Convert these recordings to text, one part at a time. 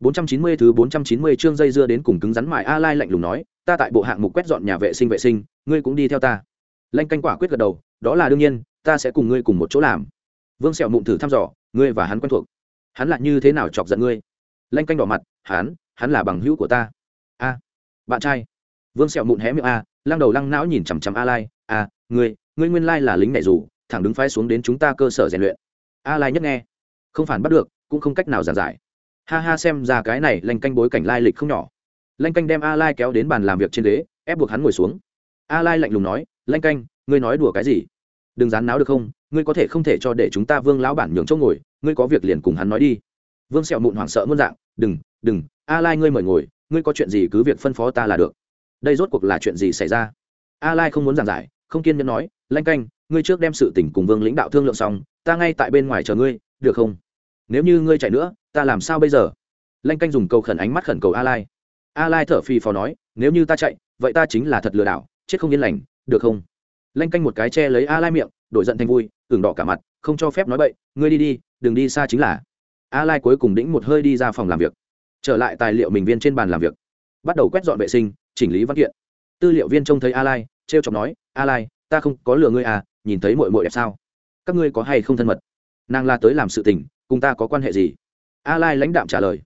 490 thứ 490 chương dây dưa đến cùng cứng rắn mài A Lai lạnh lùng nói, ta tại bộ hạng mục quét dọn nhà vệ sinh vệ sinh, ngươi cũng đi theo ta. Lanh canh quả quyết gật đầu, đó là đương nhiên, ta sẽ cùng ngươi cùng một chỗ làm. Vương Sẹo mụn thử thăm dò, ngươi và hắn quen thuộc. Hắn là như thế nào chọc giận ngươi? Lanh canh đỏ mặt, hắn, hắn là bằng hữu của ta. A, bạn trai. Vương Sẹo mụn hé miệng a, lăng đầu lăng não nhìn chằm chằm A Lai, a, ngươi, ngươi nguyên lai là lính này dù, thẳng đứng phái xuống đến chúng ta cơ sở rèn luyện. A Lai nhất nghe, không phản bắt được, cũng không cách nào giảng giải ha ha xem ra cái này lanh canh bối cảnh lai lịch không nhỏ. Lanh canh đem a lai kéo đến bàn làm việc trên ghế, ép buộc hắn ngồi xuống. A lai lạnh lùng nói, lanh canh, ngươi nói đùa cái gì? Đừng dán náo được không? Ngươi có thể không thể cho để chúng ta vương lão bản nhường chỗ ngồi, ngươi có việc liền cùng hắn nói đi. Vương sẹo mụn hoảng sợ muôn dạng, đừng đừng, a lai ngươi mời ngồi, ngươi có chuyện gì cứ việc phân phó ta là được. Đây rốt cuộc là chuyện gì xảy ra? A lai không muốn giảng giải, không kiên nhẫn nói, lanh canh, ngươi trước đem sự tình cùng vương lãnh đạo thương lượng xong, ta ngay tại bên ngoài chờ ngươi, được không? Nếu như ngươi chạy nữa ta làm sao bây giờ? Lanh canh dùng cầu khẩn ánh mắt khẩn cầu a lai. A lai thở phì phò nói, nếu như ta chạy, vậy ta chính là thật lừa đảo, chết không yên lành, được không? Lanh canh một cái che lấy a lai miệng, đổi giận thành vui, ửng đỏ cả mặt, không cho phép nói bậy, ngươi đi đi, đừng đi xa chính là. A lai cuối cùng đĩnh một hơi đi ra phòng làm việc. Trở lại tài liệu mình viên trên bàn làm việc. Bắt đầu quét dọn vệ sinh, chỉnh lý văn kiện. Tư liệu viên trông thấy a lai, trêu chọc nói, a lai, ta không có lừa ngươi à nhìn thấy mội mội đẹp sao? Các ngươi có hay không thân mật? Nàng la tới làm sự tình, cùng ta có quan hệ gì? A lai lãnh đạm trả lời.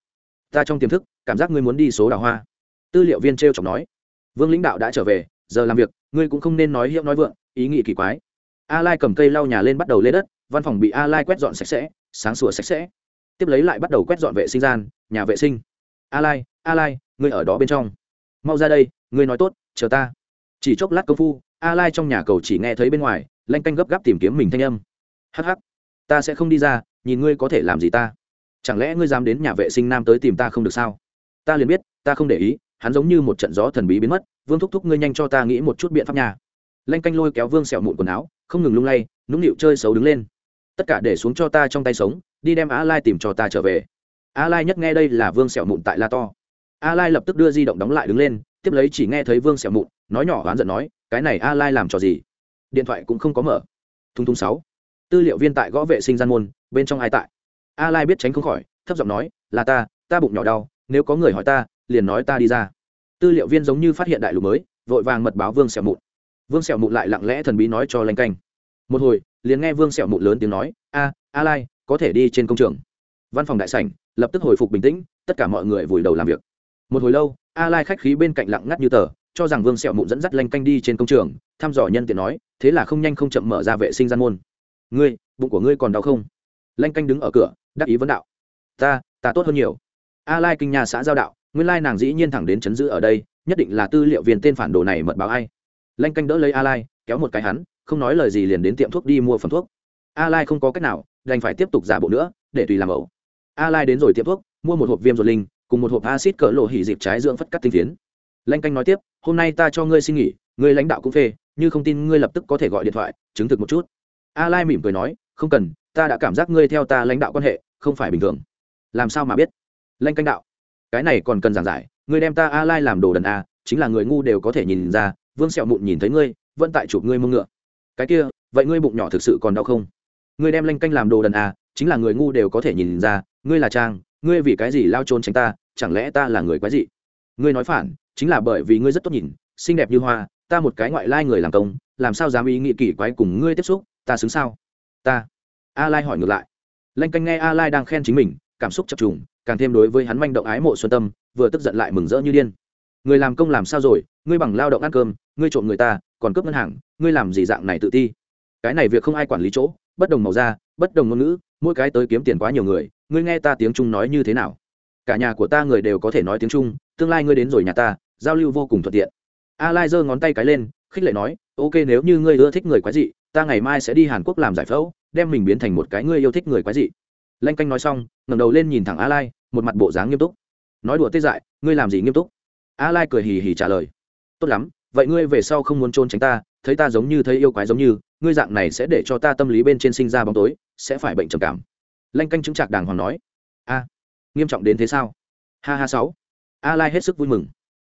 Ta trong tiềm thức, cảm giác ngươi muốn đi số đào hoa. Tư liệu viên trêu chọc nói. Vương lãnh đạo đã trở về, giờ làm việc, ngươi cũng không nên nói hiệu nói vượng, ý nghĩ kỳ quái. A lai cầm cây lau nhà lên bắt đầu lê đất, văn phòng bị a lai quét dọn sạch sẽ, sáng sủa sạch sẽ. Tiếp lấy lại bắt đầu quét dọn vệ sinh gian, nhà vệ sinh. A lai a lai, ngươi ở đó bên trong. Mau ra đây, ngươi nói tốt, chờ ta. Chỉ chốc lát công phu, a lai trong nhà cầu chỉ nghe thấy bên ngoài, lanh canh gấp gáp tìm kiếm mình thanh âm. Hh ta sẽ không đi ra, nhìn ngươi có thể làm gì ta chẳng lẽ ngươi dám đến nhà vệ sinh nam tới tìm ta không được sao? Ta liền biết, ta không để ý, hắn giống như một trận gió thần bí biến mất. Vương thúc thúc ngươi nhanh cho ta nghĩ một chút biện pháp nhà lanh canh lôi kéo vương sẹo mụn quần áo, không ngừng lung lay, nũng nịu chơi xấu đứng lên. Tất cả để xuống cho ta trong tay sống, đi đem a lai tìm cho ta trở về. A lai nhất nghe đây là vương sẹo mụn tại la to. A lai lập tức đưa di động đóng lại đứng lên, tiếp lấy chỉ nghe thấy vương sẹo mụn, nói nhỏ oán giận nói, cái này a lai làm trò gì? Điện thoại cũng không có mở. Thung thung sáu. Tư liệu viên tại gõ vệ sinh gian môn, bên trong ai tại? A lai biết tránh không khỏi, thấp giọng nói, là ta ta bụng nhỏ đau, nếu có người hỏi ta, liền nói ta đi ra. Tư liệu viên giống như phát hiện đại lục mới, vội vàng mật báo vương xẻo mụn. Vương xẻo mụn lại lặng lẽ thần bí nói cho lanh canh. Một hồi, liền nghe vương xẻo mụn lớn tiếng nói, a a lai, có thể đi trên công trường. Văn phòng đại sảnh, lập tức hồi phục bình tĩnh, tất cả mọi người vùi đầu làm việc. Một hồi lâu, a lai khách khí bên cạnh lặng ngắt như tờ, cho rằng vương xẹo mụn dẫn dắt lanh canh đi trên công trường, thăm dò nhân tiện nói, thế là không nhanh không chậm mở ra vệ sinh gian môn. Ngươi, bụng của ngươi còn đau không? Lanh canh đứng ở cửa, đắc ý vấn đạo. Ta ta tốt hơn nhiều. A lai kinh nhà xã giao đạo, nguyên lai nàng dĩ nhiên thẳng đến chấn giữ ở đây, nhất định là tư liệu viên tên phản đồ này mật báo ai. Lanh canh đỡ lấy a lai, kéo một cái hắn, không nói lời gì liền đến tiệm thuốc đi mua phẩm thuốc. A lai không có cách nào, đành phải tiếp tục giả bộ nữa, để tùy làm ẩu. A lai đến rồi tiệm thuốc, mua một hộp viêm ruột linh, cùng một hộp acid cỡ lộ hỉ dịp trái dưỡng phất cắt tinh tiến lanh canh nói tiếp, hôm nay ta cho ngươi xin nghỉ, ngươi lãnh đạo cũng phê, như không tin ngươi lập tức có thể gọi điện thoại, chứng thực một chút. A lai mỉm cười nói, không cần ta đã cảm giác ngươi theo ta lãnh đạo quan hệ, không phải bình thường. Làm sao mà biết? Lanh canh đạo. Cái này còn cần giảng giải, ngươi đem ta a lai làm đồ đần a, chính là người ngu đều có thể nhìn ra, vương sẹo mụn nhìn thấy ngươi, vẫn tại chụp ngươi mông ngựa. Cái kia, vậy ngươi bụng nhỏ thực sự còn đau không? Ngươi đem lanh canh làm đồ đần a, chính là người ngu đều có thể nhìn ra, ngươi là trang, ngươi vì cái gì lao trốn tránh ta, chẳng lẽ ta là người quái gì ngươi nói phản, chính là bởi vì ngươi rất tốt nhìn, xinh đẹp như hoa, ta một cái ngoại lai người làm công, làm sao dám ý nghĩ kỳ quái cùng ngươi tiếp xúc, ta xứng sao? Ta a lai hỏi ngược lại. Lanh canh nghe a lai đang khen chính mình, cảm xúc chập trùng, càng thêm đối với hắn manh động ái mộ xuân tâm, vừa tức giận lại mừng rỡ như điên. Người làm công làm sao rồi? Ngươi bằng lao động ăn cơm, ngươi trộm người ta, còn cướp ngân hàng, ngươi làm gì dạng này tự ti? Cái này việc không ai quản lý chỗ, bất đồng màu da, bất đồng ngôn ngữ, mỗi cái tới kiếm tiền quá nhiều người, ngươi nghe ta tiếng trung nói như thế nào? Cả nhà của ta người đều có thể nói tiếng trung, tương lai ngươi đến rồi nhà ta, giao lưu vô cùng thuận tiện. A lai giơ ngón tay cái lên, khích lệ nói, ok, nếu như ngươi ưa thích người quái dị, ta ngày mai sẽ đi hàn quốc làm giải phẫu đem mình biến thành một cái ngươi yêu thích người quái dị. Lanh canh nói xong, ngẩng đầu lên nhìn thẳng a lai, một mặt bộ dáng nghiêm túc. Nói đùa tê dại, ngươi làm gì nghiêm túc? A lai cười hì hì trả lời. Tốt lắm, vậy ngươi về sau không muốn trôn tránh ta, thấy ta giống như thấy yêu quái giống như, ngươi dạng này sẽ để cho ta tâm lý bên trên sinh ra bóng tối, sẽ phải bệnh trầm cảm. Lanh canh chứng trạc đàng hoàng nói. A, nghiêm trọng đến thế sao? Ha ha sáu. A lai hết sức vui mừng.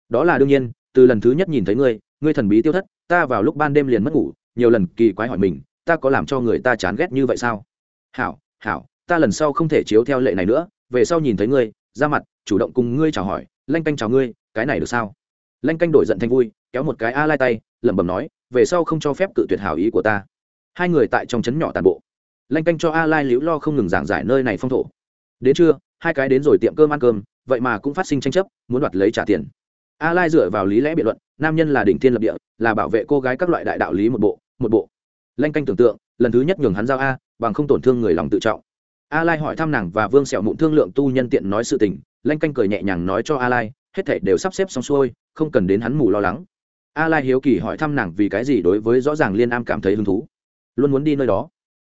Đó là đương nhiên, từ lần thứ nhất nhìn thấy ngươi ngươi thần bí tiêu thất, ta vào lúc ban đêm liền mất ngủ, nhiều lần kỳ quái hỏi mình ta có làm cho người ta chán ghét như vậy sao? Hảo hảo, ta lần sau không thể chiếu theo lệ này nữa, về sau nhìn thấy ngươi, ra mặt, chủ động cùng ngươi chào hỏi, lanh canh chào ngươi, cái này được sao? Lanh canh đổi giận thành vui, kéo một cái a lai tay, lẩm bẩm nói, về sau không cho phép cự tuyệt hảo ý của ta. Hai người tại trong trấn nhỏ tàn bộ. Lanh canh cho a lai liễu lo không ngừng giảng giải nơi này phong thổ. Đến trưa, hai cái đến rồi tiệm cơm ăn cơm, vậy mà cũng phát sinh tranh chấp, muốn đoạt lấy trả tiền. A lai dựa vào lý lẽ biện luận, nam nhân là đỉnh thiên lập địa, là bảo vệ cô gái các loại đại đạo lý một bộ một bộ lanh canh tưởng tượng, lần thứ nhất nhường hắn giao a, bằng không tổn thương người lòng tự trọng. A lai hỏi thăm nàng và vương sẹo mụn thương lượng tu nhân tiện nói sự tình, lanh canh cười nhẹ nhàng nói cho a lai hết thảy đều sắp xếp xong xuôi, không cần đến hắn mù lo lắng. A lai hiếu kỳ hỏi thăm nàng vì cái gì đối với rõ ràng liên am cảm thấy hứng thú. Luôn muốn đi nơi đó.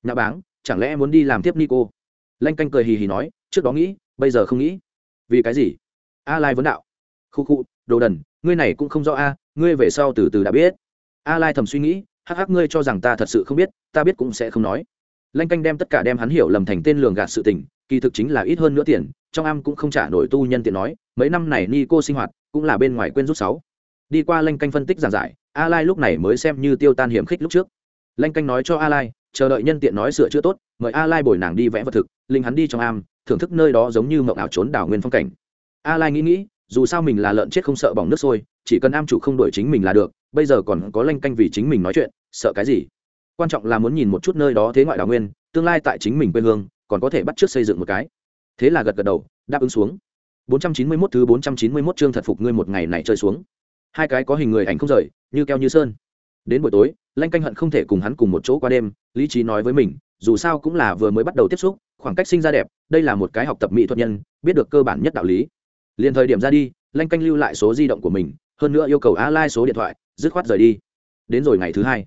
Nhà báng, chẳng lẽ muốn đi làm tiếp nico lanh canh cười hì hì nói, trước đó nghĩ, bây giờ không nghĩ. Vì cái gì? A lai vấn đạo. Khu khu, đồ đần, ngươi này cũng không rõ a, ngươi về sau từ từ đã biết. A lai thầm suy nghĩ hắc hắc, ngươi cho rằng ta thật sự không biết, ta biết cũng sẽ không nói. Lanh canh đem tất cả đem hắn hiểu lầm thành tên lường gạt sự tình, kỳ thực chính là ít hơn nữa tiền, trong am cũng không trả nổi tu nhân tiện nói, mấy năm này ni cô sinh hoạt cũng là bên ngoài quên rút sáu. Đi qua lanh canh phân tích giảng giải, a lai lúc này mới xem như tiêu tan hiểm khích lúc trước. Lanh canh nói cho a lai, chờ đợi nhân tiện nói sửa chữa tốt, mời a lai bồi nàng đi vẽ vật thực, linh hắn đi trong am, thưởng thức nơi đó giống như mộng ảo trốn đảo nguyên phong cảnh. A lai nghĩ nghĩ, dù sao mình là lợn chết không sợ bỏng nước sôi, chỉ cần am chủ không đuổi chính mình là được bây giờ còn có lanh canh vì chính mình nói chuyện, sợ cái gì? Quan trọng là muốn nhìn một chút nơi đó thế ngoại đào nguyên, tương lai tại chính mình quê hương, còn có thể bắt chước xây dựng một cái. Thế là gật gật đầu, đáp ứng xuống. 491 thứ 491 chương thật phục ngươi một ngày này chơi xuống. Hai cái có hình người ảnh không rời, như keo như sơn. Đến buổi tối, lanh canh hận không thể cùng hắn cùng một chỗ qua đêm, lý trí nói với mình, dù sao cũng là vừa mới bắt đầu tiếp xúc, khoảng cách sinh ra đẹp, đây là một cái học tập mỹ thuật nhân, biết được cơ bản nhất đạo lý. Liền thời điểm ra đi, lanh canh lưu lại số di động của mình hơn nữa yêu cầu a lai số điện thoại, dứt khoát rời đi. Đến rồi ngày thứ hai.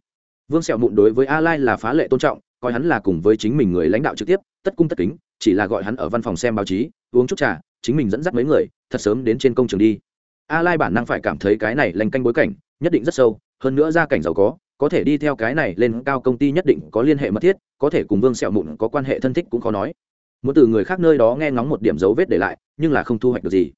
Vương sẹo mụn đối với a lai là phá lệ tôn trọng, coi hắn là cùng với chính mình người lãnh đạo trực tiếp, tất cung tất kính, chỉ là gọi hắn ở văn phòng xem báo chí, uống chút trà, chính mình dẫn dắt mấy người, thật sớm đến trên công trường đi. A lai bản năng phải cảm thấy cái này lành canh bối cảnh, nhất định rất sâu, hơn nữa gia cảnh giàu có có thể đi theo cái này lên cao công ty nhất định có liên hệ mật thiết, có thể cùng vương sẹo mụn có quan hệ thân thích cũng khó nói. Muốn từ người khác nơi đó nghe ngóng một điểm dấu vết để lại, nhưng là không thu hoạch được gì.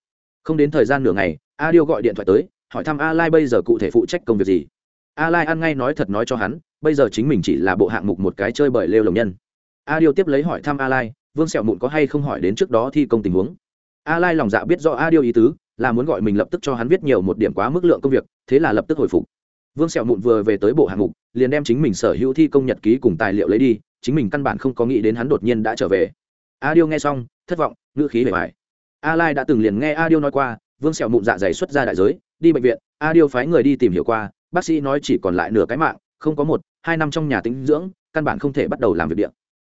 Không đến thời gian nửa ngày, a điêu gọi điện thoại tới hỏi thăm a lai bây giờ cụ thể phụ trách công việc gì. A lai ăn ngay nói thật nói cho hắn, bây giờ chính mình chỉ là bộ hạng mục một cái chơi bởi lêu lồng nhân. A điêu tiếp lấy hỏi thăm a lai, vương sẹo mụn có hay không hỏi đến trước đó thi công tình huống? A lai lòng dạ biết rõ a điêu ý tứ, là muốn gọi mình lập tức cho hắn viết nhiều một điểm quá mức lượng công việc, thế là lập tức hồi phục. Vương sẹo mụn vừa về tới bộ hạng mục, liền đem chính mình sở hữu thi công nhật ký cùng tài liệu lấy đi, chính mình căn bản không có nghĩ đến hắn đột nhiên đã trở về. A điêu nghe xong, thất vọng, ngữ khí bề bài a lai đã từng liền nghe a điêu nói qua, vương sẹo mụn dạ dày xuất ra đại giới đi bệnh viện, a điêu phái người đi tìm hiểu qua, bác sĩ nói chỉ còn lại nửa cái mạng, không có một, hai năm trong nhà tính dưỡng, căn bản không thể bắt đầu làm việc điện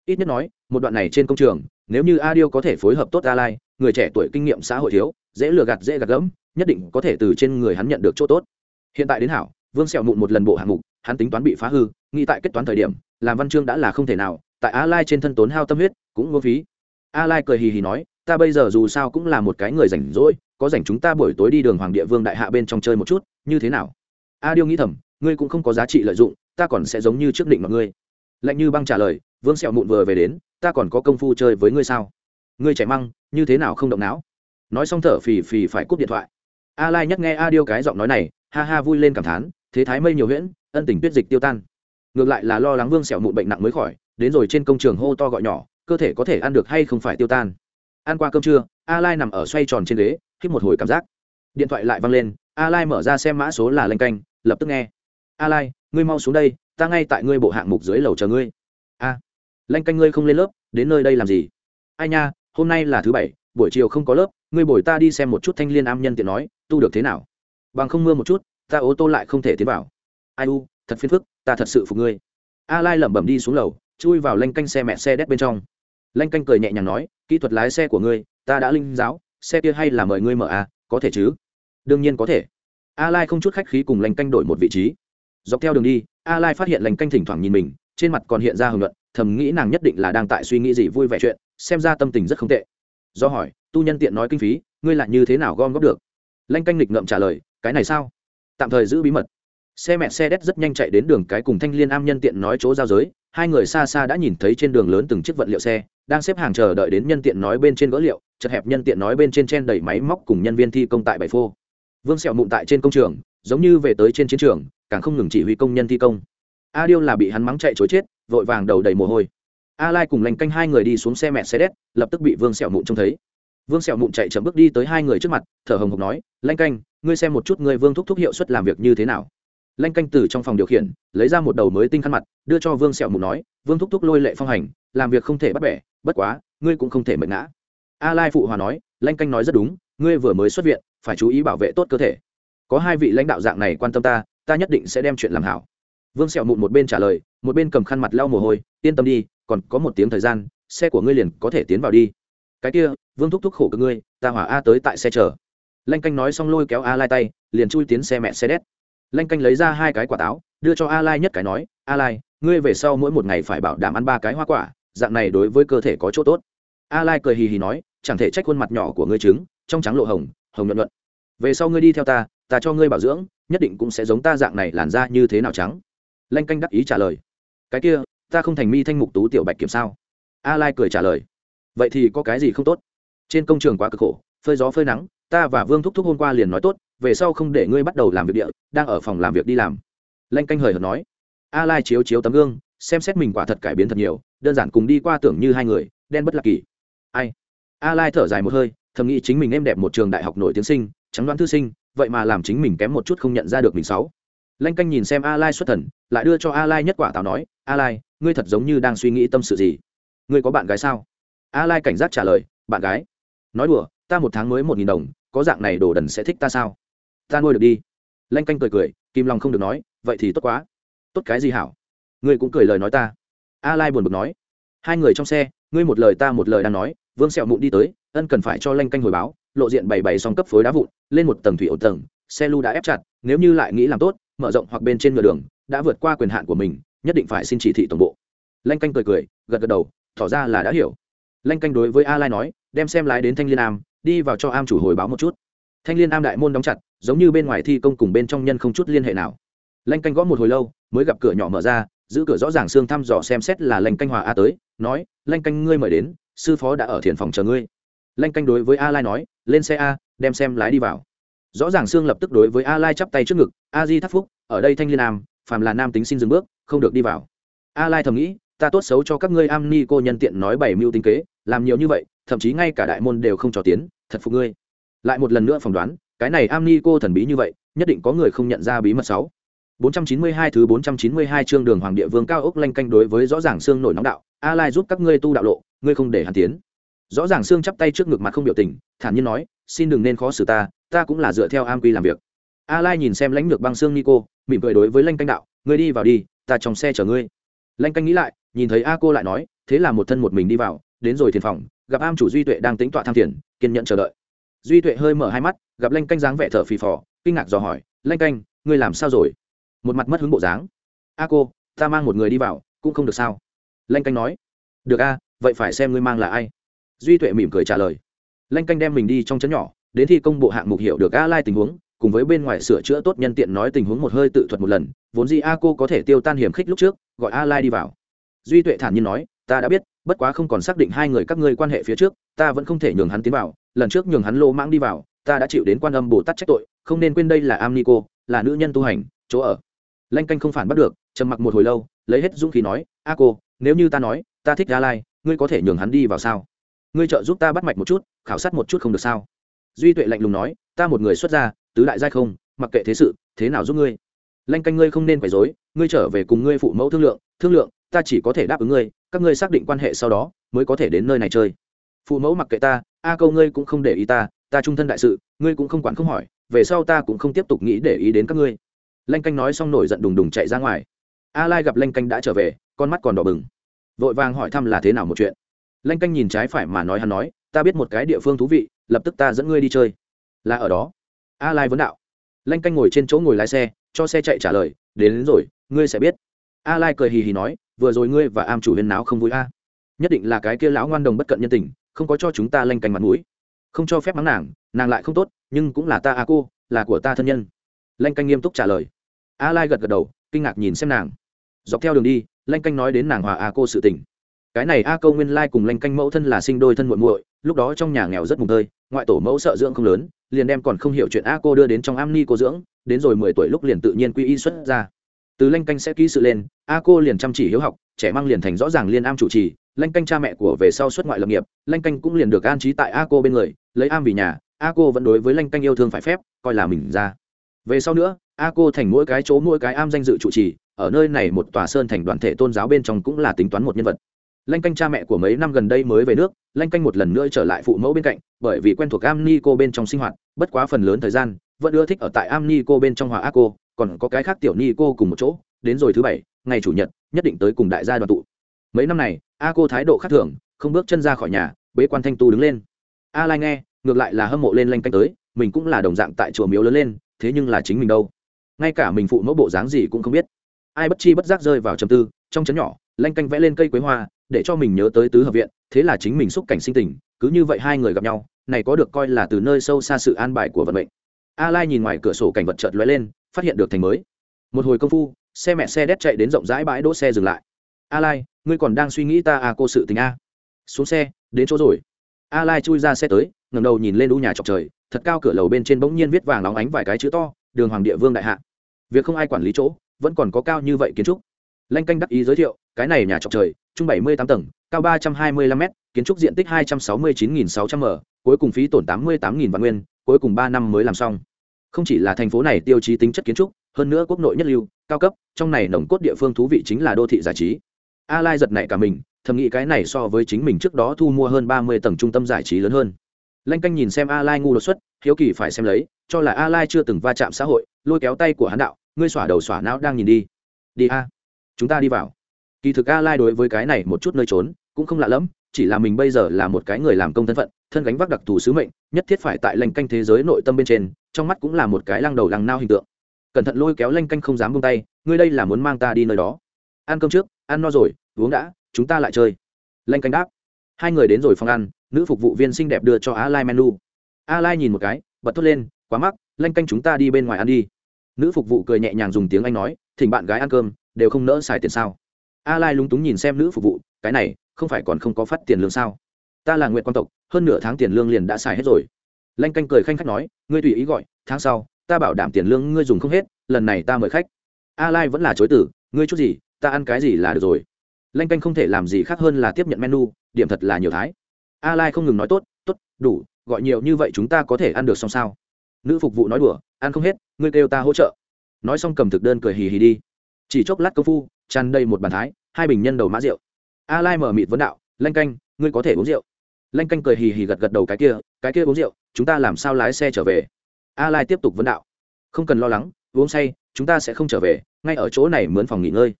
ít nhất nói, một đoạn này trên công trường, nếu như a điêu có thể phối hợp tốt a lai người trẻ tuổi kinh nghiệm xã hội thiếu, dễ lừa gạt, dễ gạt gẫm, nhất định có thể từ trên người hắn nhận được chỗ tốt. Hiện tại đến hảo, vương sẹo mụn một lần bộ hạng mục, hắn tính toán bị phá hư, nghĩ tại kết toán thời điểm, làm văn chương đã là không thể nào, tại a lai trên thân tốn hao tâm huyết, cũng vô phí. A lai cười hì hì nói, ta bây giờ dù sao cũng là một cái người rảnh rỗi có rảnh chúng ta buổi tối đi đường hoàng địa vương đại hạ bên trong chơi một chút, như thế nào? A điêu nghĩ thầm, ngươi cũng không có giá trị lợi dụng, ta còn sẽ giống như trước định mọi ngươi. Lạnh như băng trả lời, vương sẹo mụn vừa về đến, ta còn có công phu chơi với ngươi sao? Ngươi chảy măng, như thế nào không động não? Nói xong thở phì phì phải cúp điện thoại. A lai nhắc nghe a điêu cái giọng nói này, ha ha vui lên cảm thán, thế thái mây nhiều huyễn, ân tình tuyết dịch tiêu tan. Ngược lại là lo lắng vương sẹo mụn bệnh nặng mới khỏi, đến rồi trên công trường hô to gọi nhỏ, cơ thể có thể ăn được hay không phải tiêu tan ăn qua cơm trưa, a lai nằm ở xoay tròn trên ghế, hít một hồi cảm giác. Điện thoại lại văng lên, a lai mở ra xem mã số là lanh canh, lập tức nghe. A lai, ngươi mau xuống đây, ta ngay tại ngươi bộ hạng mục dưới lầu chờ ngươi. A, lanh canh ngươi không lên lớp, đến nơi đây làm gì? Ai nha, hôm nay là thứ bảy, buổi chiều không có lớp, ngươi bồi ta đi xem một chút thanh liên am nhân tiện nói, tu được thế nào? Bằng không mưa một chút, ta ô tô lại không thể tiến vào. Ai u, thật phiền phức, ta thật sự phục ngươi. A lai lẩm bẩm đi xuống lầu, chui vào lanh canh xe mẹ xe đét bên trong lanh canh cười nhẹ nhàng nói, kỹ thuật lái xe của ngươi, ta đã linh giáo, xe kia hay là mời ngươi mở à có thể chứ? Đương nhiên có thể. A lai không chút khách khí cùng lanh canh đổi một vị trí. Dọc theo đường đi a lai phát hiện lanh canh thỉnh thoảng nhìn mình, trên mặt còn hiện ra hưởng luận, thầm nghĩ nàng nhất định là đang tại suy nghĩ gì vui vẻ chuyện, xem ra tâm tình rất không tệ. Do hỏi, tu nhân tiện nói kinh phí, ngươi lại như thế nào gom góp được? Lanh canh lịch ngậm trả lời, cái này sao? Tạm thời giữ bí mật. Xe mẹ xe đét rất nhanh chạy đến đường cái cùng thanh liên am nhân tiện nói chỗ giao giới, hai người xa xa đã nhìn thấy trên đường lớn từng chiếc vận liệu xe đang xếp hàng chờ đợi đến nhân tiện nói bên trên gỡ liệu, chật hẹp nhân tiện nói bên trên chen đầy máy móc cùng nhân viên thi công tại bảy phô. Vương sẹo mụn tại trên công trường, giống như về tới trên chiến trường, càng không ngừng chỉ huy công nhân thi công. A điêu là bị hắn mắng chạy chối chết, vội vàng đầu đầy mồ hôi. A lai cùng lành canh hai người đi xuống xe mẹ xe đét, lập tức bị vương sẹo mụn trông thấy. Vương sẹo mụn chạy chậm bước đi tới hai người trước mặt, thở hồng hộc nói lanh canh, ngươi xem một chút ngươi vương thúc thúc hiệu suất làm việc như thế nào. Lanh canh từ trong phòng điều khiển, lấy ra một đầu mới tinh khăn mặt, đưa cho vương sẹo mụn nói, vương thúc thúc lôi lệ phong hành, làm việc không thể bắt bẻ bất quá, ngươi cũng không thể mệt ngã. A lai phụ hòa nói, lanh canh nói rất đúng, ngươi vừa mới xuất viện, phải chú ý bảo vệ tốt cơ thể. Có hai vị lãnh đạo dạng này quan tâm ta ta nhất định sẽ đem chuyện làm hảo. Vương sẹo mụn một bên trả lời, một bên cầm khăn mặt lau mồ hôi, yên tâm đi, còn có một tiếng thời gian, xe của ngươi liền có thể tiến vào đi. Cái kia, vương thúc thúc khổ cực ngươi, ta hỏa a tới tại xe chờ. Lanh canh nói xong lôi kéo a lai tay, liền chui tiến xe mẹ xe đét lanh canh lấy ra hai cái quả táo, đưa cho a lai nhất cái nói, a lai, ngươi về sau mỗi một ngày phải bảo đảm ăn ba cái hoa quả dạng này đối với cơ thể có chỗ tốt. A lai cười hì hì nói, chẳng thể trách khuôn mặt nhỏ của ngươi trứng, trong trắng lộ hồng hồng nhuận nhuận. Về sau ngươi đi theo ta ta cho ngươi bảo dưỡng, nhất định cũng sẽ giống ta dạng này làn da như thế nào trắng. Lanh canh đắc ý trả lời. Cái kia, ta không thành mi thanh mục tú tiểu bạch kiểm sao? A lai cười trả lời. Vậy thì có cái gì không tốt? Trên công trường quá cực khổ, phơi gió phơi nắng, ta và vương thúc thúc hôm qua liền nói tốt, về sau không để ngươi bắt đầu làm việc địa, đang ở phòng làm việc đi làm. Lanh canh hời hợt nói. A lai chiếu chiếu tấm gương, xem xét mình quả thật cải biến thật nhiều đơn giản cùng đi qua tưởng như hai người, đen bất lạc kỳ. Ai? A lai thở dài một hơi, thầm nghĩ chính mình em đẹp một trường đại học nổi tiếng sinh, trắng đoán thư sinh, vậy mà làm chính mình kém một chút không nhận ra được mình sáu lanh canh nhìn xem a lai xuất thần, lại đưa cho a lai nhất quả táo nói, a lai, ngươi thật giống như đang suy nghĩ tâm sự gì? Ngươi có bạn gái sao? A lai cảnh giác trả lời, bạn gái. Nói đùa, ta một tháng mới một nghìn đồng, có dạng này đồ đần sẽ thích ta sao? Ta nuôi được đi. Lanh canh cười cười kim long không được nói, vậy thì tốt quá. Tốt cái gì hảo? Ngươi cũng cười lời nói ta a lai buồn bực nói. Hai người trong xe, ngươi một lời ta một lời đang nói, vương sẹo mụn đi tới, ân cần phải cho lanh canh hồi báo, lộ diện bảy bảy xong cấp phối đá vụn, lên một tầng thủy ổ tầng, xe lưu đã ép chặt, nếu như lại nghĩ làm tốt, mở rộng hoặc bên trên ngựa đường, đã vượt qua quyền hạn của mình, nhất định phải xin chỉ thị tổng bộ. Lanh canh cười cười, gật gật đầu, tỏ ra là đã hiểu. Lanh canh đối với a lai nói, đem xem lái đến thanh liên am, đi vào cho am chủ hồi báo một chút. Thanh liên am đại môn đóng chặt, giống như bên ngoài thi công cùng bên trong nhân không chút liên hệ nào. Lanh canh gõ một hồi lâu, mới gặp cửa nhỏ mở ra giữ cửa rõ ràng xương thăm dò xem xét là lanh canh hòa a tới, nói, lanh canh ngươi mời đến, sư phó đã ở thiền phòng chờ ngươi. Lanh canh đối với a lai nói, lên xe a, đem xem lái đi vào. Rõ ràng xương lập tức đối với a lai chắp tay trước ngực, a di thắc phúc, ở đây thanh liên nam phàm là nam tính xin dừng bước, không được đi vào. A lai thầm nghĩ, ta tốt xấu cho các ngươi am ni cô nhân tiện nói bảy mưu tinh kế, làm nhiều như vậy, thậm chí ngay cả đại môn đều không cho tiến, thật phục ngươi. Lại một lần nữa phỏng đoán, cái này am ni cô thần bí như vậy, nhất định có người không nhận ra bí mật sáu 492 thứ 492 chương đường hoàng địa vương cao ốc lanh canh đối với rõ ràng xương nổi nóng đạo. A lai giúp các ngươi tu đạo lộ ngươi không để hắn tiến. Rõ ràng xương chắp tay trước ngực mặt không biểu tình thản nhiên nói xin đừng nên khó xử ta ta cũng là dựa theo am quy làm việc. A lai nhìn xem lãnh lược băng xương nico mỉm cười đối với lanh canh đạo ngươi đi vào đi ta trong xe chờ ngươi. Lanh canh nghĩ lại nhìn thấy a cô lại nói thế là một thân một mình đi vào đến rồi thiền phòng gặp am chủ duy tuệ đang tính tọa tham thiền, kiên nhẫn chờ đợi. Duy tuệ hơi mở hai mắt gặp lanh canh dáng vẻ thở phì phò kinh ngạc dò hỏi lanh canh ngươi làm sao rồi? Một mặt mất hứng bộ dáng. A cô, ta mang một người đi vào, cũng không được sao? Lanh canh nói. Được a, vậy phải xem ngươi mang là ai. Duy tuệ mỉm cười trả lời. Lanh canh đem mình đi trong chấn nhỏ, đến thi công bộ hạng mục hiểu được a lai tình huống, cùng với bên ngoài sửa chữa tốt nhân tiện nói tình huống một hơi tự thuật một lần, vốn gì a cô có thể tiêu tan hiểm khích lúc trước, gọi a lai đi vào. Duy tuệ thản nhiên nói, ta đã biết, bất quá không còn xác định hai người các ngươi quan hệ phía trước, ta vẫn không thể nhường hắn tiến vào, lần trước nhường hắn lô mãng đi vào, ta đã chịu đến quan âm bồ tát trách tội, không nên quên đây là am ni cô là nữ nhân tu hành, chỗ ở lanh canh không phản bắt được, trầm mặc một hồi lâu, lấy hết dũng khí nói, a cô, nếu như ta nói, ta thích a lai, ngươi có thể nhường hắn đi vào sao? Ngươi trợ giúp ta bắt mạch một chút, khảo sát một chút không được sao? Duy tuệ lạnh lùng nói, ta một người xuất gia, tứ đại giai không, mặc kệ thế sự, thế nào giúp ngươi? Lanh canh ngươi không nên phải dối ngươi trở về cùng ngươi phụ mẫu thương lượng thương lượng, ta chỉ có thể đáp ứng ngươi, các ngươi xác định quan hệ sau đó, mới có thể đến nơi này chơi. Phụ mẫu mặc kệ ta, a câu ngươi cũng không để ý ta ta trung thân đại sự, ngươi cũng không quản không hỏi, về sau ta cũng không tiếp tục nghĩ để ý đến các ngươi lanh canh nói xong nổi giận đùng đùng chạy ra ngoài. A lai gặp lanh canh đã trở về con mắt còn đỏ bừng. Vội vàng hỏi thăm là thế nào một chuyện. Lanh canh nhìn trái phải mà nói hắn nói ta biết một cái địa phương thú vị lập tức ta dẫn ngươi đi chơi. Là ở đó. A lai vấn đạo. Lanh canh ngồi trên chỗ ngồi lái xe cho xe chạy trả lời đến, đến rồi ngươi sẽ biết. A lai cười hì hì nói vừa rồi ngươi và am chủ huyên náo không vui a. Nhất định là cái kia lão ngoan đồng bất cận nhân tình không có cho chúng ta lanh canh mặt mũi. Không cho phép mắng nàng nàng lại không tốt nhưng cũng là ta a cô là của ta thân nhân. Lanh canh nghiêm túc trả lời a lai gật gật đầu, kinh ngạc nhìn xem nàng. Dọc theo đường đi, lanh canh nói đến nàng hòa a cô sự tình. Cái này a câu nguyên lai cùng lanh canh mẫu thân là sinh đôi thân muội muội, lúc đó trong nhà nghèo rất mùng tơi, ngoại tổ mẫu sợ dưỡng không lớn, liền đem còn không hiểu chuyện a cô đưa đến trong am ni cô dưỡng, đến rồi mười tuổi lúc liền tự nhiên quy y xuất ra. Từ lanh canh sẽ ký sự lên, a cô liền chăm chỉ hiếu học, trẻ mang liền thành rõ ràng liên am chủ trì, lanh canh cha mẹ của về sau xuất ngoại lập nghiệp, lanh canh cũng liền được an trí tại a cô bên người, lấy am vì nhà, a cô vẫn đối với lanh canh yêu thương phải phép, coi là mình ra. Về sau nữa a cô thành mỗi cái chỗ mỗi cái am danh dự trụ trì, ở nơi này một tòa sơn thành đoàn thể tôn giáo bên trong cũng là tính toán một nhân vật. Lanh canh cha mẹ của mấy năm gần đây mới về nước, lanh canh một lần nữa trở lại phụ mẫu bên cạnh, bởi vì quen thuộc am ni cô bên trong sinh hoạt, bất quá phần lớn thời gian, vẫn ưa thích ở tại am ni cô bên trong hòa a cô, còn có cái khác tiểu ni cô cùng một chỗ, đến rồi thứ bảy, ngày chủ nhật, nhất định tới cùng đại gia đoàn tụ. Mấy năm này, a cô thái độ khác thường, không bước chân ra khỏi nhà, bế quan thanh tu đứng lên. A lai nghe, ngược lại là hâm mộ lên lanh canh tới, mình cũng là đồng dạng tại chùa miếu lớn lên, thế nhưng là chính mình đâu? Ngay cả mình phụ mẫu bộ dáng gì cũng không biết. Ai bất chi bất giác rơi vào trầm tư, trong chấn nhỏ, lanh canh vẽ lên cây quế hoa, để cho mình nhớ tới tứ hợp viện, thế là chính mình xúc cảnh sinh tình, cứ như vậy hai người gặp nhau, này có được coi là từ nơi sâu xa sự an bài của vận mệnh. A lai nhìn ngoài cửa sổ cảnh vật chợt lóe lên, phát hiện được thành mới. Một hồi công phu, xe mẹ xe đét chạy đến rộng rãi bãi đỗ xe dừng lại. A lai, ngươi còn đang suy nghĩ ta à cô sự tình a? Xuống xe, đến chỗ rồi. A lai chui ra xe tới, ngẩng đầu nhìn lên đu nhà chọc trời, thật cao cửa lầu bên trên bỗng nhiên viết vàng nóng ánh vài cái chữ to, đường hoàng địa vương đại hạ việc không ai quản lý chỗ, vẫn còn có cao như vậy kiến trúc. Lanh canh đắc ý giới thiệu, cái này nhà trọc trời chung bảy mươi tám tầng, cao ba trăm hai mươi lăm m kiến trúc diện tích hai trăm sáu mươi chín nghìn sáu trăm m, cuối cùng phí tổn tám mươi tám nghìn vạn nguyên, cuối cùng ba năm mới làm xong. Không chỉ là thành phố này tiêu chí tính chất kiến trúc, hơn nữa quốc nội nhất lưu, cao cấp, trong này nồng cốt địa phương thú vị chính là đô thị giải trí. A lai giật nảy cả mình, thầm nghĩ cái này so với chính mình trước đó thu mua hơn ba mươi tầng trung tâm giải trí lớn hơn. Lanh canh nhìn xem a lai ngu đột xuất, hiếu kỳ phải xem lấy cho là a lai chưa từng va chạm xã hội, lôi kéo tay của hắn đạo, ngươi xỏa đầu xỏa não đang nhìn đi. Đi a, chúng ta đi vào. Kỳ thực a lai đối với cái này một chút nơi trốn cũng không lạ lẫm, chỉ là mình bây giờ là một cái người làm công thân phận, thân gánh vác đặc thù sứ mệnh, nhất thiết phải tại lanh canh thế giới nội tâm bên trên, trong mắt cũng là một cái lăng đầu lăng nao hình tượng. Cẩn thận lôi kéo lanh canh không dám buông tay, ngươi đây là muốn mang ta đi nơi đó. Ăn cơm trước, ăn no rồi, uống đã, chúng ta lại chơi. Lanh canh đáp. Hai người đến rồi phòng ăn, nữ phục vụ viên xinh đẹp đưa cho a lai menu. A lai nhìn một cái, bật thốt lên quá mắc, lanh canh chúng ta đi bên ngoài ăn đi. Nữ phục vụ cười nhẹ nhàng dùng tiếng anh nói, thỉnh bạn gái ăn cơm, đều không nỡ xài tiền sao? A lai lúng túng nhìn xem nữ phục vụ, cái này, không phải còn không có phát tiền lương sao? Ta là nguyện quan tộc, hơn nửa tháng tiền lương liền đã xài hết rồi. Lanh canh cười khanh khách nói, ngươi tùy ý gọi, tháng sau, ta bảo đảm tiền lương ngươi dùng không hết, lần này ta mời khách. A lai vẫn là chối tử ngươi chút gì, ta ăn cái gì là được rồi. Lanh canh không thể làm gì khác hơn là tiếp nhận menu, điểm thật là nhiều thái. A lai không ngừng nói tốt tốt, đủ, gọi nhiều như vậy chúng ta có thể ăn được xong sao? Nữ phục vụ nói đùa, ăn không hết, ngươi kêu ta hỗ trợ. Nói xong cầm thực đơn cười hì hì đi. Chỉ chốc lát công phu, tràn đầy một bàn thái, hai bình nhân đầu mã rượu. A lai mở mịt vấn đạo, lanh canh, ngươi có thể uống rượu. Lanh canh cười hì hì gật gật đầu cái kia cái kia uống rượu, chúng ta làm sao lái xe trở về? A lai tiếp tục vấn đạo, không cần lo lắng, uống say, chúng ta sẽ không trở về, ngay ở chỗ này mướn phòng nghỉ ngơi.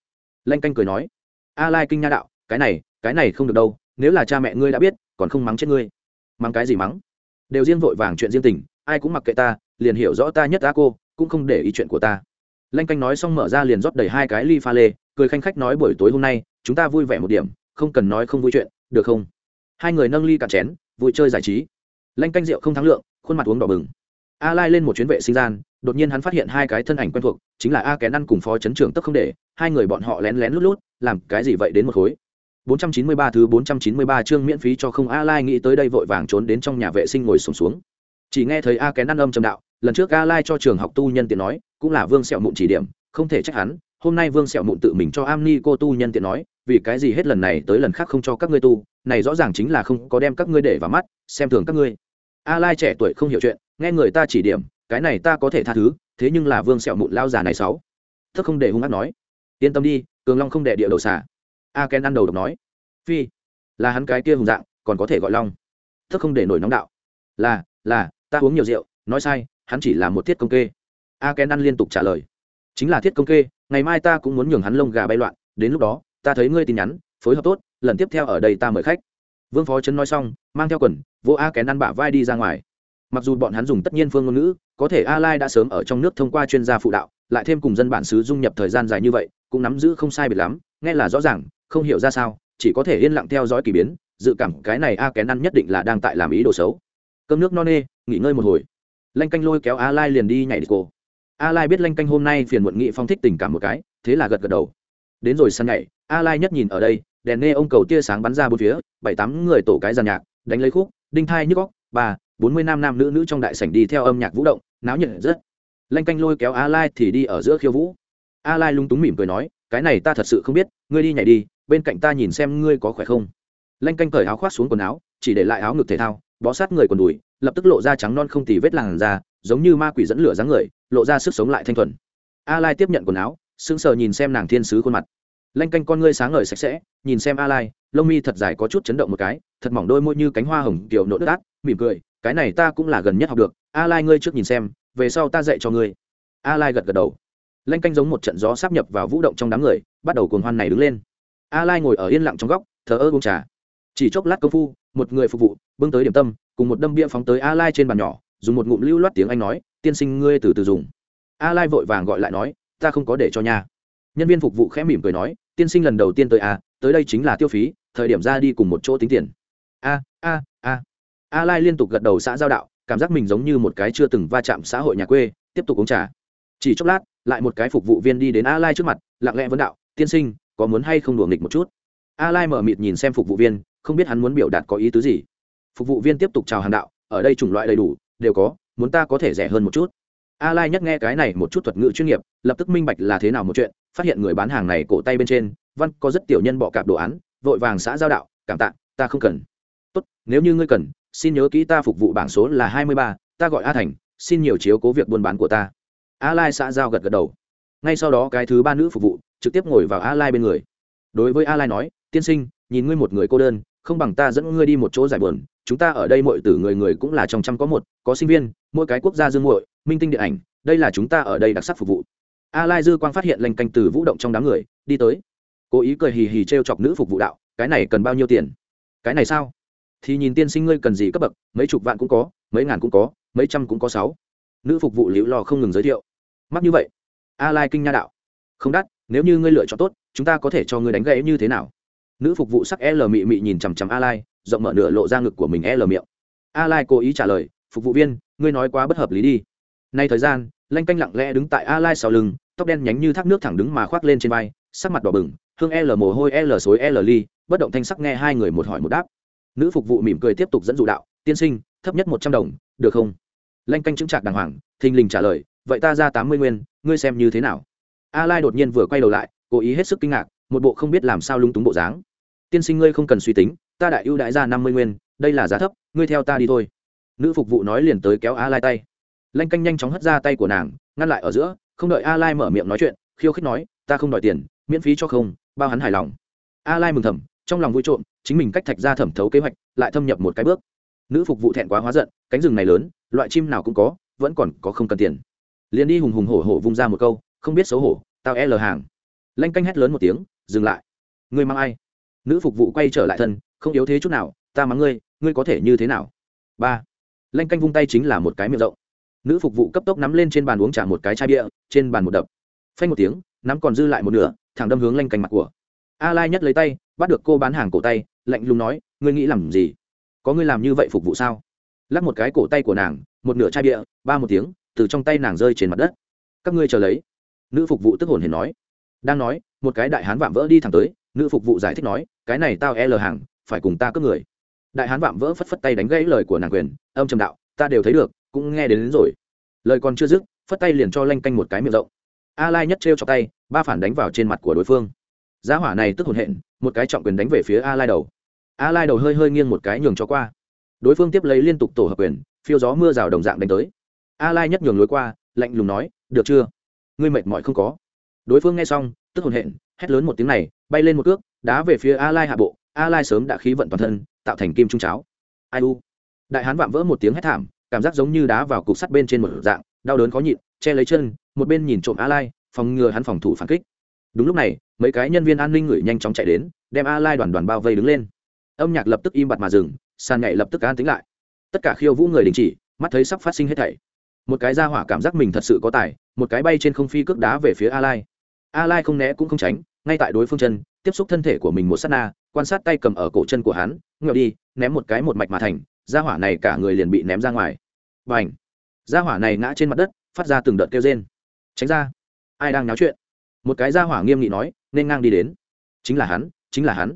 Lanh canh cười nói, a lai kinh nha đạo, cái này cái này không được đâu, nếu là cha mẹ ngươi đã biết, còn không mắng chết ngươi. Mắng cái gì mắng? Đều riêng vội vàng chuyện riêng tình ai cũng mặc kệ ta liền hiểu rõ ta nhất a cô cũng không để ý chuyện của ta. Lanh canh nói xong mở ra liền rót đầy hai cái ly pha lê cười khanh khách nói buổi tối hôm nay chúng ta vui vẻ một điểm không cần nói không vui chuyện được không? Hai người nâng ly cạn chén vui chơi giải trí. Lanh canh rượu không thắng lượng khuôn mặt uống đỏ bừng. A lai lên một chuyến vệ sinh gian đột nhiên hắn phát hiện hai cái thân ảnh quen thuộc chính là a kén ăn cùng phó chấn trưởng tức không để hai người bọn họ lén lén lút lút làm cái gì vậy đến một khối? 493 thứ 493 chương miễn phí cho không a lai nghĩ tới đây vội vàng trốn đến trong nhà vệ sinh ngồi sùng xuống, xuống chỉ nghe thấy a kén ăn âm trầm đạo, lần trước a lai cho trường học tu nhân tiện nói, cũng là vương sẹo mụn chỉ điểm, không thể trách hắn, hôm nay vương sẹo mụn tự mình cho am ni cô tu nhân tiện nói, vì cái gì hết lần này tới lần khác không cho các ngươi tu, này rõ ràng chính là không có đem các ngươi để vào mắt, xem thường các ngươi. A lai trẻ tuổi không hiểu chuyện, nghe người ta chỉ điểm, cái này ta có thể tha thứ, thế nhưng là vương sẹo mụn lao già này sáu thức không để hung ác nói. Yên tâm đi, cường long không để địa đầu xả. A ken ăn đầu độc nói. Phi, là hắn cái kia hùng dạng, còn có thể gọi long. Thức không để nổi nóng đạo. Là là ta uống nhiều rượu, nói sai, hắn chỉ là một thiết công kê. A ken ăn liên tục trả lời. Chính là thiết công kê, ngày mai ta cũng muốn nhường hắn lông gà bay loạn, đến lúc đó, ta thấy ngươi tin nhắn, phối hợp tốt, lần tiếp theo ở đây ta mời khách. Vương phó trấn nói xong, mang theo quần, vô a kén ăn bả vai đi ra ngoài. Mặc dù bọn hắn dùng tất nhiên phương ngôn ngữ, có thể a lai đã sớm ở trong nước thông qua chuyên gia phụ đạo, lại thêm cùng dân bản xứ dung nhập thời gian dài như vậy, cũng nắm giữ không sai biệt lắm, nghe là rõ ràng, không hiểu ra sao, chỉ có thể yên lặng theo dõi kỳ biến, dự cảm cái này a kén ăn nhất định là đang tại làm ý đồ xấu cơm nước no nê, nghỉ ngơi một hồi. Lanh canh lôi kéo a lai liền đi nhảy đi cô a lai biết lanh canh hôm nay phiền muộn nghị phong thích tình cảm một cái, thế là gật gật đầu. Đến rồi săn nhảy, a lai nhất nhìn ở đây, đèn nghe ông cầu tia sáng bắn ra bốn phía, bảy tám người tổ cái giàn nhạc, đánh lấy khúc, đinh thai nhức góc ba, bốn mươi nam nam nữ nữ trong đại sảnh đi theo âm nhạc vũ động, náo nhiệt rất. Lanh canh lôi kéo a lai thì đi ở giữa khiêu vũ. A lai lung túng mỉm cười nói, cái này ta thật sự không biết, ngươi đi nhảy đi, bên cạnh ta nhìn xem ngươi có khỏe không. Lanh canh cởi áo khoác xuống quần áo, chỉ để lại áo ngực thể thao bó sát người quần đùi, lập tức lộ ra trắng non không tì vết làn da, giống như ma quỷ dẫn lửa dáng người, lộ ra sức sống lại thanh thuần. A lai tiếp nhận quần áo, sững sờ nhìn xem nàng thiên sứ khuôn mặt. Lanh canh con ngươi sáng ngời sạch sẽ, nhìn xem a lai lông mi thật dài có chút chấn động một cái, thật mỏng đôi môi như cánh hoa hồng kiểu nộ đất át, mỉm cười, cái này ta cũng là gần nhất học được a lai ngươi trước nhìn xem, về sau ta dạy cho ngươi. A lai gật gật đầu. Lanh canh giống một trận gió sắp nhập vào vũ động trong đám người, bắt đầu cuồng hoan này đứng lên. A lai ngồi ở yên lặng trong góc, thờ ơ uống trà chỉ chốc lát công phu, một người phục vụ, bưng tới điểm tâm, cùng một đâm bia phóng tới a lai trên bàn nhỏ, dùng một ngụm lưu loát tiếng anh nói, tiên sinh ngươi từ từ dùng. A lai vội vàng gọi lại nói, ta không có để cho nha. Nhân viên phục vụ khẽ mỉm cười nói, tiên sinh lần đầu tiên tới a, tới đây chính là tiêu phí, thời điểm ra đi cùng một chỗ tính tiền. A a a. A lai liên tục gật đầu xã giao đạo, cảm giác mình giống như một cái chưa từng va chạm xã hội nhà quê, tiếp tục uống trà. Chỉ chốc lát, lại một cái phục vụ viên đi đến a lai trước mặt, lặng lẽ vấn đạo, tiên sinh, có muốn hay không đùa nghịch một chút? A lai mở mịt nhìn xem phục vụ viên không biết hắn muốn biểu đạt có ý tứ gì. Phục vụ viên tiếp tục chào hàng đạo ở đây chủng loại đầy đủ đều có muốn ta có thể rẻ hơn một chút? A lai nhắc nghe cái này một chút thuật ngữ chuyên nghiệp lập tức minh bạch là thế nào một chuyện phát hiện người bán hàng này cổ tay bên trên văn có rất tiểu nhân bọ cạp đồ án vội vàng xã giao đạo cảm tạ ta không cần. Tốt nếu như ngươi cần xin nhớ kỹ ta phục vụ bảng số là 23, ta gọi a thành xin nhiều chiếu cố việc buôn bán của ta. A lai xã giao gật gật đầu. Ngay sau đó cái thứ ba nữ phục vụ trực tiếp ngồi vào a lai bên người. Đối với a lai nói tiên sinh, nhìn ngươi một người cô đơn, không bằng ta dẫn ngươi đi một chỗ giải buồn. Chúng ta ở đây mọi tử người người cũng là trong trăm có một, có sinh viên, mỗi cái quốc gia dương muội, minh tinh điện ảnh, đây là chúng ta ở đây đặc sắc phục vụ. A lai dư quang phát hiện lanh canh từ vũ động trong đám người, đi tới. Cố ý cười hì hì t chọc nữ phục vụ đạo, cái này cần bao nhiêu tiền? Cái này sao? Thì nhìn tiên sinh ngươi cần gì cấp bậc, mấy chục vạn cũng có, mấy ngàn cũng có, mấy trăm cũng có sáu. Nữ phục vụ liễu lò không ngừng giới thiệu. Mắc như vậy. A lai kinh nha đạo. Không đắt, nếu như ngươi lựa chọn tốt, chúng ta có thể cho ngươi đánh gãy như thế nào? Nữ phục vụ sắc l mị mị nhìn chằm chằm a lai rộng mở nửa lộ ra ngực của mình l miệng. A lai cố ý trả lời, phục vụ viên, ngươi nói quá bất hợp lý đi. Nay thời gian, lanh canh lặng lẽ đứng tại a lai sau lưng, tóc đen nhánh như thác nước thẳng đứng mà khoác lên trên vai, sắc mặt đỏ bừng, hương l mồ hôi l xối l ly, bất động thanh sắc nghe hai người một hỏi một đáp. Nữ phục vụ mỉm cười tiếp tục dẫn dụ đạo, tiên sinh, thấp nhất một trăm đồng, được không? Lanh canh chứng trạc đàng hoàng, thình lình trả lời, vậy ta ra tám mươi nguyên, ngươi xem như thế nào? A lai đột nhiên vừa quay đầu lại, cố ý hết sức kinh ngạc một bộ không biết làm sao lung túng bộ dáng. Tiên sinh ngươi không cần suy tính, ta đại ưu đại ra năm mươi nguyên, đây là giá thấp, ngươi theo ta đi thôi. Nữ phục vụ nói liền tới kéo a lai tay. Lanh canh nhanh chóng hất ra tay của nàng, ngăn lại ở giữa, không đợi a lai mở miệng nói chuyện, khiêu khích nói, ta không đòi tiền, miễn phí cho không, bao hắn hài lòng. A lai mừng thầm, trong lòng vui trộm, chính mình cách thạch ra thẩm thấu kế hoạch, lại thâm nhập một cái bước. Nữ phục vụ thẹn quá hóa giận, cánh rừng này lớn, loại chim nào cũng có, vẫn còn có không cần tiền. Liền đi hùng hùng hổ hổ vung ra một câu, không biết xấu hổ, tao e lờ hàng lanh canh hét lớn một tiếng, dừng lại. Ngươi mang ai? Nữ phục vụ quay trở lại thân, không yếu thế chút nào, ta mắng ngươi ngươi có thể như thế nào? Ba. Lanh canh vung tay chính là một cái miệng rộng. Nữ phục vụ cấp tốc nắm lên trên bàn uống trả một cái chai bia, trên bàn một đập. Phanh một tiếng, nắm còn dư lại một nửa, thẳng đâm hướng lanh canh mặt của. A lai nhất lấy tay, bắt được cô bán hàng cổ tay, lạnh lùng nói, ngươi nghĩ làm gì? Có ngươi làm như vậy phục vụ sao? Lắc một cái cổ tay của nàng, một nửa chai bia, ba một tiếng, từ trong tay nàng rơi trên mặt đất. Các ngươi chờ lấy. Nữ phục vụ tức hồn hển nói đang nói một cái đại hán vạm vỡ đi thẳng tới nữ phục vụ giải thích nói cái này tao e lờ hàng phải cùng ta cướp người. Đại hán vạm vỡ phất phất tay đánh gãy lời của nàng quyền âm trầm đạo ta đều thấy được cũng nghe đến, đến rồi. Lời còn chưa dứt phất tay liền cho lanh canh một cái miệng rộng. A lai nhất trêu cho tay ba phản đánh vào trên mặt của đối phương. Giá hỏa này tức hồn hện một cái trọng quyền đánh về phía a lai đầu. A lai đầu hơi hơi nghiêng một cái nhường cho qua. Đối phương tiếp lấy liên tục tổ hợp quyền phiêu gió mưa rào đồng dạng đánh tới. A lai nhất nhường lối qua lạnh lùng nói được chưa? Ngươi mệt mỏi không có đối phương nghe xong, tức hồn hện, hét lớn một tiếng này, bay lên một cước, đá về phía a lai hạ bộ. A lai sớm đã khí vận toàn thân, tạo thành kim trung cháo. Ai u. Đại hán vạm vỡ một tiếng hét thảm, cảm giác giống như đá vào cục sắt bên trên một dạng, đau đớn khó nhịn, che lấy chân, một bên nhìn trộm a lai phòng ngừa hắn phòng thủ phản kích. Đúng lúc này, mấy cái nhân viên an ninh người nhanh chóng chạy đến, đem a lai đoàn đoàn bao vây đứng lên. Âm nhạc lập tức im bặt mà dừng, sàn nhảy lập tức an tính lại. Tất cả khiêu vũ người đình chỉ, mắt thấy sắp phát sinh hết thảy. Một cái ra hỏa cảm giác mình thật sự có tài, một cái bay trên không phi cước đá về phía a lai a lai không né cũng không tránh ngay tại đối phương chân tiếp xúc thân thể của mình một sát na quan sát tay cầm ở cổ chân của hắn ngờ đi ném một cái một mạch mà thành gia hỏa này cả người liền bị ném ra ngoài. Bành, gia hỏa này ngã trên mặt đất phát ra từng đợt kêu rên. Tránh ra! Ai đang náo chuyện? Một cái gia hỏa nghiêm nghị nói nên ngang đi đến. Chính là hắn chính là hắn.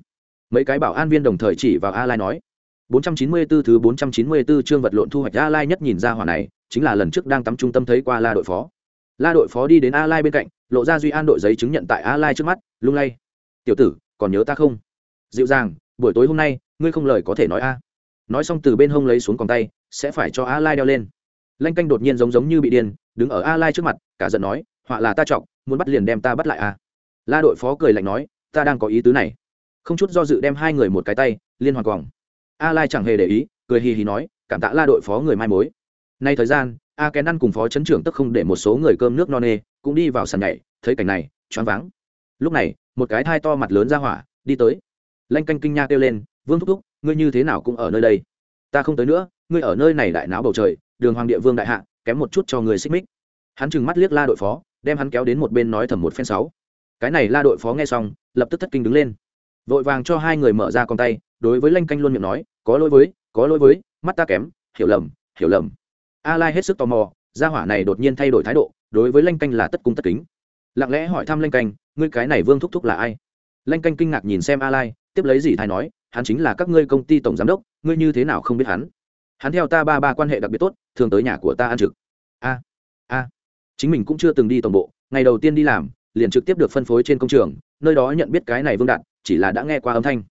Mấy cái bảo an viên đồng thời chỉ vào a lai nói. 494 thứ 494 chương vật lộn thu hoạch a lai nhất nhìn ra hỏa này chính là lần trước đang tắm trung tâm thấy qua la đội phó la đội phó đi đến a lai bên cạnh, lộ ra duy an đội giấy chứng nhận tại a lai trước mắt, lung lay. Tiểu tử, còn nhớ ta không? Dịu dàng, buổi tối hôm nay, ngươi không lời có thể nói a. Nói xong từ bên hông lấy xuống còng tay, sẽ phải cho a lai đeo lên. Lanh canh đột nhiên giống giống như bị điên, đứng ở a lai trước mặt, cả giận nói, họa là ta trọng, muốn bắt liền đem ta bắt lại a. La đội phó cười lạnh nói, ta đang có ý tứ này. Không chút do dự đem hai người một cái tay, liên hoàn quòng. A lai chẳng hề để ý, cười hì hì nói, cảm tạ la đội phó người mai mối. Nay thời gian a kén ăn cùng phó chấn trưởng tức không để một số người cơm nước no nê, cũng đi vào sàn nhảy, thấy cảnh này, choáng váng. Lúc này, một cái thai to mặt lớn ra hỏa, đi tới. Lanh canh kinh nha kêu lên, vương thúc thúc, ngươi như thế nào cũng ở nơi đây? Ta không tới nữa, ngươi ở nơi này đại náo bầu trời, đường hoàng địa vương đại hạ, kém một chút cho người xích mích. Hắn trừng mắt liếc la đội phó, đem hắn kéo đến một bên nói thầm một phen sáu. Cái này la đội phó nghe xong, lập tức thất kinh đứng lên. Vội vàng cho hai người mở ra con tay, đối với lanh canh luôn miệng nói, có lỗi với, có lỗi với, mắt ta kém, hiểu lầm hiểu lầm a lai hết sức tò mò, gia hỏa này đột nhiên thay đổi thái độ, đối với lanh canh là tất cung tất kính. Lặng lẽ hỏi thăm lanh canh, ngươi cái này vương thúc thúc là ai? Lanh canh kinh ngạc nhìn xem a lai, tiếp lấy gì thái nói, hắn chính là các ngươi công ty tổng giám đốc, ngươi như thế nào không biết hắn? Hắn theo ta ba ba quan hệ đặc biệt tốt, thường tới nhà của ta ăn trực. A a, chính mình cũng chưa từng đi tổng bộ, ngày đầu tiên đi làm, liền trực tiếp được phân phối trên công trường, nơi đó nhận biết cái này vương đạt, chỉ là đã nghe qua âm thanh.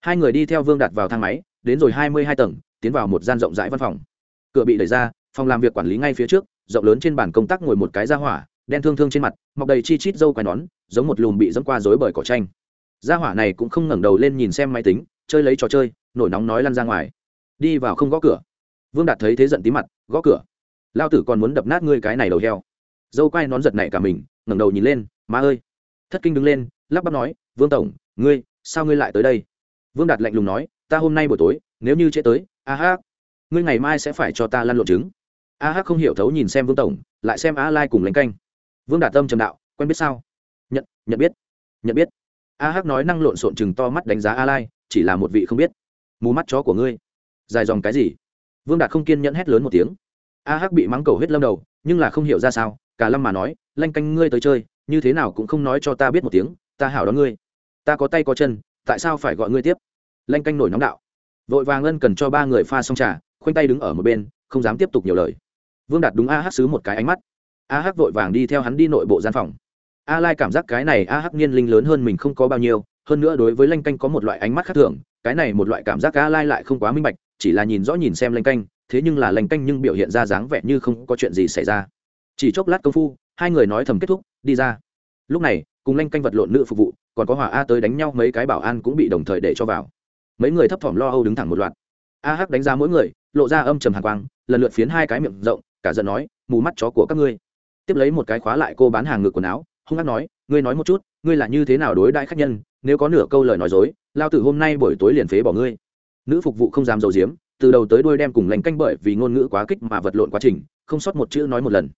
Hai người đi theo vương đạt vào thang máy, đến rồi hai mươi hai tầng, tiến vào một gian rộng rãi văn phòng. Cửa bị đẩy ra phòng làm việc quản lý ngay phía trước, rộng lớn trên bàn công tác ngồi một cái ra hỏa, đen thương thương trên mặt, mọc đầy chi chít dâu quai nón, giống một lùm bị dẫm qua dối bởi cỏ tranh gia hỏa này cũng không ngẩng đầu lên nhìn xem máy tính, chơi lấy trò chơi, nổi nóng nói lăn ra ngoài. Đi vào không gõ cửa. Vương đạt thấy thế giận tí mặt, gõ cửa. Lao tử còn muốn đập nát ngươi cái này đầu heo. Dâu quai nón giật này cả mình, ngẩng đầu nhìn lên, má ơi. Thất kinh đứng lên, lắp bắp nói, vương tổng, ngươi, sao ngươi lại tới đây? Vương đạt lạnh lùng nói, ta hôm nay buổi tối, nếu như trễ tới, a ha, ngươi ngày mai sẽ phải cho ta lăn lộn trứng a Hắc không hiểu thấu nhìn xem vương tổng, lại xem a lai cùng lánh canh. Vương đạt tâm trầm đạo, quen biết sao? Nhận nhận biết nhận biết. A hắc nói năng lộn xộn chừng to mắt đánh giá a lai, chỉ là một vị không biết. Mù mắt chó của ngươi. Dài dòng cái gì? Vương đạt không kiên nhẫn hét lớn một tiếng. A hắc bị mắng cầu hết lâm đầu, nhưng là không hiểu ra sao, cả lâm mà nói lanh canh ngươi tới chơi, như thế nào cũng không nói cho ta biết một tiếng, ta hảo đón ngươi. Ta có tay có chân, tại sao phải gọi ngươi tiếp? Lanh canh nổi nóng đạo. Vội vàng ân cần cho ba người pha xong trà, khoanh tay đứng ở một bên, không dám tiếp tục nhiều lời vương đạt đúng a hắc xứ một cái ánh mắt. A hắc vội vàng đi theo hắn đi nội bộ gian phòng. A lai cảm giác cái này a hắc niên linh lớn hơn mình không có bao nhiêu, hơn nữa đối với lanh canh có một loại ánh mắt khác thường, cái này một loại cảm giác a lai lại không quá minh bạch, chỉ là nhìn rõ nhìn xem lanh canh, thế nhưng là lanh canh nhưng biểu hiện ra dáng vẻ như không có chuyện gì xảy ra. Chỉ chốc lát công phu, hai người nói thầm kết thúc, đi ra. Lúc này, cùng lanh canh vật lộn nữ phục vụ, còn có hỏa a tới đánh nhau mấy cái bảo an cũng bị đồng thời để cho vào. Mấy người thấp thỏm lo âu đứng thẳng một loạt. A hắc đánh giá mỗi người, lộ ra âm trầm hàn quang, lần lượt phiến hai cái miệng rộng cả giận nói, mù mắt chó của các ngươi. Tiếp lấy một cái khóa lại cô bán hàng ngược quần áo, hung hát nói, ngươi nói một chút, ngươi là như thế nào đối đãi khách nhân, nếu có nửa câu lời nói dối, lao tử hôm nay buổi tối liền phế bỏ ngươi. Nữ phục vụ không dám dầu diếm từ đầu tới đuôi đem cùng lành canh bởi vì ngôn ngữ quá kích mà vật lộn quá trình, không sót một chữ nói một lần.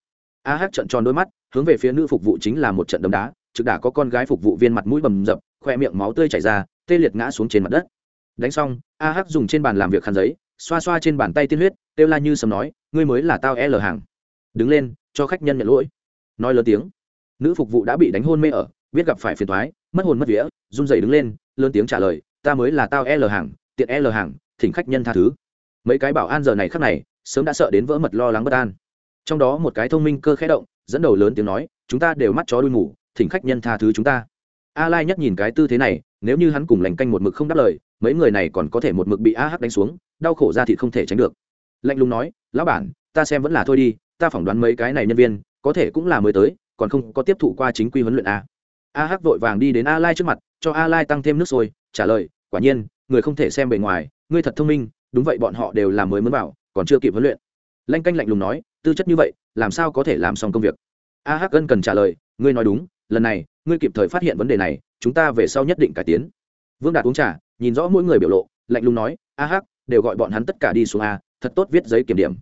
A hát trận tròn đôi mắt, hướng về phía nữ phục vụ chính là một trận đấm đá, trực đã có con gái phục vụ viên mặt mũi bầm dập, khoe miệng máu tươi chảy ra, tê liệt ngã xuống trên mặt đất. Đánh xong, a hát dùng trên bàn làm việc khăn giấy, xoa xoa trên bàn tay tiên huyết kêu la như sầm nói, ngươi mới là tao l hàng. Đứng lên, cho khách nhân nhận lỗi. Nói lớn tiếng. Nữ phục vụ đã bị đánh hôn mê ở, biết gặp phải phiền thoái mất hồn mất vía, run rẩy đứng lên, lớn tiếng trả lời, ta mới là tao l hàng, tiện l hàng, thỉnh khách nhân tha thứ. Mấy cái bảo an giờ này khắc này, sớm đã sợ đến vỡ mật lo lắng bất an. Trong đó một cái thông minh cơ khẽ động, dẫn đầu lớn tiếng nói, chúng ta đều mắt chó đuôi ngủ thỉnh khách nhân tha thứ chúng ta. A lai nhất nhìn cái tư thế này, nếu như hắn cùng lành canh một mực không đáp lời, mấy người này còn có thể một mực bị a hắc đánh xuống, đau khổ ra thì không thể tránh được lạnh lùng nói, lão bản, ta xem vẫn là thôi đi, ta phỏng đoán mấy cái này nhân viên, có thể cũng là mới tới, còn không có tiếp thụ qua chính quy huấn luyện a. A hắc vội vàng đi đến a lai trước mặt, cho a lai tăng thêm nước sôi, trả lời, quả nhiên, người không thể xem bề ngoài, ngươi thật thông minh, đúng vậy bọn họ đều là mới mới vào, còn chưa kịp huấn luyện. Lanh canh lạnh lùng nói, tư chất như vậy, làm sao có thể làm xong công việc? A hắc ân cần trả lời, ngươi nói đúng, lần này, ngươi kịp thời phát hiện vấn đề này, chúng ta về sau nhất định cải tiến. Vương đạt uống trà, nhìn rõ mỗi người biểu lộ, lạnh lùng nói, a hắc, đều gọi bọn hắn tất cả đi xuống a thật tốt viết giấy kiểm điểm.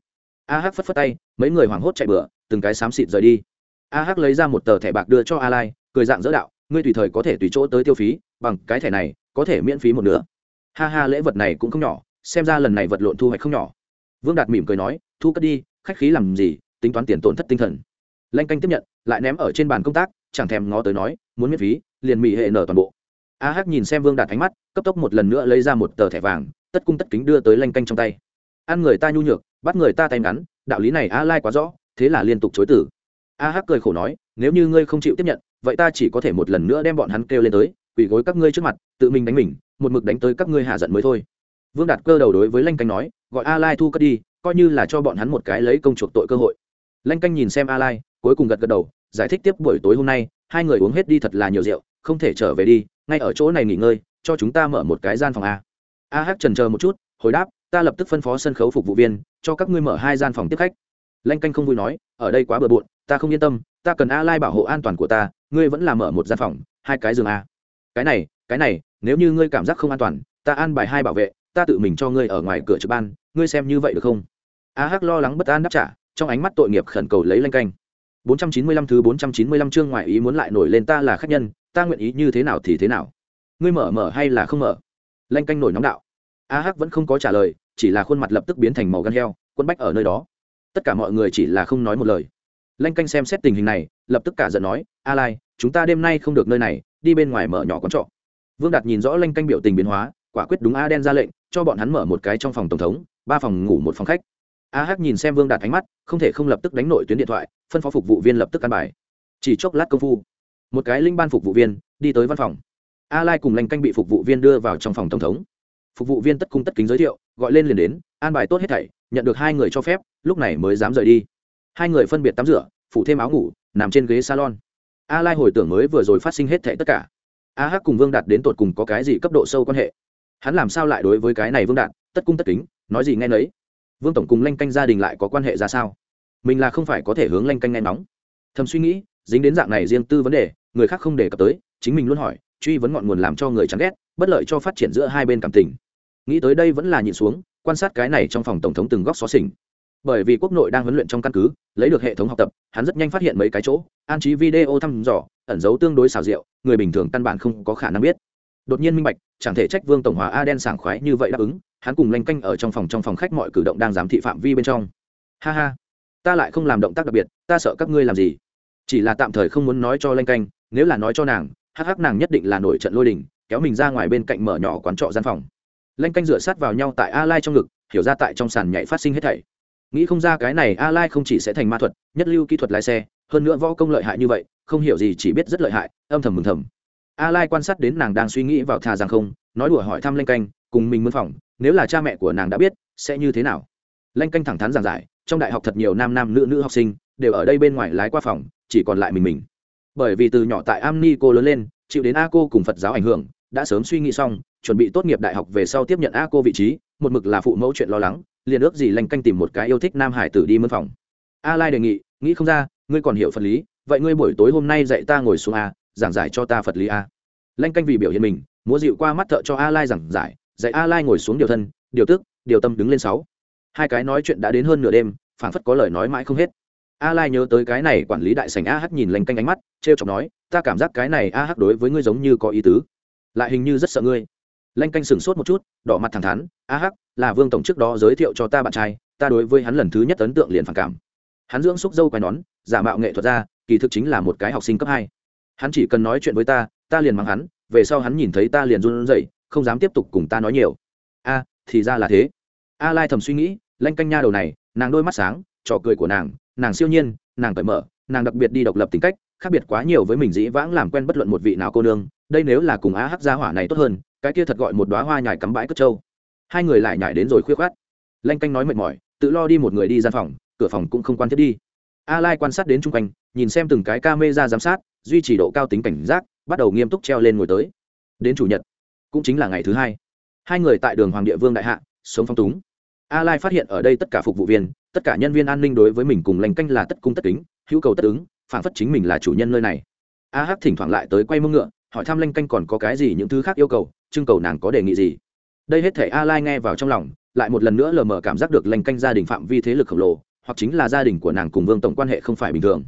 A hắc phất phất tay, mấy người hoảng hốt chạy bừa, từng cái xám xịt rời đi. A hắc lấy ra một tờ thẻ bạc đưa cho a lai, cười dạng dỡ đạo, ngươi tùy thời có thể tùy chỗ tới tiêu phí, bằng cái thẻ này, có thể miễn phí một nửa. Ha ha, lễ vật này cũng không nhỏ, xem ra lần này vật lộn thu hoạch không nhỏ. Vương đạt mỉm cười nói, thu cất đi, khách khí làm gì, tính toán tiền tổn thất tinh thần. Lanh canh tiếp nhận, lại ném ở trên bàn công tác, chẳng thèm ngó tới nói, muốn miễn phí, liền mỹ hệ nở toàn bộ. A hắc nhìn xem vương đạt ánh mắt, cấp tốc một lần nữa lấy ra một tờ thẻ vàng, tất cung tất kính đưa tới lanh canh trong tay ăn người ta nhu nhược, bắt người ta tay ngắn, đạo lý này a lai quá rõ, thế là liên tục chối tử a hắc cười khổ nói, nếu như ngươi không chịu tiếp nhận, vậy ta chỉ có thể một lần nữa đem bọn hắn kêu lên tới, quỳ gối các ngươi trước mặt, tự mình đánh mình, một mực đánh tới các ngươi hạ giận mới thôi. Vương đạt cơ đầu đối với lanh canh nói, gọi a lai thu cất đi, coi như là cho bọn hắn một cái lấy công chuộc tội cơ hội. Lanh canh nhìn xem a lai, cuối cùng gật gật đầu, giải thích tiếp buổi tối hôm nay, hai người uống hết đi thật là nhiều rượu, không thể trở về đi, ngay ở chỗ này nghỉ ngơi, cho chúng ta mở một cái gian phòng a. A hắc trần chờ một chút, hồi đáp ta lập tức phân phó sân khấu phục vụ viên, cho các ngươi mở hai gian phòng tiếp khách. Lanh canh không vui nói, ở đây quá bừa bộn, ta không yên tâm, ta cần a lai bảo hộ an toàn của ta, ngươi vẫn làm mở một gian phòng, hai cái giường a. Cái này cái này, nếu như ngươi cảm giác không an toàn, ta an bài hai bảo vệ, ta tự mình cho ngươi ở ngoài cửa trực ban, ngươi xem như vậy được không? A hắc lo lắng bất an đáp trả, trong ánh mắt tội nghiệp khẩn cầu lấy lanh canh. 495 thứ 495 chương ngoại ý muốn lại nổi lên ta là khách nhân, ta nguyện ý như thế nào thì thế nào. Ngươi mở mở hay là không mở? Lanh canh nổi nóng đạo a hắc vẫn không có trả lời, chỉ là khuôn mặt lập tức biến thành màu gan heo quân bách ở nơi đó. Tất cả mọi người chỉ là không nói một lời. Lanh canh xem xét tình hình này, lập tức cả giận nói, a lai, chúng ta đêm nay không được nơi này, đi bên ngoài mở nhỏ quán trọ. Vương đạt nhìn rõ lanh canh biểu tình biến hóa, quả quyết đúng a đen ra lệnh, cho bọn hắn mở một cái trong phòng tổng thống, ba phòng ngủ một phòng khách. A hắc nhìn xem vương đạt ánh mắt, không thể không lập tức đánh nội tuyến điện thoại, phân phó phục vụ viên lập tức căn bài. Chỉ chốc lát công phu, một cái linh ban phục vụ viên đi tới văn phòng. A lai cùng lanh canh bị phục vụ viên đưa vào trong phòng tổng thống phục vụ viên tất cung tất kính giới thiệu, gọi lên liền đến, an bài tốt hết thảy, nhận được hai người cho phép, lúc này mới dám rời đi. Hai người phân biệt tắm rửa, phủ thêm áo ngủ, nằm trên ghế salon. A lai hồi tưởng mới vừa rồi phát sinh hết thảy tất cả. A hắc cùng vương đạt đến tột cùng có cái gì cấp độ sâu quan hệ? Hắn làm sao lại đối với cái này vương đạt, tất cung tất kính, nói gì nghe nấy? Vương tổng cùng lanh canh gia đình lại có quan hệ ra sao? Mình là không phải có thể hướng lanh canh nghe nóng thầm suy nghĩ, dính đến dạng này riêng tư vấn đề, người khác không đề cập tới, chính mình luôn hỏi, truy vấn ngọn nguồn làm cho người chán ghét, bất lợi cho phát triển giữa hai bên cảm tình nghĩ tới đây vẫn là nhịn xuống, quan sát cái này trong phòng tổng thống từng góc xó xỉnh. Bởi vì quốc nội đang huấn luyện trong căn cứ, lấy được hệ thống học tập, hắn rất nhanh phát hiện mấy cái chỗ, an trí video thăm dò, ẩn dấu tương đối xào rượu người bình thường căn bản không có khả năng biết. Đột nhiên minh bạch, chẳng thể trách vương tổng hòa a đen sảng khoái như vậy đáp ứng, hắn cùng lanh canh ở trong phòng trong phòng khách mọi cử động đang giám thị phạm vi bên trong. Ha ha, ta lại không làm động tác đặc biệt, ta sợ các ngươi làm gì? Chỉ là tạm thời không muốn nói cho lanh canh, nếu là nói cho nàng, hắc hắc nàng nhất định là nổi trận lôi đình, kéo mình ra ngoài bên cạnh mở nhỏ quán trọ gian phòng lanh canh dựa sát vào nhau tại a lai trong ngực, hiểu ra tại trong sàn nhảy phát sinh hết thảy. Nghĩ không ra cái này a lai không chỉ sẽ thành ma thuật, nhất lưu kỹ thuật lái xe, hơn nữa võ công lợi hại như vậy, không hiểu gì chỉ biết rất lợi hại, âm thầm mừng thầm. A lai quan sát đến nàng đang suy nghĩ vào thà rằng không, nói đùa hỏi thăm lanh canh, cùng mình mượn phòng, nếu là cha mẹ của nàng đã biết, sẽ như thế nào? Lanh canh thẳng thắn giảng giải, trong đại học thật nhiều nam nam nữ nữ học sinh, đều ở đây bên ngoài lái qua phòng, chỉ còn lại mình mình. Bởi vì từ nhỏ tại am ni cô lớn lên, chịu đến a cô cùng phật giáo ảnh hưởng, đã sớm suy nghĩ xong chuẩn bị tốt nghiệp đại học về sau tiếp nhận a cô vị trí, một mực là phụ mẫu chuyện lo lắng, liền ước gì lanh canh tìm một cái yêu thích nam hải tử đi mân phòng. A lai đề nghị, nghĩ không ra, ngươi còn hiểu phật lý, vậy ngươi buổi tối hôm nay dạy ta ngồi xuống a, giảng giải cho ta phật lý a. Lanh canh vì biểu hiện mình, múa dịu qua mắt thợ cho a lai giảng giải, dạy a lai ngồi xuống điều thân, điều tức, điều tâm đứng lên sáu. Hai cái nói chuyện đã đến hơn nửa đêm, phảng phất có lời nói mãi không hết. A lai nhớ tới cái này quản lý đại sảnh a hắc nhìn lanh canh ánh mắt, trêu chọc nói, ta cảm giác cái này a hắc đối với ngươi giống như có ý tứ, lại hình như rất sợ ngươi lanh canh sửng sốt một chút, đỏ mặt thẳng thắn, a hắc, là vương tổng trước đó giới thiệu cho ta bạn trai, ta đối với hắn lần thứ nhất ấn tượng liền phản cảm. Hắn dưỡng xúc dâu quai nón, giả mạo nghệ thuật ra, kỳ thực chính là một cái học sinh cấp hai. Hắn chỉ cần nói chuyện với ta ta liền mắng hắn, về sau hắn nhìn thấy ta liền run rẩy, không dám tiếp tục cùng ta nói nhiều. A, thì ra là thế. A lai thầm suy nghĩ, lanh canh nha đầu này, nàng đôi mắt sáng, trò cười của nàng nàng siêu nhiên, nàng cởi mở, nàng đặc biệt đi độc lập tính cách, khác biệt quá nhiều với mình dĩ vãng làm quen bất luận một vị nào cô nương, đây nếu là cùng A hắc gia hỏa này tốt hơn cái kia thật gọi một đoá hoa nhài cắm bãi cất trâu. Hai người lại nhảy đến rồi khuyết khoát. Lanh canh nói mệt mỏi, tự lo đi một người đi gian phòng, cửa phòng cũng không quan thiết đi. A lai quan sát đến chung quanh, nhìn xem từng cái ca mê ra giám sát, duy trì độ cao tính cảnh giác, bắt đầu nghiêm túc treo lên ngồi tới. Đến chủ nhật, cũng chính là ngày thứ hai. Hai người tại đường hoàng địa vương đại hạ, sống phong túng. A lai phát hiện ở đây tất cả phục vụ viên, tất cả nhân viên an ninh đối với mình cùng lành canh là tất cung tất kính, hữu cầu tất ứng, phản phất chính mình là chủ nhân nơi này. A hắc thỉnh thoảng lại tới quay mông ngựa hỏi thăm lanh canh còn có cái gì những thứ khác yêu cầu, trưng cầu nàng có đề nghị gì. Đây hết thể a lai nghe vào trong lòng, lại một lần nữa lờ mờ cảm giác được lanh canh gia đình phạm vi thế lực khổng lồ, hoặc chính là gia đình của nàng cùng vương tổng quan hệ không phải bình thường.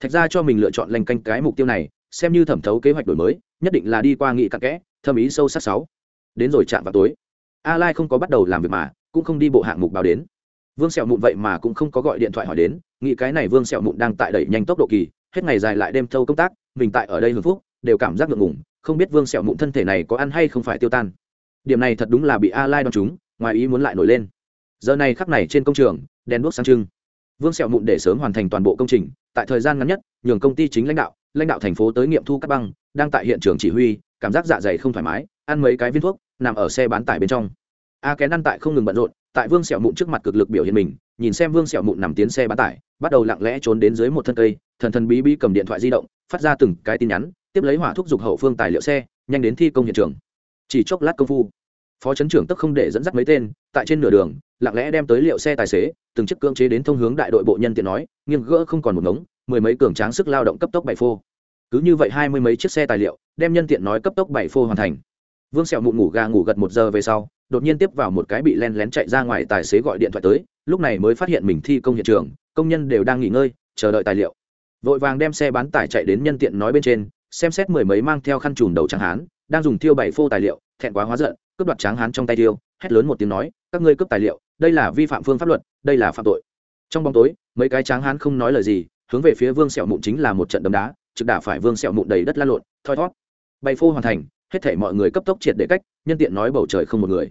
Thạch ra cho mình lựa chọn lanh canh cái mục tiêu này, xem như thẩm thấu kế hoạch đổi mới, nhất định là đi qua nghị cặn kẽ, thâm ý sâu sắc sáu. Đến rồi chạm vào tối a lai không có bắt đầu làm việc mà, cũng không đi bộ hạng mục báo đến. Vương sẹo mụn vậy mà cũng không có gọi điện thoại hỏi đến, nghĩ cái này vương sẹo mụn đang tại đẩy nhanh tốc độ kỳ, hết ngày dài lại đêm thâu công tác, mình tại ở đây hưởng phúc đều cảm giác ngượng ngùng, không biết vương sẹo mụn thân thể này có ăn hay không phải tiêu tan. Điểm này thật đúng là bị a lai đón chúng, ngoài ý muốn lại nổi lên. Giờ này khắc này trên công trường, đèn đuốc sáng trưng. Vương sẹo mụn để sớm hoàn thành toàn bộ công trình, tại thời gian ngắn nhất, nhường công ty chính lãnh đạo lãnh đạo thành phố tới nghiệm thu cắt băng, đang tại hiện trường chỉ huy, cảm giác dạ dày không thoải mái, ăn mấy cái viên thuốc, nằm ở xe bán tải bên trong. A kén ăn tại không ngừng bận rộn, tại vương sẹo mụn trước mặt cực lực biểu hiện mình, nhìn xem vương sẹo mụn nằm tiến xe bán tải, bắt đầu lặng lẽ trốn đến dưới một thân cây, thần thần bí bí cầm điện thoại di động, phát ra từng cái tin nhắn tiếp lấy hỏa thúc giục hậu phương tài liệu xe, nhanh đến thi công hiện trường. Chỉ chốc lát công phu, phó chấn trưởng tức không để dẫn dắt mấy tên, tại trên nửa đường, lặng lẽ đem tới liệu xe tài xế, từng chiếc cưỡng chế đến thông hướng đại đội bộ nhân tiện nói, nghiêng gỡ không còn một ngống, mười mấy cường tráng sức lao động cấp tốc bảy phô. Cứ như vậy hai mươi mấy chiếc xe tài liệu, đem nhân tiện nói cấp tốc bảy phô hoàn thành. Vương sẹo mụn ngủ gà ngủ gật một giờ về sau, đột nhiên tiếp vào một cái bị len lén chạy ra ngoài tài xế gọi điện thoại tới, lúc này mới phát hiện mình thi công hiện trường, công nhân đều đang nghỉ ngơi, chờ đợi tài liệu. Vội vàng đem xe bán tải chạy đến nhân tiện nói bên trên xem xét mười mấy mang theo khăn trùm đầu tráng hán, đang dùng thiêu bảy phô tài liệu, thẹn quá hóa giận, cướp đoạt tráng hán trong tay tiêu hét lớn một tiếng nói, các ngươi cướp tài liệu, đây là vi phạm phương pháp luật, đây là phạm tội. Trong bóng tối, mấy cái tráng hán không nói lời gì, hướng về phía vương sẹo mụn chính là một trận đấm đá, trực đả phải vương sẹo mụn đầy đất la lộn, thoi thót bày phô hoàn thành, hết thể mọi người cấp tốc triệt để cách, nhân tiện nói bầu trời không một người.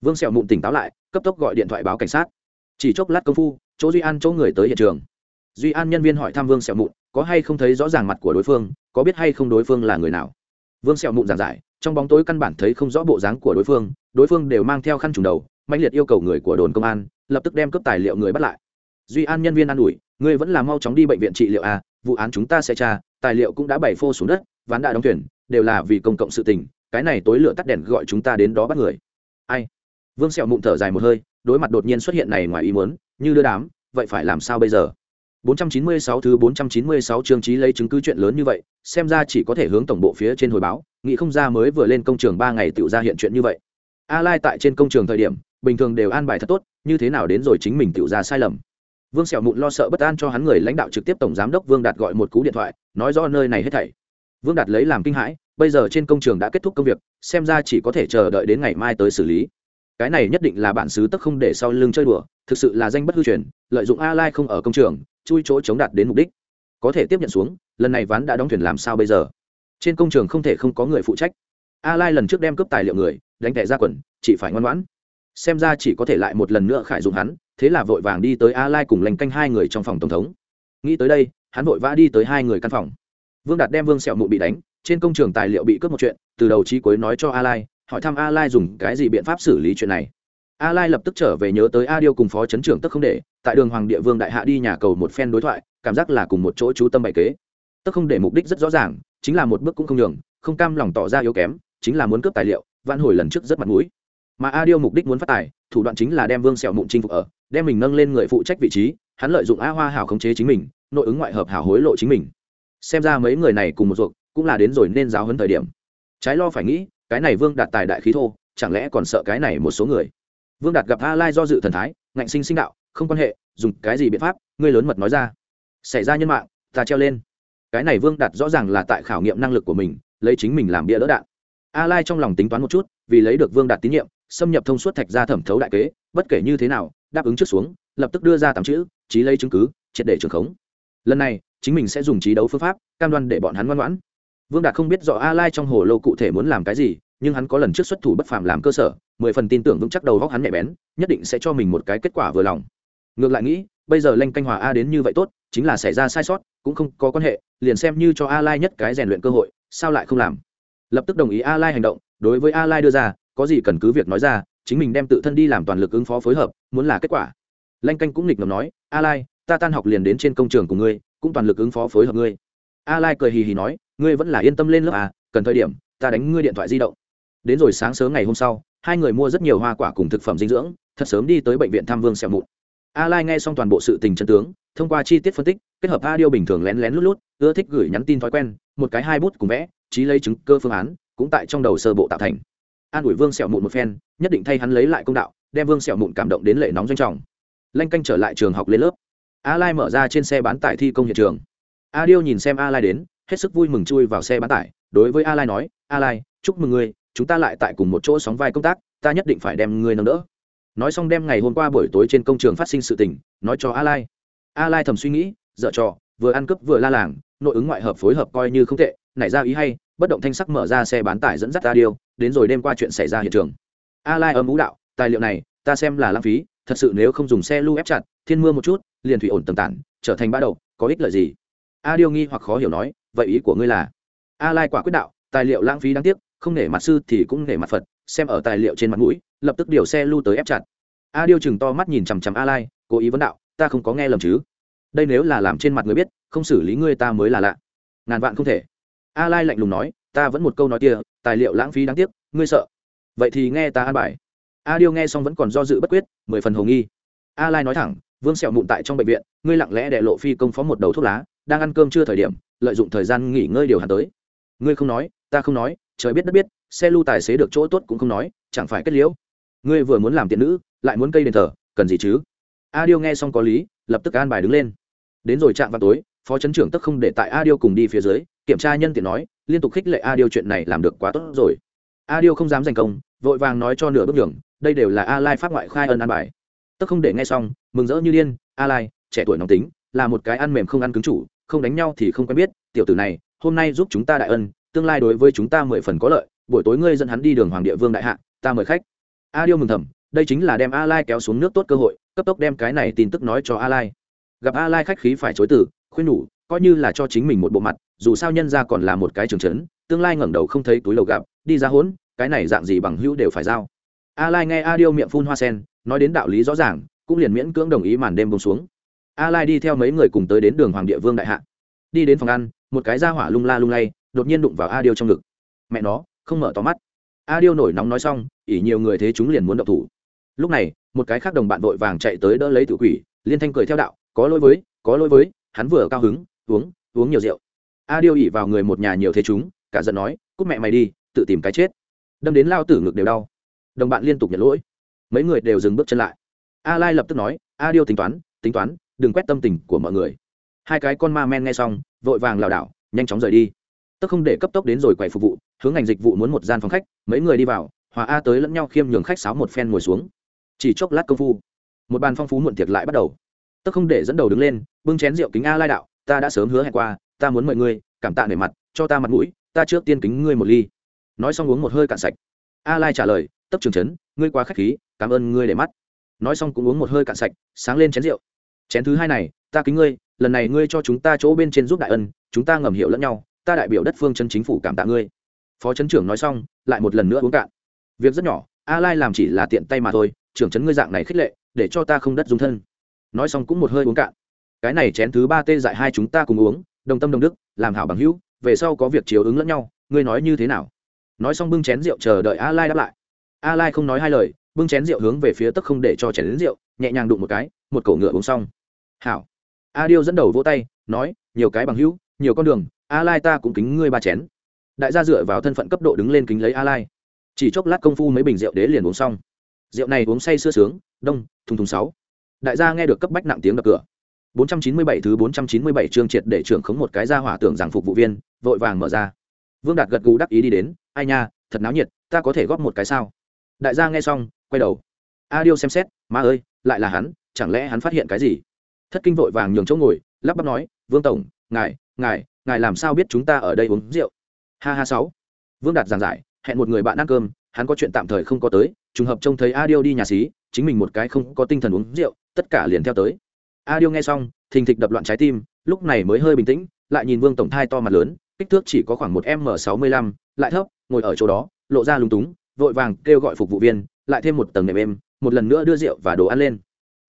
Vương sẹo mụn tỉnh táo lại, cấp tốc gọi điện thoại báo cảnh sát. Chỉ chốc lát công phu, chỗ duy an chỗ người tới hiện trường. Duy an nhân viên hỏi thăm vương sẹo mụn, có hay không thấy rõ ràng mặt của đối phương có biết hay không đối phương là người nào? Vương sẹo mụn giảng giải, trong bóng tối căn bản thấy không rõ bộ dáng của đối phương đối phương đều mang theo khăn trùng đầu mạnh liệt yêu cầu người của đồn công an, lập tức đem cướp tài liệu người bắt lại. Duy an nhân viên an ủi, ngươi vẫn là mau chóng đi bệnh viện trị liệu à vụ án chúng ta sẽ tra, tài liệu cũng đã bày phô xuống đất, ván đã đóng thuyền, đều là vì công cộng sự tình, cái này tối lửa tắt đèn gọi chúng ta đến đó bắt người. Ai? Vương sẹo mụn thở dài một hơi, đối mặt đột nhiên xuất hiện này ngoài ý muốn, như đưa đám, vậy phải làm sao bây giờ? 496 thứ 496 chương trí lấy chứng cứ chuyện lớn như vậy, xem ra chỉ có thể hướng tổng bộ phía trên hồi báo, nghĩ không ra mới vừa lên công trường 3 ngày tiểu ra hiện chuyện như vậy. A Lai tại trên công trường thời điểm, bình thường đều an bài thật tốt, như thế nào đến rồi chính mình tiểu ra sai lầm. Vương Sẹo Mụn lo sợ bất an cho hắn người lãnh đạo trực tiếp tổng giám đốc Vương Đạt gọi một cú điện thoại, nói rõ nơi này hết thảy. Vương Đạt lấy làm kinh hãi, bây giờ trên công trường đã kết thúc công việc, xem ra chỉ có thể chờ đợi đến ngày mai tới xử lý. Cái này nhất định là bản xứ tức không để sau lưng chơi đùa, thực sự là danh bất hư truyền, lợi dụng A Lai không ở công trường, chui chỗ chống đạt đến mục đích. Có thể tiếp nhận xuống, lần này ván đã đóng thuyền làm sao bây giờ? Trên công trường không thể không có người phụ trách. A lai lần trước đem cướp tài liệu người, đánh tệ ra quần, chỉ phải ngoan ngoãn. Xem ra chỉ có thể lại một lần nữa khải dụng hắn, thế là vội vàng đi tới a lai cùng lành canh hai người trong phòng tổng thống. Nghĩ tới đây, hắn vội vã đi tới hai người căn phòng. Vương đạt đem vương sẹo mụ bị đánh, trên công trường tài liệu bị cướp một chuyện, từ đầu chí cuối nói cho a lai, hỏi thăm a lai dùng cái gì biện pháp xử lý chuyện này a lai lập tức trở về nhớ tới a điêu cùng phó chấn trưởng tức không để tại đường hoàng địa vương đại hạ đi nhà cầu một phen đối thoại, cảm giác là cùng một chỗ chú tâm bày kế. Tức không để mục đích rất rõ ràng, chính là một bước cũng không nhường, không cam lòng tỏ ra yếu kém, chính là muốn cướp tài liệu vạn hồi lần trước rất mặt mũi. Mà a điêu mục đích muốn phát tài, thủ đoạn chính là đem vương sẹo mụn chinh phục ở, đem mình nâng lên người phụ trách vị trí, hắn lợi dụng a hoa hảo khống chế chính mình, nội ứng ngoại hợp hảo hối lộ chính mình. Xem ra mấy người này cùng một ruột, cũng là đến rồi nên giáo hơn thời điểm. Trái lo phải nghĩ, cái này vương đạt tài đại khí thô, chẳng lẽ còn sợ cái này một số người? Vương đạt gặp a lai do dự thần thái, ngạnh sinh sinh đạo, không quan hệ, dùng cái gì biện pháp, ngươi lớn mật nói ra. Xảy ra nhân mạng, ta treo lên. Cái này vương đạt rõ ràng là tại khảo nghiệm năng lực của mình, lấy chính mình làm bia đỡ đạn. A lai trong lòng tính toán một chút, vì lấy được vương đạt tín nhiệm, xâm nhập thông suốt thạch ra thẩm thấu đại kế, bất kể như thế nào, đáp ứng trước xuống, lập tức đưa ra tám chữ trí lấy chứng cứ, triệt để trường khống. Lần này, chính mình sẽ dùng trí đấu phương pháp, cam đoan để bọn hắn ngoan ngoãn. Vương đạt không biết rõ a lai trong hồ lô cụ thể muốn làm cái gì nhưng hắn có lần trước xuất thủ bất phàm làm cơ sở, mười phần tin tưởng vững chắc đầu góc hắn nhạy bén, nhất định sẽ cho mình một cái kết quả vừa lòng. Ngược lại nghĩ, bây giờ lanh canh hòa a đến như vậy tốt, chính là xảy ra sai sót, cũng không có quan hệ, liền xem như cho a lai nhất cái rèn luyện cơ hội, sao lại không làm? Lập tức đồng ý a lai hành động, đối với a lai đưa ra, có gì cần cứ việc nói ra, chính mình đem tự thân đi làm toàn lực ứng phó phối hợp, muốn là kết quả. Lanh canh cũng nghịch ngầm nói, a lai, ta tan học liền đến trên công trường của ngươi, cũng toàn lực ứng phó phối hợp ngươi. A lai cười hì hì nói, ngươi vẫn là yên tâm lên lớp à cần thời điểm, ta đánh ngươi điện thoại di động đến rồi sáng sớm ngày hôm sau, hai người mua rất nhiều hoa quả cùng thực phẩm dinh dưỡng, thật sớm đi tới bệnh viện thăm vương xẻo mụn. A lai nghe xong toàn bộ sự tình chân tướng, thông qua chi tiết phân tích, kết hợp a điêu bình thường lén lén lút lút, ưa thích gửi nhắn tin thói quen, một cái hai bút cùng vẽ, trí lấy chứng cơ phương án, cũng tại trong đầu sơ bộ tạo thành. An ủi vương sẹo mụn một phen, nhất định thay hắn lấy lại công đạo, đem vương sẹo mụn cảm động đến lệ nóng doanh trọng. Lanh canh trở lại trường học lên lớp. A lai mở ra trên xe bán tải thi công hiện trường. A điêu nhìn xem a lai đến, hết sức vui mừng chui vào xe bán tải, đối với a lai nói a lai chúc mừng ngươi chúng ta lại tại cùng một chỗ sóng vai công tác, ta nhất định phải đem ngươi nâng đỡ. Nói xong đem ngày hôm qua buổi tối trên công trường phát sinh sự tình, nói cho a lai. A lai thầm suy nghĩ, dở trò, vừa ăn cướp vừa la làng, nội ứng ngoại hợp phối hợp coi như không tệ, nảy ra ý hay, bất động thanh sắc mở ra xe bán tải dẫn dắt ta điêu đến rồi đêm qua chuyện xảy ra hiện trường. A lai ấm ú đạo, tài liệu này, ta xem là lãng phí, thật sự nếu không dùng xe lưu ép chặt, thiên mưa một chút, liền thủy ổn tầm tản, trở thành ba đầu, có ích lợi gì? A điêu nghi hoặc khó hiểu nói, vậy ý của ngươi là? A lai quả quyết đạo, tài liệu lãng phí đáng tiếc không nể mặt sư thì cũng nể mặt phật, xem ở tài liệu trên mặt mũi, lập tức điều xe lưu tới ép chặt. A điêu chừng to mắt nhìn chằm chằm a lai, cố ý vấn đạo, ta không có nghe lầm chứ? Đây nếu là làm trên mặt người biết, không xử lý ngươi ta mới là lạ. Ngàn vạn không thể. A lai lạnh lùng nói, ta vẫn một câu nói kia, tài liệu lãng phí đáng tiếc, ngươi sợ. Vậy thì nghe ta an bài. A điêu nghe xong vẫn còn do dự bất quyết, mười phần hồ nghi. A lai nói thẳng, vương sẹo mụn tại trong bệnh viện, ngươi lặng lẽ để lộ phi công phó một đầu thuốc lá, đang ăn cơm chưa thời điểm, lợi dụng thời gian nghỉ ngơi điều hạt tới. Ngươi không nói, ta không nói trời biết đất biết, xe lưu tài xế được chỗ tốt cũng không nói, chẳng phải kết liễu. Ngươi vừa muốn làm tiện nữ, lại muốn cây đền thờ, cần gì chứ? A điêu nghe xong có lý, lập tức an bài đứng lên. Đến rồi chạm vào tối, phó chấn trưởng tức không để tại a điêu cùng đi phía dưới, kiểm tra nhân tiện nói, liên tục khích lệ a điêu chuyện này làm được quá tốt rồi. A điêu không dám giành công, vội vàng nói cho nửa bước đường, đây đều là a lai phát ngoại khai ân an bài. Tức không để nghe xong, mừng rỡ như điên, a lai, trẻ tuổi nóng tính, là một cái ăn mềm không ăn cứng chủ, không đánh nhau thì không quen biết, tiểu tử này, hôm nay giúp chúng ta đại ân tương lai đối với chúng ta mười phần có lợi, buổi tối ngươi dẫn hắn đi đường hoàng địa vương đại hạ, ta mời khách. A điêu mừng thầm, đây chính là đem a lai kéo xuống nước tốt cơ hội, cấp tốc đem cái này tin tức nói cho a lai. Gặp a lai khách khí phải chối từ, khuyên nhủ, coi như là cho chính mình một bộ mặt, dù sao nhân ra còn là một cái trường trấn, tương lai ngẩng đầu không thấy túi lầu gặp, đi ra hỗn, cái này dạng gì bằng hữu đều phải giao. A lai nghe a điêu miệng phun hoa sen, nói đến đạo lý rõ ràng, cũng liền miễn cưỡng đồng ý màn đêm bông xuống. A lai đi theo mấy người cùng tới đến đường hoàng địa vương đại hạ. Đi đến phòng ăn, một cái da hỏa lung la lung lay đột nhiên đụng vào a điêu trong ngực. Mẹ nó, không mở to mắt. A điêu nổi nóng nói xong ỉ nhiều người thế chúng liền muốn động thủ. Lúc này, một cái khác đồng bạn vội vàng chạy tới đỡ lấy tử quỷ, liên thanh cười theo đạo, có lỗi với, có lỗi với, hắn vừa cao hứng, uống uống nhiều rượu. A điêu ỉ vào người một nhà nhiều thế chúng, cả giận nói, cút mẹ mày đi, tự tìm cái chết. Đâm đến lao tử ngực đều đau. Đồng bạn liên tục nhận lỗi. Mấy người đều dừng bước chân lại. A lai lập tức nói a điêu tính toán tính toán, đừng quét tâm tình của mọi người. Hai cái con ma men nghe xong, vội vàng lảo đảo, nhanh chóng rời đi tức không để cấp tốc đến rồi quầy phục vụ, hướng ngành dịch vụ muốn một gian phòng khách, mấy người đi vào, hòa a tới lẫn nhau khiêm nhường khách sáo một phen ngồi xuống. Chỉ chốc lát công phu, một bàn phong phú muộn tiệc lại bắt đầu. Tức không để dẫn đầu đứng lên, bưng chén rượu kính a lai đạo, ta đã sớm hứa hẹn qua, ta muốn mời ngươi, cảm tạ nể mặt, cho ta mặt mũi, ta trước tiên kính ngươi một ly. Nói xong uống một hơi cạn sạch. A lai trả lời, tấp trường trấn ngươi quá khách khí, cảm ơn ngươi để mắt. Nói xong cũng uống một hơi cạn sạch, sáng lên chén rượu. Chén thứ hai này, ta kính ngươi, lần này ngươi cho chúng ta chỗ bên trên giúp đại ân, chúng ta ngầm hiểu lẫn nhau ta đại biểu đất phương chân chính phủ cảm tạ ngươi. Phó chấn trưởng nói xong, lại một lần nữa uống cạn. Việc rất nhỏ, a lai làm chỉ là tiện tay mà thôi, trưởng chấn ngươi dạng này khích lệ, để cho ta không đất dung thân. Nói xong cũng một hơi uống cạn. Cái này chén thứ ba tê dại hai chúng ta cùng uống, đồng tâm đồng đức, làm hảo bằng hữu, về sau có việc chiếu ứng lẫn nhau, ngươi nói như thế nào? Nói xong bưng chén rượu chờ đợi a lai đáp lại. A lai không nói hai lời, bưng chén rượu hướng về phía tức không để cho chén đến rượu, nhẹ nhàng đụng một cái, một cổ ngựa uống xong. Hảo. A điêu dẫn đầu vỗ tay, nói, nhiều cái bằng hữu, nhiều con đường a lai ta cũng kính ngươi ba chén. Đại gia dựa vào thân phận cấp độ đứng lên kính lấy a lai chỉ chốc lát công phu mấy bình rượu đế liền uống xong. Rượu này uống say sưa sướng, đông, thùng thùng sáu. Đại gia nghe được cấp bách nặng tiếng đập cửa. 497 thứ 497 chương triệt để trưởng khống một cái ra hỏa tưởng rằng phục vụ viên, vội vàng mở ra. Vương đạt gật gù đắc ý đi đến, ai nha, thật náo nhiệt, ta có thể góp một cái sao? Đại gia nghe xong, quay đầu. A điêu xem xét, má ơi, lại là hắn, chẳng lẽ hắn phát hiện cái gì? Thất kinh vội vàng nhường chỗ ngồi, lắp bắp nói, vương tổng, ngài ngài ngài làm sao biết chúng ta ở đây uống rượu? Ha ha sáu. Vương đạt giảng giải, hẹn một người bạn ăn cơm, hắn có chuyện tạm thời không có tới, trùng hợp trông thấy a điêu đi nhà xí, chính mình một cái không có tinh thần uống rượu, tất cả liền theo tới. A điêu nghe xong, thình thịch đập loạn trái tim, lúc này mới hơi bình tĩnh, lại nhìn vương tổng thai to mặt lớn, kích thước chỉ có khoảng một m sáu mươi lăm, lại thấp, ngồi ở chỗ đó, lộ ra lúng túng, vội vàng kêu gọi phục vụ viên, lại thêm một tầng nệm êm, một lần nữa đưa rượu và đồ ăn lên.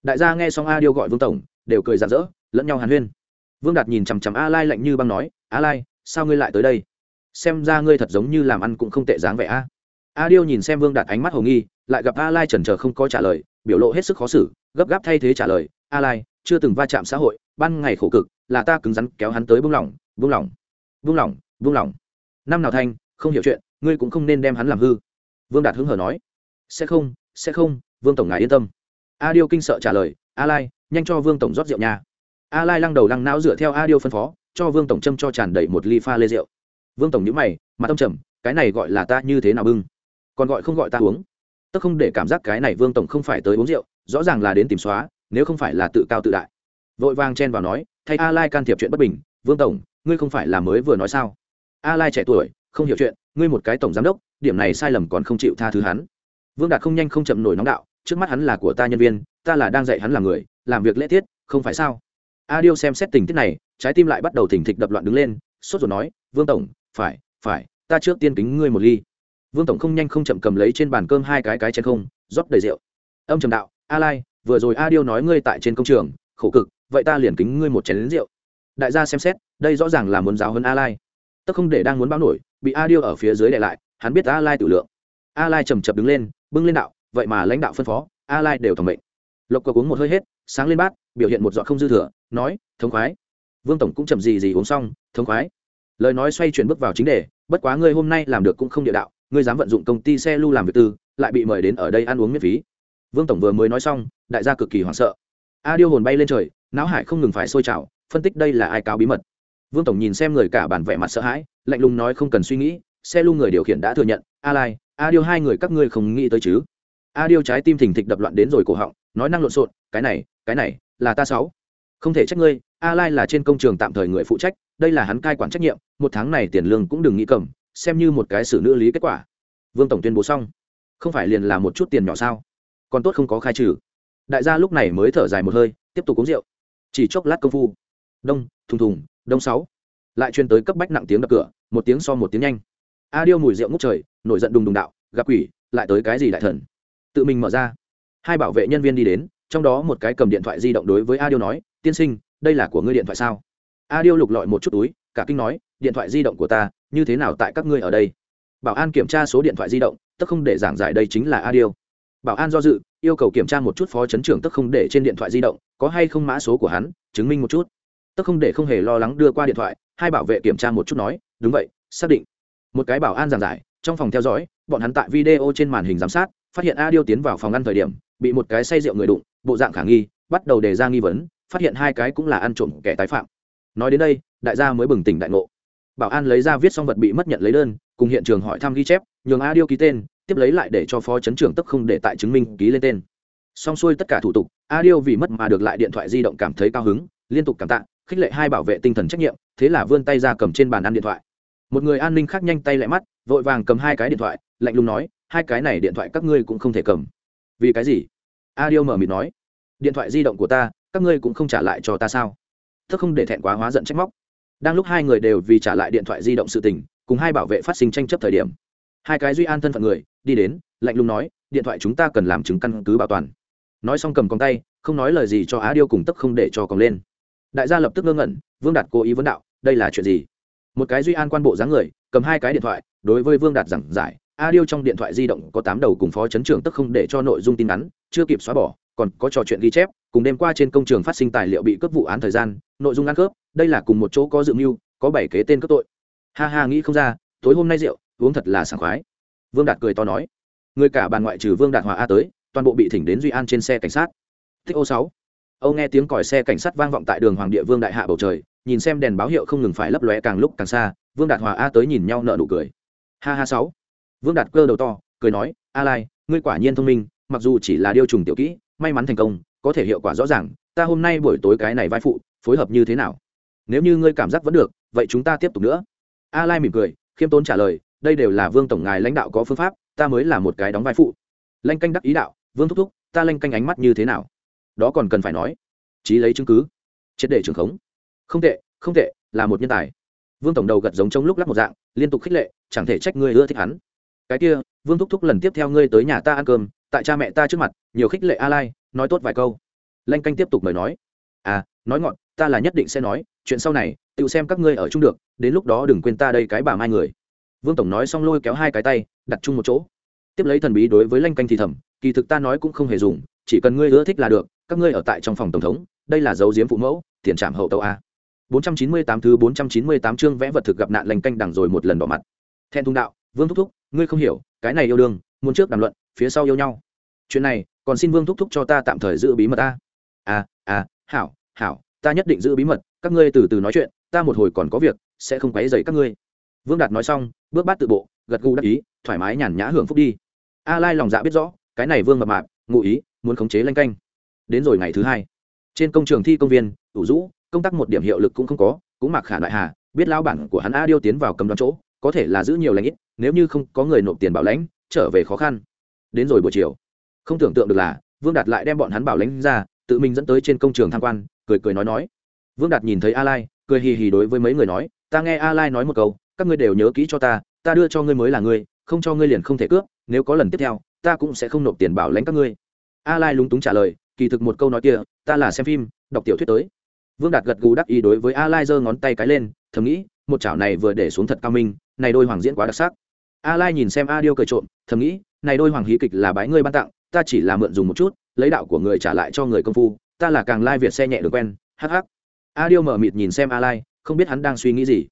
Đại gia nghe xong a điêu gọi vương tổng, đều cười rạng rỡ, lẫn nhau hàn huyên vương đạt nhìn chằm chằm a lai lạnh như băng nói a lai sao ngươi lại tới đây? Xem ra ngươi thật giống như làm ăn cũng không tệ dáng vẻ a. A điêu nhìn xem vương đạt ánh mắt hồ nghi, lại gặp a lai chần chờ không có trả lời, biểu lộ hết sức khó xử, gấp gáp thay thế trả lời a lai chưa từng va chạm xã hội, ban ngày khổ cực, là ta cứng rắn kéo hắn tới buông lỏng buông lỏng buông lỏng buông lỏng. Năm nào thanh, không hiểu chuyện, ngươi cũng không nên đem hắn làm hư. Vương đạt hứng hở nói, sẽ không sẽ không, vương tổng ngài yên tâm. A điêu kinh sợ trả lời a lai nhanh cho vương tổng rót rượu nhà a lai lăng đầu lăng não dựa theo a điêu phân phó, cho vương tổng châm cho tràn đầy một ly pha lê rượu. Vương tổng nhữ mày mà tâm trầm, cái này gọi là ta như thế nào bưng? Còn gọi không gọi ta uống? Tức không để cảm giác cái này vương tổng không phải tới uống rượu, rõ ràng là đến tìm xóa, nếu không phải là tự cao tự đại. Vội vang chen vào nói, thay a lai can thiệp chuyện bất bình, vương tổng, ngươi không phải là mới vừa nói sao? A lai trẻ tuổi, không hiểu chuyện, ngươi một cái tổng giám đốc, điểm này sai lầm còn không chịu tha thứ hắn. Vương đạt không nhanh không chậm nổi nóng đạo, trước mắt hắn là của ta nhân viên, ta là đang dạy hắn làm người, làm việc lễ tiết, không phải sao? A điêu xem xét tình tiết này, trái tim lại bắt đầu thỉnh thịch đập loạn đứng lên, sốt ruột nói, vương tổng, phải phải, ta trước tiên kính ngươi một ly. Vương tổng không nhanh không chậm cầm lấy trên bàn cơm hai cái cái chén không, rót đầy rượu. Âm trầm đạo, a lai, vừa rồi a điêu nói ngươi tại trên công trường, khổ cực, vậy ta liền kính ngươi một chén lính rượu. Đại gia xem xét, đây rõ ràng là muốn giáo hơn a lai. Tức không để đang muốn báo nổi, bị a điêu ở phía dưới để lại, hắn biết a lai tự lượng. A lai trầm chập đứng lên, bưng lên đạo, vậy mà lãnh đạo phân phó, a lai đều thẩm mệnh. Lộc cộc uống một hơi hết sáng lên bát, biểu hiện một giọt không dư thừa, nói, thống khoái. Vương tổng cũng chậm gì gì uống xong, thống khoái. Lời nói xoay chuyển bước vào chính đề, bất quá ngươi hôm nay làm được cũng không địa đạo, ngươi dám vận dụng công ty xe lưu làm việc tư, lại bị mời đến ở đây ăn uống miễn phí. Vương tổng vừa mới nói xong, đại gia cực kỳ hoảng sợ. A điêu hồn bay lên trời, não hải không ngừng phải sôi trào, phân tích đây là ai cáo bí mật. Vương tổng nhìn xem người cả bản vẻ mặt sợ hãi, lạnh lùng nói không cần suy nghĩ, xe lưu người điều khiển đã thừa nhận, a lai, a điêu hai người các ngươi không nghĩ tới chứ? A điêu trái tim thình thịch đập loạn đến rồi cổ họng, nói năng lộn xộn, cái này cái này là ta sáu. Không thể trách ngươi, a lai là trên công trường tạm thời người phụ trách, đây là hắn cai quản trách nhiệm, một tháng này tiền lương cũng đừng nghĩ cầm, xem như một cái xử nữ lý kết quả. Vương tổng tuyên bố xong. Không phải liền là một chút tiền nhỏ sao? Còn tốt không có khai trừ. Đại gia lúc này mới thở dài một hơi, tiếp tục uống rượu. Chỉ chốc lát công phu. Đông, thùng thùng, đông sáu. Lại truyền tới cấp bách nặng tiếng đập cửa, một tiếng so một tiếng nhanh. A điêu mùi rượu ngút trời, nổi giận đùng đùng đạo, gặp quỷ, lại tới cái gì đại thần? Tự mình mở ra. Hai bảo vệ nhân viên đi đến trong đó một cái cầm điện thoại di động đối với a điêu nói, tiên sinh, đây là của ngươi điện thoại sao? A điêu lục lọi một chút túi, cả kinh nói, điện thoại di động của ta, như thế nào tại các ngươi ở đây? Bảo an kiểm tra số điện thoại di động, tức không để giảng giải đây chính là a điêu bảo an do dự, yêu cầu kiểm tra một chút phó chấn trưởng tức không để trên điện thoại di động, có hay không mã số của hắn, chứng minh một chút. Tức không để không hề lo lắng đưa qua điện thoại, hai bảo vệ kiểm tra một chút nói, đúng vậy, xác định. Một cái bảo an giảng giải, trong phòng theo dõi, bọn hắn tại video trên màn hình giám sát, phát hiện a điêu tiến vào phòng ăn thời điểm, bị một cái say rượu người đụng bộ dạng khả nghi, bắt đầu đề ra nghi vấn, phát hiện hai cái cũng là ăn trộm kẻ tái phạm. Nói đến đây, đại gia mới bừng tỉnh đại ngộ. Bảo an lấy ra viết xong vật bị mất nhận lấy đơn, cùng hiện trường hỏi thăm ghi chép, nhường a điêu ký tên, tiếp lấy lại để cho phó chấn trưởng tức không để tại chứng minh ký lên tên. Xong xuôi tất cả thủ tục, a điêu vì mất mà được lại điện thoại di động cảm thấy cao hứng, liên tục cảm tạ, khích lệ hai bảo vệ tinh thần trách nhiệm, thế là vươn tay ra cầm trên bàn ăn điện thoại. Một người an ninh khác nhanh tay lại mắt, vội vàng cầm hai cái điện thoại, lạnh lùng nói, hai cái này điện thoại các ngươi cũng không thể cầm. Vì cái gì? A điêu mở mịt nói, điện thoại di động của ta, các ngươi cũng không trả lại cho ta sao? Thức không để thẹn quá hóa giận trách móc. Đang lúc hai người đều vì trả lại điện thoại di động sự tình, cùng hai bảo vệ phát sinh tranh chấp thời điểm, hai cái duy an thân phận người đi đến, lạnh lùng nói, điện thoại chúng ta cần làm chứng căn cứ bảo toàn. Nói xong cầm con tay, không nói lời gì cho á điêu cùng tức không để cho còng lên. Đại gia lập tức ngơ ngẩn, vương đạt cố ý vấn đạo, đây là chuyện gì? Một cái duy an quan bộ dáng người, cầm hai cái điện thoại, đối với vương đạt giảng giải a điêu trong điện thoại di động có tám đầu cùng phó chấn trưởng tức không để cho nội dung tin ngắn, chưa kịp xóa bỏ, còn có trò chuyện ghi chép. Cùng đêm qua trên công trường phát sinh tài liệu bị cướp vụ án thời gian, nội dung ăn cướp, đây là cùng một chỗ có dự mưu, có bảy kế tên cướp tội. Ha ha, nghĩ không ra, tối hôm nay rượu, uống thật là sảng khoái. Vương đạt cười to nói. Người cả bàn ngoại trừ vương đạt hòa a tới, toàn bộ bị thỉnh đến duy an trên xe cảnh sát. Thích ô sáu. Âu nghe tiếng còi xe cảnh sát vang vọng tại đường hoàng địa vương đại hạ bầu trời, nhìn xem đèn báo hiệu không ngừng phải lấp lóe càng lúc càng xa, vương đạt hòa a tới nhìn nhau nợ nụ cười. Ha ha, sáu vương đạt cơ đầu to, cười nói, a lai, ngươi quả nhiên thông minh, mặc dù chỉ là điêu trùng tiểu kỹ, may mắn thành công, có thể hiệu quả rõ ràng, ta hôm nay buổi tối cái này vai phụ, phối hợp như thế nào? Nếu như ngươi cảm giác vẫn được, vậy chúng ta tiếp tục nữa. A lai mỉm cười, khiêm tốn trả lời, đây đều là vương tổng ngài lãnh đạo có phương pháp, ta mới là một cái đóng vai phụ. Lanh canh đắc ý đạo, vương thúc thúc, ta lanh canh ánh mắt như thế nào? Đó còn cần phải nói. Chí lấy chứng cứ. Triệt để trường khống. Không tệ không tệ, là một nhân tài. Vương tổng đầu gật giống trong lúc lắc một dạng, liên tục khích lệ, chẳng thể trách ngươi ưa thích hắn cái kia, vương thúc thúc lần tiếp theo ngươi tới nhà ta ăn cơm, tại cha mẹ ta trước mặt, nhiều khích lệ a lai, nói tốt vài câu. Lanh canh tiếp tục mời nói. À nói ngọn, ta là nhất định sẽ nói, chuyện sau này, tự xem các ngươi ở chung được, đến lúc đó đừng quên ta đây cái bà mai người. Vương tổng nói xong lôi kéo hai cái tay, đặt chung một chỗ. Tiếp lấy thần bí đối với lanh canh thì thầm, kỳ thực ta nói cũng không hề dùng, chỉ cần ngươi ưa thích là được, các ngươi ở tại trong phòng tổng thống, đây là dấu diếm phụ mẫu, tiền trảm hậu tàu a. 498 thứ 498 chương vẽ vật thực gặp nạn lanh canh đằng rồi một lần bỏ mặt. Thẹn thùng đạo, vương thúc thúc ngươi không hiểu, cái này yêu đương, muốn trước đàm luận, phía sau yêu nhau. Chuyện này, còn xin vương thúc thúc cho ta tạm thời giữ bí mật ta. À à hảo hảo, ta nhất định giữ bí mật, các ngươi từ từ nói chuyện, ta một hồi còn có việc, sẽ không quấy dày các ngươi. Vương đạt nói xong, bước bát tự bộ, gật gù đắc ý, thoải mái nhàn nhã hưởng phúc đi. A lai lòng dạ biết rõ, cái này vương mập mạp, ngụ ý, muốn khống chế lanh canh. Đến rồi ngày thứ hai, trên công trường thi công viên, ủ rũ, công tác một điểm hiệu lực cũng không có, cũng mặc khả đại hà, biết lao bản của hắn a điêu tiến vào cầm đoán chỗ có thể là giữ nhiều lãnh ít, nếu như không có người nộp tiền bảo lãnh, trở về khó khăn. Đến rồi buổi chiều, không tưởng tượng được là, vương đạt lại đem bọn hắn bảo lãnh ra, tự mình dẫn tới trên công trường tham quan, cười cười nói nói. Vương đạt nhìn thấy a lai, cười hì hì đối với mấy người nói, ta nghe a lai nói một câu, các ngươi đều nhớ kỹ cho ta ta đưa cho ngươi mới là ngươi, không cho ngươi liền không thể cướp, nếu có lần tiếp theo, ta cũng sẽ không nộp tiền bảo lãnh các ngươi. A lai lúng túng trả lời, kỳ thực một câu nói kia, ta là xem phim, đọc tiểu thuyết tới. Vương đạt gật gù đắc ý đối với a lai giơ ngón tay cái lên, thầm nghĩ, một chảo này vừa để xuống thật cao minh này đôi hoàng diễn quá đặc sắc. A lai nhìn xem a điêu cười trộm, thầm nghĩ, này đôi hoàng hí kịch là bái ngươi ban tặng, ta chỉ là mượn dùng một chút, lấy đạo của người trả lại cho người công phu, ta là càng lai việt xe nhẹ được quen, hắc hắc. A điêu mở mịt nhìn xem a lai, không biết hắn đang suy nghĩ gì.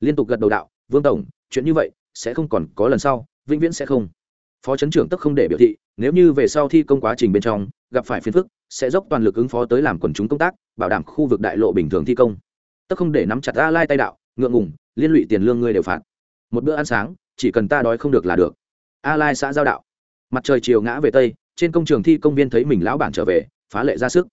Liên tục gật đầu đạo, vương tổng, chuyện như vậy sẽ không còn có lần sau, vĩnh viễn sẽ không. Phó chấn trưởng tức không để biểu thị, nếu như về sau thi công quá trình bên trong, gặp phải phiền phức, sẽ dốc toàn lực ứng phó tới làm quần chúng công tác, bảo đảm khu vực đại lộ bình thường thi công. Tức không để nắm chặt a lai tay đạo, ngượng ngùng, liên lụy tiền lương ngươi đều phạt một bữa ăn sáng, chỉ cần ta đói không được là được. A lai xã giao đạo. Mặt trời chiều ngã về tây, trên công trường thi công viên thấy mình lão bản trở về, phá lệ ra sức.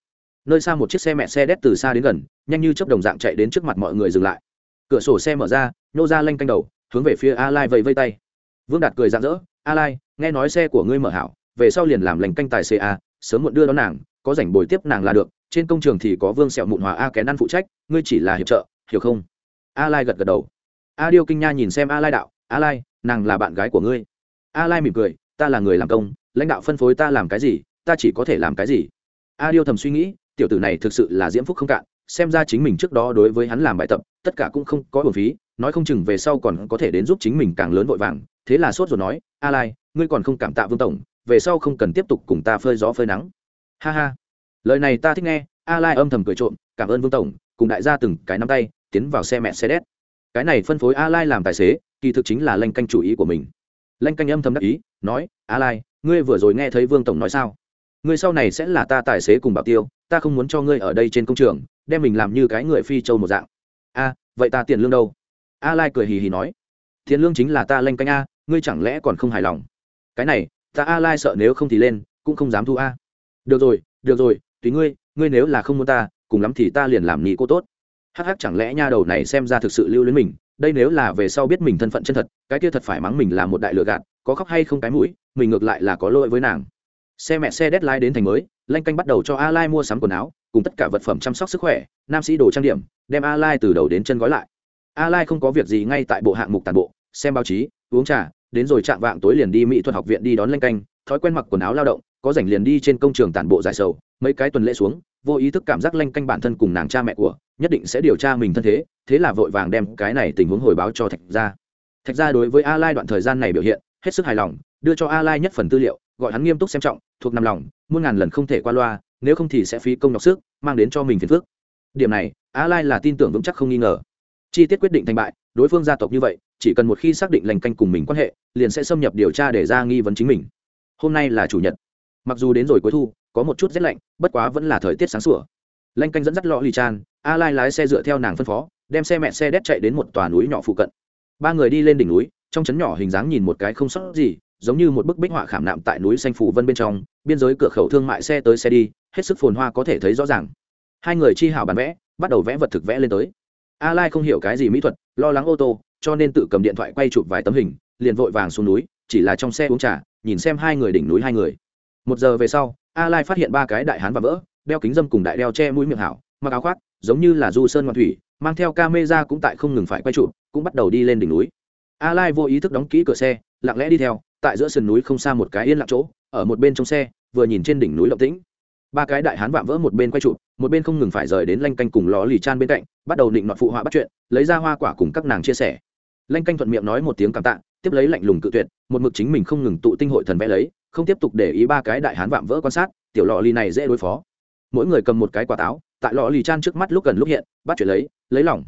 Nơi xa một chiếc xe mẹ xe đét từ xa đến gần, nhanh như chớp đồng dạng chạy đến trước mặt mọi người dừng lại. Cửa sổ xe mở ra, nô ra lanh canh đầu, hướng về phía a lai vẫy vây tay. Vương đạt cười rạng rỡ, a lai, nghe nói xe của ngươi mở hảo, về sau liền làm lành canh tài a, sớm muộn đưa đón nàng, có rảnh bồi tiếp nàng là được, trên công trường thì có vương sẹo mụn hòa a kén ăn phụ trách, ngươi chỉ là hiệp trợ, hiểu không? A lai gật gật đầu a điêu kinh nha nhìn xem a lai đạo, a lai, nàng là bạn gái của ngươi. A lai mỉm cười, ta là người làm công, lãnh đạo phân phối ta làm cái gì, ta chỉ có thể làm cái gì. A điêu thầm suy nghĩ, tiểu tử này thực sự là diễm phúc không cạn, xem ra chính mình trước đó đối với hắn làm bài tập, tất cả cũng không có bổn phí, nói không chừng về sau còn có thể đến giúp chính mình càng lớn vội vàng. Thế là sốt rồi nói, a lai, ngươi còn không cảm tạ vương tổng, về sau không cần tiếp tục cùng ta phơi gió phơi nắng. Ha ha. Lời này ta thích nghe, a lai âm thầm cười trộm, cảm ơn vương tổng, cùng đại gia từng cái nắm tay, tiến vào xe mẹ xe đét cái này phân phối a lai làm tài xế, kỳ thực chính là lanh canh chủ ý của mình. Lanh canh âm thầm đắc ý, nói, a lai, ngươi vừa rồi nghe thấy vương tổng nói sao? Ngươi sau này sẽ là ta tài xế cùng bảo tiêu, ta không muốn cho ngươi ở đây trên công trường, đem mình làm như cái người phi châu một dạng. A, vậy ta tiền lương đâu? A lai cười hì hì nói. Tiền lương chính là ta lanh canh a, ngươi chẳng lẽ còn không hài lòng? Cái này, ta a lai sợ nếu không thì lên, cũng không dám thu a. Được rồi được rồi, tùy ngươi ngươi nếu là không muốn ta, cùng lắm thì ta liền làm nhị cô tốt hắc hắc chẳng lẽ nha đầu này xem ra thực sự lưu luyến mình, đây nếu là về sau biết mình thân phận chân thật, cái kia thật phải mắng mình là một đại lừa gạt, có khóc hay không cái mũi, mình ngược lại là có lỗi với nàng. Xe mẹ xe đét lai đến thành mới, lanh canh bắt đầu cho a lai mua sắm quần áo, cùng tất cả vật phẩm chăm sóc sức khỏe, nam sĩ đồ trang điểm, đem a lai từ đầu đến chân gói lại. A lai không có việc gì ngay tại bộ hạng mục tàn bộ, xem báo chí, uống trà, đến rồi chạm vạng tối liền đi mỹ thuật học viện đi đón lanh canh, thói quen mặc quần áo lao động, có rảnh liền đi trên công trường tản bộ giải sầu mấy cái tuần lễ xuống, vô ý thức cảm giác lanh canh bản thân cùng nàng cha mẹ của, nhất định sẽ điều tra mình thân thế thế là vội vàng đem cái này tình huống hồi báo cho thạch gia. Thạch gia đối với a lai đoạn thời gian này biểu hiện, hết sức hài lòng, đưa cho a lai nhất phần tư liệu, gọi hắn nghiêm túc xem trọng, thuộc nằm lòng, muôn ngàn lần không thể qua loa, nếu không thì sẽ phí công nhọc sức, mang đến cho mình phiền phức. Điểm này, a lai là tin tưởng vững chắc không nghi ngờ. Chi tiết quyết định thành bại, đối phương gia tộc như vậy, chỉ cần một khi xác định lành canh cùng mình quan hệ, liền sẽ xâm nhập điều tra để ra nghi vấn chính mình. Hôm nay là chủ nhật. Mặc dù đến rồi cuối thu có một chút rét lạnh, bất quá vẫn là thời tiết sáng sủa. Lanh canh dẫn dắt lọ lì chan a lai lái xe dựa theo nàng phân phó, đem xe mẹ xe đét chạy đến một tòa núi nhỏ phụ cận. Ba người đi lên đỉnh núi, trong trấn nhỏ hình dáng nhìn một cái không sót gì, giống như một bức bích họa khảm nạm tại núi xanh phủ vân bên trong, biên giới cửa khẩu thương mại xe tới xe đi, hết sức phồn hoa có thể thấy rõ ràng. Hai người chi hảo bán vẽ, bắt đầu vẽ vật thực vẽ lên tới. A lai không hiểu cái gì mỹ thuật, lo lắng ô tô, cho nên tự cầm điện thoại quay chụp vài tấm hình, liền vội vàng xuống núi, chỉ là trong xe uống trà, nhìn xem hai người đỉnh núi hai người. Một giờ về sau a lai phát hiện ba cái đại hán và vỡ đeo kính dâm cùng đại đeo che mũi miệng hảo mặc áo khoác giống như là du sơn ngoan thủy mang theo camera cũng tại không ngừng phải quay trụ, cũng bắt đầu đi lên đỉnh núi. A lai vô ý thức đóng kỹ cửa xe lặng lẽ đi theo tại giữa sườn núi không xa một cái yên lặng chỗ ở một bên trong xe vừa nhìn trên đỉnh núi lộng tĩnh. Ba cái đại hán vạm vỡ một bên quay trụ, một bên không ngừng phải rời đến lanh canh cùng lò lì chan bên cạnh bắt đầu định nọt phụ họa bắt chuyện lấy ra hoa quả cùng các nàng chia sẻ. Lanh canh thuận miệng nói một tiếng cảm tạ tiếp lấy lạnh lùng cự tuyệt một mực chính mình không ngừng tụ tinh hội thần vẽ lấy không tiếp tục để ý ba cái đại hán vạm vỡ quan sát, tiểu lò lì này dễ đối phó. Mỗi người cầm một cái quả táo, tại lò lì chan trước mắt lúc gần lúc hiện, bắt chuyện lấy lấy lỏng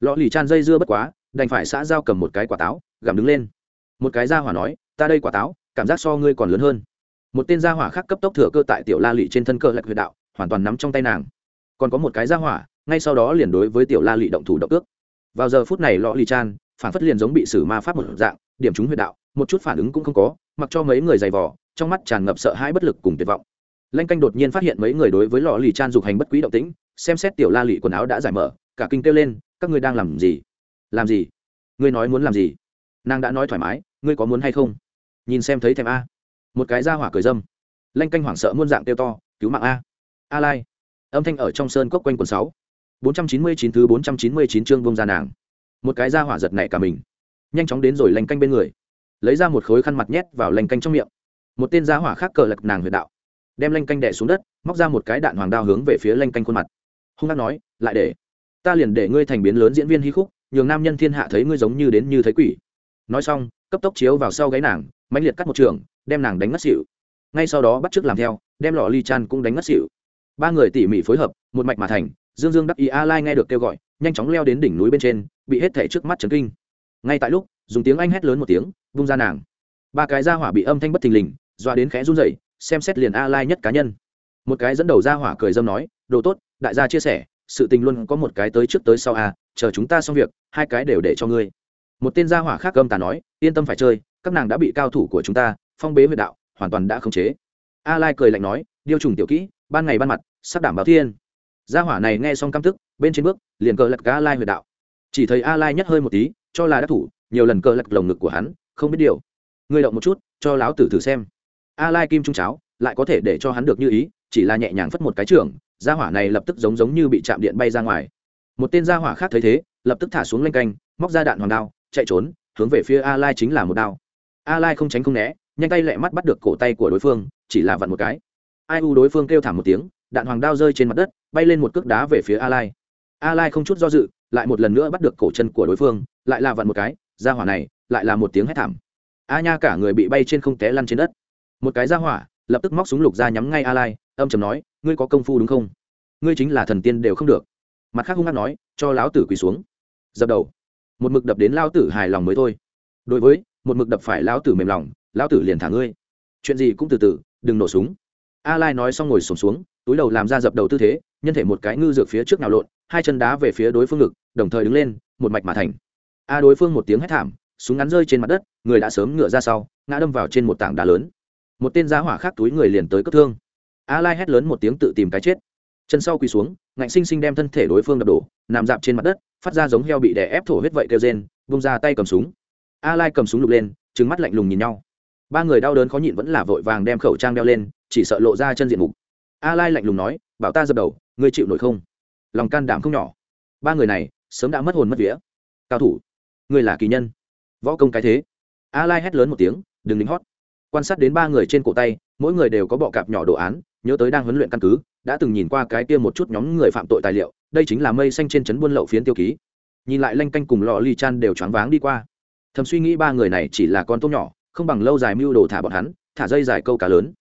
lò lì chan dây dưa bất quá, đành phải xã giao cầm một cái quả táo, gặm đứng lên. Một cái ra hỏa nói, ta đây quả táo, cảm giác so ngươi còn lớn hơn. Một tên gia hỏa khác cấp tốc thừa cơ tại tiểu la lị trên thân cơ lạch huyệt đạo, hoàn toàn nắm trong tay nàng. Còn có một cái gia hỏa, ngay sau đó liền đối với tiểu la lị động thủ động ước vào giờ phút này lọ lì chan, phản phất liền giống bị xử ma pháp một dạng, điểm chúng huyệt đạo, một chút phản ứng cũng không có, mặc cho mấy người giày vò trong mắt tràn ngập sợ hãi bất lực cùng tuyệt vọng. Lanh canh đột nhiên phát hiện mấy người đối với lọ lì chan dục hành bất quý động tĩnh, xem xét tiểu la lị quần áo đã giải mở, cả kinh kêu lên, các ngươi đang làm gì? Làm gì? Ngươi nói muốn làm gì? Nàng đã nói thoải mái, ngươi có muốn hay không? Nhìn xem thấy thèm a. Một cái ra hỏa cười dâm. Lanh canh hoảng sợ muôn dạng kêu to, cứu mạng a. A lai. Âm thanh ở trong sơn cốc quanh quần sáu. Bốn trăm chín mươi chín thứ bốn trăm chín mươi chín chương bông ra nàng. Một cái ra hỏa giật nảy cả mình. Nhanh chóng đến rồi lanh canh bên người. Lấy ra một khối khăn mặt nhét vào lanh canh trong miệng một tên giá hỏa khác cờ lật nàng huyệt đạo, đem lanh canh đẻ xuống đất, móc ra một cái đạn hoàng đao hướng về phía lanh canh khuôn mặt. Hung hát nói, lại để, ta liền để ngươi thành biến lớn diễn viên hy khúc, nhường nam nhân thiên hạ thấy ngươi giống như đến như thấy quỷ. Nói xong, cấp tốc chiếu vào sau gáy nàng, mãnh liệt cắt một trường, đem nàng đánh ngất xỉu. Ngay sau đó bắt t làm theo, đem lọ ly chan cũng đánh ngất xỉu. Ba người tỉ mỉ phối hợp, một mạch mà thành, dương dương đắc ý a lai nghe được kêu gọi, nhanh chóng leo đến đỉnh núi bên trên, bị hết thảy trước mắt chấn kinh. Ngay tại lúc, dùng tiếng anh hét lớn một tiếng, vung ra nàng. Ba cái ra hỏa bị âm thanh bất thình lình doa đến khẽ run rẩy, xem xét liền a lai nhất cá nhân. Một cái dẫn đầu ra hỏa cười dâm nói, đồ tốt, đại gia chia sẻ, sự tình luôn có một cái tới trước tới sau a, chờ chúng ta xong việc, hai cái đều để cho ngươi. Một tên gia hỏa khác gâm tà nói, yên tâm phải chơi, các nàng đã bị cao thủ của chúng ta, phong bế huyệt đạo, hoàn toàn đã khống chế. A lai cười lạnh nói, điêu trùng tiểu kỹ, ban ngày ban mặt, sắp đảm bảo thiên. Gia hỏa này nghe xong căm tức, bên trên bước, liền cờ lật cá a lai huyệt đạo. Chỉ thấy a lai nhất hơi một tí, cho là đắc thủ, nhiều lần cờ lật lồng ngực của hắn, không biết điều. Ngươi động một chút, cho láo tử thử xem a lai kim trung cháo, lại có thể để cho hắn được như ý, chỉ là nhẹ nhàng phất một cái trưởng, gia hỏa này lập tức giống giống như bị chạm điện bay ra ngoài. Một tên gia hỏa khác thấy thế, lập tức thả xuống lanh canh, móc ra đạn hoàng đao, chạy trốn, hướng về phía a lai chính là một đao. A lai không tránh không né, nhanh tay lẹ mắt bắt được cổ tay của đối phương, chỉ là vặn một cái. Ai u đối phương kêu thảm một tiếng, đạn hoàng đao rơi trên mặt đất, bay lên một cước đá về phía a lai. A lai không chút do dự, lại một lần nữa bắt được cổ chân của đối phương, lại là vặn một cái, gia hỏa này, lại là một tiếng hét thảm. A nha cả người bị bay trên không té lăn trên đất một cái ra hỏa, lập tức móc súng lục ra nhắm ngay a lai âm chầm nói, ngươi có công phu đúng không? Ngươi chính là thần tiên đều không được. Mặt khác hung hát nói, cho lão tử quỳ xuống. Dập đầu. Một mực đập đến lao tử hài lòng mới thôi. Đối với, một mực đập phải lão tử mềm lòng, lão tử liền thả ngươi. Chuyện gì cũng từ từ, đừng nổ súng. A lai nói xong ngồi sổm xuống, túi đầu làm ra dập đầu tư thế, nhân thể một cái ngư dược phía trước nào lộn, hai chân đá về phía đối phương ngực, đồng thời đứng lên, một mạch mà thành. A đối phương một tiếng hét thảm, súng ngắn rơi trên mặt đất, người đã sớm ngựa ra sau, ngã đâm vào trên một tảng đá lớn một tên giá hỏa khác túi người liền tới cấp thương. A lai hét lớn một tiếng tự tìm cái chết. Chân sau quỳ xuống, ngạnh sinh sinh đem thân thể đối phương đập đổ, nằm dạp trên mặt đất, phát ra giống heo bị đè ép thổ huyết vậy kêu rên bung ra tay cầm súng. A lai cầm súng lục lên trứng mắt lạnh lùng nhìn nhau. Ba người đau đớn khó nhịn vẫn là vội vàng đem khẩu trang đeo lên, chỉ sợ lộ ra chân diện mục. A lai lạnh lùng nói, bảo ta dập đầu, ngươi chịu nổi không? Lòng can đảm không nhỏ. Ba người này, sớm đã mất hồn mất vía. Cao thủ, ngươi là kỳ nhân. Võ công cái thế. A lai hét lớn một tiếng, đừng lính hót quan sát đến ba người trên cổ tay, mỗi người đều có bọ cạp nhỏ đồ án, nhớ tới đang huấn luyện căn cứ, đã từng nhìn qua cái kia một chút nhóm người phạm tội tài liệu, đây chính là mây xanh trên trấn buôn lậu phiến tiêu ký. Nhìn lại lanh canh cùng lò ly chan đều choáng váng đi qua. Thầm suy nghĩ ba người này chỉ là con tôm nhỏ, không bằng lâu dài mưu đồ thả bọn hắn, thả dây dài câu cá lớn.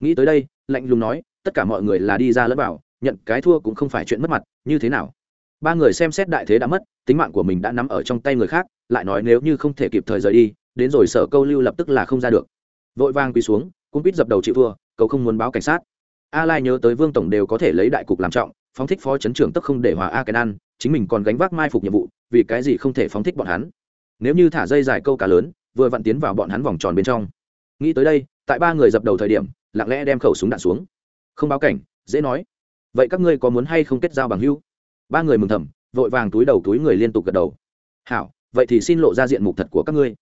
Nghĩ tới đây, lạnh lùng nói, tất cả mọi người là đi ra lẫn vào, nhận cái thua cũng không phải chuyện mất mặt, như thế nào? Ba người xem xét đại thế đã mất, tính mạng của mình đã nắm ở trong tay người khác, lại nói nếu như không thể kịp thời rời đi, đến rồi sở câu lưu lập tức là không ra được vội vang quỳ xuống cũng quýt dập đầu chịu thua cậu không muốn báo cảnh sát. A lai nhớ tới vương tổng đều có thể lấy đại cục làm trọng, phóng thích phó chấn trưởng tức không để hòa a cái ăn chính mình còn gánh vác mai phục nhiệm vụ, vì cái gì không thể phóng thích bọn hắn? Nếu như thả dây dài câu cá lớn, vừa vặn tiến vào bọn hắn vòng tròn bên trong. Nghĩ tới đây, tại ba người dập đầu thời điểm, lặng lẽ đem khẩu súng đạn xuống. Không báo cảnh, dễ nói. Vậy các ngươi có muốn hay không kết giao bằng hữu? Ba người mừng thầm, vội vàng túi đầu túi người liên tục gật đầu. Hảo, vậy thì xin lộ ra diện mục thật của các ngươi.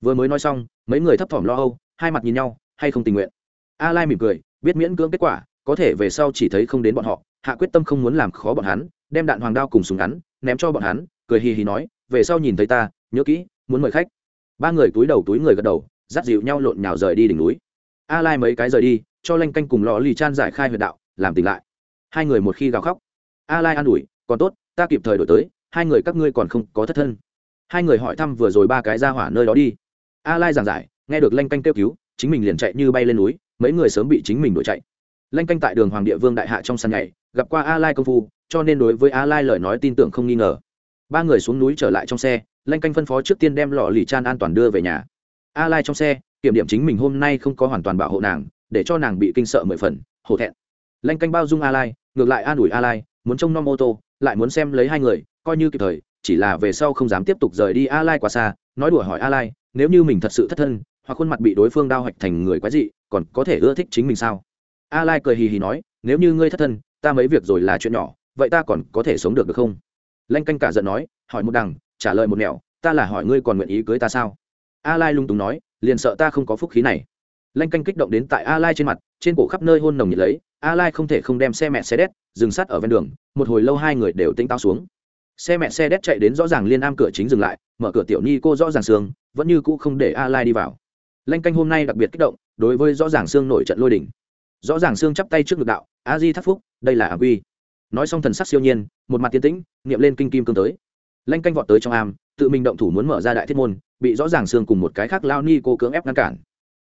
Vừa mới nói xong, mấy người thấp thỏm lo âu hai mặt nhìn nhau, hay không tình nguyện? A lai mỉm cười, biết miễn cưỡng kết quả, có thể về sau chỉ thấy không đến bọn họ, hạ quyết tâm không muốn làm khó bọn hắn, đem đạn hoàng đao cùng súng ngắn, ném cho bọn hắn, cười hì hì nói, về sau nhìn thấy ta, nhớ kỹ, muốn mời khách. Ba người túi đầu túi người gật đầu, dắt dịu nhau lộn nhào rời đi đỉnh núi. A lai mấy cái rời đi, cho lanh canh cùng lò lì chan giải khai huyệt đạo, làm tỉnh lại. Hai người một khi gào khóc, a lai an ủi, còn tốt, ta kịp thời đổi tới, hai người các ngươi còn không có thất thân. Hai người hỏi thăm vừa rồi ba cái ra hỏa nơi đó đi. A lai giảng giải nghe được lanh canh kêu cứu, chính mình liền chạy như bay lên núi, mấy người sớm bị chính mình đuổi chạy. Lanh canh tại đường hoàng địa vương đại hạ trong sân nhảy, gặp qua a lai công phu, cho nên đối với a lai lời nói tin tưởng không nghi ngờ. Ba người xuống núi trở lại trong xe, lanh canh phân phó trước tiên đem lọ lì chan an toàn đưa về nhà. A lai trong xe, kiểm điểm chính mình hôm nay không có hoàn toàn bảo hộ nàng, để cho nàng bị kinh sợ mười phần, hổ thẹn. Lanh canh bao dung a lai, ngược lại an ủi a lai, muốn trông nom ô tô, lại muốn xem lấy hai người, coi như kịp thời, chỉ là về sau không dám tiếp tục rời đi a lai quá xa, nói đùa hỏi a lai, nếu như mình thật sự thất thân hoặc khuôn mặt bị đối phương đao hạch thành người quái dị, còn có thể ưa thích chính mình sao? A lai cười hì hì nói, nếu như ngươi thất thân, ta mấy việc rồi là chuyện nhỏ, vậy ta còn có thể sống được được không? Lanh canh cả giận nói, hỏi một đằng, trả lời một nẻo, ta là hỏi ngươi còn nguyện ý cưới ta sao? A lai lung túng nói, liền sợ ta không có phúc khí này. Lanh canh kích động đến tại a lai trên mặt, trên cổ khắp nơi hôn nồng nhiệt lấy, a lai không thể không đem xe mẹ xe đét dừng sát ở ven đường, một hồi lâu hai người đều tinh tao xuống. Xe mẹ xe đét chạy đến rõ ràng liên am cửa chính dừng lại, mở cửa tiểu ni cô rõ ràng sương, vẫn như cũ không để a lai đi vào lanh canh hôm nay đặc biệt kích động, đối với rõ ràng xương nổi trận lôi đỉnh. Rõ ràng xương chắp tay trước ngực đạo, a di thắc phúc, đây là ám quy nói xong thần sắc siêu nhiên, một mặt tiến tĩnh nghiệm lên kinh kim cương tới. Lanh canh vọt tới trong am, tự mình động thủ muốn mở ra đại thiết môn, bị rõ ràng xương cùng một cái khác lao ni cô cưỡng ép ngăn cản.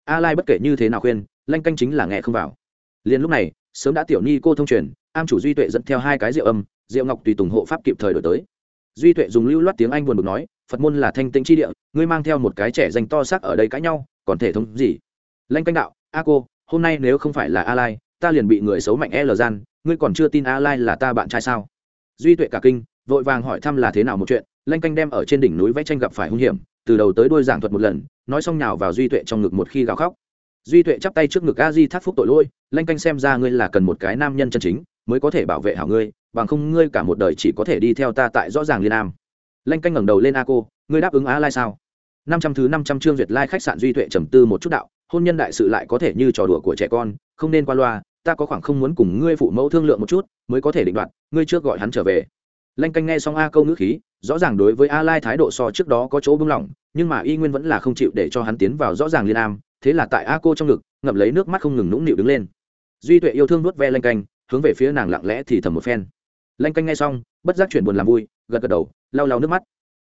A lai bất kể như thế nào khuyên, lanh canh chính là nghe không vào. Liền lúc này, sớm đã tiểu ni cô thông truyền, am chủ duy tuệ dẫn theo hai cái rượu âm, rượu ngọc tùy tùng hộ pháp kịp thời đổi tới. Duy tuệ dùng lưu loát tiếng anh buồn bực nói, phật môn là thanh tĩnh chi địa, ngươi mang theo một cái trẻ danh to xác ở đây cãi nhau còn thể thống gì? Lanh canh đạo, a cô, hôm nay nếu không phải là a lai ta liền bị người xấu mạnh e lờ gian, ngươi còn chưa tin a lai là ta bạn trai sao? Duy tuệ cả kinh, vội vàng hỏi thăm là thế nào một chuyện, lanh canh đem ở trên đỉnh núi vẽ tranh gặp phải hung hiểm, từ đầu tới đuôi giảng thuật một lần, nói xong nhào vào duy tuệ trong ngực một khi gào khóc. Duy tuệ chắp tay trước ngực a di thác phúc tội lỗi, lanh canh xem ra ngươi là cần một cái nam nhân chân chính, mới có thể bảo vệ hảo ngươi, bằng không ngươi cả một đời chỉ có thể đi theo ta tại rõ ràng liên am. Lanh canh ngẩng đầu lên a cô, ngươi đáp ứng a lai sao? Năm trăm thứ năm trăm chương duyệt lai khách sạn duy tuệ trầm tư một chút đạo, hôn nhân đại sự lại có thể như trò đùa của trẻ con, không nên qua loa, ta có khoảng không muốn cùng ngươi phụ mẫu thương lượng một chút, mới có thể định đoạt, ngươi trước gọi hắn trở về. Lanh canh nghe xong a câu ngữ khí, rõ ràng đối với a lai thái độ so trước đó có chỗ bưng lỏng, nhưng mà y nguyên vẫn là không chịu để cho hắn tiến vào rõ ràng liên am, thế là tại a cô trong ngực, ngậm lấy nước mắt không ngừng nũng nịu đứng lên. Duy tuệ yêu thương nuốt ve lanh canh, hướng về phía nàng lặng lẽ thì thầm một phen. Lanh canh nghe xong, bất giác chuyển buồn làm vui, gật gật đầu, lau lau nước mắt.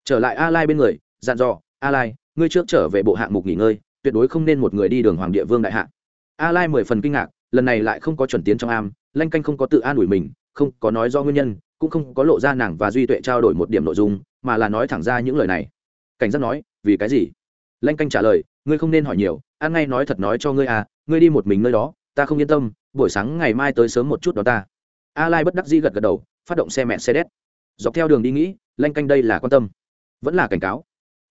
Trở lại a lai bên người, dặn dò a lai ngươi trước trở về bộ hạng mục nghỉ ngơi, tuyệt đối không nên một người đi đường hoàng địa vương đại hạ a lai mười phần kinh ngạc, lần này lại không có chuẩn tiến trong am, lanh canh không có tự an ủi mình, không có nói do nguyên nhân, cũng không có lộ ra nàng và duy tuệ trao đổi một điểm nội dung, mà là nói thẳng ra những lời này. Cảnh giác nói, vì cái gì? Lanh canh trả lời, ngươi không nên hỏi nhiều an ngay nói thật nói cho ngươi à ngươi đi một mình nơi đó, ta không yên tâm, buổi sáng ngày mai tới sớm một chút đó ta. A lai bất đắc dĩ gật gật đầu, phát động xe mẹ xe đét dọc theo đường đi nghĩ, lanh canh đây là quan tâm. Vẫn là cảnh cáo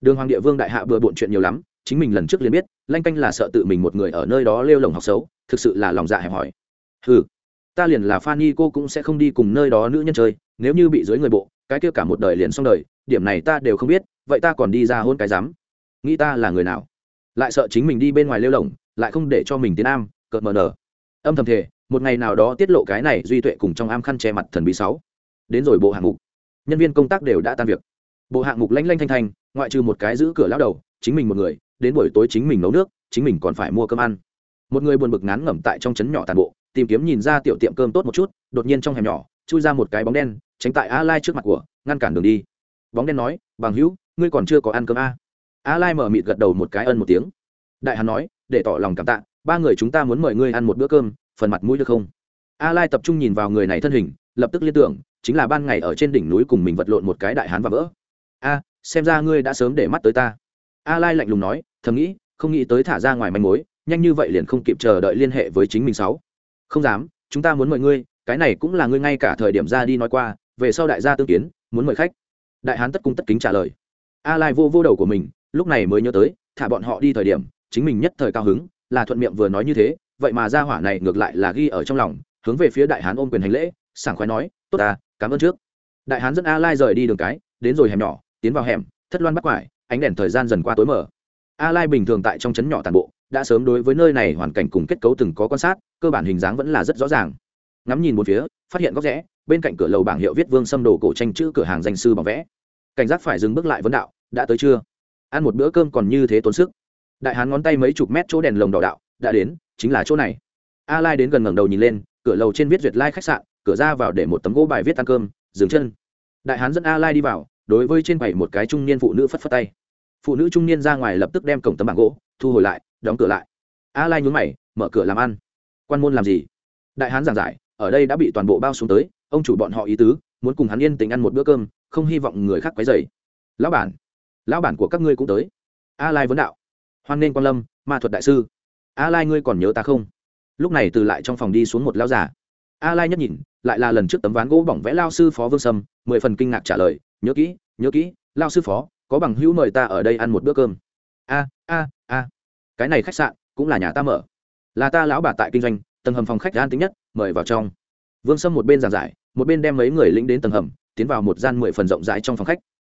đường hoàng địa vương đại hạ vừa bộn chuyện nhiều lắm, chính mình lần trước liền biết, lanh canh là sợ tự mình một người ở nơi đó lêu lồng học xấu, thực sự là lòng dạ hẹp hòi. Ừ ta liền là Fanny cô cũng sẽ không đi cùng nơi đó nữ nhân chơi, nếu như bị dưới người bộ, cái kia cả một đời liền xong đời, điểm này ta đều không biết, vậy ta còn đi ra hôn cái dám nghĩ ta là người nào? Lại sợ chính mình đi bên ngoài lêu lồng, lại không để cho mình tiến am, cợt mờ nở. Âm thầm thể một ngày nào đó tiết lộ cái này duy tuệ cùng trong am khăn che mặt thần bí sáu. Đến rồi bộ hạng mục. Nhân viên công tác đều đã tan việc bộ hạng mục lanh lanh thanh thanh, ngoại trừ một cái giữ cửa lao đầu, chính mình một người, đến buổi tối chính mình nấu nước, chính mình còn phải mua cơm ăn. Một người buồn bực ngán ngẩm tại trong trấn nhỏ tàn bộ, tìm kiếm nhìn ra tiểu tiệm cơm tốt một chút, đột nhiên trong hẻm nhỏ, chui ra một cái bóng đen, tránh tại a lai trước mặt của, ngăn cản đường đi. Bóng đen nói, bằng hữu, ngươi còn chưa có ăn cơm a. A lai mở mịt gật đầu một cái ân một tiếng. Đại Hán nói, để tỏ lòng cảm tạ, ba người chúng ta muốn mời ngươi ăn một bữa cơm, phần mặt mũi được không? A lai tập trung nhìn vào người này thân hình, lập tức liên tưởng, chính là ban ngày ở trên đỉnh núi cùng mình vật lộn một cái đại hán và vỡ a, xem ra ngươi đã sớm để mắt tới ta. A lai lạnh lùng nói, thầm nghĩ, không nghĩ tới thả ra ngoài manh mối, nhanh như vậy liền không kịp chờ đợi liên hệ với chính mình sáu. Không dám, chúng ta muốn mời ngươi, cái này cũng là ngươi ngay cả thời điểm ra đi nói qua, về sau đại gia tương kiến, muốn mời khách. Đại hán tất cung tất kính trả lời. A lai vô vô đầu của mình, lúc này mới nhớ tới, thả bọn họ đi thời điểm, chính mình nhất thời cao hứng, là thuận miệng vừa nói như thế, vậy mà ra hỏa này ngược lại là ghi ở trong lòng, hướng về phía đại hán ôm quyền hành lễ, sảng khoái nói, tốt ta, cảm ơn trước. Đại hán dẫn a lai rời đi đường cái, đến rồi hẻm nhỏ tiến vào hẻm, thất loan bắt quải, ánh đèn thời gian dần qua tối mở a lai bình thường tại trong trấn nhỏ tàn bộ, đã sớm đối với nơi này hoàn cảnh cùng kết cấu từng có quan sát, cơ bản hình dáng vẫn là rất rõ ràng. Ngắm nhìn một phía, phát hiện góc rẽ, bên cạnh cửa lầu bảng hiệu viết vương xâm đồ cổ tranh chữ cửa hàng danh sư bằng vẽ. Cảnh giác phải dừng bước lại vấn đạo, đã tới chưa? Ăn một bữa cơm còn như thế tốn sức. Đại hán ngón tay mấy chục mét chỗ đèn lồng đỏ đạo, đã đến, chính là chỗ này. A lai đến gần ngẩng đầu nhìn lên, cửa lầu trên viết duyệt lai khách sạn, cửa ra vào để một tấm gỗ bài viết ăn cơm, dừng chân. Đại hán dẫn a lai đi vào đối với trên bảy một cái trung niên phụ nữ phất phất tay. Phụ nữ trung niên ra ngoài lập tức đem cổng tấm bảng gỗ thu hồi lại, đóng cửa lại. A lai nhún mày, mở cửa làm ăn. Quan môn làm gì? Đại hán giảng giải, ở đây đã bị toàn bộ bao xuống tới, ông chủ bọn họ ý tứ, muốn cùng hắn yên tình ăn một bữa cơm, không hy vọng người khác quấy rầy. Lão bản lão bản của các ngươi cũng tới. A lai vấn đạo. Hoan nên quan lâm, ma thuật đại sư. A lai ngươi còn nhớ ta không? Lúc này từ lại trong phòng đi xuống một lão giả a lai nhất nhìn, lại là lần trước tấm ván gỗ bỏng vẽ lao sư phó vương sâm, mười phần kinh ngạc trả lời nhớ kỹ nhớ kỹ, lao sư phó, có bằng hữu mời ta ở đây ăn một bữa cơm. A a a. Cái này khách sạn cũng là nhà ta mở. Là ta lão bà tại kinh doanh, tầng hầm phòng khách an tính nhất, mời vào trong. Vương sâm một bên giảng giải, một bên đem mấy người lĩnh đến tầng hầm, tiến vào một gian mười phần rộng rãi trong phòng khách.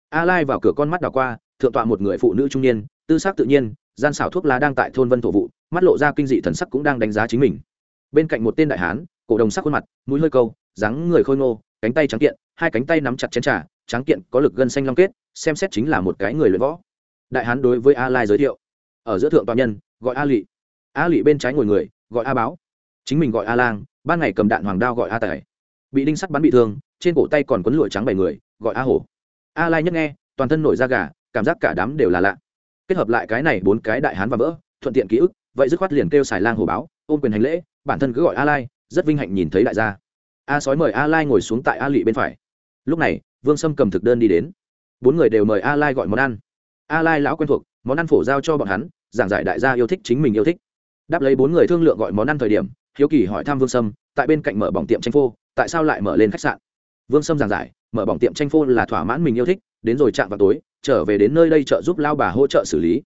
A lai vào cửa con mắt đảo qua, thượng tọa một người phụ nữ trung niên, tư xác tự nhiên, gian xảo thuốc lá đang tại thôn vân thổ vụ mắt lộ ra kinh dị thần sắc cũng đang đánh giá chính mình. Bên cạnh một tên đại hán, cổ đồng sắc khuôn mặt, mũi hơi câu, dáng người khôi ngô, cánh tay trắng kiện, hai cánh tay nắm chặt chén trà tráng kiện có lực gân xanh long kết, xem xét chính là một cái người luyện võ. Đại hán đối với a lai giới thiệu, ở giữa thượng toàn nhân, gọi a lị a lị bên trái ngồi người, gọi a báo chính mình gọi a lang ban ngày cầm đạn hoàng đao gọi a tài bị đinh sắt bắn bị thương, trên cổ tay còn quấn lụa trắng bảy người, gọi a hổ a lai nhất nghe, toàn thân nổi da gà, cảm giác cả đám đều là lạ. Kết hợp lại cái này bốn cái đại hán và vỡ, thuận tiện ký ức, vậy dứt khoát liền kêu xài lang hồ báo, ôm quyền hành lễ, bản thân cứ gọi a lai rất vinh hạnh nhìn thấy đại gia. A sói mời a lai ngồi xuống tại a lị bên phải lúc này, vương sâm cầm thực đơn đi đến. Bốn người đều mời a lai gọi món ăn. A lai lão quen thuộc, món ăn phổ giao cho bọn hắn, giảng giải đại gia yêu thích chính mình yêu thích. Đáp lấy bốn người thương lượng gọi món ăn thời điểm, hiếu kỳ hỏi thăm vương sâm, tại bên cạnh mở bỏng tiệm tranh phô, tại sao lại mở lên khách sạn? Vương sâm giảng giải, mở bỏng tiệm tranh phô là thỏa mãn mình yêu thích, đến rồi chạm vào tối, trở về đến nơi đây trợ giúp lao bà hỗ trợ xử lý.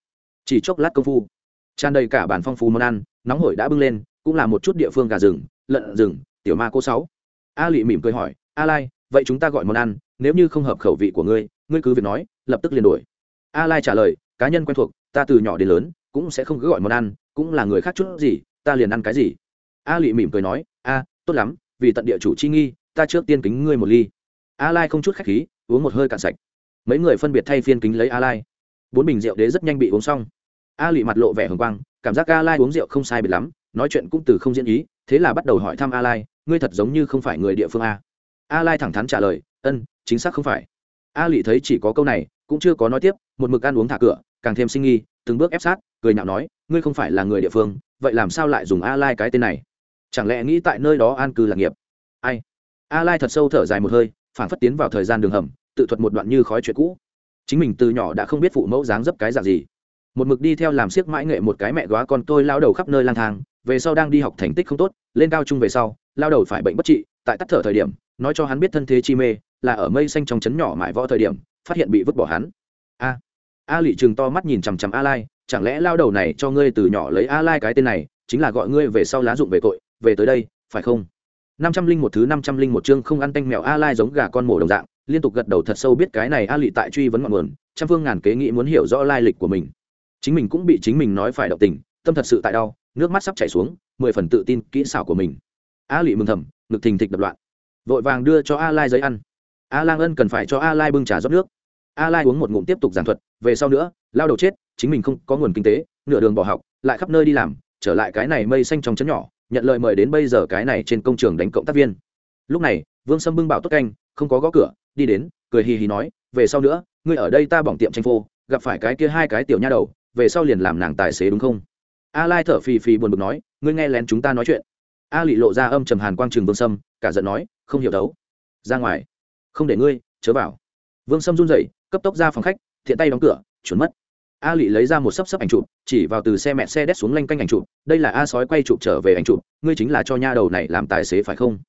Chỉ chốc lát công phu, tràn đầy cả bàn phong phú món ăn, nóng hổi đã bưng lên, cũng là một chút địa phương gà rừng, lợn rừng, tiểu ma cô sáu. A lị mỉm cười hỏi, a lai vậy chúng ta gọi món ăn, nếu như không hợp khẩu vị của ngươi ngươi cứ việc nói, lập tức liền đổi. A lai trả lời, cá nhân quen thuộc, ta từ nhỏ đến lớn, cũng sẽ không cứ gọi món ăn, cũng là người khác chút gì, ta liền ăn cái gì? A lị mỉm cười nói, a, tốt lắm, vì tận địa chủ chi nghi, ta trước tiên kính ngươi một ly. A lai không chút khách khí, uống một hơi cạn sạch. Mấy người phân biệt thay phiên kính lấy a lai. Bốn bình rượu đế rất nhanh bị uống xong. A lị mặt lộ vẻ hồng quang, cảm giác a lai uống rượu không sai biệt lắm, nói chuyện cũng từ không diễn ý, thế là bắt đầu hỏi thăm a lai, ngươi thật giống như không phải người địa phương a a lai thẳng thắn trả lời, ân, chính xác không phải. A lị thấy chỉ có câu này, cũng chưa có nói tiếp, một mực ăn uống thả cửa, càng thêm sinh nghi, từng bước ép sát, cười nhạo nói, ngươi không phải là người địa phương, vậy làm sao lại dùng a lai cái tên này? Chẳng lẽ nghĩ tại nơi đó an cư lạc nghiệp? Ai? A lai thật sâu thở dài một hơi phản phất tiến vào thời gian đường hầm, tự thuật một đoạn như khói chuyện cũ. Chính mình từ nhỏ đã không biết phụ mẫu dáng dấp cái dạng gì. Một mực đi theo làm siếc mãi nghệ một cái mẹ góa con tôi lao đầu khắp nơi lang thang, về sau đang đi học thành tích không tốt, lên cao trung về sau, lao đầu phải bệnh bất trị tại tắt thở thời điểm, nói cho hắn biết thân thế chi mê, là ở mây xanh trong trấn nhỏ mãi võ thời điểm, phát hiện bị vứt bỏ hắn. A a lị chừng to mắt nhìn chằm chằm a lai, chẳng lẽ lao đầu này cho ngươi từ nhỏ lấy a lai cái tên này, chính là gọi ngươi về sau lá dụng về tội, về tới đây, phải không? Năm trăm linh một thứ năm trăm linh một chương không ăn tanh mèo a lai giống gà con mổ đồng dạng, liên tục gật đầu thật sâu biết cái này a lị tại truy vấn ngọn nguồn, trăm phương ngàn kế nghĩ muốn hiểu rõ lai lịch của mình. Chính mình cũng bị chính mình nói phải động tình, tâm thật sự tại đau, nước mắt sắp chảy xuống, mười phần tự tin kỹ xảo của mình. A lị mừng thầm ngực thình thịch đập loạn. Vội vàng đưa cho a lai giấy ăn. A lang ân cần phải cho a lai bưng trà rót nước. A lai uống một ngụm tiếp tục giảng thuật, về sau nữa, lao đầu chết, chính mình không có nguồn kinh tế, nửa đường bỏ học, lại khắp nơi đi làm, trở lại cái này mây xanh trong chấn nhỏ, nhận lời mời đến bây giờ cái này trên công trường đánh cộng tác viên. Lúc này, vương sâm bưng bảo tốt canh, không có gõ cửa, đi đến, cười hì hì nói, về sau nữa, ngươi ở đây ta bỏng tiệm tranh phô, gặp phải cái kia hai cái tiểu nha đầu, về sau liền làm nàng tài xế đúng không? A lai thở phì phì buồn bực nói, ngươi nghe lén chúng ta nói chuyện a lị lộ ra âm trầm hàn quang trường vương sâm, cả giận nói, không hiểu đấu. Ra ngoài. Không để ngươi, chớ vào. Vương sâm run rẩy, cấp tốc ra phòng khách, thiện tay đóng cửa, chuẩn mất. A lị lấy ra một sấp sấp ảnh chụp, chỉ vào từ xe mẹ xe đét xuống lanh canh ảnh chụp, đây là a sói quay chụp trở về ảnh chụp, ngươi chính là cho nha đầu này làm tài xế phải không?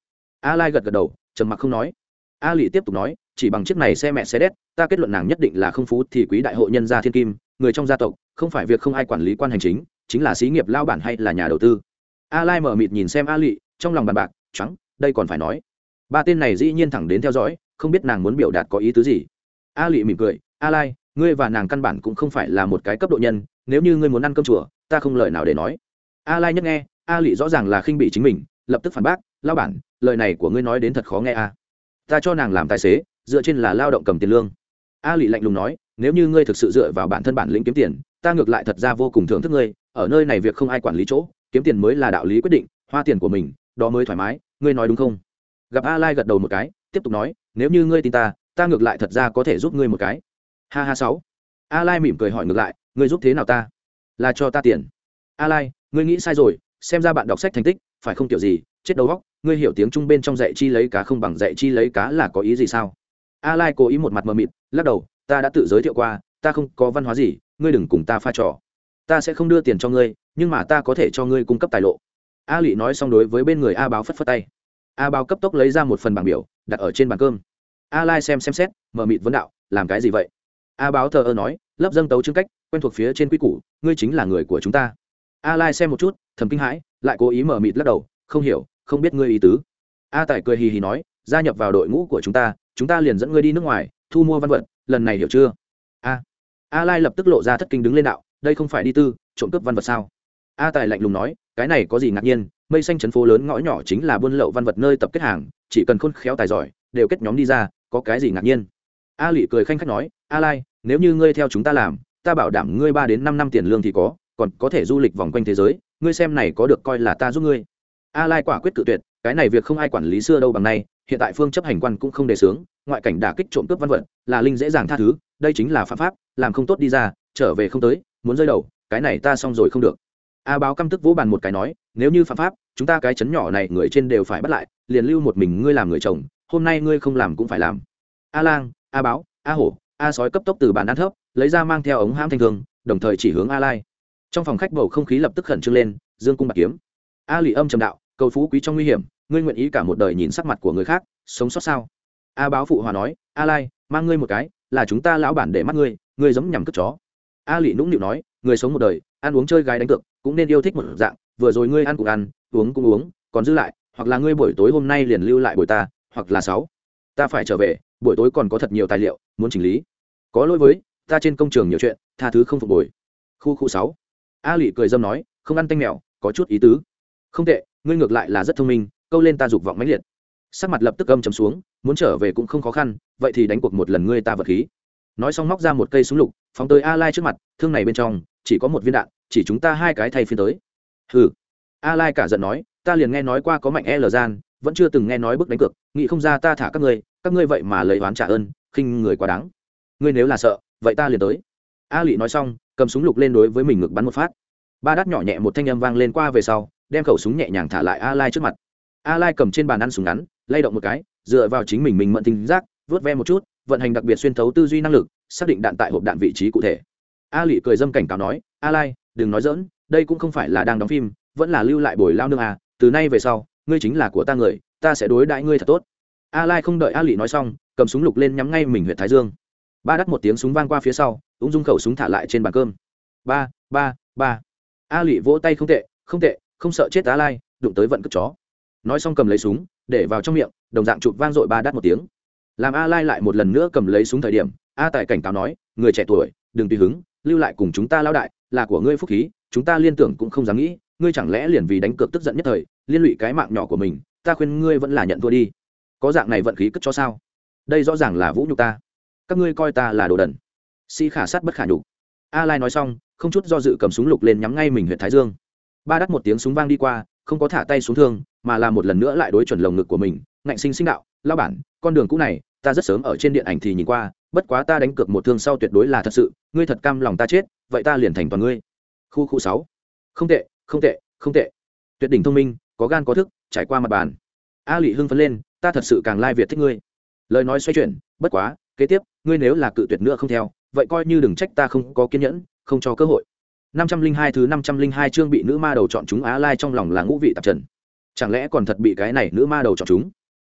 A lai gật gật đầu, trầm mặc không nói. A lị tiếp tục nói, chỉ bằng chiếc này xe mẹ xe đét, ta kết luận nàng nhất định là không phú thì quý đại hội nhân gia thiên kim, người trong gia tộc, không phải việc không ai quản lý quan hành chính chính là xí nghiệp lao bản hay là nhà đầu tư a lai mở mịt nhìn xem a lị, trong lòng bàn bạc trắng đây còn phải nói. Ba tên này dĩ nhiên thẳng đến theo dõi, không biết nàng muốn biểu đạt có ý tứ gì. A lị mỉm cười, a lai, ngươi và nàng căn bản cũng không phải là một cái cấp độ nhân, nếu như ngươi muốn ăn cơm chùa, ta không lời nào để nói. A lai nhất nghe, a lị rõ ràng là khinh bị chính mình, lập tức phản bác lao bản, lời này của ngươi nói đến thật khó nghe a. Ta cho nàng làm tài xế, dựa trên là lao động cầm tiền lương. A lị lạnh lùng nói, nếu như ngươi thực sự dựa vào bản thân bản lĩnh kiếm tiền, ta ngược lại thật ra vô cùng thưởng thức ngươi, ở nơi này việc không ai quản lý chỗ kiếm tiền mới là đạo lý quyết định, hoa tiền của mình, đó mới thoải mái, ngươi nói đúng không? Gặp a lai gật đầu một cái, tiếp tục nói, nếu như ngươi tin ta ta ngược lại thật ra có thể giúp ngươi một cái. Ha ha sáu. A lai mỉm cười hỏi ngược lại, ngươi giúp thế nào ta? Là cho ta tiền. A lai ngươi nghĩ sai rồi, xem ra bạn đọc sách thành tích, phải không kiểu gì, chết đầu góc ngươi hiểu tiếng trung bên trong dạy chi lấy cá không bằng dạy chi lấy cá là có ý gì sao? A lai cố ý một mặt mờ mịt, lắc đầu, ta đã tự giới thiệu qua, ta không có văn hóa gì, ngươi đừng cùng ta pha trò ta sẽ không đưa tiền cho ngươi, nhưng mà ta có thể cho ngươi cung cấp tài lộ. A lị nói xong đối với bên người a báo phất phất tay. A báo cấp tốc lấy ra một phần bảng biểu, đặt ở trên bàn cơm. A lai xem xem xét mờ mịt vấn đạo, làm cái gì vậy? A báo thờ ơ nói lấp dâng tấu chứng cách, quen thuộc phía trên quy củ, ngươi chính là người của chúng ta. A lai xem một chút, thầm kinh hãi, lại cố ý mờ mịt lắc đầu, không hiểu, không biết ngươi ý tứ. A tài cười hì hì nói, gia nhập vào đội ngũ của chúng ta chúng ta liền dẫn ngươi đi nước ngoài, thu mua văn vật, lần này hiểu chưa? A. A lai lập tức lộ ra thất kinh đứng lên đạo đây không phải đi tư, trộm cướp văn vật sao? A tài lạnh lùng nói, cái này có gì ngạc nhiên, mây xanh trấn phố lớn ngõ nhỏ chính là buôn lậu văn vật nơi tập kết hàng, chỉ cần khôn khéo tài giỏi, đều kết nhóm đi ra, có cái gì ngạc nhiên? A lị cười khanh khách nói, a lai, nếu như ngươi theo chúng ta làm, ta bảo đảm ngươi ba đến năm năm tiền lương thì có, còn có thể du lịch vòng quanh thế giới, ngươi xem này có được coi là ta giúp ngươi. A lai quả quyết cự tuyệt, cái này việc không ai quản lý xưa đâu bằng nay, hiện tại phương chấp hành quan cũng không đề sướng ngoại cảnh đả kích trộm cướp văn vật là linh dễ dàng tha thứ, đây chính là phạm pháp, làm không tốt đi ra, trở về không tới muốn rơi đầu, cái này ta xong rồi không được. A báo căm tức vỗ bàn một cái nói, nếu như phạm pháp, chúng ta cái chấn nhỏ này người trên đều phải bắt lại, liền lưu một mình ngươi làm người chồng, hôm nay ngươi không làm cũng phải làm. A lang, a báo, a hổ, a sói cấp tốc từ bàn ăn thấp, lấy ra mang theo ống hãm thanh thường đồng thời chỉ hướng a lai. Trong phòng khách bầu không khí lập tức khẩn trương lên, dương cung bạc kiếm. A lì âm trầm đạo, cầu phú quý trong nguy hiểm, ngươi nguyện ý cả một đời nhìn sắc mặt của người khác, sống sót sao? A báo phụ hòa nói, a lai, mang ngươi một cái, là chúng ta lão bản để mắt ngươi ngươi giống nhằm cất chó a lị nũng nịu nói, người sống một đời, ăn uống chơi gái đánh cược, cũng nên yêu thích một dạng, vừa rồi ngươi ăn cũng ăn, uống cũng uống, còn giữ lại, hoặc là ngươi buổi tối hôm nay liền lưu lại buổi ta, hoặc là sáu. Ta phải trở về, buổi tối còn có thật nhiều tài liệu, muốn chỉnh lý. Có lỗi với, ta trên công trường nhiều chuyện, tha thứ không phục hồi. Khu khu sáu. A lị cười dâm nói, không ăn tanh mèo, có chút ý tứ. Không tệ, ngươi ngược lại là rất thông minh, câu lên ta dục vọng mãnh liệt. Sắc mặt lập tức âm chấm xuống, muốn trở về cũng không khó khăn, vậy thì đánh cuộc một lần ngươi ta vật khí nói xong móc ra một cây súng lục, phóng tới a lai trước mặt, thương này bên trong, chỉ có một viên đạn, chỉ chúng ta hai cái thay phiên tới. Hừ. A lai cả giận nói, ta liền nghe nói qua có mạnh e l gian, vẫn chưa từng nghe nói bước đánh cược, nghĩ không ra ta thả các ngươi các ngươi vậy mà lấy oán trả ơn, khinh người quá đáng. Ngươi nếu là sợ, vậy ta liền tới. A lị nói xong, cầm súng lục lên đối với mình ngực bắn một phát. Ba đắt nhỏ nhẹ một thanh âm vang lên qua về sau, đem khẩu súng nhẹ nhàng thả lại a lai trước mặt. A lai cầm trên bàn ăn súng ngắn, lay động một cái, dựa vào chính mình mình mận tính giác vớt ve một chút vận hành đặc biệt xuyên thấu tư duy năng lực, xác định đạn tại hộp đạn vị trí cụ thể. A lị cười dâm cảnh cáo nói, a lai, đừng nói dỡn đây cũng không phải là đang đóng phim, vẫn là lưu lại buổi lao nương à từ nay về sau, ngươi chính là của ta người, ta sẽ đối đãi ngươi thật tốt. A lai không đợi a lị nói xong, cầm súng lục lên nhắm ngay mình huyện thái dương. Ba đắt một tiếng súng vang qua phía sau, ung dung khẩu súng thả lại trên bàn cơm. Ba ba ba. A lị vỗ tay không tệ không tệ, không sợ chết a lai, đụng tới vận cất chó. Nói xong cầm lấy súng, để vào trong miệng, đồng dạng chụp vang dội ba đắt một tiếng làm a lai lại một lần nữa cầm lấy súng thời điểm, a Tài cảnh cáo nói, người trẻ tuổi, đừng tùy hứng, lưu lại cùng chúng ta lao đại, là của ngươi phúc khí, chúng ta liên tưởng cũng không dám nghĩ, ngươi chẳng lẽ liền vì đánh cược tức giận nhất thời, liên lụy cái mạng nhỏ của mình, ta khuyên ngươi vẫn là nhận thua đi. Có dạng này vận khí cất cho sao? Đây rõ ràng là vũ nhục ta. Các ngươi coi ta là đồ đần. Si khả sát bất khả nhục. A lai nói xong, không chút do dự cầm súng lục lên nhắm ngay mình huyện thái dương. Ba đắt một tiếng súng vang đi qua, không có thả tay xuống thương, mà là một lần nữa lại đối chuẩn lồng ngực của mình, ngạnh sinh sinh đạo lao bản, con đường cũ này ta rất sớm ở trên điện ảnh thì nhìn qua, bất quá ta đánh cược một thương sau tuyệt đối là thật sự, ngươi thật cam lòng ta chết, vậy ta liền thành toàn ngươi. Khu khu sáu. Không tệ không tệ không tệ. Tuyệt đỉnh thông minh, có gan có thức, trải qua mặt bàn. A lị hưng phấn lên, ta thật sự càng lai việt thích ngươi. Lời nói xoay chuyển, bất quá, kế tiếp, ngươi nếu là cự tuyệt nữa không theo, vậy coi như đừng trách ta không có kiên nhẫn, không cho cơ hội. năm trăm linh hai thứ năm trăm linh hai chương bị nữ ma đầu chọn chúng á lai trong lòng là ngũ vị tạp trần. Chẳng lẽ còn thật bị cái này nữ ma đầu chọn chúng?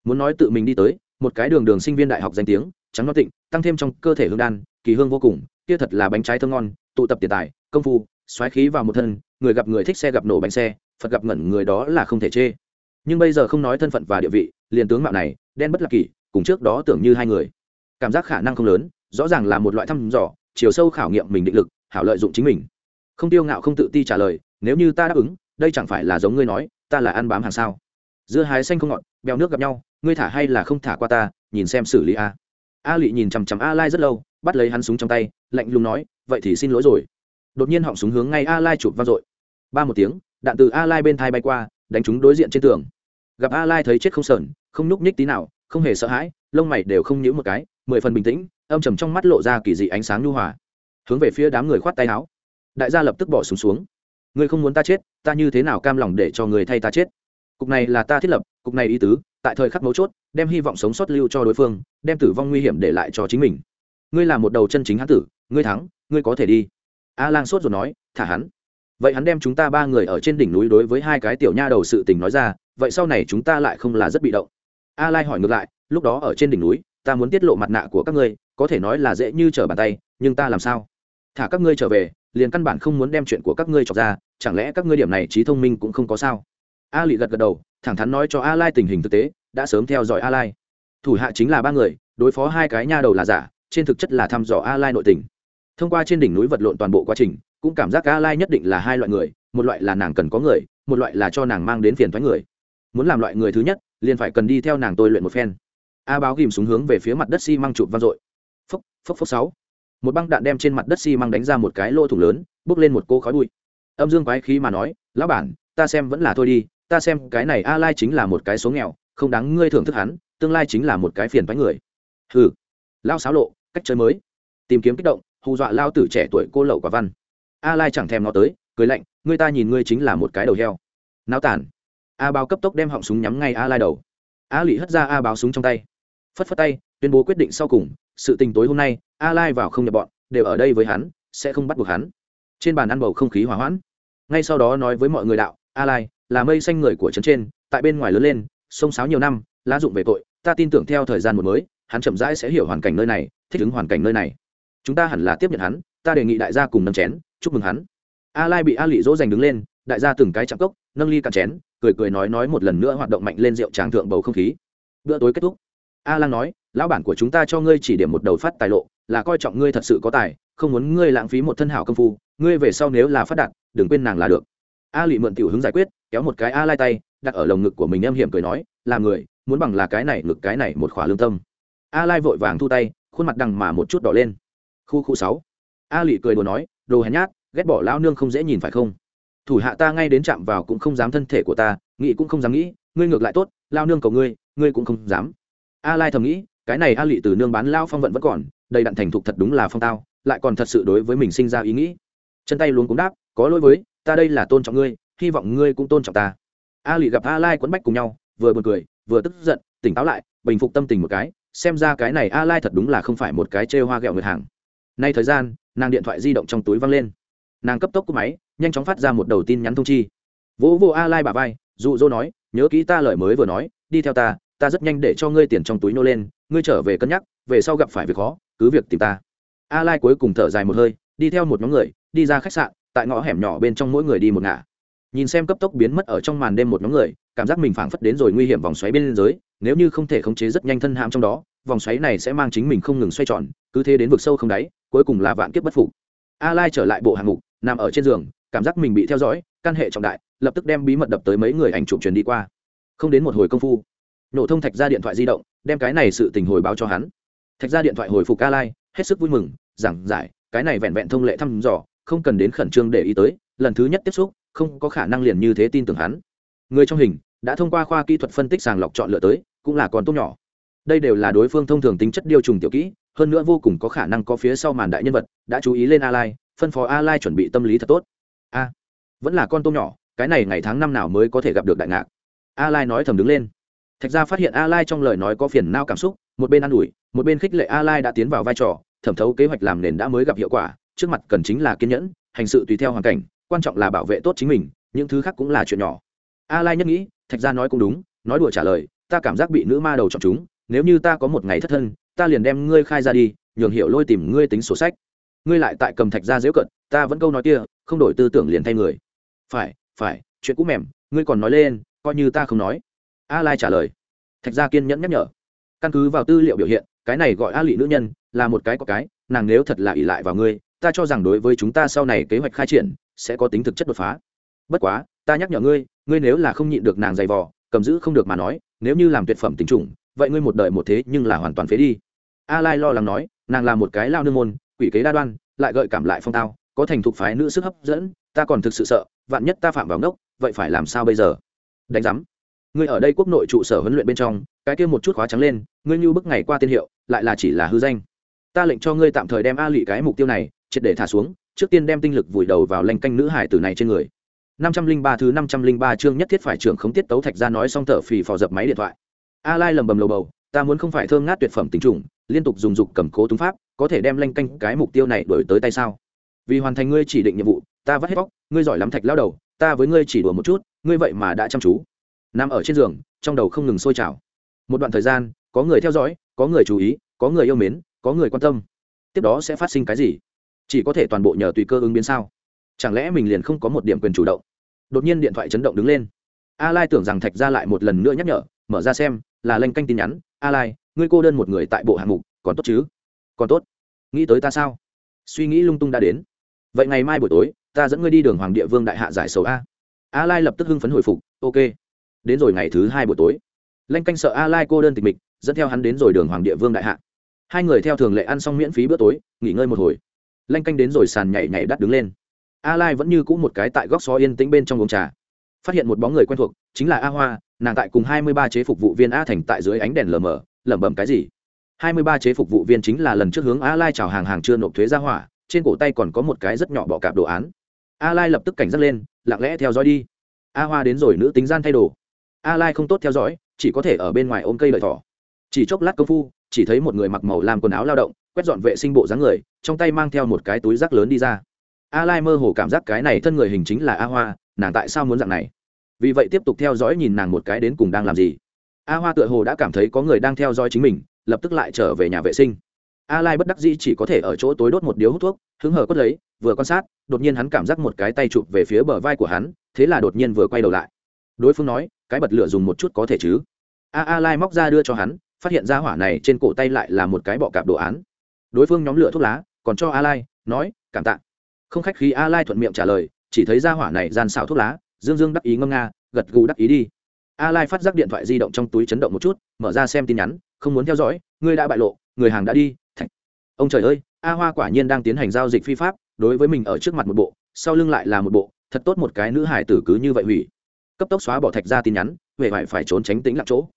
Muốn nói tự mình đi tới một cái đường đường sinh viên đại học danh tiếng, trắng nó tịnh, tăng thêm trong cơ thể hương đan, kỳ hương vô cùng, kia thật là bánh trái thơm ngon, tụ tập tiền tài, công phu, xoáy khí vào một thân, người gặp người thích xe gặp nổ bánh xe, phật gặp ngẩn người đó là không thể chê. Nhưng bây giờ không nói thân phận và địa vị, liền tướng mạo này, đen bất lạc kỷ, cùng trước đó tưởng như hai người. Cảm giác khả năng không lớn, rõ ràng là một loại thăm dò, chiều sâu khảo nghiệm mình định lực, hảo lợi dụng chính mình. Không tiêu ngạo không tự ti trả lời, nếu như ta đáp ứng, đây chẳng phải là giống ngươi nói, ta là ăn bám hàng sao? Dưa hái xanh không ngọt bèo nước gặp nhau ngươi thả hay là không thả qua ta nhìn xem xử lý a. A lị nhìn chằm chằm a lai rất lâu bắt lấy hắn súng trong tay lạnh lùng nói vậy thì xin lỗi rồi. Đột nhiên họng súng hướng ngay a lai chụp vang dội. Ba một tiếng đạn từ a lai bên thai bay qua đánh chúng đối diện trên tường. Gặp a lai thấy chết không sờn không nhúc nhích tí nào không hề sợ hãi lông mày đều không nhíu một cái mười phần bình tĩnh âm trầm trong mắt lộ ra kỳ dị ánh sáng nhu hòa. Hướng về phía đám người khoát tay áo. Đại gia lập tức bỏ súng xuống, xuống. Ngươi không muốn ta chết ta như thế nào cam lòng để cho người thay ta chết? Cục này là ta thiết lập, cục này ý tứ, tại thời khắc mấu chốt, đem hy vọng sống sót lưu cho đối phương, đem tử vong nguy hiểm để lại cho chính mình. Ngươi là một đầu chân chính hán tử, ngươi thắng, ngươi có thể đi. A lang sốt rồi nói, thả hắn. Vậy hắn đem chúng ta ba người ở trên đỉnh núi đối với hai cái tiểu nha đầu sự tình nói ra, vậy sau này chúng ta lại không là rất bị động. A lai hỏi ngược lại, lúc đó ở trên đỉnh núi, ta muốn tiết lộ mặt nạ của các ngươi, có thể nói là dễ như trở bàn tay, nhưng ta làm sao? Thả các ngươi trở về, liền căn bản không muốn đem chuyện của các ngươi trọc ra, chẳng lẽ các ngươi điểm này trí thông minh cũng không có sao? A lị gật gật đầu, thẳng thắn nói cho a lai tình hình thực tế, đã sớm theo dõi a lai. Thủ hạ chính là ba người, đối phó hai cái nha đầu là giả, trên thực chất là thăm dò a lai nội tình. Thông qua trên đỉnh núi vật lộn toàn bộ quá trình, cũng cảm giác a lai nhất định là hai loại người, một loại là nàng cần có người, một loại là cho nàng mang đến phiền thoái người. Muốn làm loại người thứ nhất, liền phải cần đi theo nàng tôi luyện một phen. A báo ghìm xuống hướng về phía mặt đất si mang chụp vang dội. Phốc phốc phốc sáu. Một băng đạn đem trên mặt đất si mang đánh ra một cái lỗ thủng lớn bốc lên một cô khói bụi. Âm dương quái khí mà nói, lão bản, ta xem vẫn là thôi đi ta xem cái này a lai chính là một cái số nghèo, không đáng ngươi thưởng thức hắn, tương lai chính là một cái phiền bánh người. Hừ. Lao xáo lộ, cách chơi mới. Tìm kiếm kích động, hù dọa lao tử trẻ tuổi cô lậu quả văn. A lai chẳng thèm nó tới, cười lạnh ngươi ta nhìn ngươi chính là một cái đầu heo. Náo tản a báo cấp tốc đem họng súng nhắm ngay a lai đầu. A lị hất ra a báo súng trong tay. Phất phất tay, tuyên bố quyết định sau cùng, sự tình tối hôm nay, a lai vào không nhập bọn, đều ở đây với hắn, sẽ không bắt buộc hắn. Trên bàn ăn bầu không khí hỏa hoãn. Ngay sau đó nói với mọi người đạo, a lai là mây xanh người của trấn trên, tại bên ngoài lớn lên, sông sáo nhiều năm, lá dụng về tội, ta tin tưởng theo thời gian một mới, hắn chậm rãi sẽ hiểu hoàn cảnh nơi này, thích ứng hoàn cảnh nơi này. Chúng ta hẳn là tiếp nhận hắn, ta đề nghị đại gia cùng nâng chén, chúc mừng hắn. A lai bị a lị dỗ dành đứng lên, đại gia từng cái chạm cốc, nâng ly cạn chén, cười cười nói nói một lần nữa hoạt động mạnh lên rượu tràng thượng bầu không khí. Bữa tối kết thúc. A lang nói, lão bản của chúng ta cho ngươi chỉ điểm một đầu phát tài lộ, là coi trọng ngươi thật sự có tài, không muốn ngươi lãng phí một thân hảo công phu, ngươi về sau nếu là phát đạt, đừng quên nàng là được. A lị mượn tiểu hứng giải quyết kéo một cái a lai tay, đặt ở lồng ngực của mình em hiểm cười nói, là người, muốn bằng là cái này, ngực cái này một khỏa lương tâm. A lai vội vàng thu tay, khuôn mặt đằng mà một chút đỏ lên. Khu khu sáu. A lị cười đùa nói, đồ hèn nhát, ghét bỏ lão nương không dễ nhìn phải không? Thủ hạ ta ngay đến chạm vào cũng không dám thân thể của ta, nghĩ cũng không dám nghĩ, ngươi ngược lại tốt lao nương cầu ngươi ngươi cũng không dám. A lai thầm nghĩ, cái này a lị từ nương bán lao phong vận vẫn còn, đầy đặn thành thục thật đúng là phong tao, lại còn thật sự đối với mình sinh ra ý nghĩ. Chân tay luôn cũng đáp, có lỗi với, ta đây là tôn trọng ngươi hy vọng ngươi cũng tôn trọng ta. A lì gặp a lai quấn bách cùng nhau, vừa buồn cười, vừa tức giận, tỉnh táo lại, bình phục tâm tình một cái, xem ra cái này a lai thật đúng là không phải một cái trêu hoa ghẹo người hàng. Nay thời gian, nàng điện thoại di động trong túi văng lên. Nàng cấp tốc của máy, nhanh chóng phát ra một đầu tin nhắn thông chi. Vỗ vô a lai bà vai, dụ dỗ nói, nhớ kỹ ta lời mới vừa nói, đi theo ta ta rất nhanh để cho ngươi tiền trong túi nô lên, ngươi trở về cân nhắc, về sau gặp phải việc khó, cứ việc tìm ta. A lai cuối cùng thở dài một hơi, đi theo một nhóm người, đi ra khách sạn, tại ngõ hẻm nhỏ bên trong mỗi người đi một ngả nhìn xem cấp tốc biến mất ở trong màn đêm một nhóm người, cảm giác mình phảng phất đến rồi nguy hiểm vòng xoáy bên dưới, nếu như không thể khống chế rất nhanh thân hãm trong đó, vòng xoáy này sẽ mang chính mình không ngừng xoay tròn, cứ thế đến vực sâu không đáy, cuối cùng là vạn kiếp bất phục. A lai trở lại bộ hạng mục, nằm ở trên giường, cảm giác mình bị theo dõi, căn hệ trọng đại, lập tức đem bí mật đập tới mấy người ảnh chụp truyền đi qua. Không đến một hồi công phu, nổ thông thạch ra điện thoại di động, đem cái này sự tình hồi báo cho hắn. Thạch ra điện thoại hồi phục a lai, hết sức vui mừng, giảng giải, cái này vẹn vẹn thông lệ thăm dò, không cần đến khẩn trương để ý tới, lần thứ nhất tiếp xúc không có khả năng liền như thế tin tưởng hắn. Người trong hình đã thông qua khoa kỹ thuật phân tích sàng lọc chọn lựa tới, cũng là con tốt nhỏ. Đây đều là đối phương thông thường tính chất điều trùng tiểu kỹ, hơn nữa vô cùng có khả năng có phía sau màn đại nhân vật đã chú ý lên a lai phân phó a lai chuẩn bị tâm lý thật tốt. A, vẫn là con tôm nhỏ, cái này ngày tháng năm nào mới có thể gặp được đại ngạc. A lai nói thầm đứng lên. Thạch ra phát hiện a lai trong lời nói có phiền nao cảm xúc, một bên ă n ủi, một bên khích lệ a lai đã tiến vào vai trò, thẩm thấu kế hoạch làm nền đã mới gặp hiệu quả, trước mặt cần chính là kiên nhẫn, hành sự tùy theo hoàn cảnh quan trọng là bảo vệ tốt chính mình, những thứ khác cũng là chuyện nhỏ. A lai nhất nghĩ, thạch ra nói cũng đúng, nói đùa trả lời, ta cảm giác bị nữ ma đầu chọn chúng, nếu như ta có một ngày thất thân, ta liền đem ngươi khai ra đi, nhường hiệu lôi tìm ngươi tính sổ sách. Ngươi lại tại cầm thạch ra dễu cận, ta vẫn câu nói kia, không đổi tư tưởng liền thay người. Phải phải, chuyện cũ mềm, ngươi còn nói lên, coi như ta không nói. A lai trả lời. Thạch gia kiên nhẫn nhắc nhở. Căn cứ vào tư liệu biểu hiện, cái này gọi a lị nữ nhân, là một cái có cái, nàng nếu thật là ỷ lại vào ngươi ta cho rằng đối với chúng ta sau này kế hoạch khai triển, sẽ có tính thực chất đột phá. Bất quá, ta nhắc nhở ngươi ngươi nếu là không nhịn được nàng dày vò, cầm giữ không được mà nói, nếu như làm tuyệt phẩm tình trùng vậy ngươi một đời một thế nhưng là hoàn toàn phế đi. A lai lo lắng nói, nàng là một cái lao nương môn, quỷ kế đa đoan, lại gợi cảm lại phong tao, có thành thục phái nữ sức hấp dẫn, ta còn thực sự sợ, vạn nhất ta phạm vào ngốc, vậy phải làm sao bây giờ? Đánh giám. Ngươi ở đây quốc nội trụ sở huấn luyện bên trong, cái kia một chút khóa trắng lên, ngươi như bức ngày qua tiên hiệu, lại là chỉ là hư danh. Ta lệnh cho ngươi tạm thời đem a lụy cái mục tiêu này triệt để thả xuống, trước tiên đem tinh lực vùi đầu vào lanh canh nữ hải tử này trên người. năm trăm linh ba thứ năm trăm linh ba chương nhất thiết phải trưởng không tiết tấu thạch ra nói xong thở phì phò dập máy điện thoại. A lai lầm bầm lầu bầu, ta muốn không phải thơm ngát tuyệt phẩm tình trùng, liên tục dùng dục cầm cố túng pháp, có thể đem lanh canh cái mục tiêu này đổi tới tay sao? Vì hoàn thành ngươi chỉ định nhiệm vụ, ta vắt hết vóc ngươi giỏi lắm thạch lao đầu, ta với ngươi chỉ đùa một chút, ngươi vậy mà đã chăm chú. Nằm ở trên giường, trong đầu không ngừng sôi trào. Một đoạn thời gian, có người theo dõi, có người chú ý, có người yêu mến, có người quan tâm. Tiếp đó sẽ phát sinh cái gì? Chỉ có thể toàn bộ nhờ tùy cơ ứng biến sao? Chẳng lẽ mình liền không có một điểm quyền chủ động? Đột nhiên điện thoại chấn động đứng lên. A lai tưởng rằng thạch ra lại một lần nữa nhắc nhở, mở ra xem, là lanh canh tin nhắn. A lai ngươi cô đơn một người tại bộ hạng mục, còn tốt chứ? Còn tốt. Nghĩ tới ta sao? Suy nghĩ lung tung đã đến. Vậy ngày mai buổi tối, ta dẫn ngươi đi đường hoàng địa vương đại hạ giải sầu a. A lai lập tức hưng phấn hồi phục, ok. Đến rồi ngày thứ hai buổi tối. Lanh canh sợ a lai cô đơn tịch mịch, dẫn theo hắn đến rồi đường hoàng địa vương đại hạ. Hai người theo thường lệ ăn xong miễn phí bữa tối, nghỉ ngơi một hồi lanh canh đến rồi sàn nhảy nhảy đắt đứng lên. A lai vẫn như cũ một cái tại góc xó yên tĩnh bên trong uống trà. Phát hiện một bóng người quen thuộc, chính là a hoa, nàng tại cùng 23 chế phục vụ viên a thành tại dưới ánh đèn lờ mờ, lẩm bẩm cái gì? 23 chế phục vụ viên chính là lần trước hướng a lai chào hàng hàng chưa nộp thuế ra hỏa, trên cổ tay còn có một cái rất nhỏ bọ cạp đồ án. A lai lập tức cảnh giác lên, lặng lẽ theo dõi đi. A hoa đến rồi nữ tính gian thay đồ. A lai không tốt theo dõi, chỉ có thể ở bên ngoài ôm cây lợi thỏ. Chỉ chốc lát công phu, chỉ thấy một người mặc màu làm quần áo lao động quét dọn vệ sinh bộ dáng người, trong tay mang theo một cái túi rác lớn đi ra. A lai mơ hồ cảm giác cái này thân người hình chính là a hoa, nàng tại sao muốn dạng này? Vì vậy tiếp tục theo dõi nhìn nàng một cái đến cùng đang làm gì. A hoa tựa hồ đã cảm thấy có người đang theo dõi chính mình, lập tức lại trở về nhà vệ sinh. A lai bất đắc dĩ chỉ có thể ở chỗ tối đốt một điếu hút thuốc, hứng hở quất lấy, vừa quan sát, đột nhiên hắn cảm giác một cái tay chụp về phía bờ vai của hắn, thế là đột nhiên vừa quay đầu lại. Đối phương nói, cái bật lửa dùng một chút có thể chứ? A a lai móc ra đưa cho hắn, phát hiện ra hỏa này trên cổ tay lại là một cái bọ cạp đồ án đối phương nhóm lửa thuốc lá, còn cho a lai, nói, cảm tạ. Không khách khí, a lai thuận miệng trả lời, chỉ thấy ra hỏa này gian xảo thuốc lá, dương dương đắc ý ngâm nga, gật gù đắc ý đi. A lai phát giác điện thoại di động trong túi chấn động một chút, mở ra xem tin nhắn, không muốn theo dõi, ngươi đã bại lộ, người hàng đã đi Thạch. ông trời ơi, a hoa quả nhiên đang tiến hành giao dịch phi pháp, đối với mình ở trước mặt một bộ, sau lưng lại là một bộ, thật tốt một cái nữ hải tử cứ như vậy hủy. Cấp tốc xóa bỏ thạch ra tin nhắn về phải phải trốn tránh tính lặng chỗ.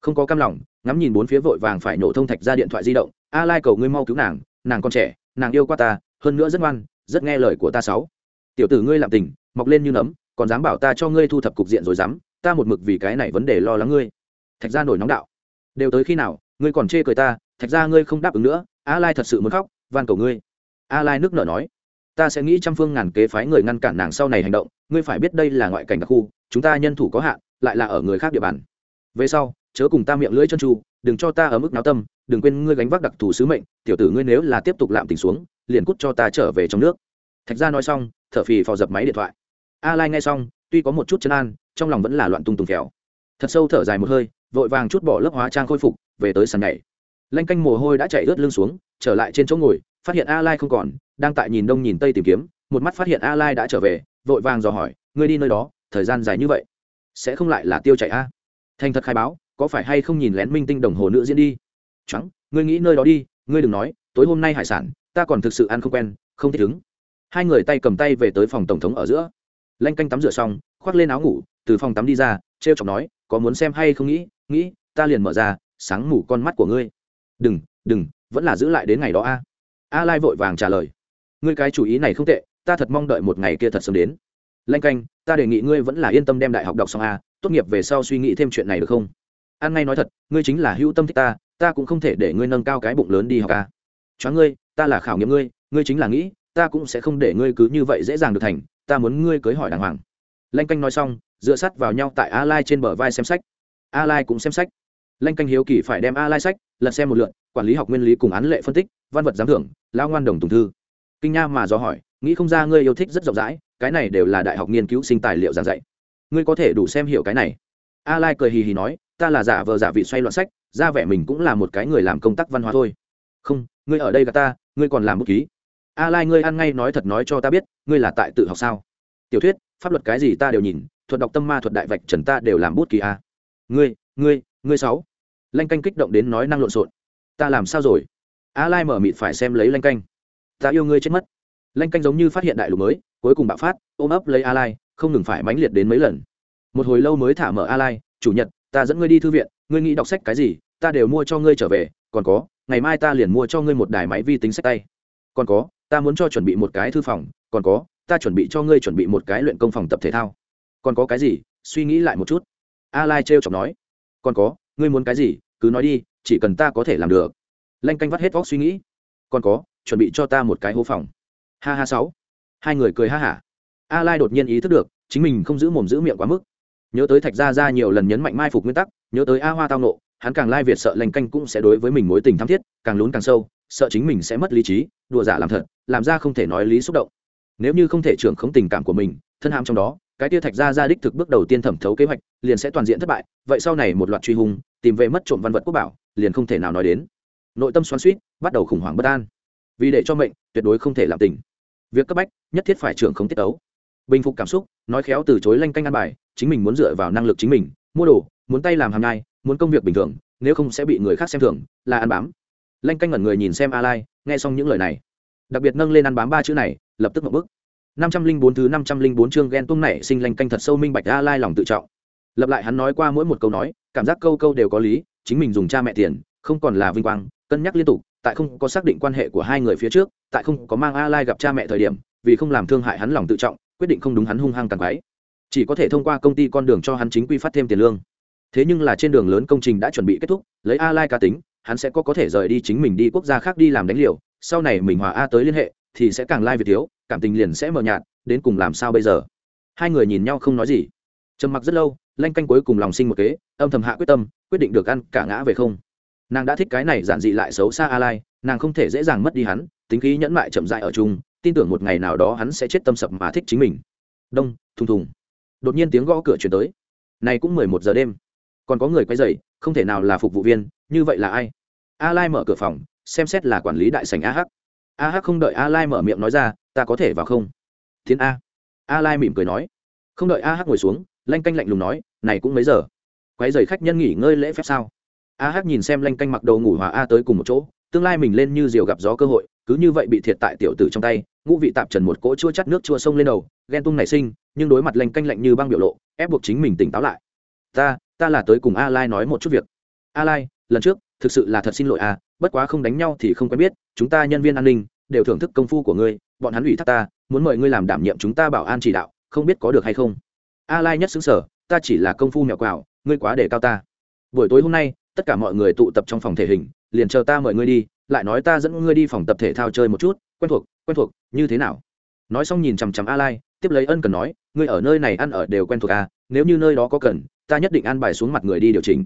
Không có cam lòng, ngắm nhìn bốn phía vội vàng phải nổ thông thạch ra điện thoại di động a lai cầu ngươi mau cứu nàng nàng còn trẻ, nàng yêu qua ta, hơn nữa rất ngoan, rất nghe lời của ta sáu. Tiểu tử ngươi làm tình, mọc lên như nấm, còn dám bảo ta cho ngươi thu thập cục diện rồi dám, ta một mực vì cái này vấn đề lo lắng ngươi. Thạch ra nổi nóng đạo. Đều tới khi nào, ngươi còn chê cười ta, thạch ra ngươi không đáp ứng nữa, a lai thật sự muốn khóc, van cầu ngươi. A lai nước nở nói. Ta sẽ nghĩ trăm phương ngàn kế phái người ngăn cản nàng sau này hành động, ngươi phải biết đây là ngoại cảnh đặc khu, chúng ta nhân thủ có hạn, lại là ở người khác địa bàn. Về sau, chớ cùng ta miệng lưỡi chân tru, đừng cho ta ở mức náo tâm đừng quên ngươi gánh vác đặc thù sứ mệnh, tiểu tử ngươi nếu là tiếp tục lạm tình xuống, liền cút cho ta trở về trong nước. Thạch gia nói xong, thở phì phò dập máy điện thoại. A lai nghe xong, tuy có một chút chân an, trong lòng vẫn là loạn tung tùng khéo thật sâu thở dài một hơi, vội vàng chút bỏ lớp hóa trang khôi phục, về tới sàn nhảy. Lanh canh mồ hôi đã chạy ướt lưng xuống, trở lại trên chỗ ngồi, phát hiện a lai không còn, đang tại nhìn đông nhìn tây tìm kiếm, một mắt phát hiện a lai đã trở về, vội vàng dò hỏi, ngươi đi nơi đó, thời gian dài như vậy, sẽ không lại là tiêu chạy a? Thành thật khai báo, có phải hay không nhìn lén minh tinh đồng hồ nữ diễn đi? Trắng, ngươi nghĩ nơi đó đi, ngươi đừng nói, tối hôm nay hải sản, ta còn thực sự ăn không quen, không thích ứng. Hai người tay cầm tay về tới phòng tổng thống ở giữa. Lanh canh tắm rửa xong, khoác lên áo ngủ, từ phòng tắm đi ra t r e o chọc nói, có muốn xem hay không nghĩ nghĩ, ta liền mở ra, sáng mủ con mắt của ngươi. Đừng đừng, vẫn là giữ lại đến ngày đó a. A lai vội vàng trả lời. Ngươi cái chủ ý này không tệ, ta thật mong đợi một ngày kia thật sớm đến. Lanh canh, ta đề nghị ngươi vẫn là yên tâm đem đại học đọc xong a, tốt nghiệp về sau suy nghĩ thêm chuyện này được không? An ngay nói thật, ngươi chính là hữu tâm thích ta ta cũng không thể để ngươi nâng cao cái bụng lớn đi học à. ca cho ngươi, ta là khảo nghiệm ngươi ngươi chính là nghĩ, ta cũng sẽ không để ngươi cứ như vậy dễ dàng được thành, ta muốn ngươi cưới hỏi đàng hoàng. Lanh canh nói xong, dựa sắt vào nhau tại a lai trên bờ vai xem sách. A lai cũng xem sách. Lanh canh hiếu kỳ phải đem a lai sách, lật xem một lượt, quản lý học nguyên lý cùng án lệ phân tích, văn vật giám thưởng lao ngoan đồng tùng thư. Kinh nha mà do hỏi, nghĩ không ra ngươi yêu thích rất rộng rãi, cái này đều là đại học nghiên cứu sinh tài liệu giảng dạy. Ngươi có thể đủ xem hiểu cái này. A lai cười hì hì nói, ta là giả vờ giả vị xoay loạn sách ra vẻ mình cũng là một cái người làm công tác văn hóa thôi. Không, ngươi ở đây gặp ta, ngươi còn làm bút ký. A lai, ngươi ăn ngay nói thật nói cho ta biết, ngươi là tại tự học sao? Tiểu thuyết, pháp luật cái gì ta đều nhìn, thuật đọc tâm ma thuật đại vạch trần ta đều làm bút ký a. Ngươi ngươi ngươi sáu. Lanh canh kích động đến nói năng lộn xộn. Ta làm sao rồi? A lai mở mịt phải xem lấy lanh canh. Ta yêu ngươi chết mất. Lanh canh giống như phát hiện đại lục mới, cuối cùng bạo phát, ôm ấp lấy a lai, không ngừng phải mãnh liệt đến mấy lần. Một hồi lâu mới thả mở a lai, chủ nhật, ta dẫn ngươi đi thư viện ngươi nghĩ đọc sách cái gì, ta đều mua cho ngươi trở về, còn có, ngày mai ta liền mua cho ngươi một đài máy vi tính sách tay. Còn có, ta muốn cho chuẩn bị một cái thư phòng, còn có, ta chuẩn bị cho ngươi chuẩn bị một cái luyện công phòng tập thể thao. Còn có cái gì, suy nghĩ lại một chút. A lai trêu chọc nói. Còn có, ngươi muốn cái gì, cứ nói đi, chỉ cần ta có thể làm được. Lanh canh vắt hết vóc suy nghĩ. Còn có, chuẩn bị cho ta một cái hố phòng. Ha ha sáu. Hai người cười ha hả. A lai đột nhiên ý thức được, chính mình không giữ mồm giữ miệng quá mức. Nhớ tới thạch gia ra nhiều lần nhấn mạnh mai phục nguyên tắc nhớ tới a hoa tao nộ hắn càng lai việt sợ lành canh cũng sẽ đối với mình mối tình thắm thiết càng lún càng sâu sợ chính mình sẽ mất lý trí đùa giả làm thật làm ra không thể nói lý xúc động. Nếu như không thể trưởng khống tình cảm của mình thân ham trong đó cái tia thạch gia ra đích thực bước đầu tiên thẩm thấu kế hoạch liền sẽ toàn diện thất bại vậy sau này một loạt truy hùng tìm về mất trộm văn vật quốc bảo liền không thể nào nói đến. Nội tâm xoắn suýt bắt đầu khủng hoảng bất an. Vì để cho mệnh tuyệt đối không thể làm tình. Việc cấp bách nhất thiết phải trưởng không tiết tấu, bình phục cảm xúc nói khéo từ chối lanh canh ăn bài chính mình muốn dựa vào năng lực chính mình mua đồ muốn tay làm hàm nhai, muốn công việc bình thường, nếu không sẽ bị người khác xem thường, là ăn bám. Lanh canh ngẩn người nhìn xem a lai nghe xong những lời này. Đặc biệt nâng lên ăn bám ba chữ này, lập tức một bức. năm trăm linh bốn thứ năm trăm linh bốn chương ghen tuông nảy sinh lanh canh thật sâu minh bạch a lai lòng tự trọng. Lập lại hắn nói qua mỗi một câu nói, cảm giác câu câu đều có lý, chính mình dùng cha mẹ tiền, không còn là vinh quang, cân nhắc liên tục, tại không có xác định quan hệ của hai người phía trước, tại không có mang a lai gặp cha mẹ thời điểm, vì không làm thương hại hắn lòng tự trọng, quyết định không đúng hắn hung hăng tàn quái chỉ có thể thông qua công ty con đường cho hắn chính quy phát thêm tiền lương thế nhưng là trên đường lớn công trình đã chuẩn bị kết thúc, lấy a lai cá tính, hắn sẽ có có thể rời đi chính mình đi quốc gia khác đi làm đánh liều, sau này mình hòa a tới liên hệ, thì sẽ càng lai việt thiếu, cảm tình liền sẽ mờ nhạt, đến cùng làm sao bây giờ? Hai người nhìn nhau không nói gì. Trầm mặc rất lâu, lanh canh cuối cùng lòng sinh một kế, âm thầm hạ quyết tâm, quyết định được ăn cả ngã về không. Nàng đã thích cái này giản dị lại xấu xa a lai nàng không thể dễ dàng mất đi hắn, tính khí nhẫn mại chậm dại ở chung, tin tưởng một ngày nào đó hắn sẽ chết tâm sập mà thích chính mình. Đông, thùng thùng. Đột nhiên tiếng gõ cửa chuyển tới. Này cũng mười một giờ đêm còn có người quay dậy không thể nào là phục vụ viên, như vậy là ai? A lai mở cửa phòng, xem xét là quản lý đại sảnh a hắc a hắc không đợi a lai mở miệng nói ra, ta có thể vào không? Thiên a. A lai mỉm cười nói. Không đợi a hắc ngồi xuống, lanh canh lạnh lùng nói, này cũng mấy giờ? Quay dày khách nhân nghỉ ngơi lễ phép sao? A hắc nhìn xem lanh canh mặc đầu ngủ hòa a tới cùng một chỗ, tương lai mình lên như diều gặp gió cơ hội, cứ như vậy bị thiệt tại tiểu tử trong tay, ngũ vị tạp trần một cỗ chua chắt nước chua sông lên đầu, ghen tung nảy sinh, nhưng đối mặt lanh canh lạnh như băng biểu lộ, ép buộc chính mình tỉnh táo lại. Ta ta là tới cùng a lai nói một chút việc. A lai lần trước thực sự là thật xin lỗi a bất quá không đánh nhau thì không quen biết chúng ta nhân viên an ninh đều thưởng thức công phu của ngươi bọn hắn ủy thác ta muốn mời ngươi làm đảm nhiệm chúng ta bảo an chỉ đạo không biết có được hay không. A lai nhất xứng sở ta chỉ là công phu mèo quào ngươi quá để cao ta. Buổi tối hôm nay tất cả mọi người tụ tập trong phòng thể hình liền chờ ta mời ngươi đi lại nói ta dẫn ngươi đi phòng tập thể thao chơi một chút quen thuộc quen thuộc như thế nào? Nói xong nhìn chằm chằm a lai tiếp lấy ân cần nói ngươi ở nơi này ăn ở đều quen thuộc à, nếu như nơi đó có cần ta nhất định an bài xuống mặt người đi điều chỉnh.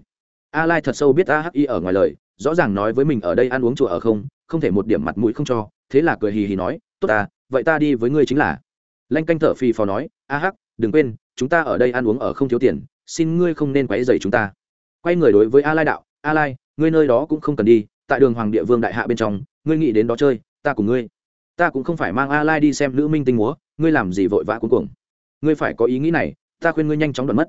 A lai thật sâu biết a hi ở ngoài lời, rõ ràng nói với mình ở đây ăn uống chùa ở không không thể một điểm mặt mũi không cho, thế là cười hì hì nói, tốt à vậy ta đi với ngươi chính là. Lanh canh thở phì phò nói, a hắc đừng quên, chúng ta ở đây ăn uống ở không thiếu tiền, xin ngươi không nên quấy rầy chúng ta. Quay người đối với a lai đạo, a lai, ngươi nơi đó cũng không cần đi, tại đường hoàng địa vương đại hạ bên trong, ngươi nghĩ đến đó chơi, ta cùng ngươi. Ta cũng không phải mang a lai đi xem nữ minh tinh múa, ngươi làm gì vội vã cuống cuồng? ngươi phải có ý nghĩ này, ta khuyên ngươi nhanh chóng đoạn mất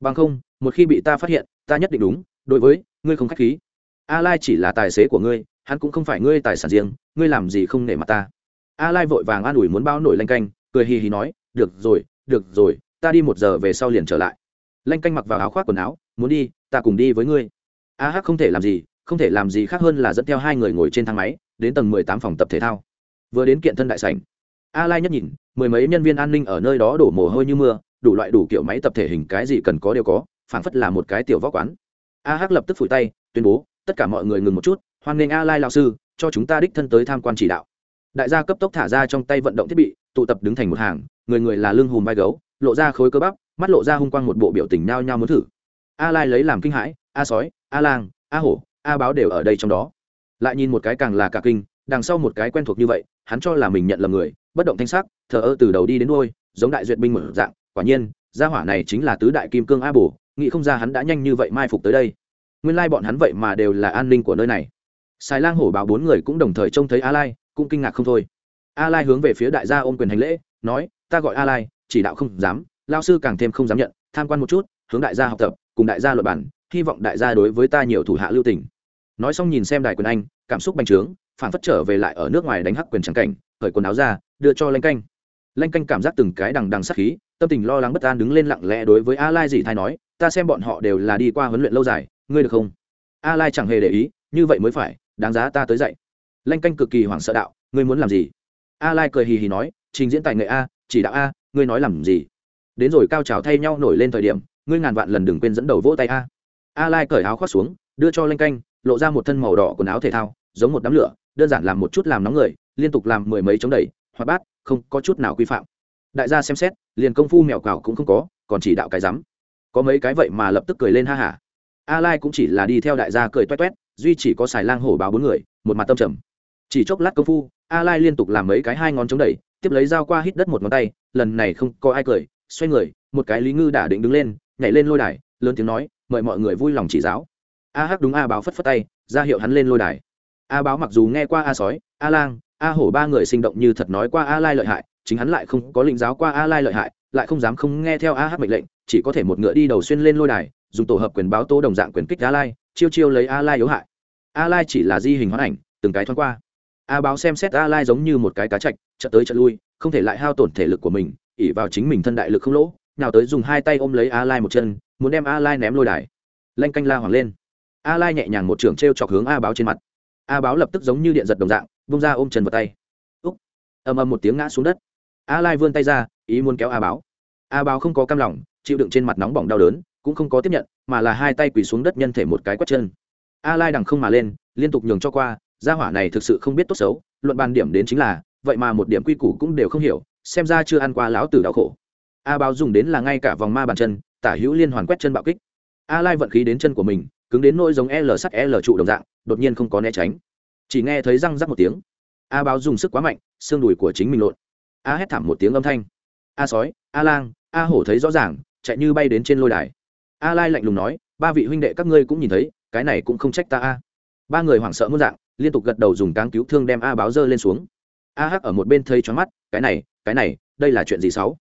bằng không, một khi bị ta phát hiện, ta nhất định đúng, đối với, ngươi không k h á c h khí. A lai chỉ là tài xế của ngươi, hắn cũng không phải ngươi tài sản riêng, ngươi làm gì không nể mặt ta. A lai vội vàng an ủi muốn bao nổi lanh canh, cười hì hì nói, được rồi được rồi, ta đi một giờ về sau liền trở lại. Lanh canh mặc vào áo khoác quần áo, muốn đi, ta cùng đi với ngươi. A hắc không thể làm gì, không thể làm gì khác hơn là dẫn theo hai người ngồi trên thang máy, đến tầng 18 phòng tập thể thao. Vừa đến kiện thân đại sảnh a lai nhất nhìn, mười mấy nhân viên an ninh ở nơi đó đổ mồ hôi như mưa đủ loại đủ kiểu máy tập thể hình cái gì cần có đều có, phảng phất là một cái tiểu võ quán. A hắc lập tức phủi tay, tuyên bố, tất cả mọi người ngừng một chút, hoan nghênh a lai lao sư, cho chúng ta đích thân tới tham quan chỉ đạo. Đại gia cấp tốc thả ra trong tay vận động thiết bị, tụ tập đứng thành một hàng, người người là lưng hùm vai gấu, lộ ra khối cơ bắp, mắt lộ ra hung quang một bộ biểu tình nhao nhao muốn thử. A lai lấy làm kinh hãi, a sói, a lang, a hổ, a báo đều ở đây trong đó. Lại nhìn một cái càng là cả kinh, đằng sau một cái quen thuộc như vậy, hắn cho là mình nhận lầm người, bất động thanh sắc, thờ ơ từ đầu đi đến đuôi, giống đại duyệt binh mở dạng quả nhiên, gia hỏa này chính là tứ đại kim cương a bổ nghĩ không ra hắn đã nhanh như vậy mai phục tới đây. Nguyên lai bọn hắn vậy mà đều là an ninh của nơi này. Xài lang hổ báo bốn người cũng đồng thời trông thấy a lai, cũng kinh ngạc không thôi. A lai hướng về phía đại gia ôm quyền hành lễ, nói, ta gọi a lai, chỉ đạo không dám, lao sư càng thêm không dám nhận, tham quan một chút, hướng đại gia học tập, cùng đại gia luật bản hy vọng đại gia đối với ta nhiều thủ hạ lưu tình. Nói xong nhìn xem đài quyền anh, cảm xúc bành trướng, phản phất trở về lại ở nước ngoài đánh hắc quyền trắng cảnh khởi quần áo ra, đưa cho lanh canh. Lanh canh cảm giác từng cái đằng đằng sắc khí tâm tình lo lắng bất an đứng lên lặng lẽ đối với a lai dị thay nói, ta xem bọn họ đều là đi qua huấn luyện lâu dài, ngươi được không? A lai chẳng hề để ý, như vậy mới phải, đáng giá ta tới dạy. Lanh canh cực kỳ hoảng sợ đạo, ngươi muốn làm gì? A lai cười hì hì nói, trình diễn tài nghệ a, chỉ đạo a, ngươi nói làm gì? Đến rồi cao trào thay nhau nổi lên thời điểm, ngươi ngàn vạn lần đừng quên dẫn đầu vỗ tay a. A lai cởi áo khoác xuống, đưa cho lanh canh, lộ ra một thân màu đỏ quần áo thể thao, giống một đám lửa, đơn giản làm một chút làm nóng người, liên tục làm mười mấy chống đẩy, hoạt bát, không có chút nào quy phạm đại gia xem xét, liền công phu mèo cào cũng không có, còn chỉ đạo cái rắm. Có mấy cái vậy mà lập tức cười lên ha hả. A lai cũng chỉ là đi theo đại gia cười toét toét, duy chỉ có xài lang hổ báo bốn người, một mặt tâm trầm. Chỉ chốc lát công phu, a lai liên tục làm mấy cái hai ngón chống đẩy, tiếp lấy dao qua hít đất một ngón tay, lần này không có ai cười, xoay người, một cái lý ngư đã định đứng lên, nhảy lên lôi đài, lớn tiếng nói, mời mọi người vui lòng chỉ giáo. A hắc đúng a báo phất phất tay, ra hiệu hắn lên lôi đài. A báo mặc dù nghe qua a sói, a lang, a hổ ba người sinh động như thật nói qua a lai lợi hại chính hắn lại không có lĩnh giáo qua a lai lợi hại, lại không dám không nghe theo a hắc mệnh lệnh, chỉ có thể một ngựa đi đầu xuyên lên lôi đài, dùng tổ hợp quyền báo tố đồng dạng quyền kích a lai, chiêu chiêu lấy a lai yếu hại. A lai chỉ là di hình hóa ảnh, từng cái thoáng qua. A báo xem xét a lai giống như một cái cá chạch, chợt tới chợt lui, không thể lại hao tổn thể lực của mình ỉ vào chính mình thân đại lực không lỗ nào tới dùng hai tay ôm lấy a lai một chân, muốn đem a lai ném lôi đài. Lanh canh la hoàng lên. A lai nhẹ nhàng một trường trêu chọc hướng a báo trên mặt. A báo lập tức giống như điện giật đồng dạng bung ra ôm chân vào tay. Úc. Ầm ầm một tiếng ngã xuống đất a lai vươn tay ra, ý muốn kéo a báo. A báo không có cam lòng, chịu đựng trên mặt nóng bỏng đau đớn, cũng không có tiếp nhận, mà là hai tay quỳ xuống đất nhân thể một cái quất chân. A lai đằng không mà lên, liên tục nhường cho qua, gia hỏa này thực sự không biết tốt xấu, luận bàn điểm đến chính là, vậy mà một điểm quy củ cũng đều không hiểu, xem ra chưa ăn qua lão tử đau khổ. A báo dùng đến là ngay cả vòng ma bàn chân, tả hữu liên hoàn quét chân bạo kích. A lai vận khí đến chân của mình, cứng đến nỗi giống l sắt l trụ đồng dạng, đột nhiên không có né tránh. Chỉ nghe thấy răng rắc một tiếng. A báo dùng sức quá mạnh, xương đùi của chính mình lộn a hét thảm một tiếng âm thanh. A sói, a lang, a hổ thấy rõ ràng, chạy như bay đến trên lôi đài. A lai lạnh lùng nói, ba vị huynh đệ các ngươi cũng nhìn thấy, cái này cũng không trách ta a. Ba người hoảng sợ muôn dạng, liên tục gật đầu dùng cáng cứu thương đem a báo dơ lên xuống. A hắc ở một bên thấy choáng mắt, cái này cái này, đây là chuyện gì xấu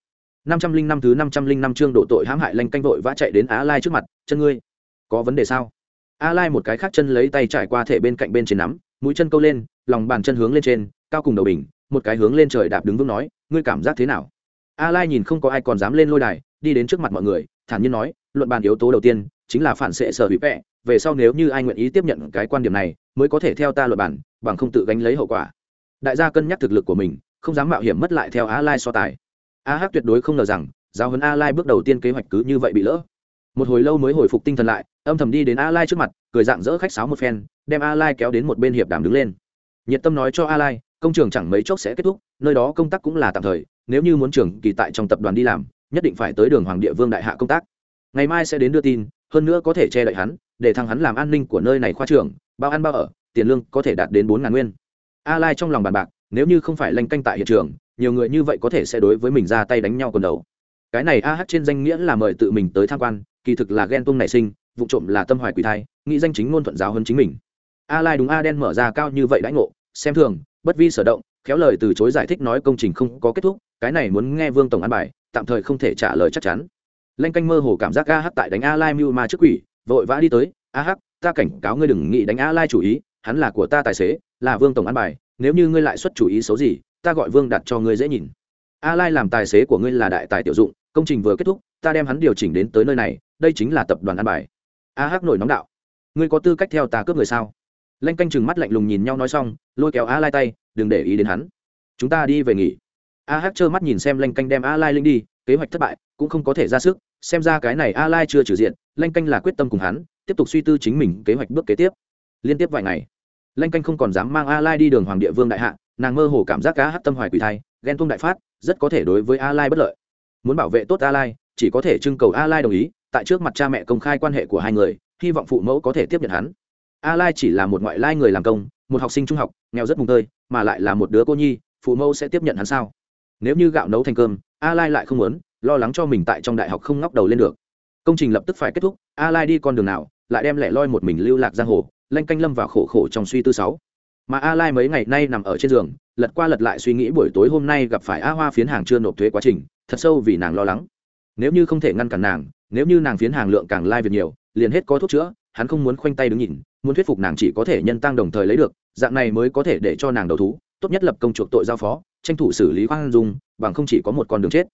năm trăm linh năm thứ năm trăm linh năm chương độ tội hãm hại lanh canh vội vã chạy đến a lai trước mặt, chân ngươi, có vấn đề sao? A lai một cái khác chân lấy tay trải qua thể bên cạnh bên trên nắm, mũi chân câu lên, lòng bàn chân hướng lên trên, cao cùng đầu bình một cái hướng lên trời đạp đứng vững nói, ngươi cảm giác thế nào? A lai nhìn không có ai còn dám lên lôi đài, đi đến trước mặt mọi người, thản nhiên nói, luận bàn yếu tố đầu tiên, chính là phản xệ sở hữu vẽ về sau nếu như ai nguyện ý tiếp nhận cái quan điểm này, mới có thể theo ta luận bàn, bằng không tự gánh lấy hậu quả. Đại gia cân nhắc thực lực của mình, không dám mạo hiểm mất lại theo a lai so tài. A hắc tuyệt đối không ngờ rằng, giáo huấn a lai bước đầu tiên kế hoạch cứ như vậy bị lỡ. Một hồi lâu mới hồi phục tinh thần lại, âm thầm đi đến a lai trước mặt, cười dạng dỡ khách sáo một phen, đem a lai kéo đến một bên hiệp đàm đứng lên. Nhiệt tâm nói cho a lai công trường chẳng mấy chốc sẽ kết thúc, nơi đó công tác cũng là tạm thời, nếu như muốn trường kỳ tại trong tập đoàn đi làm, nhất định phải tới đường hoàng địa vương đại hạ công tác. Ngày mai sẽ đến đưa tin, hơn nữa có thể che đậy hắn, để thằng hắn làm an ninh của nơi này khoa trưởng, bao ăn bao ở, tiền lương có thể đạt đến bốn ngàn nguyên. A lai trong lòng bàn bạc, nếu như không phải lanh canh tại hiện trường, nhiều người như vậy có thể sẽ đối với mình ra tay đánh nhau quần đầu. Cái này a h trên danh nghĩa là mời tự mình tới tham quan, kỳ thực là ghen tuông nảy sinh, vụ trộm là tâm hoài quỷ thai, nghĩ danh chính ngôn thuận giáo hơn chính mình. A lai đúng a đen mở ra cao như vậy đãi ngộ, xem thường bất vi sở động, khéo lời từ chối giải thích nói công trình không có kết thúc, cái này muốn nghe vương tổng an bài, tạm thời không thể trả lời chắc chắn. Lanh canh mơ hồ cảm giác a hắc tại đánh a lai mưu ma trước quỷ, vội vã đi tới, a hắc, ta cảnh cáo ngươi đừng nghĩ đánh a lai chủ ý, hắn là của ta tài xế, là vương tổng an bài, nếu như ngươi lại xuất chủ ý xấu gì, ta gọi vương đặt cho ngươi dễ nhìn. A lai làm tài xế của ngươi là đại tài tiểu dụng, công trình vừa kết thúc, ta đem hắn điều chỉnh đến tới nơi này, đây chính là tập đoàn an bài. A hắc nổi nóng đạo, ngươi có tư cách theo ta cướp người sao? Lanh canh chừng mắt lạnh lùng nhìn nhau nói xong, lôi kéo a lai tay, đừng để ý đến hắn. Chúng ta đi về nghỉ. A hắc trơ mắt nhìn xem lanh canh đem a lai linh đi, kế hoạch thất bại, cũng không có thể ra sức. Xem ra cái này a lai chưa trừ diện, lanh canh là quyết tâm cùng hắn, tiếp tục suy tư chính mình kế hoạch bước kế tiếp. Liên tiếp vài ngày, lanh canh không còn dám mang a lai đi đường hoàng địa vương đại hạ, nàng mơ hồ cảm giác cá hát tâm hoài quỷ thai, ghen tuông đại phát, rất có thể đối với a lai bất lợi. Muốn bảo vệ tốt a lai, chỉ có thể trưng cầu a lai đồng ý, tại trước mặt cha mẹ công khai quan hệ của hai người, hy vọng phụ mẫu có thể tiếp nhận hắn a lai chỉ là một ngoại lai người làm công, một học sinh trung học, nghèo rất mùng tơi, mà lại là một đứa cô nhi, phụ mẫu sẽ tiếp nhận hắn sao? Nếu như gạo nấu thành cơm, a lai lại không muốn, lo lắng cho mình tại trong đại học không ngóc đầu lên được. Công trình lập tức phải kết thúc, a lai đi con đường nào, lại đem lẻ loi một mình lưu lạc giang hồ, lanh canh lâm vào khổ khổ trong suy tư sáu. Mà a lai mấy ngày nay nằm ở trên giường, lật qua lật lại suy nghĩ buổi tối hôm nay gặp phải a hoa phiến hàng chưa nộp thuế quá trình, thật sâu vì nàng lo lắng. Nếu như không thể ngăn cản nàng, nếu như nàng phiến hàng lượng càng lai việc nhiều, liền hết có thuốc chữa, hắn không muốn khoanh tay đứng nhìn muốn thuyết phục nàng chỉ có thể nhân tăng đồng thời lấy được, dạng này mới có thể để cho nàng đầu thú, tốt nhất lập công chuộc tội giao phó, tranh thủ xử lý khoan dung, bằng không chỉ có một con đường chết.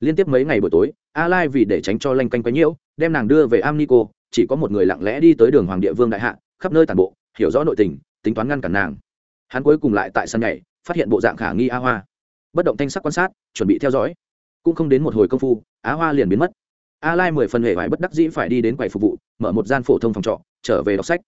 Liên tiếp mấy ngày buổi tối, a lai vì để tránh cho lanh canh quấy nhiễu, đem nàng đưa về am nico chỉ có một người lặng lẽ đi tới đường hoàng địa vương đại hạ, khắp nơi tàn bộ, hiểu rõ nội tình, tính toán ngăn cản nàng. Hắn cuối cùng lại tại sân nhảy, phát hiện bộ dạng khả nghi a hoa. Bất động thanh sắc quan sát, chuẩn bị theo dõi. Cũng không đến một hồi công phu á hoa liền biến mất. A lai mười phần hệ vải bất đắc dĩ phải đi đến quầy phục vụ, mở một gian phổ thông phòng trọ, trở về đọc sách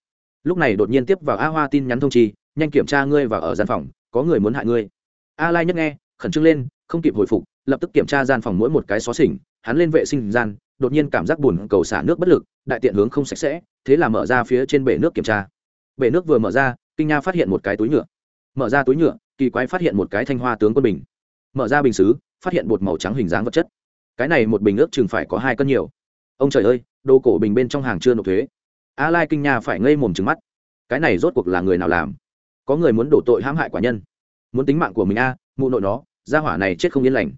lúc này đột nhiên tiếp vào a hoa tin nhắn thông chi, nhanh kiểm tra ngươi và ở gian phòng, có người muốn hại ngươi. A lai nhất nghe, khẩn trương lên, không kịp hồi phục, lập tức kiểm tra gian phòng mỗi một cái xó xỉnh, hắn lên vệ sinh gian, đột nhiên cảm giác buồn cầu xả nước bất lực, đại tiện hướng không sạch sẽ, thế là mở ra phía trên bể nước kiểm tra. Bể nước vừa mở ra, kinh nha phát hiện một cái túi nhựa. Mở ra túi nhựa, kỳ quái phát hiện một cái thanh hoa tướng quân bình. Mở ra bình xứ, phát hiện bột màu trắng hình dáng vật chất. Cái này một bình nước chừng phải có hai cân nhiều. Ông trời ơi, đồ cổ bình bên trong hàng chưa nộp thuế a lai kinh nha phải ngây mồm trừng mắt. Cái này rốt cuộc là người nào làm? Có người muốn đổ tội hãm hại quả nhân. Muốn tính mạng của mình a à, mụ nội nó gia hỏa này chết không yên lành.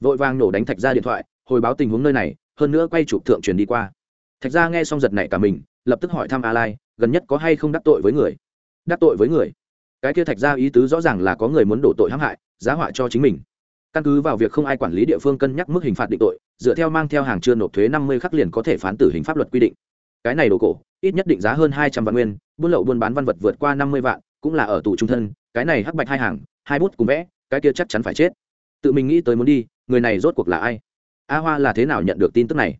Vội vàng nổ đánh thạch ra điện thoại hồi báo tình huống nơi này hơn nữa quay chụp thượng truyền đi qua. Thạch ra nghe xong giật này cả mình lập tức hỏi thăm a lai gần nhất có hay không đắc tội với người? Đắc tội với người? Cái kia thạch ra ý tứ rõ ràng là có người muốn đổ tội hãm hại giá họa cho chính mình. Căn cứ vào việc không ai quản lý địa phương cân nhắc mức hình phạt định tội dựa theo mang theo hàng chưa nộp thuế năm mươi khắc liền có thể phán tử hình pháp luật quy định cái này đồ cổ, ít nhất định giá hơn hai trăm vạn nguyên, buôn lậu buôn bán văn vật vượt qua năm mươi vạn, cũng là ở tù trung thân, cái này hắc bạch hai hàng, hai bút cùng vẽ, cái kia chắc chắn phải chết. Tự mình nghĩ tới muốn đi, người này rốt cuộc là ai? A hoa là thế nào nhận được tin tức này?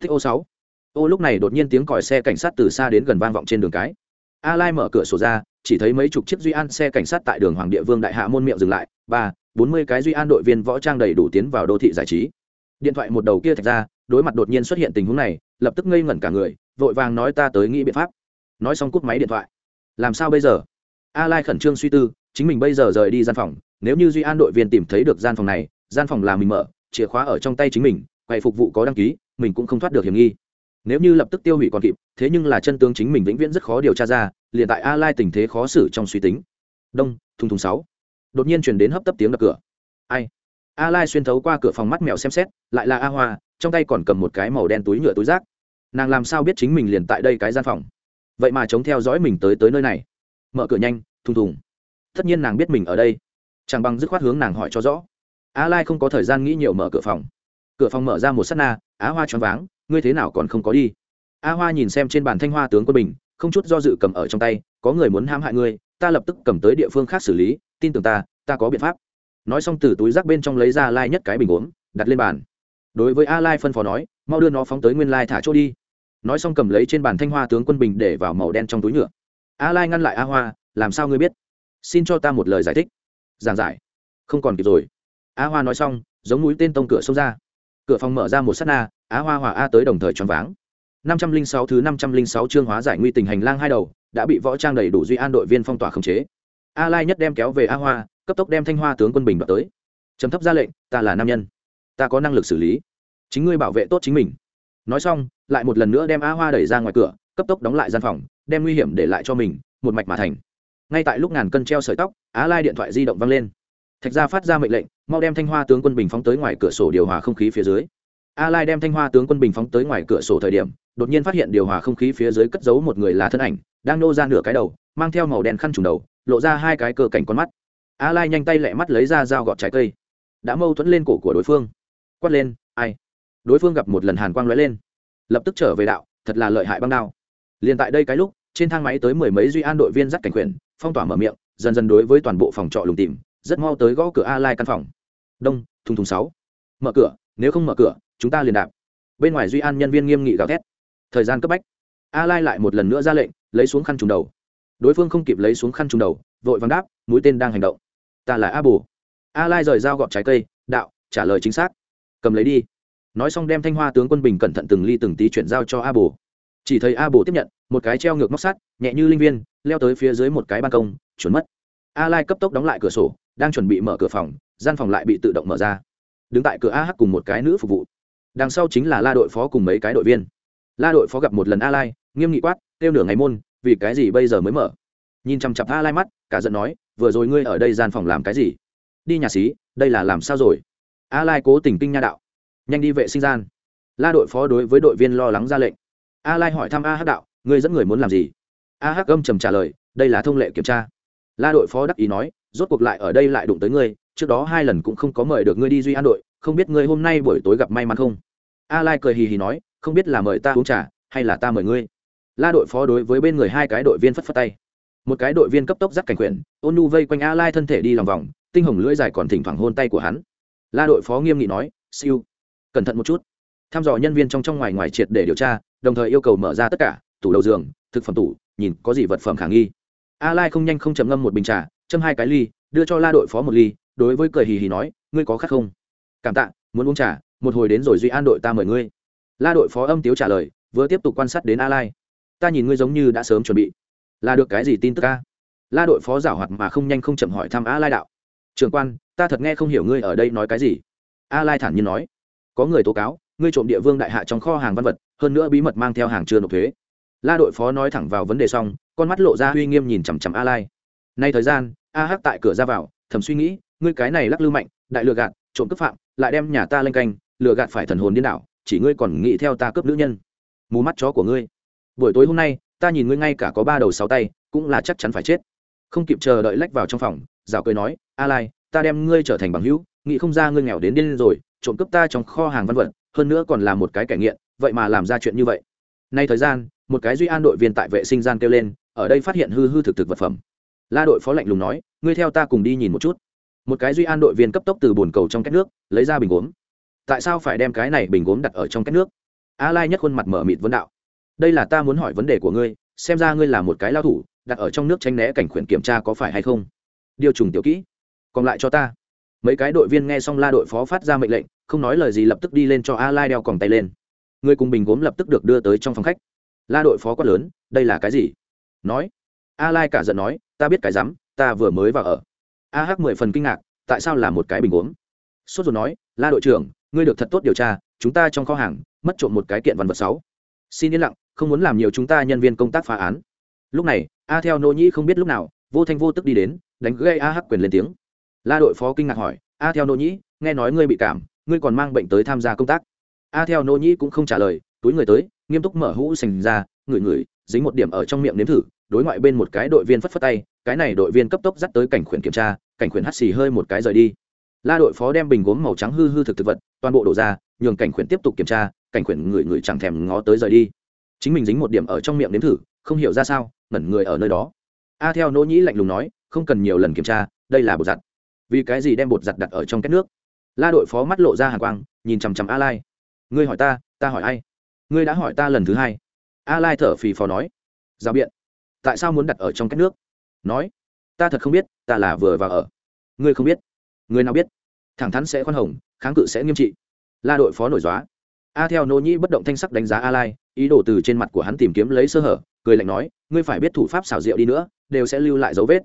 Thích ô sáu. Ô lúc này đột nhiên tiếng còi xe cảnh sát từ xa đến gần vang vọng trên đường cái. A lai mở cửa sổ ra, chỉ thấy mấy chục chiếc duy an xe cảnh sát tại đường hoàng địa vương đại hạ môn miệng dừng lại. Ba, bốn mươi cái duy an đội viên võ trang đầy đủ tiến vào đô thị giải trí. Điện thoại một đầu kia thạch ra, đối mặt đột nhiên xuất hiện tình huống này, lập tức ngây ngẩn cả người vội vàng nói ta tới nghĩ biện pháp. Nói xong cúp máy điện thoại. Làm sao bây giờ? A lai khẩn trương suy tư, chính mình bây giờ rời đi gian phòng, nếu như duy an đội viên tìm thấy được gian phòng này, gian phòng là mình mở, chìa khóa ở trong tay chính mình, quầy phục vụ có đăng ký, mình cũng không thoát được hiểm nghi. Nếu như lập tức tiêu hủy còn kịp, thế nhưng là chân tướng chính mình vĩnh viễn rất khó điều tra ra, liền tại a lai tình thế khó xử trong suy tính. Đông, thùng thùng sáu. Đột nhiên chuyển đến hấp tấp tiếng đập cửa. Ai? A lai xuyên thấu qua cửa phòng mắt mèo xem xét, lại là a hoa, trong tay còn cầm một cái màu đen túi nhựa túi rác nàng làm sao biết chính mình liền tại đây cái gian phòng? Vậy mà chống theo dõi mình tới tới nơi này. Mở cửa nhanh, thùng thùng. Tất nhiên nàng biết mình ở đây. Chẳng bằng dứt khoát hướng nàng hỏi cho rõ. A lai không có thời gian nghĩ nhiều mở cửa phòng. Cửa phòng mở ra một s á t na, á hoa choáng váng, ngươi thế nào còn không có đi? A hoa nhìn xem trên bàn thanh hoa tướng quân bình, không chút do dự cầm ở trong tay, có người muốn hãm hại ngươi, ta lập tức cầm tới địa phương khác xử lý, tin tưởng ta ta có biện pháp. Nói xong từ túi rác bên trong lấy ra lai nhất cái bình uống, đặt lên bàn. Đối với a lai phân phó nói mau đưa nó phóng tới nguyên lai thả chỗ đi. Nói xong cầm lấy trên bàn thanh hoa tướng quân bình để vào màu đen trong túi nhựa. A lai ngăn lại a hoa, làm sao ngươi biết? Xin cho ta một lời giải thích. Giảng giải. Không còn kịp rồi. A hoa nói xong, giống núi tên tông cửa xông ra. Cửa phòng mở ra một sát na á hoa hòa a tới đồng thời choáng váng. năm trăm linh sáu thứ năm trăm linh sáu chương hóa giải nguy tình hành lang hai đầu, đã bị võ trang đầy đủ duy an đội viên phong tỏa khống chế. A lai nhất đem kéo về a hoa, cấp tốc đem thanh hoa tướng quân bình đoạt tới. Chấm thấp ra lệnh, ta là nam nhân. Ta có năng lực xử lý chính ngươi bảo vệ tốt chính mình. Nói xong, lại một lần nữa đem a hoa đẩy ra ngoài cửa, cấp tốc đóng lại gian phòng, đem nguy hiểm để lại cho mình, một mạch mà thành. Ngay tại lúc ngàn cân treo sợi tóc, á lai điện thoại di động văng lên. Thạch gia phát ra mệnh lệnh, mau đem thanh hoa tướng quân bình phóng tới ngoài cửa sổ điều hòa không khí phía dưới. A lai đem thanh hoa tướng quân bình phóng tới ngoài cửa sổ thời điểm, đột nhiên phát hiện điều hòa không khí phía dưới cất giấu một người là thân ảnh, đang nô ra nửa cái đầu, mang theo màu đen khăn trùng đầu, lộ ra hai cái cơ cảnh con mắt. A lai nhanh tay lẹ mắt lấy ra dao gọt trái cây. Đã mâu thuẫn lên cổ của đối phương. Quát lên, ai? Đối phương gặp một lần hàn quang lóe lên. Lập tức trở về đạo, thật là lợi hại băng đao. Liền tại đây cái lúc, trên thang máy tới mười mấy duy an đội viên dắt cảnh quyền phong tỏa mở miệng, dần dần đối với toàn bộ phòng trọ lùng tìm, rất mau tới gõ cửa a lai căn phòng. Đông, thùng thùng sáu. Mở cửa, nếu không mở cửa, chúng ta liền đạp. Bên ngoài duy an nhân viên nghiêm nghị gào thét. Thời gian cấp bách. A lai lại một lần nữa ra lệnh, lấy xuống khăn trùng đầu. Đối phương không kịp lấy xuống khăn trùng đầu, vội vàng đáp, mũi tên đang hành động. Ta là a bù a lai rời dao gọt trái cây, đạo, trả lời chính xác. Cầm lấy đi nói xong đem thanh hoa tướng quân bình cẩn thận từng ly từng tí chuyển giao cho a bồ. Chỉ thấy a bồ tiếp nhận, một cái treo ngược móc sắt, nhẹ như linh viên, leo tới phía dưới một cái ban công, chuẩn mất. A lai cấp tốc đóng lại cửa sổ, đang chuẩn bị mở cửa phòng, gian phòng lại bị tự động mở ra. Đứng tại cửa a h cùng một cái nữ phục vụ. Đằng sau chính là la đội phó cùng mấy cái đội viên. La đội phó gặp một lần a lai, nghiêm nghị quát kêu nửa ngày môn, vì cái gì bây giờ mới mở? Nhìn chằm chặp a lai mắt, cả giận nói, vừa rồi ngươi ở đây gian phòng làm cái gì? Đi nhà xí, đây là làm sao rồi? A lai cố tình kinh nha đạo nhanh đi vệ sinh gian. La đội phó đối với đội viên lo lắng ra lệnh. A lai hỏi thăm a hắc đạo ngươi dẫn người muốn làm gì? A hắc âm trầm trả lời đây là thông lệ kiểm tra. La đội phó đắc ý nói rốt cuộc lại ở đây lại đụng tới ngươi trước đó hai lần cũng không có mời được ngươi đi duy an đội không biết ngươi hôm nay buổi tối gặp may mắn không? A lai cười hì hì nói không biết là mời ta uống trà hay là ta mời ngươi? La đội phó đối với bên người hai cái đội viên phất phất tay. Một cái đội viên cấp tốc dắt cảnh quyển, ôn nu vây quanh a lai thân thể đi lòng vòng tinh hồng lưỡi dài còn thỉnh thoảng hôn tay của hắn. La đội phó nghiêm nghị nói siêu cẩn thận một chút. Thăm dò nhân viên trong trong ngoài ngoài triệt để điều tra, đồng thời yêu cầu mở ra tất cả, tủ đầu giường, thực phẩm tủ, nhìn có gì vật phẩm khả nghi. A lai không nhanh không chậm ngâm một bình trà, châm hai cái ly, đưa cho la đội phó một ly, đối với cười hì hì nói, ngươi có khát không? Cảm tạ, muốn uống trà, một hồi đến rồi duy an đội ta mời ngươi. La đội phó âm tiếu trả lời, vừa tiếp tục quan sát đến a lai. Ta nhìn ngươi giống như đã sớm chuẩn bị. Là được cái gì tin tức a? La đội phó giảo hoạt mà không nhanh không chậm hỏi thăm a lai đạo. Trường quan, ta thật nghe không hiểu ngươi ở đây nói cái gì. A lai thản nhiên nói có người tố cáo, ngươi trộm địa vương đại hạ trong kho hàng văn vật, hơn nữa bí mật mang theo hàng chưa nộp thuế. La đội phó nói thẳng vào vấn đề xong, con mắt lộ ra uy nghiêm nhìn chằm chằm a lai. Nay thời gian, a hắc tại cửa ra vào, thầm suy nghĩ, ngươi cái này lắc lư mạnh, đại lừa gạt, trộm cướp phạm, lại đem nhà ta lên canh, lừa gạt phải thần hồn điên đảo, chỉ ngươi còn nghĩ theo ta cướp nữ nhân. Mù mắt chó của ngươi. Buổi tối hôm nay, ta nhìn ngươi ngay cả có ba đầu sáu tay, cũng là chắc chắn phải chết. Không kịp chờ đợi lách vào trong phòng rào cười nói, a lai ta đem ngươi trở thành bằng hữu, nghĩ không ra ngươi nghèo đến điên rồi, trộm cướp ta trong kho hàng văn vật, hơn nữa còn là một cái kẻ nghiện, vậy mà làm ra chuyện như vậy. Nay thời gian, một cái duy an đội viên tại vệ sinh gian kêu lên, ở đây phát hiện hư hư thực thực vật phẩm. La đội phó lạnh lùng nói, ngươi theo ta cùng đi nhìn một chút. Một cái duy an đội viên cấp tốc từ bồn cầu trong két nước, lấy ra bình gốm. Tại sao phải đem cái này bình gốm đặt ở trong két nước? A lai nhất khuôn mặt mở mịt vấn đạo. Đây là ta muốn hỏi vấn đề của ngươi, xem ra ngươi là một cái lao thủ, đặt ở trong nước tránh né cảnh khuyển kiểm tra có phải hay không? Điều trùng tiểu kỹ còn lại cho ta. Mấy cái đội viên nghe xong la đội phó phát ra mệnh lệnh, không nói lời gì lập tức đi lên cho a lai đeo còng tay lên. Người cùng bình gốm lập tức được đưa tới trong phòng khách. La đội phó quát lớn, đây là cái gì? Nói. A lai cả giận nói, ta biết cái rắm, ta vừa mới vào ở. A hắc mười phần kinh ngạc, tại sao là một cái bình gốm? Sốt rồi nói, la đội trưởng, ngươi được thật tốt điều tra, chúng ta trong kho hàng, mất trộm một cái kiện văn vật sáu. Xin yên lặng, không muốn làm nhiều chúng ta nhân viên công tác phá án. Lúc này, a theo nô nhĩ không biết lúc nào, vô thanh vô tức đi đến, đánh gây a hắc quyền lên tiếng la đội phó kinh ngạc hỏi, a theo nô nhĩ, nghe nói ngươi bị cảm, ngươi còn mang bệnh tới tham gia công tác. A theo nô nhĩ cũng không trả lời, túi người tới, nghiêm túc mở hũ sành ra, ngửi ngửi, dính một điểm ở trong miệng nếm thử, đối ngoại bên một cái đội viên phất phất tay, cái này đội viên cấp tốc dắt tới cảnh khuyển kiểm tra, cảnh khuyển hắt xì hơi một cái rời đi. La đội phó đem bình gốm màu trắng hư hư thực thực vật, toàn bộ đổ ra, nhường cảnh khuyển tiếp tục kiểm tra, cảnh khuyển người người chẳng thèm ngó tới rời đi. Chính mình dính một điểm ở trong miệng nếm thử, không hiểu ra sao, ngẩn người ở nơi đó. A theo nỗ nhĩ lạnh lùng nói, không cần nhiều lần kiểm tra, đây là bột giặt vì cái gì đem bột giặt đặt ở trong két nước? La đội phó mắt lộ ra hàng quang, nhìn chằm chằm a lai. Ngươi hỏi ta ta hỏi ai? Ngươi đã hỏi ta lần thứ hai. A lai thở phì phò nói. Rào biện. Tại sao muốn đặt ở trong két nước? Nói. Ta thật không biết, ta là vừa vào ở. Ngươi không biết. Ngươi nào biết? Thẳng thắn sẽ khoan hồng, kháng cự sẽ nghiêm trị. La đội phó nổi dóa a theo nô nhĩ bất động thanh sắc đánh giá a lai, ý đồ từ trên mặt của hắn tìm kiếm lấy sơ hở, cười lạnh nói, ngươi phải biết thủ pháp xảo diệu đi nữa, đều sẽ lưu lại dấu vết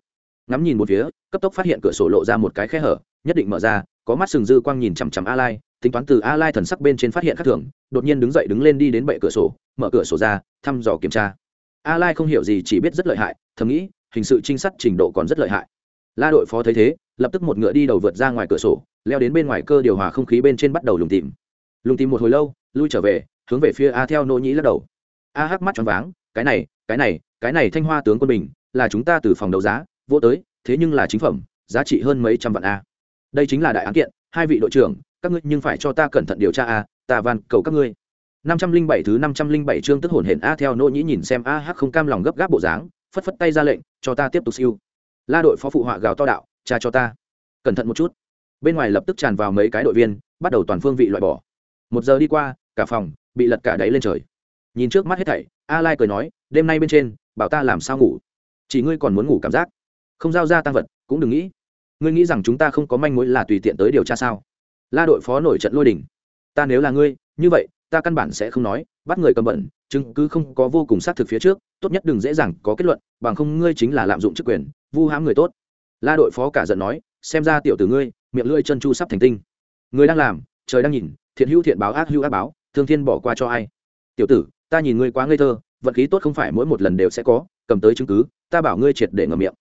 ngắm nhìn một phía, cấp tốc phát hiện cửa sổ lộ ra một cái khe hở, nhất định mở ra, có mắt sừng dư quang nhìn chằm chằm a lai tính toán từ a lai thần sắc bên trên phát hiện khác thường, đột nhiên đứng dậy đứng lên đi đến bệ cửa sổ, mở cửa sổ ra, thăm dò kiểm tra. A lai không hiểu gì, chỉ biết rất lợi hại, thầm nghĩ, hình sự trinh sát trình độ còn rất lợi hại. La đội phó thấy thế, lập tức một ngựa đi đầu vượt ra ngoài cửa sổ, leo đến bên ngoài cơ điều hòa không khí bên trên bắt đầu lùng tìm. Lùng tìm một hồi lâu, lui trở về, hướng về phía a theo nỗ nhĩ lắc đầu. A hắc mắt tròn váng, cái này cái này cái này thanh hoa tướng quân bình là chúng ta từ phòng đấu giá vô tới, thế nhưng là chính phẩm, giá trị hơn mấy trăm vạn a. Đây chính là đại án kiện, hai vị đội trưởng, các ngươi nhưng phải cho ta cẩn thận điều tra a, ta van cầu các ngươi. năm trăm linh bảy thứ năm trăm linh bảy chương tức hồn hển a theo nỗ nhĩ nhìn xem a hắc không cam lòng gấp gáp bộ dáng, phất phất tay ra lệnh, cho ta tiếp tục siêu. La đội phó phụ họa gào to đạo, cha cho ta. Cẩn thận một chút. Bên ngoài lập tức tràn vào mấy cái đội viên, bắt đầu toàn phương vị loại bỏ. Một giờ đi qua, cả phòng bị lật cả đáy lên trời. Nhìn trước mắt hết thảy, a lai cười nói, đêm nay bên trên, bảo ta làm sao ngủ? Chỉ ngươi còn muốn ngủ cảm giác không giao ra tăng vật, cũng đừng nghĩ. Ngươi nghĩ rằng chúng ta không có manh mối là tùy tiện tới điều tra sao? La đội phó nổi trận lôi đình. Ta nếu là ngươi, như vậy, ta căn bản sẽ không nói, bắt người cầm bẩn, chứng cứ không có vô cùng xác thực phía trước, tốt nhất đừng dễ dàng có kết luận, bằng không ngươi chính là lạm dụng chức quyền, vu hãm người tốt. La đội phó cả giận nói, xem ra tiểu tử ngươi, miệng lưỡi chân chu sắp thành tinh. Người đang làm, trời đang nhìn, thiện hữu thiện báo ác hữu ác báo, thương thiên bỏ qua cho ai? Tiểu tử, ta nhìn ngươi quá ngây thơ vận khí tốt không phải mỗi một lần đều sẽ có, cầm tới chứng cứ, ta bảo ngươi triệt để ngậm miệng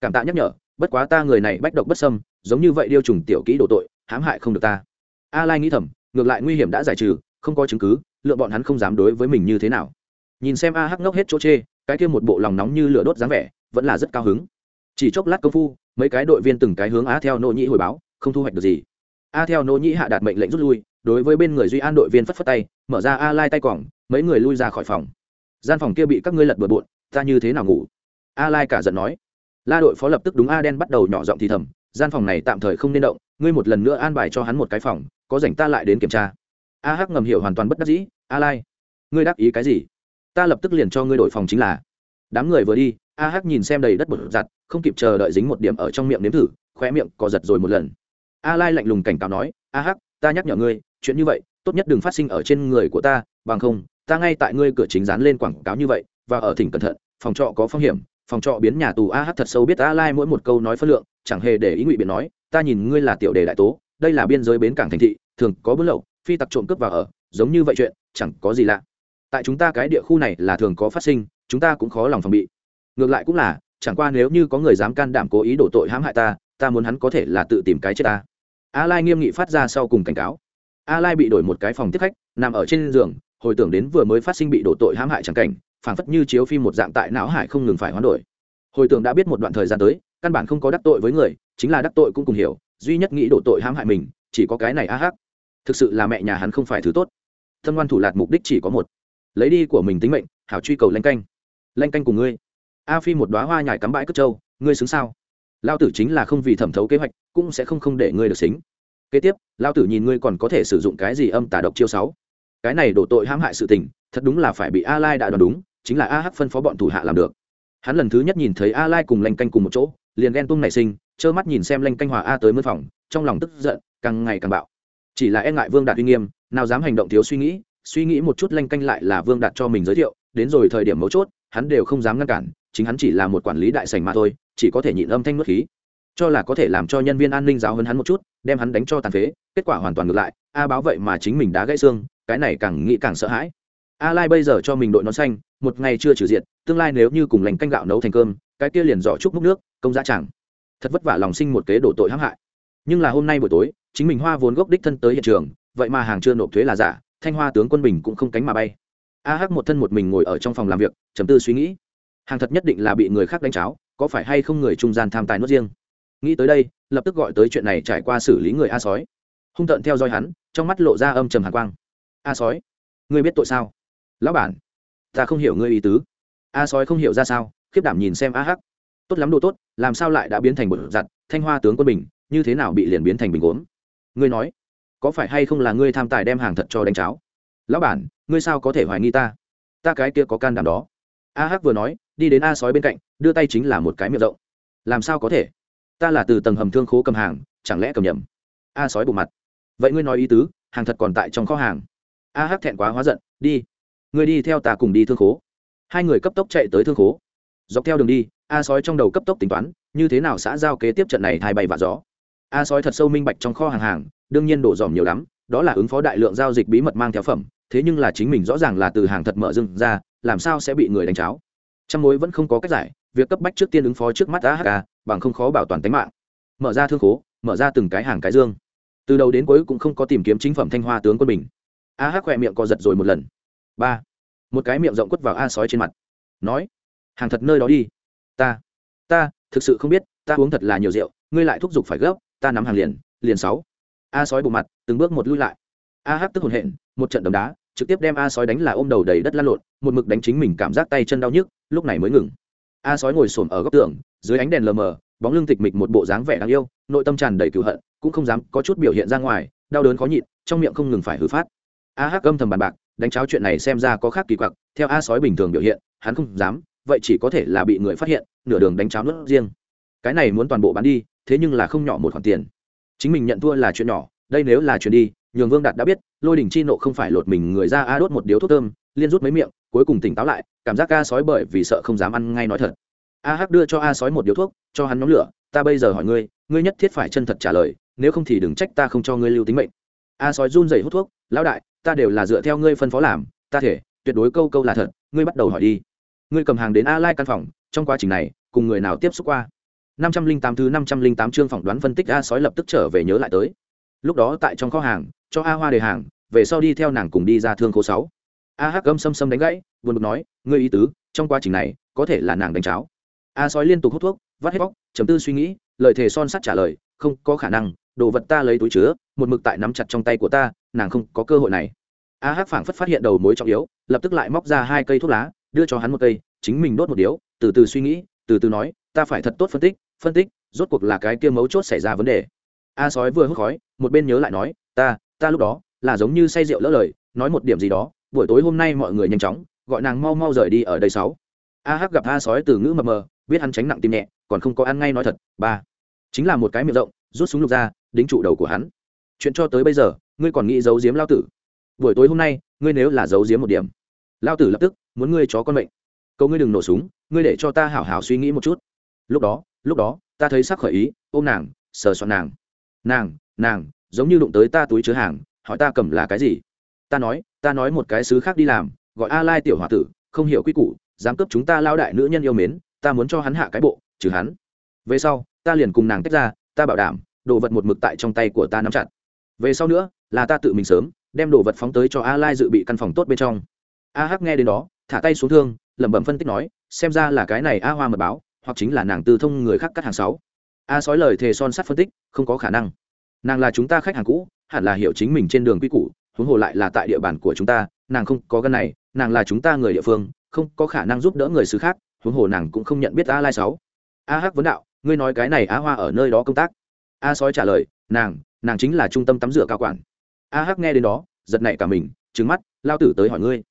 cảm tạ nhắc nhở bất quá ta người này bách độc bất sâm giống như vậy điêu trùng tiểu kỹ độ tội hãm hại không được ta. A lai nghĩ thầm ngược lại nguy hiểm đã giải trừ không có chứng cứ lượng bọn hắn không dám đối với mình như thế nào. Nhìn xem a hắc ngốc hết chỗ chê cái kia một bộ lòng nóng như lửa đốt dáng vẻ vẫn là rất cao hứng. Chỉ chốc lát công phu mấy cái đội viên từng cái hướng a theo nô nhĩ hồi báo không thu hoạch được gì. A theo nô nhĩ hạ đạt mệnh lệnh rút lui đối với bên người duy an đội viên phất phất tay mở ra a lai tay quẳng, mấy người lui ra khỏi phòng. Gian phòng kia bị các ngươi lật bừa bộn ta như thế nào ngủ? A lai cả giận nói la đội phó lập tức đúng a đen bắt đầu nhỏ giọng thì thầm, gian phòng này tạm thời không nên động, ngươi một lần nữa an bài cho hắn một cái phòng, có rảnh ta lại đến kiểm tra. A hắc ngầm hiểu hoàn toàn bất đắc dĩ, a lai, ngươi đắc ý cái gì? Ta lập tức liền cho ngươi đổi phòng chính là. Đám người vừa đi, a hắc nhìn xem đầy đất bột giặt, không kịp chờ đợi dính một điểm ở trong miệng nếm thử khoe miệng co giật rồi một lần. A lai lạnh lùng cảnh cáo nói, a hắc, ta nhắc nhở ngươi, chuyện như vậy, tốt nhất đừng phát sinh ở trên người của ta, bằng không, ta ngay tại ngươi cửa chính dán lên quảng cáo như vậy, và ở thỉnh cẩn thận, phòng trọ có phong hiểm phòng trọ biến nhà tù a hát thật sâu biết a lai mỗi một câu nói phân lượng, chẳng hề để ý ngụy biện nói, ta nhìn ngươi là tiểu đề đại tố, đây là biên giới bến cảng thành thị, thường có bữa lậu phi tặc trộm cướp vào ở, giống như vậy chuyện, chẳng có gì lạ. Tại chúng ta cái địa khu này là thường có phát sinh, chúng ta cũng khó lòng phòng bị. Ngược lại cũng là, chẳng qua nếu như có người dám can đảm cố ý đổ tội hãm hại ta ta muốn hắn có thể là tự tìm cái chết ta. A lai nghiêm nghị phát ra sau cùng cảnh cáo. A lai bị đổi một cái phòng tiếp khách, nằm ở trên giường, hồi tưởng đến vừa mới phát sinh bị đổ tội hãm hại chẳng cảnh phảng phất như chiếu phim một dạng tại não hải không ngừng phải hoán đổi. Hồi tưởng đã biết một đoạn thời gian tới, căn bản không có đắc tội với người, chính là đắc tội cũng cùng hiểu, duy nhất nghĩ đổ tội hãm hại mình, chỉ có cái này a hắc. Thực sự là mẹ nhà hắn không phải thứ tốt. Thâm ngoan thủ lạt mục đích chỉ có một. Lấy đi của mình tính mệnh, hảo truy cầu lanh canh. Lanh canh cùng ngươi. A phi một đoá hoa nhài cắm bãi cất trâu, ngươi xứng sao? Lao tử chính là không vì thẩm thấu kế hoạch, cũng sẽ không không để ngươi được xính. Kế tiếp lao tử nhìn ngươi còn có thể sử dụng cái gì âm tà độc chiêu sáu? Cái này đổ tội hãm hại sự tình, thật đúng là phải bị a lai đã đoán đúng chính là a hắc phân phó bọn thủ hạ làm được. Hắn lần thứ nhất nhìn thấy a lai cùng lanh canh cùng một chỗ, liền ghen tung nảy sinh, trơ mắt nhìn xem lanh canh hòa a tới mân phòng, trong lòng tức giận, càng ngày càng bạo. Chỉ là e ngại vương đạt uy nghiêm, nào dám hành động thiếu suy nghĩ suy nghĩ một chút lanh canh lại là vương đạt cho mình giới thiệu, đến rồi thời điểm mấu chốt, hắn đều không dám ngăn cản, chính hắn chỉ là một quản lý đại sành mà thôi, chỉ có thể nhịn âm thanh nuốt khí. Cho là có thể làm cho nhân viên an ninh giáo hơn hắn một chút, đem hắn đánh cho tàn phế, kết quả hoàn toàn ngược lại, a báo vậy mà chính mình đã gãy xương, cái này càng nghĩ càng sợ hãi a lai bây giờ cho mình đội nón xanh, một ngày chưa trừ diện tương lai nếu như cùng lành canh gạo nấu thành cơm, cái kia liền giỏ chúc múc nước, công giá chẳng. Thật vất vả lòng sinh một kế đổ tội hãm hại. Nhưng là hôm nay buổi tối, chính mình hoa vốn gốc đích thân tới hiện trường, vậy mà hàng chưa nộp thuế là giả, thanh hoa tướng quân bình cũng không cánh mà bay. A hắc một thân một mình ngồi ở trong phòng làm việc chấm tư suy nghĩ. Hàng thật nhất định là bị người khác đánh cháo, có phải hay không người trung gian tham tài nuốt riêng? Nghĩ tới đây, lập tức gọi tới chuyện này trải qua xử lý người a sói. Hung tợn theo dõi hắn, trong mắt lộ ra âm trầm hàn quang. A sói, ngươi biết tội sao? Lão bản, ta không hiểu ngươi ý tứ. A sói không hiểu ra sao, khiếp đảm nhìn xem a hắc. Tốt lắm đồ tốt, làm sao lại đã biến thành một giặt, thanh hoa tướng quân bình như thế nào bị liền biến thành bình gốm? Ngươi nói, có phải hay không là ngươi tham tài đem hàng thật cho đánh cháo? Lão bản, ngươi sao có thể hoài nghi ta? Ta cái kia có can đảm đó. A hắc vừa nói, đi đến a sói bên cạnh, đưa tay chính là một cái miệng rộng. Làm sao có thể? Ta là từ tầng hầm thương khố cầm hàng, chẳng lẽ cầm nhầm? A sói bộ mặt. Vậy ngươi nói ý tứ, hàng thật còn tại trong kho hàng. A hắc thẹn quá hóa giận, đi ngươi đi theo ta cùng đi thương khố. Hai người cấp tốc chạy tới thương khố. Dọc theo đường đi, a sói trong đầu cấp tốc tính toán, như thế nào xã giao kế tiếp trận này thay bay và gió. A sói thật sâu minh bạch trong kho hàng hàng, đương nhiên đổ dòm nhiều lắm, đó là ứng phó đại lượng giao dịch bí mật mang theo phẩm, thế nhưng là chính mình rõ ràng là từ hàng thật mở dưng ra, làm sao sẽ bị người đánh cháo. Trong mối vẫn không có cách giải, việc cấp bách trước tiên ứng phó trước mắt ahk bằng không khó bảo toàn tính mạng. Mở ra thương khố, mở ra từng cái hàng cái dương. Từ đầu đến cuối cũng không có tìm kiếm chính phẩm thanh hoa tướng quân bình a hắc khỏe miệng co giật rồi một lần ba. Một cái miệng rộng quất vào a sói trên mặt. Nói, hàng thật nơi đó đi. Ta ta, thực sự không biết, ta uống thật là nhiều rượu, ngươi lại thúc giục phải gấp, ta nắm hàng liền liền sáu. A sói bộ mặt, từng bước một lui lại. A hắc tức hồn hện, một trận đấm đá, trực tiếp đem a sói đánh là ôm đầu đầy đất lăn lộn, một mực đánh chính mình cảm giác tay chân đau nhức, lúc này mới ngừng. A sói ngồi xổm ở góc tường, dưới ánh đèn lờ mờ, bóng lưng tịch mịch một bộ dáng vẻ đáng yêu, nội tâm tràn đầy cựu hận, cũng không dám có chút biểu hiện ra ngoài, đau đớn khó nhịn, trong miệng không ngừng phải hư phát. A hắc âm thầm bàn bạc đánh cháo chuyện này xem ra có khác kỳ quặc, theo a sói bình thường biểu hiện, hắn không dám, vậy chỉ có thể là bị người phát hiện, nửa đường đánh cháo nước riêng. Cái này muốn toàn bộ bán đi, thế nhưng là không nhỏ một khoản tiền. Chính mình nhận thua là chuyện nhỏ, đây nếu là chuyện đi, nhường vương đạt đã biết, lôi đỉnh chi nộ không phải lột mình người ra a đốt một điếu thuốc thơm, liên rút mấy miệng, cuối cùng tỉnh táo lại, cảm giác a sói bởi vì sợ không dám ăn ngay nói thật. A hắc đưa cho a sói một điếu thuốc, cho hắn nhóm lửa, ta bây giờ hỏi ngươi ngươi nhất thiết phải chân thật trả lời, nếu không thì đừng trách ta không cho ngươi lưu tính mệnh. A sói run rẩy hút thuốc, lão đại ta đều là dựa theo ngươi phân phó làm, ta thể, tuyệt đối câu câu là thật, ngươi bắt đầu hỏi đi. Ngươi cầm hàng đến a lai căn phòng, trong quá trình này, cùng người nào tiếp xúc qua? Năm trăm linh tám thứ năm trăm linh tám chương phỏng đoán phân tích a sói lập tức trở về nhớ lại tới. Lúc đó tại trong kho hàng, cho a hoa đề hàng, về sau đi theo nàng cùng đi ra thương khố sáu. A hắc gâm xâm xâm đánh gãy, buồn bực nói, ngươi ý tứ, trong quá trình này, có thể là nàng đánh cháo. A sói liên tục hút thuốc, vắt hết bóc chấm tư suy nghĩ, lời thề son sắt trả lời, không có khả năng, đồ vật ta lấy túi chứa, một mực tại nắm chặt trong tay của ta, nàng không có cơ hội này a hắc phảng phất phát hiện đầu mối trọng yếu, lập tức lại móc ra hai cây thuốc lá, đưa cho hắn một cây, chính mình đốt một điếu, từ từ suy nghĩ, từ từ nói, ta phải thật tốt phân tích phân tích, rốt cuộc là cái kia mấu chốt xảy ra vấn đề. A sói vừa hút khói, một bên nhớ lại nói, ta ta lúc đó là giống như say rượu lỡ lời, nói một điểm gì đó, buổi tối hôm nay mọi người nhanh chóng, gọi nàng mau mau rời đi ở đây sáu. A hắc gặp a sói từ ngữ mờ mờ, biết hắn tránh nặng tim nhẹ, còn không có ăn ngay nói thật, ba, chính là một cái miệng rộng, rút súng lục ra, đính trụ đầu của hắn. Chuyện cho tới bây giờ, ngươi còn nghĩ giấu giếm lao tử buổi tối hôm nay, ngươi nếu là giấu giếm một điểm lao tử lập tức muốn ngươi chó con mệnh. Câu ngươi đừng nổ súng, ngươi để cho ta hảo hảo suy nghĩ một chút. Lúc đó lúc đó, ta thấy sắc khởi ý, ôm nàng, sờ soạn nàng. Nàng nàng, giống như đụng tới ta túi chứa hàng, hỏi ta cầm là cái gì? Ta nói ta nói một cái xứ khác đi làm, gọi a lai tiểu h o a tử, không hiểu quy củ, dám cướp chúng ta lao đại nữ nhân yêu mến, ta muốn cho hắn hạ cái bộ, trừ hắn. Về sau, ta liền cùng nàng tách ra, ta bảo đảm, đồ vật một mực tại trong tay của ta nắm chặt. Về sau nữa, là ta tự mình sớm đem đồ vật phóng tới cho a lai dự bị căn phòng tốt bên trong. A hắc nghe đến đó, thả tay xuống thương, lẩm bẩm phân tích nói, xem ra là cái này a hoa mật báo, hoặc chính là nàng tư thông người khác cắt hàng sáu. A sói lời thề son sắt phân tích, không có khả năng. Nàng là chúng ta khách hàng cũ, hẳn là hiểu chính mình trên đường quy củ, huống hồ lại là tại địa bàn của chúng ta, nàng không có gân này, nàng là chúng ta người địa phương, không có khả năng giúp đỡ người xứ khác, huống hồ nàng cũng không nhận biết a lai sáu. A hắc vấn đạo, ngươi nói cái này A hoa ở nơi đó công tác. A sói trả lời, nàng nàng chính là trung tâm tắm rửa cao quản a hắc nghe đến đó, giật nảy cả mình trứng mắt, lao tử tới hỏi ngươi.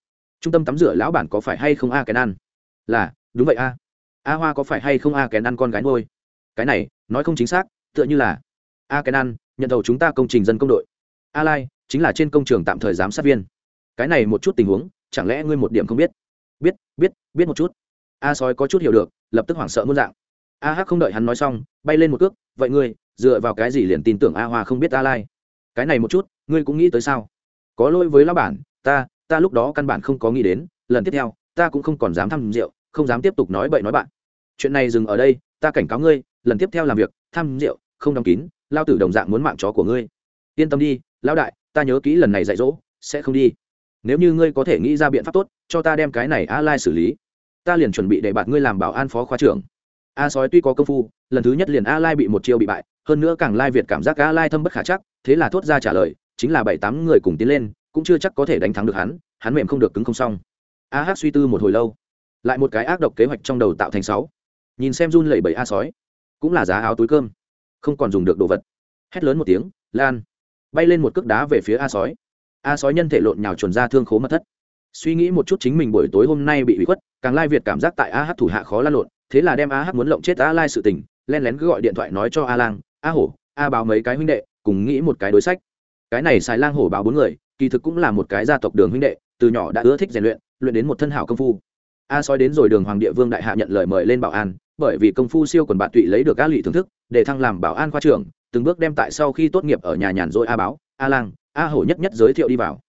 Trung tâm tắm rửa lão bản có phải hay không a kén ăn? Là, đúng vậy a. A hoa có phải hay không a kén ăn con gái ngôi cái này, nói không chính xác, tựa như là, a kén ăn, nhận đầu chúng ta công trình dân công đội. A lai, chính là trên công trường tạm thời giám sát viên. Cái này một chút tình huống, chẳng lẽ ngươi một điểm không biết? Biết biết biết một chút. A sói có chút hiểu được, lập tức hoảng sợ muôn dạng. A hắc không đợi hắn nói xong, bay lên một cước, vậy ngươi, dựa vào cái gì liền tin tưởng a hoa không biết a lai? Cái này một chút, ngươi cũng nghĩ tới sao? Có lỗi với lão bản, ta ta lúc đó căn bản không có nghĩ đến, lần tiếp theo, ta cũng không còn dám thăm rượu, không dám tiếp tục nói bậy nói bạn. Chuyện này dừng ở đây, ta cảnh cáo ngươi, lần tiếp theo làm việc thăm rượu, không đóng kín, lao tử đồng dạng muốn mạng chó của ngươi. Yên tâm đi, lão đại, ta nhớ kỹ lần này dạy dỗ, sẽ không đi. Nếu như ngươi có thể nghĩ ra biện pháp tốt, cho ta đem cái này a lai xử lý. Ta liền chuẩn bị để bạn ngươi làm bảo an phó khoa trưởng. A sói tuy có công phu, lần thứ nhất liền a lai bị một chiêu bị bại hơn nữa càng lai việt cảm giác a lai thâm bất khả chắc, thế là thốt ra trả lời, chính là bảy tám người cùng tiến lên, cũng chưa chắc có thể đánh thắng được hắn hắn mềm không được cứng không xong. A hát suy tư một hồi lâu, lại một cái ác độc kế hoạch trong đầu tạo thành sáu. Nhìn xem run lẩy bẩy a sói, cũng là giá áo túi cơm, không còn dùng được đồ vật. Hét lớn một tiếng, lan! Bay lên một cước đá về phía a sói. A sói nhân thể lộn nhào chuồn ra thương khố mật thất. Suy nghĩ một chút chính mình buổi tối hôm nay bị bị khuất, càng lai việt cảm giác tại a hát thủ hạ khó lan lộn, thế là đem a hát muốn lộng chết a lai sự tình, len lén cứ gọi điện thoại nói cho a lang a hổ, a báo mấy cái huynh đệ, cùng nghĩ một cái đối sách. Cái này xài lang hổ báo bốn người, kỳ thực cũng là một cái gia tộc đường huynh đệ, từ nhỏ đã ưa thích rèn luyện luyện đến một thân hảo công phu. A sói đến rồi đường hoàng địa vương đại hạ nhận lời mời lên bảo an, bởi vì công phu siêu quần bạn tụy lấy được a lụy thưởng thức, để thăng làm bảo an khoa trưởng, từng bước đem tại sau khi tốt nghiệp ở nhà nhàn rỗi a báo, a lang, a hổ nhất nhất giới thiệu đi vào.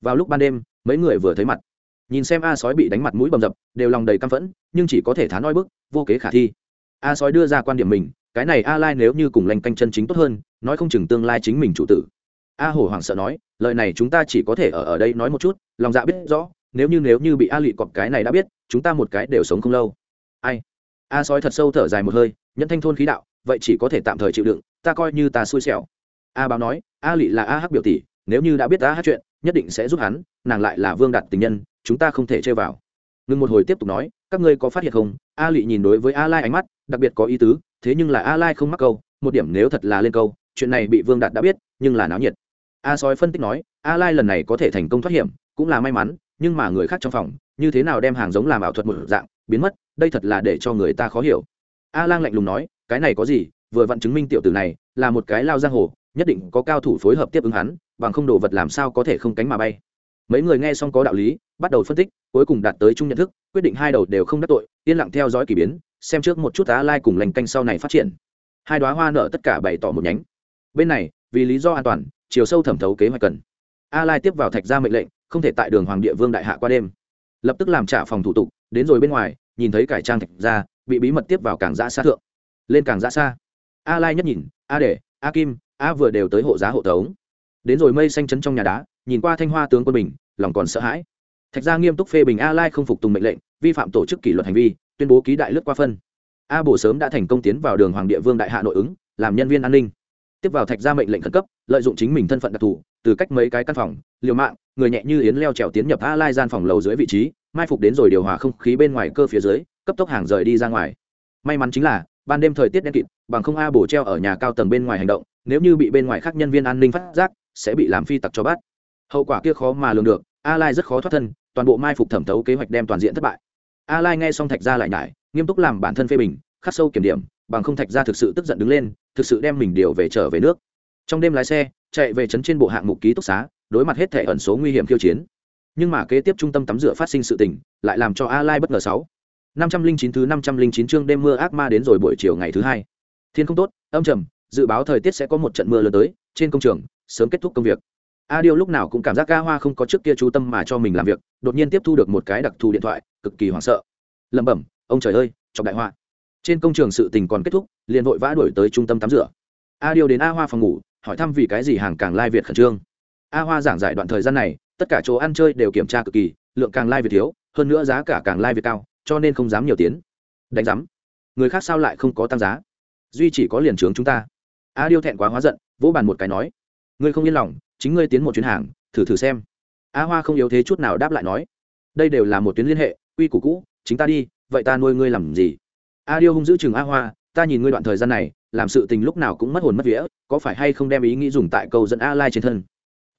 Vào lúc ban đêm, mấy người vừa thấy mặt. Nhìn xem a sói bị đánh mặt mũi bầm dập, đều lòng đầy căm phẫn, nhưng chỉ có thể thán nói bức, vô kế khả thi. A sói đưa ra quan điểm mình cái này a lai nếu như cùng lanh canh chân chính tốt hơn, nói không chừng tương lai chính mình chủ tử. A hổ hoảng sợ nói, lời này chúng ta chỉ có thể ở ở đây nói một chút, lòng dạ biết rõ, nếu như nếu như bị a lụy cọp cái này đã biết, chúng ta một cái đều sống không lâu. Ai? A sói thật sâu thở dài một hơi nhẫn thanh thôn khí đạo, vậy chỉ có thể tạm thời chịu đựng, ta coi như ta xui xẻo. A báo nói, a lụy là a hắc biểu tỷ, nếu như đã biết a hát chuyện, nhất định sẽ giúp hắn, nàng lại là vương đặt tình nhân, chúng ta không thể chơi vào. Ngừng một hồi tiếp tục nói, các ngươi có phát hiện không? A lụy nhìn đối với a lai ánh mắt đặc biệt có ý tứ, thế nhưng là a lai không mắc câu, một điểm nếu thật là lên câu, chuyện này bị vương đạt đã biết, nhưng là náo nhiệt. A sói phân tích nói, a lai lần này có thể thành công thoát hiểm, cũng là may mắn, nhưng mà người khác trong phòng, như thế nào đem hàng giống làm ảo thuật một dạng, biến mất, đây thật là để cho người ta khó hiểu. A lang lạnh lùng nói, cái này có gì, vừa vặn chứng minh tiểu tử này là một cái lao giang hồ, nhất định có cao thủ phối hợp tiếp ứng hắn, bằng không đồ vật làm sao có thể không cánh mà bay. Mấy người nghe xong có đạo lý, bắt đầu phân tích, cuối cùng đạt tới chung nhận thức, quyết định hai đầu đều không đắc tội, yên lặng theo dõi k ỳ biến xem trước một chút á lai cùng lành canh sau này phát triển. Hai đoá hoa nở tất cả bày tỏ một nhánh. Bên này, vì lý do an toàn, chiều sâu thẩm thấu kế hoạch cần. A lai tiếp vào thạch ra mệnh lệnh, không thể tại đường hoàng địa vương đại hạ qua đêm. Lập tức làm trả phòng thủ tục, đến rồi bên ngoài, nhìn thấy cải trang thạch ra, bị bí mật tiếp vào cảng giã xa thượng. Lên cảng giã xa. A lai nhất nhìn, a để a kim, a vừa đều tới hộ giá hộ tống. Đến rồi mây xanh chấn trong nhà đá, nhìn qua thanh hoa tướng quân bình, lòng còn sợ hãi. Thạch gia nghiêm túc phê bình a lai không phục tùng mệnh lệnh, vi phạm tổ chức kỷ luật hành vi tuyên bố ký đại lướt qua phân. A bổ sớm đã thành công tiến vào đường hoàng địa vương đại hạ nội ứng, làm nhân viên an ninh. Tiếp vào thạch ra mệnh lệnh khẩn cấp, lợi dụng chính mình thân phận đặc thù, từ cách mấy cái căn phòng, liều mạng, người nhẹ như yến leo trèo tiến nhập a lai gian phòng lầu dưới vị trí, mai phục đến rồi điều hòa không khí bên ngoài cơ phía dưới, cấp tốc hàng rời đi ra ngoài. May mắn chính là, ban đêm thời tiết đen kịt, bằng không a bổ treo ở nhà cao tầng bên ngoài hành động, nếu như bị bên ngoài khác nhân viên an ninh phát giác, sẽ bị làm phi tặc cho bắt. Hậu quả kia khó mà lường được a lai rất khó thoát thân, toàn bộ mai phục thẩm thấu kế hoạch đem toàn diện thất bại a lai nghe xong thạch gia lại nhải, nghiêm túc làm bản thân phê bình, khắc sâu kiểm điểm, bằng không thạch gia thực sự tức giận đứng lên, thực sự đem mình điều về trở về nước. Trong đêm lái xe, chạy về trấn trên bộ hạng mục ký túc xá, đối mặt hết thể ẩn số nguy hiểm khiêu chiến. Nhưng mà kế tiếp trung tâm tắm rửa phát sinh sự tình, lại làm cho a lai bất ngờ sáu. năm trăm linh chín thứ năm trăm linh chín chương đêm mưa ác ma đến rồi buổi chiều ngày thứ hai. Thiên không tốt, âm trầm, dự báo thời tiết sẽ có một trận mưa lớn tới, trên công trường, sớm kết thúc công việc a điêu lúc nào cũng cảm giác ga hoa không có trước kia chú tâm mà cho mình làm việc, đột nhiên tiếp thu được một cái đặc thù điện thoại, cực kỳ hoảng sợ. Lẩm bẩm, ông trời ơi, chọc đại hoa trên công trường sự tình còn kết thúc, liền vội vã đuổi tới trung tâm tắm rửa. A điêu đến a hoa phòng ngủ, hỏi thăm vì cái gì hàng càng lai việt khẩn trương. A hoa giảng giải đoạn thời gian này, tất cả chỗ ăn chơi đều kiểm tra cực kỳ, lượng càng lai việt thiếu, hơn nữa giá cả càng lai việt cao, cho nên không dám nhiều tiến. Đánh giám. Người khác sao lại không có tăng giá? Duy chỉ có liền trướng chúng ta. A điêu thẹn quá hóa giận, vỗ bàn một cái nói, ngươi không yên lòng chính ngươi tiến một chuyến hàng, thử thử xem. A hoa không yếu thế chút nào đáp lại nói, đây đều là một tuyến liên hệ, quy củ cũ, chính ta đi, vậy ta nuôi ngươi làm gì? A điêu hung giữ chừng a hoa, ta nhìn ngươi đoạn thời gian này, làm sự tình lúc nào cũng mất hồn mất vía, có phải hay không đem ý nghĩ dùng tại câu dẫn a lai trên thân?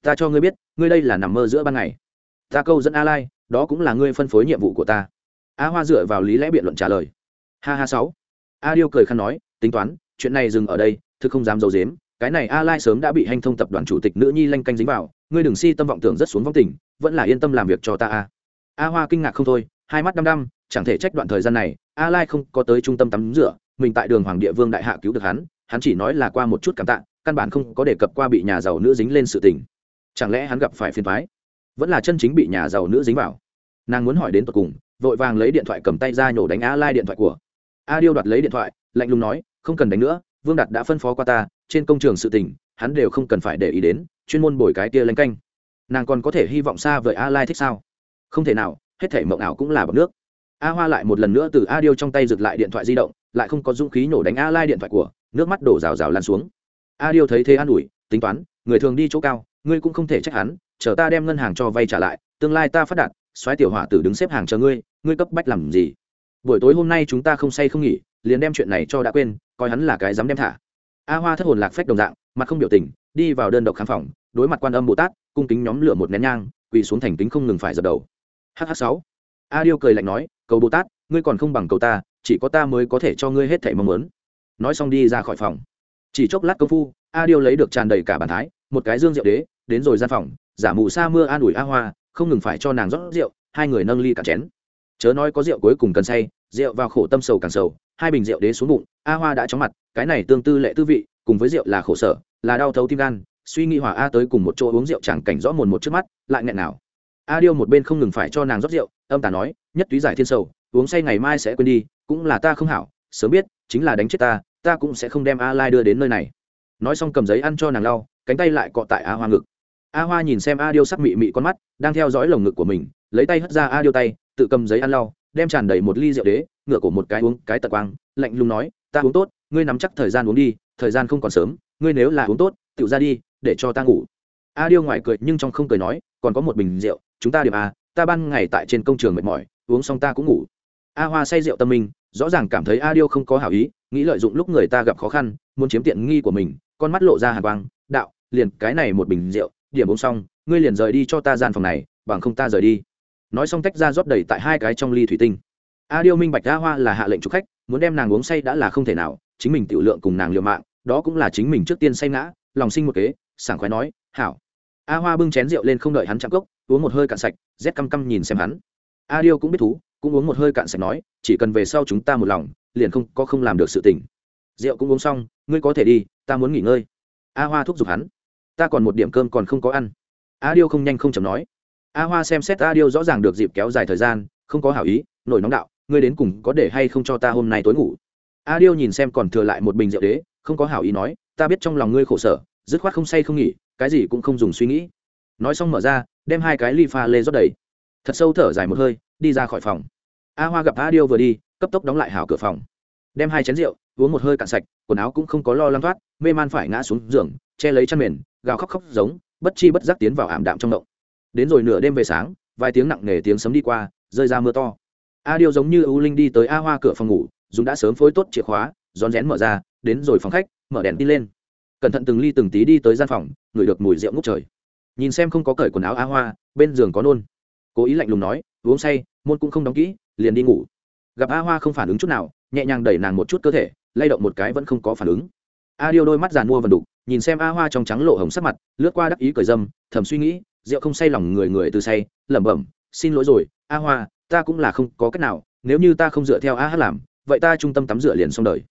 Ta cho ngươi biết, ngươi đây là nằm mơ giữa ban ngày. Ta câu dẫn a lai, đó cũng là ngươi phân phối nhiệm vụ của ta. A hoa dựa vào lý lẽ biện luận trả lời. Ha ha sáu. A điêu cười khăn nói, tính toán, chuyện này dừng ở đây thứ không dám d i ấ u dếm cái này a lai sớm đã bị hành thông tập đoàn chủ tịch nữ nhi lanh canh dính vào, ngươi đừng si tâm vọng tưởng rất xuống vong tình, vẫn là yên tâm làm việc cho ta a. A hoa kinh ngạc không thôi, hai mắt đăm đăm, chẳng thể trách đoạn thời gian này, a lai không có tới trung tâm tắm rửa, mình tại đường hoàng địa vương đại hạ cứu được hắn hắn chỉ nói là qua một chút cảm tạ, căn bản không có đề cập qua bị nhà giàu nữ dính lên sự tình. Chẳng lẽ hắn gặp phải phiền thoái vẫn là chân chính bị nhà giàu nữ dính vào. Nàng muốn hỏi đến tột cùng, vội vàng lấy điện thoại cầm tay ra nhổ đánh a lai điện thoại của. A điêu đoạt lấy điện thoại, lạnh lùng nói, không cần đánh nữa, vương đạt đã phân phó qua ta trên công trường sự tình, hắn đều không cần phải để ý đến, chuyên môn bồi cái kia lanh canh. Nàng còn có thể hy vọng xa vời a lai thích sao? Không thể nào, hết thể mộng ảo cũng là bằng nước. A hoa lại một lần nữa từ a điêu trong tay giật lại điện thoại di động, lại không có dũng khí nổ đánh a lai điện thoại của, nước mắt đổ rào rào lan xuống. A điêu thấy thế an ủi, tính toán, người thường đi chỗ cao, ngươi cũng không thể trách hắn, chờ ta đem ngân hàng cho vay trả lại, tương lai ta phát đạt xoáy tiểu hỏa tử đứng xếp hàng chờ ngươi ngươi cấp bách làm gì? Buổi tối hôm nay chúng ta không say không nghỉ, liền đem chuyện này cho đã quên, coi hắn là cái dám đem thả a hoa thất hồn lạc phách đồng dạng, mặt không biểu tình, đi vào đơn độc khám phòng, đối mặt quan âm bồ tát, cung kính nhóm lửa một nén nhang, quỳ xuống thành kính không ngừng phải dập đầu. Hh sáu. A điêu cười lạnh nói, cầu bồ tát, ngươi còn không bằng cầu ta, chỉ có ta mới có thể cho ngươi hết thảy mong muốn. Nói xong đi ra khỏi phòng. Chỉ chốc lát công phu, a điêu lấy được tràn đầy cả bàn thái, một cái dương rượu đế, đến rồi gian phòng, giả mù sa mưa an ủi a hoa, không ngừng phải cho nàng rót rượu, hai người nâng ly cả chén. Chớ nói có rượu cuối cùng cần say, rượu vào khổ tâm sầu càng sầu, hai bình rượu đế xuống bụng a hoa đã chóng mặt, cái này tương tư lệ tư vị, cùng với rượu là khổ sở, là đau thấu tim gan, suy nghĩ hòa a tới cùng một chỗ uống rượu chẳng cảnh rõ mồn một trước mắt, lại nghẹn nào. A điêu một bên không ngừng phải cho nàng rót rượu, âm tả nói, nhất túy giải thiên sầu, uống say ngày mai sẽ quên đi, cũng là ta không hảo, sớm biết, chính là đánh chết ta ta cũng sẽ không đem a lai đưa đến nơi này. Nói xong cầm giấy ăn cho nàng lau, cánh tay lại cọ tại a hoa ngực. A hoa nhìn xem a điêu sắc mị mị con mắt, đang theo dõi lồng ngực của mình, lấy tay hất ra a điêu tay, tự cầm giấy ăn lau, đem tràn đầy một ly rượu đế ngựa của một cái uống, cái tật quang, lạnh lùng nói ta uống tốt, ngươi nắm chắc thời gian uống đi, thời gian không còn sớm, ngươi nếu là uống tốt tự ra đi, để cho ta ngủ. A điêu ngoài cười nhưng trong không cười nói, còn có một bình rượu, chúng ta điểm a, ta ban ngày tại trên công trường mệt mỏi, uống xong ta cũng ngủ. A hoa say rượu tâm minh rõ ràng cảm thấy a điêu không có hảo ý, nghĩ lợi dụng lúc người ta gặp khó khăn, muốn chiếm tiện nghi của mình, con mắt lộ ra hàng quang, đạo, liền cái này một bình rượu, điểm uống xong, ngươi liền rời đi cho ta gian phòng này, bằng không ta rời đi. Nói xong tách ra rót đầy tại hai cái trong ly thủy tinh. A điêu minh bạch a hoa là hạ lệnh chụp khách muốn đem nàng uống say đã là không thể nào, chính mình tiểu lượng cùng nàng liều mạng, đó cũng là chính mình trước tiên say ngã, lòng sinh một kế, sảng khoái nói, hảo. A hoa bưng chén rượu lên không đợi hắn chạm cốc, uống một hơi cạn sạch, rét căm căm nhìn xem hắn. A điêu cũng biết thú, cũng uống một hơi cạn sạch nói, chỉ cần về sau chúng ta một lòng, liền không, có không làm được sự tỉnh rượu cũng uống xong, ngươi có thể đi, ta muốn nghỉ ngơi. A hoa thúc giục hắn, ta còn một điểm cơm còn không có ăn. A điêu không nhanh không chầm nói. A hoa xem xét a điêu rõ ràng được dịp kéo dài thời gian, không có hảo ý, nổi nóng đạo ngươi đến cùng có để hay không cho ta hôm nay tối ngủ? A điêu nhìn xem còn thừa lại một bình rượu đế, không có hảo ý nói, ta biết trong lòng ngươi khổ sở, dứt khoát không say không nghỉ, cái gì cũng không dùng suy nghĩ. Nói xong mở ra, đem hai cái ly pha lê rót đầy. Thật sâu thở dài một hơi, đi ra khỏi phòng. A hoa gặp a điêu vừa đi, cấp tốc đóng lại hảo cửa phòng. Đem hai chén rượu, uống một hơi cạn sạch, quần áo cũng không có lo lăng thoát, mê man phải ngã xuống giường, che lấy chăn mền, gào khóc khóc giống, bất chi bất giác tiến vào ảm đạm trong động. Đến rồi nửa đêm về sáng, vài tiếng nặng nề tiếng sấm đi qua, rơi ra mưa to a điêu giống như ưu linh đi tới a hoa cửa phòng ngủ, dùng đã sớm phối tốt chìa khóa, rón rén mở ra, đến rồi phòng khách, mở đèn đi lên. Cẩn thận từng ly từng tí đi tới gian phòng, ngửi được mùi rượu ngút trời. Nhìn xem không có cởi quần áo a hoa, bên giường có nôn. Cố ý lạnh lùng nói, uống say, môn cũng không đóng kỹ, liền đi ngủ. Gặp a hoa không phản ứng chút nào, nhẹ nhàng đẩy nàng một chút cơ thể, lay động một cái vẫn không có phản ứng. A điêu đôi mắt giàn mua vần đục, nhìn xem a hoa trong trắng lộ hồng sắc mặt, lướt qua đắc ý cởi dâm, thầm suy nghĩ, rượu không say lòng người người từ say, lẩm bẩm, xin lỗi rồi, a hoa ta cũng là không có cách nào, nếu như ta không dựa theo a hát làm, vậy ta trung tâm tắm rửa liền xong đời.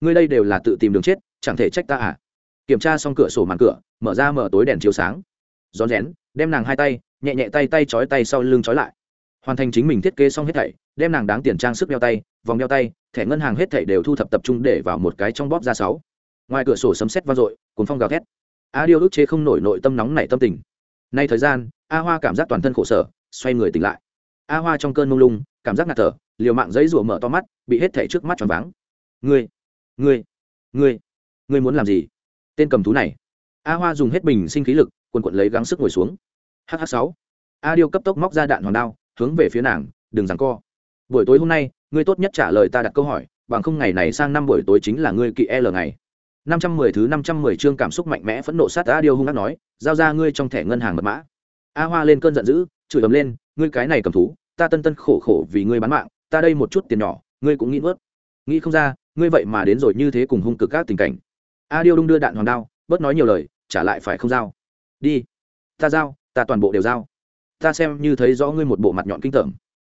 Ngươi đây đều là tự tìm đường chết, chẳng thể trách ta à? Kiểm tra xong cửa sổ màn cửa, mở ra mở tối đèn chiếu sáng. Rón rén, đem nàng hai tay, nhẹ nhẹ tay tay chói tay sau lưng chói lại. Hoàn thành chính mình thiết kế xong hết thảy, đem nàng đáng tiền trang sức đeo tay, vòng đeo tay, thẻ ngân hàng hết thảy đều thu thập tập trung để vào một cái trong bóp ra sáu. Ngoài cửa sổ sấm sét vang dội, cuốn phong gào thét. A điêu ức chế không nổi nội tâm nóng nảy tâm tình. Nay thời gian, a hoa cảm giác toàn thân khổ sở, xoay người tỉnh lại a hoa trong cơn mông lung, cảm giác ngạt thở, liều mạng giấy rủa mở to mắt, bị hết thảy trước mắt tròn váng. Ngươi ngươi ngươi ngươi muốn làm gì? Tên cầm thú này. A hoa dùng hết bình sinh khí lực, quần quận lấy gắng sức ngồi xuống. Hh sáu. A điêu cấp tốc móc ra đạn hoàng đao, hướng về phía nàng, đừng rằng co. Buổi tối hôm nay, ngươi tốt nhất trả lời ta đặt câu hỏi, bằng không ngày này sang năm buổi tối chính là ngươi kỵ l ngày. Năm trăm mười thứ năm trăm mười chương cảm xúc mạnh mẽ phẫn nộ sát a điêu hung hát nói, giao ra ngươi trong thẻ ngân hàng mật mã. A hoa lên cơn giận dữ, chửi ấm lên ngươi cái này cầm thú, ta tân tân khổ khổ vì ngươi bán mạng, ta đây một chút tiền nhỏ, ngươi cũng nghĩ vớt nghĩ không ra, ngươi vậy mà đến rồi như thế cùng hung cực các tình cảnh. A điêu đung đưa đạn hoàng đao, bớt nói nhiều lời, trả lại phải không giao? Đi. Ta giao, ta toàn bộ đều giao. Ta xem như thấy rõ ngươi một bộ mặt nhọn kinh tởm.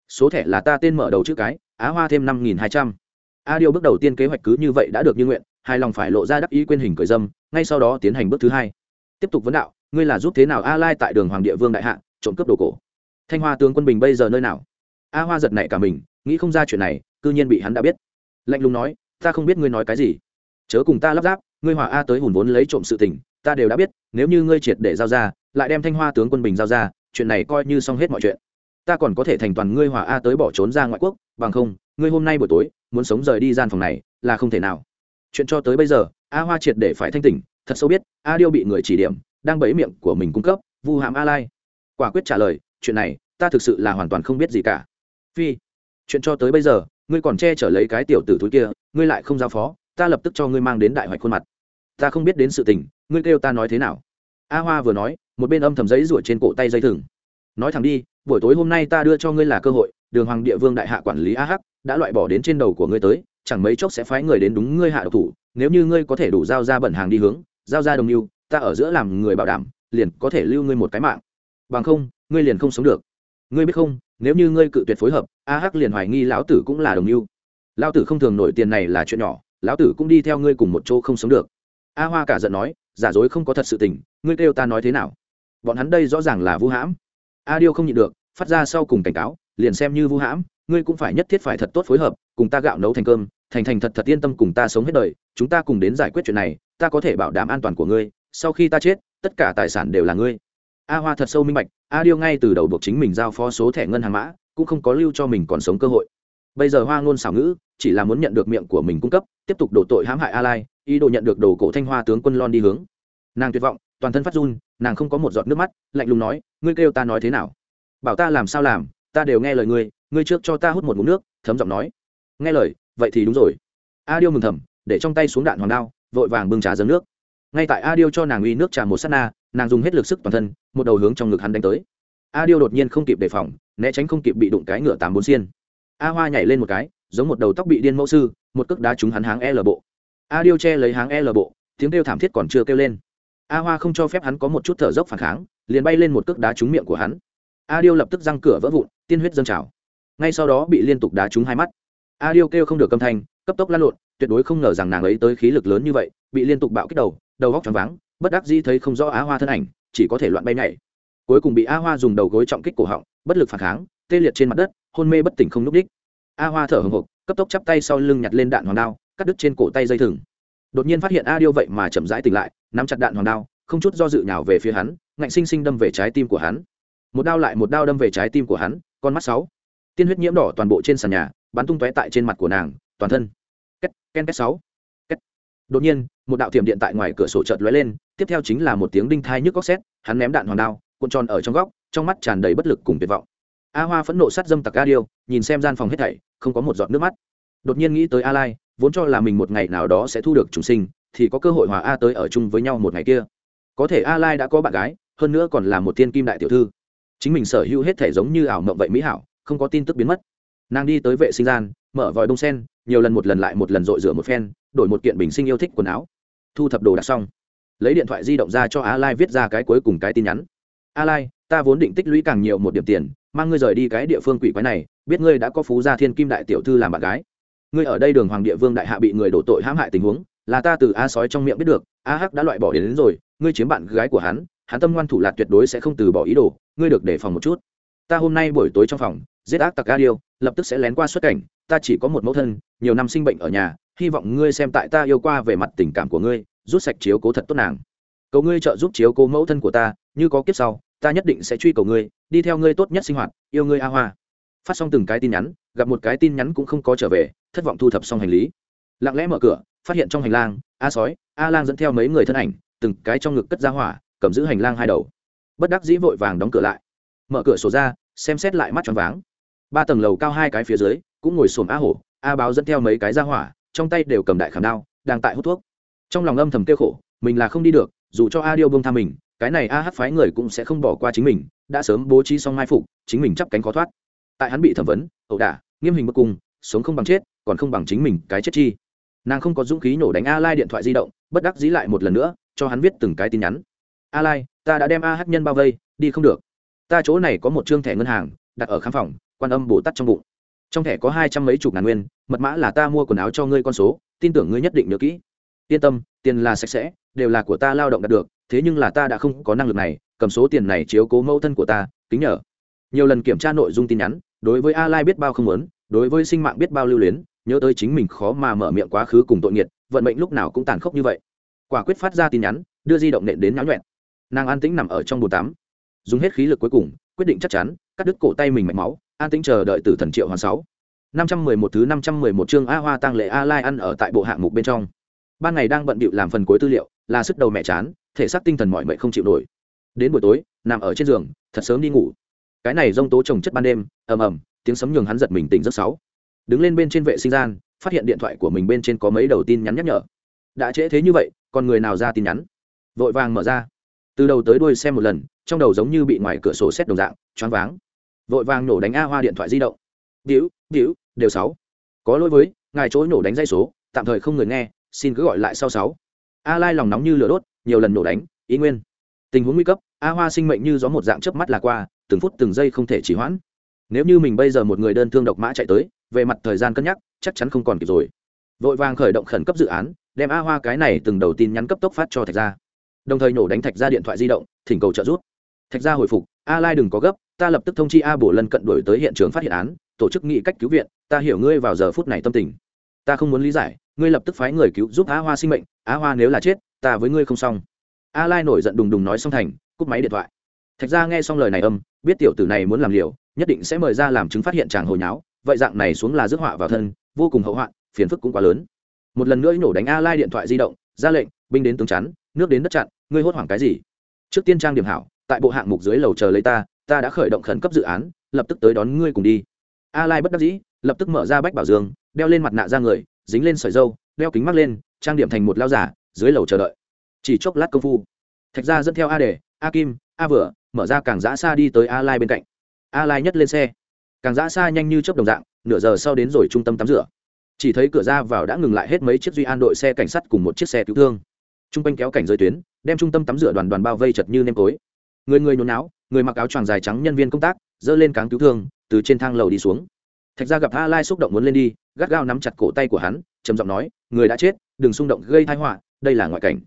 Số thẻ là ta tên mở đầu chữ cái, á hoa thêm năm nghìn hai trăm. A điêu bước đầu tiên kế hoạch cứ như vậy đã được như nguyện, hài lòng phải lộ ra đắc ý quên hình cười dâm, ngay sau đó tiến hành bước thứ hai. Tiếp tục vấn đạo, ngươi là giúp thế nào a lai tại đường hoàng địa vương đại hạ, trộm cướp đồ cổ? Thanh hoa tướng quân bình bây giờ nơi nào? A hoa giật nảy cả mình, nghĩ không ra chuyện này, cư nhiên bị hắn đã biết. Lạnh lùng nói, ta không biết ngươi nói cái gì. Chớ cùng ta lắp ráp, ngươi hòa a tới hùn vốn lấy trộm sự tình, ta đều đã biết, nếu như ngươi triệt để giao ra, lại đem thanh hoa tướng quân bình giao ra, chuyện này coi như xong hết mọi chuyện. Ta còn có thể thành toàn ngươi hòa a tới bỏ trốn ra ngoại quốc, bằng không, ngươi hôm nay buổi tối, muốn sống rời đi gian phòng này, là không thể nào. Chuyện cho tới bây giờ, a hoa triệt để phải thanh tỉnh, thật sâu biết, a điêu bị người chỉ điểm, đang bẫy miệng của mình cung cấp, vu hàm a lai. Quả quyết trả lời chuyện này, ta thực sự là hoàn toàn không biết gì cả. Phi, chuyện cho tới bây giờ, ngươi còn che chở lấy cái tiểu tử thú kia, ngươi lại không giao phó, ta lập tức cho ngươi mang đến đại hoạch khuôn mặt. Ta không biết đến sự tình, ngươi kêu ta nói thế nào? A hoa vừa nói, một bên âm thầm giấy rủa trên cổ tay dây thừng. Nói thẳng đi, buổi tối hôm nay ta đưa cho ngươi là cơ hội, đường hoàng địa vương đại hạ quản lý a hắc, đã loại bỏ đến trên đầu của ngươi tới, chẳng mấy chốc sẽ phái người đến đúng ngươi hạ độc thủ, nếu như ngươi có thể đủ giao ra bẩn hàng đi hướng, giao ra đồng mưu, ta ở giữa làm người bảo đảm, liền có thể lưu ngươi một cái mạng. Bằng không ngươi liền không sống được. Ngươi biết không, nếu như ngươi cự tuyệt phối hợp, a hắc liền hoài nghi lão tử cũng là đồng mưu. Lão tử không thường nổi tiền này là chuyện nhỏ, lão tử cũng đi theo ngươi cùng một chỗ không sống được. A hoa cả giận nói, giả dối không có thật sự tình, ngươi kêu ta nói thế nào? Bọn hắn đây rõ ràng là vũ hãm. A điêu không nhịn được, phát ra sau cùng cảnh cáo, liền xem như vũ hãm, ngươi cũng phải nhất thiết phải thật tốt phối hợp, cùng ta gạo nấu thành cơm, thành thành thật thật yên tâm cùng ta sống hết đời, chúng ta cùng đến giải quyết chuyện này, ta có thể bảo đảm an toàn của ngươi, sau khi ta chết, tất cả tài sản đều là ngươi. A hoa thật sâu minh bạch a điêu ngay từ đầu buộc chính mình giao phó số thẻ ngân hàng mã, cũng không có lưu cho mình còn sống cơ hội. Bây giờ hoa ngôn xảo ngữ, chỉ là muốn nhận được miệng của mình cung cấp, tiếp tục đổ tội hãm hại a lai ý đồ nhận được đồ cổ thanh hoa tướng quân lon đi hướng. Nàng tuyệt vọng, toàn thân phát run, nàng không có một giọt nước mắt, lạnh lùng nói, ngươi kêu ta nói thế nào? Bảo ta làm sao làm, ta đều nghe lời ngươi ngươi trước cho ta hút một ngụm nước, thấm giọng nói. Nghe lời, vậy thì đúng rồi. A điêu mừng thầm, để trong tay xuống đạn hoàng đao, vội vàng bưng trà dâng nước ngay tại a điêu cho nàng uy nước trà một s á t na, nàng dùng hết lực sức toàn thân, một đầu hướng trong ngực hắn đánh tới. A điêu đột nhiên không kịp đề phòng, né tránh không kịp bị đụng cái ngựa tám bốn xiên. A hoa nhảy lên một cái, giống một đầu tóc bị điên mẫu sư, một cước đá trúng hắn háng l bộ. A điêu che lấy háng l bộ, tiếng kêu thảm thiết còn chưa kêu lên. A hoa không cho phép hắn có một chút thở dốc phản kháng, liền bay lên một cước đá trúng miệng của hắn. A điêu lập tức răng cửa vỡ vụn, tiên huyết dâng trào. Ngay sau đó bị liên tục đá trúng hai mắt. A điêu kêu không được âm thanh, cấp tốc lăn lộn, tuyệt đối không ngờ rằng nàng ấy tới khí lực lớn như vậy, bị liên tục bạo kích đầu đầu góc choáng váng, bất đắc dĩ thấy không rõ á hoa thân ảnh, chỉ có thể loạn bay nhảy. Cuối cùng bị a hoa dùng đầu gối trọng kích cổ họng, bất lực phản kháng, tê liệt trên mặt đất, hôn mê bất tỉnh không n ú c đích a hoa thở hồng hộc, cấp tốc chắp tay sau lưng nhặt lên đạn hoàng đao, cắt đứt trên cổ tay dây thừng. Đột nhiên phát hiện a điêu vậy mà chậm rãi tỉnh lại, nắm chặt đạn hoàng đao, không chút do dự nhào về phía hắn, ngạnh sinh sinh đâm về trái tim của hắn. Một đao lại một đao đâm về trái tim của hắn, con mắt sáu. Tiên huyết nhiễm đỏ toàn bộ trên sàn nhà, bắn tung tóe tại trên mặt của nàng, toàn thân. Két ken két sáu đột nhiên, một đạo tiềm điện tại ngoài cửa sổ chợt lóe lên, tiếp theo chính là một tiếng đinh thai nhức góc xét hắn ném đạn hoàng đao, cuộn tròn ở trong góc, trong mắt tràn đầy bất lực cùng tuyệt vọng. A hoa phẫn nộ sát dâm tặc a điêu nhìn xem gian phòng hết thảy, không có một giọt nước mắt. Đột nhiên nghĩ tới a lai, vốn cho là mình một ngày nào đó sẽ thu được chúng sinh, thì có cơ hội hòa a tới ở chung với nhau một ngày kia. Có thể a lai đã có bạn gái, hơn nữa còn là một thiên kim đại tiểu thư. Chính mình sở hữu hết thể giống như ảo mộng vậy mỹ hảo, không có tin tức biến mất. Nàng đi tới vệ sinh gian, mở vòi bông sen, nhiều lần một lần lại một lần dội rửa một phen đổi một kiện bình sinh yêu thích quần áo. Thu thập đồ đạc xong lấy điện thoại di động ra cho a lai viết ra cái cuối cùng cái tin nhắn. A lai ta vốn định tích lũy càng nhiều một điểm tiền mang ngươi rời đi cái địa phương quỷ quái này biết ngươi đã có phú gia thiên kim đại tiểu thư làm bạn gái. Ngươi ở đây đường hoàng địa vương đại hạ bị người đổ tội hãm hại tình huống là ta từ a sói trong miệng biết được a hắc đã loại bỏ đến, đến rồi ngươi chiếm bạn gái của hắn hắn tâm ngoan thủ lạc tuyệt đối sẽ không từ bỏ ý đồ ngươi được đề phòng một chút. Ta hôm nay buổi tối trong phòng giết ác tặc a điêu lập tức sẽ lén qua xuất cảnh ta chỉ có một mẫu thân nhiều năm sinh bệnh ở nhà hy vọng ngươi xem tại ta yêu qua về mặt tình cảm của ngươi, rút sạch chiếu cố thật tốt nàng. Cầu ngươi trợ giúp chiếu cố mẫu thân của ta, như có kiếp sau, ta nhất định sẽ truy cầu ngươi, đi theo ngươi tốt nhất sinh hoạt, yêu ngươi a hoa. Phát xong từng cái tin nhắn, gặp một cái tin nhắn cũng không có trở về, thất vọng thu thập xong hành lý. Lặng lẽ mở cửa, phát hiện trong hành lang, a sói, a lang dẫn theo mấy người thân ảnh, từng cái trong ngực cất ra hỏa, cầm giữ hành lang hai đầu. Bất đắc dĩ vội vàng đóng cửa lại. Mở cửa sổ ra, xem xét lại mắt tròn váng. Ba tầng lầu cao hai cái phía dưới, cũng ngồi xổm a hổ, a báo dẫn theo mấy cái ra hỏa trong tay đều cầm đại khảm đao, đang tại hút thuốc. Trong lòng âm thầm kêu khổ, mình là không đi được, dù cho a điêu bông tha mình, cái này a hát phái người cũng sẽ không bỏ qua chính mình, đã sớm bố trí xong mai phục, chính mình chắp cánh khó thoát. Tại hắn bị thẩm vấn, ẩu đả, nghiêm hình bức cung sống không bằng chết, còn không bằng chính mình cái chết chi. Nàng không có dũng khí nổ đánh a lai điện thoại di động, bất đắc dĩ lại một lần nữa, cho hắn viết từng cái tin nhắn. A lai, ta đã đem a hát nhân bao vây, đi không được. Ta chỗ này có một chương thẻ ngân hàng, đặt ở khám phòng, quan âm bổ tắt trong bụng trong thẻ có hai trăm mấy chục ngàn nguyên, mật mã là ta mua quần áo cho ngươi con số, tin tưởng ngươi nhất định nhớ kỹ. Yên tâm, tiền là sạch sẽ, đều là của ta lao động đạt được, thế nhưng là ta đã không có năng lực này, cầm số tiền này chiếu cố mẫu thân của ta, kính nhờ. Nhiều lần kiểm tra nội dung tin nhắn, đối với a lai biết bao không muốn, đối với sinh mạng biết bao lưu luyến, nhớ tới chính mình khó mà mở miệng quá khứ cùng tội nghiệt vận mệnh lúc nào cũng tàn khốc như vậy. Quả quyết phát ra tin nhắn, đưa di động nện đến nháo nhuẹn nàng an tĩnh nằm ở trong bồn tắm. Dùng hết khí lực cuối cùng, quyết định chắc chắn, cắt đứt cổ tay mình mạch máu an tĩnh chờ đợi từ thần triệu hoàn sáu. Năm trăm mười một thứ năm trăm mười một chương a hoa tăng lệ a lai ăn ở tại bộ hạng mục bên trong. Ban ngày đang bận bịu làm phần cuối tư liệu, là sức đầu mẹ chán, thể xác tinh thần mọi mệnh không chịu nổi. Đến buổi tối, nằm ở trên giường, thật sớm đi ngủ. Cái này rông tố trồng chất ban đêm, ầm ầm, tiếng sấm nhường hắn giật mình tỉnh giấc sáu. Đứng lên bên trên vệ sinh gian, phát hiện điện thoại của mình bên trên có mấy đầu tin nhắn nhắc nhở. Đã trễ thế như vậy, còn người nào ra tin nhắn? Vội vàng mở ra. Từ đầu tới đuôi xem một lần, trong đầu giống như bị ngoài cửa sổ xét đồng dạng, choáng váng vội vàng nổ đánh a hoa điện thoại di động. Điếu điếu, đều sáu. Có lỗi với, ngài chỗ nổ đánh dây số, tạm thời không người nghe, xin cứ gọi lại sau sáu. A lai lòng nóng như lửa đốt, nhiều lần nổ đánh, ý nguyên. Tình huống nguy cấp, a hoa sinh mệnh như gió một dạng chớp mắt là qua, từng phút từng giây không thể trì hoãn. Nếu như mình bây giờ một người đơn thương độc mã chạy tới, về mặt thời gian cân nhắc, chắc chắn không còn kịp rồi. Vội vàng khởi động khẩn cấp dự án, đem a hoa cái này từng đầu tin nhắn cấp tốc phát cho thạch gia. Đồng thời nổ đánh thạch gia điện thoại di động, thỉnh cầu trợ giúp thạch gia hồi phục, a lai đừng có gấp, ta lập tức thông chi a bổ lân cận đổi tới hiện trường phát hiện án, tổ chức nghị cách cứu viện, ta hiểu ngươi vào giờ phút này tâm tình. Ta không muốn lý giải, ngươi lập tức phái người cứu giúp a hoa sinh mệnh, a hoa nếu là chết, ta với ngươi không xong. A lai nổi giận đùng đùng nói xong thành, cúp máy điện thoại. Thạch gia nghe xong lời này âm, biết tiểu tử này muốn làm liều, nhất định sẽ mời ra làm chứng phát hiện chàng hồi nháo, vậy dạng này xuống là rước họa vào thân, vô cùng hậu hoạn, phiền phức cũng quá lớn. Một lần nữa nổ đánh a lai điện thoại di động, ra lệnh, binh đến tướng chắn, nước đến đất chặn, ngươi hốt hoảng cái gì? Trước tiên trang điểm hảo tại bộ hạng mục dưới lầu chờ lấy ta ta đã khởi động khẩn cấp dự án, lập tức tới đón ngươi cùng đi. A lai bất đắc dĩ, lập tức mở ra bách bảo dương, đeo lên mặt nạ ra người, dính lên sợi dâu, đeo kính mắt lên, trang điểm thành một lao giả, dưới lầu chờ đợi. Chỉ chốc lát công phu, thạch gia dẫn theo a đề, a kim, a vừa, mở ra càng giã xa đi tới a lai bên cạnh. A lai nhất lên xe. Càng giã xa nhanh như chớp đồng dạng, nửa giờ sau đến rồi trung tâm tắm rửa. Chỉ thấy cửa ra vào đã ngừng lại hết mấy chiếc duy an đội xe cảnh sát cùng một chiếc xe cứu thương. T r u n g quanh kéo cảnh rơi tuyến, đem trung tâm tắm rửa đoàn đoàn bao vây chật như nêm tối người người nhốn náo, người mặc áo choàng dài trắng nhân viên công tác, giơ lên cáng cứu thương, từ trên thang lầu đi xuống. Thạch ra gặp a lai xúc động muốn lên đi, gắt gao nắm chặt cổ tay của hắn, trầm giọng nói, người đã chết, đừng xung động, gây thai họa, đây là ngoại cảnh.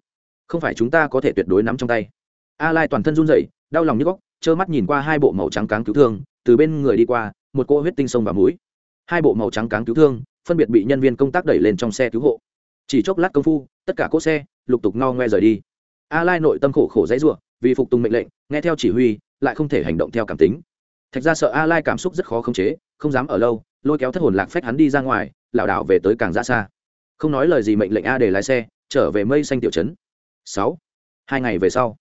Không phải chúng ta có thể tuyệt đối nắm trong tay. A lai toàn thân run rẩy, đau lòng như góc, trơ mắt nhìn qua hai bộ màu trắng cáng cứu thương, từ bên người đi qua, một cô huyết tinh sông vào mũi. Hai bộ màu trắng cáng cứu thương, phân biệt bị nhân viên công tác đẩy lên trong xe cứu hộ. Chỉ chốc lát công phu, tất cả cỗ xe lục tục ngao ngoe rời đi. A lai nội tâm khổ khổ dãy ruộng vì phục tùng mệnh lệnh, nghe theo chỉ huy, lại không thể hành động theo cảm tính. Thạch ra sợ a lai cảm xúc rất khó khống chế, không dám ở lâu, lôi kéo thất hồn lạc phách hắn đi ra ngoài, lảo đảo về tới càng ra xa. Không nói lời gì mệnh lệnh a để lái xe, trở về mây xanh tiểu trấn. Sáu. Hai ngày về sau,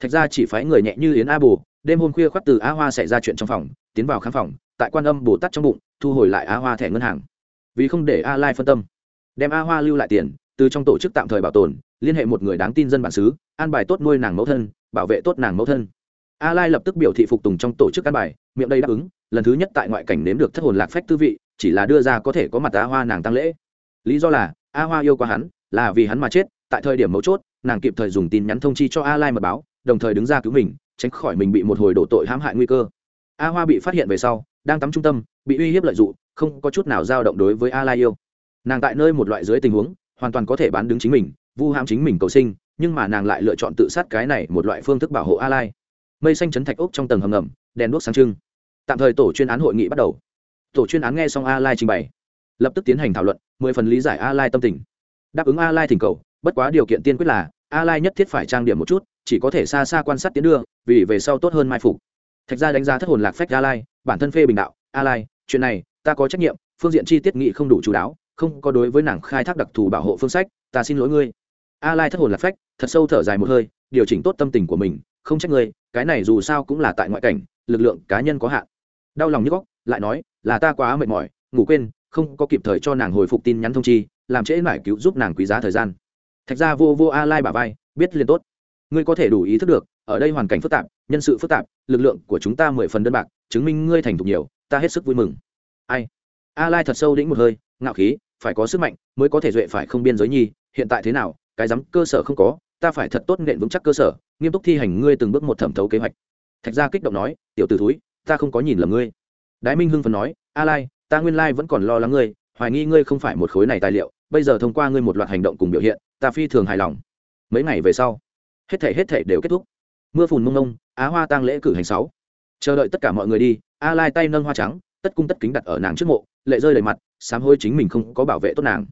thạch ra chỉ phái người nhẹ như yến a bù đêm hôm khuya khoác từ a hoa xảy ra chuyện trong phòng, tiến vào khám phòng, tại quan âm bồ tát trong bụng, thu hồi lại a hoa thẻ ngân hàng. Vì không để a lai phân tâm, đem a hoa lưu lại tiền, từ trong tổ chức tạm thời bảo tồn, liên hệ một người đáng tin dân bản xứ, an bài tốt nuôi nàng mẫu thân bảo vệ tốt nàng mẫu thân. A lai lập tức biểu thị phục tùng trong tổ chức căn bài, miệng đây đáp ứng, lần thứ nhất tại ngoại cảnh nếm được thất hồn lạc phách tư vị, chỉ là đưa ra có thể có mặt a hoa nàng tăng lễ. Lý do là, a hoa yêu quá hắn, là vì hắn mà chết, tại thời điểm mấu chốt, nàng kịp thời dùng tin nhắn thông chi cho a lai mật báo, đồng thời đứng ra cứu mình, tránh khỏi mình bị một hồi đổ tội hãm hại nguy cơ. A hoa bị phát hiện về sau, đang tắm trung tâm, bị uy hiếp lợi dụng, không có chút nào dao động đối với a lai yêu. Nàng tại nơi một loại dưới tình huống, hoàn toàn có thể bán đứng chính mình, vu hãm chính mình cầu sinh nhưng mà nàng lại lựa chọn tự sát cái này một loại phương thức bảo hộ a lai mây xanh chấn thạch ốc trong tầng hầm ngầm, đèn đuốc sáng trưng. Tạm thời tổ chuyên án hội nghị bắt đầu. Tổ chuyên án nghe xong a lai trình bày, lập tức tiến hành thảo luận, mười phần lý giải a lai tâm tình. Đáp ứng a lai thỉnh cầu, bất quá điều kiện tiên quyết là a lai nhất thiết phải trang điểm một chút, chỉ có thể xa xa quan sát tiến đưa, vì về sau tốt hơn mai phục. Thạch ra đánh giá thất hồn lạc phách a lai bản thân phê bình đạo a lai chuyện này, ta có trách nhiệm, phương diện chi tiết nghị không đủ chú đáo, không có đối với nàng khai thác đặc thù bảo hộ phương sách, ta xin lỗi ngươi a lai thất hồn lạc phách, thật sâu thở dài một hơi, điều chỉnh tốt tâm tình của mình, không trách ngươi, cái này dù sao cũng là tại ngoại cảnh, lực lượng cá nhân có hạn. Đau lòng như góc lại nói, là ta quá mệt mỏi, ngủ quên, không có kịp thời cho nàng hồi phục tin nhắn thông chi, làm trễ mải cứu giúp nàng quý giá thời gian. Thạch ra vô vô a lai bà vai, biết liền tốt. Ngươi có thể đủ ý thức được, ở đây hoàn cảnh phức tạp, nhân sự phức tạp, lực lượng của chúng ta mười phần đơn bạc, chứng minh ngươi thành thục nhiều, ta hết sức vui mừng. Ai? A lai thật sâu đĩnh một hơi, ngạo khí, phải có sức mạnh, mới có thể duệ phải không biên giới nhi, hiện tại thế nào cái dám cơ sở không có, ta phải thật tốt nện vững chắc cơ sở, nghiêm túc thi hành ngươi từng bước một thẩm thấu kế hoạch. Thạch gia kích động nói, tiểu tử thúi, ta không có nhìn lầm ngươi. Đái minh hưng phần nói, a lai, ta nguyên lai vẫn còn lo lắng ngươi, hoài nghi ngươi không phải một khối này tài liệu, bây giờ thông qua ngươi một loạt hành động cùng biểu hiện, ta phi thường hài lòng. Mấy ngày về sau, hết thể hết thể đều kết thúc. Mưa phùn mông nông á hoa tang lễ cử hành sáu. Chờ đợi tất cả mọi người đi, a lai tay nâng hoa trắng, tất cung tất kính đặt ở nàng trước mộ, lệ rơi đầy mặt, sám hôi chính mình không có bảo vệ tốt nàng.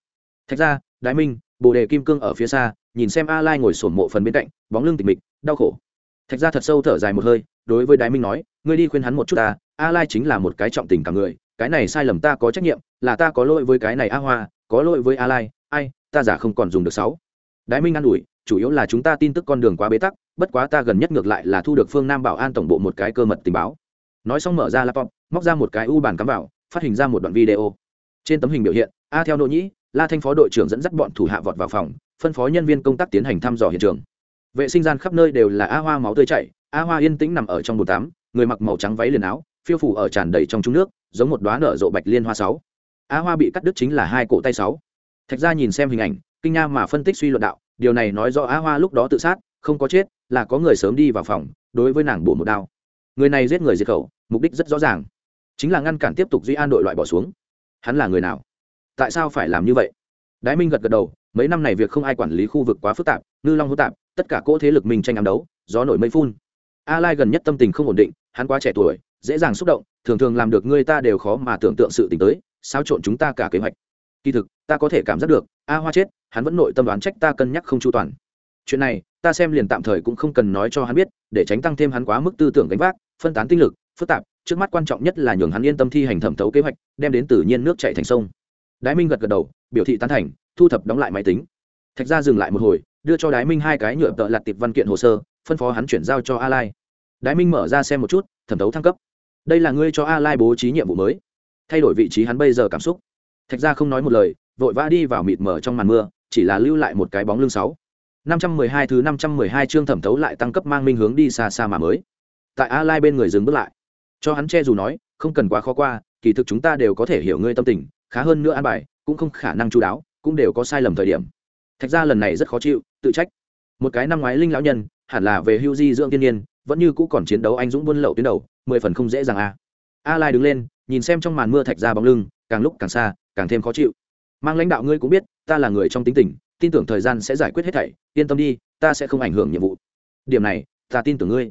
Thạch ra đái minh bồ đề kim cương ở phía xa, nhìn xem a lai ngồi sổn mộ phần bên cạnh, bóng lưng tịch mịch, đau khổ. Thạch ra thật sâu thở dài một hơi, đối với đái minh nói, ngươi đi khuyên hắn một chút ta a lai chính là một cái trọng tình cả người, cái này sai lầm ta có trách nhiệm, là ta có lỗi với cái này a hoa có lỗi với a lai ai, ta giả không còn dùng được sáu. Đái minh an ủi, chủ yếu là chúng ta tin tức con đường quá bế tắc, bất quá ta gần nhất ngược lại là thu được phương nam bảo an tổng bộ một cái cơ mật tình báo. Nói xong mở ra laptop, móc ra một cái u bàn cắm vào, phát hình ra một đoạn video. Trên tấm hình biểu hiện, a theo nỗ nhĩ la thanh phó đội trưởng dẫn dắt bọn thủ hạ vọt vào phòng, phân phó nhân viên công tác tiến hành thăm dò hiện trường. Vệ sinh gian khắp nơi đều là a hoa máu tươi chảy, a hoa yên tĩnh nằm ở trong bồn tắm, người mặc màu trắng váy liền áo, phiêu phủ ở tràn đầy trong trung nước, giống một đoá nở rộ bạch liên hoa sáu. A hoa bị cắt đứt chính là hai cổ tay sáu. Thạch ra nhìn xem hình ảnh, kinh nha mà phân tích suy luận đạo, điều này nói do a hoa lúc đó tự sát, không có chết, là có người sớm đi vào phòng, đối với nàng bổ một đao. Người này giết người diệt khẩu, mục đích rất rõ ràng. Chính là ngăn cản tiếp tục duy an đội loại bỏ xuống. Hắn là người nào? Tại sao phải làm như vậy? Đái minh gật gật đầu, mấy năm này việc không ai quản lý khu vực quá phức tạp, ngư long hô tạp, tất cả cỗ thế lực mình tranh ám đấu, gió nổi mây phun. A lai gần nhất tâm tình không ổn định, hắn quá trẻ tuổi, dễ dàng xúc động, thường thường làm được người ta đều khó mà tưởng tượng sự t tới sao trộn chúng ta cả kế hoạch. Kỳ thực, ta có thể cảm giác được, a hoa chết, hắn vẫn nội tâm đoán trách ta cân nhắc không chu toàn. Chuyện này, ta xem liền tạm thời cũng không cần nói cho hắn biết, để tránh tăng thêm hắn quá mức tư tưởng gánh vác, phân tán tinh lực, phức tạp, trước mắt quan trọng nhất là nhường hắn yên tâm thi hành thẩm thấu kế hoạch, đem đến tự nhiên nước chạy thành sông đái minh gật gật đầu, biểu thị tán thành, thu thập đóng lại máy tính. Thạch ra dừng lại một hồi, đưa cho đái minh hai cái nhựa tợ lặt tiệp văn kiện hồ sơ, phân phó hắn chuyển giao cho a lai. Đái minh mở ra xem một chút, thẩm thấu thăng cấp. Đây là ngươi cho a lai bố trí nhiệm vụ mới. Thay đổi vị trí hắn bây giờ cảm xúc. Thạch ra không nói một lời, vội vã đi vào mịt mở trong màn mưa, chỉ là lưu lại một cái bóng lưng sáu. Năm trăm mười hai thứ năm trăm mười hai chương thẩm thấu lại tăng cấp mang minh hướng đi xa xa mà mới. Tại a lai bên người dừng bước lại. Cho hắn che dù nói, không cần quá khó qua, kỳ thực chúng ta đều có thể hiểu ngươi tâm tình khá hơn nữa an bài, cũng không khả năng chú đáo, cũng đều có sai lầm thời điểm. Thạch ra lần này rất khó chịu, tự trách. Một cái năm ngoái linh lão nhân, hẳn là về hưu di dưỡng thiên nhiên, vẫn như cũ còn chiến đấu anh dũng buôn lậu tuyến đầu, mười phần không dễ dàng a a lai đứng lên, nhìn xem trong màn mưa thạch ra bóng lưng, càng lúc càng xa, càng thêm khó chịu. Mang lãnh đạo ngươi cũng biết, ta là người trong tính tình, tin tưởng thời gian sẽ giải quyết hết thảy, yên tâm đi, ta sẽ không ảnh hưởng nhiệm vụ. Điểm này, ta tin tưởng ngươi.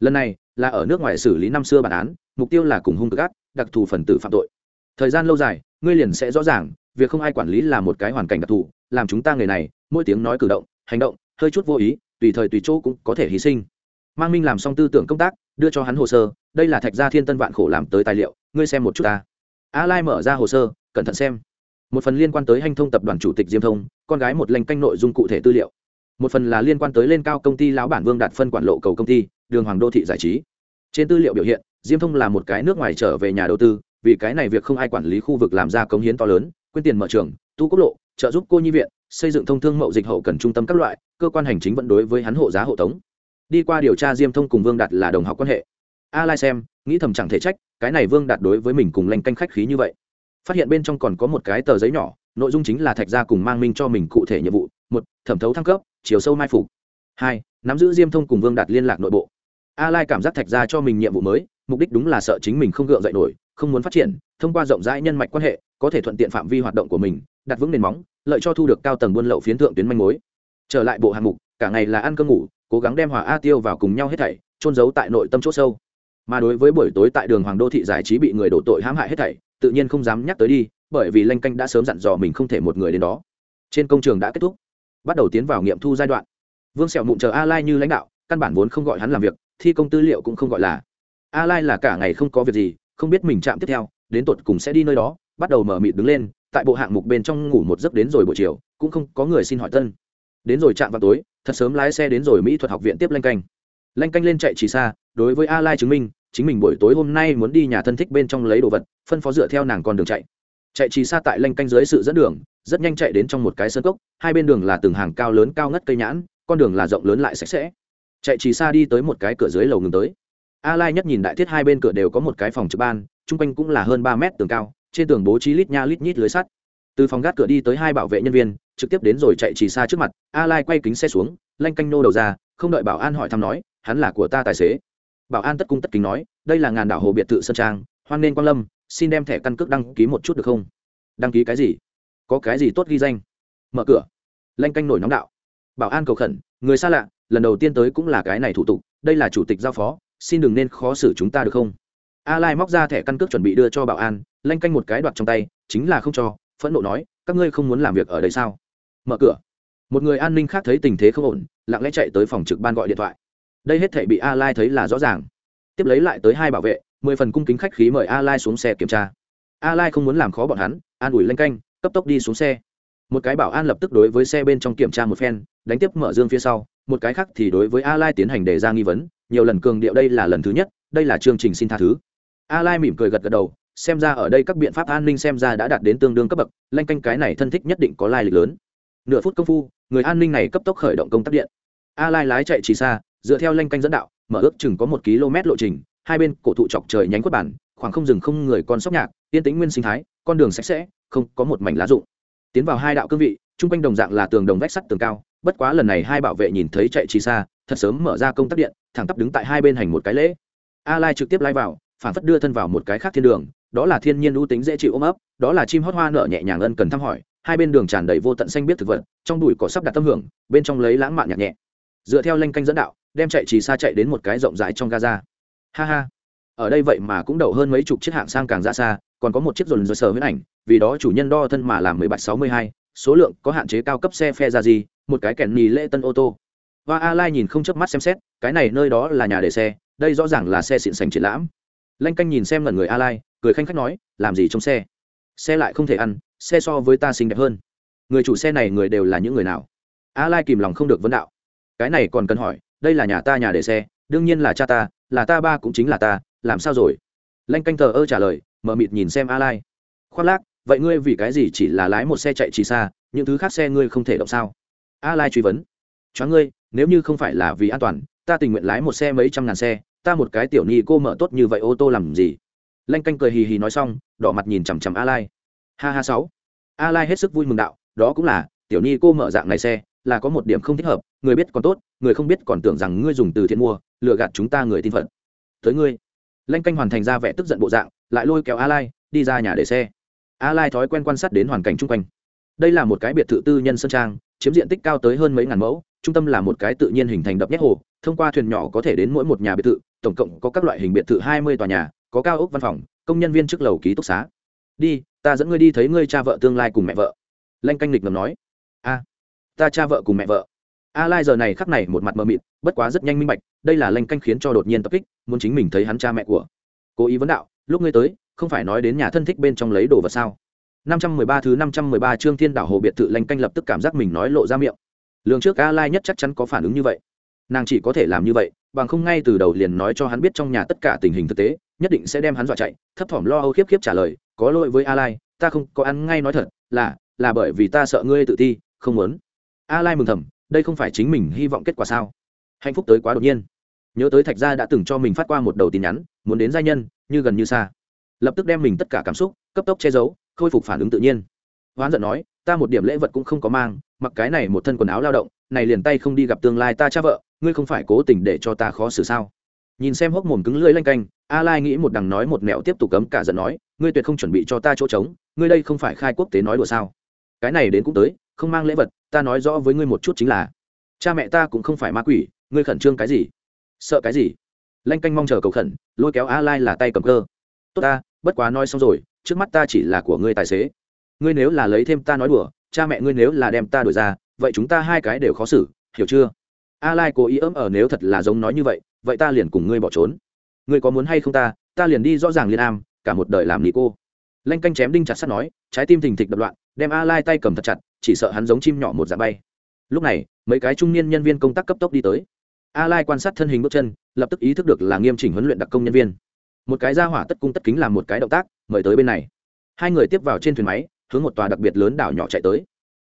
Lần này, là ở nước ngoài xử lý năm xưa bản án, mục tiêu là cùng hung cực ác, đặc thù phần tử phạm tội. Thời gian lâu dài ngươi liền sẽ rõ ràng, việc không ai quản lý là một cái hoàn cảnh đặc thù, làm chúng ta người này, mỗi tiếng nói cử động, hành động, hơi chút vô ý, tùy thời tùy chỗ cũng có thể hy sinh. Mang minh làm xong tư tưởng công tác, đưa cho hắn hồ sơ, đây là thạch gia thiên tân vạn khổ làm tới tài liệu, ngươi xem một chút ta. A lai mở ra hồ sơ, cẩn thận xem. Một phần liên quan tới hành thông tập đoàn chủ tịch diêm thông, con gái một lệnh canh nội dung cụ thể tư liệu. Một phần là liên quan tới lên cao công ty lão bản vương đạt phân quản lộ cầu công ty, đường hoàng đô thị giải trí. Trên tư liệu biểu hiện, diêm thông là một cái nước ngoài trở về nhà đầu tư vì cái này việc không ai quản lý khu vực làm ra công hiến to lớn, quyên tiền mở trường, tu quốc lộ, trợ giúp cô nhi viện, xây dựng thông thương mậu dịch hậu cần trung tâm các loại, cơ quan hành chính vẫn đối với hắn hộ giá hộ tống. Đi qua điều tra diêm thông cùng vương đạt là đồng học quan hệ. A lai xem, nghĩ thầm chẳng thể trách, cái này vương đạt đối với mình cùng lanh canh khách khí như vậy. Phát hiện bên trong còn có một cái tờ giấy nhỏ, nội dung chính là thạch gia cùng mang minh cho mình cụ thể nhiệm vụ, một, thẩm thấu thăng cấp, chiều sâu mai phục. Hai, nắm giữ diêm thông cùng vương đạt liên lạc nội bộ. A lai cảm giác thạch gia cho mình nhiệm vụ mới, mục đích đúng là sợ chính mình không gượng dậy nổi không muốn phát triển, thông qua rộng rãi nhân mạch quan hệ, có thể thuận tiện phạm vi hoạt động của mình, đặt vững nền móng, lợi cho thu được cao tầng buôn lậu phiến thượng tuyến manh mối. Trở lại bộ hạng mục, cả ngày là ăn cơm ngủ, cố gắng đem hòa a tiêu vào cùng nhau hết thảy trôn giấu tại nội tâm chỗ sâu. Mà đối với buổi tối tại đường hoàng đô thị giải trí bị người đổ tội hãm hại hết thảy, tự nhiên không dám nhắc tới đi, bởi vì lanh canh đã sớm dặn dò mình không thể một người đến đó. Trên công trường đã kết thúc. Bắt đầu tiến vào nghiệm thu giai đoạn. Vương sẹo mụn chờ a lai như lãnh đạo, căn bản vốn không gọi hắn làm việc, thi công tư liệu cũng không gọi là. A lai là cả ngày không có việc gì không biết mình chạm tiếp theo, đến tột cùng sẽ đi nơi đó, bắt đầu mở mịt đứng lên, tại bộ hạng mục bên trong ngủ một giấc đến rồi buổi chiều, cũng không có người xin hỏi tân. Đến rồi chạm vào tối, thật sớm lái xe đến rồi mỹ thuật học viện tiếp lanh canh. Lanh canh lên chạy chỉ xa, đối với a lai chứng minh, chính mình buổi tối hôm nay muốn đi nhà thân thích bên trong lấy đồ vật, phân phó dựa theo nàng con đường chạy. Chạy chỉ xa tại lanh canh dưới sự dẫn đường, rất nhanh chạy đến trong một cái sân cốc, hai bên đường là từng hàng cao lớn cao ngất cây nhãn, con đường là rộng lớn lại sạch sẽ. Chạy chỉ xa đi tới một cái cửa dưới lầu ngừng tới a lai nhất nhìn đại thiết hai bên cửa đều có một cái phòng trực ban, chung quanh cũng là hơn ba mét tường cao, trên tường bố trí lít nha lít nhít lưới sắt. Từ phòng gác cửa đi tới hai bảo vệ nhân viên, trực tiếp đến rồi chạy chỉ xa trước mặt, a lai quay kính xe xuống, lanh canh nô đầu ra, không đợi bảo an hỏi thăm nói, hắn là của ta tài xế. Bảo an tất cung tất kính nói, đây là ngàn đảo hồ biệt thự sơn trang, hoan nên quan lâm, xin đem thẻ căn cước đăng ký một chút được không? Đăng ký cái gì? Có cái gì tốt ghi danh? Mở cửa. Lanh canh nổi nóng đạo. Bảo an cầu khẩn, người xa lạ, lần đầu tiên tới cũng là cái này thủ tục, đây là chủ tịch giao phó xin đừng nên khó xử chúng ta được không? A lai móc ra thẻ căn cước chuẩn bị đưa cho bảo an, lanh canh một cái đoạt trong tay, chính là không cho, phẫn nộ nói, các ngươi không muốn làm việc ở đây sao? Mở cửa. Một người an ninh khác thấy tình thế không ổn, lặng lẽ chạy tới phòng trực ban gọi điện thoại. Đây hết thể bị a lai thấy là rõ ràng. Tiếp lấy lại tới hai bảo vệ, mười phần cung kính khách khí mời a lai xuống xe kiểm tra. A lai không muốn làm khó bọn hắn, an ủi lanh canh, cấp tốc đi xuống xe. Một cái bảo an lập tức đối với xe bên trong kiểm tra một phen, đánh tiếp mở dương phía sau, một cái khác thì đối với a lai tiến hành đề ra nghi vấn nhiều lần cường điệu đây là lần thứ nhất, đây là chương trình xin tha thứ. A lai mỉm cười gật gật đầu, xem ra ở đây các biện pháp an ninh xem ra đã đạt đến tương đương cấp bậc lanh canh cái này thân thích nhất định có lai lịch lớn. Nửa phút công phu, người an ninh này cấp tốc khởi động công tắc điện. A lai lái chạy chỉ xa, dựa theo lanh canh dẫn đạo, mở ước chừng có một km lộ trình, hai bên cổ thụ chọc trời nhánh quất bản, khoảng không rừng không người con sóc nhạc, yên tĩnh nguyên sinh thái, con đường sạch sẽ, không có một mảnh lá rụng. Tiến vào hai đạo cương vị, chung quanh đồng dạng là tường đồng vách sắt tường cao, bất quá lần này hai bảo vệ nhìn thấy chạy chỉ xa thật sớm mở ra công tắc điện, thẳng tắp đứng tại hai bên hành một cái lễ. A lai trực tiếp lai vào, phản phất đưa thân vào một cái khác thiên đường, đó là thiên nhiên ưu tính dễ chịu ôm ấp, đó là chim hót hoa nở nhẹ nhàng ân cần thăm hỏi, hai bên đường tràn đầy vô tận xanh biết thực vật, trong đùi cỏ sắp đặt tâm hưởng, bên trong lấy lãng mạn nhạt nhẹ. Dựa theo lanh canh dẫn đạo, đem chạy chỉ xa chạy đến một cái rộng rãi trong gaza. Ha ha. Ở đây vậy mà cũng đậu hơn mấy chục chiếc hạng sang càng ra xa, còn có một chiếc dồn dồn sờ huyết ảnh, vì đó chủ nhân đo thân mà làm mười bạch sáu mươi hai, số lượng có hạn chế cao cấp xe phe ra gì một cái kèn nì lễ tân ô tô hoa a lai nhìn không chớp mắt xem xét, cái này nơi đó là nhà để xe, đây rõ ràng là xe xịn sành triển lãm. Lanh canh nhìn xem lần người a lai, cười khanh khách nói, làm gì trong xe? Xe lại không thể ăn, xe so với ta xinh đẹp hơn. Người chủ xe này người đều là những người nào? A lai kìm lòng không được vấn đạo. Cái này còn cần hỏi, đây là nhà ta nhà để xe, đương nhiên là cha ta, là ta ba cũng chính là ta, làm sao rồi? Lanh canh thờ ơ trả lời mờ mịt nhìn xem a lai. Khoác lác, vậy ngươi vì cái gì chỉ là lái một xe chạy chỉ xa, những thứ khác xe ngươi không thể động sao? A lai truy vấn. Cho ngươi nếu như không phải là vì an toàn, ta tình nguyện lái một xe mấy trăm ngàn xe, ta một cái tiểu nhi cô mở tốt như vậy ô tô làm gì? Lanh canh cười hì hì nói xong, đỏ mặt nhìn chằm chằm a lai ha ha sáu. A lai hết sức vui mừng đạo, đó cũng là, tiểu nhi cô mở dạng này xe, là có một điểm không thích hợp, người biết còn tốt, người không biết còn tưởng rằng ngươi dùng từ thiện mua, lừa gạt chúng ta người tin phận. Tới ngươi. Lanh canh hoàn thành ra vẻ tức giận bộ dạng, lại lôi kéo a lai đi ra nhà để xe. A lai thói quen quan sát đến hoàn cảnh chung quanh. Đây là một cái biệt thự tư nhân sơn trang, chiếm diện tích cao tới hơn mấy ngàn mẫu trung tâm là một cái tự nhiên hình thành đập nhét hồ, thông qua thuyền nhỏ có thể đến mỗi một nhà biệt thự, tổng cộng có các loại hình biệt thự hai mươi tòa nhà, có cao ốc văn phòng, công nhân viên trước lầu ký túc xá. Đi, ta dẫn ngươi đi thấy ngươi cha vợ tương lai cùng mẹ vợ. Lanh canh lịch ngầm nói. A, ta cha vợ cùng mẹ vợ. A lai giờ này khắc này một mặt mờ mịt, bất quá rất nhanh minh bạch, đây là lanh canh khiến cho đột nhiên tập kích, muốn chính mình thấy hắn cha mẹ của. Cố ý vấn đạo, lúc ngươi tới, không phải nói đến nhà thân thích bên trong lấy đồ vật sao? 513 thứ 513 chương Thiên Đảo Hồ biệt thự lanh canh lập tức cảm giác mình nói lộ ra miệng. Lương trước A Lai nhất chắc chắn có phản ứng như vậy. Nàng chỉ có thể làm như vậy, bằng không ngay từ đầu liền nói cho hắn biết trong nhà tất cả tình hình thực tế, nhất định sẽ đem hắn dọa chạy, thấp thỏm lo âu khiếp khiếp trả lời, có lỗi với A Lai, ta không có ăn ngay nói thật, là là bởi vì ta sợ ngươi tự ti, không muốn. A Lai mừng thầm, đây không phải chính mình hy vọng kết quả sao? Hạnh phúc tới quá đột nhiên. Nhớ tới Thạch gia đã từng cho mình phát qua một đầu tin nhắn, muốn đến giai nhân, như gần như xa. Lập tức đem mình tất cả cảm xúc cấp tốc che giấu, khôi phục phản ứng tự nhiên hoán giận nói ta một điểm lễ vật cũng không có mang, mặc cái này một thân quần áo lao động, này liền tay không đi gặp tương lai ta cha vợ, ngươi không phải cố tình để cho ta khó xử sao? Nhìn xem hốc mồm cứng lưỡi lanh canh, a lai nghĩ một đằng nói một mẹo tiếp tục cấm cả giận nói, ngươi tuyệt không chuẩn bị cho ta chỗ trống, ngươi đây không phải khai quốc tế nói đùa sao? Cái này đến cũng tới, không mang lễ vật, ta nói rõ với ngươi một chút chính là, cha mẹ ta cũng không phải ma quỷ, ngươi khẩn trương cái gì? Sợ cái gì? Lanh canh mong chờ cầu khẩn, lôi kéo a lai là tay cầm cơ. Tốt ta, bất quá nói xong rồi, trước mắt ta chỉ là của ngươi tài xế ngươi nếu là lấy thêm ta nói đùa, cha mẹ ngươi nếu là đem ta đuổi ra, vậy chúng ta hai cái đều khó xử, hiểu chưa? A lai cố ý ấm ở nếu thật là giống nói như vậy vậy ta liền cùng ngươi bỏ trốn. Ngươi có muốn hay không ta ta liền đi rõ ràng liên am, cả một đời làm nghỉ cô. Lanh canh chém đinh chặt sắt nói, trái tim thình thịch đập loạn, đem a lai tay cầm thật chặt, chỉ sợ hắn giống chim nhỏ một dạng bay. Lúc này, mấy cái trung niên nhân viên công tác cấp tốc đi tới. A lai quan sát thân hình bước chân, lập tức ý thức được là nghiêm chỉnh huấn luyện đặc công nhân viên. Một cái ra hỏa tất cung tất kính làm một cái động tác, mời tới bên này. Hai người tiếp vào trên thuyền máy hướng một tòa đặc biệt lớn đảo nhỏ chạy tới.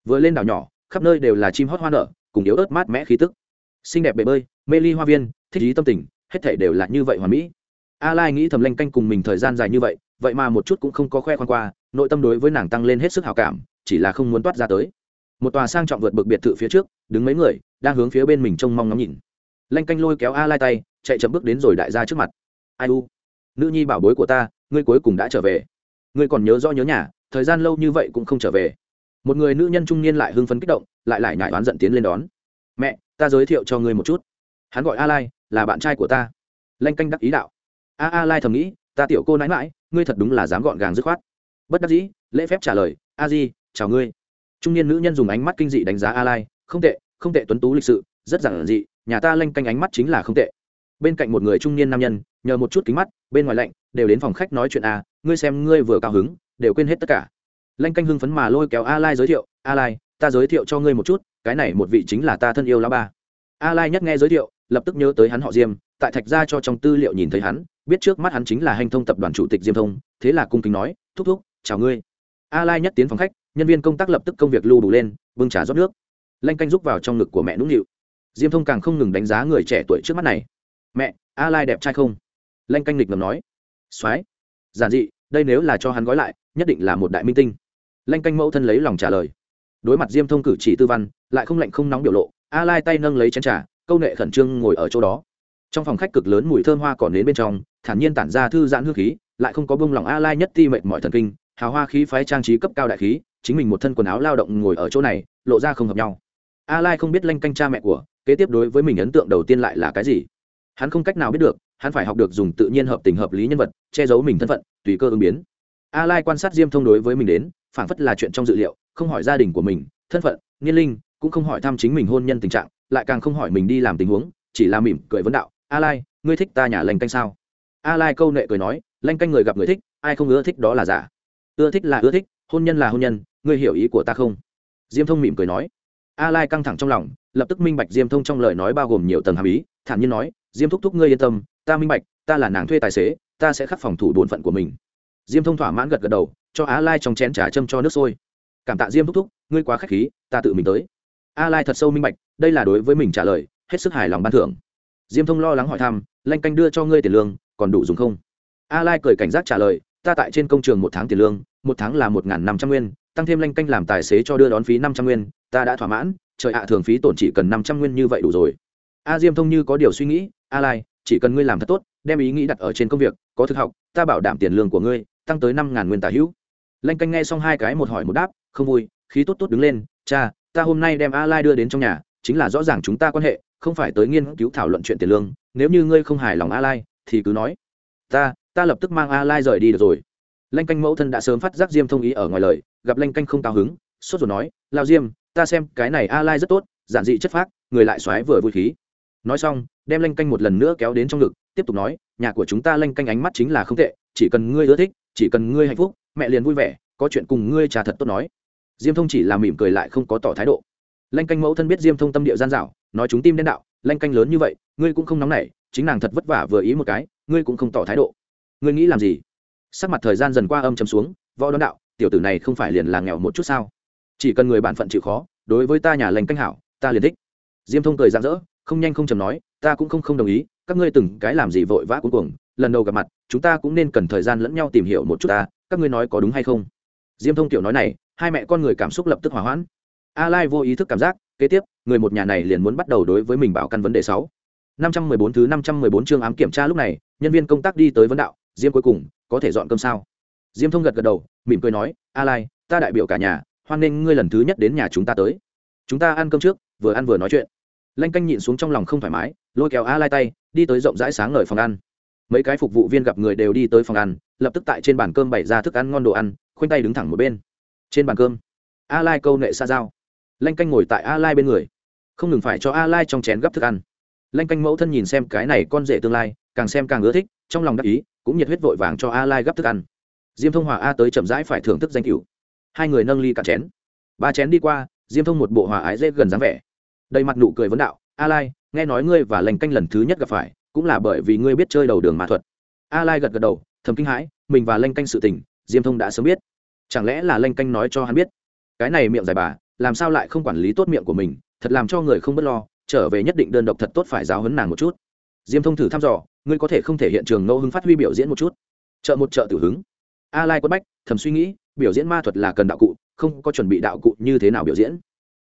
Vừa lên đảo nhỏ, khắp nơi đều là chim hót hoa nở, cùng yếu ớt mát mẻ khí tức. Xinh đẹp bể bơi, mê ly hoa viên, thích ý tâm tình, hết thể đều là như vậy hoàn mỹ. A lai nghĩ thầm lanh canh cùng mình thời gian dài như vậy vậy mà một chút cũng không có khoe khoang qua, nội tâm đối với nàng tăng lên hết sức hào cảm, chỉ là không muốn toát ra tới. Một tòa sang trọng vượt bực biệt thự phía trước, đứng mấy người, đang hướng phía bên mình trông mong ngắm nhìn. Lanh canh lôi kéo a lai tay, chạy chậm bước đến rồi đại gia trước mặt. Ai u? Nữ nhi bảo bối của ta, ngươi cuối cùng đã trở về. Ngươi còn nhớ rõ nhớ nhà thời gian lâu như vậy cũng không trở về. Một người nữ nhân trung niên lại hưng phấn kích động, lại lại nhải oán giận tiến lên đón. Mẹ, ta giới thiệu cho ngươi một chút. Hắn gọi a lai là bạn trai của ta. Lanh canh đắc ý đạo. A a lai thầm nghĩ, ta tiểu cô nãi mãi ngươi thật đúng là dám gọn gàng dứt khoát. Bất đắc dĩ, lễ phép trả lời, a di, chào ngươi. Trung niên nữ nhân dùng ánh mắt kinh dị đánh giá a lai không tệ không tệ tuấn tú lịch sự, rất giản dị, nhà ta lanh canh ánh mắt chính là không tệ. Bên cạnh một người trung niên nam nhân nhờ một chút kính mắt bên ngoài lạnh đều đến phòng khách nói chuyện à, ngươi xem ngươi vừa cao hứng đều quên hết tất cả. Lanh canh hưng phấn mà lôi kéo a lai giới thiệu a lai ta giới thiệu cho ngươi một chút cái này một vị chính là ta thân yêu lá ba a lai nhắc nghe giới thiệu lập tức nhớ tới hắn họ diêm tại thạch gia cho trong tư liệu nhìn thấy hắn biết trước mắt hắn chính là hành thông tập đoàn chủ tịch diêm thông thế là cung kính nói thúc thúc chào ngươi. A lai nhất tiến phòng khách nhân viên công tác lập tức công việc lưu đủ lên bưng trà rót nước. Lanh canh rúc vào trong ngực của mẹ nũng nịu. Diêm thông càng không ngừng đánh giá người trẻ tuổi trước mắt này. Mẹ a lai đẹp trai không? Lanh canh lịch ngầm nói, soái, giản dị, đây nếu là cho hắn gói lại, nhất định là một đại minh tinh. Lanh canh mẫu thân lấy lòng trả lời. Đối mặt diêm thông cử chỉ tư văn, lại không lạnh không nóng biểu lộ, a lai tay nâng lấy chén trà, câu nệ khẩn trương ngồi ở chỗ đó. Trong phòng khách cực lớn mùi thơm hoa còn đến bên trong, thản nhiên tản ra thư giãn hương khí, lại không có bông lòng a lai nhất ti mệnh mọi thần kinh, hào hoa khí phái trang trí cấp cao đại khí, chính mình một thân quần áo lao động ngồi ở chỗ này, lộ ra không hợp nhau. A lai không biết lanh canh cha mẹ của, kế tiếp đối với mình ấn tượng đầu tiên lại là cái gì? Hắn không cách nào biết được hắn phải học được dùng tự nhiên hợp tình hợp lý nhân vật, che giấu mình thân phận, tùy cơ ứng biến. A lai quan sát diêm thông đối với mình đến, phảng phất là chuyện trong dự liệu, không hỏi gia đình của mình, thân phận, niên linh, cũng không hỏi thăm chính mình hôn nhân tình trạng, lại càng không hỏi mình đi làm tình huống, chỉ là mỉm cười vấn đạo a lai ngươi thích ta nhà lành canh sao? A lai câu nệ cười nói lanh canh người gặp người thích, ai không ưa thích đó là giả. Ưa thích là ưa thích, hôn nhân là hôn nhân, ngươi hiểu ý của ta không? Diêm thông mỉm cười nói. A lai căng thẳng trong lòng, lập tức minh bạch diêm thông trong lời nói bao gồm nhiều tầng hàm ý, thản nhiên nói, diêm thúc thúc ngươi yên tâm ta minh bạch, ta là nàng thuê tài xế, ta sẽ khắc phòng thủ bổn phận của mình. Diêm thông thỏa mãn gật gật đầu, cho Á lai trong chén trà châm cho nước sôi. Cảm tạ diêm thúc thúc, ngươi quá khách khí, ta tự mình tới. A lai thật sâu minh bạch, đây là đối với mình trả lời, hết sức hài lòng ban thưởng. Diêm thông lo lắng hỏi thăm, lanh canh đưa cho ngươi tiền lương, còn đủ dùng không? A lai cười cảnh giác trả lời, ta tại trên công trường một tháng tiền lương, một tháng là một năm trăm nguyên, tăng thêm lanh canh làm tài xế cho đưa đón phí năm trăm nguyên, ta đã thỏa mãn, trời ạ, thường phí tổn chỉ cần năm trăm nguyên như vậy đủ rồi. A diêm thông như có điều suy nghĩ a lai chỉ cần ngươi làm thật tốt, đem ý nghĩ đặt ở trên công việc, có thực học, ta bảo đảm tiền lương của ngươi tăng tới năm ngàn nguyên tả hữu. Lanh canh nghe xong hai cái một hỏi một đáp, không vui, khí tốt tốt đứng lên, cha, ta hôm nay đem a lai đưa đến trong nhà, chính là rõ ràng chúng ta quan hệ, không phải tới nghiên cứu thảo luận chuyện tiền lương, nếu như ngươi không hài lòng a lai, thì cứ nói. Ta ta lập tức mang a lai rời đi được rồi. Lanh canh mẫu thân đã sớm phát giác diêm thông ý ở ngoài lời, gặp lanh canh không cao hứng, sốt rồi nói, lao diêm, ta xem cái này a lai rất tốt, giản dị chất phác, người lại xoáy vừa vui khí nói xong, đem lanh canh một lần nữa kéo đến trong ngực, tiếp tục nói, nhà của chúng ta lanh canh ánh mắt chính là không tệ, chỉ cần ngươi ưa thích, chỉ cần ngươi hạnh phúc, mẹ liền vui vẻ, có chuyện cùng ngươi trà thật tốt nói. Diêm thông chỉ là mỉm cười lại không có tỏ thái độ. Lanh canh mẫu thân biết diêm thông tâm địa gian dảo, nói chúng tim đen đạo, lanh canh lớn như vậy, ngươi cũng không nóng nảy, chính nàng thật vất vả vừa ý một cái, ngươi cũng không tỏ thái độ. Ngươi nghĩ làm gì? Sắc mặt thời gian dần qua âm chấm xuống, võ đón đạo, tiểu tử này không phải liền là nghèo một chút sao? Chỉ cần người bạn phận chịu khó, đối với ta nhà lành canh hảo, ta liền thích. Diêm thông cười rạng rỡ không nhanh không chầm nói, ta cũng không không đồng ý, các ngươi từng cái làm gì vội vã cuối cùng lần đầu gặp mặt, chúng ta cũng nên cần thời gian lẫn nhau tìm hiểu một chút ta, các ngươi nói có đúng hay không? Diêm thông tiểu nói này, hai mẹ con người cảm xúc lập tức hỏa hoãn. A lai vô ý thức cảm giác, kế tiếp, người một nhà này liền muốn bắt đầu đối với mình bảo căn vấn đề sáu. Năm trăm mười bốn thứ năm trăm mười bốn chương ám kiểm tra lúc này, nhân viên công tác đi tới vấn đạo, diêm cuối cùng, có thể dọn cơm sao? Diêm thông gật gật đầu, mỉm cười nói, a lai, ta đại biểu cả nhà, hoan nghênh ngươi lần thứ nhất đến nhà chúng ta tới. Chúng ta ăn cơm trước, vừa ăn vừa nói chuyện lanh canh nhịn xuống trong lòng không thoải mái, lôi kéo a lai tay, đi tới rộng rãi sáng ngời phòng ăn. Mấy cái phục vụ viên gặp người đều đi tới phòng ăn, lập tức tại trên bàn cơm bày ra thức ăn ngon đồ ăn, khoanh tay đứng thẳng một bên. Trên bàn cơm, a lai câu nệ xa dao lanh canh ngồi tại a lai bên người. Không ngừng phải cho a lai trong chén gấp thức ăn. Lanh canh mẫu thân nhìn xem cái này con rể tương lai, càng xem càng ưa thích, trong lòng đắc ý, cũng nhiệt huyết vội vàng cho a lai gấp thức ăn. Diêm thông hòa a tới chậm rãi phải thưởng thức danh cửu. Hai người nâng ly cạn chén. Ba chén đi qua, diêm thông một bộ hòa ái dễ gần dáng vẻ đầy mặt nụ cười vấn đạo, a lai, nghe nói ngươi và lành canh lần thứ nhất gặp phải, cũng là bởi vì ngươi biết chơi đầu đường ma thuật. A lai gật gật đầu, thầm kinh hãi, mình và lanh canh sự tình, diêm thông đã sớm biết. Chẳng lẽ là lanh canh nói cho hắn biết? Cái này miệng dài bà, làm sao lại không quản lý tốt miệng của mình, thật làm cho người không bớt lo, trở về nhất định đơn độc thật tốt phải giáo hấn nàng một chút. Diêm thông thử thăm dò, ngươi có thể không thể hiện trường ngẫu hứng phát huy biểu diễn một chút? Chợ một chợ tử hứng. A lai quất bách, thầm suy nghĩ, biểu diễn ma thuật là cần đạo cụ, không có chuẩn bị đạo cụ như thế nào biểu diễn.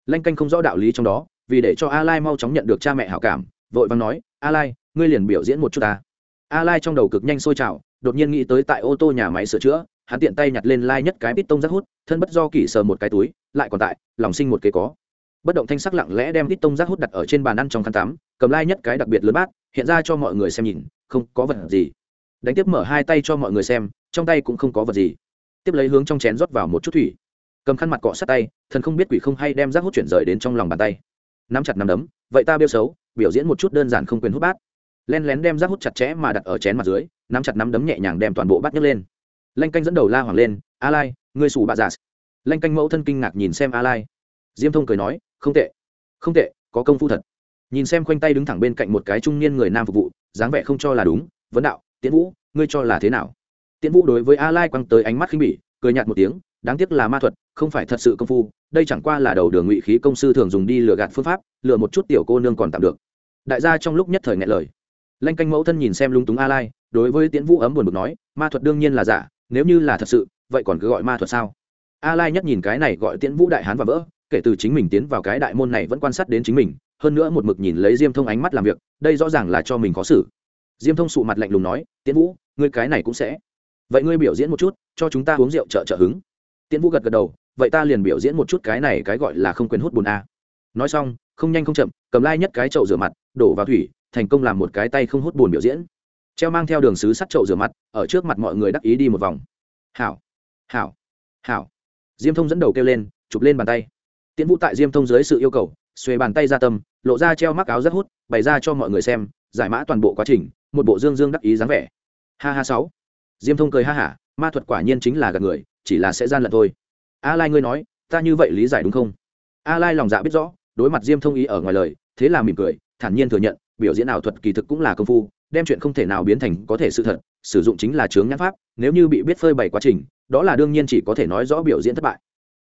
Lanh canh không rõ đạo lý trong đó vì để cho a lai mau chóng nhận được cha mẹ hảo cảm, vội vàng nói a lai ngươi liền biểu diễn một chút ta. A lai trong đầu cực nhanh sôi trào, đột nhiên nghĩ tới tại ô tô nhà máy sửa chữa, hắn tiện tay nhặt lên lai nhất cái bít tông rác hút, thân bất do kỷ sờ một cái túi, lại còn tại, lòng sinh một kế có. Bất động thanh sắc lặng lẽ đem bít tông rác hút đặt ở trên bàn ăn trong khăn tắm, cầm lai nhất cái đặc biệt lớn bát, hiện ra cho mọi người xem nhìn, không có vật gì. Đánh tiếp mở hai tay cho mọi người xem, trong tay cũng không có vật gì. Tiếp lấy hướng trong chén rót vào một chút thủy. Cầm khăn mặt cọ sát tay, thần không biết quỷ không hay đem rác hút chuyển rời đến trong lòng bàn tay nắm chặt nắm đấm, vậy ta biêu xấu, biểu diễn một chút đơn giản không quyền hút bát. Len lén đem rác hút chặt chẽ mà đặt ở chén mặt dưới, nắm chặt nắm đấm nhẹ nhàng đem toàn bộ bát nhấc lên. Lanh canh dẫn đầu la hoàng lên a lai ngươi sủ bà giả dạ lanh canh mẫu thân kinh ngạc nhìn xem a lai diêm thông cười nói, không tệ không tệ, có công phu thật. Nhìn xem khoanh tay đứng thẳng bên cạnh một cái trung niên người nam phục vụ, dáng vẻ không cho là đúng, vấn đạo, tiễn vũ, ngươi cho là thế nào? Tiễn vũ đối với a lai quăng tới ánh mắt khinh bỉ cười nhạt một tiếng, đáng tiếc là ma thuật, không phải thật sự công phu, đây chẳng qua là đầu đường ngụy khí công sư thường dùng đi lừa gạt phương pháp, lừa một chút tiểu cô nương còn tạm được. Đại gia trong lúc nhất thời ngại lời. Lanh canh mẫu thân nhìn xem lung túng a lai, đối với tiễn vũ ấm buồn bực nói, ma thuật đương nhiên là giả, nếu như là thật sự, vậy còn cứ gọi ma thuật sao? A lai nhất nhìn cái này gọi tiễn vũ đại hán và vỡ, kể từ chính mình tiến vào cái đại môn này vẫn quan sát đến chính mình, hơn nữa một mực nhìn lấy diêm thông ánh mắt làm việc, đây rõ ràng là cho mình khó xử. Diêm thông sụ mặt lạnh lùng nói, tiễn vũ, ngươi cái này cũng sẽ vậy ngươi biểu diễn một chút, cho chúng ta uống rượu trợ trợ hứng. Tiễn vũ gật gật đầu, vậy ta liền biểu diễn một chút cái này cái gọi là không quên hút bùn a. Nói xong, không nhanh không chậm, cầm lai nhất cái chậu rửa mặt, đổ vào thủy, thành công làm một cái tay không hút bùn biểu diễn. Treo mang theo đường xứ sắt chậu rửa mặt, ở trước mặt mọi người đắc ý đi một vòng. Hảo hảo hảo. Diêm thông dẫn đầu kêu lên, chụp lên bàn tay. Tiễn vũ tại diêm thông dưới sự yêu cầu, xuề bàn tay ra tâm, lộ ra treo mắc áo rất hút, bày ra cho mọi người xem, giải mã toàn bộ quá trình, một bộ dương dương đắc ý dáng vẻ. Ha ha sáu diêm thông cười ha hả, ma thuật quả nhiên chính là gạt người, chỉ là sẽ gian lận thôi. A lai ngươi nói, ta như vậy lý giải đúng không? A lai lòng dạ biết rõ, đối mặt diêm thông ý ở ngoài lời, thế là mỉm cười, thản nhiên thừa nhận, biểu diễn ảo thuật kỳ thực cũng là công phu, đem chuyện không thể nào biến thành có thể sự thật, sử dụng chính là chướng nhãn pháp, nếu như bị biết phơi bày quá trình, đó là đương nhiên chỉ có thể nói rõ biểu diễn thất bại.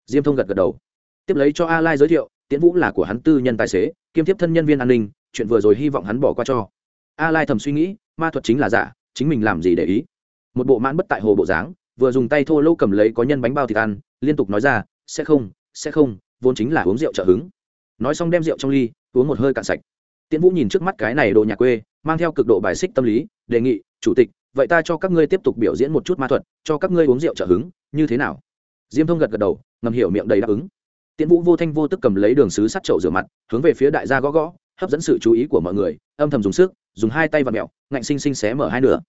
Diêm thông gật gật đầu. Tiếp lấy cho a lai giới thiệu, tiễn vũ là của hắn tư nhân tài xế, kiêm tiếp thân nhân viên an ninh, chuyện vừa rồi hy vọng hắn bỏ qua cho. A lai thầm suy nghĩ, ma thuật chính là giả, chính mình làm gì để ý? Một bộ mãn bất tại hồ bộ dáng, vừa dùng tay thô lỗ cầm lấy có nhân bánh bao thịt ăn, liên tục nói ra, sẽ không sẽ không, vốn chính là uống rượu trợ hứng. Nói xong đem rượu trong ly, uống một hơi cạn sạch. Tiễn vũ nhìn trước mắt cái này đồ nhà quê, mang theo cực độ bài xích tâm lý, đề nghị, chủ tịch, vậy ta cho các ngươi tiếp tục biểu diễn một chút ma thuật, cho các ngươi uống rượu trợ hứng, như thế nào? Diêm thông gật gật đầu, ngầm hiểu miệng đầy đáp ứng. Tiễn vũ vô thanh vô tức cầm lấy đường xứ sắt chậu rửa mặt, hướng về phía đại gia gõ gõ, hấp dẫn sự chú ý của mọi người, âm thầm dùng sức, dùng hai tay và mẹo, ngạnh xinh xinh xé mở hai nửa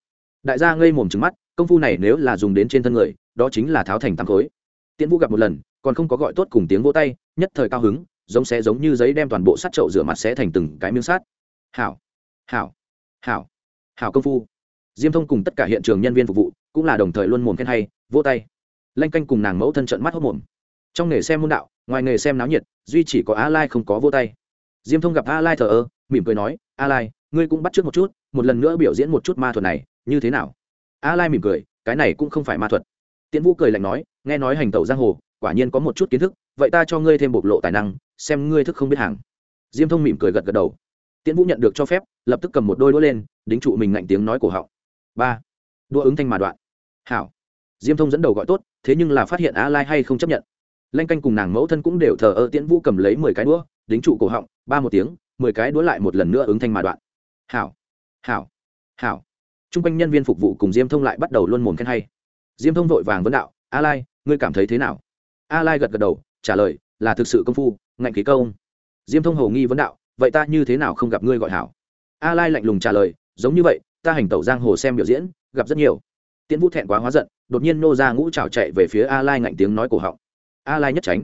đại gia ngây mồm trứng mắt, công phu này nếu là dùng đến trên thân người, đó chính là tháo thành tám khối. Tiễn vũ gặp một lần, còn không có gọi tốt cùng tiếng vỗ tay, nhất thời cao hứng, giống xé giống như giấy đem toàn bộ sát chậu rửa mặt xé thành từng cái miếng sát. hảo hảo hảo hảo công phu. Diêm thông cùng tất cả hiện trường nhân viên phục vụ cũng là đồng thời luôn mồm khen hay, vỗ tay. Lanh canh cùng nàng mẫu thân trận mắt hốc mồm. Trong nghề xem môn đạo, ngoài nghề xem náo nhiệt, duy chỉ có a lai không có vô tay. Diêm thông gặp a lai thờ ơ, mỉm cười nói a lai ngươi cũng bắt trước một chút, một lần nữa biểu diễn một chút ma thuật này như thế nào? A lai mỉm cười, cái này cũng không phải ma thuật. Tiễn vũ cười lạnh nói, nghe nói hành tẩu giang hồ, quả nhiên có một chút kiến thức, vậy ta cho ngươi thêm bộc lộ tài năng, xem ngươi thức không biết hàng. Diêm thông mỉm cười gật gật đầu. Tiễn vũ nhận được cho phép, lập tức cầm một đôi đũa lên, đính trụ mình ngạnh tiếng nói cổ họng. Ba. Đũa ứng thanh mà đoạn. Hảo. Diêm thông dẫn đầu gọi tốt, thế nhưng là phát hiện a lai hay không chấp nhận. Lanh canh cùng nàng mẫu thân cũng đều thờ ơ, tiễn vũ cầm lấy mười cái đũa, đính trụ cổ họng, ba một tiếng, mười cái đũa lại một lần nữa ứng thanh mà đoạn. Hảo. Hảo. Hảo t r u n g quanh nhân viên phục vụ cùng diêm thông lại bắt đầu luôn mồm khen hay. Diêm thông vội vàng vấn đạo a lai ngươi cảm thấy thế nào? A lai gật gật đầu, trả lời, là thực sự công phu, ngạnh khí công. Diêm thông hầu nghi vấn đạo, vậy ta như thế nào không gặp ngươi gọi hảo? A lai lạnh lùng trả lời, giống như vậy, ta hành tẩu giang hồ xem biểu diễn, gặp rất nhiều. Tiễn vũ thẹn quá hóa giận, đột nhiên nô ra ngũ trào chạy về phía a lai ngạnh tiếng nói cổ họng. A lai nhất tránh.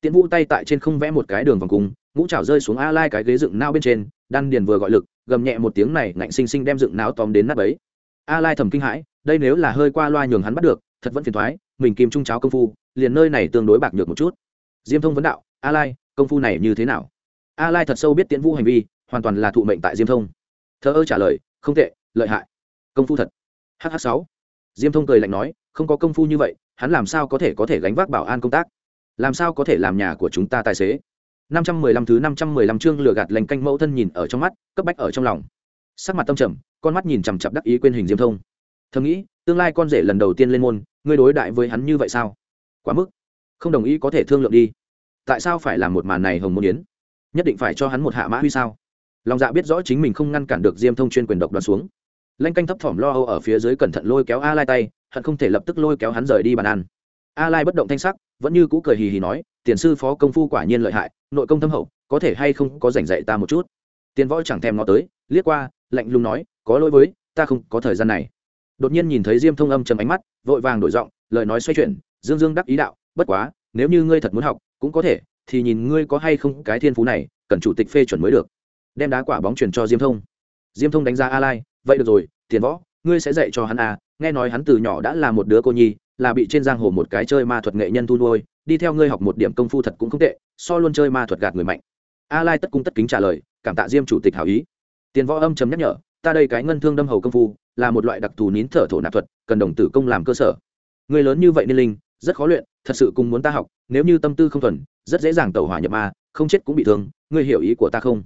Tiễn vũ tay tại trên không vẽ một cái đường vòng cung, ngũ trào rơi xuống a lai cái ghế dựng nao bên trên, đan điền vừa gọi lực gầm nhẹ một tiếng này ngạnh sinh sinh đem dựng náo tóm đến nắp ấy. A lai thầm kinh hãi, đây nếu là hơi qua loa nhường hắn bắt được, thật vẫn phiền thoái, mình kim trung cháo công phu, liền nơi này tương đối bạc nhược một chút. Diêm thông vấn đạo, a lai, công phu này như thế nào? A lai thật sâu biết tiễn vũ hành vi, hoàn toàn là thụ mệnh tại diêm thông. Thơ ơ trả lời, không tệ, lợi hại. Công phu thật. Hh sáu. Diêm thông cười lạnh nói, không có công phu như vậy, hắn làm sao có thể có thể gánh vác bảo an công tác? Làm sao có thể làm nhà của chúng ta tài xế? 515 thứ 515 chương lừa gạt lành canh mẫu thân nhìn ở trong mắt, cấp bách ở trong lòng. Sắc mặt tâm trầm, con mắt nhìn chằm chằm đắc ý quên hình diêm thông. Thầm nghĩ, tương lai con rể lần đầu tiên lên môn, ngươi đối đại với hắn như vậy sao? Quá mức. Không đồng ý có thể thương lượng đi. Tại sao phải làm một màn này hồng môn yến? Nhất định phải cho hắn một hạ mã huy sao? Lòng dạ biết rõ chính mình không ngăn cản được diêm thông chuyên quyền độc đoán xuống. Lanh canh thấp thỏm lo âu ở phía dưới cẩn thận lôi kéo a lai tay, hận không thể lập tức lôi kéo hắn rời đi bàn ăn a lai bất động thanh sắc, vẫn như cũ cười hì hì nói, tiền sư phó công phu quả nhiên lợi hại, nội công thâm hậu, có thể hay không có rảnh dạy ta một chút? Tiền võ chẳng thèm nó tới, liếc qua, lạnh lùng nói, có lỗi với, ta không có thời gian này. Đột nhiên nhìn thấy diêm thông âm chầm ánh mắt, vội vàng đổi giọng, lời nói xoay chuyển, dương dương đắc ý đạo, bất quá, nếu như ngươi thật muốn học, cũng có thể, thì nhìn ngươi có hay không cái thiên phú này, cần chủ tịch phê chuẩn mới được. Đem đá quả bóng chuyển cho diêm thông. Diêm thông đánh giá a lai, vậy được rồi, tiền võ, ngươi sẽ dạy cho hắn à nghe nói hắn từ nhỏ đã là một đứa cô nhi là bị trên giang hồ một cái chơi ma thuật nghệ nhân thu nuôi, đi theo ngươi học một điểm công phu thật cũng không tệ, so luôn chơi ma thuật gạt người mạnh. A lai tất cung tất kính trả lời, cảm tạ diêm chủ tịch hảo ý. Tiền võ âm chấm nhắc nhở, ta đây cái ngân thương đâm hầu công phu, là một loại đặc thù nín thở thổ nạp thuật, cần đồng tử công làm cơ sở. Người lớn như vậy niên linh, rất khó luyện, thật sự cùng muốn ta học, nếu như tâm tư không thuần, rất dễ dàng tẩu hỏa nhập ma, không chết cũng bị thương, ngươi hiểu ý của ta không?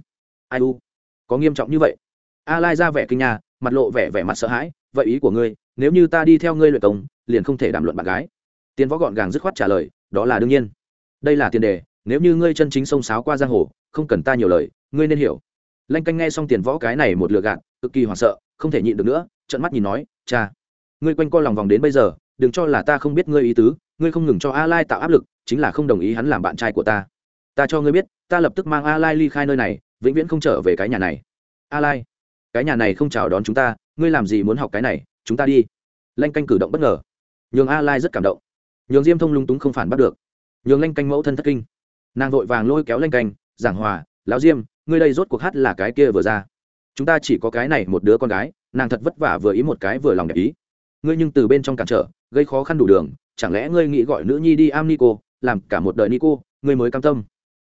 Ai u? Có nghiêm trọng như vậy? A lai ra vẻ kinh nhà mặt lộ vẻ vẻ mặt sợ hãi, vậy ý của ngươi, nếu như ta đi theo ngươi luyện công, liền không thể đàm luận bạn gái. Tiến võ gọn gàng dứt khoát trả lời, đó là đương nhiên. Đây là tiền đề, nếu như ngươi chân chính sông sáo qua giang hồ, không cần ta nhiều lời, ngươi nên hiểu. Lanh canh nghe xong tiền võ cái này một lừa gạt, cực kỳ hoảng sợ, không thể nhịn được nữa trận mắt nhìn nói, cha, ngươi quanh co lòng vòng đến bây giờ, đừng cho là ta không biết ngươi ý tứ, ngươi không ngừng cho a lai tạo áp lực, chính là không đồng ý hắn làm bạn trai của ta. Ta cho ngươi biết, ta lập tức mang a lai ly khai nơi này, vĩnh viễn không trở về cái nhà này. A lai cái nhà này không chào đón chúng ta, ngươi làm gì muốn học cái này, chúng ta đi. Lanh canh cử động bất ngờ. Nhường a lai rất cảm động. Nhường diêm thông lung túng không phản bắt được. Nhường lanh canh mẫu thân thất kinh. Nàng vội vàng lôi kéo lanh canh, giảng hòa, lão diêm, ngươi đây rốt cuộc hát là cái kia vừa ra. Chúng ta chỉ có cái này một đứa con gái, nàng thật vất vả vừa ý một cái vừa lòng đẹp ý. Ngươi nhưng từ bên trong cản trở, gây khó khăn đủ đường, chẳng lẽ ngươi nghĩ gọi nữ nhi đi am nico làm cả một đời nico ngươi mới cam tâm?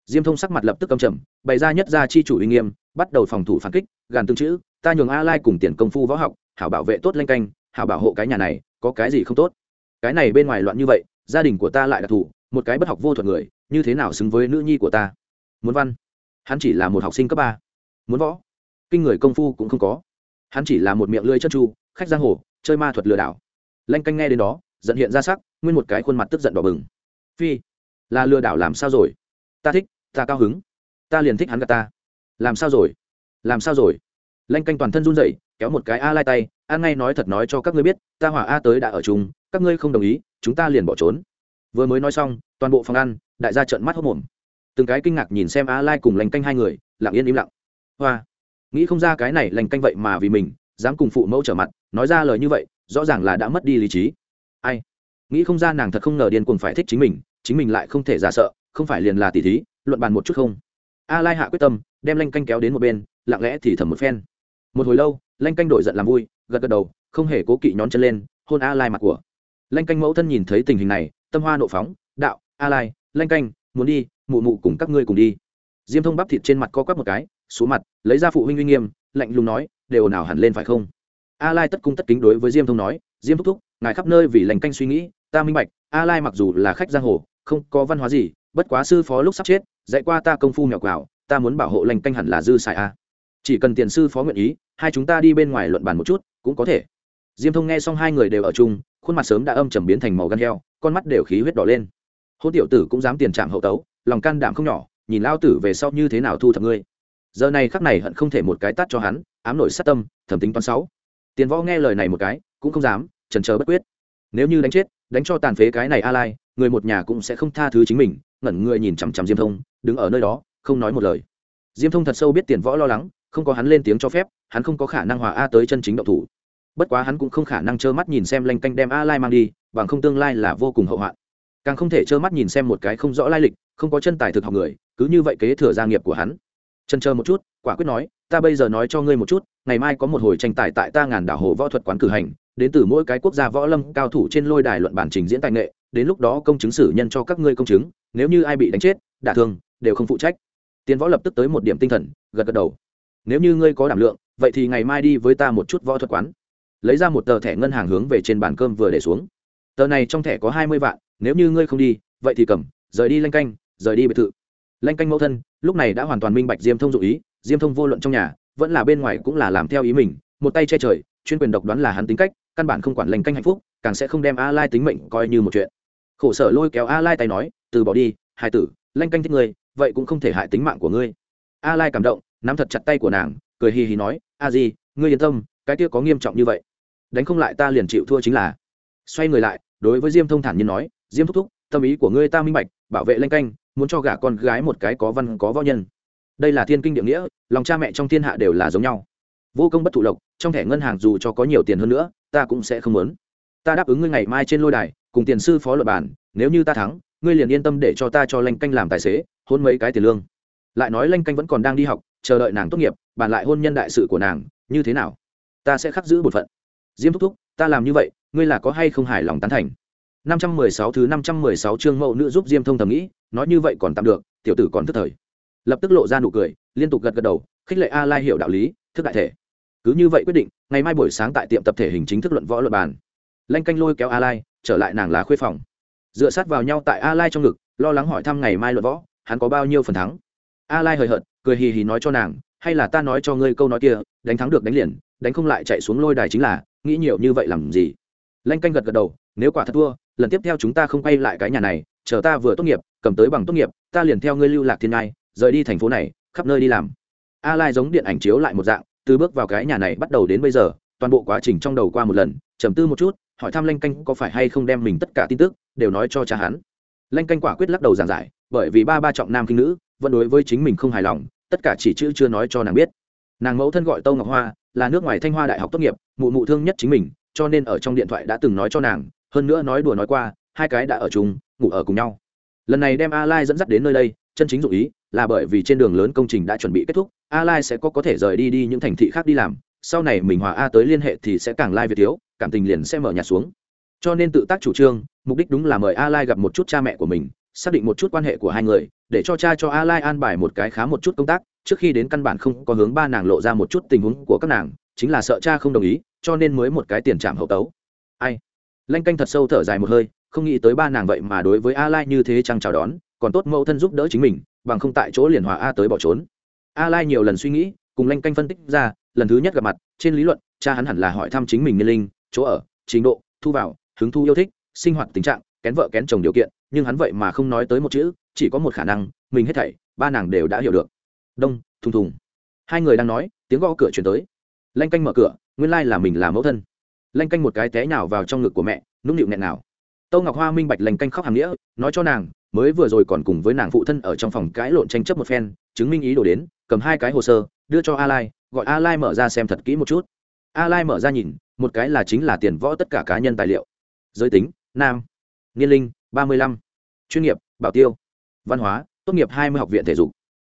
Diêm thông sắc mặt lập tức cầm trầm, bày ra nhất ra chi chủ uy nghiêm, bắt đầu phòng thủ phản kích, gàn tương chữ ta nhường a lai cùng tiền công phu võ học, hảo bảo vệ tốt lanh canh, hảo bảo hộ cái nhà này, có cái gì không tốt? Cái này bên ngoài loạn như vậy, gia đình của ta lại đặc thù, một cái bất học vô thuật người, như thế nào xứng với nữ nhi của ta? Muốn văn. Hắn chỉ là một học sinh cấp ba. Muốn võ. Kinh người công phu cũng không có. Hắn chỉ là một miệng lưỡi chân tru, khách giang hồ, chơi ma thuật lừa đảo. Lanh canh nghe đến đó, giận hiện ra sắc, nguyên một cái khuôn mặt tức giận đỏ bừng. Phi, là lừa đảo làm sao rồi? Ta thích, ta cao hứng. Ta liền thích hắn gạt ta. Làm sao rồi? Làm sao rồi? Lanh canh toàn thân run rẩy, kéo một cái a lai tay an ngay nói thật nói cho các ngươi biết, ta hỏa a tới đã ở chung, các ngươi không đồng ý, chúng ta liền bỏ trốn. Vừa mới nói xong, toàn bộ phòng ăn, đại gia trợn mắt hốc mồm. Từng cái kinh ngạc nhìn xem a lai cùng lành canh hai người, lặng yên im lặng. Hoa, nghĩ không ra cái này lành canh vậy mà vì mình, dám cùng phụ mẫu trở mặt, nói ra lời như vậy, rõ ràng là đã mất đi lý trí. Ai? Nghĩ không ra nàng thật không ngờ điên cuồng phải thích chính mình chính mình lại không thể giả sợ, không phải liền là tỉ thí, luận bàn một chút không? A lai hạ quyết tâm, đem lanh canh kéo đến một bên, lặng lẽ thì thầm một phen một hồi lâu, lanh canh đổi giận làm vui, gật gật đầu, không hề cố kỵ nhón chân lên, hôn a lai mặt của. Lanh canh mẫu thân nhìn thấy tình hình này, tâm hoa nộ phóng, đạo, a lai, lanh canh, muốn đi, mụ mụ cùng các ngươi cùng đi. Diêm thông bắp thịt trên mặt co quắp một cái xuống mặt, lấy ra phụ huynh uy nghiêm, lạnh lùng nói, đều nào hẳn lên phải không? A lai tất cung tất kính đối với diêm thông nói, diêm thúc thúc, ngài khắp nơi vì lành canh suy nghĩ, ta minh bạch, a lai mặc dù là khách giang hồ, không có văn hóa gì, bất quá sư phó lúc sắp chết, dạy qua ta công phu mèo quào ta muốn bảo hộ lành canh hẳn là dư xài a chỉ cần tiền sư phó nguyện ý, hai chúng ta đi bên ngoài luận bàn một chút, cũng có thể. Diêm thông nghe xong hai người đều ở chung, khuôn mặt sớm đã âm trầm biến thành màu gan heo, con mắt đều khí huyết đỏ lên. Hôn tiểu tử cũng dám tiền trạm hậu tấu, lòng can đảm không nhỏ, nhìn lao tử về sau như thế nào thu thập ngươi. Giờ này khắc này hận không thể một cái tắt cho hắn, ám nổi sát tâm thẩm tính toán sáu. Tiền võ nghe lời này một cái, cũng không dám, trần chờ bất quyết. Nếu như đánh chết, đánh cho tàn phế cái này a lai người một nhà cũng sẽ không tha thứ chính mình, ngẩn người nhìn chằm chằm diêm thông, đứng ở nơi đó, không nói một lời. Diêm thông thật sâu biết tiền võ lo lắng không có hắn lên tiếng cho phép, hắn không có khả năng hòa a tới chân chính động thủ. Bất quá hắn cũng không khả năng trơ mắt nhìn xem lanh canh đem a lai mang đi, bằng không tương lai là vô cùng hậu hoạn. Càng không thể trơ mắt nhìn xem một cái không rõ lai lịch, không có chân tài thực học người, cứ như vậy kế thừa gia nghiệp của hắn. Chân chờ một chút, quả quyết nói, ta bây giờ nói cho ngươi một chút, ngày mai có một hồi tranh tài tại ta ngàn đảo hồ võ thuật quán cử hành, đến từ mỗi cái quốc gia võ lâm cao thủ trên lôi đài luận bản trình diễn tài nghệ, đến lúc đó công chứng xử nhân cho các ngươi công chứng, nếu như ai bị đánh chết, đả thương, đều không phụ trách. Tiến võ lập tức tới một điểm tinh thần, gật gật đầu nếu như ngươi có đảm lượng, vậy thì ngày mai đi với ta một chút võ thuật quán. Lấy ra một tờ thẻ ngân hàng hướng về trên bàn cơm vừa để xuống. Tờ này trong thẻ có hai mươi vạn, nếu như ngươi không đi, vậy thì cầm, rời đi lanh canh, rời đi biệt thự. Lanh canh mẫu thân, lúc này đã hoàn toàn minh bạch diêm thông dụ ý, diêm thông vô luận trong nhà, vẫn là bên ngoài cũng là làm theo ý mình, một tay che trời, chuyên quyền độc đoán là hắn tính cách, căn bản không quản lành canh hạnh phúc, càng sẽ không đem a lai tính mệnh coi như một chuyện. Khổ sở lôi kéo a lai tay nói, từ bỏ đi hai tử, lanh canh thích ngươi, vậy cũng không thể hại tính mạng của ngươi. A lai cảm động nắm thật chặt tay của nàng cười hì hì nói a di, ngươi yên tâm cái kia có nghiêm trọng như vậy. Đánh không lại ta liền chịu thua chính là. Xoay người lại đối với diêm thông thản nhiên nói diêm thúc thúc tâm ý của ngươi ta minh bạch bảo vệ lanh canh muốn cho gả con gái một cái có văn có võ nhân. Đây là thiên kinh địa nghĩa lòng cha mẹ trong thiên hạ đều là giống nhau. Vô công bất thụ lộc trong thẻ ngân hàng dù cho có nhiều tiền hơn nữa ta cũng sẽ không muốn. Ta đáp ứng ngươi ngày mai trên lôi đài cùng tiền sư phó luật bản nếu như ta thắng ngươi liền yên tâm để cho ta cho lanh canh làm tài xế hôn mấy cái tiền lương. Lại nói lanh canh vẫn còn đang đi học chờ đợi nàng tốt nghiệp, bàn lại hôn nhân đại sự của nàng, như thế nào? Ta sẽ khắc giữ bổn phận. Diêm thúc thúc, ta làm như vậy, ngươi là có hay không hài lòng tán thành? 516 thứ 516 chương mẫu nữ giúp diêm thông thầm nghĩ, nói như vậy còn tạm được, tiểu tử còn thức thời. Lập tức lộ ra nụ cười, liên tục gật gật đầu, khích lệ a lai hiểu đạo lý, thức đại thể. Cứ như vậy quyết định, ngày mai buổi sáng tại tiệm tập thể hình chính thức luận võ luật bàn. Lanh canh lôi kéo a lai trở lại nàng lá khuê phòng. Dựa sát vào nhau tại a lai trong ngực, lo lắng hỏi thăm ngày mai luận võ, hắn có bao nhiêu phần thắng? A lai hời hợt, cười hì hì nói cho nàng, hay là ta nói cho ngươi câu nói kia, đánh thắng được đánh liền, đánh không lại chạy xuống lôi đài chính là, nghĩ nhiều như vậy làm gì? Lanh canh gật gật đầu, nếu quả thật thua, lần tiếp theo chúng ta không quay lại cái nhà này, chờ ta vừa tốt nghiệp, cầm tới bằng tốt nghiệp, ta liền theo ngươi lưu lạc thiên ngai, rời đi thành phố này, khắp nơi đi làm. A lai giống điện ảnh chiếu lại một dạng, từ bước vào cái nhà này bắt đầu đến bây giờ, toàn bộ quá trình trong đầu qua một lần, trầm tư một chút, hỏi thăm lanh canh có phải hay không đem mình tất cả tin tức đều nói cho cha hắn. Lanh canh quả quyết lắc đầu giảng giải, bởi vì ba ba trọng nam kinh nữ vẫn đối với chính mình không hài lòng, tất cả chỉ chữ chưa nói cho nàng biết. Nàng mẫu thân gọi tâu ngọc hoa, là nước ngoài thanh hoa đại học tốt nghiệp, mụ mụ thương nhất chính mình, cho nên ở trong điện thoại đã từng nói cho nàng, hơn nữa nói đùa nói qua, hai cái đã ở chung, ngủ ở cùng nhau. Lần này đem a lai dẫn dắt đến nơi đây, chân chính dụ ý là bởi vì trên đường lớn công trình đã chuẩn bị kết thúc a lai sẽ có có thể rời đi đi những thành thị khác đi làm, sau này mình hòa a tới liên hệ thì sẽ càng lai việt thiếu, cảm tình liền sẽ mở nhà xuống. Cho nên tự tác chủ trương, mục đích đúng là mời a lai gặp một chút cha mẹ của mình xác định một chút quan hệ của hai người, để cho cha cho a lai an bài một cái khá một chút công tác, trước khi đến căn bản không có hướng ba nàng lộ ra một chút tình huống của các nàng, chính là sợ cha không đồng ý, cho nên mới một cái tiền trảm hậu tấu. Ai? Lanh canh thật sâu thở dài một hơi, không nghĩ tới ba nàng vậy mà đối với a lai như thế chăng chào đón, còn tốt mẫu thân giúp đỡ chính mình, bằng không tại chỗ liền hòa a tới bỏ trốn. A lai nhiều lần suy nghĩ, cùng lanh canh phân tích ra, lần thứ nhất gặp mặt, trên lý luận, cha hắn hẳn là hỏi thăm chính mình niên linh, chỗ ở, trình độ, thu vào, hứng thu yêu thích, sinh hoạt tình trạng, kén vợ kén chồng điều kiện nhưng hắn vậy mà không nói tới một chữ, chỉ có một khả năng, mình hết thảy, ba nàng đều đã hiểu được. Đông, thùng thùng. Hai người đang nói, tiếng gõ cửa chuyển tới. Lanh canh mở cửa, nguyên lai là mình là mẫu thân. Lanh canh một cái té nào vào trong ngực của mẹ, nũng nịu nghẹn nào tâu ngọc hoa minh bạch lanh canh khóc hàng nghĩa, nói cho nàng, mới vừa rồi còn cùng với nàng phụ thân ở trong phòng cãi lộn tranh chấp một phen, chứng minh ý đồ đến, cầm hai cái hồ sơ, đưa cho a lai gọi a lai mở ra xem thật kỹ một chút. A lai mở ra nhìn, một cái là chính là tiền võ tất cả cá nhân tài liệu. Giới tính, nam. Niên linh ba mươi lăm. Chuyên nghiệp, bảo tiêu. Văn hóa, tốt nghiệp hai mươi học viện thể dục.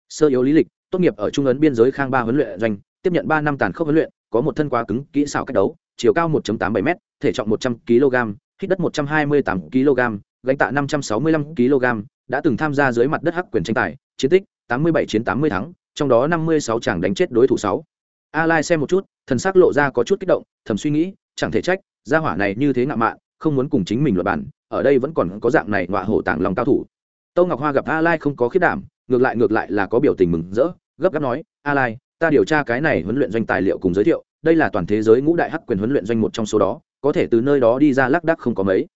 Sơ yếu lý lịch, tốt nghiệp ở trung ấn biên giới khang ba huấn luyện doanh, tiếp nhận ba năm tàn khốc huấn luyện, có một thân quá cứng, kỹ xảo cách đấu, chiều cao 1 tám bảy m thể trọng một trăm kg hít đất một trăm hai mươi tám kg gánh tạ năm trăm sáu mươi lăm kg đã từng tham gia dưới mặt đất hắc quyền tranh tài, chiến tích tám mươi bảy chiến tám mươi thắng, trong đó năm mươi sáu chàng đánh chết đối thủ sáu. A lai xem một chút, thần sắc lộ ra có chút kích động, thầm suy nghĩ, chẳng thể trách, gia hỏa này như thế ngạo mạn, không muốn cùng chính mình luận bản ở đây vẫn còn có dạng này ngọa hổ tàng lòng cao thủ. Tô ngọc hoa gặp a lai không có khiết đảm, ngược lại ngược lại là có biểu tình mừng rỡ, gấp gáp nói, a lai, ta điều tra cái này huấn luyện doanh tài liệu cùng giới thiệu, đây là toàn thế giới ngũ đại hắc quyền huấn luyện doanh một trong số đó, có thể từ nơi đó đi ra lác đác không có mấy.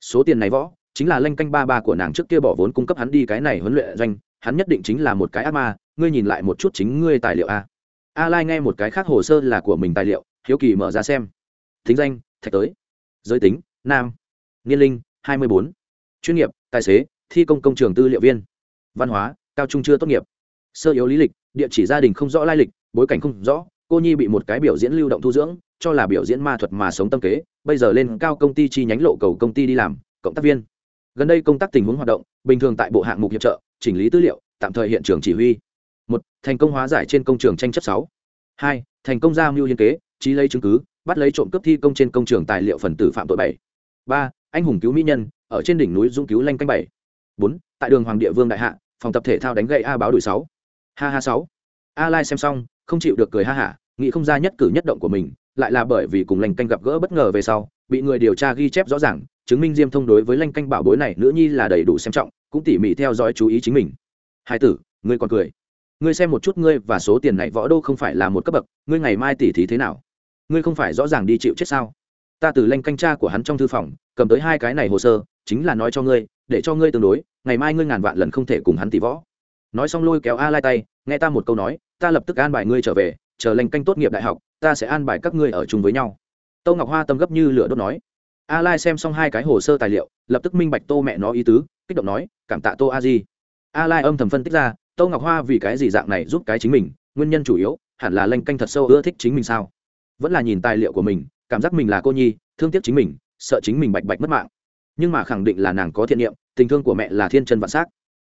Số tiền này võ, chính là lanh canh ba ba của nàng trước kia bỏ vốn cung cấp hắn đi cái này huấn luyện doanh, hắn nhất định chính là một cái ác ma, ngươi nhìn lại một chút chính ngươi tài liệu a. A lai nghe một cái khác hồ sơ là của mình tài liệu, hiếu kỳ mở ra xem. Thính danh, thạch tới. Giới tính, nam. Niên linh 24. chuyên nghiệp, tài xế, thi công công trường tư liệu viên. Văn hóa, cao trung chưa tốt nghiệp. Sơ yếu lý lịch, địa chỉ gia đình không rõ lai lịch, bối cảnh không rõ, cô nhi bị một cái biểu diễn lưu động thu dưỡng, cho là biểu diễn ma thuật mà sống tâm kế, bây giờ lên cao công ty chi nhánh lộ cầu công ty đi làm, cộng tác viên. Gần đây công tác tình huống hoạt động, bình thường tại bộ hạng mục hiệp trợ, chỉnh lý tư liệu, tạm thời hiện trường chỉ huy. Một, thành công hóa giải trên công trường tranh chấp sáu. Hai, thành công ra mưu hiên kế, trí lấy chứng cứ, bắt lấy trộm cướp thi công trên công trường tài liệu phần tử phạm tội bảy. Ba anh hùng cứu mỹ nhân, ở trên đỉnh núi dũng cứu lanh canh bảy. Bốn, tại đường hoàng địa vương đại hạ, phòng tập thể thao đánh gậy a báo đuổi sáu. Ha ha sáu. A lai xem xong, không chịu được cười ha hả, nghĩ không ra nhất cử nhất động của mình, lại là bởi vì cùng lanh canh gặp gỡ bất ngờ về sau, bị người điều tra ghi chép rõ ràng, chứng minh diêm thông đối với lanh canh bảo bối này nữ nhi là đầy đủ xem trọng, cũng tỉ mỉ theo dõi chú ý chính mình. Hai tử, ngươi còn cười. Ngươi xem một chút ngươi và số tiền này võ đô không phải là một cấp bậc, ngươi ngày mai tỉ thí thế nào? Ngươi không phải rõ ràng đi chịu chết sao? Ta từ lanh canh cha của hắn trong thư phòng, cầm tới hai cái này hồ sơ, chính là nói cho ngươi, để cho ngươi tương đối, ngày mai ngươi ngàn vạn lần không thể cùng hắn tỷ võ. Nói xong lôi kéo a lai tay, nghe ta một câu nói, ta lập tức an bài ngươi trở về, chờ lanh canh tốt nghiệp đại học, ta sẽ an bài các ngươi ở chung với nhau. Tô ngọc hoa tâm gấp như lửa đốt nói. A lai xem xong hai cái hồ sơ tài liệu, lập tức minh bạch tô mẹ nó ý tứ, kích động nói, cảm tạ tô a di. A lai âm thầm phân tích ra, tô ngọc hoa vì cái gì dạng này giúp cái chính mình, nguyên nhân chủ yếu, hẳn là lanh canh thật sâu ưa thích chính mình sao? Vẫn là nhìn tài liệu của mình cảm giác mình là cô nhi, thương tiếc chính mình, sợ chính mình bạch bạch mất mạng. Nhưng mà khẳng định là nàng có thiện niệm, tình thương của mẹ là thiên chân vạn s á c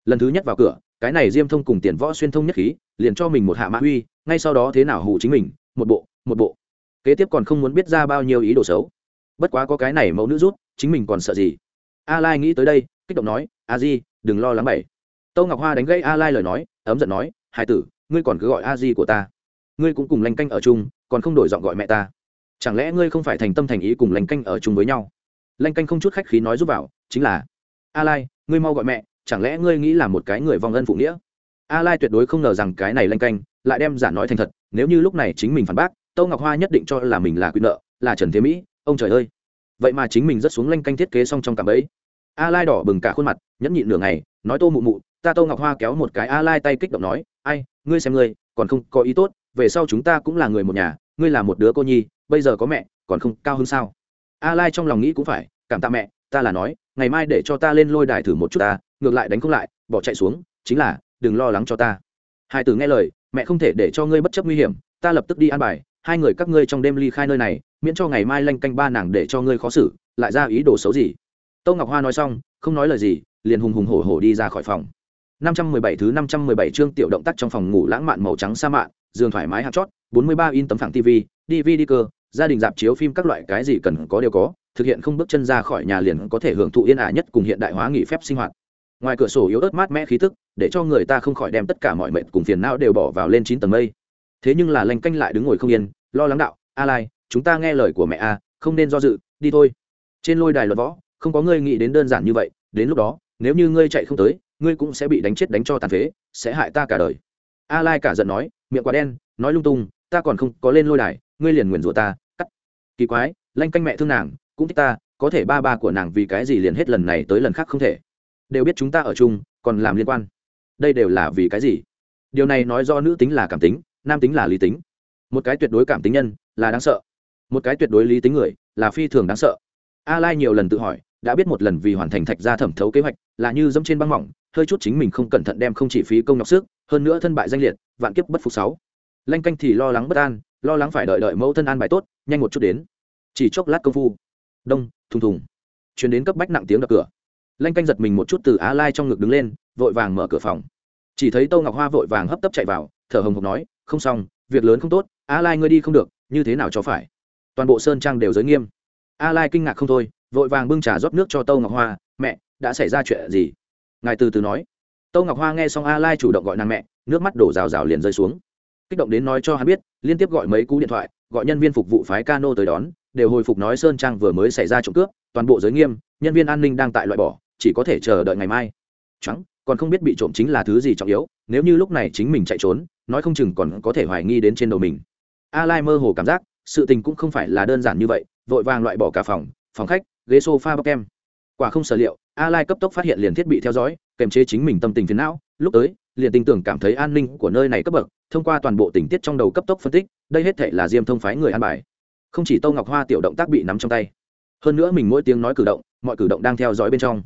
lần thứ nhất vào cửa, cái này diêm thông cùng tiền võ xuyên thông nhất khí, liền cho mình một hạ mã uy, ngay sau đó thế nào hụ chính mình, một bộ một bộ. Kế tiếp còn không muốn biết ra bao nhiêu ý đồ xấu. Bất quá có cái này mẫu nữ rút, chính mình còn sợ gì? A lai nghĩ tới đây, kích động nói a di đừng lo lắng bảy tâu ngọc hoa đánh gây a lai lời nói, ấm giận nói hai tử, ngươi còn cứ gọi a di của ta. Ngươi cũng cùng lanh canh ở chung, còn không đổi giọng gọi mẹ ta chẳng lẽ ngươi không phải thành tâm thành ý cùng lanh canh ở chung với nhau? Lanh canh không chút khách khí nói giúp vào, chính là, a lai, ngươi mau gọi mẹ, chẳng lẽ ngươi nghĩ là một cái người vong ân phụ nghĩa? A lai tuyệt đối không ngờ rằng cái này lanh canh lại đem giả nói thành thật, nếu như lúc này chính mình phản bác, tâu ngọc hoa nhất định cho là mình là quyền nợ, là trần thế mỹ, ông trời ơi. Vậy mà chính mình rất xuống lanh canh thiết kế xong trong cạm ấy a lai đỏ bừng cả khuôn mặt, nhẫn nhịn nửa ngày, nói tô mụ mụ, ta tô ngọc hoa kéo một cái a lai tay kích động nói, ai, ngươi xem ngươi, còn không có ý tốt, về sau chúng ta cũng là người một nhà, ngươi là một đứa cô nhi bây giờ có mẹ, còn không cao hơn sao? A lai trong lòng nghĩ cũng phải, cảm tạ mẹ, ta là nói, ngày mai để cho ta lên lôi đài thử một chút ta, ngược lại đánh không lại, bỏ chạy xuống, chính là, đừng lo lắng cho ta. Hai tử nghe lời, mẹ không thể để cho ngươi bất chấp nguy hiểm, ta lập tức đi an bài, hai người các ngươi trong đêm ly khai nơi này, miễn cho ngày mai lanh canh ba nàng để cho ngươi khó xử, lại ra ý đồ xấu gì? Tô ngọc hoa nói xong, không nói lời gì, liền hùng hùng hổ hổ đi ra khỏi phòng. 517 thứ 517 chương tiểu động tác trong phòng ngủ lãng mạn màu trắng sa mạn giường thoải mái hạt chót 43 in tấm phẳng tv dvd cơ gia đình dạp chiếu phim các loại cái gì cần có đều có, thực hiện không bước chân ra khỏi nhà liền có thể hưởng thụ yên ả nhất cùng hiện đại hóa nghỉ phép sinh hoạt. Ngoài cửa sổ yếu ớt mát mẽ khí tức, để cho người ta không khỏi đem tất cả mọi mệnh cùng phiền não đều bỏ vào lên chín tầng mây. Thế nhưng là lanh canh lại đứng ngồi không yên, lo lắng đạo, a lai, chúng ta nghe lời của mẹ a, không nên do dự, đi thôi. Trên lôi đài luật võ, không có ngươi nghĩ đến đơn giản như vậy, đến lúc đó, nếu như ngươi chạy không tới, ngươi cũng sẽ bị đánh chết đánh cho tàn phế, sẽ hại ta cả đời. A lai cả giận nói, miệng quá đen, nói lung tung, ta còn không có lên lôi đài, ngươi liền nguyền rủa ta kỳ quái, lanh canh mẹ thương nàng, cũng thích ta, có thể ba ba của nàng vì cái gì liền hết lần này tới lần khác không thể. Đều biết chúng ta ở chung, còn làm liên quan. Đây đều là vì cái gì? Điều này nói do nữ tính là cảm tính, nam tính là lý tính. Một cái tuyệt đối cảm tính nhân, là đáng sợ. Một cái tuyệt đối lý tính người, là phi thường đáng sợ. A lai nhiều lần tự hỏi, đã biết một lần vì hoàn thành thạch gia thẩm thấu kế hoạch, là như dẫm trên băng mỏng, hơi chút chính mình không cẩn thận đem không chỉ phí công nhọc sức, hơn nữa thân bại danh liệt, vạn kiếp bất phục sáu. Lanh canh thì lo lắng bất an lo lắng phải đợi đợi mẫu thân an bài tốt, nhanh một chút đến. Chỉ chốc lát công phu. Đông, thùng thùng. Chuyển đến cấp bách nặng tiếng đập cửa. Lanh canh giật mình một chút từ á lai trong ngực đứng lên, vội vàng mở cửa phòng. Chỉ thấy tô ngọc hoa vội vàng hấp tấp chạy vào, thở hồng hộc nói, không xong, việc lớn không tốt, á lai ngươi đi không được, như thế nào cho phải? Toàn bộ sơn trang đều giới nghiêm. A lai kinh ngạc không thôi, vội vàng bưng trà rót nước cho tô ngọc hoa, mẹ, đã xảy ra chuyện gì? Ngài từ từ nói. Tô ngọc hoa nghe xong a lai chủ động gọi nàng mẹ, nước mắt đổ rào rào liền rơi xuống kích động đến nói cho hắn biết, liên tiếp gọi mấy cú điện thoại, gọi nhân viên phục vụ phái cano tới đón, đều hồi phục nói sơn trang vừa mới xảy ra trộm cướp, toàn bộ giới nghiêm, nhân viên an ninh đang tại loại bỏ, chỉ có thể chờ đợi ngày mai. Trắng còn không biết bị trộm chính là thứ gì trọng yếu, nếu như lúc này chính mình chạy trốn, nói không chừng còn có thể hoài nghi đến trên đầu mình. A lai mơ hồ cảm giác, sự tình cũng không phải là đơn giản như vậy, vội vàng loại bỏ cả phòng phòng khách, ghế sofa bọc kem. Quả không sở liệu, a lai cấp tốc phát hiện liền thiết bị theo dõi kèm chế chính mình tâm tình phiền não, lúc tới liền tin tưởng cảm thấy an ninh của nơi này cấp bậc, thông qua toàn bộ tình tiết trong đầu cấp tốc phân tích, đây hết thể là diêm thông phái người an bài. Không chỉ tô ngọc hoa tiểu động tác bị nắm trong tay, hơn nữa mình mỗi tiếng nói cử động, mọi cử động đang theo dõi bên trong.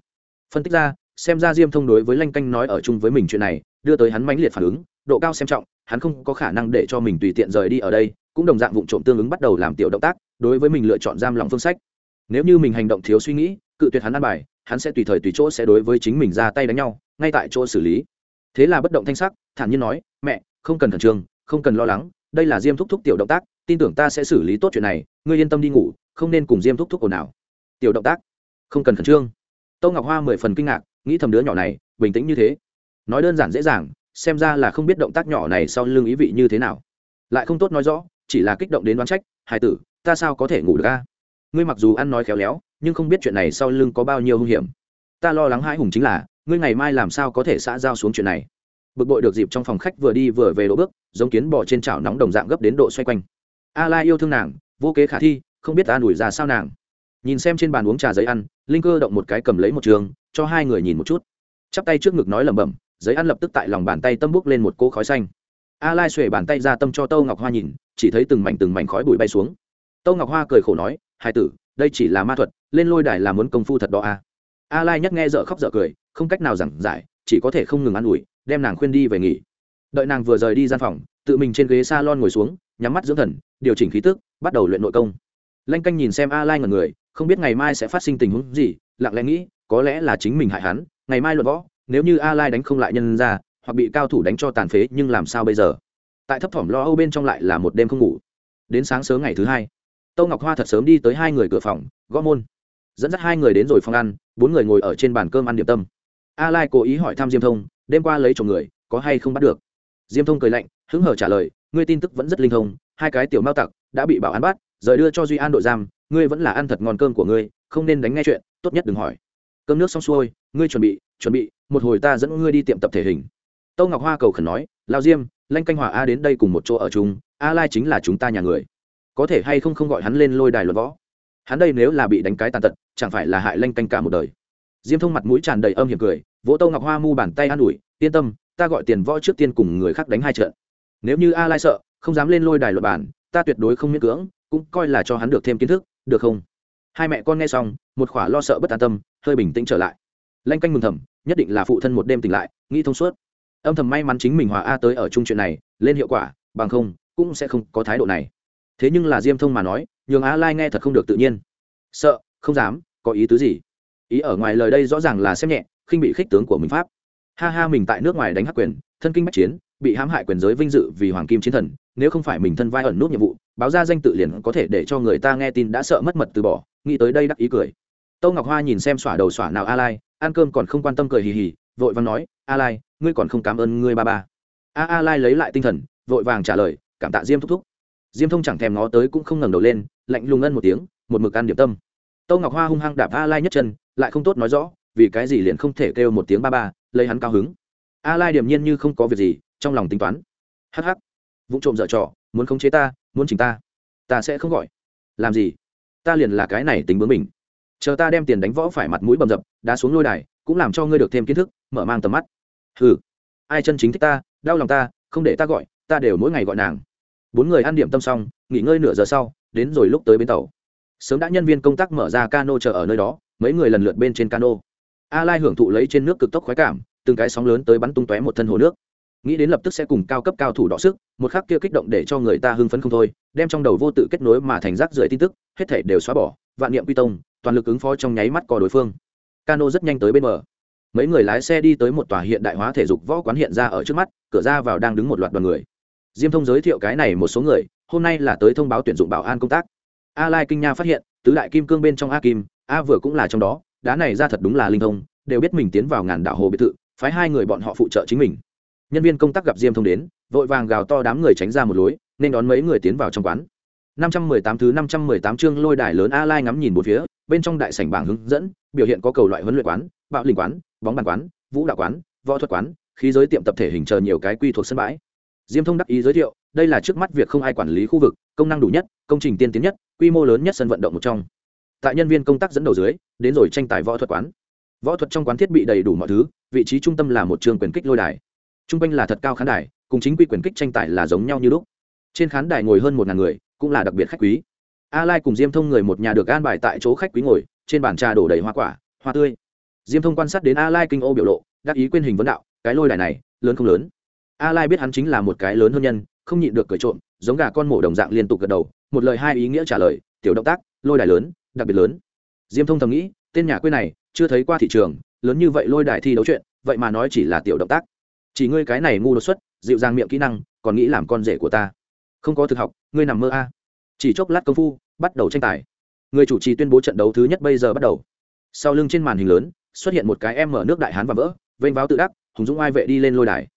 Phân tích ra, xem ra diêm thông đối với lanh canh nói ở chung với mình chuyện này, đưa tới hắn mãnh liệt phản ứng, độ cao xem trọng, hắn không có khả năng để cho mình tùy tiện rời đi ở đây, cũng đồng dạng vụ trộm tương ứng bắt đầu làm tiểu động tác, đối với mình lựa chọn giam lòng phương sách. Nếu như mình hành động thiếu suy nghĩ, cự tuyệt hắn ăn bài, hắn sẽ tùy thời tùy chỗ sẽ đối với chính mình ra tay đánh nhau, ngay tại chỗ xử lý thế là bất động thanh sắc, thản nhiên nói, mẹ, không cần khẩn trương, không cần lo lắng, đây là diêm thúc thúc tiểu động tác, tin tưởng ta sẽ xử lý tốt chuyện này, ngươi yên tâm đi ngủ, không nên cùng diêm thúc thúc ồn ào. Tiểu động tác? Không cần khẩn trương. Tâu ngọc hoa mười phần kinh ngạc, nghĩ thầm đứa nhỏ này, bình tĩnh như thế. Nói đơn giản dễ dàng, xem ra là không biết động tác nhỏ này sau lưng ý vị như thế nào. Lại không tốt nói rõ, chỉ là kích động đến đoán trách hai tử, ta sao có thể ngủ được a? Ngươi mặc dù ăn nói khéo léo, nhưng không biết chuyện này sau lưng có bao nhiêu hung hiểm. Ta lo lắng hãi hùng chính là ngươi ngày mai làm sao có thể xã giao xuống chuyện này? Bực bội được dịp trong phòng khách vừa đi vừa về đỗ bước, giống kiến bò trên chảo nóng đồng dạng gấp đến độ xoay quanh. A lai yêu thương nàng, vô kế khả thi, không biết ta đuổi ra sao nàng. Nhìn xem trên bàn uống trà giấy ăn, linh cơ động một cái cầm lấy một trường, cho hai người nhìn một chút. Chắp tay trước ngực nói lẩm bẩm, giấy ăn lập tức tại lòng bàn tay tâm bốc lên một cỗ khói xanh. A lai xuề bàn tay ra tâm cho tâu ngọc hoa nhìn, chỉ thấy từng mảnh từng mảnh khói bụi bay xuống. Tâu ngọc hoa cười khổ nói, hai tử, đây chỉ là ma thuật, lên lôi đài là muốn công phu thật đó a à. a lai nhắc nghe dở khóc dở cười không cách nào giảng giải, chỉ có thể không ngừng ă n ủi, đem nàng khuyên đi về nghỉ. Đợi nàng vừa rời đi gian phòng, tự mình trên ghế s a lon ngồi xuống, nhắm mắt dưỡng thần, điều chỉnh khí tức, bắt đầu luyện nội công. Lanh canh nhìn xem a lai ngần người, không biết ngày mai sẽ phát sinh tình huống gì, lặng lẽ nghĩ, có lẽ là chính mình hại hắn, ngày mai luận võ, nếu như a lai đánh không lại nhân ra, hoặc bị cao thủ đánh cho tàn phế, nhưng làm sao bây giờ? Tại thấp thỏm lo âu bên trong lại là một đêm không ngủ. Đến sáng sớm ngày thứ hai tâu ngọc hoa thật sớm đi tới hai người cửa phòng, gõ môn. Dẫn dắt hai người đến rồi phòng ăn, bốn người ngồi ở trên bàn cơm ăn điểm tâm a lai cố ý hỏi thăm diêm thông, đêm qua lấy chồng người, có hay không bắt được? Diêm thông cười lạnh, hứng hở trả lời, ngươi tin tức vẫn rất linh thông, hai cái tiểu mao tặc đã bị bảo an bắt, rời đưa cho duy an đội giam, ngươi vẫn là ăn thật ngon cơm của ngươi, không nên đánh nghe chuyện, tốt nhất đừng hỏi. Cơm nước xong xuôi, ngươi chuẩn bị chuẩn bị, một hồi ta dẫn ngươi đi tiệm tập thể hình. Tâu ngọc hoa cầu khẩn nói, lao diêm, lanh canh hòa a đến đây cùng một chỗ ở chung, a lai chính là chúng ta nhà người. Có thể hay không không gọi hắn lên lôi đài luật võ. Hắn đây nếu là bị đánh cái tàn tật, chẳng phải là hại lanh canh cả một đời diêm thông mặt mũi tràn đầy âm hiểm cười, vỗ tâu ngọc hoa mu bàn tay an ủi, yên tâm, ta gọi tiền võ trước tiên cùng người khác đánh hai trận. Nếu như a lai sợ, không dám lên lôi đài luật bản ta tuyệt đối không miễn cưỡng, cũng coi là cho hắn được thêm kiến thức, được không? Hai mẹ con nghe xong, một khỏa lo sợ bất an tâm, hơi bình tĩnh trở lại. Lanh canh mừng thầm, nhất định là phụ thân một đêm tỉnh lại, nghĩ thông suốt. Âm thầm may mắn chính mình hòa a tới ở chung chuyện này, lên hiệu quả, bằng không, cũng sẽ không có thái độ này. Thế nhưng là diêm thông mà nói, nhường a lai nghe thật không được tự nhiên. Sợ, không dám, có ý tứ gì? Ý ở ngoài lời đây rõ ràng là xem nhẹ, khinh bị khích tướng của mình pháp. Ha ha, mình tại nước ngoài đánh hắc quyền, thân kinh bách chiến, bị hãm hại quyền giới vinh dự vì hoàng kim chiến thần, nếu không phải mình thân vai ẩn nút nhiệm vụ, báo ra danh tự liền có thể để cho người ta nghe tin đã sợ mất mật từ bỏ, nghĩ tới đây đắc ý cười. Tâu ngọc hoa nhìn xem xỏa đầu xỏa nào a lai ăn cơm còn không quan tâm cười hì hì, vội vàng nói a lai ngươi còn không cảm ơn ngươi ba ba. A a lai lấy lại tinh thần, vội vàng trả lời, cảm tạ diêm thúc thúc. Diêm thông chẳng thèm ngó tới cũng không ngẩng đầu lên, lạnh lùng ân một tiếng, một mực ăn điểm tâm tâu ngọc hoa hung hăng đạp a lai nhất chân lại không tốt nói rõ vì cái gì liền không thể kêu một tiếng ba ba lấy hắn cao hứng. A lai điềm nhiên như không có việc gì trong lòng tính toán. Hắc hắc. Vụ trộm dở trò muốn khống chế ta muốn chỉnh ta. Ta sẽ không gọi. Làm gì? Ta liền là cái này tính bướng mình chờ ta đem tiền đánh võ phải mặt mũi bầm dập đá xuống lôi đài cũng làm cho ngươi được thêm kiến thức mở mang tầm mắt. Hừ, ai chân chính thích ta đau lòng ta không để ta gọi ta đều mỗi ngày gọi nàng. Bốn người ăn điểm tâm xong nghỉ ngơi nửa giờ sau đến rồi lúc tới bến tàu sớm đã nhân viên công tác mở ra cano chờ ở nơi đó, mấy người lần lượt bên trên cano. A lai hưởng thụ lấy trên nước cực tốc khoái cảm, từng cái sóng lớn tới bắn tung tóe một thân hồ nước. Nghĩ đến lập tức sẽ cùng cao cấp cao thủ đọ sức, một khắc kia kích động để cho người ta hưng phấn không thôi, đem trong đầu vô tự kết nối mà thành rác rưởi tin tức, hết thể đều xóa bỏ, vạn niệm quy tông, toàn lực ứng phó trong nháy mắt cò đối phương. Cano rất nhanh tới bên bờ. Mấy người lái xe đi tới một tòa hiện đại hóa thể dục võ quán hiện ra ở trước mắt, cửa ra vào đang đứng một loạt đoàn người. Diêm thông giới thiệu cái này một số người, hôm nay là tới thông báo tuyển dụng bảo an công tác a lai kinh nha phát hiện tứ đại kim cương bên trong a kim a vừa cũng là trong đó đá này ra thật đúng là linh thông đều biết mình tiến vào ngàn đảo hồ biệt thự phái hai người bọn họ phụ trợ chính mình nhân viên công tác gặp diêm thông đến vội vàng gào to đám người tránh ra một lối nên đón mấy người tiến vào trong quán 518 thứ 518 chương lôi đài lớn A Lai ngắm nhìn bốn phía, bên trong đại sảnh bảng hướng dẫn, biểu hiện có cầu loại huấn luyện quán, bạo linh quán, bóng bàn quán, vũ đạo quán, võ thuật quán, khí giới tiệm tập thể hình chờ nhiều cái quy thuộc sân bãi. Diêm Thông đắc ý giới thiệu, đây là trước mắt việc không ai quản lý khu vực, công năng đủ nhất, công trình tiên tiến nhất, quy mô lớn nhất sân vận động một trong. Tại nhân viên công tác dẫn đầu dưới, đến rồi tranh tài võ thuật quán. Võ thuật trong quán thiết bị đầy đủ mọi thứ, vị trí trung tâm là một trường quyền kích lôi đài. Trung quanh là thật cao khán đài, cùng chính quy quyền kích tranh tài là giống nhau như lúc. Trên khán đài ngồi hơn một ngàn người, cũng là đặc biệt khách quý. A Lai cùng Diêm Thông người một nhà được an bài tại chỗ khách quý ngồi, trên bàn trà đổ đầy hoa quả, hoa tươi. Diêm Thông quan sát đến A Lai kinh ô biểu lộ, đắc ý quên hình vấn đạo, cái lôi đài này, lớn không lớn? A Lai biết hắn chính là một cái lớn hơn nhân, không nhịn được cười trộm, giống gà con mổ đồng dạng liên tục gật đầu, một lời hai ý nghĩa trả lời, tiểu động tác, lôi đài lớn, đặc biệt lớn. Diêm Thông thầm nghĩ, tên nhà quê này, chưa thấy qua thị trường, lớn như vậy lôi đài thi đấu chuyện, vậy mà nói chỉ là tiểu động tác. Chỉ ngươi cái này ngu đột xuất dịu dàng miệng kỹ năng còn nghĩ làm con rể của ta. Không có thực học ngươi nằm mơ a. Chỉ chốc lát công phu bắt đầu tranh tài. Người chủ trì tuyên bố trận đấu thứ nhất bây giờ bắt đầu. Sau lưng trên màn hình lớn xuất hiện một cái em mở nước đại hán và vỡ vênh váo tự đắc hùng dũng ai vệ đi lên lôi đài.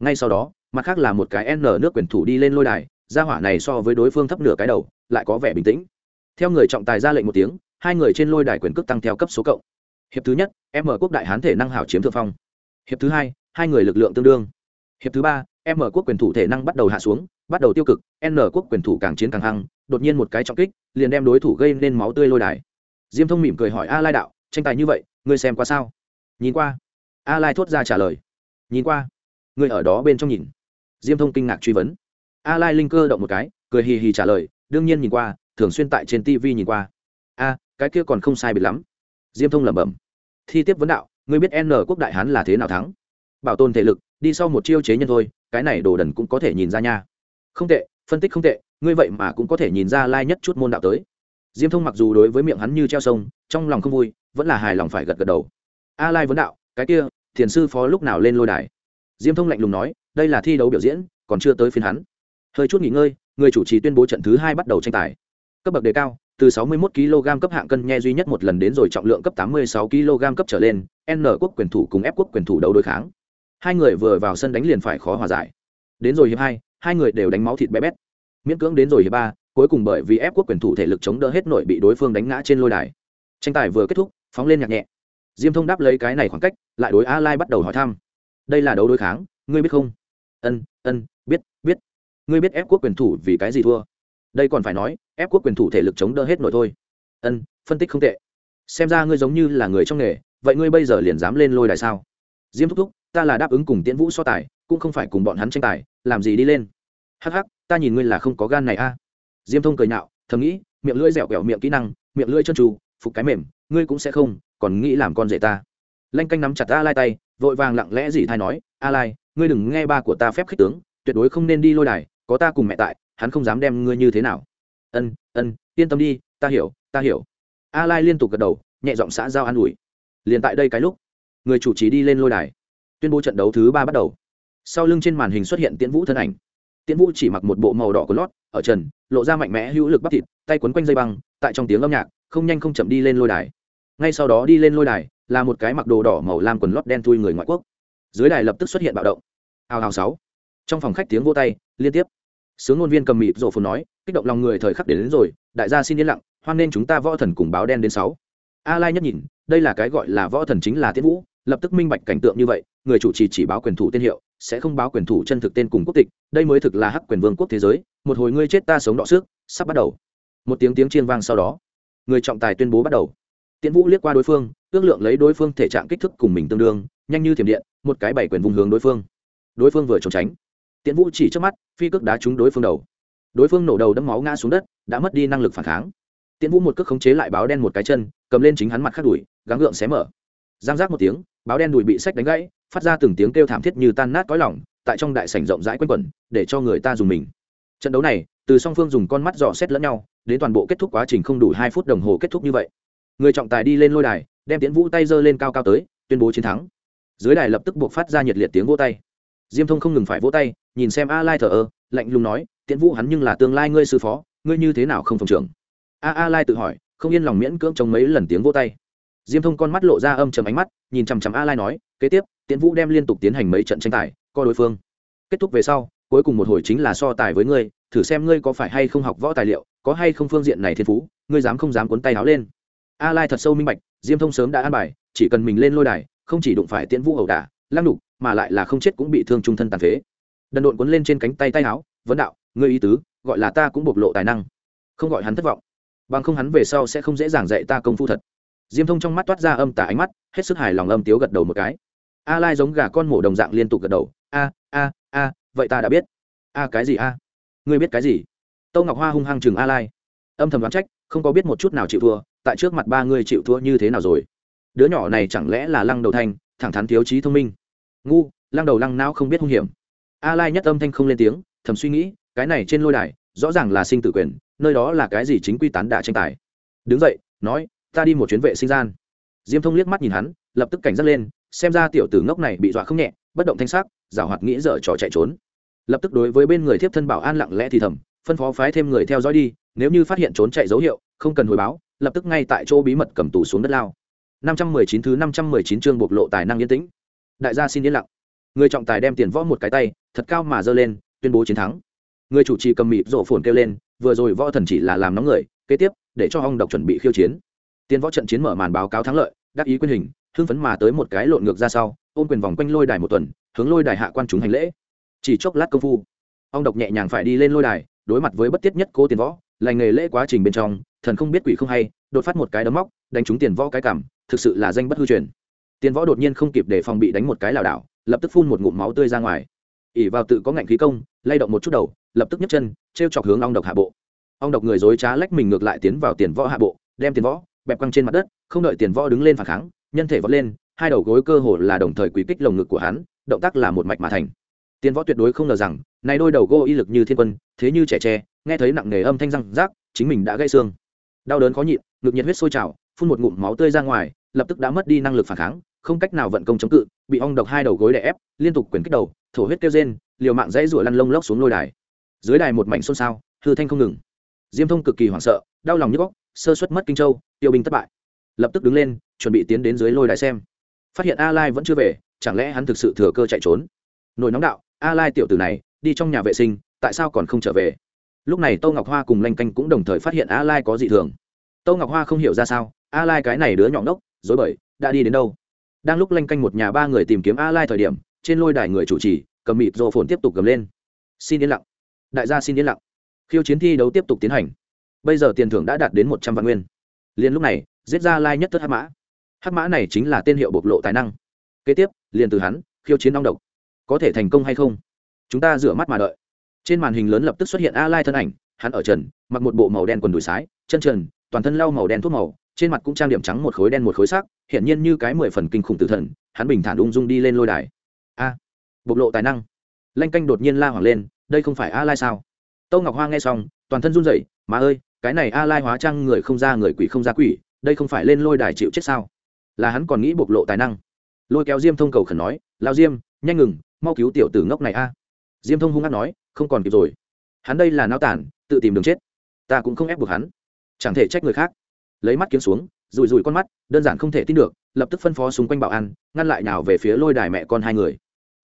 Ngay sau đó mặt khác là một cái n nước quyền thủ đi lên lôi đài, gia hỏa này so với đối phương thấp nửa cái đầu, lại có vẻ bình tĩnh. Theo người trọng tài ra lệnh một tiếng, hai người trên lôi đài quyền cước tăng theo cấp số cộng. Hiệp thứ nhất, m quốc đại hán thể năng hảo chiếm thượng phong. Hiệp thứ hai hai người lực lượng tương đương. Hiệp thứ ba, m quốc quyền thủ thể năng bắt đầu hạ xuống, bắt đầu tiêu cực, n quốc quyền thủ càng chiến càng hăng, đột nhiên một cái trọng kích, liền đem đối thủ gây nên máu tươi lôi đài. Diêm thông mỉm cười hỏi a lai đạo, tranh tài như vậy, ngươi xem qua sao? Nhìn qua. A lai thốt ra trả lời. Nhìn qua. Ngươi ở đó bên trong nhìn diêm thông kinh ngạc truy vấn. A lai linh cơ động một cái, cười hì hì trả lời, đương nhiên nhìn qua, thường xuyên tại trên tv nhìn qua. A, cái kia còn không sai biệt lắm. Diêm thông lẩm bẩm. Thi tiếp vấn đạo, ngươi biết n quốc đại hán là thế nào thắng? Bảo tồn thể lực, đi sau một chiêu chế nhân thôi, cái này đồ đần cũng có thể nhìn ra nha. Không tệ, phân tích không tệ, ngươi vậy mà cũng có thể nhìn ra lai nhất chút môn đạo tới. Diêm thông mặc dù đối với miệng hắn như treo sông, trong lòng không vui, vẫn là hài lòng phải gật gật đầu. A lai vấn đạo, cái kia, thiền sư phó lúc nào lên lôi đài? Diêm thông lạnh lùng nói đây là thi đấu biểu diễn, còn chưa tới phiên hắn. Hơi chút nghỉ ngơi, người chủ trì tuyên bố trận thứ hai bắt đầu tranh tài. Cấp bậc đề cao, từ 61 kg cấp hạng cân nhẹ duy nhất một lần đến rồi trọng lượng cấp 86 kg cấp trở lên, n quốc quyền thủ cùng f quốc quyền thủ đấu đối kháng. Hai người vừa vào sân đánh liền phải khó hòa giải. Đến rồi hiệp hai hai người đều đánh máu thịt bé bét. Miễn cưỡng đến rồi hiệp ba, cuối cùng bởi vì ép quốc quyền thủ thể lực chống đỡ hết nội bị đối phương đánh ngã trên lôi đài. Tranh tài vừa kết thúc, phóng lên nhạc nhẹ. Diêm thông đáp lấy cái này khoảng cách, lại đối a lai bắt đầu hỏi thăm. Đây là đấu đối kháng, ngươi biết không? Ân ân, biết biết. Ngươi biết ép quốc quyền thủ vì cái gì thua? Đây còn phải nói, ép quốc quyền thủ thể lực chống đỡ hết nổi thôi. Ân, phân tích không tệ. Xem ra ngươi giống như là người trong nghề, vậy ngươi bây giờ liền dám lên lôi đài sao? Diêm thúc thúc, ta là đáp ứng cùng tiễn vũ so tài, cũng không phải cùng bọn hắn tranh tài, làm gì đi lên? Hắc hắc, ta nhìn ngươi là không có gan này a. Diêm thông cười nhạo, thầm nghĩ, miệng lưỡi dẻo quẹo miệng kỹ năng, miệng lưỡi chân tru phục cái mềm, ngươi cũng sẽ không, còn nghĩ làm con rể ta. Lanh canh nắm chặt a lai tay, vội vàng lặng lẽ dỉ thai nói, a lai ngươi đừng nghe ba của ta phép khích tướng, tuyệt đối không nên đi lôi đài, có ta cùng mẹ tại, hắn không dám đem ngươi như thế nào. Ân ân, yên tâm đi, ta hiểu ta hiểu. A lai liên tục gật đầu, nhẹ giọng xã giao an ủi. Liền tại đây cái lúc, người chủ trì đi lên lôi đài. Tuyên bố trận đấu thứ ba bắt đầu. Sau lưng trên màn hình xuất hiện tiễn vũ thân ảnh. Tiễn vũ chỉ mặc một bộ màu đỏ của lót, ở trần, lộ ra mạnh mẽ hữu lực bắp thịt, tay quấn quanh dây băng, tại trong tiếng âm nhạc, không nhanh không chậm đi lên lôi đài. Ngay sau đó đi lên lôi đài, là một cái mặc đồ đỏ màu lam quần lót đen thui người ngoại quốc dưới đài lập tức xuất hiện bạo động. Hào hào sáu. Trong phòng khách tiếng vô tay liên tiếp. Sướng ngôn viên cầm mịt rổ phồn nói kích động lòng người thời khắc đến, đến rồi đại gia xin yên lặng hoan nên chúng ta võ thần cùng báo đen đến sáu. A lai nhất nhìn đây là cái gọi là võ thần chính là tiết vũ lập tức minh bạch cảnh tượng như vậy người chủ trì chỉ báo quyền thủ tên hiệu sẽ không báo quyền thủ chân thực tên cùng quốc tịch đây mới thực là hắc quyền vương quốc thế giới một hồi ngươi chết ta sống đọ xước sắp bắt đầu. Một tiếng tiếng chiên vang sau đó. Người trọng tài tuyên bố bắt đầu. Tiễn vũ liếc qua đối phương ước lượng lấy đối phương thể trạng kích thước cùng mình tương đương, nhanh như thiểm điện, một cái bảy quyền vùng hướng đối phương. Đối phương vừa trốn tránh, tiễn vũ chỉ trước mắt, phi cước đá trúng đối phương đầu. Đối phương nổ đầu đâm máu ngã xuống đất, đã mất đi năng lực phản kháng. Tiễn vũ một cước khống chế lại báo đen một cái chân, cầm lên chính hắn mặt khắc đùi, gắng gượng xé mở. Giang giác một tiếng, báo đen đùi bị sách đánh gãy, phát ra từng tiếng kêu thảm thiết như tan nát cõi lỏng tại trong đại sảnh rộng rãi quanh quẩn, để cho người ta dùng mình. Trận đấu này, từ song phương dùng con mắt dò xét lẫn nhau, đến toàn bộ kết thúc quá trình không đủ hai phút đồng hồ kết thúc như vậy. Người trọng tài đi lên lôi đài đem tiễn vũ tay giơ lên cao cao tới, tuyên bố chiến thắng. Dưới đài lập tức buộc phát ra nhiệt liệt tiếng vỗ tay. Diêm thông không ngừng phải vỗ tay, nhìn xem a lai thờ ơ, lạnh lùng nói, tiễn vũ hắn nhưng là tương lai ngươi sư phó, ngươi như thế nào không phòng trưởng a a lai tự hỏi, không yên lòng miễn cưỡng trong mấy lần tiếng vỗ tay. Diêm thông con mắt lộ ra âm trầm ánh mắt, nhìn chằm chằm a lai nói, kế tiếp, tiễn vũ đem liên tục tiến hành mấy trận tranh tài, co đối phương. Kết thúc về sau, cuối cùng một hồi chính là so tài với ngươi, thử xem ngươi có phải hay không học võ tài liệu, có hay không phương diện này thiên phú, ngươi dám không dám cuốn tay áo lên. A lai thật sâu minh bạch diêm thông sớm đã an bài, chỉ cần mình lên lôi đài, không chỉ đụng phải tiễn vũ ẩu đả, lăng đục mà lại là không chết cũng bị thương trung thân tàn phế. Đần độn cuốn lên trên cánh tay tay áo, vấn đạo, ngươi ý tứ, gọi là ta cũng bộc lộ tài năng. Không gọi hắn thất vọng. Bằng không hắn về sau sẽ không dễ dàng dạy ta công phu thật. Diêm thông trong mắt toát ra âm tả ánh mắt, hết sức hài lòng âm tiếu gật đầu một cái. A lai giống gà con mổ đồng dạng liên tục gật đầu, a a a, vậy ta đã biết. A, cái gì a? Ngươi biết cái gì? Tâu ngọc hoa hung hăng chừng a lai. Âm thầm đoán trách, không có biết một chút nào chịu thua tại trước mặt ba người chịu thua như thế nào rồi? Đứa nhỏ này chẳng lẽ là lăng đầu thanh, thẳng thắn thiếu trí thông minh? Ngu, lăng đầu lăng não không biết hung hiểm. A lai nhất âm thanh không lên tiếng, thầm suy nghĩ, cái này trên lôi đài, rõ ràng là sinh tử quyền, nơi đó là cái gì chính quy tán đả tranh tài? Đứng dậy, nói, ta đi một chuyến vệ sinh gian. Diêm thông liếc mắt nhìn hắn, lập tức cảnh giác lên, xem ra tiểu tử ngốc này bị dọa không nhẹ, bất động thanh sắc giảo hoạt nghĩ dở trò chạy trốn. Lập tức đối với bên người thiếp thân bảo an lặng lẽ thì thầm, phân phó phái thêm người theo dõi đi, nếu như phát hiện trốn chạy dấu hiệu, không cần hồi báo lập tức ngay tại chỗ bí mật cầm tù xuống đất lao. 519 thứ 519 chương bộc lộ tài năng yên tĩnh. Đại gia xin yên lặng. Người trọng tài đem tiền võ một cái tay, thật cao mà giơ lên, tuyên bố chiến thắng. Người chủ trì cầm mịt rổ phồn kêu lên, vừa rồi võ thần chỉ là làm nóng người, kế tiếp, để cho ông độc chuẩn bị khiêu chiến. Tiền võ trận chiến mở màn báo cáo thắng lợi, đắc ý quyền hình, hưng phấn mà tới một cái lộn ngược ra sau, ôm quyền vòng quanh lôi đài một tuần, hướng lôi đài hạ quan chúng hành lễ. Chỉ chốc lát công phu ông độc nhẹ nhàng phải đi lên lôi đài, đối mặt với bất tiết nhất cố tiền võ, lành nghề lễ quá trình bên trong thần không biết quỷ không hay, đột phát một cái đấm móc, đánh trúng tiền võ cái cảm thực sự là danh bất hư truyền. Tiền võ đột nhiên không kịp để phòng bị đánh một cái lảo đảo, lập tức phun một ngụm máu tươi ra ngoài. Ỉ vào tự có ngạnh khí công, lay động một chút đầu, lập tức nhấc chân t r e o chọc hướng ong độc hạ bộ. Ong độc người dối trá lách mình ngược lại tiến vào tiền võ hạ bộ, đem tiền võ bẹp quăng trên mặt đất, không đợi tiền võ đứng lên phản kháng, nhân thể vọt lên, hai đầu gối cơ hồ là đồng thời quý kích lồng ngực của hắn, động tác là một mạch mà thành. Tiền võ tuyệt đối không ngờ rằng, này đôi đầu gô y lực như thiên quân, thế như trẻ tre, nghe thấy nặng nề âm thanh răng rác, chính mình đã gây xương đau đớn khó nhịn, ngực nhiệt huyết sôi trào, phun một ngụm máu tươi ra ngoài, lập tức đã mất đi năng lực phản kháng, không cách nào vận công chống cự, bị ong độc hai đầu gối đè ép, liên tục quyền kích đầu, thổ huyết kêu rên, liều mạng dãy rủa lăn lông lốc xuống lôi đài. Dưới đài một mảnh xôn xao, hư thanh không ngừng. Diêm thông cực kỳ hoảng sợ, đau lòng như góc, sơ suất mất kinh châu, tiêu binh thất bại. Lập tức đứng lên, chuẩn bị tiến đến dưới lôi đài xem. Phát hiện a lai vẫn chưa về, chẳng lẽ hắn thực sự thừa cơ chạy trốn? Nổi nóng đạo, a lai tiểu tử này, đi trong nhà vệ sinh, tại sao còn không trở về? Lúc này tô ngọc hoa cùng lanh canh cũng đồng thời phát hiện a lai có dị thường. Tô ngọc hoa không hiểu ra sao, a lai cái này đứa nhỏ ngốc dối bời, đã đi đến đâu? Đang lúc lanh canh một nhà ba người tìm kiếm a lai thời điểm, trên lôi đài người chủ trì, cầm mịt rô phồn tiếp tục gầm lên. Xin yên lặng. Đại gia xin yên lặng. Khiêu chiến thi đấu tiếp tục tiến hành. Bây giờ tiền thưởng đã đạt đến một trăm vạn nguyên. Liền lúc này, giết ra lai nhất thất hắc mã. Hắc mã này chính là tên hiệu bộc lộ tài năng. Kế tiếp, liền từ hắn, khiêu chiến long độc. Có thể thành công hay không? Chúng ta rửa mắt mà đợi trên màn hình lớn lập tức xuất hiện a lai thân ảnh, hắn ở trần, mặc một bộ màu đen quần đùi sái, chân trần, toàn thân lau màu đen thuốc màu, trên mặt cũng trang điểm trắng một khối đen một khối sắc hiện nhiên như cái mười phần kinh khủng tử thần, hắn bình thản ung dung đi lên lôi đài. A, bộc lộ tài năng. Lanh canh đột nhiên la hoảng lên, đây không phải a lai sao? Tâu ngọc hoa nghe xong, toàn thân run rẩy mà ơi, cái này a lai hóa trang người không ra người quỷ không ra quỷ, đây không phải lên lôi đài chịu chết sao? Là hắn còn nghĩ bộc lộ tài năng. Lôi kéo diêm thông cầu khẩn nói, lao diêm, nhanh ngừng, mau cứu tiểu tử ngốc này a. Diêm thông hung hát nói không còn kịp rồi. Hắn đây là nao tản, tự tìm đường chết. Ta cũng không ép buộc hắn. Chẳng thể trách người khác. Lấy mắt kiếm xuống rùi rùi con mắt, đơn giản không thể tin được, lập tức phân phó xung quanh bảo an, ngăn lại nào về phía lôi đài mẹ con hai người.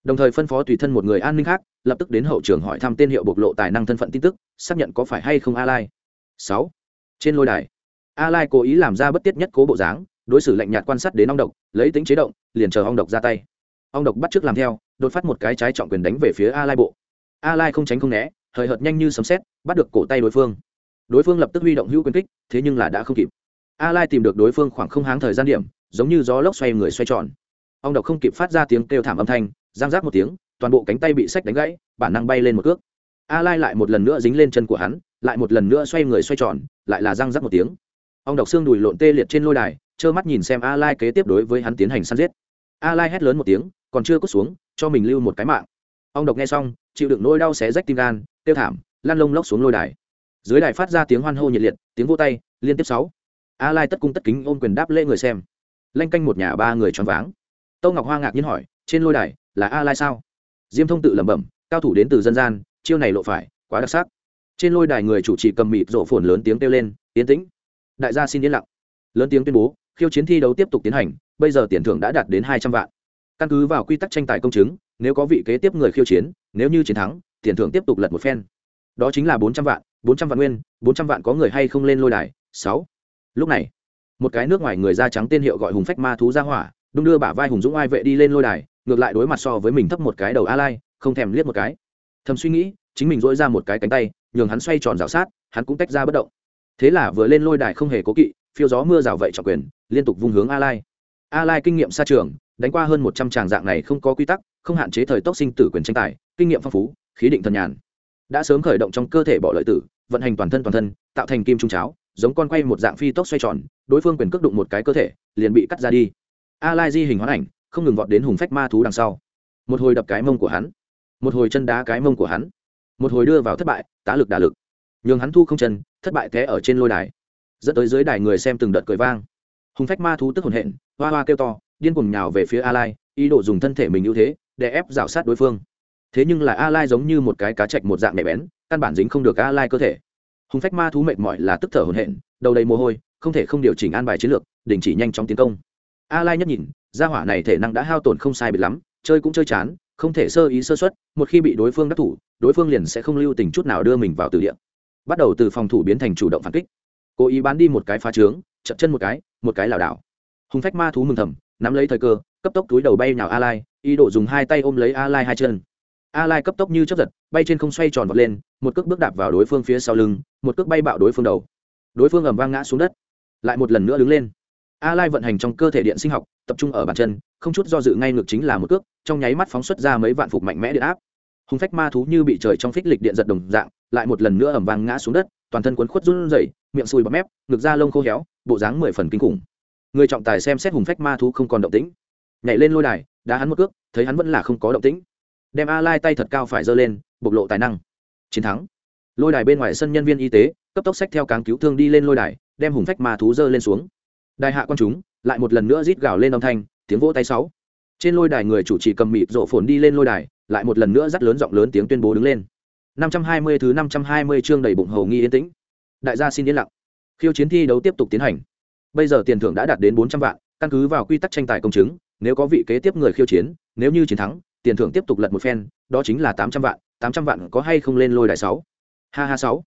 Đồng thời phân phó tùy thân một người an ninh khác, lập tức đến hậu trường hỏi thăm tên hiệu bộc lộ tài năng thân phận tin tức, xác nhận có phải hay không a lai. Sáu. Trên lôi đài, a lai cố ý làm ra bất tiết nhất cố bộ dáng, đối xử lạnh nhạt quan sát đến ong độc, lấy tính chế động, liền chờ ong độc ra tay. Ong độc bắt trước làm theo, đột phát một cái trái trọng quyền đánh về phía a lai bộ a lai không tránh không né, hời hợt nhanh như sấm xét bắt được cổ tay đối phương. Đối phương lập tức huy động hữu quyền kích, thế nhưng là đã không kịp. A lai tìm được đối phương khoảng không háng thời gian điểm, giống như gió lốc xoay người xoay tròn. Ông độc không kịp phát ra tiếng kêu thảm âm thanh, giang giác một tiếng, toàn bộ cánh tay bị sách đánh gãy, bản năng bay lên một cước. A lai lại một lần nữa dính lên chân của hắn, lại một lần nữa xoay người xoay tròn, lại là giang rác một tiếng. Ông độc xương đùi lộn tê liệt trên lôi đài, trơ mắt nhìn xem a lai kế tiếp đối với hắn tiến hành săn giết. A lai hét lớn một tiếng, còn chưa cút xuống, cho mình lưu một cái mạng ông độc nghe xong, chịu đựng nỗi đau xé rách tim gan tiêu thảm lan lông lốc xuống lôi đài. Dưới đài phát ra tiếng hoan hô nhiệt liệt, tiếng vô tay, liên tiếp sáu. A lai tất cung tất kính ôm quyền đáp lễ người xem. Lanh canh một nhà ba người choáng váng. Tâu ngọc hoa ngạc nhiên hỏi, trên lôi đài, là a lai sao? Diêm thông tự lẩm bẩm, cao thủ đến từ dân gian, chiêu này lộ phải, quá đặc sắc. Trên lôi đài người chủ trì cầm mịt rộ phồn lớn tiếng kêu lên tiến tĩnh. Đại gia xin yên lặng. Lớn tiếng tuyên bố, khiêu chiến thi đấu tiếp tục tiến hành, bây giờ tiền thưởng đã đạt đến hai trăm vạn căn cứ vào quy tắc tranh tài công chứng, nếu có vị kế tiếp người khiêu chiến, nếu như chiến thắng, tiền thưởng tiếp tục lật một phen. Đó chính là bốn trăm vạn, bốn trăm vạn nguyên, bốn trăm vạn có người hay không lên lôi đài? Sáu. Lúc này, một cái nước ngoài người da trắng tên hiệu gọi hùng phách ma thú ra hỏa, đung đưa bả vai hùng dũng ai vệ đi lên lôi đài, ngược lại đối mặt so với mình thấp một cái đầu a lai không thèm liếc một cái. Thầm suy nghĩ, chính mình dỗi ra một cái cánh tay, nhường hắn xoay tròn rào sát, hắn cũng tách ra bất động. Thế là vừa lên lôi đài không hề cố kỵ, phiêu gió mưa rào vậy trọng quyền, liên tục vung hướng a lai a lai kinh nghiệm xa trường đánh qua hơn một trăm tràng dạng này không có quy tắc, không hạn chế thời tốc sinh tử quyền tranh tài, kinh nghiệm phong phú, khí định thần nhàn. Đã sớm khởi động trong cơ thể bỏ lợi tử, vận hành toàn thân toàn thân, tạo thành kim trung cháo, giống con quay một dạng phi tốc xoay tròn, đối phương quyền cước đụng một cái cơ thể, liền bị cắt ra đi. A lai di hình hoán ảnh, không ngừng vọt đến hùng phách ma thú đằng sau. Một hồi đập cái mông của hắn, một hồi chân đá cái mông của hắn, một hồi đưa vào thất bại, tá lực đả lực. Nhường hắn thu không chân, thất bại té ở trên lôi đài. Dẫn tới dưới đài người xem từng đợt cười vang. Hùng phách ma thú tức hồn hện, hoa hoa kêu to điên cuồng nhào về phía a lai ý đồ dùng thân thể mình ưu thế để ép rào sát đối phương. Thế nhưng là a lai giống như một cái cá chạch một dạng nhạy bén, căn bản dính không được a lai cơ thể. Hùng phách ma thú mệt mỏi là tức thở hổn hển, đầu đầy mồ hôi, không thể không điều chỉnh an bài chiến lược, đình chỉ nhanh chóng tiến công. A lai nhất nhìn, gia hỏa này thể năng đã hao tổn không sai biệt lắm, chơi cũng chơi chán, không thể sơ ý sơ xuất một khi bị đối phương đắc thủ, đối phương liền sẽ không lưu tình chút nào đưa mình vào từ địa. Bắt đầu từ phòng thủ biến thành chủ động phản kích. Cố ý bán đi một cái phá trướng chậm chân một cái một cái lảo đảo. Hùng phách ma thú mừng thầm nắm lấy thời cơ, cấp tốc túi đầu bay nhào a lai, ý đồ dùng hai tay ôm lấy a lai hai chân. A lai cấp tốc như chấp giật, bay trên không xoay tròn vọt lên, một cước bước đạp vào đối phương phía sau lưng, một cước bay bạo đối phương đầu. Đối phương ầm vang ngã xuống đất, lại một lần nữa đứng lên. A lai vận hành trong cơ thể điện sinh học, tập trung ở bàn chân, không chút do dự ngay ngược chính là một cước, trong nháy mắt phóng xuất ra mấy vạn phục mạnh mẽ điện áp. Hùng phách ma thú như bị trời trong phích lịch điện giật đồng dạng, lại một lần nữa ầm vang ngã xuống đất, toàn thân cuốn khuất run rẩy, miệng sùi bọt mép, ngực da lông khô héo, bộ dáng mười phần kinh khủng người trọng tài xem xét hùng phách ma thú không còn động tĩnh. Nhảy lên lôi đài, đá hắn một cước, thấy hắn vẫn là không có động tĩnh. Đem a lai tay thật cao phải giơ lên, bộc lộ tài năng. Chiến thắng. Lôi đài bên ngoài sân nhân viên y tế, cấp tốc sách theo cáng cứu thương đi lên lôi đài, đem hùng phách ma thú giơ lên xuống. Đại hạ quan chúng, lại một lần nữa rít gào lên âm thanh, tiếng vỗ tay sáu. Trên lôi đài người chủ trì cầm mịt rộ phồn đi lên lôi đài, lại một lần nữa dắt lớn giọng lớn tiếng tuyên bố đứng lên. 520 thứ 520 chương đầy bụng hầu nghi yên tĩnh. Đại gia xin yên lặng. Khiêu chiến thi đấu tiếp tục tiến hành bây giờ tiền thưởng đã đạt đến 400 vạn căn cứ vào quy tắc tranh tài công chứng nếu có vị kế tiếp người khiêu chiến nếu như chiến thắng tiền thưởng tiếp tục lật một phen đó chính là 800 vạn 800 vạn có hay không lên lôi đài sáu, ha ha sáu,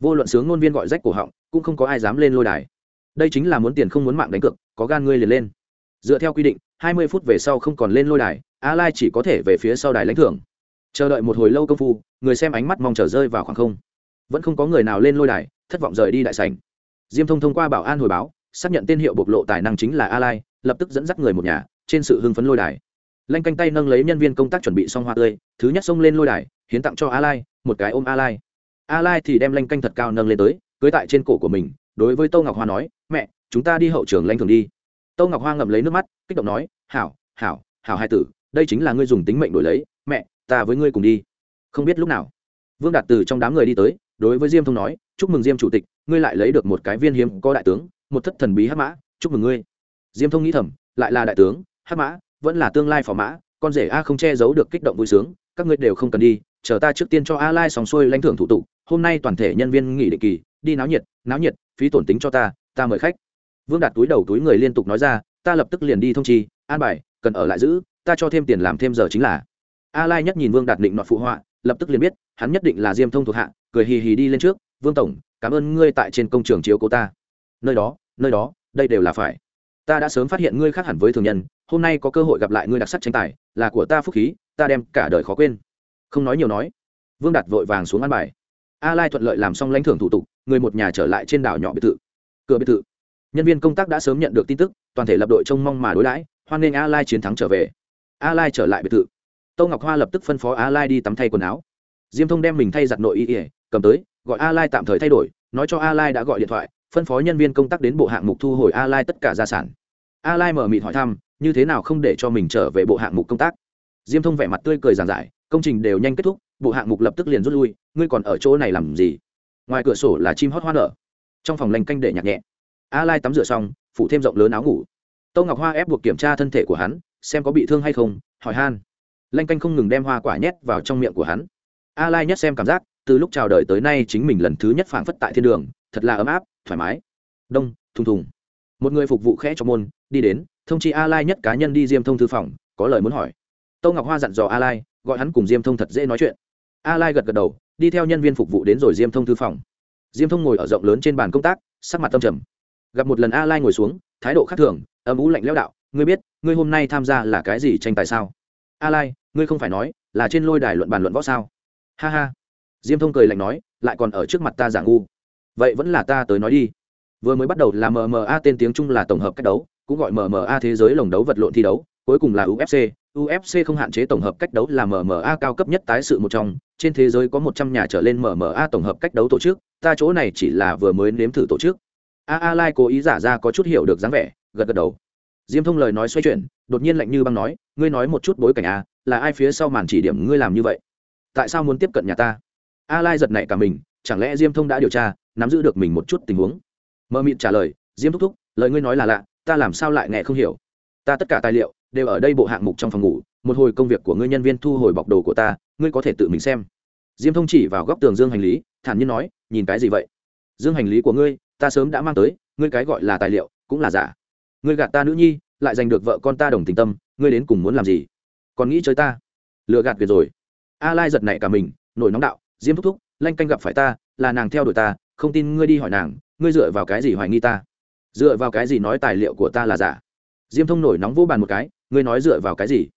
vô luận sướng ngôn viên gọi rách cổ họng cũng không có ai dám lên lôi đài. Đây chính là muốn tiền không muốn mạng đánh cược có gan ngươi liền lên. Dựa theo quy định 20 phút về sau không còn lên lôi đài a lai chỉ có thể về phía sau đài lãnh thưởng. Chờ đợi một hồi lâu công phu người xem ánh mắt mong chờ rơi vào khoảng không. Vẫn không có người nào lên lôi đài thất vọng rời đi đại sảnh. Diêm thông thông qua bảo an hồi báo xác nhận tên hiệu bộc lộ tài năng chính là a lai, lập tức dẫn dắt người một nhà, trên sự hưng phấn lôi đài. Lanh canh tay nâng lấy nhân viên công tác chuẩn bị xong hoa tươi, thứ nhất xông lên lôi đài, hiến tặng cho a lai, một cái ôm a lai. A lai thì đem lanh canh thật cao nâng lên tới, cưới tại trên cổ của mình, đối với tô ngọc hoa nói, mẹ, chúng ta đi hậu trường lanh thường đi. Tô ngọc hoa ngậm lấy nước mắt, kích động nói, hảo hảo hảo hai tử, đây chính là ngươi dùng tính mệnh đổi lấy, mẹ, ta với ngươi cùng đi. Không biết lúc nào, vương đạt từ trong đám người đi tới, đối với diêm thông nói, chúc mừng diêm chủ tịch, ngươi lại lấy được một cái viên hiếm có đại tướng một thất thần bí hắc mã, chúc mừng ngươi. Diêm thông nghĩ thầm, lại là đại tướng, hắc mã, vẫn là tương lai phò mã, con rể a không che giấu được kích động vui sướng, các ngươi đều không cần đi, chờ ta trước tiên cho a lai sòng xuôi lãnh thưởng thủ tục, hôm nay toàn thể nhân viên nghỉ định kỳ, đi náo nhiệt náo nhiệt, phí tổn tính cho ta ta mời khách. Vương đạt túi đầu túi người liên tục nói ra, ta lập tức liền đi thông chi, an bài, cần ở lại giữ, ta cho thêm tiền làm thêm giờ chính là. A lai nhất nhìn vương đạt định nọt phụ họa, lập tức liền biết, hắn nhất định là diêm thông thuộc hạ, cười hì hì đi lên trước, vương tổng, cảm ơn ngươi tại trên công trường chiếu cố ta nơi đó nơi đó, đây đều là phải. Ta đã sớm phát hiện ngươi khác hẳn với thường nhân, hôm nay có cơ hội gặp lại ngươi đặc sắc tranh tài, là của ta phúc khí, ta đem cả đời khó quên. Không nói nhiều nói, vương đạt vội vàng xuống ăn bài. A lai thuận lợi làm xong lãnh thưởng thủ tục, người một nhà trở lại trên đảo nhỏ biệt thự. Cửa biệt thự. Nhân viên công tác đã sớm nhận được tin tức, toàn thể lập đội trông mong mà đối đãi, hoan nghênh a lai chiến thắng trở về. A lai trở lại biệt thự. Tô ngọc hoa lập tức phân phó a lai đi tắm thay quần áo. Diêm thông đem mình thay giặt nội y ỉa cầm tới, gọi a lai tạm thời thay đổi, nói cho a lai đã gọi điện thoại phân phó nhân viên công tác đến bộ hạng mục thu hồi a lai tất cả gia sản. A lai mở mịt hỏi thăm, như thế nào không để cho mình trở về bộ hạng mục công tác? Diêm thông vẻ mặt tươi cười giảng giải, công trình đều nhanh kết thúc, bộ hạng mục lập tức liền rút lui, ngươi còn ở chỗ này làm gì? Ngoài cửa sổ là chim hót hoa nở. Trong phòng lành canh để nhạc nhẹ. A lai tắm rửa xong, phủ thêm rộng lớn áo ngủ. Tô ngọc hoa ép buộc kiểm tra thân thể của hắn, xem có bị thương hay không, hỏi han. Lanh canh không ngừng đem hoa quả nhét vào trong miệng của hắn. A lai nhất xem cảm giác, từ lúc chào đời tới nay chính mình lần thứ nhất phảng phất tại thiên đường, thật là ấm áp thoải mái. Đông, thùng thùng. Một người phục vụ khẽ cho môn, đi đến, thông chi a lai nhất cá nhân đi diêm thông thư phòng, có lời muốn hỏi. Tô ngọc hoa dặn dò a lai, gọi hắn cùng diêm thông thật dễ nói chuyện. A lai gật gật đầu, đi theo nhân viên phục vụ đến rồi diêm thông thư phòng. Diêm thông ngồi ở rộng lớn trên bàn công tác, sắc mặt tâm trầm. Gặp một lần a lai ngồi xuống, thái độ khác thường, âm ú lạnh lẽo đạo, ngươi biết, ngươi hôm nay tham gia là cái gì tranh tài sao? A lai, ngươi không phải nói, là trên lôi đài luận bàn luận võ sao? Ha ha. Diêm thông cười lạnh nói, lại còn ở trước mặt ta giả ngu vậy vẫn là ta tới nói đi. Vừa mới bắt đầu là mma tên tiếng trung là tổng hợp cách đấu, cũng gọi mma thế giới lồng đấu vật lộn thi đấu, cuối cùng là ufc ufc không hạn chế tổng hợp cách đấu là mma cao cấp nhất tái sự một trong, trên thế giới có một trăm nhà trở lên mma tổng hợp cách đấu tổ chức, ta chỗ này chỉ là vừa mới nếm thử tổ chức. A a lai cố ý giả ra có chút hiểu được dáng vẻ, gật gật đầu. Diêm thông lời nói xoay chuyển, đột nhiên lạnh như băng nói, ngươi nói một chút bối cảnh a là ai phía sau màn chỉ điểm ngươi làm như vậy? Tại sao muốn tiếp cận nhà ta? A lai giật nảy cả mình chẳng lẽ diêm thông đã điều tra, nắm giữ được mình một chút tình huống? Mơ mịt trả lời, diêm thúc thúc, lời ngươi nói là lạ, ta làm sao lại nghe không hiểu? Ta tất cả tài liệu đều ở đây bộ hạng mục trong phòng ngủ, một hồi công việc của ngươi nhân viên thu hồi bọc đồ của ta, ngươi có thể tự mình xem. Diêm thông chỉ vào góc tường dương hành lý, thản nhiên nói, nhìn cái gì vậy? Dương hành lý của ngươi, ta sớm đã mang tới, ngươi cái gọi là tài liệu cũng là giả. Ngươi gạt ta nữ nhi, lại giành được vợ con ta đồng tình tâm, ngươi đến cùng muốn làm gì? Còn nghĩ chơi ta? Lừa gạt việc rồi. A lai giật nảy cả mình, nổi nóng đạo, diêm thúc thúc lanh canh gặp phải ta, là nàng theo đuổi ta, không tin ngươi đi hỏi nàng, ngươi dựa vào cái gì hoài nghi ta? Dựa vào cái gì nói tài liệu của ta là giả? Diêm thông nổi nóng vô bàn một cái, ngươi nói dựa vào cái gì?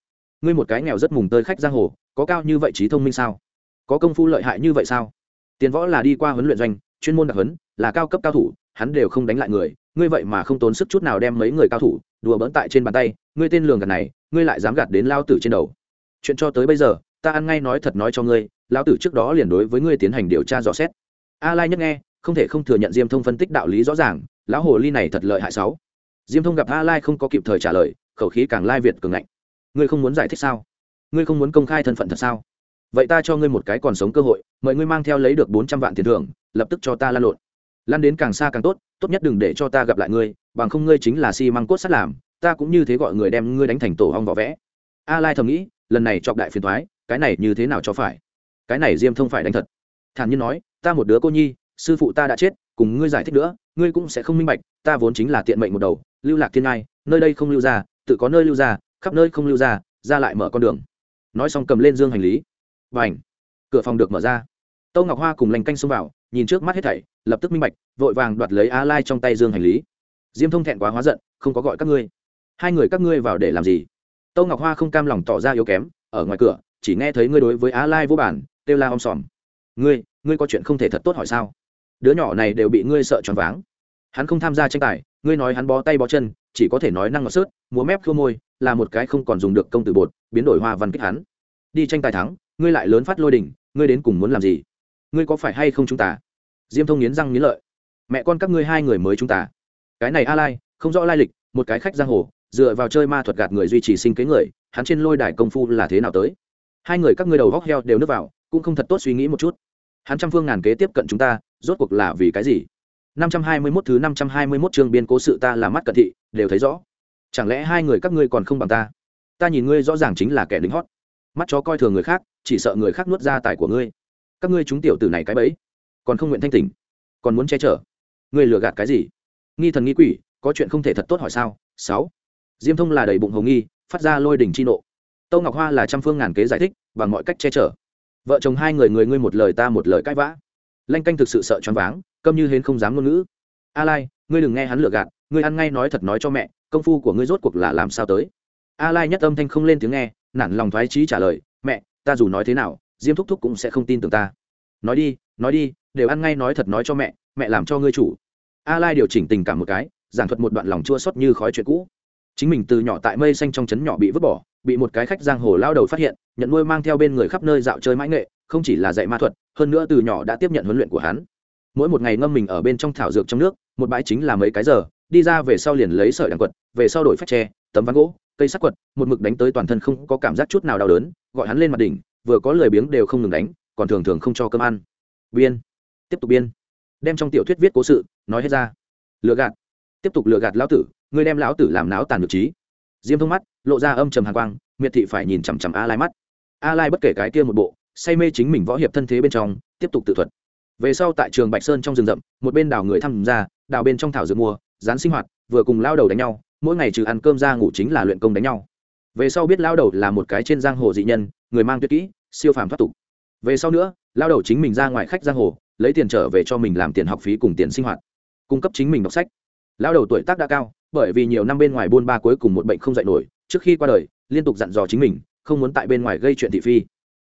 Ngươi một cái nghèo rất mùng tơi khách giang hồ, có cao như vậy trí thông minh sao? Có công phu lợi hại như vậy sao? Tiền võ là đi qua huấn luyện doanh, chuyên môn đặc huấn, là cao cấp cao thủ, hắn đều không đánh lại người, ngươi vậy mà không tốn sức chút nào đem mấy người cao thủ đùa bỡn tại trên bàn tay, ngươi tên lường gạt này, ngươi lại dám gạt đến lao tử trên đầu. Chuyện cho tới bây giờ, ta ăn ngay nói thật nói cho ngươi Lão tử trước đó liền đối với ngươi tiến hành điều tra dò xét. A lai nhất nghe, không thể không thừa nhận diêm thông phân tích đạo lý rõ ràng, lão hồ ly này thật lợi hại sáu. Diêm thông gặp a lai không có kịp thời trả lời, khẩu khí càng lai việt cường ngạnh. Ngươi không muốn giải thích sao? Ngươi không muốn công khai thân phận thật sao? Vậy ta cho ngươi một cái còn sống cơ hội, mời ngươi mang theo lấy được bốn trăm vạn tiền thưởng, lập tức cho ta lan lộn. Lan đến càng xa càng tốt tốt nhất đừng để cho ta gặp lại ngươi, bằng không ngươi chính là si măng cốt sắt làm, ta cũng như thế gọi người đem ngươi đánh thành tổ hong vỏ vẽ. A lai thầm nghĩ, lần này chọc đại phiền thoái cái này như thế nào cho phải? Cái này diêm thông phải đánh thật. Thản nhiên nói, ta một đứa cô nhi, sư phụ ta đã chết, cùng ngươi giải thích nữa, ngươi cũng sẽ không minh bạch, ta vốn chính là tiện mệnh một đầu, lưu lạc thiên ngai, nơi đây không lưu ra, tự có nơi lưu ra, khắp nơi không lưu ra ra lại mở con đường. Nói xong cầm lên dương hành lý. Và ảnh cửa phòng được mở ra. Tâu ngọc hoa cùng lành canh xông vào, nhìn trước mắt hết thảy, lập tức minh bạch, vội vàng đoạt lấy a lai trong tay dương hành lý. Diêm thông thẹn quá hóa giận, không có gọi các ngươi. Hai người các ngươi vào để làm gì? Tâu ngọc hoa không cam lòng tỏ ra yếu kém, ở ngoài cửa, chỉ nghe thấy ngươi đối với a lai vô bản kêu la om sòm. Ngươi ngươi có chuyện không thể thật tốt hỏi sao? Đứa nhỏ này đều bị ngươi sợ choáng váng. Hắn không tham gia tranh tài, ngươi nói hắn bó tay bó chân, chỉ có thể nói năng ngọt sớt, múa mép khô môi, là một cái không còn dùng được công tử bột, biến đổi hoa văn kích hắn. Đi tranh tài thắng, ngươi lại lớn phát lôi đình ngươi đến cùng muốn làm gì? Ngươi có phải hay không chúng ta? Diêm thông nghiến răng nghiến lợi. Mẹ con các ngươi hai người mới chúng ta. Cái này a lai không rõ lai lịch, một cái khách giang hồ, dựa vào chơi ma thuật gạt người duy trì sinh kế người, hắn trên lôi đài công phu là thế nào tới? Hai người các ngươi đầu góc heo đều nước vào cũng không thật tốt suy nghĩ một chút. Hắn trăm phương ngàn kế tiếp cận chúng ta, rốt cuộc là vì cái gì? 521 thứ 521 chương biên cố sự ta là mắt cận thị, đều thấy rõ. Chẳng lẽ hai người các ngươi còn không bằng ta? Ta nhìn ngươi rõ ràng chính là kẻ lính hót. Mắt chó coi thường người khác, chỉ sợ người khác nuốt ra tài của ngươi. Các ngươi chúng tiểu tử này cái bẫy, còn không nguyện thanh tỉnh, còn muốn che chở. Ngươi lừa gạt cái gì? Nghi thần nghi quỷ, có chuyện không thể thật tốt hỏi sao? Sáu. Diêm thông là đầy bụng hồng nghi, phát ra lôi đỉnh chi nộ. Tâu ngọc hoa là trăm phương ngàn kế giải thích, bằng mọi cách che chở vợ chồng hai người người ngươi một lời ta một lời cãi vã. Lanh canh thực sự sợ choáng váng, câm như hến không dám ngôn ngữ. A lai, ngươi đừng nghe hắn lừa gạt, ngươi ăn ngay nói thật nói cho mẹ, công phu của ngươi rốt cuộc là làm sao tới? A lai nhất âm thanh không lên tiếng nghe, nản lòng thoái trí trả lời, mẹ, ta dù nói thế nào, diêm thúc thúc cũng sẽ không tin tưởng ta. Nói đi nói đi, đều ăn ngay nói thật nói cho mẹ mẹ làm cho ngươi chủ. A lai điều chỉnh tình cảm một cái, giảng thuật một đoạn lòng chua xót như khói chuyện cũ. Chính mình từ nhỏ tại mây xanh trong trấn nhỏ bị vứt bỏ bị một cái khách giang hồ lao đầu phát hiện, nhận nuôi mang theo bên người khắp nơi dạo chơi mãi nghệ, không chỉ là dạy ma thuật, hơn nữa từ nhỏ đã tiếp nhận huấn luyện của hắn. Mỗi một ngày ngâm mình ở bên trong thảo dược trong nước, một bãi chính là mấy cái giờ, đi ra về sau liền lấy sợi đằng quật, về sau đổi phách tre, tấm ván gỗ, cây sắc quật, một mực đánh tới toàn thân không có cảm giác chút nào đau đớn, gọi hắn lên mặt đỉnh, vừa có lười biếng đều không ngừng đánh, còn thường thường không cho cơm ăn. Biên, tiếp tục biên. Đem trong tiểu thuyết viết cố sự, nói hết ra. Lừa gạt, tiếp tục lừa gạt lão tử, ngươi đem lão tử làm náo tàn được trí diêm thông mắt, lộ ra âm trầm hàn quang, miệt thị phải nhìn chằm chằm a lai mắt. A lai bất kể cái kia một bộ, say mê chính mình võ hiệp thân thế bên trong, tiếp tục tự thuật. Về sau tại trường bạch sơn trong rừng rậm, một bên đào người tham gia, đào bên trong thảo dược mua dán sinh hoạt, vừa cùng lao đầu đánh nhau, mỗi ngày trừ ăn cơm ra ngủ chính là luyện công đánh nhau. Về sau biết lao đầu là một cái trên giang hồ dị nhân, người mang tuyệt kỹ, siêu phàm thoát tục. Về sau nữa, lao đầu chính mình ra ngoài khách giang hồ, lấy tiền trở về cho mình làm tiền học phí cùng tiền sinh hoạt, cung cấp chính mình đọc sách. Lao đầu tuổi tác đã cao bởi vì nhiều năm bên ngoài buôn ba cuối cùng một bệnh không dạy nổi, trước khi qua đời, liên tục dặn dò chính mình, không muốn tại bên ngoài gây chuyện thị phi.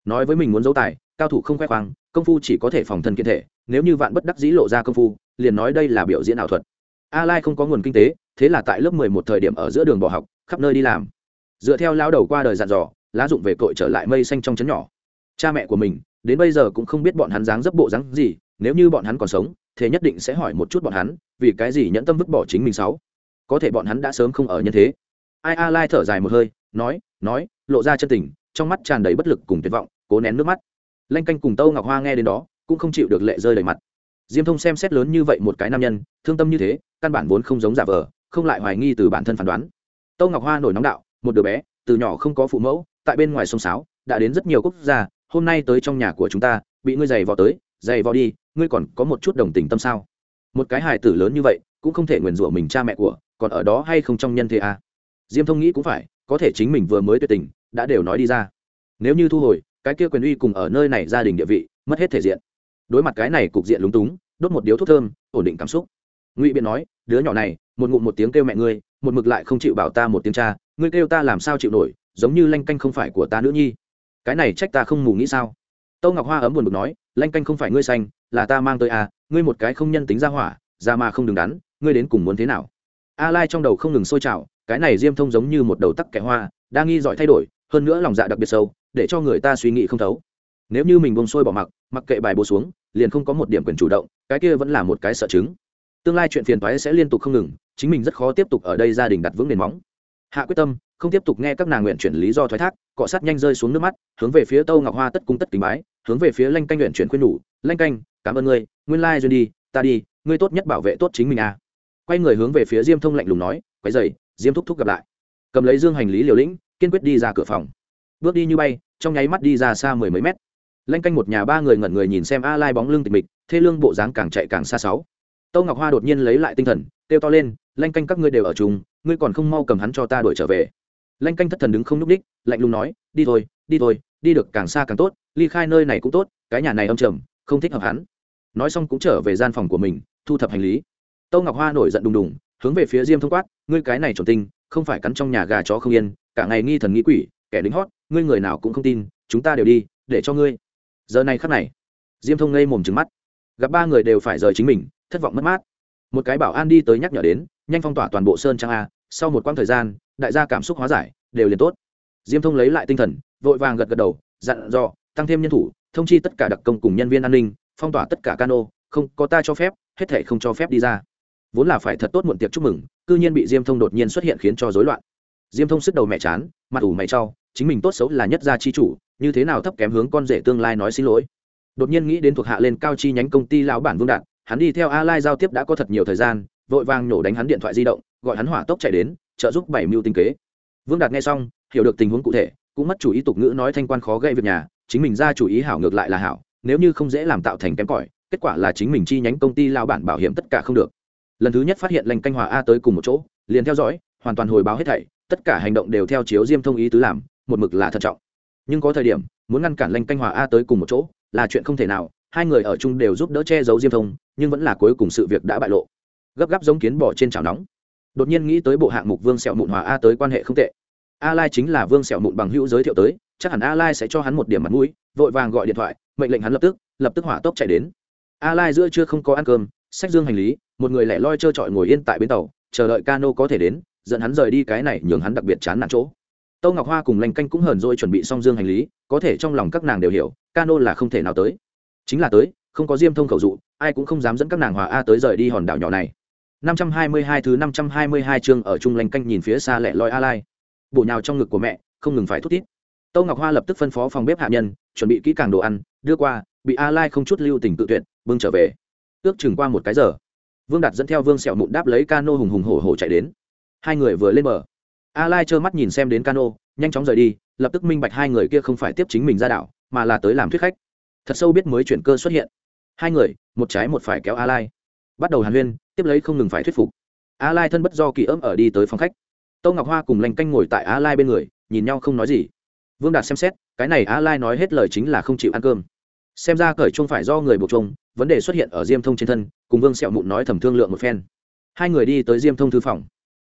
Nói với mình muốn giấu tài, cao thủ không khoe khoang, công phu chỉ có thể phòng thân kiện thể, nếu như vạn bất đắc dĩ lộ ra công phu, liền nói đây là biểu diễn ảo thuật. A lai không có nguồn kinh tế, thế là tại lớp 11 thời điểm ở giữa đường bỏ học, khắp nơi đi làm. Dựa theo lao đầu qua đời dặn dò, lá dụng về cội trở lại mây xanh trong chấn nhỏ. Cha mẹ của mình, đến bây giờ cũng không biết bọn hắn dáng dấp bộ dáng gì, nếu như bọn hắn còn sống, thế nhất định sẽ hỏi một chút bọn hắn, vì cái gì nhẫn tâm vứt bỏ chính mình sáu có thể bọn hắn đã sớm không ở nhân thế. Ai a lai thở dài một hơi, nói nói, lộ ra chân tình, trong mắt tràn đầy bất lực cùng tuyệt vọng, cố nén nước mắt. Lanh canh cùng tâu ngọc hoa nghe đến đó, cũng không chịu được lệ rơi đầy mặt. Diêm thông xem xét lớn như vậy một cái nam nhân, thương tâm như thế, căn bản vốn không giống giả vờ, không lại hoài nghi từ bản thân phán đoán. Tâu ngọc hoa nổi nóng đạo, một đứa bé, từ nhỏ không có phụ mẫu, tại bên ngoài sông sáo, đã đến rất nhiều quốc gia, hôm nay tới trong nhà của chúng ta, bị ngươi giày vò tới, giày vò đi, ngươi còn có một chút đồng tình tâm sao? Một cái hài tử lớn như vậy, cũng không thể nguyền rủa mình cha mẹ của còn ở đó hay không trong nhân thế à. diêm thông nghĩ cũng phải, có thể chính mình vừa mới tuyệt tình, đã đều nói đi ra. Nếu như thu hồi, cái kia quyền uy cùng ở nơi này gia đình địa vị, mất hết thể diện. Đối mặt cái này cục diện lúng túng, đốt một điếu thuốc thơm, ổn định cảm xúc. Ngụy biện nói, đứa nhỏ này, một ngụm một tiếng kêu mẹ ngươi, một mực lại không chịu bảo ta một tiếng cha, ngươi kêu ta làm sao chịu nổi, giống như lanh canh không phải của ta nữ nhi. Cái này trách ta không mù nghĩ sao? Tâu ngọc hoa ấm buồn bực nói, lanh canh không phải ngươi xanh là ta mang tới à ngươi một cái không nhân tính ra hỏa, ra mà không đứng đắn, ngươi đến cùng muốn thế nào? A lai trong đầu không ngừng sôi trào, cái này diêm thông giống như một đầu tắc kẻ hoa, đang nghi giỏi thay đổi, hơn nữa lòng dạ đặc biệt sâu, để cho người ta suy nghĩ không thấu. Nếu như mình bông sôi bỏ mặc mặc kệ bài bố xuống, liền không có một điểm quyền chủ động, cái kia vẫn là một cái sợ chứng. Tương lai chuyện phiền toái sẽ liên tục không ngừng, chính mình rất khó tiếp tục ở đây gia đình đặt vững nền móng. Hạ quyết tâm, không tiếp tục nghe các nàng nguyện chuyển lý do thoái thác, cọ sát nhanh rơi xuống nước mắt, hướng về phía tâu ngọc hoa tất cung tất kính bái, hướng về phía lanh canh nguyện chuyển khuyên nhủ, lanh canh, cảm ơn ngươi, nguyên lai duyên đi, ta đi, ngươi tốt nhất bảo vệ tốt chính mình à quay người hướng về phía diêm thông lạnh lùng nói quay dày diêm thúc thúc gặp lại. Cầm lấy dương hành lý liều lĩnh, kiên quyết đi ra cửa phòng. Bước đi như bay, trong nháy mắt đi ra xa mười mấy mét. Lanh canh một nhà ba người ngẩn người nhìn xem a lai bóng lưng tịch mịch, thê lương bộ dáng càng chạy càng xa sáu. Tâu ngọc hoa đột nhiên lấy lại tinh thần, kêu to lên lanh canh các ngươi đều ở chung, ngươi còn không mau cầm hắn cho ta đuổi trở về. Lanh canh thất thần đứng không n ú c đích, lạnh lùng nói, đi thôi đi thôi, đi được càng xa càng tốt, ly khai nơi này cũng tốt, cái nhà này âm trầm, không thích hợp hắn. Nói xong cũng trở về gian phòng của mình, thu thập hành lý tâu ngọc hoa nổi giận đùng đùng, hướng về phía diêm thông quát, ngươi cái này trộm tinh, không phải cắn trong nhà gà chó không yên, cả ngày nghi thần nghĩ quỷ, kẻ lính hót, ngươi người nào cũng không tin, chúng ta đều đi, để cho ngươi. Giờ này khắc này, diêm thông ngây mồm trứng mắt. Gặp ba người đều phải rời chính mình, thất vọng mất mát. Một cái bảo an đi tới nhắc nhở đến, nhanh phong tỏa toàn bộ sơn trang a, sau một quãng thời gian, đại gia cảm xúc hóa giải, đều liền tốt. Diêm thông lấy lại tinh thần, vội vàng gật gật đầu, dặn dò, tăng thêm nhân thủ, thông chi tất cả đặc công cùng nhân viên an ninh, phong tỏa tất cả cano, không có ta cho phép, hết thể không cho phép đi ra vốn là phải thật tốt muộn tiệc chúc mừng, cư nhiên bị diêm thông đột nhiên xuất hiện khiến cho rối loạn. Diêm thông sức đầu mẹ chán, mặt ủ mày trau, chính mình tốt xấu là nhất gia chi chủ, như thế nào thấp kém hướng con rể tương lai nói xin lỗi. Đột nhiên nghĩ đến thuộc hạ lên cao chi nhánh công ty lão bản vương đạt, hắn đi theo a lai giao tiếp đã có thật nhiều thời gian, vội vàng nhổ đánh hắn điện thoại di động, gọi hắn hỏa tốc chạy đến, trợ giúp bảy mưu tinh kế. Vương đạt nghe xong, hiểu được tình huống cụ thể, cũng mất chủ ý tục ngữ nói thanh quan khó gây việc nhà, chính mình ra chủ ý hảo ngược lại là hảo, nếu như không dễ làm tạo thành kém cỏi, kết quả là chính mình chi nhánh công ty lao bản bảo hiểm tất cả không được lần thứ nhất phát hiện lệnh canh hòa a tới cùng một chỗ, liền theo dõi, hoàn toàn hồi báo hết thảy, tất cả hành động đều theo chiếu diêm thông ý tứ làm, một mực là thận trọng. Nhưng có thời điểm, muốn ngăn cản lệnh canh hòa a tới cùng một chỗ, là chuyện không thể nào, hai người ở chung đều giúp đỡ che giấu diêm thông, nhưng vẫn là cuối cùng sự việc đã bại lộ. Gấp gáp giống kiến bỏ trên chảo nóng. Đột nhiên nghĩ tới bộ hạng mục vương sẹo mụn hòa a tới quan hệ không tệ. A lai chính là vương sẹo mụn bằng hữu giới thiệu tới, chắc hẳn a lai sẽ cho hắn một điểm mặt mũi, vội vàng gọi điện thoại, mệnh lệnh hắn lập tức lập tức hỏa tốc chạy đến. A lai giữa chưa không có ăn cơm sách dương hành lý, một người lẻ loi trơ trọi ngồi yên tại bến tàu, chờ đợi cano có thể đến, dẫn hắn rời đi cái này nhường hắn đặc biệt chán nản chỗ. Tâu ngọc hoa cùng lành canh cũng hờn dỗi chuẩn bị xong dương hành lý, có thể trong lòng các nàng đều hiểu, cano là không thể nào tới. Chính là tới, không có diêm thông khẩu dụ, ai cũng không dám dẫn các nàng hòa a tới rời đi hòn đảo nhỏ này. 522 thứ 522 chương ở trung lành canh nhìn phía xa lẹ loi a lai. Bộ nhào trong ngực của mẹ, không ngừng phải thút tít tâu ngọc hoa lập tức phân phó phòng bếp hạ nhân, chuẩn bị kỹ càng đồ ăn, đưa qua, bị a lai không chút lưu tình tự tuyệt, bưng trở về ước chừng qua một cái giờ, vương đạt dẫn theo vương sẹo mụn đáp lấy cano hùng hùng hổ hổ chạy đến. Hai người vừa lên bờ, a lai trơ mắt nhìn xem đến cano, nhanh chóng rời đi, lập tức minh bạch hai người kia không phải tiếp chính mình ra đảo, mà là tới làm thuyết khách. Thật sâu biết mới chuyển cơ xuất hiện. Hai người, một trái một phải kéo a lai. Bắt đầu hàn huyên, tiếp lấy không ngừng phải thuyết phục. A lai thân bất do kỳ ấm ở đi tới phòng khách. Tâu ngọc hoa cùng lành canh ngồi tại a lai bên người, nhìn nhau không nói gì. Vương đạt xem xét, cái này a lai nói hết lời chính là không chịu ăn cơm. Xem ra cởi chung phải do người buộc chung vấn đề xuất hiện ở diêm thông trên thân, cùng vương sẹo mụn nói thầm thương lượng một phen. Hai người đi tới diêm thông thư phòng.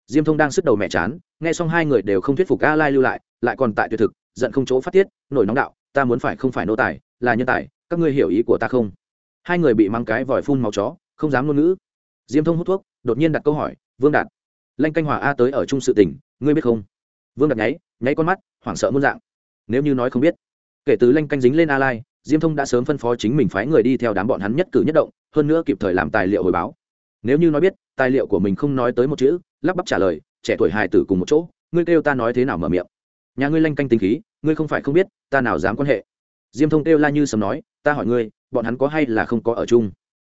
Diêm thông đang sức đầu mẹ chán, nghe xong hai người đều không thuyết phục a lai lưu lại lại còn tại tuyệt thực, giận không chỗ phát tiết, nổi nóng đạo, ta muốn phải không phải nô tài, là nhân tài, các ngươi hiểu ý của ta không? Hai người bị mang cái vòi phun máu chó, không dám ngôn ngữ. Diêm thông hút thuốc, đột nhiên đặt câu hỏi, vương đạt, lanh canh hòa a tới ở trung sự tỉnh ngươi biết không? Vương đạt nháy nháy con mắt, hoảng sợ muôn dạng. Nếu như nói không biết, kể từ lanh canh dính lên a lai diêm thông đã sớm phân phó chính mình phái người đi theo đám bọn hắn nhất cử nhất động, hơn nữa kịp thời làm tài liệu hồi báo. Nếu như nói biết, tài liệu của mình không nói tới một chữ, lắp bắp trả lời, trẻ tuổi hài tử cùng một chỗ, ngươi kêu ta nói thế nào mở miệng? Nhà ngươi lanh canh tính khí, ngươi không phải không biết, ta nào dám quan hệ? Diêm thông kêu la như sầm nói, ta hỏi ngươi, bọn hắn có hay là không có ở chung?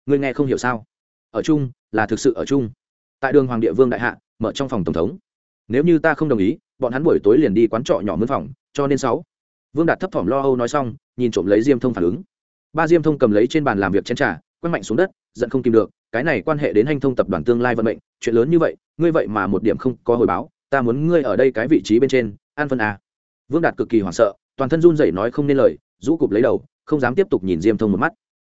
Ngươi nghe không hiểu sao? Ở chung, là thực sự ở chung. Tại đường hoàng địa vương đại hạ, mở trong phòng tổng thống. Nếu như ta không đồng ý, bọn hắn buổi tối liền đi quán trọ nhỏ mướn phòng, cho nên sáu vương đạt thấp thỏm lo âu nói xong, nhìn trộm lấy diêm thông phản ứng. Ba diêm thông cầm lấy trên bàn làm việc chén trà, quăng mạnh xuống đất, giận không tìm được, cái này quan hệ đến hành thông tập đoàn tương lai vận mệnh, chuyện lớn như vậy, ngươi vậy mà một điểm không có hồi báo, ta muốn ngươi ở đây cái vị trí bên trên, an phân à. vương đạt cực kỳ hoảng sợ, toàn thân run rẩy nói không nên lời, rũ cụp lấy đầu, không dám tiếp tục nhìn diêm thông một mắt.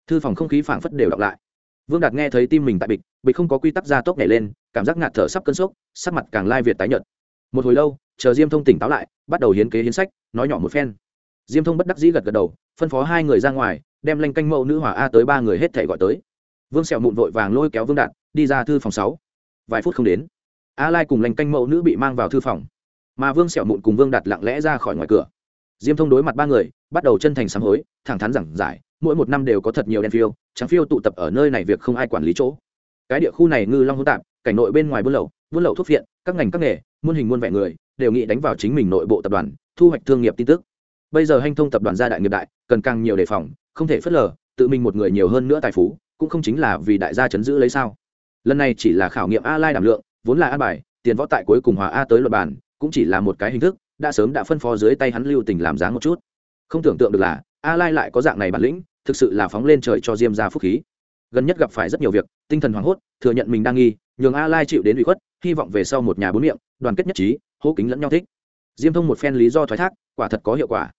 Thư phòng không khí phảng phất đều đọc lại. Vương đạt nghe thấy tim mình tại bịch bịch không có quy tắc ra tốc nhảy lên, cảm giác ngạt thở sắp cân sốc, sắc mặt càng lai việt tái nhợt. Một hồi lâu, chờ diêm thông tỉnh táo lại, bắt đầu hiến kế hiến sách, nói nhỏ một phen diêm thông bất đắc dĩ gật gật đầu, phân phó hai người ra ngoài, đem lanh canh mẫu nữ hỏa a tới ba người hết thể gọi tới. Vương sẹo mụn vội vàng lôi kéo vương đạt, đi ra thư phòng sáu. Vài phút không đến, a lai cùng lanh canh mẫu nữ bị mang vào thư phòng. Mà vương sẹo mụn cùng vương đạt lặng lẽ ra khỏi ngoài cửa. Diêm thông đối mặt ba người, bắt đầu chân thành sám hối, thẳng thắn giảng giải, mỗi một năm đều có thật nhiều đen phiêu, trắng phiêu tụ tập ở nơi này việc không ai quản lý chỗ. Cái địa khu này ngư long hỗn tạp, cảnh nội bên ngoài buôn lậu buôn lậu thuốc viện các ngành các nghề, muôn hình muôn vẻ người, đều nghĩ đánh vào chính mình nội bộ tập đoàn, thu hoạch thương nghiệp tin tức bây giờ hanh thông tập đoàn gia đại nghiệp đại, cần càng nhiều đề phòng, không thể phớt lờ, tự mình một người nhiều hơn nữa tài phú, cũng không chính là vì đại gia chấn giữ lấy sao. Lần này chỉ là khảo nghiệm a lai đảm lượng, vốn là an bài, tiền võ tại cuối cùng hòa a tới luật bàn cũng chỉ là một cái hình thức, đã sớm đã phân phó dưới tay hắn lưu tình làm dáng một chút. Không tưởng tượng được là a lai lại có dạng này bản lĩnh, thực sự là phóng lên trời cho diêm ra phúc khí. Gần nhất gặp phải rất nhiều việc, tinh thần hoảng hốt, thừa nhận mình đang nghi, nhường a lai chịu đến ủy khuất, hy vọng về sau một nhà bốn miệng, đoàn kết nhất trí hô kính lẫn nhau thích diêm thông một phen lý do thoái thác, quả thật có hiệu quả.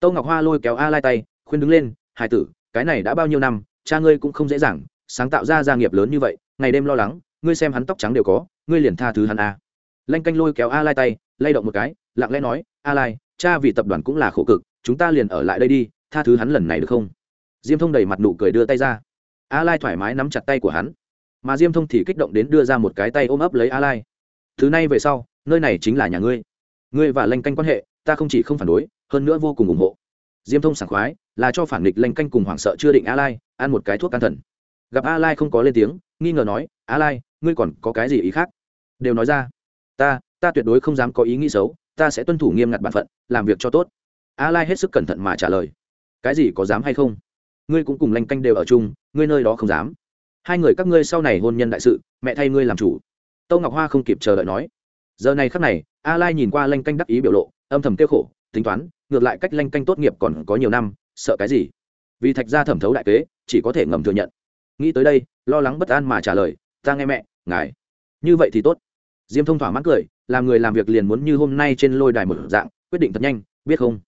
Tâu ngọc hoa lôi kéo a lai tay, khuyên đứng lên, hải tử, cái này đã bao nhiêu năm, cha ngươi cũng không dễ dàng, sáng tạo ra gia nghiệp lớn như vậy, ngày đêm lo lắng, ngươi xem hắn tóc trắng đều có, ngươi liền tha thứ hắn a. Lanh canh lôi kéo a lai tay, lay động một cái, lặng lẽ nói, a lai, cha vì tập đoàn cũng là khổ cực, chúng ta liền ở lại đây đi, tha thứ hắn lần này được không? Diêm thông đầy mặt nụ cười đưa tay ra. A lai thoải mái nắm chặt tay của hắn. Mà diêm thông thì kích động đến đưa ra một cái tay ôm ấp lấy a lai. Thứ này về sau, nơi này chính là nhà ngươi ngươi và lanh canh quan hệ, ta không chỉ không phản đối, hơn nữa vô cùng ủng hộ. Diêm thông sảng khoái, là cho phản nghịch lanh canh cùng hoảng sợ chưa định a lai, ăn một cái thuốc can thần. Gặp a lai không có lên tiếng, nghi ngờ nói, a lai, ngươi còn có cái gì ý khác? Đều nói ra, ta ta tuyệt đối không dám có ý nghĩ xấu, ta sẽ tuân thủ nghiêm ngặt bản phận, làm việc cho tốt. A lai hết sức cẩn thận mà trả lời, cái gì có dám hay không? Ngươi cũng cùng lanh canh đều ở chung, ngươi nơi đó không dám. Hai người các ngươi sau này hôn nhân đại sự, mẹ thay ngươi làm chủ. Tâu ngọc hoa không kịp chờ đợi nói giờ này khắc này, a lai nhìn qua lanh canh đắc ý biểu lộ, âm thầm tiêu khổ, tính toán, ngược lại cách lanh canh tốt nghiệp còn có nhiều năm, sợ cái gì? Vì thạch gia thẩm thấu đại kế, chỉ có thể ngầm thừa nhận. Nghĩ tới đây, lo lắng bất an mà trả lời, ta nghe mẹ, ngài. Như vậy thì tốt. Diêm thông thỏa mãn cười, làm người làm việc liền muốn như hôm nay trên lôi đài một dạng, quyết định thật nhanh, biết không?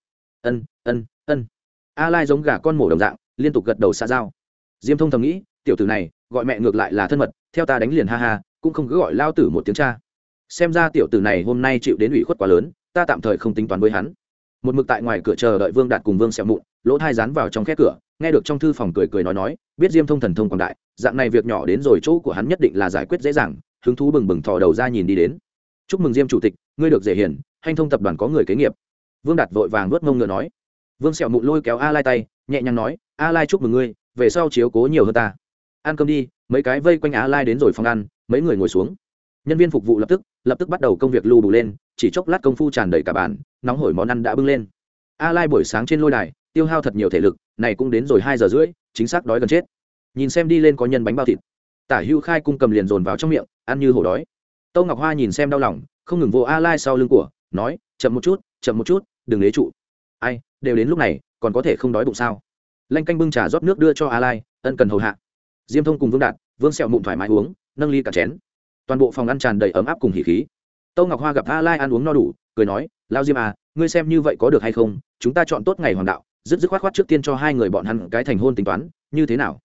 Ân ân ân. A lai giống gà con mổ đồng dạng, liên tục gật đầu xa giao. Diêm thông thầm nghĩ, tiểu tử này, gọi mẹ ngược lại là thân mật, theo ta đánh liền ha ha, cũng không cứ gọi lao tử một tiếng cha xem ra tiểu tử này hôm nay chịu đến ủy khuất quá lớn, ta tạm thời không tính toán với hắn. Một mực tại ngoài cửa chờ đợi vương đạt cùng vương xẹo mụn, lỗ thai dán vào trong khe cửa, nghe được trong thư phòng cười cười nói nói, biết diêm thông thần thông quảng đại, dạng này việc nhỏ đến rồi chỗ của hắn nhất định là giải quyết dễ dàng, hứng thú bừng bừng thò đầu ra nhìn đi đến. Chúc mừng diêm chủ tịch, ngươi được dễ hiền hành thông tập đoàn có người kế nghiệp. Vương đạt vội vàng vớt mông ngựa nói. Vương sẹo mụn lôi kéo a lai tay, nhẹ nhàng nói, a lai chúc mừng ngươi, về sau chiếu cố nhiều hơn ta. Ăn cơm đi, mấy cái vây quanh a lai đến rồi phòng ăn, mấy người ngồi xuống. Nhân viên phục vụ lập tức lập tức bắt đầu công việc lưu đủ lên, chỉ chốc lát công phu tràn đầy cả bàn, nóng hổi món ăn đã bưng lên. A lai buổi sáng trên lôi đài, tiêu hao thật nhiều thể lực, này cũng đến rồi hai giờ rưỡi, chính xác đói gần chết. Nhìn xem đi lên có nhân bánh bao thịt. Tả hưu khai cung cầm liền dồn vào trong miệng, ăn như hổ đói. Tâu ngọc hoa nhìn xem đau lòng, không ngừng vô a lai sau lưng của, nói, chậm một chút, chậm một chút, đừng lấy trụ. Ai, đều đến lúc này, còn có thể không đói bụng sao? Lanh canh bưng trà rót nước đưa cho a lai, ân cần hầu hạ. Diêm thông cùng vương đạt, vương sẹo mụn thoải mái uống, nâng ly cả chén toàn bộ phòng ăn tràn đầy ấm áp cùng hỉ khí. Tâu ngọc hoa gặp a lai ăn uống no đủ cười nói lao diêm à ngươi xem như vậy có được hay không? Chúng ta chọn tốt ngày hoàng đạo dứt dứt khoát khoát trước tiên cho hai người bọn hắn cái thành hôn tính toán như thế nào?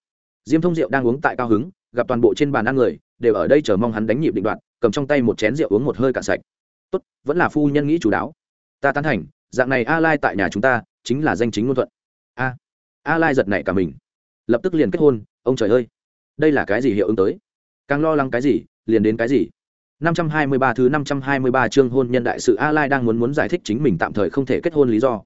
Diêm thông rượu đang uống tại cao hứng gặp toàn bộ trên bàn ăn người đều ở đây chờ mong hắn đánh nhịp định đoạn, cầm trong tay một chén rượu uống một hơi cạn sạch. Tốt vẫn là phu nhân nghĩ chủ đáo. Ta tán thành dạng này a lai tại nhà chúng ta chính là danh chính ngôn thuận. A a lai giật nảy cả mình. Lập tức liền kết hôn ông trời ơi đây là cái gì hiệu ứng tới? Càng lo lắng cái gì liền đến cái gì 523 thứ 523 chương hôn nhân đại sự A Lai đang muốn muốn giải thích chính mình tạm thời không thể kết hôn lý do.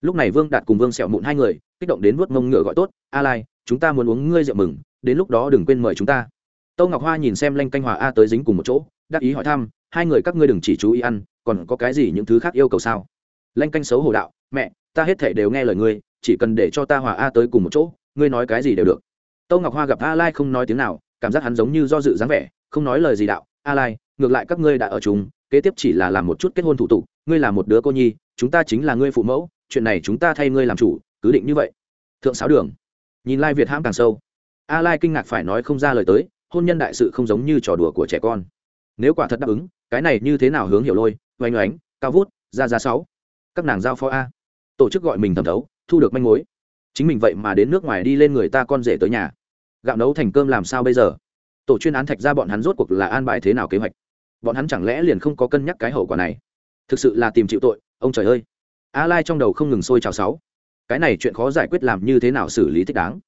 Lúc này Vương Đạt cùng Vương Sẹo Mụn hai người, kích động đến vuốt mông ngựa gọi tốt, "A Lai, chúng ta muốn uống ngươi rượu mừng, đến lúc đó đừng quên mời chúng ta." Tô Ngọc Hoa nhìn xem Lanh Canh Hòa A tới dính cùng một chỗ, đáp ý hỏi thăm, "Hai người các ngươi đừng chỉ chú ý ăn, còn có cái gì những thứ khác yêu cầu sao?" Lanh Canh xấu hổ đạo, "Mẹ, ta hết thảy đều nghe lời ngươi, chỉ cần để cho ta Hòa A tới cùng một chỗ, ngươi nói cái gì đều được." Tô Ngọc Hoa gặp A Lai không nói tiếng nào, cảm giác hắn giống như do dự dáng vẻ, không nói lời gì đạo, "A Lai, ngược lại các ngươi đã ở chung kế tiếp chỉ là làm một chút kết hôn thủ tục ngươi là một đứa cô nhi chúng ta chính là ngươi phụ mẫu chuyện này chúng ta thay ngươi làm chủ cứ định như vậy. Thượng sáu đường nhìn lai việt hãm càng sâu. A lai kinh ngạc phải nói không ra lời tới hôn nhân đại sự không giống như trò đùa của trẻ con. Nếu quả thật đáp ứng cái này như thế nào hướng hiểu lôi oanh oánh cao vút ra ra sáu. Các nàng giao phó a. Tổ chức gọi mình thẩm thấu thu được manh mối. Chính mình vậy mà đến nước ngoài đi lên người ta con rể tới nhà. Gạo nấu thành cơm làm sao bây giờ? Tổ chuyên án thạch ra bọn hắn rốt cuộc là an bài thế nào kế hoạch? Bọn hắn chẳng lẽ liền không có cân nhắc cái hậu quả này? Thực sự là tìm chịu tội, ông trời ơi. A lai trong đầu không ngừng sôi trào sáu. Cái này chuyện khó giải quyết làm như thế nào xử lý thích đáng?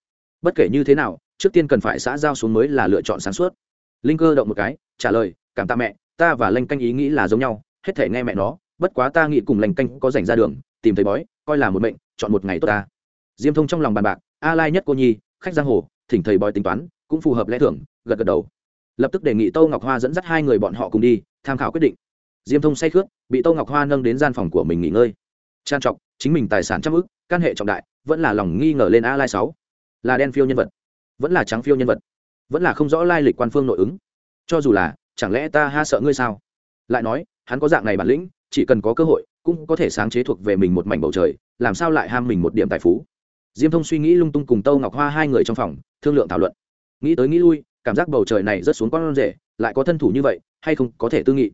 Bất kể như thế nào, trước tiên cần phải xã giao xuống mới là lựa chọn sáng suốt. Linh cơ động một cái, trả lời, cảm tạ mẹ, ta và lanh canh ý nghĩ là giống nhau, hết thể nghe mẹ nó, bất quá ta nghĩ cùng lanh canh có dành ra đường, tìm thấy bói, coi là một mệnh, chọn một ngày tốt ta. Diêm thông trong lòng bàn bạc, a lai nhất cô nhi, khách giang hồ, thỉnh thầy bói tính toán cũng phù hợp lẽ thưởng, gật gật đầu. Lập tức đề nghị tô ngọc hoa dẫn dắt hai người bọn họ cùng đi, tham khảo quyết định. Diêm thông say khướt bị tô ngọc hoa nâng đến gian phòng của mình nghỉ ngơi. Trang trọng chính mình tài sản trăm ức căn hệ trọng đại, vẫn là lòng nghi ngờ lên a lai sáu. Là đen phiêu nhân vật, vẫn là trắng phiêu nhân vật, vẫn là không rõ lai lịch quan phương nội ứng. Cho dù là, chẳng lẽ ta ha sợ ngươi sao? Lại nói, hắn có dạng này bản lĩnh, chỉ cần có cơ hội, cũng có thể sáng chế thuộc về mình một mảnh bầu trời, làm sao lại ham mình một điểm tài phú? Diêm thông suy nghĩ lung tung cùng tâu ngọc hoa hai người trong phòng, thương lượng thảo luận nghĩ tới nghĩ lui, cảm giác bầu trời này rất xuống con rể, lại có thân thủ như vậy, hay không có thể tư nghị?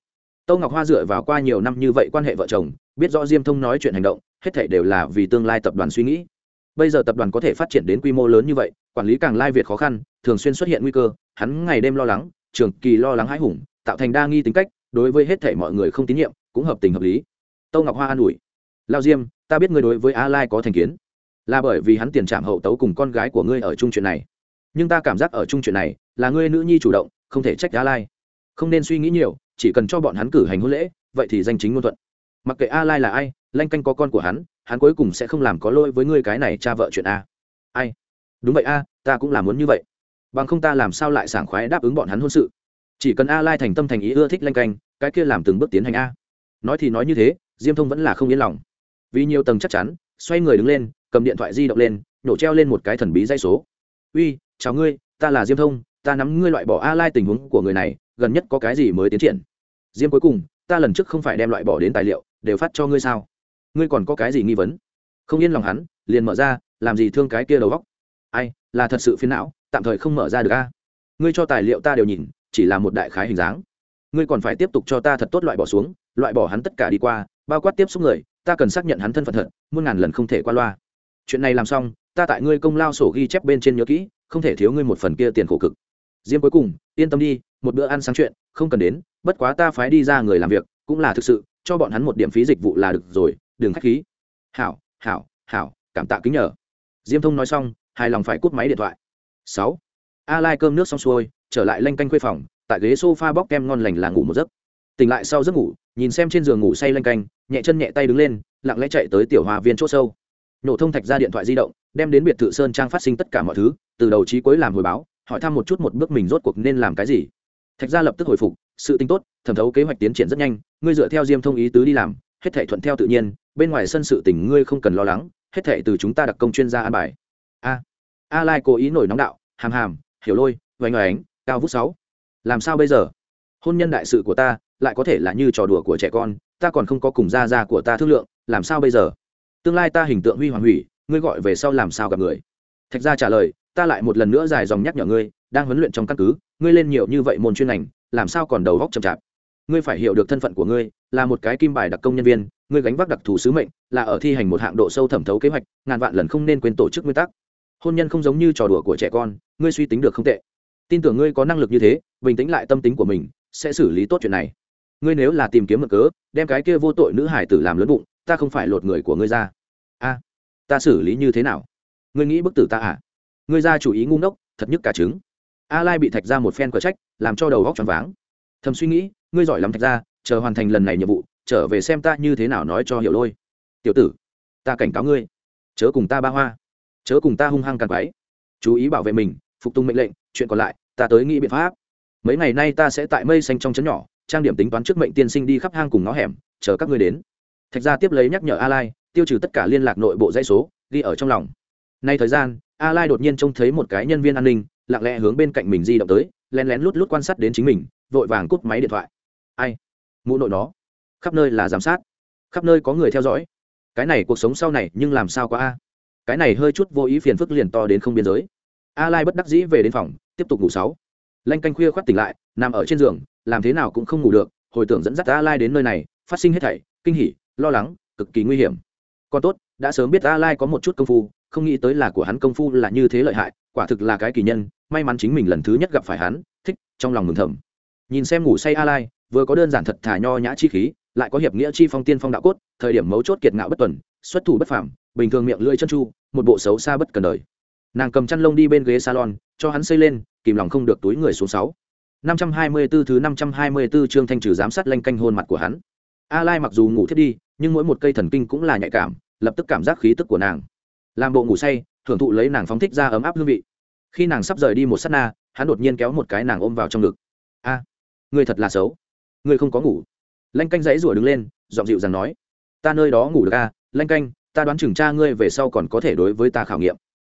Tâu ngọc hoa dựa vào qua nhiều năm như vậy quan hệ vợ chồng, biết rõ diêm thông nói chuyện hành động, hết thể đều là vì tương lai tập đoàn suy nghĩ. Bây giờ tập đoàn có thể phát triển đến quy mô lớn như vậy, quản lý càng lai việt khó khăn, thường xuyên xuất hiện nguy cơ, hắn ngày đêm lo lắng, trường kỳ lo lắng hãi hùng, tạo thành đa nghi tính cách, đối với hết thể mọi người không tín nhiệm, cũng hợp tình hợp lý. Tâu ngọc hoa an ủi, lao diêm, ta biết ngươi đối với a lai có thành kiến, là bởi vì hắn tiền trạm hậu tấu cùng con gái của ngươi ở chung chuyện này nhưng ta cảm giác ở chung chuyện này, là ngươi nữ nhi chủ động, không thể trách a lai. Không nên suy nghĩ nhiều, chỉ cần cho bọn hắn cử hành hôn lễ, vậy thì danh chính ngôn thuận. Mặc kệ a lai là ai, lanh canh có con của hắn hắn cuối cùng sẽ không làm có lỗi với ngươi cái này cha vợ chuyện a. Ai? Đúng vậy a, ta cũng làm muốn như vậy. Bằng không ta làm sao lại sảng khoái đáp ứng bọn hắn hôn sự? Chỉ cần a lai thành tâm thành ý ưa thích lanh canh, cái kia làm từng bước tiến hành a. Nói thì nói như thế, diêm thông vẫn là không yên lòng. Vì nhiều tầng chắc chắn, xoay người đứng lên, cầm điện thoại di động lên nổ treo lên một cái thần bí dây số. Uy chào ngươi, ta là diêm thông, ta nắm ngươi loại bỏ a lai tình huống của người này, gần nhất có cái gì mới tiến triển? Diêm cuối cùng, ta lần trước không phải đem loại bỏ đến tài liệu, đều phát cho ngươi sao? Ngươi còn có cái gì nghi vấn? Không yên lòng hắn, liền mở ra, làm gì thương cái kia đầu góc ai, là thật sự phiền não, tạm thời không mở ra được a. Ngươi cho tài liệu ta đều nhìn, chỉ là một đại khái hình dáng. Ngươi còn phải tiếp tục cho ta thật tốt loại bỏ xuống, loại bỏ hắn tất cả đi qua, bao quát tiếp xúc người, ta cần xác nhận hắn thân phận thật, muôn ngàn lần không thể qua loa. Chuyện này làm xong, ta tại ngươi công lao sổ ghi chép bên trên nhớ kỹ không thể thiếu ngươi một phần kia tiền khổ cực. Diêm cuối cùng, yên tâm đi, một bữa ăn sáng chuyện, không cần đến, bất quá ta phái đi ra người làm việc, cũng là thực sự, cho bọn hắn một điểm phí dịch vụ là được rồi, đừng khách khí. Hảo hảo hảo, cảm tạ kính nhờ. Diêm thông nói xong, hài lòng phải cút máy điện thoại. Sáu. A lai cơm nước xong xuôi, trở lại lanh canh khuê phòng, tại ghế sofa bóc kem ngon lành là ngủ một giấc. Tỉnh lại sau giấc ngủ, nhìn xem trên giường ngủ say lanh canh, nhẹ chân nhẹ tay đứng lên, lặng lẽ chạy tới tiểu hòa viên chỗ sâu nổ thông thạch ra điện thoại di động, đem đến biệt thự sơn trang phát sinh tất cả mọi thứ, từ đầu chí cuối làm hồi báo, hỏi thăm một chút một bước mình rốt cuộc nên làm cái gì. Thạch gia lập tức hồi phục, sự tính tốt, thẩm thấu kế hoạch tiến triển rất nhanh, ngươi dựa theo diêm thông ý tứ đi làm, hết thể thuận theo tự nhiên, bên ngoài sân sự tình ngươi không cần lo lắng, hết thể từ chúng ta đặc công chuyên gia an bài. A a lai cố ý nổi nóng đạo, hàm hàm, hiểu lôi vánh ánh cao vút sáu. Làm sao bây giờ? Hôn nhân đại sự của ta, lại có thể là như trò đùa của trẻ con, ta còn không có cùng gia gia của ta thương lượng, làm sao bây giờ? Tương lai ta hình tượng huy hoàng hủy, ngươi gọi về sau làm sao gặp người? Thạch gia trả lời, ta lại một lần nữa dài dòng nhắc nhở ngươi, đang huấn luyện trong căn cứ, ngươi lên nhiều như vậy môn chuyên ngành, làm sao còn đầu góc chậm chạp? Ngươi phải hiểu được thân phận của ngươi, là một cái kim bài đặc công nhân viên, ngươi gánh vác đặc thù sứ mệnh, là ở thi hành một hạng độ sâu thẩm thấu kế hoạch, ngàn vạn lần không nên quên tổ chức nguyên tắc. Hôn nhân không giống như trò đùa của trẻ con, ngươi suy tính được không tệ. Tin tưởng ngươi có năng lực như thế, bình tĩnh lại tâm tính của mình, sẽ xử lý tốt chuyện này. Ngươi nếu là tìm kiếm mực cớ, đem cái kia vô tội nữ hải tử làm lớn bụng ta không phải lột người của ngươi ra. A, ta xử lý như thế nào? Ngươi nghĩ bức tử ta à? Ngươi ra chủ ý ngu ngốc, thật nhất cả trứng. A lai bị thạch ra một phen cờ trách, làm cho đầu góc tròn váng. Thầm suy nghĩ, ngươi giỏi lắm thạch ra, chờ hoàn thành lần này nhiệm vụ, trở về xem ta như thế nào nói cho hiểu lôi. Tiểu tử, ta cảnh cáo ngươi, chớ cùng ta ba hoa, chớ cùng ta hung hăng càng quái chú ý bảo vệ mình, phục tùng mệnh lệnh, chuyện còn lại, ta tới nghĩ biện pháp. Mấy ngày nay ta sẽ tại mây xanh trong chấn nhỏ, trang điểm tính toán trước mệnh tiên sinh đi khắp hang cùng ngõ hẻm, chờ các ngươi đến thạch gia tiếp lấy nhắc nhở a lai, tiêu trừ tất cả liên lạc nội bộ dãy số, ghi ở trong lòng. Nay thời gian, a lai đột nhiên trông thấy một cái nhân viên an ninh, lặng lẽ hướng bên cạnh mình di động tới, lén lén lút lút quan sát đến chính mình, vội vàng cút máy điện thoại. Ai? Mụ nội nó. Khắp nơi là giám sát. Khắp nơi có người theo dõi. Cái này cuộc sống sau này nhưng làm sao có a? Cái này hơi chút vô ý phiền phức liền to đến không biên giới. A lai bất đắc dĩ về đến phòng, tiếp tục ngủ sáu. Lanh canh khuya khoắt tỉnh lại, nằm ở trên giường, làm thế nào cũng không ngủ được, hồi tưởng dẫn dắt a lai đến nơi này, phát sinh hết thảy, kinh hỉ lo lắng, cực kỳ nguy hiểm. Còn tốt, đã sớm biết a lai có một chút công phu, không nghĩ tới là của hắn công phu là như thế lợi hại, quả thực là cái kỳ nhân, may mắn chính mình lần thứ nhất gặp phải hắn, thích, trong lòng mừng thầm. Nhìn xem ngủ say a lai vừa có đơn giản thật thà nho nhã chi khí, lại có hiệp nghĩa chi phong tiên phong đạo cốt, thời điểm mấu chốt kiệt ngạo bất tuần, xuất thủ bất phàm, bình thường miệng lưỡi chân chu một bộ xấu xa bất cần đời. Nàng cầm chăn lông đi bên ghế salon, cho hắn xây lên, kìm lòng không được túi người xuống sáu. Năm trăm hai mươi 524 thứ năm trăm hai mươi 524 chương thanh trừ giám sát lanh canh hôn mặt của hắn a lai mặc dù ngủ thiết đi nhưng mỗi một cây thần kinh cũng là nhạy cảm lập tức cảm giác khí tức của nàng. Làm bộ ngủ say thưởng thụ lấy nàng phóng thích ra ấm áp hương vị. Khi nàng sắp rời đi một s á t na hắn đột nhiên kéo một cái nàng ôm vào trong ngực. A à, người thật là xấu. Người không có ngủ. Lanh canh dãy rủa đứng lên giọng dịu rằng nói ta nơi đó ngủ được a à, lanh canh ta đoán chừng cha ngươi về sau còn có thể đối với ta khảo nghiệm.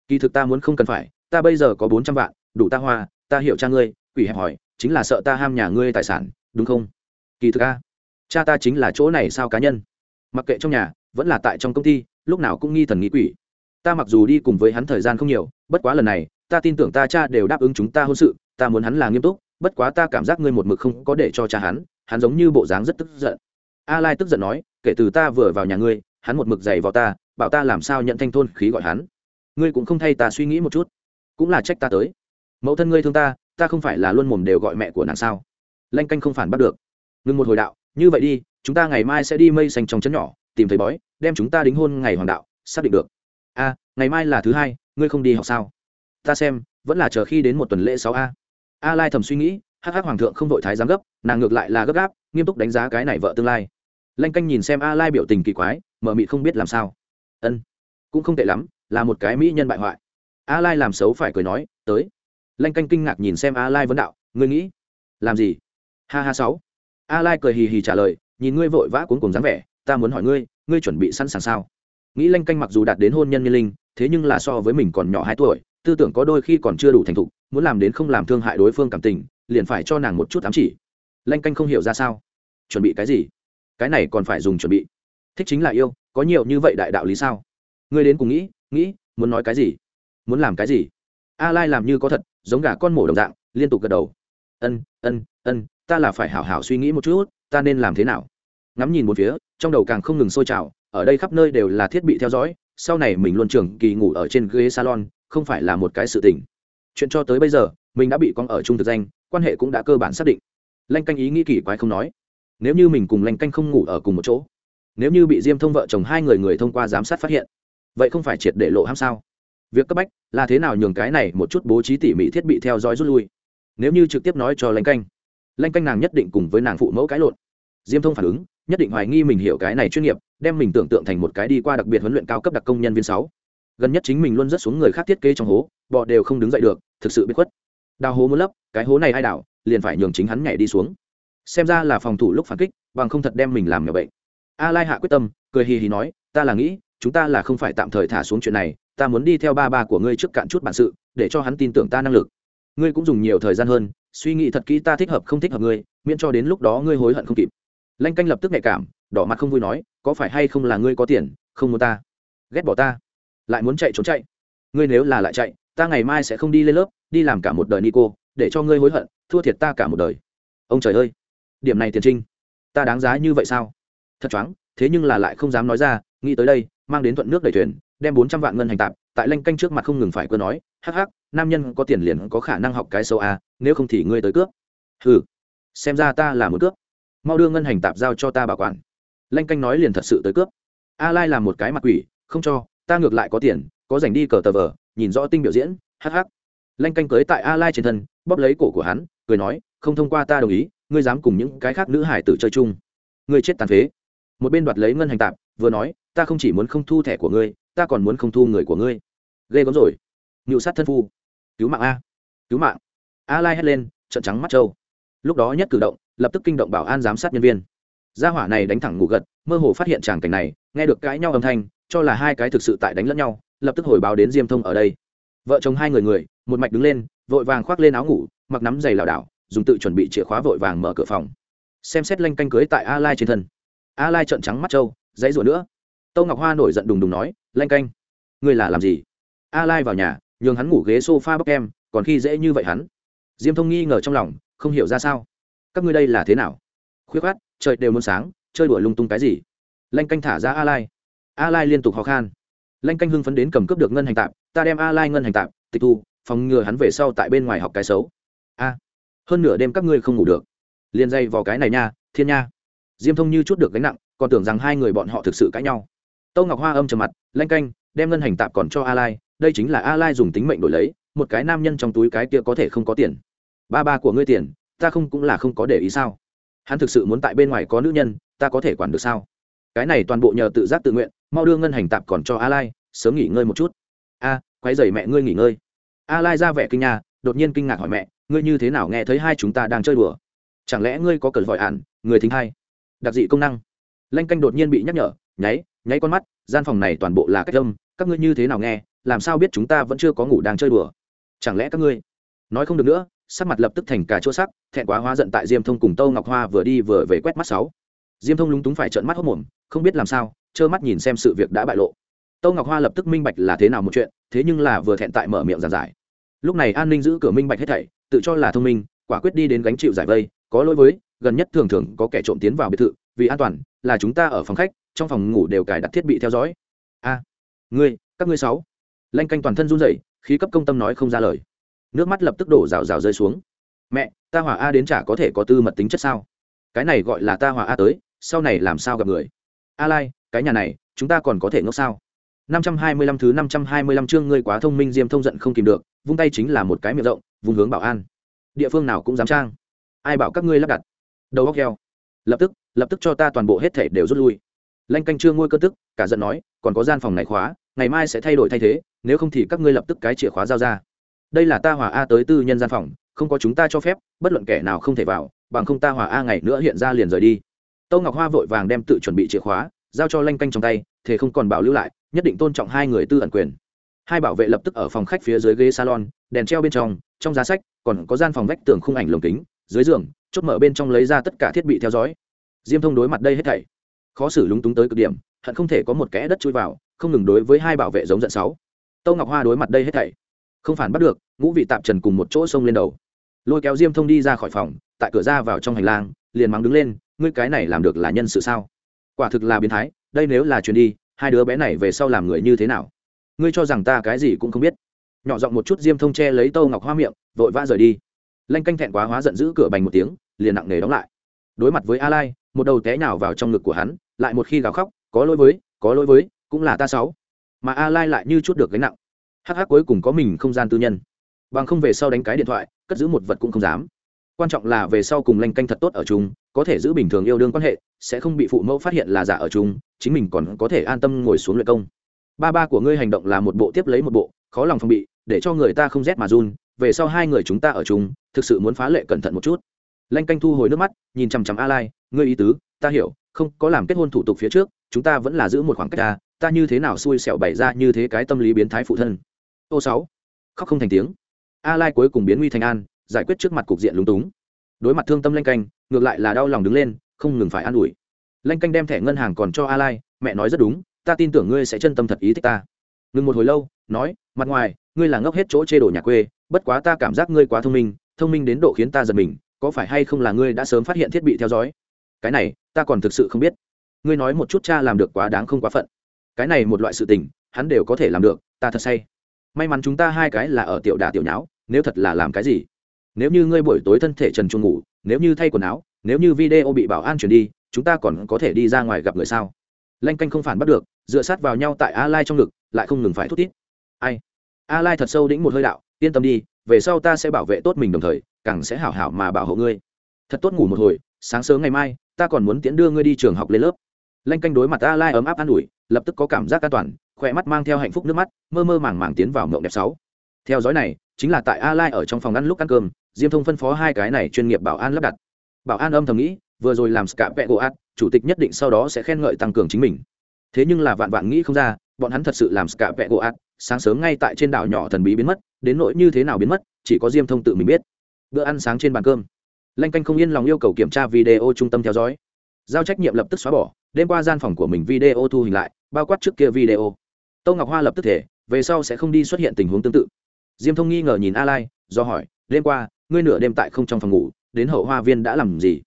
Kỳ thực ta muốn không cần phải ta bây giờ có bốn trăm vạn đủ ta hoa ta hiểu cha ngươi. Quỷ hẹp hỏi chính là sợ ta ham nhà ngươi tài sản đúng không? Kỳ thực a cha ta chính là chỗ này sao cá nhân? Mặc kệ trong nhà, vẫn là tại trong công ty, lúc nào cũng nghi thần nghĩ quỷ. Ta mặc dù đi cùng với hắn thời gian không nhiều, bất quá lần này, ta tin tưởng ta cha đều đáp ứng chúng ta hôn sự, ta muốn hắn là nghiêm túc, bất quá ta cảm giác ngươi một mực không có để cho cha hắn hắn giống như bộ dáng rất tức giận. A lai tức giận nói, kể từ ta vừa vào nhà ngươi, hắn một mực dày vào ta, bảo ta làm sao nhận thanh thôn khí gọi hắn. Ngươi cũng không thay ta suy nghĩ một chút, cũng là trách ta tới. Mẫu thân ngươi thương ta ta không phải là luôn mồm đều gọi mẹ của nàng sao? Lanh canh không phản bắt được. Ngừng một hồi đạo như vậy đi, chúng ta ngày mai sẽ đi mây xanh trong chấn nhỏ, tìm thấy bói, đem chúng ta đính hôn ngày hoàng đạo, xác định được. A ngày mai là thứ hai, ngươi không đi học sao? Ta xem, vẫn là chờ khi đến một tuần lễ sáu a. A lai thầm suy nghĩ, hắc hắc hoàng thượng không vội thái giám gấp, nàng ngược lại là gấp gáp, nghiêm túc đánh giá cái này vợ tương lai. Lanh canh nhìn xem a lai biểu tình kỳ quái, mở mị không biết làm sao. Ân, cũng không tệ lắm, là một cái mỹ nhân bại hoại. A lai làm xấu phải cười nói, tới. Lanh canh kinh ngạc nhìn xem a lai vấn đạo, ngươi nghĩ, làm gì? Ha ha sáu a lai cười hì hì trả lời, nhìn ngươi vội vã cuốn cùng dáng vẻ, ta muốn hỏi ngươi ngươi chuẩn bị sẵn sàng sao? Nghĩ lanh canh mặc dù đạt đến hôn nhân nhân linh, thế nhưng là so với mình còn nhỏ hai tuổi, tư tưởng có đôi khi còn chưa đủ thành thục, muốn làm đến không làm thương hại đối phương cảm tình, liền phải cho nàng một chút ám chỉ. Lanh canh không hiểu ra sao. Chuẩn bị cái gì? Cái này còn phải dùng chuẩn bị. Thích chính là yêu, có nhiều như vậy đại đạo lý sao? Ngươi đến cùng nghĩ nghĩ, muốn nói cái gì? Muốn làm cái gì? A lai làm như có thật, giống gà con mổ đồng dạng, liên tục gật đầu. Ân ân ân ta là phải hảo hảo suy nghĩ một chút, ta nên làm thế nào? Ngắm nhìn một phía, trong đầu càng không ngừng sôi trào, ở đây khắp nơi đều là thiết bị theo dõi, sau này mình luôn trường kỳ ngủ ở trên ghế salon, không phải là một cái sự tình. Chuyện cho tới bây giờ, mình đã bị con ở chung thực danh, quan hệ cũng đã cơ bản xác định. Lanh canh ý nghĩ kỳ quái không nói. Nếu như mình cùng lanh canh không ngủ ở cùng một chỗ, nếu như bị diêm thông vợ chồng hai người người thông qua giám sát phát hiện, vậy không phải triệt để lộ ham sao? Việc cấp bách là thế nào nhường cái này một chút bố trí tỉ mỉ thiết bị theo dõi rút lui? Nếu như trực tiếp nói cho lanh canh lanh canh nàng nhất định cùng với nàng phụ mẫu cái lộn. Diêm thông phản ứng, nhất định hoài nghi mình hiểu cái này chuyên nghiệp, đem mình tưởng tượng thành một cái đi qua đặc biệt huấn luyện cao cấp đặc công nhân viên sáu. Gần nhất chính mình luôn rất xuống người khác thiết kế trong hố bọ đều không đứng dậy được, thực sự biết khuất. Đào hố muốn lấp, cái hố này ai đảo liền phải nhường chính hắn nhảy đi xuống. Xem ra là phòng thủ lúc phản kích, bằng không thật đem mình làm nhỏ bệnh. A lai hạ quyết tâm, cười hì hì nói, ta là nghĩ, chúng ta là không phải tạm thời thả xuống chuyện này, ta muốn đi theo ba ba của ngươi trước cạn chút bản sự, để cho hắn tin tưởng ta năng lực. Ngươi cũng dùng nhiều thời gian hơn suy nghĩ thật kỹ ta thích hợp không thích hợp ngươi, miễn cho đến lúc đó ngươi hối hận không kịp. Lanh canh lập tức nhạy cảm, đỏ mặt không vui nói, có phải hay không là ngươi có tiền, không muốn ta? Ghét bỏ ta. Lại muốn chạy trốn chạy. Ngươi nếu là lại chạy, ta ngày mai sẽ không đi lên lớp, đi làm cả một đời nico, để cho ngươi hối hận, thua thiệt ta cả một đời. Ông trời ơi! Điểm này tiền trinh, ta đáng giá như vậy sao? Thật choáng, thế nhưng là lại không dám nói ra, nghĩ tới đây, mang đến thuận nước đầy thuyền, đem bốn trăm vạn ngân hành tạp tại lanh canh trước mặt không ngừng phải cơ nói hắc hắc nam nhân có tiền liền có khả năng học cái sâu à, nếu không thì ngươi tới cướp. Hừ xem ra ta là một cướp. Mau đưa ngân hành tạp giao cho ta bảo quản. Lanh canh nói liền thật sự tới cướp. A lai làm một cái mặt quỷ không cho ta ngược lại có tiền có dành đi cờ tờ vờ nhìn rõ tinh biểu diễn hắc hắc. Lanh canh cưới tại a lai trên thân bóp lấy cổ của hắn cười nói không thông qua ta đồng ý ngươi dám cùng những cái khác nữ hải tử chơi chung. Ngươi chết tàn phế. Một bên đoạt lấy ngân hành tạp vừa nói ta không chỉ muốn không thu thẻ của ngươi ta còn muốn không thu người của ngươi. Ghê gớm rồi. Ngự sát thân phu. Cứu mạng a. Cứu mạng. A lai hét lên trận trắng mắt trâu. Lúc đó nhất cử động, lập tức kinh động bảo an giám sát nhân viên. Gia hỏa này đánh thẳng ngủ gật, mơ hồ phát hiện tràng cảnh này, nghe được cãi nhau âm thanh, cho là hai cái thực sự tại đánh lẫn nhau, lập tức hồi báo đến diêm thông ở đây. Vợ chồng hai người người, một mạch đứng lên, vội vàng khoác lên áo ngủ, mặc nắm giày lảo đảo, dùng tự chuẩn bị chìa khóa vội vàng mở cửa phòng. Xem xét lanh canh cưới tại a lai trên thân. A lai trợn trắng mắt trâu, dãy rủa nữa tâu ngọc hoa nổi giận đùng đùng nói, lanh canh, ngươi là làm gì? A lai vào nhà, nhường hắn ngủ ghế sofa bóc em, còn khi dễ như vậy hắn. Diêm thông nghi ngờ trong lòng, không hiểu ra sao. Các ngươi đây là thế nào? Khuyết khát, trời đều muốn sáng, chơi đuổi lung tung cái gì? Lanh canh thả ra a lai. A lai liên tục ho khan. Lanh canh hưng phấn đến cầm cướp được ngân hành tạm ta đem a lai ngân hành tạm tịch thu, phòng ngừa hắn về sau tại bên ngoài học cái xấu. A, hơn nửa đêm các ngươi không ngủ được. Liền dây vào cái này nha, thiên nha. Diêm thông như chút được gánh nặng, còn tưởng rằng hai người bọn họ thực sự cãi nhau tâu ngọc hoa âm trầm mặt, lanh canh, đem ngân hành tạm còn cho a lai, đây chính là a lai dùng tính mệnh đổi lấy, một cái nam nhân trong túi cái kia có thể không có tiền. Ba ba của ngươi tiền, ta không cũng là không có để ý sao? Hắn thực sự muốn tại bên ngoài có nữ nhân, ta có thể quản được sao? Cái này toàn bộ nhờ tự giác tự nguyện, mau đưa ngân hành tạp còn cho a lai, sớm nghỉ ngơi một chút. A quay dày mẹ ngươi nghỉ ngơi. A lai ra vẻ kinh nhà đột nhiên kinh ngạc hỏi mẹ, ngươi như thế nào nghe thấy hai chúng ta đang chơi đùa? Chẳng lẽ ngươi có cần vội ản, người thính hay đặc dị công năng. Lanh canh đột nhiên bị nhắc nhở nháy nháy con mắt, gian phòng này toàn bộ là cách âm, các ngươi như thế nào nghe, làm sao biết chúng ta vẫn chưa có ngủ đang chơi đùa? Chẳng lẽ các ngươi, nói không được nữa, sắc mặt lập tức thành cả chỗ sắc, thẹn quá hóa giận tại diêm thông cùng tâu ngọc hoa vừa đi vừa về quét mắt sáu. Diêm thông lúng túng phải trợn mắt hốc mồm, không biết làm sao, trơ mắt nhìn xem sự việc đã bại lộ. Tâu ngọc hoa lập tức minh bạch là thế nào một chuyện, thế nhưng là vừa thẹn tại mở miệng giàn giải. Lúc này an ninh giữ cửa minh bạch hết thảy, tự cho là thông minh, quả quyết đi đến gánh chịu giải vây, có lỗi với, gần nhất thường thường có kẻ trộm tiến vào biệt thự, vì an toàn là chúng ta ở phòng khách, trong phòng ngủ đều cài đặt thiết bị theo dõi. A, ngươi, các ngươi sáu. Lanh canh toàn thân run rẩy, khí cấp công tâm nói không ra lời. Nước mắt lập tức đổ rào rào rơi xuống. Mẹ, ta hòa a đến chả có thể có tư mật tính chất sao? Cái này gọi là ta hòa a tới, sau này làm sao gặp người? A lai, cái nhà này, chúng ta còn có thể ngốc sao? 525 thứ 525 chương ngươi quá thông minh diêm thông giận không kìm được, vung tay chính là một cái miệng rộng, vùng hướng bảo an. Địa phương nào cũng dám trang. Ai bảo các ngươi lắp đặt? Đầu góc heo lập tức lập tức cho ta toàn bộ hết thể đều rút lui. Lanh canh chưa ngôi cơn tức, cả giận nói, còn có gian phòng này khóa, ngày mai sẽ thay đổi thay thế, nếu không thì các ngươi lập tức cái chìa khóa giao ra. Đây là ta hòa a tới tư nhân gian phòng, không có chúng ta cho phép, bất luận kẻ nào không thể vào, bằng không ta hòa a ngày nữa hiện ra liền rời đi. Tâu ngọc hoa vội vàng đem tự chuẩn bị chìa khóa, giao cho lanh canh trong tay thế không còn bảo lưu lại, nhất định tôn trọng hai người tư ẩn quyền. Hai bảo vệ lập tức ở phòng khách phía dưới ghế salon, đèn treo bên trong trong giá sách, còn có gian phòng vách tường khung ảnh lồng kính dưới giường, chốt mở bên trong lấy ra tất cả thiết bị theo dõi. Diêm thông đối mặt đây hết thảy. Khó xử lúng túng tới cực điểm, hận không thể có một kẽ đất chui vào, không ngừng đối với hai bảo vệ giống giận sáu. Tâu ngọc hoa đối mặt đây hết thảy. Không phản bắt được, ngũ vị tạm trần cùng một chỗ xông lên đầu. Lôi kéo diêm thông đi ra khỏi phòng, tại cửa ra vào trong hành lang, liền mắng đứng lên, ngươi cái này làm được là nhân sự sao? Quả thực là biến thái, đây nếu là chuyền đi, hai đứa bé này về sau làm người như thế nào? Ngươi cho rằng ta cái gì cũng không biết. Nhỏ giọng một chút diêm thông che lấy tâu ngọc hoa miệng, vội vã rời đi lanh canh thẹn quá hóa giận giữ cửa bành một tiếng, liền nặng nề đóng lại. Đối mặt với a lai, một đầu té nhào vào trong ngực của hắn, lại một khi gào khóc, có lỗi với, có lỗi với, cũng là ta sáu. Mà a lai lại như chút được gánh nặng. Hắc hắc cuối cùng có mình không gian tư nhân. Bằng không về sau đánh cái điện thoại, cất giữ một vật cũng không dám. Quan trọng là về sau cùng lanh canh thật tốt ở chung, có thể giữ bình thường yêu đương quan hệ, sẽ không bị phụ mẫu phát hiện là giả ở chung, chính mình còn có thể an tâm ngồi xuống luyện công. Ba ba của ngươi hành động là một bộ tiếp lấy một bộ, khó lòng phòng bị, để cho người ta không rét mà run về sau hai người chúng ta ở chung, thực sự muốn phá lệ cẩn thận một chút. Lanh canh thu hồi nước mắt, nhìn chằm chằm a lai ngươi ý tứ, ta hiểu, không, có làm kết hôn thủ tục phía trước, chúng ta vẫn là giữ một khoảng cách ta ta như thế nào xui xẻo bày ra như thế cái tâm lý biến thái phụ thân. Ô sáu, khóc không thành tiếng. A lai cuối cùng biến nguy thành an, giải quyết trước mặt cục diện lúng túng. Đối mặt thương tâm lanh canh, ngược lại là đau lòng đứng lên, không ngừng phải an ủi. Lanh canh đem thẻ ngân hàng còn cho a lai mẹ nói rất đúng, ta tin tưởng ngươi sẽ chân tâm thật ý thích ta. Ngừng một hồi lâu, nói, mặt ngoài, ngươi là ngốc hết chỗ chê đổ nhà quê bất quá ta cảm giác ngươi quá thông minh thông minh đến độ khiến ta giật mình, có phải hay không là ngươi đã sớm phát hiện thiết bị theo dõi? Cái này, ta còn thực sự không biết. Ngươi nói một chút cha làm được quá đáng không quá phận. Cái này một loại sự tình, hắn đều có thể làm được, ta thật say. May mắn chúng ta hai cái là ở tiểu đà tiểu nháo, nếu thật là làm cái gì? Nếu như ngươi buổi tối thân thể trần chuồng ngủ, nếu như thay quần áo, nếu như video bị bảo an chuyển đi, chúng ta còn có thể đi ra ngoài gặp người sao? Lanh canh không phản bắt được, dựa sát vào nhau tại a lai trong ngực, lại không ngừng phải thút tít ai? A lai thật sâu đĩnh một hơi đạo yên tâm đi, về sau ta sẽ bảo vệ tốt mình đồng thời, càng sẽ hảo hảo mà bảo hộ ngươi. Thật tốt ngủ một hồi, sáng sớm ngày mai, ta còn muốn tiễn đưa ngươi đi trường học lên lớp. Lanh canh đối mặt a lai ấm áp an ủi, lập tức có cảm giác an toàn, khỏe mắt mang theo hạnh phúc nước mắt, mơ mơ màng màng tiến vào mộng đẹp sáu. Theo dõi này, chính là tại a lai ở trong phòng ăn lúc ăn cơm, diêm thông phân phó hai cái này chuyên nghiệp bảo an lắp đặt. Bảo an âm thầm nghĩ, vừa rồi làm scap vẹ gỗ chủ tịch nhất định sau đó sẽ khen ngợi tăng cường chính mình. Thế nhưng là vạn vạn nghĩ không ra bọn hắn thật sự làm scạ vẹ gỗ ạt sáng sớm ngay tại trên đảo nhỏ thần bí biến mất, đến nỗi như thế nào biến mất, chỉ có diêm thông tự mình biết. Bữa ăn sáng trên bàn cơm. Lanh canh không yên lòng yêu cầu kiểm tra video trung tâm theo dõi. Giao trách nhiệm lập tức xóa bỏ, đêm qua gian phòng của mình video thu hình lại, bao quát trước kia video. Tô ngọc hoa lập tức thể, về sau sẽ không đi xuất hiện tình huống tương tự. Diêm thông nghi ngờ nhìn a lai do hỏi, đêm qua, ngươi nửa đêm tại không trong phòng ngủ, đến hậu hoa viên đã làm gì?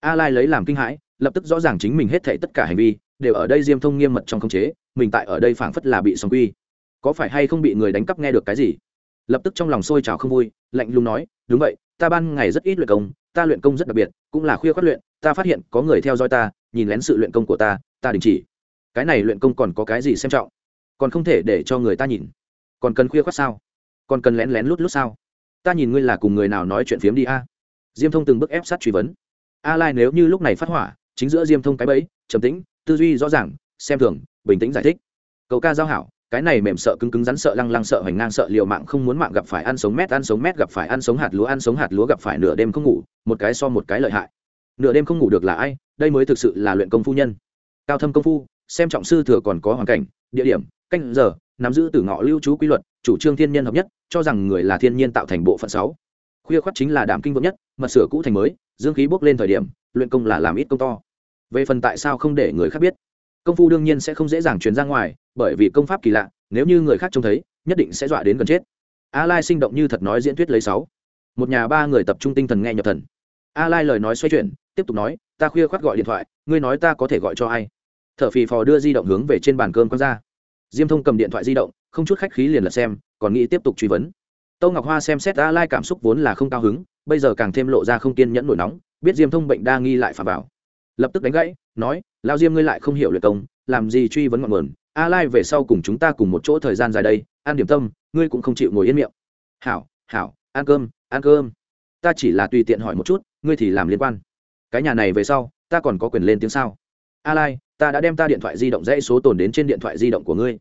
A lai lấy làm kinh hãi, lập tức rõ ràng chính mình hết thảy tất cả hành vi đều ở đây diêm thông nghiêm mật trong khống chế mình tại ở đây phảng phất là bị sòng quy. Có phải hay không bị người đánh cắp nghe được cái gì? Lập tức trong lòng sôi trào không vui, lạnh lùng nói, đúng vậy, ta ban ngày rất ít luyện công, ta luyện công rất đặc biệt, cũng là khuya khoát luyện, ta phát hiện có người theo dõi ta, nhìn lén sự luyện công của ta ta đình chỉ. Cái này luyện công còn có cái gì xem trọng? Còn không thể để cho người ta nhìn. Còn cần khuya khoát sao? Còn cần lén lén lút lút sao? Ta nhìn ngươi là cùng người nào nói chuyện phiếm đi a. Diêm thông từng bước ép sát truy vấn. A lai, nếu như lúc này phát hỏa, chính giữa diêm thông cái bẫy, trầm tĩnh, tư duy rõ ràng xem thường, bình tĩnh giải thích. Cậu ca giao hảo, cái này mềm sợ cứng cứng rắn sợ lăng lăng sợ hoành ngang sợ liều mạng, không muốn mạng gặp phải ăn sống mét, ăn sống mét gặp phải ăn sống hạt lúa, ăn sống hạt lúa gặp phải nửa đêm không ngủ, một cái so một cái lợi hại. Nửa đêm không ngủ được là ai? Đây mới thực sự là luyện công phu nhân. Cao thâm công phu, xem trọng sư thừa còn có hoàn cảnh, địa điểm, canh giờ, nắm giữ từ ngọ lưu trú quy luật, chủ trương thiên nhân hợp nhất, cho rằng người là thiên nhiên tạo thành bộ phận sáu. Khuya khoắt chính là đảm kinh vững nhất mật sửa cũ thành mới, dương khí bốc lên thời điểm, luyện công là làm ít công to. Về phần tại sao không để người khác biết công phu đương nhiên sẽ không dễ dàng truyền ra ngoài, bởi vì công pháp kỳ lạ, nếu như người khác trông thấy, nhất định sẽ dọa đến gần chết. A lai sinh động như thật nói diễn thuyết lấy sáu. Một nhà ba người tập trung tinh thần nghe nhập thần. A lai lời nói xoay chuyển, tiếp tục nói, ta khuya khoát gọi điện thoại, ngươi nói ta có thể gọi cho ai? Thợ phì phò đưa di động hướng về trên bàn cơm con ra. Diêm thông cầm điện thoại di động, không chút khách khí liền lật xem, còn nghĩ tiếp tục truy vấn. Tâu ngọc hoa xem xét a lai cảm xúc vốn là không cao hứng, bây giờ càng thêm lộ ra không kiên nhẫn nổi nóng, biết diêm thông bệnh đa nghi lại phạm vào lập tức đánh gãy, nói, lao diêm ngươi lại không hiểu luyện công, làm gì truy vấn ngọn nguồn? A lai về sau cùng chúng ta cùng một chỗ thời gian dài đây, ăn điểm tâm, ngươi cũng không chịu ngồi yên miệng. Hảo hảo, ăn cơm ăn cơm. Ta chỉ là tùy tiện hỏi một chút, ngươi thì làm liên quan. Cái nhà này về sau, ta còn có quyền lên tiếng sao? A lai, ta đã đem ta điện thoại di động dãy số tồn đến trên điện thoại di động của ngươi.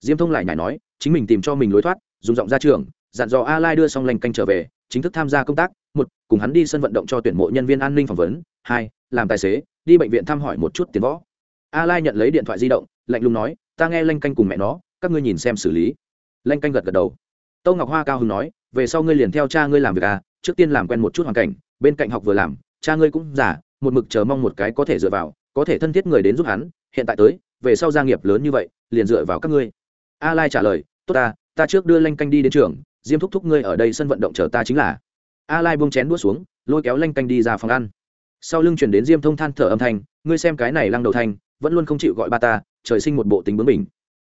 Diêm thông lại nhảy nói, chính mình tìm cho mình lối thoát, dùng giọng ra trường, dặn dò a lai đưa xong lành canh trở về, chính thức tham gia công tác, một, cùng hắn đi sân vận động cho tuyển mộ nhân viên an ninh phỏng vấn, hai, làm tài xế đi bệnh viện thăm hỏi một chút tiền võ. A lai nhận lấy điện thoại di động, lạnh lùng nói, ta nghe lanh canh cùng mẹ nó, các ngươi nhìn xem xử lý. Lanh canh gật gật đầu. Tô ngọc hoa cao hứng nói, về sau ngươi liền theo cha ngươi làm việc à trước tiên làm quen một chút hoàn cảnh, bên cạnh học vừa làm, cha ngươi cũng giả một mực chờ mong một cái có thể dựa vào, có thể thân thiết người đến giúp hắn, hiện tại tới, về sau gia nghiệp lớn như vậy, liền dựa vào các ngươi. A lai trả lời, tốt ta ta trước đưa lanh canh đi đến trường, diêm thúc thúc ngươi ở đây sân vận động chờ ta chính là. A lai buông chén đũa xuống, lôi kéo lanh canh đi ra phòng ăn sau lưng chuyển đến diêm thông than thở âm thanh ngươi xem cái này lăng đầu thanh vẫn luôn không chịu gọi ba ta trời sinh một bộ tính bướng mình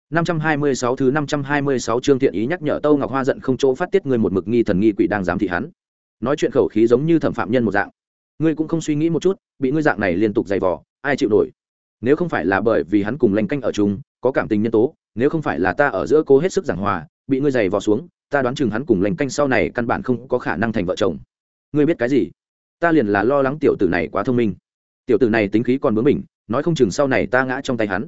526 thứ 526 chương thiện ý nhắc nhở Tâu Ngọc Hoa giận không chỗ phát tiết người một mực nghi thần nghi quỷ đang giám thị hắn. Nói chuyện khẩu khí giống như thẩm phạm nhân một dạng. Ngươi cũng không suy nghĩ một chút, bị ngươi dạng này liên tục dày vò, ai chịu nổi? Nếu không phải là bởi vì hắn cùng lanh canh ở chung, có cảm tình nhân tố, nếu không phải là ta ở giữa cố hết sức giảng hòa, bị ngươi dày vò xuống, ta đoán chừng hắn cùng lanh canh sau này căn bản không có khả năng thành vợ chồng. Ngươi biết cái gì? Ta liền là lo lắng tiểu tử này quá thông minh. Tiểu tử này tính khí còn bướng mình, nói không chừng sau này ta ngã trong tay hắn.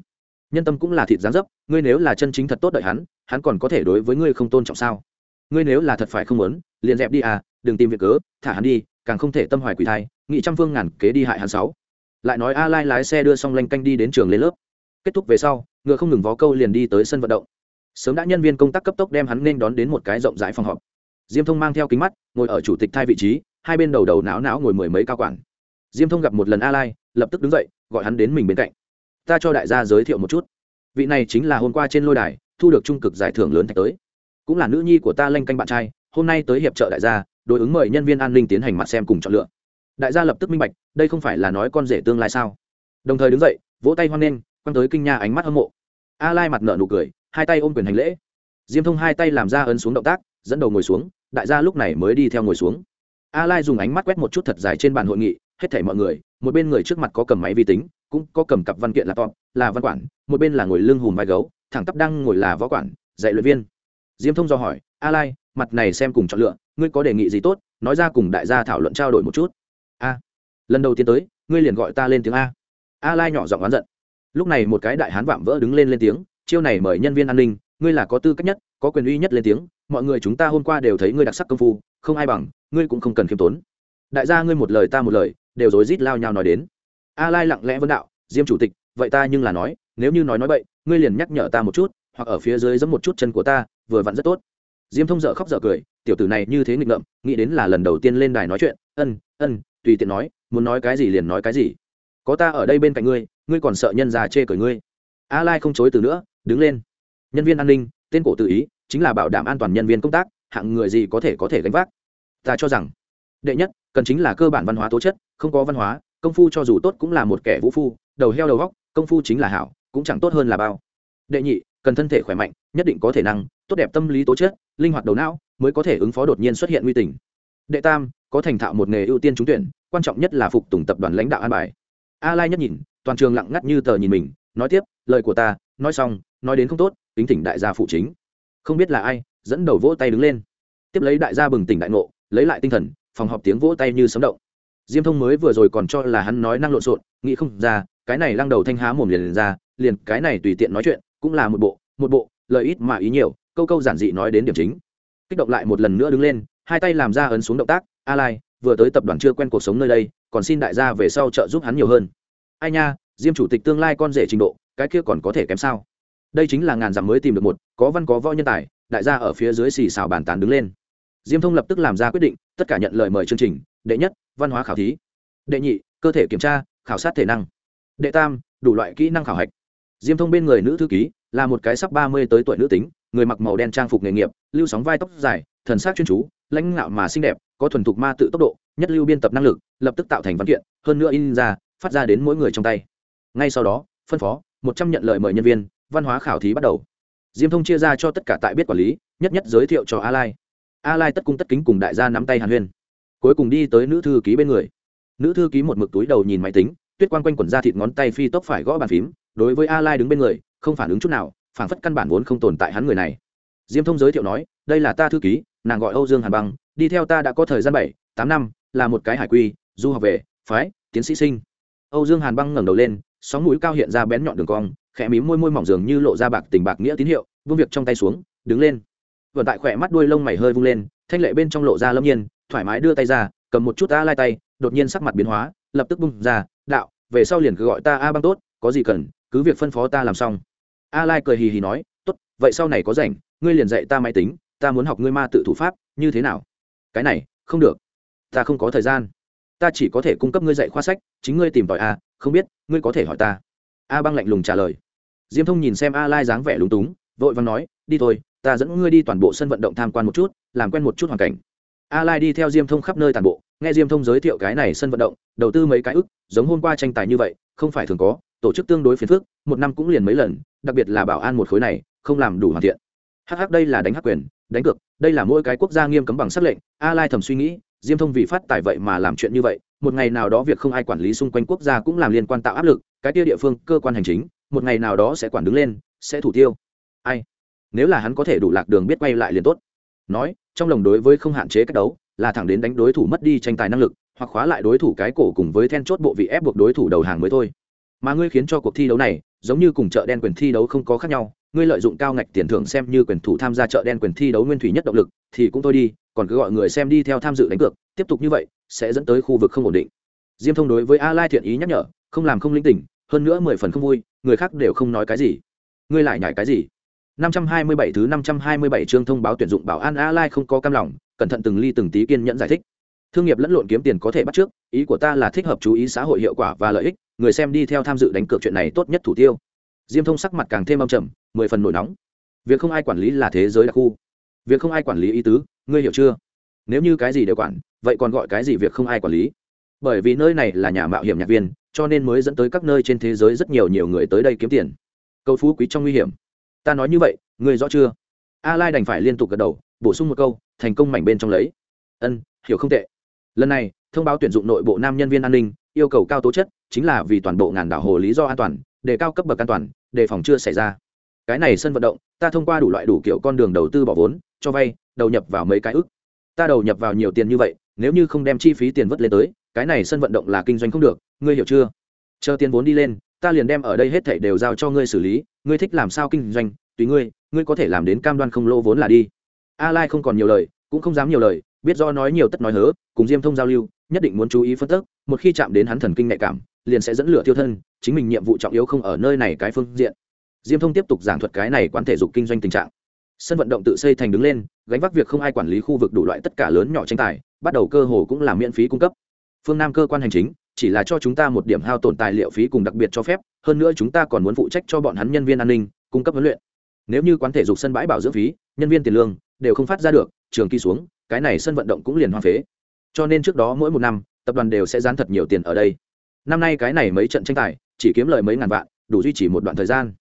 Nhân tâm cũng là thịt gián dấp ngươi nếu là chân chính thật tốt đợi hắn hắn còn có thể đối với ngươi không tôn trọng sao? Ngươi nếu là thật phải không muốn liền dẹp đi à đừng tìm việc cớ thả hắn đi càng không thể tâm hoài quỷ thai nghị trăm phương ngàn kế đi hại hắn sáu. Lại nói a lai lái xe đưa xong lanh canh đi đến trường lên lớp. Kết thúc về sau ngựa không ngừng vó câu liền đi tới sân vận động. Sớm đã nhân viên công tác cấp tốc đem hắn nên đón đến một cái rộng rãi phòng họp. Diêm thông mang theo kính mắt ngồi ở chủ tịch thai vị trí hai bên đầu đầu não não ngồi mười mấy cao quản. Diêm thông gặp một lần a lai lập tức đứng dậy, gọi hắn đến mình bên cạnh. Ta cho đại gia giới thiệu một chút. Vị này chính là hôm qua trên lôi đài, thu được trung cực giải thưởng lớn thạch tới. Cũng là nữ nhi của ta lanh canh bạn trai, hôm nay tới hiệp trợ đại gia, đối ứng mời nhân viên an ninh tiến hành mặt xem cùng chọn lựa. Đại gia lập tức minh bạch, đây không phải là nói con rể tương lai sao? Đồng thời đứng dậy, vỗ tay hoan nghênh, quăng tới kinh nha ánh mắt hâm mộ. A lai mặt nợ nụ cười, hai tay ôm quyền hành lễ. Diêm thông hai tay làm ra ấn xuống động tác, dẫn đầu ngồi xuống, đại gia lúc này mới đi theo ngồi xuống a lai dùng ánh mắt quét một chút thật dài trên bàn hội nghị, hết thảy mọi người, một bên người trước mặt có cầm máy vi tính, cũng có cầm cặp văn kiện là laptop, là văn quản, một bên là ngồi lưng hùm vai gấu, thẳng tắp đang ngồi là võ quản, dạy luyện viên. Diêm thông do hỏi, a lai, mặt này xem cùng chọn lựa, ngươi có đề nghị gì tốt? Nói ra cùng đại gia thảo luận trao đổi một chút. A, lần đầu tiên tới, ngươi liền gọi ta lên tiếng a. A lai nhỏ giọng oán giận. Lúc này một cái đại hán vạm vỡ đứng lên lên tiếng, chiêu này mời nhân viên an ninh, ngươi là có tư cách nhất, có quyền uy nhất lên tiếng, mọi người chúng ta hôm qua đều thấy ngươi đặc sắc công phu không ai bằng, ngươi cũng không cần khiêm tốn. Đại gia ngươi một lời ta một lời, đều rối rít lao nhau nói đến. A lai lặng lẽ vấn đạo, diêm chủ tịch, vậy ta nhưng là nói, nếu như nói nói bậy, ngươi liền nhắc nhở ta một chút, hoặc ở phía dưới giẫm một chút chân của ta, vừa vặn rất tốt. Diêm thông dở khóc dở cười, tiểu tử này như thế nghịch ngợm, nghĩ đến là lần đầu tiên lên đài nói chuyện, ân ân, tùy tiện nói, muốn nói cái gì liền nói cái gì. Có ta ở đây bên cạnh ngươi ngươi còn sợ nhân già chê cười ngươi. A lai không chối từ nữa, đứng lên. Nhân viên an ninh, tên cổ tự ý, chính là bảo đảm an toàn nhân viên công tác hạng người gì có thể có thể gánh vác. Ta cho rằng, đệ nhất, cần chính là cơ bản văn hóa tố chất, không có văn hóa, công phu cho dù tốt cũng là một kẻ vũ phu, đầu heo đầu góc, công phu chính là hảo, cũng chẳng tốt hơn là bao. Đệ nhị, cần thân thể khỏe mạnh, nhất định có thể năng, tốt đẹp tâm lý tố chất, linh hoạt đầu não, mới có thể ứng phó đột nhiên xuất hiện nguy tình. Đệ tam, có thành thạo một nghề ưu tiên trúng tuyển, quan trọng nhất là phục tùng tập đoàn lãnh đạo an bài. A lai nhất nhìn, toàn trường lặng ngắt như tờ nhìn mình, nói tiếp, lời của ta, nói xong, nói đến không tốt tính thỉnh đại gia phụ chính. Không biết là ai dẫn đầu vỗ tay đứng lên. Tiếp lấy đại gia bừng tỉnh đại ngộ lấy lại tinh thần phòng họp tiếng vỗ tay như sấm động. Diêm thông mới vừa rồi còn cho là hắn nói năng lộn xộn nghĩ không ra cái này lăng đầu thanh há mồm liền, liền ra liền cái này tùy tiện nói chuyện cũng là một bộ một bộ lợi ít mà ý nhiều câu câu giản dị nói đến điểm chính. Kích động lại một lần nữa đứng lên hai tay làm ra ấn xuống động tác a lai vừa tới tập đoàn chưa quen cuộc sống nơi đây còn xin đại gia về sau trợ giúp hắn nhiều hơn. Ai nha diêm chủ tịch tương lai con rể trình độ cái kia còn có thể kém sao? Đây chính là ngàn dặm mới tìm được một có văn có võ nhân tài đại gia ở phía dưới xì xào bàn tán đứng lên. Diêm thông lập tức làm ra quyết định, tất cả nhận lời mời chương trình, đệ nhất, văn hóa khảo thí. Đệ nhị, cơ thể kiểm tra, khảo sát thể năng. Đệ tam, đủ loại kỹ năng khảo hạch. Diêm thông bên người nữ thư ký, là một cái sắp ba mươi tới tuổi nữ tính, người mặc màu đen trang phục nghề nghiệp, lưu sóng vai tóc dài, thần sắc chuyên chú, lãnh ngạo mà xinh đẹp, có thuần thục ma tự tốc độ, nhất lưu biên tập năng lực, lập tức tạo thành văn kiện, hơn nữa in ra, phát ra đến mỗi người trong tay. Ngay sau đó, phân phó, một trăm nhận lời mời nhân viên, văn hóa khảo thí bắt đầu diêm thông chia ra cho tất cả tại biết quản lý, nhất nhất giới thiệu cho a lai a lai tất cung tất kính cùng đại gia nắm tay hàn huyên. Cuối cùng đi tới nữ thư ký bên người. Nữ thư ký một mực túi đầu nhìn máy tính, tuyết quang quanh quần ra thịt ngón tay phi tốc phải gõ bàn phím, đối với a lai đứng bên người, không phản ứng chút nào phản phất căn bản vốn không tồn tại hắn người này. Diêm thông giới thiệu nói, đây là ta thư ký, nàng gọi âu dương hàn băng, đi theo ta đã có thời gian bảy, tám năm, là một cái hải quy, du học về, phái, tiến sĩ sinh. Âu dương hàn băng ngẩng đầu lên, sóng mũi cao hiện ra bén nhọn đường cong khẽ mím môi môi mỏng dường như lộ ra bạc tình bạc nghĩa tín hiệu, vung việc trong tay xuống, đứng lên. Vận tại khỏe mắt đuôi lông mày hơi vung lên, thanh lệ bên trong lộ ra lâm nhiên, thoải mái đưa tay ra, cầm một chút a lai tay, đột nhiên sắc mặt biến hóa, lập tức bung ra, đạo, về sau liền cứ gọi ta a băng tốt, có gì cần, cứ việc phân phó ta làm xong. A lai cười hì hì nói, tốt, vậy sau này có rảnh, ngươi liền dạy ta máy tính, ta muốn học ngươi ma tự thủ pháp, như thế nào? Cái này, không được, ta không có thời gian. Ta chỉ có thể cung cấp ngươi dạy khoa sách, chính ngươi tìm tòi a, không biết, ngươi có thể hỏi ta. A băng lạnh lùng trả lời diêm thông nhìn xem a lai dáng vẻ lúng túng, vội vàng nói, đi thôi, ta dẫn ngươi đi toàn bộ sân vận động tham quan một chút, làm quen một chút hoàn cảnh. A lai đi theo diêm thông khắp nơi toàn bộ, nghe diêm thông giới thiệu cái này sân vận động, đầu tư mấy cái ức, giống hôm qua tranh tài như vậy, không phải thường có, tổ chức tương đối phiền phức, một năm cũng liền mấy lần, đặc biệt là bảo an một khối này, không làm đủ hoàn thiện. Hh đây là đánh hắc quyền, đánh cược, đây là mỗi cái quốc gia nghiêm cấm bằng sắc lệnh, a lai thầm suy nghĩ, diêm thông vì phát tài vậy mà làm chuyện như vậy, một ngày nào đó việc không ai quản lý xung quanh quốc gia cũng làm liên quan tạo áp lực, cái kia địa phương cơ quan hành chính một ngày nào đó sẽ quản đứng lên, sẽ thủ tiêu. Ai? Nếu là hắn có thể đủ lạc đường biết quay lại liền tốt. Nói, trong lòng đối với không hạn chế cách đấu, là thẳng đến đánh đối thủ mất đi tranh tài năng lực, hoặc khóa lại đối thủ cái cổ cùng với then chốt bộ vị ép buộc đối thủ đầu hàng mới thôi. Mà ngươi khiến cho cuộc thi đấu này, giống như cùng chợ đen quyền thi đấu không có khác nhau, ngươi lợi dụng cao ngạch tiền thưởng xem như quyền thủ tham gia chợ đen quyền thi đấu nguyên thủy nhất động lực, thì cũng thôi đi, còn cứ gọi người xem đi theo tham dự đánh cược, tiếp tục như vậy, sẽ dẫn tới khu vực không ổn định. Diêm thông đối với a lai thiện ý nhắc nhở, không làm không linh tỉnh hơn nữa mười phần không vui, người khác đều không nói cái gì. Ngươi lại nhảy cái gì? 527 thứ 527 chương thông báo tuyển dụng bảo an a lai không có cam lòng, cẩn thận từng ly từng tí kiên nhẫn giải thích. Thương nghiệp lẫn lộn kiếm tiền có thể bắt trước, ý của ta là thích hợp chú ý xã hội hiệu quả và lợi ích, người xem đi theo tham dự đánh cược chuyện này tốt nhất thủ tiêu. Diêm thông sắc mặt càng thêm âm trầm, mười phần nổi nóng. Việc không ai quản lý là thế giới đặc khu. Việc không ai quản lý ý tứ, ngươi hiểu chưa? Nếu như cái gì đều quản, vậy còn gọi cái gì việc không ai quản lý? Bởi vì nơi này là nhà mạo hiểm nhạc viên cho nên mới dẫn tới các nơi trên thế giới rất nhiều nhiều người tới đây kiếm tiền. Câu phú quý trong nguy hiểm. Ta nói như vậy, ngươi rõ chưa? A lai đành phải liên tục gật đầu, bổ sung một câu, thành công mảnh bên trong lấy. Ân, hiểu không tệ. Lần này, thông báo tuyển dụng nội bộ nam nhân viên an ninh, yêu cầu cao tố chất, chính là vì toàn bộ ngàn đảo hồ lý do an toàn, để cao cấp bậc an toàn đề phòng chưa xảy ra. Cái này sân vận động, ta thông qua đủ loại đủ kiểu con đường đầu tư bỏ vốn, cho vay, đầu nhập vào mấy cái ức. Ta đầu nhập vào nhiều tiền như vậy, nếu như không đem chi phí tiền vất lên tới cái này sân vận động là kinh doanh không được, ngươi hiểu chưa? Chờ tiền vốn đi lên, ta liền đem ở đây hết thảy đều giao cho ngươi xử lý, ngươi thích làm sao kinh doanh, tùy ngươi ngươi có thể làm đến cam đoan không lỗ vốn là đi. A lai không còn nhiều lời, cũng không dám nhiều lời, biết do nói nhiều tất nói hớ, cùng diêm thông giao lưu, nhất định muốn chú ý phân tích, một khi chạm đến hắn thần kinh nhạy cảm, liền sẽ dẫn lửa tiêu thân, chính mình nhiệm vụ trọng yếu không ở nơi này cái phương diện. Diêm thông tiếp tục giảng thuật cái này quán thể dục kinh doanh tình trạng. Sân vận động tự xây thành đứng lên, gánh vác việc không ai quản lý khu vực đủ loại tất cả lớn nhỏ tranh tài, bắt đầu cơ hồ cũng là miễn phí cung cấp phương nam cơ quan hành chính, chỉ là cho chúng ta một điểm hao tổn tài liệu phí cùng đặc biệt cho phép, hơn nữa chúng ta còn muốn phụ trách cho bọn hắn nhân viên an ninh, cung cấp huấn luyện. Nếu như quán thể dục sân bãi bảo dưỡng phí, nhân viên tiền lương đều không phát ra được, trường kỳ xuống, cái này sân vận động cũng liền hoang phế. Cho nên trước đó mỗi một năm, tập đoàn đều sẽ dán thật nhiều tiền ở đây. Năm nay cái này mấy trận tranh tài, chỉ kiếm lời mấy ngàn vạn, đủ duy trì một đoạn thời gian.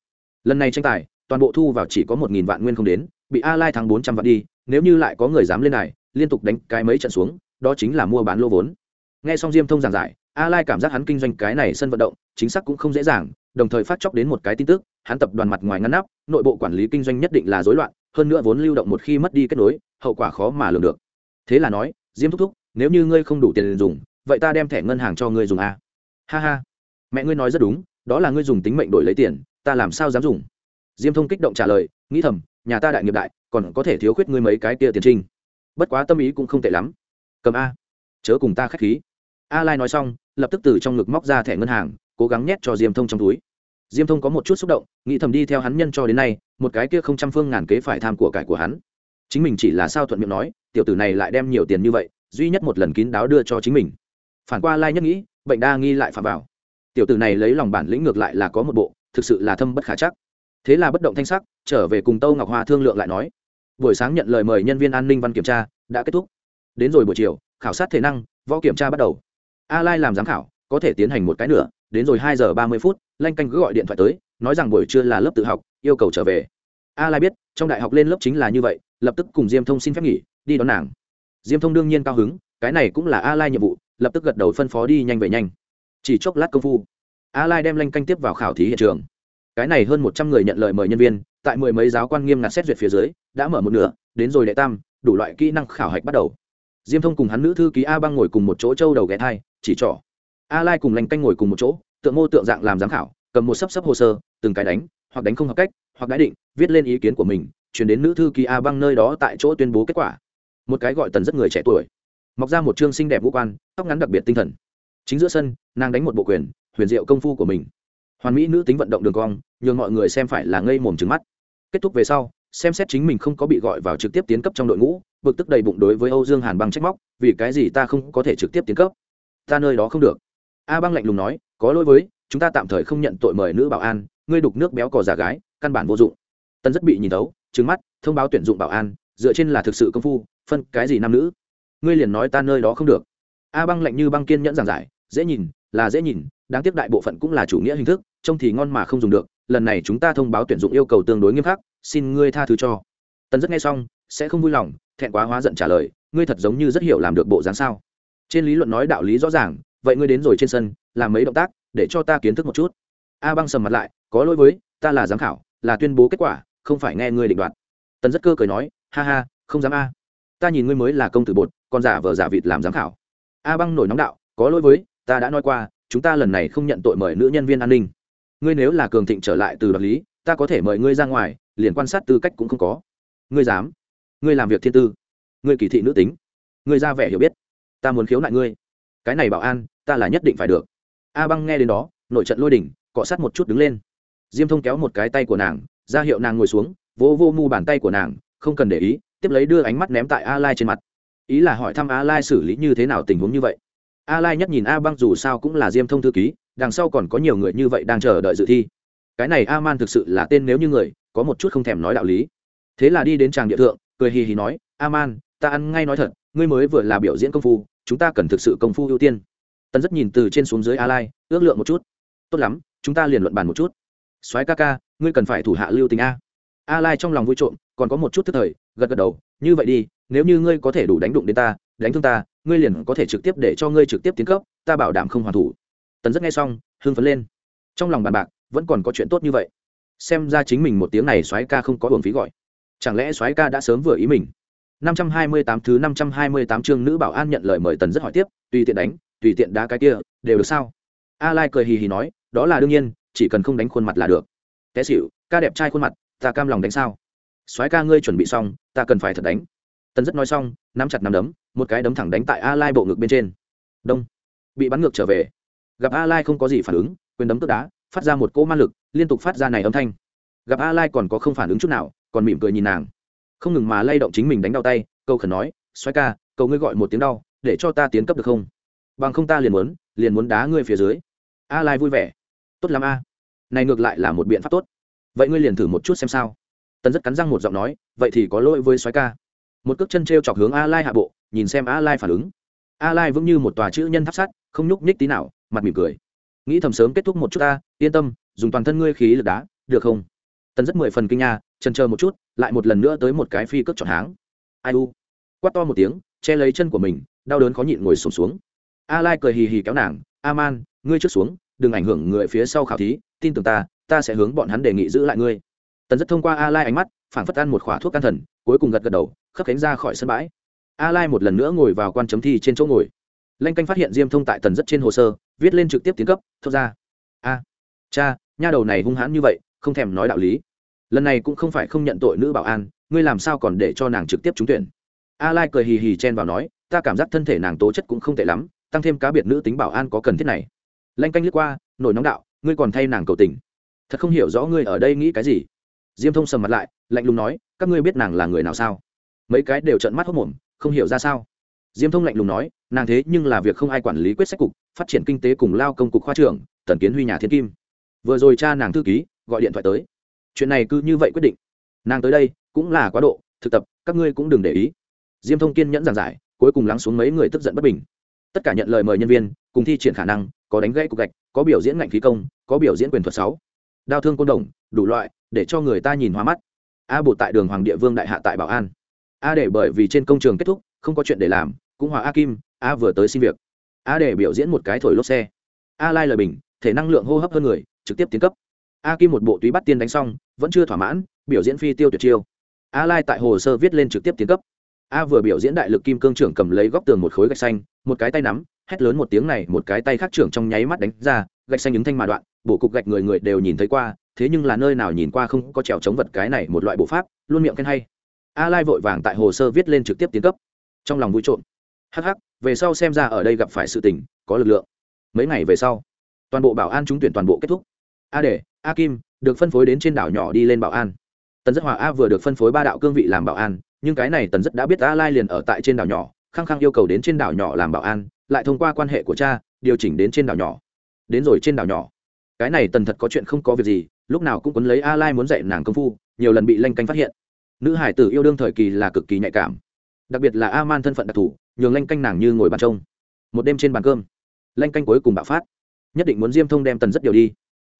Lần này tranh tài, toàn bộ thu vào chỉ có một nghìn vạn nguyên không đến, bị a lai thắng bốn trăm vạn đi, nếu như lại có người dám lên này, liên tục đánh cái mấy trận xuống, đó chính là mua bán lô vốn nghe xong diêm thông giảng giải, a lai cảm giác hắn kinh doanh cái này sân vận động, chính xác cũng không dễ dàng, đồng thời phát chóc đến một cái tin tức, hắn tập đoàn mặt ngoài ngăn nắp, nội bộ quản lý kinh doanh nhất định là rối loạn, hơn nữa vốn lưu động một khi mất đi kết nối, hậu quả khó mà lường được. Thế là nói, diêm thúc thúc, nếu như ngươi không đủ tiền dùng, vậy ta đem thẻ ngân hàng cho ngươi dùng a. Ha ha. Mẹ ngươi nói rất đúng, đó là ngươi dùng tính mệnh đổi lấy tiền, ta làm sao dám dùng? Diêm thông kích động trả lời, nghĩ thầm, nhà ta đại nghiệp đại, còn có thể thiếu khuyết ngươi mấy cái kia tiền trinh. Bất quá tâm ý cũng không tệ lắm. Cầm a, chớ cùng ta k h á c h khí a lai nói xong, lập tức từ trong ngực móc ra thẻ ngân hàng, cố gắng nhét cho diêm thông trong túi. Diêm thông có một chút xúc động, nghĩ thầm đi theo hắn nhân cho đến nay, một cái kia không trăm phương ngàn kế phải tham của cải của hắn. Chính mình chỉ là sao thuận miệng nói, tiểu tử này lại đem nhiều tiền như vậy, duy nhất một lần kín đáo đưa cho chính mình. Phản qua lai nhất nghĩ, bệnh đa nghi lại phạm vào. Tiểu tử này lấy lòng bản lĩnh ngược lại là có một bộ, thực sự là thâm bất khả chắc. Thế là bất động thanh sắc, trở về cùng tâu ngọc hoa thương lượng lại nói, buổi sáng nhận lời mời nhân viên an ninh văn kiểm tra, đã kết thúc. Đến rồi buổi chiều, khảo sát thể năng, võ kiểm tra bắt đầu a lai làm giám khảo, có thể tiến hành một cái nữa đến rồi hai giờ ba mươi phút, lanh canh cứ gọi điện thoại tới, nói rằng buổi trưa là lớp tự học, yêu cầu trở về. A lai biết, trong đại học lên lớp chính là như vậy, lập tức cùng diêm thông xin phép nghỉ, đi đón nàng. Diêm thông đương nhiên cao hứng, cái này cũng là a lai nhiệm vụ, lập tức gật đầu phân phó đi nhanh về nhanh. Chỉ chốc lát công phu, a lai đem lanh canh tiếp vào khảo thí hiện trường. Cái này hơn một trăm người nhận lời mời nhân viên, tại mười mấy giáo quan nghiêm ngặt xét duyệt phía dưới, đã mở một nửa, đến rồi đệ tam, đủ loại kỹ năng khảo hạch bắt đầu diêm thông cùng hắn nữ thư ký a băng ngồi cùng một chỗ châu đầu ghé thai, chỉ trỏ. A lai cùng lanh canh ngồi cùng một chỗ, tượng mô tượng dạng làm giám khảo, cầm một sấp sấp hồ sơ, từng cái đánh, hoặc đánh không hợp cách, hoặc đã định, viết lên ý kiến của mình, chuyển đến nữ thư ký a băng nơi đó tại chỗ tuyên bố kết quả. Một cái gọi tần rất người trẻ tuổi. Mọc ra một chương xinh đẹp vũ quan, tóc ngắn đặc biệt tinh thần. Chính giữa sân, nàng đánh một bộ quyền, huyền diệu công phu của mình. Hoàn mỹ nữ tính vận động đường cong, nhường mọi người xem phải là ngây mồm trứng mắt. Kết thúc về sau xem xét chính mình không có bị gọi vào trực tiếp tiến cấp trong đội ngũ, bực tức đầy bụng đối với âu dương hàn băng trách móc, vì cái gì ta không có thể trực tiếp tiến cấp? Ta nơi đó không được. A băng lạnh lùng nói, có lỗi với, chúng ta tạm thời không nhận tội mời nữ bảo an, ngươi đục nước béo cò giả gái, căn bản vô dụng. Tân rất bị nhìn tấu trứng mắt, thông báo tuyển dụng bảo an, dựa trên là thực sự công phu, phân cái gì nam nữ? Ngươi liền nói ta nơi đó không được. A băng lạnh như băng kiên nhẫn giảng giải, dễ nhìn, là dễ nhìn, đáng tiếc đại bộ phận cũng là chủ nghĩa hình thức, trông thì ngon mà không dùng được, lần này chúng ta thông báo tuyển dụng yêu cầu tương đối nghiêm khắc xin ngươi tha thứ cho. Tân rất nghe xong, sẽ không vui lòng, thẹn quá hóa giận trả lời, ngươi thật giống như rất hiểu làm được bộ dáng sao? Trên lý luận nói đạo lý rõ ràng, vậy ngươi đến rồi trên sân, làm mấy động tác, để cho ta kiến thức một chút. A băng sầm mặt lại, có lỗi với, ta là giám khảo, là tuyên bố kết quả, không phải nghe ngươi định đoạt. Tần rất cơ cười nói, ha ha, không dám a. Ta nhìn ngươi mới là công tử bột còn giả vờ giả vịt làm giám khảo. A băng nổi nóng đạo, có lỗi với, ta đã nói qua, chúng ta lần này không nhận tội mời nữ nhân viên an ninh. Ngươi nếu là cường thịnh trở lại từ đoạt lý, ta có thể mời ngươi ra ngoài liền quan sát tư cách cũng không có. Ngươi dám? Ngươi làm việc thiên tư? Ngươi kỳ thị nữ tính? Ngươi ra vẻ hiểu biết? Ta muốn khiếu nại ngươi. Cái này bảo an, ta là nhất định phải được. A băng nghe đến đó, nội trận lôi đỉnh, cọ sát một chút đứng lên. Diêm thông kéo một cái tay của nàng, ra hiệu nàng ngồi xuống, vỗ vô mu bàn tay của nàng, không cần để ý, tiếp lấy đưa ánh mắt ném tại a lai trên mặt. Ý là hỏi thăm a lai xử lý như thế nào tình huống như vậy. A lai nhất nhìn a băng dù sao cũng là diêm thông thư ký, đằng sau còn có nhiều người như vậy đang chờ đợi dự thi. Cái này a man thực sự là tên nếu như người có một chút không thèm nói đạo lý. Thế là đi đến tràng địa thượng, cười hì hì nói a man ta ăn ngay nói thật, ngươi mới vừa là biểu diễn công phu, chúng ta cần thực sự công phu ưu tiên. Tân rất nhìn từ trên xuống dưới a lai ước lượng một chút. Tốt lắm, chúng ta liền luận bàn một chút. Soái ca ca, ngươi cần phải thủ hạ lưu tình a. A lai trong lòng vui trộm, còn có một chút thức thời, gật gật đầu, như vậy đi, nếu như ngươi có thể đủ đánh đụng đến ta, đánh thương ta, ngươi liền có thể trực tiếp để cho ngươi trực tiếp tiến cấp, ta bảo đảm không hoàn thủ. Tần rất nghe xong, hưng phấn lên. Trong lòng bàn bạc, vẫn còn có chuyện tốt như vậy xem ra chính mình một tiếng này soái ca không có hưởng phí gọi. Chẳng lẽ soái ca đã sớm vừa ý mình? 528 thứ 528 chương nữ bảo an nhận lời mời tần rất hỏi tiếp, tùy tiện đánh, tùy tiện đá cái kia, đều được sao? A lai cười hì hì nói, đó là đương nhiên, chỉ cần không đánh khuôn mặt là được. Té xỉu, ca đẹp trai khuôn mặt, ta cam lòng đánh sao? Soái ca ngươi chuẩn bị xong, ta cần phải thật đánh. Tần rất nói xong, nắm chặt nắm đấm, một cái đấm thẳng đánh tại a lai bộ ngực bên trên. Đông. Bị bắn ngược trở về. Gặp a lai không có gì phản ứng, quyền đấm tức đá, phát ra một cỗ ma lực liên tục phát ra này âm thanh. Gặp a lai còn có không phản ứng chút nào, còn mỉm cười nhìn nàng. Không ngừng mà lay động chính mình đánh đau tay câu khẩn nói xoay ca, cầu ngươi gọi một tiếng đau, để cho ta tiến cấp được không? Bằng không ta liền muốn liền muốn đá ngươi phía dưới. A lai vui vẻ. Tốt lắm a, này ngược lại là một biện pháp tốt. Vậy ngươi liền thử một chút xem sao. Tần rất cắn răng một giọng nói, vậy thì có lỗi với xoáy ca. Một cước chân t r e o chọc hướng a lai hạ bộ, nhìn xem a lai phản ứng. A lai vững như một tòa chữ nhân tháp sắt, không nhúc nhích tí nào, mặt mỉm cười. Nghĩ thầm sớm kết thúc một chút ta, yên tâm dùng toàn thân ngươi khí lực đá được không? Tần rất mười phần kinh nha chân chờ một chút lại một lần nữa tới một cái phi cước chọn háng. Ai u? Quát to một tiếng che lấy chân của mình đau đớn khó nhịn ngồi sụp xuống, xuống a lai cười hì hì kéo nàng a man ngươi trước xuống đừng ảnh hưởng người phía sau khảo thí tin tưởng ta ta sẽ hướng bọn hắn đề nghị giữ lại ngươi. Tần rất thông qua a lai ánh mắt phảng phất ăn một khỏa thuốc can thần cuối cùng gật gật đầu khấp cánh ra khỏi sân bãi. A lai một lần nữa ngồi vào quan chấm thi trên chỗ ngồi. Lanh canh phát hiện diêm thông tại tần rất trên hồ sơ viết lên trực tiếp tiến cấp thốt ra. A cha nha đầu này hung hãn như vậy, không thèm nói đạo lý. Lần này cũng không phải không nhận tội nữ bảo an, ngươi làm sao còn để cho nàng trực tiếp trúng tuyển? A lai cười hì hì chen vào nói, ta cảm giác thân thể nàng tố chất cũng không tệ lắm, tăng thêm cá biệt nữ tính bảo an có cần thiết này. Lanh canh lướt qua, nổi nóng đạo, ngươi còn thay nàng cầu tình. Thật không hiểu rõ ngươi ở đây nghĩ cái gì. Diêm thông sầm mặt lại, lạnh lùng nói, các ngươi biết nàng là người nào sao? Mấy cái đều trận mắt hốc mồm, không hiểu ra sao. Diêm thông lạnh lùng nói, nàng thế nhưng là việc không ai quản lý quyết sách cục, phát triển kinh tế cùng lao công cục khoa trưởng, tần kiến huy nhà thiên kim vừa rồi cha nàng thư ký gọi điện thoại tới. Chuyện này cứ như vậy quyết định. Nàng tới đây cũng là quá độ, thực tập, các ngươi cũng đừng để ý. Diêm thông kiên nhẫn giảng giải, cuối cùng lắng xuống mấy người tức giận bất bình. Tất cả nhận lời mời nhân viên, cùng thi triển khả năng, có đánh gãy cục gạch, có biểu diễn ngạnh khí công, có biểu diễn quyền thuật sáu. Đao thương côn đồng, đủ loại, để cho người ta nhìn hoa mắt. A bộ tại đường hoàng địa vương đại hạ tại bảo an. A để bởi vì trên công trường kết thúc, không có chuyện để làm, cũng hòa a kim, a vừa tới xin việc. A để biểu diễn một cái thổi lốp xe. A lai lời bình, thể năng lượng hô hấp hơn người trực tiếp tiến cấp. A kim một bộ túy bắt tiên đánh xong, vẫn chưa thỏa mãn, biểu diễn phi tiêu tuyệt chiêu. A lai tại hồ sơ viết lên trực tiếp tiến cấp. A vừa biểu diễn đại lực kim cương trưởng cầm lấy góc tường một khối gạch xanh, một cái tay nắm, hét lớn một tiếng này, một cái tay khác trưởng trong nháy mắt đánh ra, gạch xanh những thanh mà đoạn bộ cục gạch người người đều nhìn thấy qua, thế nhưng là nơi nào nhìn qua không có trèo chống vật cái này một loại bộ pháp, luôn miệng khen hay. A lai vội vàng tại hồ sơ viết lên trực tiếp tiến cấp. Trong lòng vui trộm hắc hắc, về sau xem ra ở đây gặp phải sự tình, có lực lượng. Mấy ngày về sau, toàn bộ bảo an trúng tuyển toàn bộ kết thúc a để a kim được phân phối đến trên đảo nhỏ đi lên bảo an. Tần rất hòa a vừa được phân phối ba đạo cương vị làm bảo an, nhưng cái này tần rất đã biết a lai liền ở tại trên đảo nhỏ khăng khăng yêu cầu đến trên đảo nhỏ làm bảo an, lại thông qua quan hệ của cha, điều chỉnh đến trên đảo nhỏ. Đến rồi trên đảo nhỏ. Cái này tần thật có chuyện không có việc gì, lúc nào cũng quấn lấy a lai muốn dạy nàng công phu, nhiều lần bị lanh canh phát hiện. Nữ hải tử yêu đương thời kỳ là cực kỳ nhạy cảm. Đặc biệt là a man thân phận đặc thù, nhường lanh canh nàng như ngồi bàn trông. Một đêm trên bàn cơm, lanh canh cuối cùng bạo phát. Nhất định muốn diêm thông đem tần rất điều đi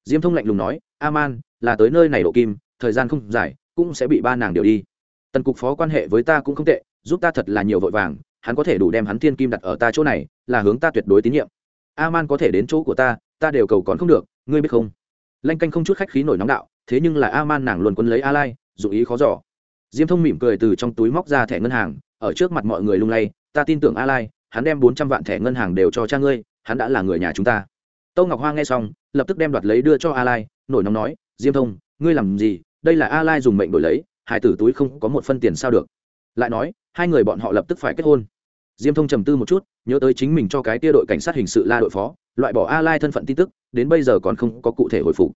diêm thông lạnh lùng nói a man là tới nơi này độ kim, thời gian không dài, cũng sẽ bị ba nàng điều đi. Tần cục phó quan hệ với ta cũng không tệ, giúp ta thật là nhiều vội vàng, hắn có thể đủ đem hắn thiên kim đặt ở ta chỗ này, là hướng ta tuyệt đối tín nhiệm. A man có thể đến chỗ của ta ta đều cầu còn không được, ngươi biết không? Lanh canh không chút khách khí nổi nóng đạo, thế nhưng là a man nàng luôn quân lấy a lai dụng ý khó giỏ diêm thông mỉm cười từ trong túi móc ra thẻ ngân hàng, ở trước mặt mọi người lung lay, ta tin tưởng a lai hắn đem bốn trăm vạn thẻ ngân hàng đều cho cha ngươi, hắn đã là người nhà chúng ta. Tâu ngọc hoa nghe xong lập tức đem đoạt lấy đưa cho a lai nổi nóng nói diêm thông ngươi làm gì? Đây là a lai dùng mệnh đổi lấy hải tử túi không có một phân tiền sao được. Lại nói hai người bọn họ lập tức phải kết hôn. Diêm thông trầm tư một chút nhớ tới chính mình cho cái tia đội cảnh sát hình sự la đội phó loại bỏ a lai thân phận tin tức đến bây giờ còn không có cụ thể hồi phục.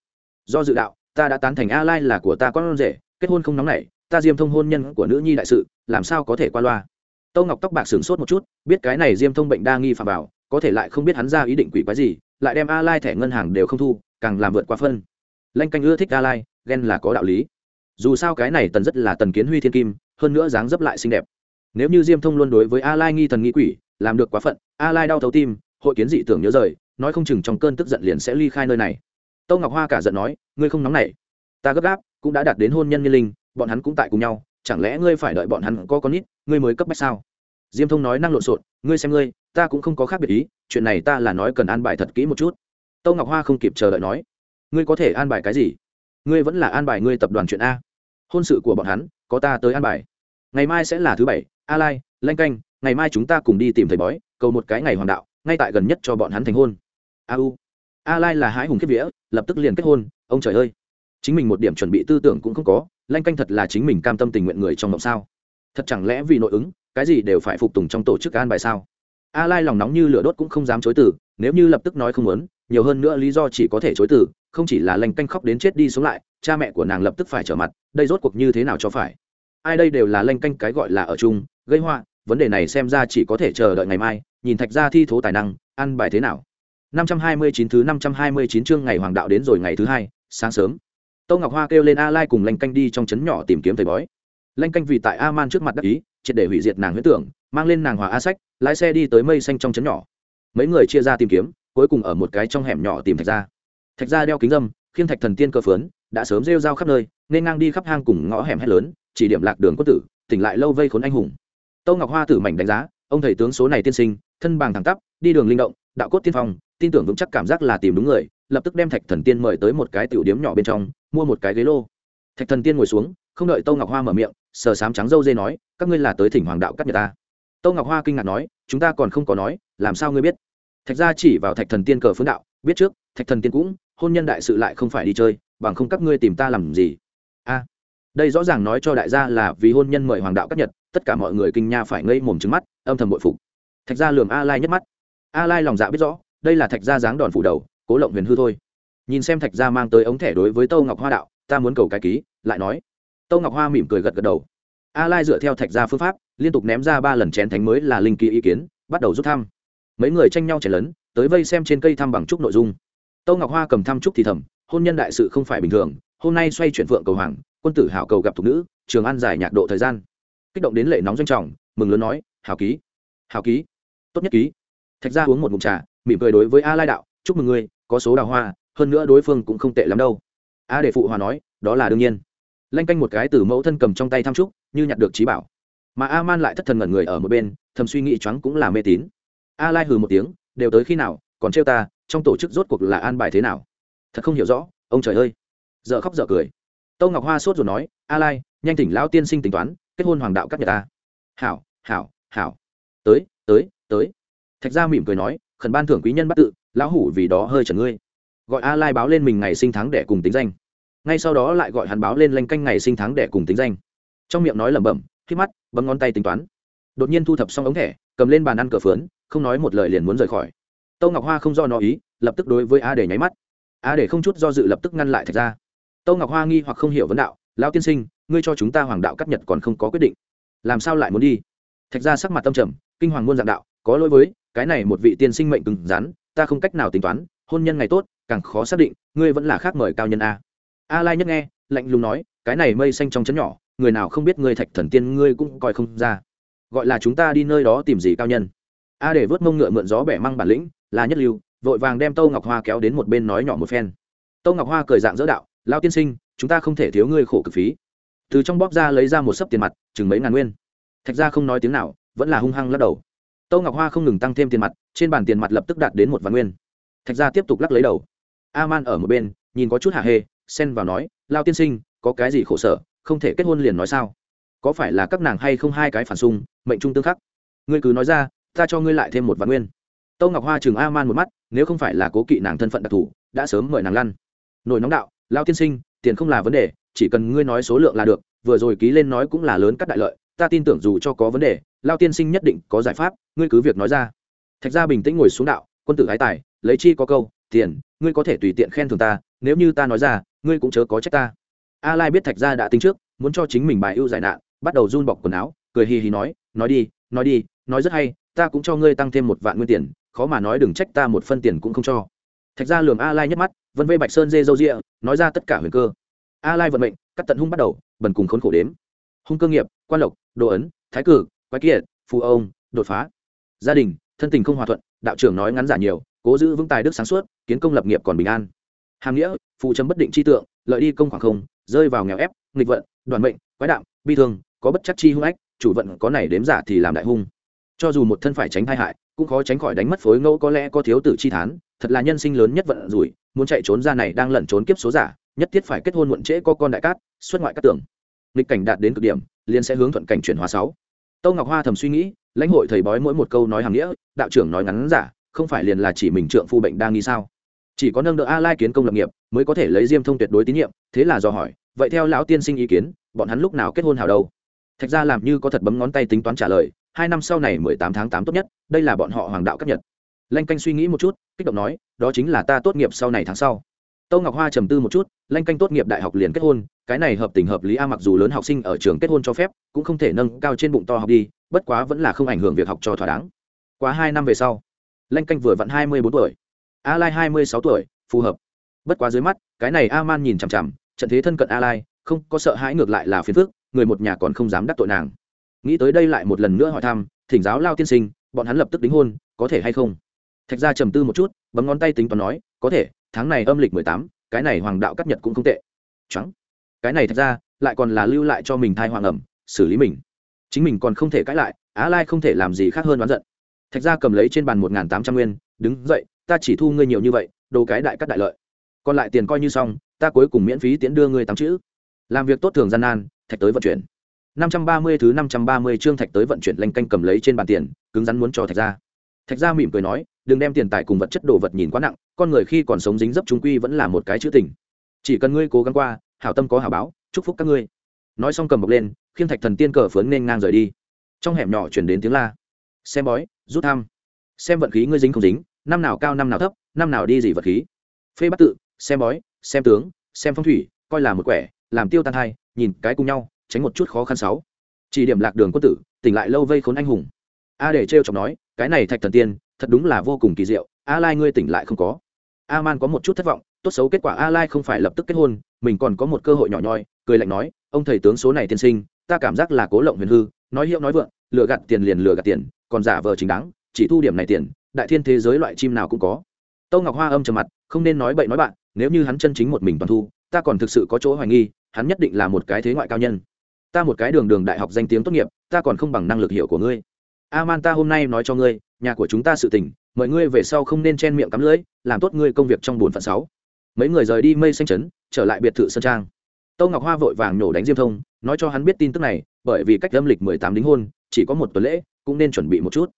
Do dự đạo ta đã tán thành a lai là của ta con rể kết hôn không nóng nảy ta diêm thông hôn nhân của nữ nhi đại sự làm sao có thể qua loa? Tâu ngọc tóc bạc sửng sốt một chút biết cái này diêm thông bệnh đa nghi phạm bảo, có thể lại không biết hắn ra ý định quỷ quái gì lại đem a lai thẻ ngân hàng đều không thu, càng làm vượt qua phân. Lanh canh ưa thích a lai, ghen là có đạo lý. Dù sao cái này tần rất là tần kiến huy thiên kim, hơn nữa dáng dấp lại xinh đẹp. Nếu như diêm thông luôn đối với a lai nghi thần nghi quỷ, làm được quá phận, a lai đau thấu tim, hội kiến dị tưởng nhớ rời, nói không chừng trong cơn tức giận liền sẽ ly khai nơi này. Tâu ngọc hoa cả giận nói, ngươi không nóng nảy. Ta gấp gáp, cũng đã đạt đến hôn nhân nhân linh, bọn hắn cũng tại cùng nhau, chẳng lẽ ngươi phải đợi bọn hắn có con ít ngươi mới cấp bách sao? Diêm thông nói năng lộn xộn, ngươi xem ngươi, ta cũng không có khác biệt ý, chuyện này ta là nói cần an bài thật kỹ một chút. Tâu ngọc hoa không kịp chờ đợi nói, ngươi có thể an bài cái gì? Ngươi vẫn là an bài ngươi tập đoàn chuyện a. Hôn sự của bọn hắn, có ta tới an bài. Ngày mai sẽ là thứ bảy, a lai, lanh canh, ngày mai chúng ta cùng đi tìm thầy bói, cầu một cái ngày hoàng đạo, ngay tại gần nhất cho bọn hắn thành hôn. A u. A lai là hái hùng kiếp vía, lập tức liền kết hôn, ông trời ơi. Chính mình một điểm chuẩn bị tư tưởng cũng không có, lanh canh thật là chính mình cam tâm tình nguyện người trong mộng sao. Thật chẳng lẽ vì nội ứng cái gì đều phải phục tùng trong tổ chức an bài sao? A lai lòng nóng như lửa đốt cũng không dám chối từ, nếu như lập tức nói không muốn, nhiều hơn nữa lý do chỉ có thể chối từ, không chỉ là lanh canh khóc đến chết đi xuống lại, cha mẹ của nàng lập tức phải trở mặt, đây rốt cuộc như thế nào cho phải? Ai đây đều là lanh canh cái gọi là ở chung, gây họa, vấn đề này xem ra chỉ có thể chờ đợi ngày mai, nhìn thạch gia thi thố tài năng ăn bài thế nào? 529 thứ 529 chương ngày hoàng đạo đến rồi ngày thứ hai, sáng sớm. Tô Ngọc Hoa kêu lên A Lai cùng Lanh Canh đi trong trấn nhỏ tìm kiếm thầy bói. Lanh Canh vì tại A Man trước mặt đắc ý, triệt để hủy diệt nàng huyết tưởng, mang lên nàng Hòa A Sách, lái xe đi tới mây xanh trong trấn nhỏ. Mấy người chia ra tìm kiếm, cuối cùng ở một cái trong hẻm nhỏ tìm Thạch ra. Thạch gia đeo kính dâm, khiêng Thạch thần tiên cơ phớn đã sớm rêu rao khắp nơi, nên ngang đi khắp hang cùng ngõ hẻm hét lớn, chỉ điểm lạc đường quân tử, tỉnh lại lâu vây khốn anh hùng. Tô Ngọc Hoa tử mảnh đánh giá, ông thầy tướng số này tiên sinh, thân bằng thẳng tắp, đi đường linh động, đạo cốt tiên phong, tin tưởng vững chắc cảm giác là tìm đúng người, lập tức đem Thạch thần tiên mời tới một cái tiểu điếm nhỏ bên trong, mua một cái ghế lô thạch thần tiên ngồi xuống không đợi tâu ngọc hoa mở miệng sờ sám trắng dâu dê nói, các ngươi là tới thỉnh hoàng đạo cắt nhật ta. Tâu ngọc hoa kinh ngạc nói, chúng ta còn không có nói, làm sao ngươi biết? Thạch gia chỉ vào thạch thần tiên cờ phương đạo, biết trước, thạch thần tiên cũng, hôn nhân đại sự lại không phải đi chơi, bằng không các ngươi tìm ta làm gì? A, đây rõ ràng nói cho đại gia là vì hôn nhân mời hoàng đạo cắt nhật, tất cả mọi người kinh nha phải ngây mồm trứng mắt, âm thầm bội phục. Thạch gia lườm a lai nhất mắt. A lai lòng dạ biết rõ, đây là thạch gia dáng đòn phủ đầu, cố lộng huyền hư thôi. Nhìn xem thạch gia mang tới ống thẻ đối với tâu ngọc hoa đạo, ta muốn cầu cái ký, lại nói tâu ngọc hoa mỉm cười gật gật đầu. A lai dựa theo thạch gia phương pháp, liên tục ném ra ba lần chén thánh mới là linh kỳ ý kiến, bắt đầu rút thăm. Mấy người tranh nhau chảy lớn, tới vây xem trên cây thăm bằng trúc nội dung. Tâu ngọc hoa cầm thăm trúc thì thầm, hôn nhân đại sự không phải bình thường, hôm nay xoay chuyển phượng cầu hoàng, quân tử hảo cầu gặp thục nữ, trường an giải nhạc độ thời gian. Kích động đến lệ nóng doanh trọng, mừng lớn nói, hảo ký hảo ký, tốt nhất ký. Thạch gia uống một ngụm trà, mỉm cười đối với a lai đạo, chúc mừng ngươi, có số đào hoa, hơn nữa đối phương cũng không tệ lắm đâu. A để phụ hòa nói, đó là đương nhiên lanh canh một cái từ mẫu thân cầm trong tay tham trúc, như nhặt được trí bảo. Mà a man lại thất thần ngẩn người ở một bên, thầm suy nghĩ choáng cũng là mê tín. A lai hừ một tiếng, đều tới khi nào, còn trêu ta, trong tổ chức rốt cuộc là an bài thế nào? Thật không hiểu rõ, ông trời ơi. Dợ khóc dợ cười. Tâu ngọc hoa sốt rồi nói a lai nhanh tỉnh lão tiên sinh tính toán, kết hôn hoàng đạo các nhà ta. Hảo hảo hảo. Tới tới tới. Thạch gia mỉm cười nói, khẩn ban thưởng quý nhân bắt tự, lão hủ vì đó hơi chẩn ngươi. Gọi a lai báo lên mình ngày sinh tháng để cùng tính danh ngay sau đó lại gọi hắn báo lên lanh canh ngày sinh tháng để cùng tính danh. Trong miệng nói lẩm bẩm khi mắt, bấm ngón tay tính toán. Đột nhiên thu thập xong ống thẻ, cầm lên bàn ăn cửa phướn, không nói một lời liền muốn rời khỏi. Tâu ngọc hoa không do nó ý, lập tức đối với a để nháy mắt. A để không chút do dự lập tức ngăn lại thạch ra. Tâu ngọc hoa nghi hoặc không hiểu vấn đạo, lão tiên sinh, ngươi cho chúng ta hoàng đạo cắt nhật còn không có quyết định. Làm sao lại muốn đi? Thạch ra sắc mặt tâm trầm, kinh hoàng muôn dạng đạo, có lỗi với, cái này một vị tiên sinh mệnh cứng rắn, ta không cách nào tính toán, hôn nhân ngày tốt, càng khó xác định, ngươi vẫn là khác mời cao nhân a a lai nhất nghe, lạnh lùng nói, cái này mây xanh trong chấn nhỏ, người nào không biết ngươi thạch thần tiên ngươi cũng coi không ra. Gọi là chúng ta đi nơi đó tìm gì cao nhân. A để vớt mông ngựa mượn gió bẻ măng bản lĩnh là nhất lưu, vội vàng đem tâu ngọc hoa kéo đến một bên nói nhỏ một phen. Tâu ngọc hoa cười dạng dỡ đạo lao tiên sinh, chúng ta không thể thiếu ngươi khổ cực phí. Từ trong bóp ra lấy ra một sấp tiền mặt, chừng mấy ngàn nguyên. Thạch ra không nói tiếng nào, vẫn là hung hăng lắc đầu. Tâu ngọc hoa không ngừng tăng thêm tiền mặt, trên bàn tiền mặt lập tức đạt đến một vạn nguyên. Thạch ra tiếp tục lắc lấy đầu. A man ở một bên, nhìn có chút hạ hê xen vào nói, lao tiên sinh, có cái gì khổ sở, không thể kết hôn liền nói sao? Có phải là các nàng hay không hai cái phản xung, mệnh trung tương khắc? Ngươi cứ nói ra, ta cho ngươi lại thêm một vạn nguyên. Tâu ngọc hoa chừng a man một mắt, nếu không phải là cố kỵ nàng thân phận đặc thù, đã sớm mời nàng lăn. Nổi nóng đạo, lao tiên sinh, tiền không là vấn đề, chỉ cần ngươi nói số lượng là được, vừa rồi ký lên nói cũng là lớn các đại lợi, ta tin tưởng dù cho có vấn đề, lao tiên sinh nhất định có giải pháp, ngươi cứ việc nói ra. Thạch gia bình tĩnh ngồi xuống đạo, quân tử ái tài, lấy chi có câu tiền, ngươi có thể tùy tiện khen thường ta, nếu như ta nói ra, ngươi cũng chớ có trách ta. A lai biết thạch gia đã tính trước, muốn cho chính mình bài ưu giải nạn, bắt đầu run bọc quần áo, cười hì hì nói nói đi nói đi, nói rất hay, ta cũng cho ngươi tăng thêm một vạn nguyên tiền, khó mà nói đừng trách ta một phân tiền cũng không cho. Thạch gia lườm a lai nhấc mắt, vân vây bạch sơn dê dâu rịa nói ra tất cả huyền cơ. A lai vận mệnh, cắt tận hung bắt đầu, bần cùng khốn khổ đếm. Hung cơ nghiệp, quan lộc, đồ ấn, thái cử, quái kiệt, phù ông, đột phá. Gia đình, thân tình không hòa thuận, đạo trưởng nói ngắn giả nhiều cố giữ vững tài đức sáng suốt kiến công lập nghiệp còn bình an. Hàm nghĩa phụ chấm bất định chi tượng lợi đi công khoảng không rơi vào nghèo ép nghịch vận đoàn mệnh quái đạm, bi thương có bất chắc chi hung ách chủ vận có này đếm giả thì làm đại hung. Cho dù một thân phải tránh tai hại cũng khó tránh khỏi đánh mất phối ngẫu có lẽ có thiếu tử chi thán thật là nhân sinh lớn nhất vận rủi muốn chạy trốn ra này đang lẩn trốn kiếp số giả nhất thiết phải kết hôn muộn trễ có con đại cát xuất ngoại các tưởng nghịch cảnh đạt đến cực điểm liền sẽ hướng thuận cảnh chuyển hóa sáu. Tâu ngọc hoa thầm suy nghĩ lãnh hội thầy bói mỗi một câu nói hàm nghĩa đạo trưởng nói ngắn giả không phải liền là chỉ mình trượng phu bệnh đang nghi sao? Chỉ có nâng đỡ a lai kiến công lập nghiệp mới có thể lấy diêm thông tuyệt đối tín nhiệm, thế là do hỏi, vậy theo lão tiên sinh ý kiến, bọn hắn lúc nào kết hôn hào đâu? Thạch ra làm như có thật bấm ngón tay tính toán trả lời, hai năm sau này mười tám tháng tám tốt nhất, đây là bọn họ hoàng đạo cấp nhật. Lanh canh suy nghĩ một chút, kích động nói, đó chính là ta tốt nghiệp sau này tháng sau. Tâu ngọc hoa trầm tư một chút, lanh canh tốt nghiệp đại học liền kết hôn, cái này hợp tình hợp lý a mặc dù lớn học sinh ở trường kết hôn cho phép, cũng không thể nâng cao trên bụng to học đi, bất quá vẫn là không ảnh hưởng việc học cho thỏa đáng. Quá hai năm về sau lanh canh vừa vặn hai mươi bốn tuổi. A lai hai mươi sáu tuổi phù hợp. Bất quá dưới mắt cái này a man nhìn chằm chằm trận thế thân cận a lai không có sợ hãi ngược lại là phiền phước, người một nhà còn không dám đắc tội nàng. Nghĩ tới đây lại một lần nữa hỏi thăm thỉnh giáo lao tiên sinh bọn hắn lập tức đính hôn có thể hay không? Thạch ra trầm tư một chút bấm ngón tay tính toán nói có thể tháng này âm lịch mười tám cái này hoàng đạo cắt nhật cũng không tệ. Trắng cái này thật ra lại còn là lưu lại cho mình thai hoàng ẩm xử lý mình. Chính mình còn không thể cãi lại á lai không thể làm gì khác hơn đoán giận thạch Gia cầm lấy trên bàn một n g h n tám trăm nguyên, đứng dậy, ta chỉ thu ngươi nhiều như vậy, đồ cái đại cắt đại lợi. Còn lại tiền coi như xong, ta cuối cùng miễn phí tiến đưa ngươi tám chữ. Làm việc tốt thường gian nan, thạch tới vận chuyển. Năm trăm ba mươi thứ năm trăm ba mươi chương thạch tới vận chuyển lanh canh cầm lấy trên bàn tiền, cứng rắn muốn cho thạch ra thạch ra mỉm cười nói, đừng đem tiền tài cùng vật chất đồ vật nhìn quá nặng, con người khi còn sống dính dấp chúng quy vẫn là một cái chữ tình. Chỉ cần ngươi cố gắng qua, hảo tâm có hảo báo, chúc phúc các ngươi. Nói xong cầm bọc lên, khiêng thạch thần tiên cờ phướng nên ngang rời đi. Trong hẻm nhỏ chuyển đến tiếng la xem bói, rút thăm. Xem vận khí ngươi dính không dính, năm nào cao năm nào thấp, năm nào đi gì vật khí. Phê bắt tự, xem bói, xem tướng, xem phong thủy, coi là một quẻ, làm tiêu tan hai, nhìn cái cùng nhau, tránh một chút khó khăn sáu. Chỉ điểm lạc đường quân tử, tỉnh lại lâu vây khốn anh hùng. A để trêu chọc nói, cái này thạch thần tiên, thật đúng là vô cùng kỳ diệu, a lai ngươi tỉnh lại không có. A man có một chút thất vọng, tốt xấu kết quả a lai không phải lập tức kết hôn, mình còn có một cơ hội nhỏ nhoi, cười lạnh nói, ông thầy tướng số này tiên sinh, ta cảm giác là cố lộng huyền hư, nói hiệu nói vượng, lừa gạt tiền liền lừa gạt tiền còn giả vờ chính đáng, chỉ thu điểm này tiền, đại thiên thế giới loại chim nào cũng có. Tâu ngọc hoa âm trầm mặt, không nên nói bậy nói bạn, nếu như hắn chân chính một mình toàn thu, ta còn thực sự có chỗ hoài nghi, hắn nhất định là một cái thế ngoại cao nhân. Ta một cái đường đường đại học danh tiếng tốt nghiệp, ta còn không bằng năng lực hiểu của ngươi. A man ta hôm nay nói cho ngươi, nhà của chúng ta sự tình, mời ngươi về sau không nên chen miệng cắm lưỡi làm tốt ngươi công việc trong bồn phận sáu. Mấy người rời đi mây xanh trấn trở lại biệt thự sơn trang. Tâu ngọc hoa vội vàng nhổ đánh diêm thông, nói cho hắn biết tin tức này, bởi vì cách âm lịch mười tám đính hôn chỉ có một tuần lễ, cũng nên chuẩn bị một chút.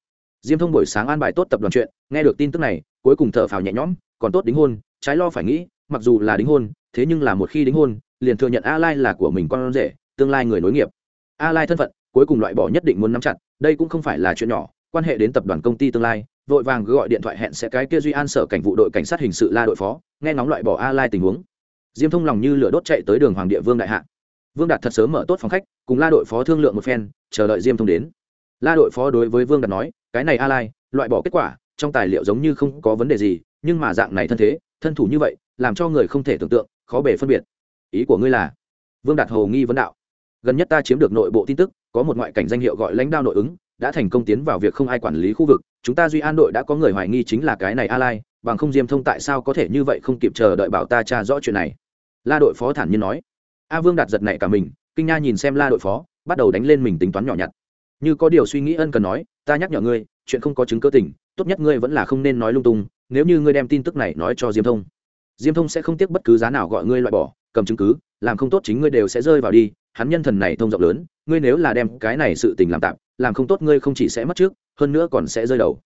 Diêm thông buổi sáng an bài tốt tập đoàn chuyện, nghe được tin tức này, cuối cùng thở phào nhẹ nhõm, còn tốt đính hôn, trái lo phải nghĩ, mặc dù là đính hôn, thế nhưng là một khi đính hôn, liền thừa nhận a lai là của mình con rể, tương lai người nối nghiệp. A lai thân phận, cuối cùng loại bỏ nhất định muốn nắm chặt, đây cũng không phải là chuyện nhỏ, quan hệ đến tập đoàn công ty tương lai, vội vàng gọi điện thoại hẹn sẽ cái kia duy an sở cảnh vụ đội cảnh sát hình sự la đội phó, nghe ngóng loại bỏ a lai tình huống. Diêm thông lòng như lửa đốt chạy tới đường hoàng địa vương đại hạ vương đạt thật sớm mở tốt phòng khách, cùng la đội phó thương lượng một phen, chờ đợi diêm thông đến. La đội phó đối với vương đạt nói, cái này a lai loại bỏ kết quả, trong tài liệu giống như không có vấn đề gì, nhưng mà dạng này thân thế, thân thủ như vậy, làm cho người không thể tưởng tượng, khó bề phân biệt. Ý của ngươi là? Vương đạt hồ nghi vấn đạo. Gần nhất ta chiếm được nội bộ tin tức, có một ngoại cảnh danh hiệu gọi lãnh đạo nội ứng, đã thành công tiến vào việc không ai quản lý khu vực, chúng ta duy an đội đã có người hoài nghi chính là cái này a lai bằng không diêm thông tại sao có thể như vậy không kịp chờ đợi bảo ta tra rõ chuyện này? La đội phó thản nhiên nói a vương đạt giật nảy cả mình, kinh nha nhìn xem la đội phó, bắt đầu đánh lên mình tính toán nhỏ nhặt. Như có điều suy nghĩ ân cần nói, ta nhắc nhở ngươi, chuyện không có chứng cơ tình, tốt nhất ngươi vẫn là không nên nói lung tung, nếu như ngươi đem tin tức này nói cho diêm thông diêm thông sẽ không tiếc bất cứ giá nào gọi ngươi loại bỏ, cầm chứng cứ, làm không tốt chính ngươi đều sẽ rơi vào đi, hắn nhân thần này thông rộng lớn, ngươi nếu là đem cái này sự tình làm tạm, làm không tốt ngươi không chỉ sẽ mất trước, hơn nữa còn sẽ rơi đầu.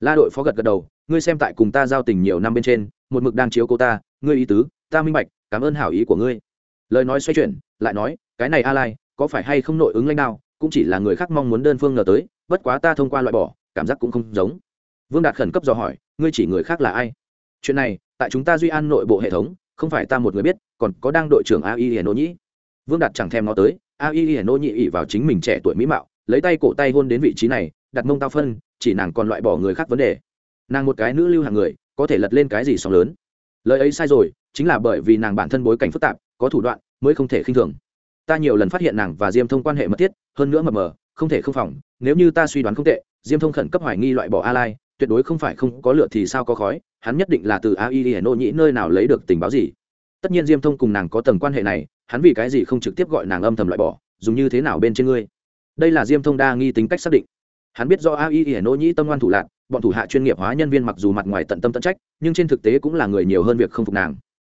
La đội phó gật gật đầu, ngươi xem tại cùng ta giao tình nhiều năm bên trên, một mực đang chiếu cô ta, ngươi ý tứ, ta minh bạch, cảm ơn hảo ý của ngươi lời nói xoay chuyển, lại nói, cái này a lai có phải hay không nội ứng lãnh đạo, cũng chỉ là người khác mong muốn đơn phương ngờ tới, bất quá ta thông qua loại bỏ, cảm giác cũng không giống. Vương đạt khẩn cấp dò hỏi, ngươi chỉ người khác là ai? Chuyện này, tại chúng ta duy an nội bộ hệ thống, không phải ta một người biết, còn có đang đội trưởng a y hiển nô nhĩ. Vương đạt chẳng thèm nó tới, a y hiển nô nhĩ ỉ vào chính mình trẻ tuổi mỹ mạo, lấy tay cổ tay hôn đến vị trí này, đặt mông tao phân, chỉ nàng còn loại bỏ người khác vấn đề. Nàng một cái nữ lưu hàng người, có thể lật lên cái gì sóng lớn. Lời ấy sai rồi, chính là bởi vì nàng bản thân bối cảnh phức tạp có thủ đoạn mới không thể khinh thường. Ta nhiều lần phát hiện nàng và diêm thông quan hệ mật thiết, hơn nữa mờ mờ, không thể không phòng. Nếu như ta suy đoán không tệ, diêm thông khẩn cấp hoài nghi loại bỏ a lai tuyệt đối không phải không có lựa thì sao có khói, hắn nhất định là từ a i nô nhĩ nơi nào lấy được tình báo gì. Tất nhiên diêm thông cùng nàng có tầng quan hệ này, hắn vì cái gì không trực tiếp gọi nàng âm thầm loại bỏ, dùng như thế nào bên trên ngươi? Đây là diêm thông đa nghi tính cách xác định. Hắn biết do a i hiển nô nhĩ tâm ngoan thủ lạc bọn thủ hạ chuyên nghiệp hóa nhân viên mặc dù mặt ngoài tận tâm tận trách, nhưng trên thực tế cũng là người nhiều hơn việc không phục nàng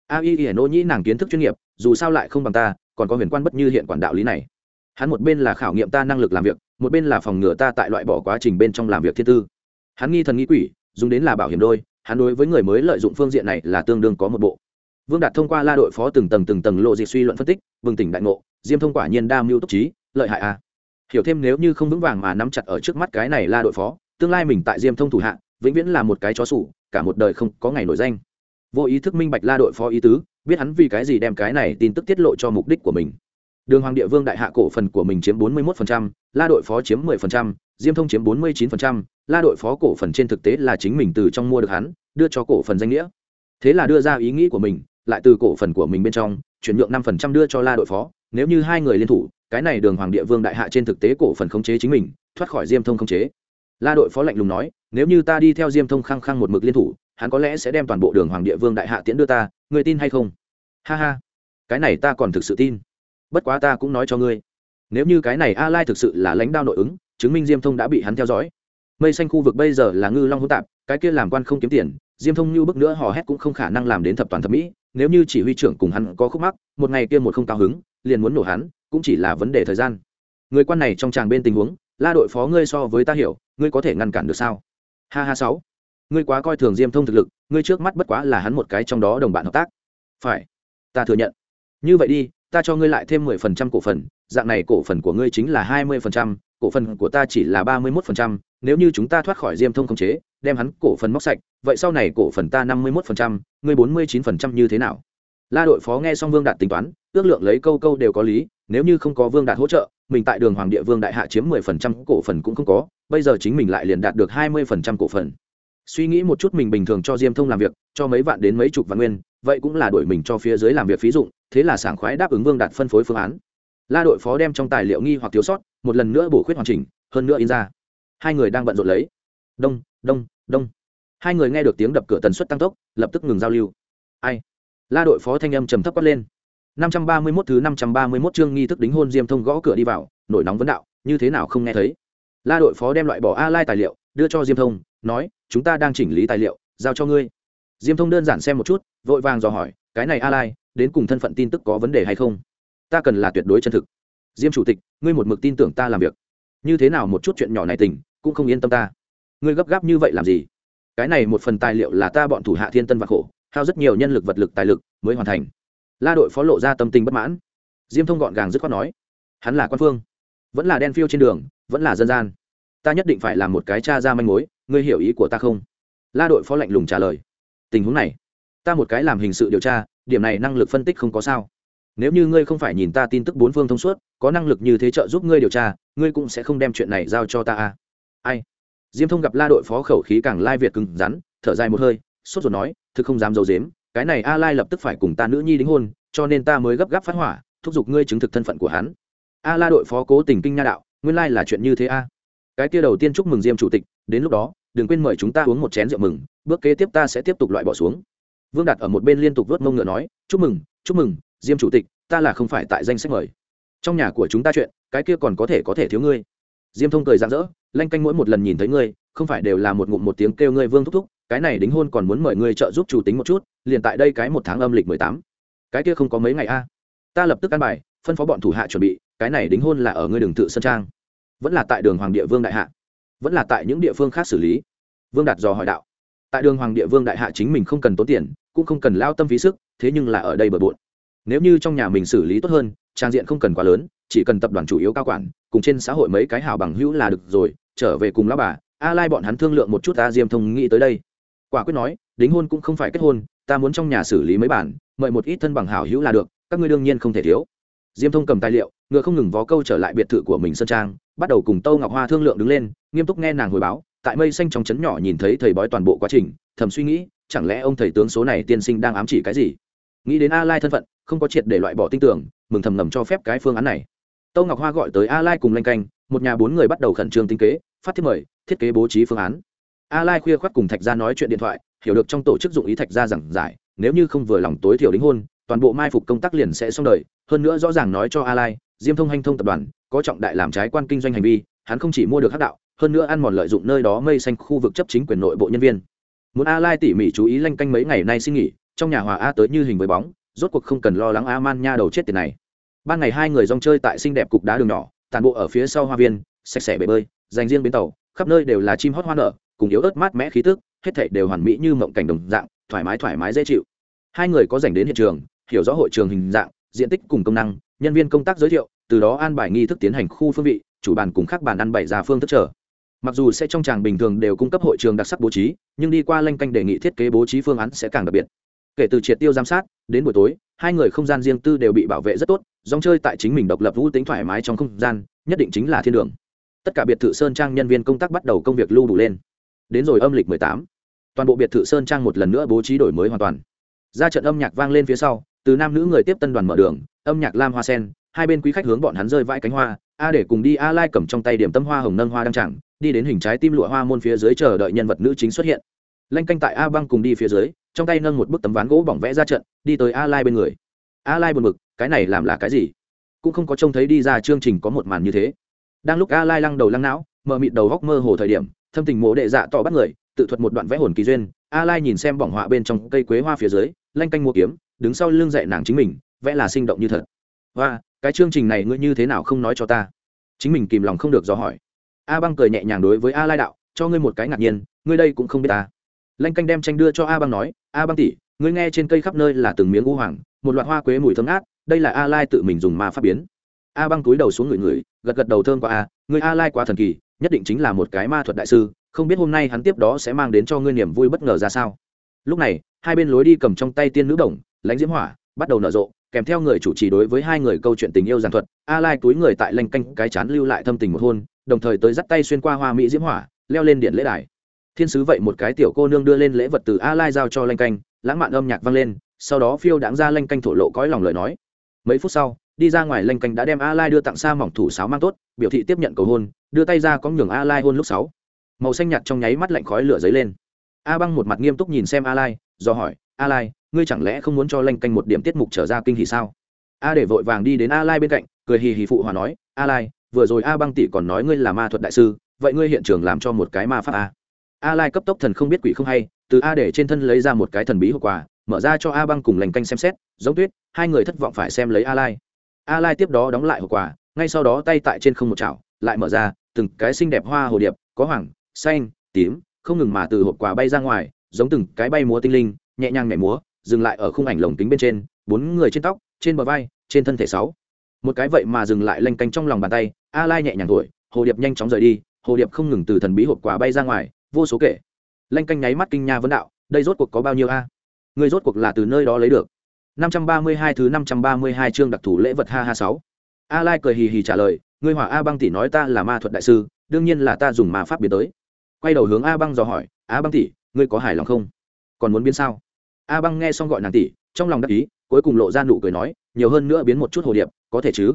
a y y nô nhĩ nàng kiến thức chuyên nghiệp, dù sao lại không bằng ta, còn có huyền quan bất như hiện quản đạo lý này. Hắn một bên là khảo nghiệm ta năng lực làm việc, một bên là phòng ngừa ta tại loại bỏ quá trình bên trong làm việc thiên tư. Hắn nghi thần nghi quỷ, dùng đến là bảo hiểm đôi, hắn đối với người mới lợi dụng phương diện này là tương đương có một bộ. Vương đạt thông qua la đội phó từng tầng từng tầng lộ dị suy luận phân tích vừng tỉnh đại ngộ, diêm thông quả nhiên đa mưu túc trí, lợi hại a à. hiểu thêm nếu như không vững vàng mà nắm chặt ở trước mắt cái này la đội phó, tương lai mình tại diêm thông thủ hạ, vĩnh viễn là một cái chó sủ, cả một đời không có ngày nổi danh vô ý thức minh bạch la đội phó ý tứ biết hắn vì cái gì đem cái này tin tức tiết lộ cho mục đích của mình. Đường hoàng địa vương đại hạ cổ phần của mình chiếm 41%, la đội phó chiếm 10%, diêm thông chiếm 49%, la đội phó cổ phần trên thực tế là chính mình từ trong mua được hắn đưa cho cổ phần danh nghĩa. Thế là đưa ra ý nghĩ của mình lại từ cổ phần của mình bên trong chuyển nhượng 5% đưa cho la đội phó nếu như hai người liên thủ cái này đường hoàng địa vương đại hạ trên thực tế cổ phần khống chế chính mình thoát khỏi diêm thông khống chế. La đội phó lạnh lùng nói nếu như ta đi theo diêm thông khăng khăng một mực liên thủ hắn có lẽ sẽ đem toàn bộ đường hoàng địa vương đại hạ tiễn đưa ta người tin hay không? Ha ha, cái này ta còn thực sự tin. Bất quá ta cũng nói cho ngươi, nếu như cái này a lai thực sự là lãnh đạo nội ứng, chứng minh diêm thông đã bị hắn theo dõi. Mây xanh khu vực bây giờ là ngư long hỗn tạp, cái kia làm quan không kiếm tiền, diêm thông như bức nữa hò hét cũng không khả năng làm đến thập toàn thẩm mỹ, nếu như chỉ huy trưởng cùng hắn có khúc mắc, một ngày kia một không cao hứng, liền muốn nổ hắn, cũng chỉ là vấn đề thời gian. Người quan này trong tràng bên tình huống, la đội phó ngươi so với ta hiểu, ngươi có thể ngăn cản được sao? Ha ha sáu ngươi quá coi thường diêm thông thực lực, ngươi trước mắt bất quá là hắn một cái trong đó đồng bạn hợp tác. Phải, ta thừa nhận. Như vậy đi, ta cho ngươi lại thêm mười phần trăm cổ phần, dạng này cổ phần của ngươi chính là hai mươi phần trăm, cổ phần của ta chỉ là ba mươi mốt phần trăm, nếu như chúng ta thoát khỏi diêm thông khống chế, đem hắn cổ phần móc sạch, vậy sau này cổ phần ta năm mươi mốt phần trăm, ngươi bốn mươi chín phần trăm như thế nào? La đội phó nghe xong vương đạt tính toán, ước lượng lấy câu câu đều có lý, nếu như không có vương đạt hỗ trợ, mình tại đường hoàng địa vương đại hạ chiếm mười phần trăm cổ phần cũng không có, bây giờ chính mình lại liền đạt được hai mươi phần trăm cổ phần suy nghĩ một chút mình bình thường cho diêm thông làm việc, cho mấy vạn đến mấy chục vạn nguyên, vậy cũng là đổi mình cho phía dưới làm việc phí dụng, thế là sảng khoái đáp ứng vương đạt phân phối phương án. La đội phó đem trong tài liệu nghi hoặc thiếu sót, một lần nữa bổ khuyết hoàn chỉnh, hơn nữa in ra. Hai người đang bận rộn lấy. Đông đông đông. Hai người nghe được tiếng đập cửa tần suất tăng tốc, lập tức ngừng giao lưu. Ai? La đội phó thanh âm trầm thấp quát lên. năm trăm ba mươi 531 thứ năm trăm ba mươi 531 chương nghi thức đính hôn diêm thông gõ cửa đi vào, nổi nóng vấn đạo, như thế nào không nghe thấy? La đội phó đem loại bỏ a lai tài liệu, đưa cho diêm thông, nói chúng ta đang chỉnh lý tài liệu, giao cho ngươi. Diêm thông đơn giản xem một chút, vội vàng dò hỏi, cái này a lai đến cùng thân phận tin tức có vấn đề hay không? Ta cần là tuyệt đối chân thực. Diêm chủ tịch, ngươi một mực tin tưởng ta làm việc. Như thế nào một chút chuyện nhỏ này tình, cũng không yên tâm ta. Ngươi gấp gáp như vậy làm gì? Cái này một phần tài liệu là ta bọn thủ hạ thiên tân và khổ, hao rất nhiều nhân lực vật lực tài lực mới hoàn thành. La đội phó lộ ra tâm tình bất mãn. Diêm thông gọn gàng dứt khoát nói, hắn là quan phương, vẫn là đen phiêu trên đường, vẫn là dân gian. Ta nhất định phải làm một cái cha ra manh mối ngươi hiểu ý của ta không? La đội phó lạnh lùng trả lời. Tình huống này, ta một cái làm hình sự điều tra, điểm này năng lực phân tích không có sao. Nếu như ngươi không phải nhìn ta tin tức bốn phương thông suốt, có năng lực như thế trợ giúp ngươi điều tra, ngươi cũng sẽ không đem chuyện này giao cho ta à. ai? Diêm thông gặp la đội phó khẩu khí càng lai việt cứng rắn, thở dài một hơi, sốt rồi nói, thực không dám d i ấ u dếm cái này a lai lập tức phải cùng ta nữ nhi đính hôn, cho nên ta mới gấp gáp phát hỏa, thúc giục ngươi chứng thực thân phận của hắn. A la đội phó cố tình kinh nha đạo, nguyên lai là chuyện như thế a cái kia đầu tiên chúc mừng diêm chủ tịch, đến lúc đó, đừng quên mời chúng ta uống một chén rượu mừng, bước kế tiếp ta sẽ tiếp tục loại bỏ xuống. Vương đạt ở một bên liên tục vớt mông ngựa nói, chúc mừng chúc mừng, diêm chủ tịch, ta là không phải tại danh sách mời. Trong nhà của chúng ta chuyện, cái kia còn có thể có thể thiếu ngươi. Diêm thông cười rạng rỡ, lanh canh mỗi một lần nhìn thấy ngươi, không phải đều là một ngụm một tiếng kêu ngươi vương thúc thúc, cái này đính hôn còn muốn mời ngươi trợ giúp chủ tính một chút, liền tại đây cái một tháng âm lịch mười tám. Cái kia không có mấy ngày a. Ta lập tức ăn bài, phân phó bọn thủ hạ chuẩn bị, cái này đính hôn là ở ngươi đường tự sân trang vẫn là tại đường hoàng địa vương đại hạ, vẫn là tại những địa phương khác xử lý. Vương đạt dò hỏi đạo. Tại đường hoàng địa vương đại hạ chính mình không cần tốn tiền, cũng không cần lao tâm phí sức, thế nhưng là ở đây bờ bộn. Nếu như trong nhà mình xử lý tốt hơn, trang diện không cần quá lớn, chỉ cần tập đoàn chủ yếu cao quản, cùng trên xã hội mấy cái hào bằng hữu là được rồi, trở về cùng lao bà, a lai bọn hắn thương lượng một chút ta diêm thông nghĩ tới đây. Quả quyết nói, đính hôn cũng không phải kết hôn, ta muốn trong nhà xử lý mấy bản, mời một ít thân bằng hảo hữu là được, các ngươi đương nhiên không thể thiếu diêm thông cầm tài liệu, ngựa không ngừng vó câu trở lại biệt thự của mình sơn trang, bắt đầu cùng tâu ngọc hoa thương lượng đứng lên, nghiêm túc nghe nàng hồi báo, tại mây xanh trong trấn nhỏ nhìn thấy thầy bói toàn bộ quá trình, thầm suy nghĩ, chẳng lẽ ông thầy tướng số này tiên sinh đang ám chỉ cái gì? Nghĩ đến a lai thân phận, không có triệt để loại bỏ tin tưởng, mừng thầm ngầm cho phép cái phương án này. Tâu ngọc hoa gọi tới a lai cùng lanh canh, một nhà bốn người bắt đầu khẩn trương tinh kế, phát thiết mời, thiết kế bố trí phương án. A lai khuya khoác cùng thạch gia nói chuyện điện thoại, hiểu được trong tổ chức dụng ý thạch gia giảng giải, nếu như không vừa lòng tối thiểu đính hôn toàn bộ mai phục công tác liền sẽ xong đời. Hơn nữa rõ ràng nói cho a lai diêm thông hành thông tập đoàn có trọng đại làm trái quan kinh doanh hành vi, hắn không chỉ mua được hắc đạo, hơn nữa ăn mòn lợi dụng nơi đó mây xanh khu vực chấp chính quyền nội bộ nhân viên. Muốn a lai tỉ mỉ chú ý lanh canh mấy ngày nay xin nghỉ, trong nhà hòa a tới như hình với bóng, rốt cuộc không cần lo lắng a man nha đầu chết tiền này. Ban ngày hai người rong chơi tại xinh đẹp cục đá đường nhỏ tàn bộ ở phía sau hoa viên, sạch sẽ bể bơi, dành riêng bến tàu, khắp nơi đều là chim hót hoa nở, cùng yếu ớt mát mẽ khí tức, hết thảy đều hoàn mỹ như mộng cảnh đồng dạng, thoải mái thoải mái dễ chịu. Hai người có dành đến hiện trường hiểu rõ hội trường hình dạng, diện tích cùng công năng, nhân viên công tác giới thiệu, từ đó an bài nghi thức tiến hành khu phương vị, chủ bàn cùng các bàn ăn bày ra phương thức trở mặc dù sẽ trong tràng bình thường đều cung cấp hội trường đặc sắc bố trí, nhưng đi qua lanh canh đề nghị thiết kế bố trí phương án sẽ càng đặc biệt. Kể từ triệt tiêu giám sát, đến buổi tối, hai người không gian riêng tư đều bị bảo vệ rất tốt, dòng chơi tại chính mình độc lập vũ tính thoải mái trong không gian, nhất định chính là thiên đường. Tất cả biệt thự sơn trang nhân viên công tác bắt đầu công việc lưu đủ lên. Đến rồi âm lịch mười tám, toàn bộ biệt thự sơn trang một lần nữa bố trí đổi mới hoàn toàn. Ra trận âm nhạc vang lên phía sau từ nam nữ người tiếp tân đoàn mở đường, âm nhạc lam hoa sen, hai bên quý khách hướng bọn hắn rơi vãi cánh hoa, a để cùng đi a lai cầm trong tay điểm tâm hoa hồng nâng hoa đăng chẳng, đi đến hình trái tim lụa hoa môn phía dưới chờ đợi nhân vật nữ chính xuất hiện. Lanh canh tại a băng cùng đi phía dưới, trong tay nâng một bức tấm ván gỗ bỏng vẽ ra trận, đi tới a lai bên người. A lai buồn bực, cái này làm là cái gì? Cũng không có trông thấy đi ra chương trình có một màn như thế. Đang lúc a lai lăng đầu lăng não mờ mịt đầu góc mơ hồ thời điểm, thâm tình mộ đệ dạ tỏ bắt người, tự thuật một đoạn vẽ hồn kỳ duyên. A lai nhìn xem bỏng họa bên trong cây quế hoa phía dưới, lanh canh mua kiếm đứng sau lưng dạy nàng chính mình, vẽ là sinh động như thật. Và cái chương trình này ngươi như thế nào không nói cho ta? Chính mình kìm lòng không được do hỏi. A băng cười nhẹ nhàng đối với a lai đạo, cho ngươi một cái ngạc nhiên, ngươi đây cũng không biết ta. Lanh canh đem tranh đưa cho a băng nói, a băng tỷ, ngươi nghe trên cây khắp nơi là từng miếng u hoàng, một loạt hoa quế mùi thơm ngát, đây là a lai tự mình dùng ma phát biến. A băng túi đầu xuống người người gật gật đầu thơm qua a người a lai quá thần kỳ, nhất định chính là một cái ma thuật đại sư, không biết hôm nay hắn tiếp đó sẽ mang đến cho ngươi niềm vui bất ngờ ra sao. Lúc này, hai bên lối đi cầm trong tay tiên nữ đồng lãnh diễm hỏa, bắt đầu nở rộ, kèm theo người chủ trì đối với hai người câu chuyện tình yêu giàn thuật, a lai túi người tại lanh canh cái chán lưu lại thâm tình một hôn, đồng thời tới dắt tay xuyên qua hoa mỹ diễm hỏa, leo lên điện lễ đài. Thiên sứ vậy một cái tiểu cô nương đưa lên lễ vật từ a lai giao cho lanh canh, lãng mạn âm nhạc vang lên, sau đó phiêu đáng ra lanh canh thổ lộ cõi lòng lời nói. Mấy phút sau, đi ra ngoài lanh canh đã đem a lai đưa tặng xa mỏng thủ sáo mang tốt, biểu thị tiếp nhận cầu hôn, đưa tay ra có nhường a lai hôn lúc sáu. Màu xanh nhạt trong nháy mắt lạnh khói lửa dấy lên. A băng một mặt nghiêm túc nhìn xem a lai, do hỏi, a lai ngươi chẳng lẽ không muốn cho lanh canh một điểm tiết mục trở ra kinh hỉ sao? A để vội vàng đi đến a lai bên cạnh, cười hì hì phụ hòa nói, a lai, vừa rồi a băng tỷ còn nói ngươi là ma thuật đại sư, vậy ngươi hiện trường làm cho một cái ma pháp a? A lai cấp tốc thần không biết quỷ không hay, từ a để trên thân lấy ra một cái thần bí hậu quả mở ra cho a băng cùng lành canh xem xét, giống tuyết, hai người thất vọng phải xem lấy a lai. A lai tiếp đó đóng lại hậu quả ngay sau đó tay tại trên không một chảo, lại mở ra, từng cái xinh đẹp hoa hồ điệp, có hoàng, xanh, tím, không ngừng mà từ hộp quà bay ra ngoài, giống từng cái bay múa tinh linh, nhẹ nhàng nhảy múa dừng lại ở khung ảnh lồng kính bên trên bốn người trên tóc trên bờ vai trên thân thể sáu một cái vậy mà dừng lại lanh canh trong lòng bàn tay a lai nhẹ nhàng thổi hồ điệp nhanh chóng rời đi hồ điệp không ngừng từ thần bí hộp quà bay ra ngoài vô số kể lanh canh nháy mắt kinh nha vấn đạo đây rốt cuộc có bao nhiêu a người rốt cuộc là từ nơi đó lấy được 532 thứ 532 chương đặc thù lễ vật ha ha 6. A Lai cười hì hì trả lời, ngươi hỏa A Băng tỷ nói ta là ma thuật đại sư, đương nhiên là ta dùng ma pháp biến tới. Quay đầu hướng A Băng dò hỏi, A Băng tỷ, ngươi có hài lòng không? Còn muốn biến sao? A Băng nghe xong gọi nàng tỷ, trong lòng đắc ý, cuối cùng lộ ra nụ cười nói, nhiều hơn nữa biến một chút hồ điệp, có thể chứ?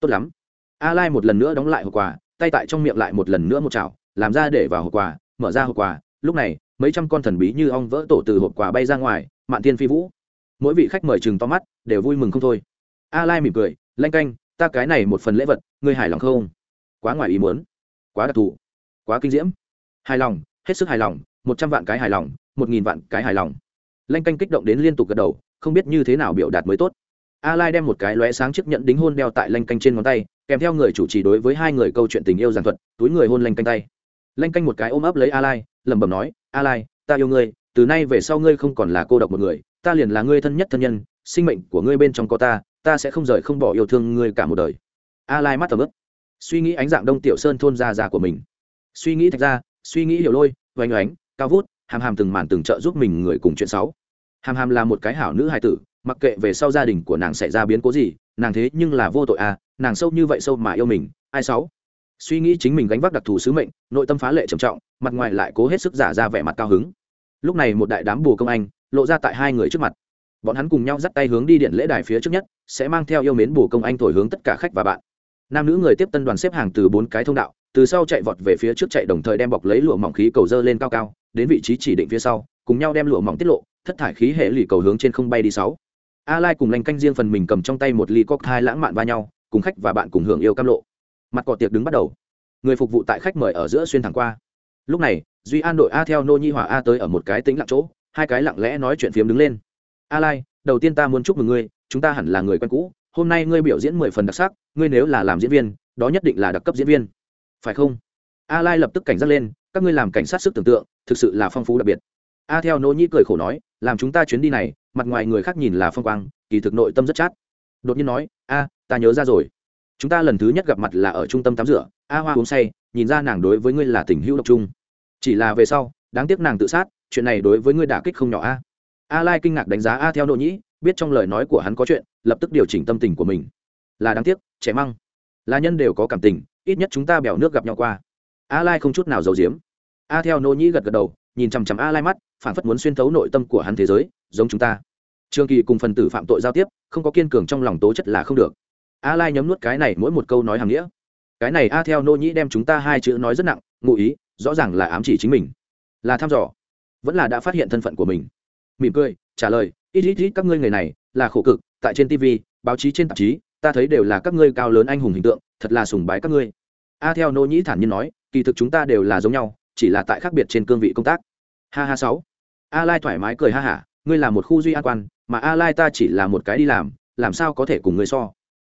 Tốt lắm. A Lai một lần nữa đóng lại hộp quà, tay tại trong miệng lại một lần nữa một chảo, làm ra để vào hộp quà, mở ra hộp quà, lúc này, mấy trăm con thần bí như ong vỡ tổ từ hộp quà bay ra ngoài, mạn thiên phi vũ. Mỗi vị khách mời chừng to mắt đều vui mừng không thôi. A lai mỉm cười lanh canh ta cái này một phần lễ vật ngươi hài lòng không? Quá ngoài ý muốn quá đặc thù quá kinh diễm. Hài lòng hết sức hài lòng một trăm vạn cái hài lòng một nghìn vạn cái hài lòng lanh canh kích động đến liên tục gật đầu, không biết như thế nào biểu đạt mới tốt. A lai đem một cái lóe sáng chiếc nhận đính hôn đeo tại lanh canh trên ngón tay, kèm theo người chủ trì đối với hai người câu chuyện tình yêu giàn thuật, túi người hôn lanh canh tay. Lanh canh một cái ôm ấp lấy a lai, lẩm bẩm nói, a lai, ta yêu ngươi, từ nay về sau ngươi không còn là cô độc một người, ta liền là ngươi thân nhất thân nhân, sinh mệnh của ngươi bên trong có ta ta sẽ không rời không bỏ yêu thương ngươi cả một đời. A lai mắt tầm ướp suy nghĩ ánh dạng đông tiểu sơn thôn ra già của mình. Suy nghĩ thạch ra suy nghĩ hiểu lôi, oanh oánh, cao vút hàm hàm từng màn từng trợ giúp mình người cùng chuyện xấu. Hàm hàm là một cái hảo nữ hài tử, mặc kệ về sau gia đình của nàng xảy ra biến cố gì, nàng thế nhưng là vô tội à nàng sâu như vậy sâu mà yêu mình, ai xấu? Suy nghĩ chính mình gánh vác đặc thù sứ mệnh, nội tâm phá lệ trầm trọng, mặt ngoài lại cố hết sức giả ra vẻ mặt cao hứng. Lúc này một đại đám bù công anh, lộ ra tại hai người trước mặt. Bọn hắn cùng nhau dắt tay hướng đi điện lễ đài phía trước nhất, sẽ mang theo yêu mến bù công anh thổi hướng tất cả khách và bạn. Nam nữ người tiếp tân đoàn xếp hàng từ bốn cái thông đạo, từ sau chạy vọt về phía trước chạy đồng thời đem bọc lấy lụa mỏng khí cầu dơ lên cao cao đến vị trí chỉ định phía sau, cùng nhau đem lụa mỏng tiết lộ, thất thải khí hệ lì cầu hướng trên không bay đi sáu. A lai cùng lanh canh riêng phần mình cầm trong tay một ly cocktail lãng mạn va nhau, cùng khách và bạn cùng hưởng yêu cam lộ. Mặt cọ tiệc đứng bắt đầu. Người phục vụ tại khách mời ở giữa xuyên thẳng qua. Lúc này, duy an đội a theo nô nhi hỏa a tới ở một cái tính lặng chỗ, hai cái lặng lẽ nói chuyện phiếm đứng lên. A lai, đầu tiên ta muốn chúc mừng ngươi, chúng ta hẳn là người quen cũ, hôm nay ngươi biểu diễn mười phần đặc sắc, ngươi nếu là làm diễn viên, đó nhất định là đặc cấp diễn viên. Phải không? A lai lập tức cảnh giác lên, các ngươi làm cảnh sát sức tưởng tượng thực sự là phong phú đặc biệt. A theo nỗ nhĩ cười khổ nói, làm chúng ta chuyến đi này, mặt ngoài người khác nhìn là phong quang, kỳ thực nội tâm rất chát. Đột nhiên nói, a, ta nhớ ra rồi. Chúng ta lần thứ nhất gặp mặt là ở trung tâm tắm rửa. A hoa uống say, nhìn ra nàng đối với ngươi là tình hữu độc trung chỉ là về sau, đáng tiếc nàng tự sát, chuyện này đối với ngươi đả kích không nhỏ a. A lai kinh ngạc đánh giá a theo nỗ nhĩ, biết trong lời nói của hắn có chuyện, lập tức điều chỉnh tâm tình của mình. Là đáng tiếc, trẻ măng. Là nhân đều có cảm tình, ít nhất chúng ta bèo nước gặp nhau qua. A lai không chút nào giấu giếm a theo nô nhĩ gật gật đầu, nhìn chằm chằm a lai mắt phản phất muốn xuyên thấu nội tâm của hắn thế giới, giống chúng ta. Trường kỳ cùng phần tử phạm tội giao tiếp, không có kiên cường trong lòng tố chất là không được. A lai nhấm nuốt cái này mỗi một câu nói hàng nghĩa. Cái này a theo nô nhĩ đem chúng ta hai chữ nói rất nặng, ngụ ý, rõ ràng là ám chỉ chính mình. Là thăm dò. Vẫn là đã phát hiện thân phận của mình. Mỉm cười, trả lời, ít ít ít, các ngươi người này, là khổ cực, tại trên tv báo chí trên tạp chí, ta thấy đều là các ngươi cao lớn anh hùng hình tượng, thật là sùng bái các ngươi. A theo nô nhĩ thản nhiên nói, kỳ thực chúng ta đều là giống nhau chỉ là tại khác biệt trên cương vị công tác. Ha ha sáu. A lai thoải mái cười ha hả, ngươi là một khu duy an quan, mà a lai ta chỉ là một cái đi làm làm sao có thể cùng ngươi so?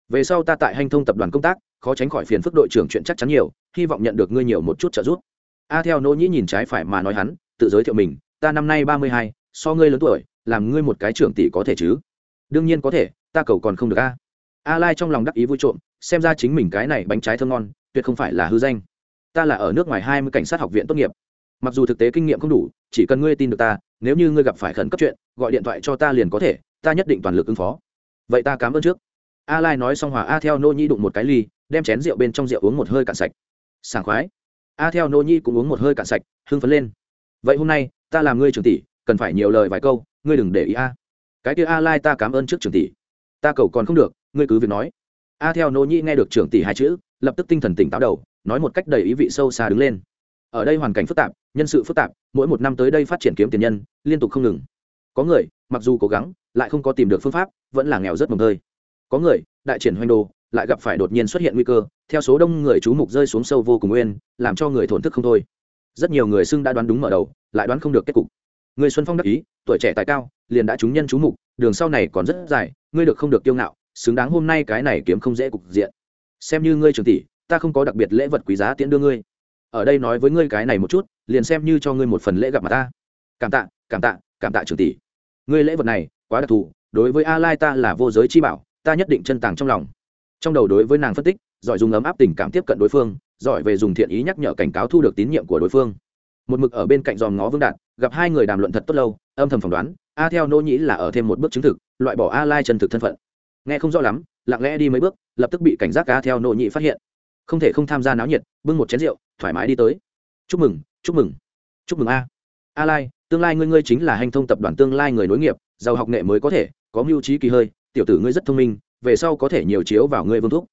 Về sau ta tại hành thông tập đoàn công tác, khó tránh khỏi phiền phức đội trưởng chuyện chắc chắn nhiều, hy vọng nhận được ngươi nhiều một chút trợ giúp. A theo nỗ nhĩ nhìn trái phải mà nói hắn, tự giới thiệu mình, ta năm nay ba mươi hai, so ngươi lớn tuổi, làm ngươi một cái trưởng tỷ có thể chứ? Đương nhiên có thể, ta cầu còn không được a. A lai trong lòng đắc ý vui trộm, xem ra chính mình cái này bánh trái thơm ngon, tuyệt không phải là hư danh ta là ở nước ngoài hai mươi cảnh sát học viện tốt nghiệp. Mặc dù thực tế kinh nghiệm không đủ, chỉ cần ngươi tin được ta, nếu như ngươi gặp phải khẩn cấp chuyện, gọi điện thoại cho ta liền có thể, ta nhất định toàn lực ứng phó. Vậy ta cảm ơn trước. A lai nói xong hòa a theo nô nhi đụng một cái ly, đem chén rượu bên trong rượu uống một hơi cạn sạch. Sảng khoái. A theo nô nhi cũng uống một hơi cạn sạch, hưng phấn lên. Vậy hôm nay, ta làm ngươi trưởng tỷ, cần phải nhiều lời vài câu, ngươi đừng để ý a. Cái kia a lai ta cảm ơn trước trưởng tỷ. Ta cầu còn không được, ngươi cứ việc nói. A theo nô nhi nghe được trưởng tỷ hai chữ, lập tức tinh thần tỉnh táo đầu nói một cách đầy ý vị sâu xa đứng lên. Ở đây hoàn cảnh phức tạp, nhân sự phức tạp, mỗi một năm tới đây phát triển kiếm tiền nhân, liên tục không ngừng. Có người, mặc dù cố gắng, lại không có tìm được phương pháp, vẫn là nghèo rất mồng tơi. Có người, đại triển hoành đồ, lại gặp phải đột nhiên xuất hiện nguy cơ, theo số đông người chú mục rơi xuống sâu vô cùng nguyên, làm cho người thổn thức không thôi. Rất nhiều người xưng đã đoán đúng mở đầu, lại đoán không được kết cục. Người xuân phong đắc ý, tuổi trẻ tài cao, liền đã trúng nhân chú mục, đường sau này còn rất dài, ngươi được không được kiêu ngạo, xứng đáng hôm nay cái này kiếm không dễ cục diện. Xem như ngươi trường tỷ ta không có đặc biệt lễ vật quý giá tiễn đưa ngươi. Ở đây nói với ngươi cái này một chút, liền xem như cho ngươi một phần lễ gặp mặt ta. Cảm tạ cảm tạ cảm tạ trưởng tỷ. Ngươi lễ vật này, quá đặc thù, đối với a lai ta là vô giới chi bảo, ta nhất định chân tàng trong lòng. Trong đầu đối với nàng phân tích, giỏi dùng ấm áp tình cảm tiếp cận đối phương, giỏi về dùng thiện ý nhắc nhở cảnh cáo thu được tín nhiệm của đối phương. Một mực ở bên cạnh dòm ngó vương đạt, gặp hai người đàm luận thật tốt lâu, âm thầm phỏng đoán, a theo nô nhĩ là ở thêm một bước chứng thực, loại bỏ a lai chân thực thân phận. Nghe không rõ lắm, lặng lẽ đi mấy bước, lập tức bị cảnh giác a theo nô nhĩ phát hiện không thể không tham gia náo nhiệt, bưng một chén rượu, thoải mái đi tới. Chúc mừng chúc mừng chúc mừng a. A lai, tương lai ngươi ngươi chính là hành thông tập đoàn tương lai người nối nghiệp, giàu học nghệ mới có thể, có mưu trí kỳ hơi, tiểu tử ngươi rất thông minh, về sau có thể nhiều chiếu vào ngươi vương thúc.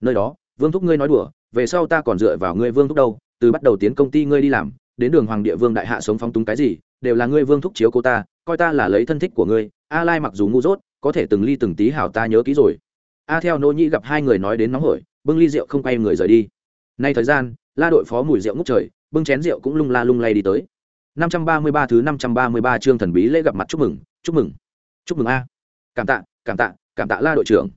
Nơi đó, vương thúc ngươi nói đùa, về sau ta còn dựa vào ngươi vương thúc đâu, từ bắt đầu tiến công ty ngươi đi làm, đến đường hoàng địa vương đại hạ sống phóng túng cái gì, đều là ngươi vương thúc chiếu cô ta, coi ta là lấy thân thích của ngươi. A lai mặc dù ngu dốt, có thể từng ly từng tí hảo ta nhớ kỹ rồi. A theo nỗ nhĩ gặp hai người nói đến nóng hổi bưng ly rượu không quay người rời đi. Nay thời gian, la đội phó mùi rượu ngút trời, bưng chén rượu cũng lung la lung lay đi tới. 533 thứ 533 chương thần bí lễ gặp mặt chúc mừng chúc mừng. Chúc mừng a. Cảm tạ cảm tạ cảm tạ la đội trưởng.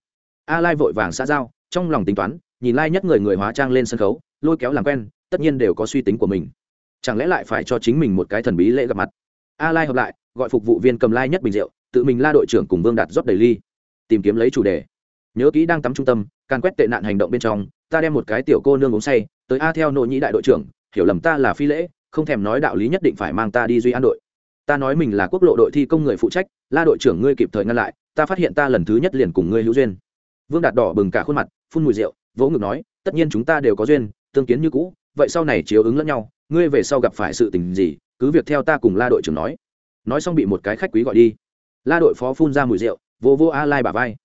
A lai vội vàng xã giao, trong lòng tính toán, nhìn lai nhất người người hóa trang lên sân khấu, lôi kéo làm quen, tất nhiên đều có suy tính của mình. Chẳng lẽ lại phải cho chính mình một cái thần bí lễ gặp mặt? A lai hợp lại, gọi phục vụ viên cầm lai nhất bình rượu, tự mình la đội trưởng cùng vương đạt rót đầy ly. Tìm kiếm lấy chủ đề nhớ kỹ đang tắm trung tâm, càn quét tệ nạn hành động bên trong, ta đem một cái tiểu cô nương uống say, tới a theo nội nhĩ đại đội trưởng, hiểu lầm ta là phi lễ, không thèm nói đạo lý nhất định phải mang ta đi duy an đội. Ta nói mình là quốc lộ đội thi công người phụ trách, la đội trưởng ngươi kịp thời ngăn lại, ta phát hiện ta lần thứ nhất liền cùng ngươi hữu duyên. Vương đạt đỏ bừng cả khuôn mặt, phun mùi rượu, vỗ ngực nói, tất nhiên chúng ta đều có duyên, tương kiến như cũ, vậy sau này chiếu ứng lẫn nhau, ngươi về sau gặp phải sự tình gì, cứ việc theo ta cùng la đội trưởng nói. Nói xong bị một cái khách quý gọi đi. La đội phó phun ra mùi rượu, vô vô a lai bà vai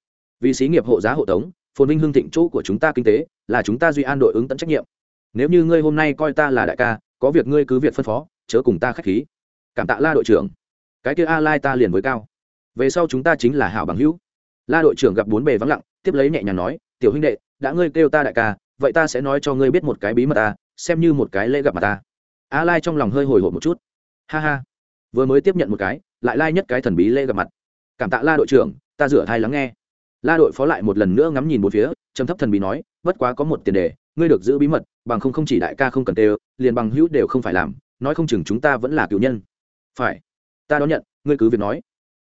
vì xí nghiệp hộ giá hộ tống, phồn vinh hưng thịnh chỗ của chúng ta kinh tế, là chúng ta duy an đội ứng tận trách nhiệm. Nếu như ngươi hôm nay coi ta là đại ca, có việc ngươi cứ việc phân phó, chớ cùng ta khách khí. Cảm tạ la đội trưởng. Cái kia a lai ta liền với cao. Về sau chúng ta chính là hảo bằng hữu. La đội trưởng gặp bốn bề vắng lặng, tiếp lấy nhẹ nhàng nói, tiểu huynh đệ, đã ngươi kêu ta đại ca, vậy ta sẽ nói cho ngươi biết một cái bí mật ta, xem như một cái lễ gặp mặt ta. A lai trong lòng hơi hồi hộp một chút. Ha ha. Vừa mới tiếp nhận một cái, lại lai nhất cái thần bí lễ gặp mặt. Cảm tạ la đội trưởng, ta rửa thai lắng nghe la đội phó lại một lần nữa ngắm nhìn một phía, trầm thấp thần bí nói, bất quá có một tiền đề, ngươi được giữ bí mật, bằng không không chỉ đại ca không cần tê liền bằng hữu đều không phải làm, nói không chừng chúng ta vẫn là cựu nhân. Phải, ta đón nhận, ngươi cứ việc nói.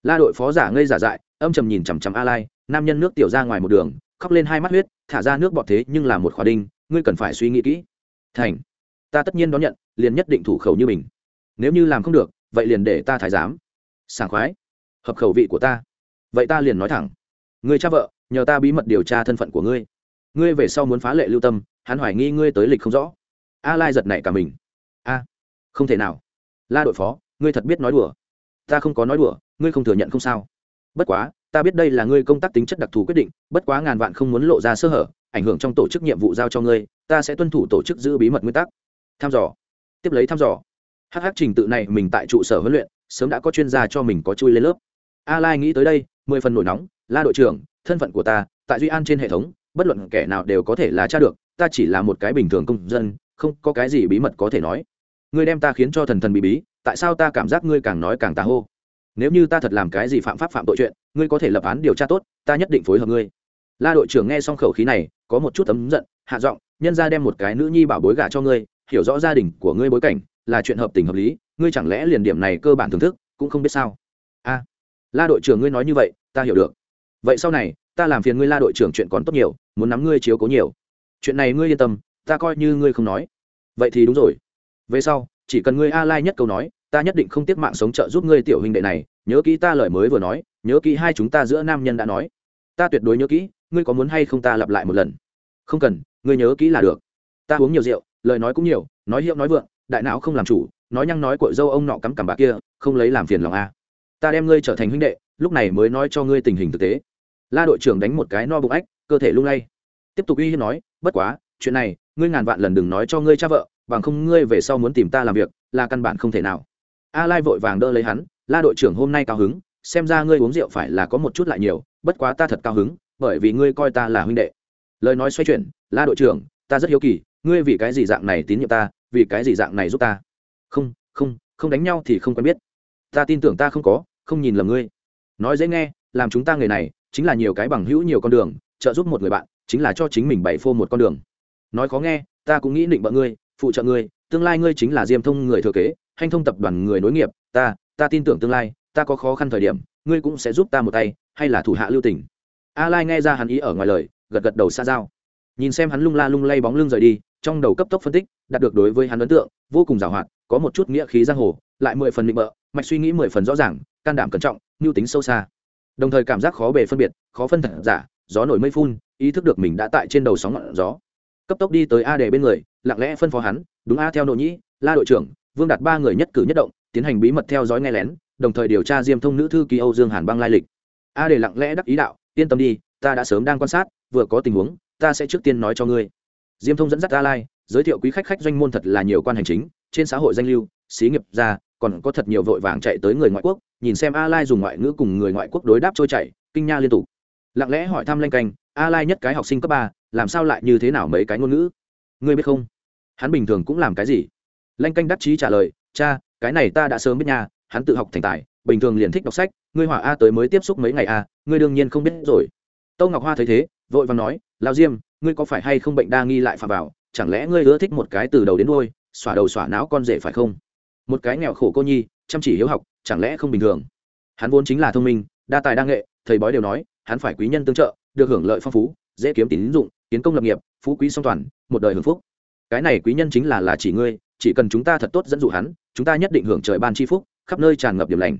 La đội phó giả ngây giả dại, âm trầm nhìn chằm chằm a lai, nam nhân nước tiểu ra ngoài một đường, khóc lên hai mắt huyết, thả ra nước bọt thế, nhưng là một khóa đinh, ngươi cần phải suy nghĩ kỹ. Thành, ta tất nhiên đón nhận, liền nhất định thủ khẩu như mình. Nếu như làm không được, vậy liền để ta thái giám. Sảng khoái, hợp khẩu vị của ta. Vậy ta liền nói thẳng người cha vợ, nhờ ta bí mật điều tra thân phận của ngươi. Ngươi về sau muốn phá lệ lưu tâm, hắn hoài nghi ngươi tới lịch không rõ. A lai giật nảy cả mình. A, không thể nào. La đội phó, ngươi thật biết nói đùa. Ta không có nói đùa, ngươi không thừa nhận không sao. Bất quá, ta biết đây là ngươi công tác tính chất đặc thù quyết định, bất quá ngàn vạn không muốn lộ ra sơ hở, ảnh hưởng trong tổ chức nhiệm vụ giao cho ngươi, ta sẽ tuân thủ tổ chức giữ bí mật nguyên tắc. Thăm dò. Tiếp lấy thăm dò. Hh trình tự này mình tại trụ sở huấn luyện, sớm đã có chuyên gia cho mình có chui lên lớp. A lai nghĩ tới đây, mười phần nổi nóng la đội trưởng, thân phận của ta, tại duy an trên hệ thống, bất luận kẻ nào đều có thể là tra được, ta chỉ là một cái bình thường công dân, không có cái gì bí mật có thể nói. Ngươi đem ta khiến cho thần thần bí bí, tại sao ta cảm giác ngươi càng nói càng tà hô? Nếu như ta thật làm cái gì phạm pháp phạm tội chuyện, ngươi có thể lập án điều tra tốt, ta nhất định phối hợp ngươi. La đội trưởng nghe xong khẩu khí này, có một chút tấm giận, hạ giọng, nhân ra đem một cái nữ nhi bảo bối gả cho ngươi, hiểu rõ gia đình của ngươi bối cảnh, là chuyện hợp tình hợp lý, ngươi chẳng lẽ liền điểm này cơ bản thưởng thức, cũng không biết sao? A. La đội trưởng ngươi nói như vậy, ta hiểu được vậy sau này, ta làm phiền ngươi la đội trưởng chuyện còn tốt nhiều, muốn nắm ngươi chiếu cố nhiều. Chuyện này ngươi yên tâm, ta coi như ngươi không nói. Vậy thì đúng rồi. Về sau, chỉ cần ngươi a lai nhất câu nói, ta nhất định không tiếc mạng sống trợ giúp ngươi tiểu huynh đệ này, nhớ kỹ ta lời mới vừa nói, nhớ kỹ hai chúng ta giữa nam nhân đã nói. Ta tuyệt đối nhớ kỹ, ngươi có muốn hay không ta lặp lại một lần? Không cần, ngươi nhớ kỹ là được. Ta uống nhiều rượu, lời nói cũng nhiều, nói hiệu nói vượng, đại não không làm chủ, nói nhăng nói cội dâu ông nọ cắm cằm bà kia, không lấy làm phiền lòng a. Ta đem ngươi trở thành huynh đệ, lúc này mới nói cho ngươi tình hình thực tế la đội trưởng đánh một cái no bụng ách, cơ thể lung lay. Tiếp tục uy hiếp nói, bất quá, chuyện này, ngươi ngàn vạn lần đừng nói cho ngươi cha vợ, bằng không ngươi về sau muốn tìm ta làm việc, là căn bản không thể nào. A lai vội vàng đỡ lấy hắn, la đội trưởng hôm nay cao hứng, xem ra ngươi uống rượu phải là có một chút lại nhiều, bất quá ta thật cao hứng, bởi vì ngươi coi ta là huynh đệ. Lời nói xoay chuyển, la đội trưởng, ta rất hiếu kỳ, ngươi vì cái gì dạng này tín nhiệm ta, vì cái gì dạng này giúp ta? Không không không đánh nhau thì không quen biết. Ta tin tưởng ta không có, không nhìn lầm ngươi. Nói dễ nghe, làm chúng ta người này chính là nhiều cái bằng hữu nhiều con đường, trợ giúp một người bạn, chính là cho chính mình bày phô một con đường. Nói khó nghe, ta cũng nghĩ định bợ ngươi, phụ trợ ngươi, tương lai ngươi chính là diêm thông người thừa kế, hanh thông tập đoàn người nối nghiệp, ta ta tin tưởng tương lai, ta có khó khăn thời điểm, ngươi cũng sẽ giúp ta một tay, hay là thủ hạ lưu tình. A lai nghe ra hắn ý ở ngoài lời, gật gật đầu xa giao. Nhìn xem hắn lung la lung lay bóng lưng rời đi, trong đầu cấp tốc phân tích, đạt được đối với hắn ấn tượng, vô cùng giàu hoạt có một chút nghĩa khí giang hồ, lại mười phần định bợ, mạch suy nghĩ mười phần rõ ràng, can đảm cẩn trọng, mưu tính sâu xa đồng thời cảm giác khó bề phân biệt, khó phân thật giả, gió nổi mây phun, ý thức được mình đã tại trên đầu sóng ngọn gió. Cấp tốc đi tới a đề bên người, lặng lẽ phân phó hắn, đúng a, theo nội nhĩ, la đội trưởng, vương đạt ba người nhất cử nhất động, tiến hành bí mật theo dõi nghe lén, đồng thời điều tra diêm thông nữ thư ký âu dương hàn băng lai lịch. A để lặng lẽ đắc ý đạo, yên tâm đi, ta đã sớm đang quan sát, vừa có tình huống, ta sẽ trước tiên nói cho ngươi. Diêm thông dẫn dắt a lai, giới thiệu quý khách khách doanh môn thật là nhiều quan hành chính, trên xã hội danh lưu, xí nghiệp ra, còn có thật nhiều vội vàng chạy tới người ngoại quốc nhìn xem a lai dùng ngoại ngữ cùng người ngoại quốc đối đáp trôi chảy, kinh nha liên tục. Lặng lẽ hỏi thăm lanh canh, a lai nhất cái học sinh cấp ba, làm sao lại như thế nào mấy cái ngôn ngữ? Ngươi biết không? Hắn bình thường cũng làm cái gì? Lanh canh đắc chí trả lời, cha, cái này ta đã sớm biết nhà hắn tự học thành tài, bình thường liền thích đọc sách, ngươi hỏa a tới mới tiếp xúc mấy ngày a, ngươi đương nhiên không biết rồi. Tâu ngọc hoa thấy thế, vội vàng nói lao diêm, ngươi có phải hay không bệnh đa nghi lại phạm vào, chẳng lẽ ngươi ưa thích một cái từ đầu đến đôi xỏa đầu xỏa não con rể phải không? Một cái nghèo khổ cô nhi chăm chỉ hiếu học, chẳng lẽ không bình thường? Hắn vốn chính là thông minh, đa tài đa nghệ, thầy bói đều nói, hắn phải quý nhân tương trợ, được hưởng lợi phong phú, dễ kiếm tín dụng, kiến công lập nghiệp, phú quý song toàn, một đời hưởng phúc. Cái này quý nhân chính là là chỉ ngươi, chỉ cần chúng ta thật tốt dẫn dụ hắn, chúng ta nhất định hưởng trời ban chi phúc, khắp nơi tràn ngập điểm lành.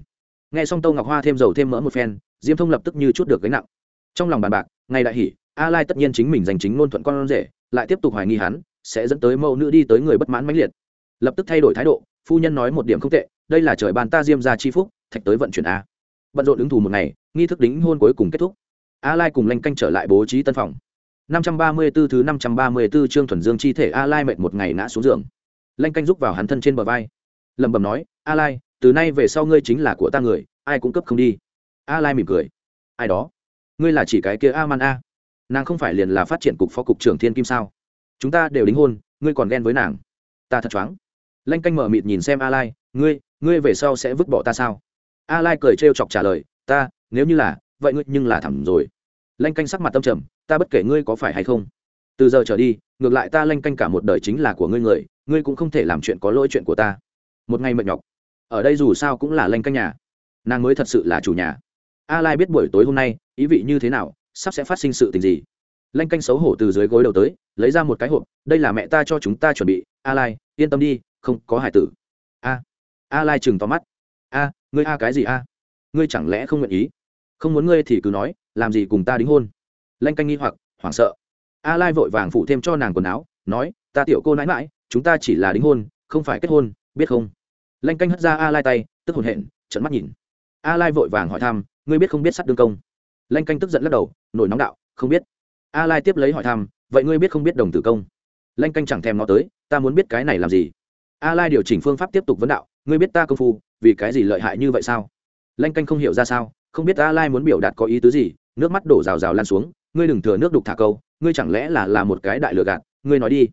Nghe xong tâu ngọc hoa thêm dầu thêm mỡ một phen, diêm thông lập tức như chút được gánh nặng. Trong lòng bàn bạc ngay đại hỉ a lai tất nhiên chính mình giành chính ngôn thuận con rể, lại tiếp tục hoài nghi hắn, sẽ dẫn tới mẫu nữ đi tới người bất mãn mãnh liệt. Lập tức thay đổi thái độ, phu nhân nói một điểm không tệ đây là trời ban ta diêm ra chi phúc, thạch tới vận chuyển a. Bận rộn ứng thù một ngày, nghi thức đính hôn cuối cùng kết thúc. A lai cùng lanh canh trở lại bố trí tân phòng. 534 thứ 534 chương thuần dương chi thể a lai mệt một ngày ngã xuống giường. Lanh canh rúc vào hắn thân trên bờ vai. Lẩm bẩm nói a lai từ nay về sau ngươi chính là của ta người, ai cũng cấp không đi. A lai mỉm cười. Ai đó? Ngươi là chỉ cái kia a man a. Nàng không phải liền là phát triển cục phó cục trưởng thiên kim sao? Chúng ta đều đính hôn, ngươi còn ghen với nàng. Ta thật choáng. Lanh canh mở mịt nhìn xem a lai ngươi ngươi về sau sẽ vứt bỏ ta sao? A lai cười trêu chọc trả lời, ta, nếu như là, vậy ngươi nhưng là thẳng rồi. Lanh canh sắc mặt tâm trầm, ta bất kể ngươi có phải hay không. Từ giờ trở đi, ngược lại ta lanh canh cả một đời chính là của ngươi người, ngươi cũng không thể làm chuyện có lỗi chuyện của ta. Một ngày mệt nhọc. Ở đây dù sao cũng là lanh canh nhà. Nàng mới thật sự là chủ nhà. A lai biết buổi tối hôm nay, ý vị như thế nào, sắp sẽ phát sinh sự tình gì. Lanh canh xấu hổ từ dưới gối đầu tới, lấy ra một cái hộp, đây là mẹ ta cho chúng ta chuẩn bị. A lai, yên tâm đi, không có hải tử. A a lai chừng to mắt. A, ngươi a cái gì a? Ngươi chẳng lẽ không nguyện ý? Không muốn ngươi thì cứ nói, làm gì cùng ta đính hôn? Lanh canh nghi hoặc, hoảng sợ. A lai vội vàng phụ thêm cho nàng quần áo, nói, ta tiểu cô nãi mãi chúng ta chỉ là đính hôn, không phải kết hôn, biết không? Lanh canh hất ra a lai tay, tức hồn hện trận mắt nhìn. A lai vội vàng hỏi thăm, ngươi biết không biết sắt đương công? Lanh canh tức giận lắc đầu, nổi nóng đạo, không biết. A lai tiếp lấy hỏi thăm, vậy ngươi biết không biết đồng tử công? Lanh canh chẳng thèm nó tới, ta muốn biết cái này làm gì? A lai điều chỉnh phương pháp tiếp tục vấn đạo ngươi biết ta công phu, vì cái gì lợi hại như vậy sao? Lanh canh không hiểu ra sao, không biết a lai muốn biểu đạt có ý tứ gì, nước mắt đổ rào rào lan xuống, ngươi đừng thừa nước đục thả câu, ngươi chẳng lẽ là là một cái đại lừa gạt, ngươi nói đi.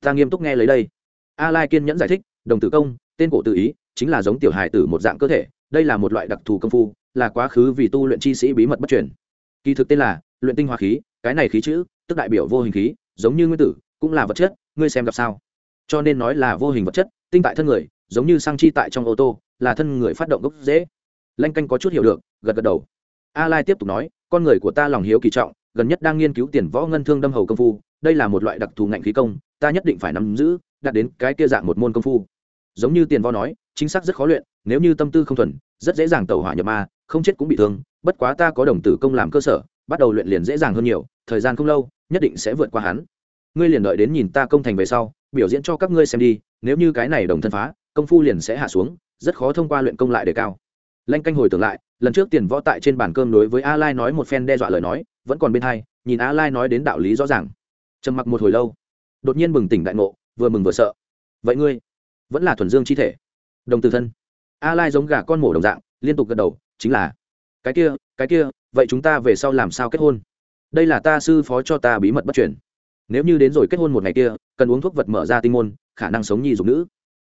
Ta nghiêm túc nghe lấy đây. A lai kiên nhẫn giải thích, đồng tử công, tên cổ tự ý, chính là giống tiểu hài tử một dạng cơ thể, đây là một loại đặc thù công phu, là quá khứ vì tu luyện chi sĩ bí mật bất truyền. Kỳ thực tên là, luyện tinh hoa khí, cái này khí chữ, tức đại biểu vô hình khí, giống như nguyên tử, cũng là vật chất, ngươi xem gặp sao. Cho nên nói là vô hình vật chất, tinh tại thân người giống như sang chi tại trong ô tô, là thân người phát động gốc dễ lanh canh có chút hiểu được, gật gật đầu. A lai tiếp tục nói, con người của ta lòng hiếu kỳ trọng, gần nhất đang nghiên cứu tiền võ ngân thương đâm hầu công phu, đây là một loại đặc thù ngạnh khí công, ta nhất định phải nắm giữ, đạt đến cái kia dạng một môn công phu. Giống như tiền võ nói, chính xác rất khó luyện, nếu như tâm tư không thuần, rất dễ dàng tẩu hỏa nhập ma, không chết cũng bị thương, bất quá ta có đồng tử công làm cơ sở, bắt đầu luyện liền dễ dàng hơn nhiều, thời gian không lâu, nhất định sẽ vượt qua hắn. Ngươi liền đợi đến nhìn ta công thành về sau, biểu diễn cho các ngươi xem đi, nếu như cái này đồng thân phá công phu liền sẽ hạ xuống, rất khó thông qua luyện công lại để cao. Lanh canh hồi tưởng lại, lần trước tiền võ tại trên bàn cơm đối với a lai nói một phen đe dọa lời nói, vẫn còn bên hai, nhìn a lai nói đến đạo lý rõ ràng. Trầm mặc một hồi lâu, đột nhiên bừng tỉnh đại ngộ, vừa mừng vừa sợ. Vậy ngươi, vẫn là thuần dương chi thể. Đồng tử thân. A lai giống gà con mổ đồng dạng, liên tục gật đầu, chính là, cái kia cái kia, vậy chúng ta về sau làm sao kết hôn? Đây là ta sư phó cho ta bí mật bất chuyển nếu như đến rồi kết hôn một ngày kia, cần uống thuốc vật mở ra tinh môn, khả năng sống nhi dục nữ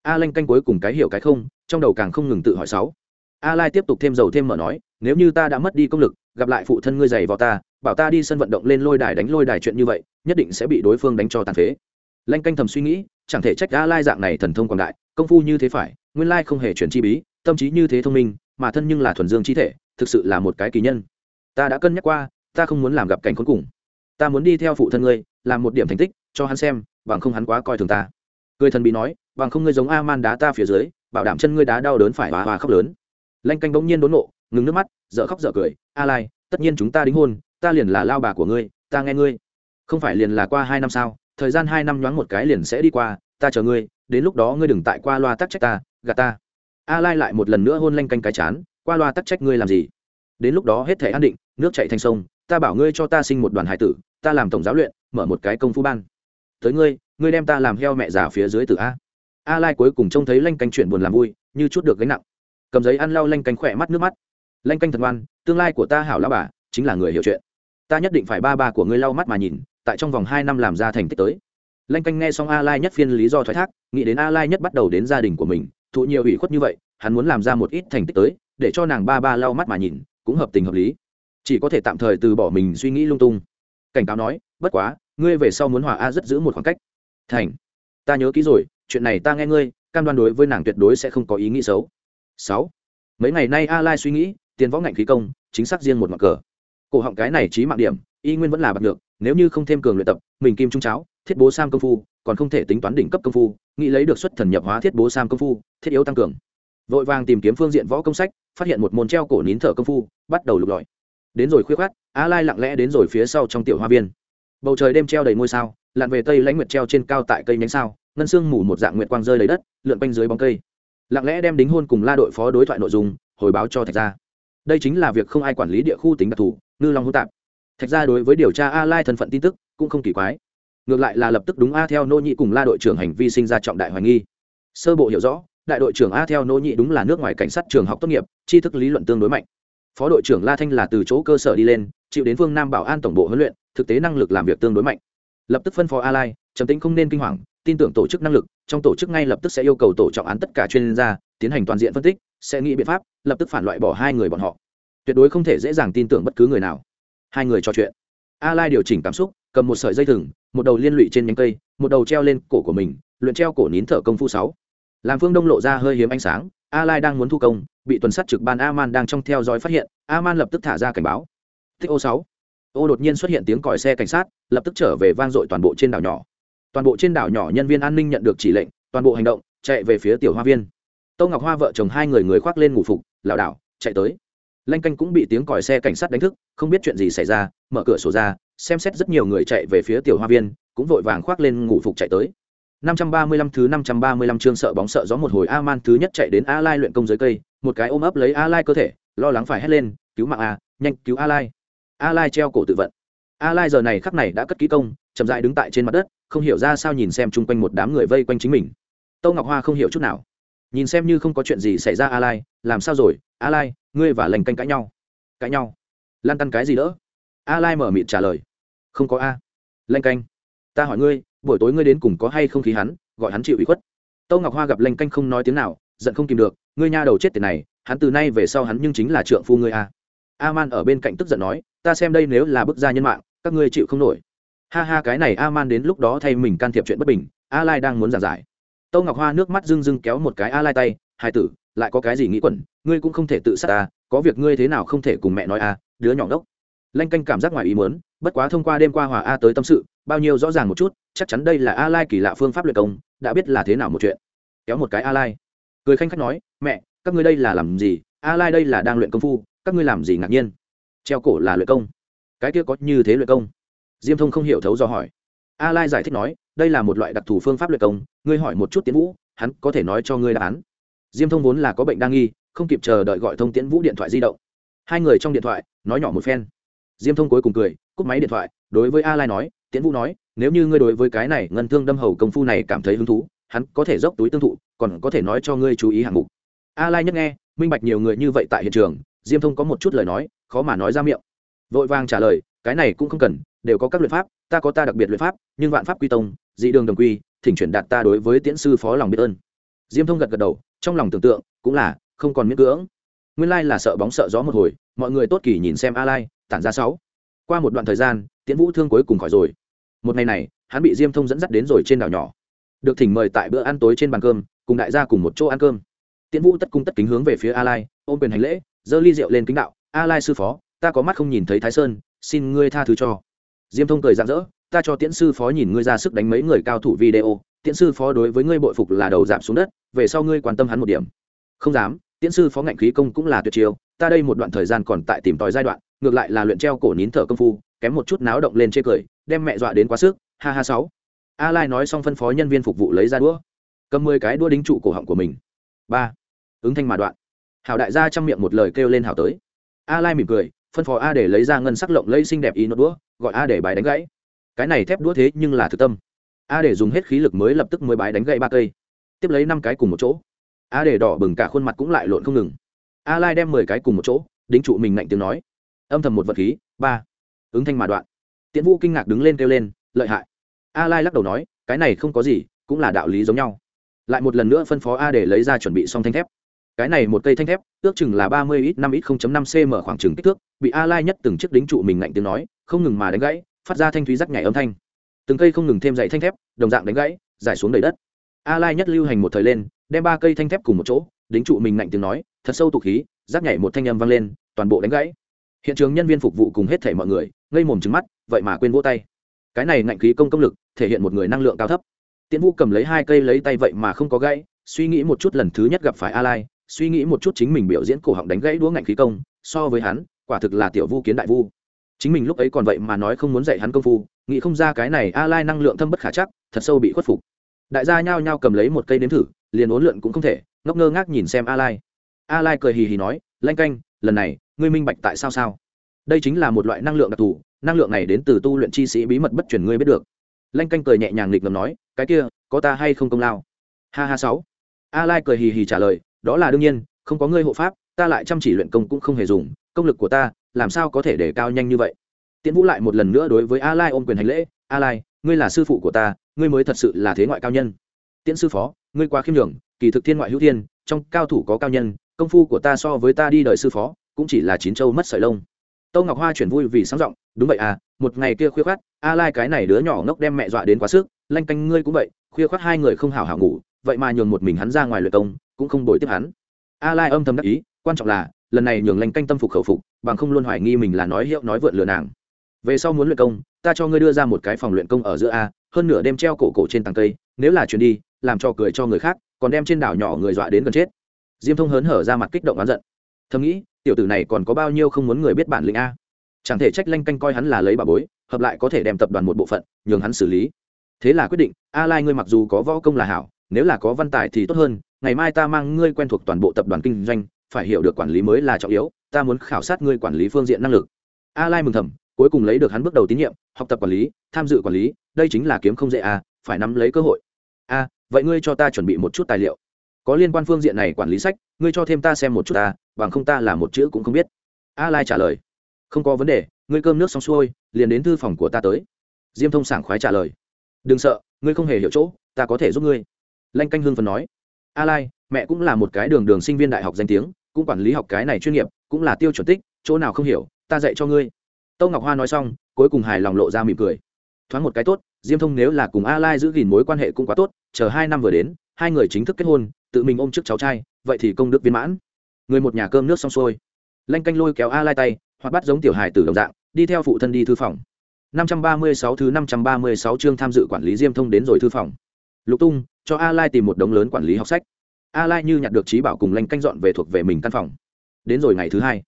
a lanh canh cuối cùng cái hiểu cái không, trong đầu càng không ngừng tự hỏi sáu. A lai tiếp tục thêm dầu thêm mở nói, nếu như ta đã mất đi công lực, gặp lại phụ thân ngươi giày vào ta, bảo ta đi sân vận động lên lôi đài đánh lôi đài chuyện như vậy, nhất định sẽ bị đối phương đánh cho tàn phế. Lanh canh thầm suy nghĩ, chẳng thể trách a lai dạng này thần thông quảng đại, công phu như thế phải, nguyên lai không hề chuyển chi bí, tâm trí như thế thông minh, mà thân nhưng là thuần dương chi thể, thực sự là một cái kỳ nhân. Ta đã cân nhắc qua, ta không muốn làm gặp cảnh cuối cùng. Ta muốn đi theo phụ thân ngươi, làm một điểm thành tích, cho hắn xem, bằng không hắn quá coi thường ta. Người thần bị nói bằng không ngươi giống a man đá ta phía dưới, bảo đảm chân ngươi đá đau đớn phải hòa hòa khóc lớn. Lanh canh bỗng nhiên đốn nộ, ngừng nước mắt, dở khóc dở cười. A lai tất nhiên chúng ta đính hôn, ta liền là lao bà của ngươi, ta nghe ngươi. Không phải liền là qua hai năm sao? Thời gian hai năm nhoáng một cái liền sẽ đi qua, ta chờ ngươi, đến lúc đó ngươi đừng tại qua loa tắc trách ta, gạt ta. A lai lại một lần nữa hôn lanh canh cái chán, qua loa tắc trách ngươi làm gì? Đến lúc đó hết thể an định, nước chạy thành sông, ta bảo ngươi cho ta sinh một đoàn hải tử, ta làm tổng giáo luyện, mở một cái công phu ban. Tới ngươi ngươi đem ta làm heo mẹ già phía dưới tử a a lai cuối cùng trông thấy lanh canh chuyện buồn làm vui, như chút được gánh nặng. Cầm giấy ăn lau lanh canh khỏe mắt nước mắt. Lanh canh thật ngoan, tương lai của ta hảo lão bà, chính là người hiểu chuyện. Ta nhất định phải ba ba của ngươi lau mắt mà nhìn, tại trong vòng hai năm làm ra thành tích tới. Lanh canh nghe xong a lai nhất phiên lý do thoái thác, nghĩ đến a lai nhất bắt đầu đến gia đình của mình, thụ nhiều ủy khuất như vậy, hắn muốn làm ra một ít thành tích tới, để cho nàng ba ba lau mắt mà nhìn, cũng hợp tình hợp lý. Chỉ có thể tạm thời từ bỏ mình suy nghĩ lung tung. Cảnh cáo nói, bất quá, ngươi về sau muốn hòa a rất giữ một khoảng cách. Thành, ta nhớ kỹ rồi chuyện này ta nghe ngươi, cam đoan đối với nàng tuyệt đối sẽ không có ý nghĩ xấu. Sáu. Mấy ngày nay a lai suy nghĩ, tiền võ ngạnh khí công, chính xác riêng một mặt cờ. Cổ họng cái này trí mạng điểm, y nguyên vẫn là bạc được nếu như không thêm cường luyện tập, mình kim trung cháo, thiết bố sam công phu, còn không thể tính toán đỉnh cấp công phu, nghĩ lấy được xuất thần nhập hóa thiết bố sam công phu, thiết yếu tăng cường. Vội vàng tìm kiếm phương diện võ công sách, phát hiện một môn treo cổ nín thở công phu, bắt đầu lục lọi. Đến rồi khuya khoát a lai lặng lẽ đến rồi phía sau trong tiểu hoa viên. Bầu trời đêm treo đầy ngôi sao, lặn về tây lãnh nguyệt treo trên cao tại cây nhánh sao ngân xương mù một dạng nguyệt quang rơi lấy đất, lượn quanh dưới bóng cây. Lặng lẽ đem đính hôn cùng la đội phó đối thoại nội dung, hồi báo cho thạch gia. Đây chính là việc không ai quản lý địa khu tính đặc thù, ngư long hỗn tạp. Thạch gia đối với điều tra a lai thân phận tin tức, cũng không kỳ quái. Ngược lại là lập tức đúng a theo nô nhị cùng la đội trưởng hành vi sinh ra trọng đại hoài nghi. Sơ bộ hiểu rõ, đại đội trưởng a theo nô nhị đúng là nước ngoài cảnh sát trường học tốt nghiệp, tri thức lý luận tương đối mạnh. Phó đội trưởng la thanh là từ chỗ cơ sở đi lên, chịu đến phương nam bảo an tổng bộ huấn luyện, thực tế năng lực làm việc tương đối mạnh. Lập tức phân phó a lai trầm tĩnh không nên kinh hoàng, tin tưởng tổ chức năng lực, trong tổ chức ngay lập tức sẽ yêu cầu tổ trọng án tất cả chuyên gia, tiến hành toàn diện phân tích, sẽ nghĩ biện pháp, lập tức phản loại bỏ hai người bọn họ. Tuyệt đối không thể dễ dàng tin tưởng bất cứ người nào. Hai người trò chuyện. A lai điều chỉnh cảm xúc, cầm một sợi dây thừng, một đầu liên lụy trên nhánh cây, một đầu treo lên cổ của mình, luyện treo cổ nín thở công phu sáu. Làm phương đông lộ ra hơi hiếm ánh sáng, a lai đang muốn thu công, bị tuần sát trực ban a man đang trong theo dõi phát hiện a man lập tức thả ra cảnh báo. Thích ô sáu. Ô đột nhiên xuất hiện tiếng còi xe cảnh sát, lập tức trở về vang dội toàn bộ trên đảo nhỏ toàn bộ trên đảo nhỏ nhân viên an ninh nhận được chỉ lệnh toàn bộ hành động chạy về phía tiểu hoa viên Tô ngọc hoa vợ chồng hai người người khoác lên ngủ phục lảo đảo chạy tới lanh canh cũng bị tiếng còi xe cảnh sát đánh thức không biết chuyện gì xảy ra mở cửa sổ ra xem xét rất nhiều người chạy về phía tiểu hoa viên cũng vội vàng khoác lên ngủ phục chạy tới 535 thứ 535 chương sợ bóng sợ gió một hồi A-man thứ nhất chạy đến A-lai luyện công dưới cây, một cái ôm ấp lấy A-lai cơ thể, lo lắng phải hét lên, cứu mạng A, nhanh cứu A-lai. A-lai treo cổ tự vận. A-lai giờ này khắc này đã cất kỹ công, chậm dại đứng tại trên mặt đất, không hiểu ra sao nhìn xem chung quanh một đám người vây quanh chính mình. Tô Ngọc Hoa không hiểu chút nào. Nhìn xem như không có chuyện gì xảy ra A-lai, làm sao rồi? A-lai, ngươi và lành canh cãi nhau. Cãi nhau? Lan tăn cái gì đỡ? A-lai mở miệng trả lời. Không có a. Lanh canh, ta hỏi ngươi, buổi tối ngươi đến cùng có hay không khí hắn gọi hắn chịu ủy khuất tâu ngọc hoa gặp lanh canh không nói tiếng nào giận không kìm được ngươi nha đầu chết tiền này hắn từ nay về sau hắn nhưng chính là trượng phu ngươi a a man ở bên cạnh tức giận nói ta xem đây nếu là bức gia nhân mạng các ngươi chịu không nổi ha ha, cái này a man đến lúc đó thay mình can thiệp chuyện bất bình a lai đang muốn giảng giải. Tâu ngọc hoa nước mắt rưng rưng kéo một cái a lai tay hai tử, lại có cái gì nghĩ quẩn, ngươi cũng không thể tự sát ta, có việc ngươi thế nào không thể cùng mẹ nói a đứa nhỏ đốc lanh canh cảm giác ngoài ý muốn, bất quá thông qua đêm qua hòa a tới tâm sự, bao nhiêu rõ ràng một chút, chắc chắn đây là a lai kỳ lạ phương pháp luyện công, đã biết là thế nào một chuyện. Kéo một cái a lai cười khanh khách nói, mẹ, các ngươi đây là làm gì? A lai đây là đang luyện công phu, các ngươi làm gì ngạc nhiên? Treo cổ là luyện công. Cái kia có như thế luyện công? Diêm thông không hiểu thấu do hỏi. A lai giải thích nói, đây là một loại đặc thù phương pháp luyện công, ngươi hỏi một chút tiến vũ, hắn có thể nói cho ngươi đáp án. Diêm thông vốn là có bệnh đang nghi, không kịp chờ đợi gọi thông tiến vũ điện thoại di động. Hai người trong điện thoại, nói nhỏ một phen. Diêm thông cuối cùng cười, cúp máy điện thoại, đối với a lai nói, tiễn vũ nói, nếu như ngươi đối với cái này ngân thương đâm hầu công phu này cảm thấy hứng thú, hắn có thể dốc túi tương thụ, còn có thể nói cho ngươi chú ý hạng mục. A lai nhất nghe, minh bạch nhiều người như vậy tại hiện trường, diêm thông có một chút lời nói, khó mà nói ra miệng. Vội vàng trả lời, cái này cũng không cần đều có các luyện pháp, ta có ta đặc biệt luyện pháp, nhưng vạn pháp quy tông, dị đường đồng quy, thỉnh chuyển đạt ta đối với tiễn sư phó lòng biết ơn. Diêm thông gật gật đầu, trong lòng tưởng tượng, cũng là, không còn miễn cưỡng. Nguyên lai là sợ bóng sợ gió một hồi, mọi người tốt kỳ nhìn xem a lai tản ra sáu. Qua một đoạn thời gian, tiễn vũ thương cuối cùng khỏi rồi. Một ngày này, hắn bị diêm thông dẫn dắt đến rồi trên đảo nhỏ. Được thỉnh mời tại bữa ăn tối trên bàn cơm, cùng đại gia cùng một chỗ ăn cơm. Tiễn vũ tất cung tất kính hướng về phía a lai ôm quyền hành lễ, giơ ly rượu lên kính đạo a lai sư phó, ta có mắt không nhìn thấy thái sơn, xin ngươi tha thứ cho diêm thông cười rạng rỡ, ta cho tiễn sư phó nhìn ngươi ra sức đánh mấy người cao thủ video, tiễn sư phó đối với ngươi bội phục là đầu giảm xuống đất, về sau ngươi quan tâm hắn một điểm. Không dám, tiễn sư phó ngạnh khí công cũng là tuyệt chiêu, ta đây một đoạn thời gian còn tại tìm tòi giai đoạn, ngược lại là luyện treo cổ nín thở công phu, kém một chút náo động lên chê cười, đem mẹ dọa đến quá sức, ha ha sáu. A lai nói xong phân phó nhân viên phục vụ lấy ra đũa, cầm mười cái đũa đính trụ cổ họng của mình. Ba, ứng thanh mà đoạn. Hảo đại gia trong miệng một lời kêu lên hảo tới. A lai mỉm cười, phân phó a để lấy ra ngân sắc lộng lấy xinh đẹp y nốt đũa gọi a để bài đánh gãy. Cái này thép đũa thế nhưng là thực tâm. A để dùng hết khí lực mới lập tức mới bài đánh gãy ba cây. Tiếp lấy năm cái cùng một chỗ. A để đỏ bừng cả khuôn mặt cũng lại lộn không ngừng. A lai đem mười cái cùng một chỗ, đính trụ mình lạnh tiếng nói. Âm thầm một vật khí, ba. Ứng thanh mà đoạn. Tiễn vũ kinh ngạc đứng lên kêu lên, lợi hại. A lai lắc đầu nói, cái này không có gì, cũng là đạo lý giống nhau. Lại một lần nữa phân phó a để lấy ra chuẩn bị xong thanh thép cái này một cây thanh thép, ước chừng là ba mươi ít năm ít năm cm khoảng chừng kích thước, bị a lai nhất từng chiếc đính trụ mình ngạnh tiếng nói, không ngừng mà đánh gãy, phát ra thanh thúy rắc nhảy âm thanh. Từng cây không ngừng thêm dày thanh thép, đồng dạng đánh gãy giải xuống đầy đất. A lai nhất lưu hành một thời lên, đem ba cây thanh thép cùng một chỗ, đính trụ mình ngạnh tiếng nói, thật sâu tụ khí, rắc nhảy một thanh âm vang lên, toàn bộ đánh gãy. Hiện trường nhân viên phục vụ cùng hết thảy mọi người, ngây mồm trứng mắt, vậy mà quên vỗ tay. Cái này ngạnh khí công công lực, thể hiện một người năng lượng cao thấp. Tiễn vũ cầm lấy hai cây lấy tay vậy mà không có gãy, suy nghĩ một chút lần thứ nhất gặp phải a lai suy nghĩ một chút chính mình biểu diễn cổ họng đánh gãy đũa ngạnh khí công, so với hắn, quả thực là tiểu vu kiến đại vu. Chính mình lúc ấy còn vậy mà nói không muốn dạy hắn công phu, nghĩ không ra cái này a lai năng lượng thâm bất khả chắc, thật sâu bị khuất phục. Đại gia nhao nhao cầm lấy một cây nếm thử, liền uốn lượn cũng không thể, ngốc ngơ ngác nhìn xem a lai. A lai cười hì hì nói, lanh canh, lần này, ngươi minh bạch tại sao sao? Đây chính là một loại năng lượng đặc thù, năng lượng này đến từ tu luyện chi sĩ bí mật bất chuyển ngươi biết được. Lanh canh cười nhẹ nhàng nghịch ngầm nói, cái kia, có ta hay không công lao? Ha ha sáu. A lai cười hì hì trả lời đó là đương nhiên không có ngươi hộ pháp ta lại chăm chỉ luyện công cũng không hề dùng công lực của ta làm sao có thể để cao nhanh như vậy? Tiễn vũ lại một lần nữa đối với a lai ôm quyền hành lễ a lai ngươi là sư phụ của ta ngươi mới thật sự là thế ngoại cao nhân. Tiễn sư phó ngươi quá khiêm nhường kỳ thực thiên ngoại hữu thiên trong cao thủ có cao nhân công phu của ta so với ta đi đời sư phó cũng chỉ là chín châu mất sợi lông. Tô Ngọc Hoa chuyển vui vì sáng giọng, đúng vậy à, một ngày kia khuya khoát A Lai cái này đứa nhỏ ngốc đem mẹ dọa đến quá sức, lanh canh ngươi cũng vậy, khuya khoát hai người không hảo hảo ngủ, vậy mà nhường một mình hắn ra ngoài luyện công, cũng không bồi tiếp hắn. A Lai âm thầm đắc ý, quan trọng là, lần này nhường lanh canh tâm phục khẩu phục, bằng không luôn hoài nghi mình là nói hiệu nói vượn lừa nàng. Về sau muốn luyện công, ta cho ngươi đưa ra một cái phòng luyện công ở giữa a, hơn nửa đêm treo cổ cổ trên tầng cây, nếu là chuyển đi, làm cho cười cho người khác, còn đem trên đảo nhỏ người dọa đến gần chết. Diêm Thông hớn hở ra mặt kích động oán giận. thầm nghĩ tiểu tử này còn có bao nhiêu không muốn người biết bản lĩnh a chẳng thể trách lanh canh coi hắn là lấy bà bối hợp lại có thể đem tập đoàn một bộ phận nhường hắn xử lý thế là quyết định a lai ngươi mặc dù có võ công là hảo nếu là có văn tài thì tốt hơn ngày mai ta mang ngươi quen thuộc toàn bộ tập đoàn kinh doanh, phải hiểu được quản lý mới là trọng yếu, ta muốn khảo sát ngươi quản lý phương diện năng lực. A lai mừng thầm, cuối cùng lấy được hắn bước đầu tín nhiệm, học tập quản lý, tham dự quản lý, đây chính là kiếm không dễ a phải nắm lấy cơ hội. A, vậy ngươi cho ta chuẩn bị một chút tài liệu. Có liên quan phương diện này quản lý sách, ngươi cho thêm ta xem một chút ta bằng không ta là một chữ cũng không biết. A lai trả lời, không có vấn đề, ngươi cơm nước xong xuôi, liền đến thư phòng của ta tới. Diêm thông sảng khoái trả lời, đừng sợ, ngươi không hề hiểu chỗ, ta có thể giúp ngươi. Lanh canh hương phần nói a lai mẹ cũng là một cái đường đường sinh viên đại học danh tiếng, cũng quản lý học cái này chuyên nghiệp, cũng là tiêu chuẩn tích, chỗ nào không hiểu, ta dạy cho ngươi. Tâu ngọc hoa nói xong, cuối cùng hài lòng lộ ra mỉm cười. Thoáng một cái tốt, diêm thông nếu là cùng a lai giữ gìn mối quan hệ cũng quá tốt, chờ hai năm vừa đến, hai người chính thức kết hôn, tự mình ôm trước cháu trai, vậy thì công đức viên mãn. Người một nhà cơm nước xong xuôi. Lanh canh lôi kéo a lai tay hoặc bắt giống tiểu hài tử đồng dạng, đi theo phụ thân đi thư phòng. 536 thứ 536 chương tham dự quản lý Diêm Thông đến rồi thư phòng. Lục Tung cho A Lai tìm một đống lớn quản lý học sách. A Lai như nhặt được trí bảo cùng lanh canh dọn về thuộc về mình căn phòng. Đến rồi ngày thứ hai,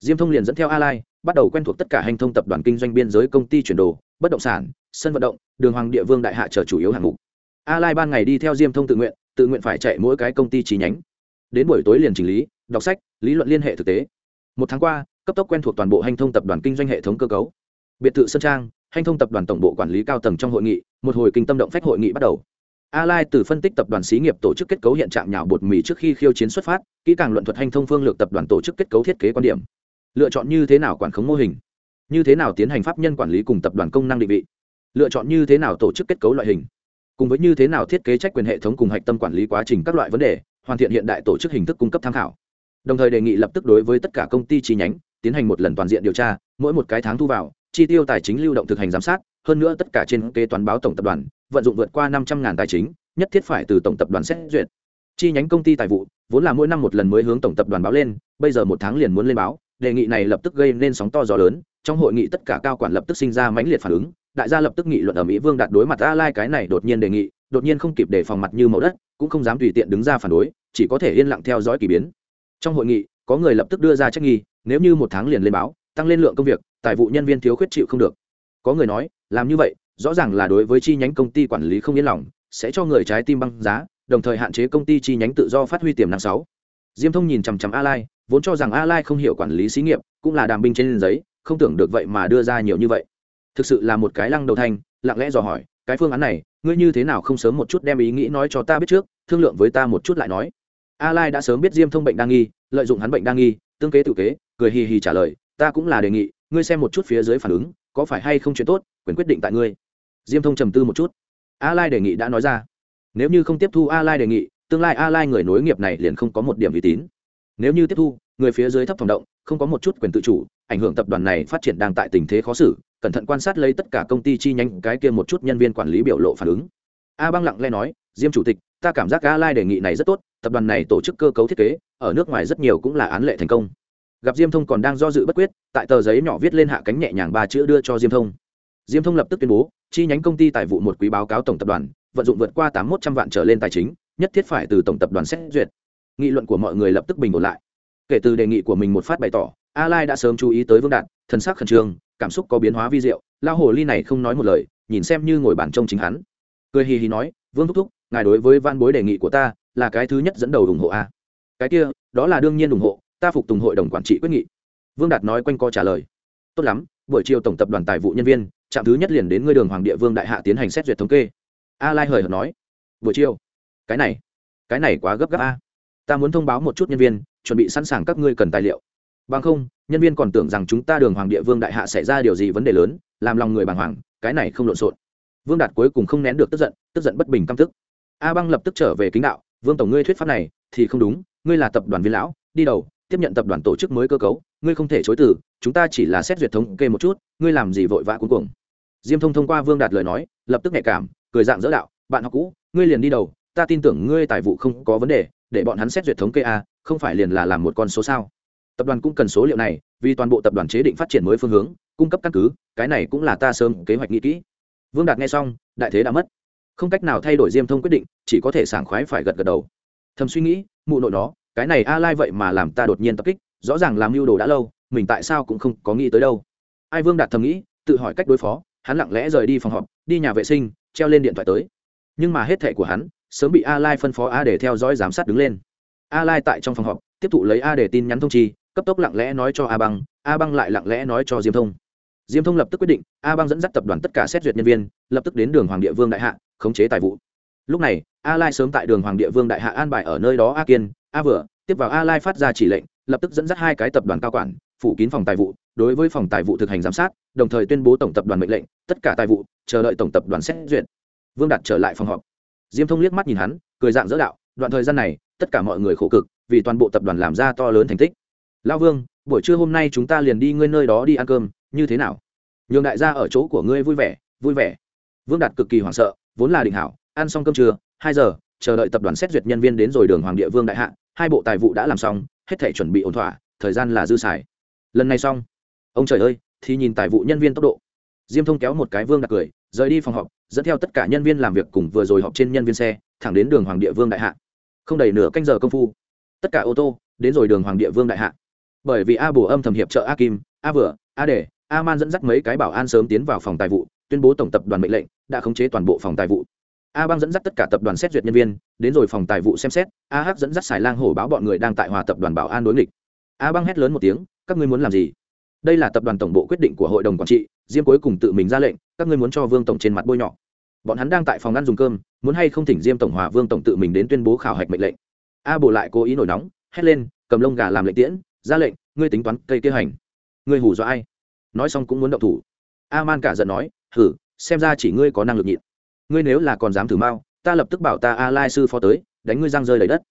Diêm Thông liền dẫn theo A Lai, bắt đầu quen thuộc tất cả hành thông tập đoàn kinh doanh biên giới công ty chuyển đồ, bất động sản, sân vận động, đường hoàng địa vương đại hạ chờ chủ yếu hạng mục. A Lai ban ngày đi theo Diêm Thông tự nguyện, tự nguyện phải chạy mỗi cái công ty chi nhánh. Đến buổi tối liền chỉnh lý, đọc sách, lý luận liên hệ thực tế. Một tháng qua, cấp tốc quen thuộc toàn bộ hành thông tập đoàn kinh doanh hệ thống cơ cấu biệt thự sơn trang hành thông tập đoàn tổng bộ quản lý cao tầng trong hội nghị một hồi kinh tâm động phách hội nghị bắt đầu a lai từ phân tích tập đoàn xí nghiệp tổ chức kết cấu hiện trạng nhào bột mì trước khi khiêu chiến xuất phát, kỹ càng luận thuật hành thông phương lược tập đoàn tổ chức kết cấu thiết kế quan điểm. Lựa chọn như thế nào quản khống mô hình? Như thế nào tiến hành pháp nhân quản lý cùng tập đoàn công năng định vị? Lựa chọn như thế nào tổ chức kết cấu loại hình? Cùng với như thế nào thiết kế trách quyền hệ thống cùng hạch tâm quản lý quá trình các loại vấn đề, hoàn thiện hiện đại tổ chức hình thức cung cấp tham khảo. Đồng thời đề nghị lập tức đối với tất cả công ty chi nhánh tiến hành một lần toàn diện điều tra, mỗi một cái tháng thu vào, chi tiêu tài chính lưu động thực hành giám sát, hơn nữa tất cả trên kế toán báo tổng tập đoàn vận dụng vượt qua năm trăm ngàn tài chính, nhất thiết phải từ tổng tập đoàn xét duyệt. Chi nhánh công ty tài vụ, vốn là mỗi năm một lần mới hướng tổng tập đoàn báo lên, bây giờ một tháng liền muốn lên báo, đề nghị này lập tức gây nên sóng to gió lớn, trong hội nghị tất cả cao quản lập tức sinh ra mãnh liệt phản ứng, đại gia lập tức nghị luận ở mỹ vương đặt đối mặt a lai cái này đột nhiên đề nghị, đột nhiên không kịp để phòng mặt như màu đất, cũng không dám tùy tiện đứng ra phản đối, chỉ có thể yên lặng theo dõi kỳ biến. Trong hội nghị, có người lập tức đưa ra trách nghi, nếu như một tháng liền lên báo, tăng lên lượng công việc, tài vụ nhân viên thiếu khuyết chịu không được. Có người nói, làm như vậy rõ ràng là đối với chi nhánh công ty quản lý không yên lòng, sẽ cho người trái tim băng giá, đồng thời hạn chế công ty chi nhánh tự do phát huy tiềm năng sáu. Diêm thông nhìn chằm chằm a lai vốn cho rằng a lai không hiểu quản lý xí nghiệp, cũng là đàm binh trên giấy, không tưởng được vậy mà đưa ra nhiều như vậy. Thực sự là một cái lăng đầu thanh lặng lẽ dò hỏi, cái phương án này, ngươi như thế nào không sớm một chút đem ý nghĩ nói cho ta biết trước, thương lượng với ta một chút lại nói. A lai đã sớm biết diêm thông bệnh đang nghi, lợi dụng hắn bệnh đang nghi, tương kế tự kế, cười hì hì trả lời, ta cũng là đề nghị, ngươi xem một chút phía dưới phản ứng, có phải hay không chuyện tốt, quyền quyết định tại ngươi diêm thông trầm tư một chút. A lai đề nghị đã nói ra. Nếu như không tiếp thu a lai đề nghị, tương lai a lai người nối nghiệp này liền không có một điểm uy tín. Nếu như tiếp thu, người phía dưới thấp phòng động, không có một chút quyền tự chủ, ảnh hưởng tập đoàn này phát triển đang tại tình thế khó xử, cẩn thận quan sát lấy tất cả công ty chi nhánh, cái kia một chút nhân viên quản lý biểu lộ phản ứng. A băng lặng lẽ nói, diêm chủ tịch, ta cảm giác a lai đề nghị này rất tốt, tập đoàn này tổ chức cơ cấu thiết kế, ở nước ngoài rất nhiều cũng là án lệ thành công. Gặp diêm thông còn đang do dự bất quyết, tại tờ giấy nhỏ viết lên hạ cánh nhẹ nhàng ba chữ đưa cho diêm thông diêm thông lập tức tuyên bố, chi nhánh công ty tài vụ một quý báo cáo tổng tập đoàn, vận dụng vượt qua tám một trăm vạn trở lên tài chính, nhất thiết phải từ tổng tập đoàn xét duyệt. Nghị luận của mọi người lập tức bình ổn lại. Kể từ đề nghị của mình một phát bày tỏ a lai đã sớm chú ý tới vương đạt thần sắc khẩn trương, cảm xúc có biến hóa vi diệu lao hồ ly này không nói một lời, nhìn xem như ngồi bàn trông chính hắn. Cười hì hì nói, vương thúc thúc, ngài đối với van bối đề nghị của ta là cái thứ nhất dẫn đầu ủng hộ a. Cái kia, đó là đương nhiên ủng hộ, ta phục tùng hội đồng quản trị quyết nghị. Vương đạt nói quanh co trả lời. Tốt lắm, buổi chiều tổng tập đoàn tài vụ nhân viên trạm thứ nhất liền đến ngươi đường hoàng địa vương đại hạ tiến hành xét duyệt thống kê. A lai hời hợt nói, buổi chiều, cái này cái này quá gấp gáp a. Ta muốn thông báo một chút nhân viên, chuẩn bị sẵn sàng các ngươi cần tài liệu. Bằng không, nhân viên còn tưởng rằng chúng ta đường hoàng địa vương đại hạ xảy ra điều gì vấn đề lớn, làm lòng người bàng hoàng, cái này không lộn xộn. Vương đạt cuối cùng không nén được tức giận tức giận bất bình căm tức. A băng lập tức trở về kính đạo, vương tổng ngươi thuyết pháp này thì không đúng, ngươi là tập đoàn viên lão, đi đầu, tiếp nhận tập đoàn tổ chức mới cơ cấu, ngươi không thể chối từ, chúng ta chỉ là xét duyệt thống kê một chút, ngươi làm gì vội vã cuối cùng diêm thông thông qua vương đạt lời nói, lập tức nhạy cảm, cười dạng dỡ đạo, bạn học cũ, ngươi liền đi đầu, ta tin tưởng ngươi tài vụ không có vấn đề, để bọn hắn xét duyệt thống kê a, không phải liền là làm một con số sao? Tập đoàn cũng cần số liệu này, vì toàn bộ tập đoàn chế định phát triển mới phương hướng, cung cấp căn cứ, cái này cũng là ta sớm kế hoạch nghĩ kỹ. Vương đạt nghe xong, đại thế đã mất. Không cách nào thay đổi diêm thông quyết định, chỉ có thể sảng khoái phải gật gật đầu. Thầm suy nghĩ, mụ nội nó, cái này a lai vậy mà làm ta đột nhiên tập kích, rõ ràng làm mưu đồ đã lâu, mình tại sao cũng không có nghĩ tới đâu. Ai vương đạt thầm nghĩ, tự hỏi cách đối phó hắn lặng lẽ rời đi phòng họp, đi nhà vệ sinh, treo lên điện thoại tới. Nhưng mà hết thẻ của hắn, sớm bị a lai phân phó a để theo dõi giám sát đứng lên. A lai tại trong phòng họp, tiếp thụ lấy a để tin nhắn thông chi, cấp tốc lặng lẽ nói cho a băng a băng lại lặng lẽ nói cho diêm thông. Diêm thông lập tức quyết định a băng dẫn dắt tập đoàn tất cả xét duyệt nhân viên, lập tức đến đường hoàng địa vương đại hạ, khống chế tài vụ. Lúc này a lai sớm tại đường hoàng địa vương đại hạ an bài ở nơi đó a kiên, a vừa, tiếp vào a lai phát ra chỉ lệnh, lập tức dẫn dắt hai cái tập đoàn cao quản phủ kín phòng tài vụ, đối với phòng tài vụ thực hành giám sát, đồng thời tuyên bố tổng tập đoàn mệnh lệnh, tất cả tài vụ, chờ đợi tổng tập đoàn xét duyệt. Vương đạt trở lại phòng họp. Diêm thông liếc mắt nhìn hắn, cười dạng dỡ đạo, đoạn thời gian này, tất cả mọi người khổ cực, vì toàn bộ tập đoàn làm ra to lớn thành tích. Lao vương, buổi trưa hôm nay chúng ta liền đi ngươi nơi đó đi ăn cơm, như thế nào? Nhường đại gia ở chỗ của ngươi vui vẻ vui vẻ. Vương đạt cực kỳ hoảng sợ, vốn là định hảo, ăn xong cơm trưa, hai giờ, chờ đợi tập đoàn xét duyệt nhân viên đến rồi đường hoàng địa vương đại hạ, hai bộ tài vụ đã làm xong, hết thể chuẩn bị ổn thỏa, thời gian là dư xài lần này xong. Ông trời ơi, thì nhìn tài vụ nhân viên tốc độ. Diêm thông kéo một cái vương đặt cười, rời đi phòng họp, dẫn theo tất cả nhân viên làm việc cùng vừa rồi họp trên nhân viên xe, thẳng đến đường hoàng địa vương đại hạ. Không đầy nửa canh giờ công phu, tất cả ô tô đến rồi đường hoàng địa vương đại hạ. Bởi vì a bổ âm thầm hiệp trợ a kim, a vừa, a để a man dẫn dắt mấy cái bảo an sớm tiến vào phòng tài vụ, tuyên bố tổng tập đoàn mệnh lệnh, đã khống chế toàn bộ phòng tài vụ. A bang dẫn dắt tất cả tập đoàn xét duyệt nhân viên, đến rồi phòng tài vụ xem xét, a hắc dẫn dắt xài lang hổ báo bọn người đang tại hòa tập đoàn bảo an đối nghịch. A bang hét lớn một tiếng các ngươi muốn làm gì? Đây là tập đoàn tổng bộ quyết định của hội đồng quản trị, diêm cuối cùng tự mình ra lệnh, các ngươi muốn cho vương tổng trên mặt bôi nhọ. Bọn hắn đang tại phòng ăn dùng cơm, muốn hay không thỉnh diêm tổng hòa vương tổng tự mình đến tuyên bố khảo hạch mệnh lệnh. A bộ lại cố ý nổi nóng, hét lên, cầm lông gà làm lệnh tiễn, ra lệnh, ngươi tính toán cây kế hành. Ngươi hù dọa ai? Nói xong cũng muốn động thủ. A man cả giận nói, hử, xem ra chỉ ngươi có năng lực nhịn. Ngươi nếu là còn dám thử mau, ta lập tức bảo ta a lai sư phó tới, đánh ngươi răng rơi đầy đất.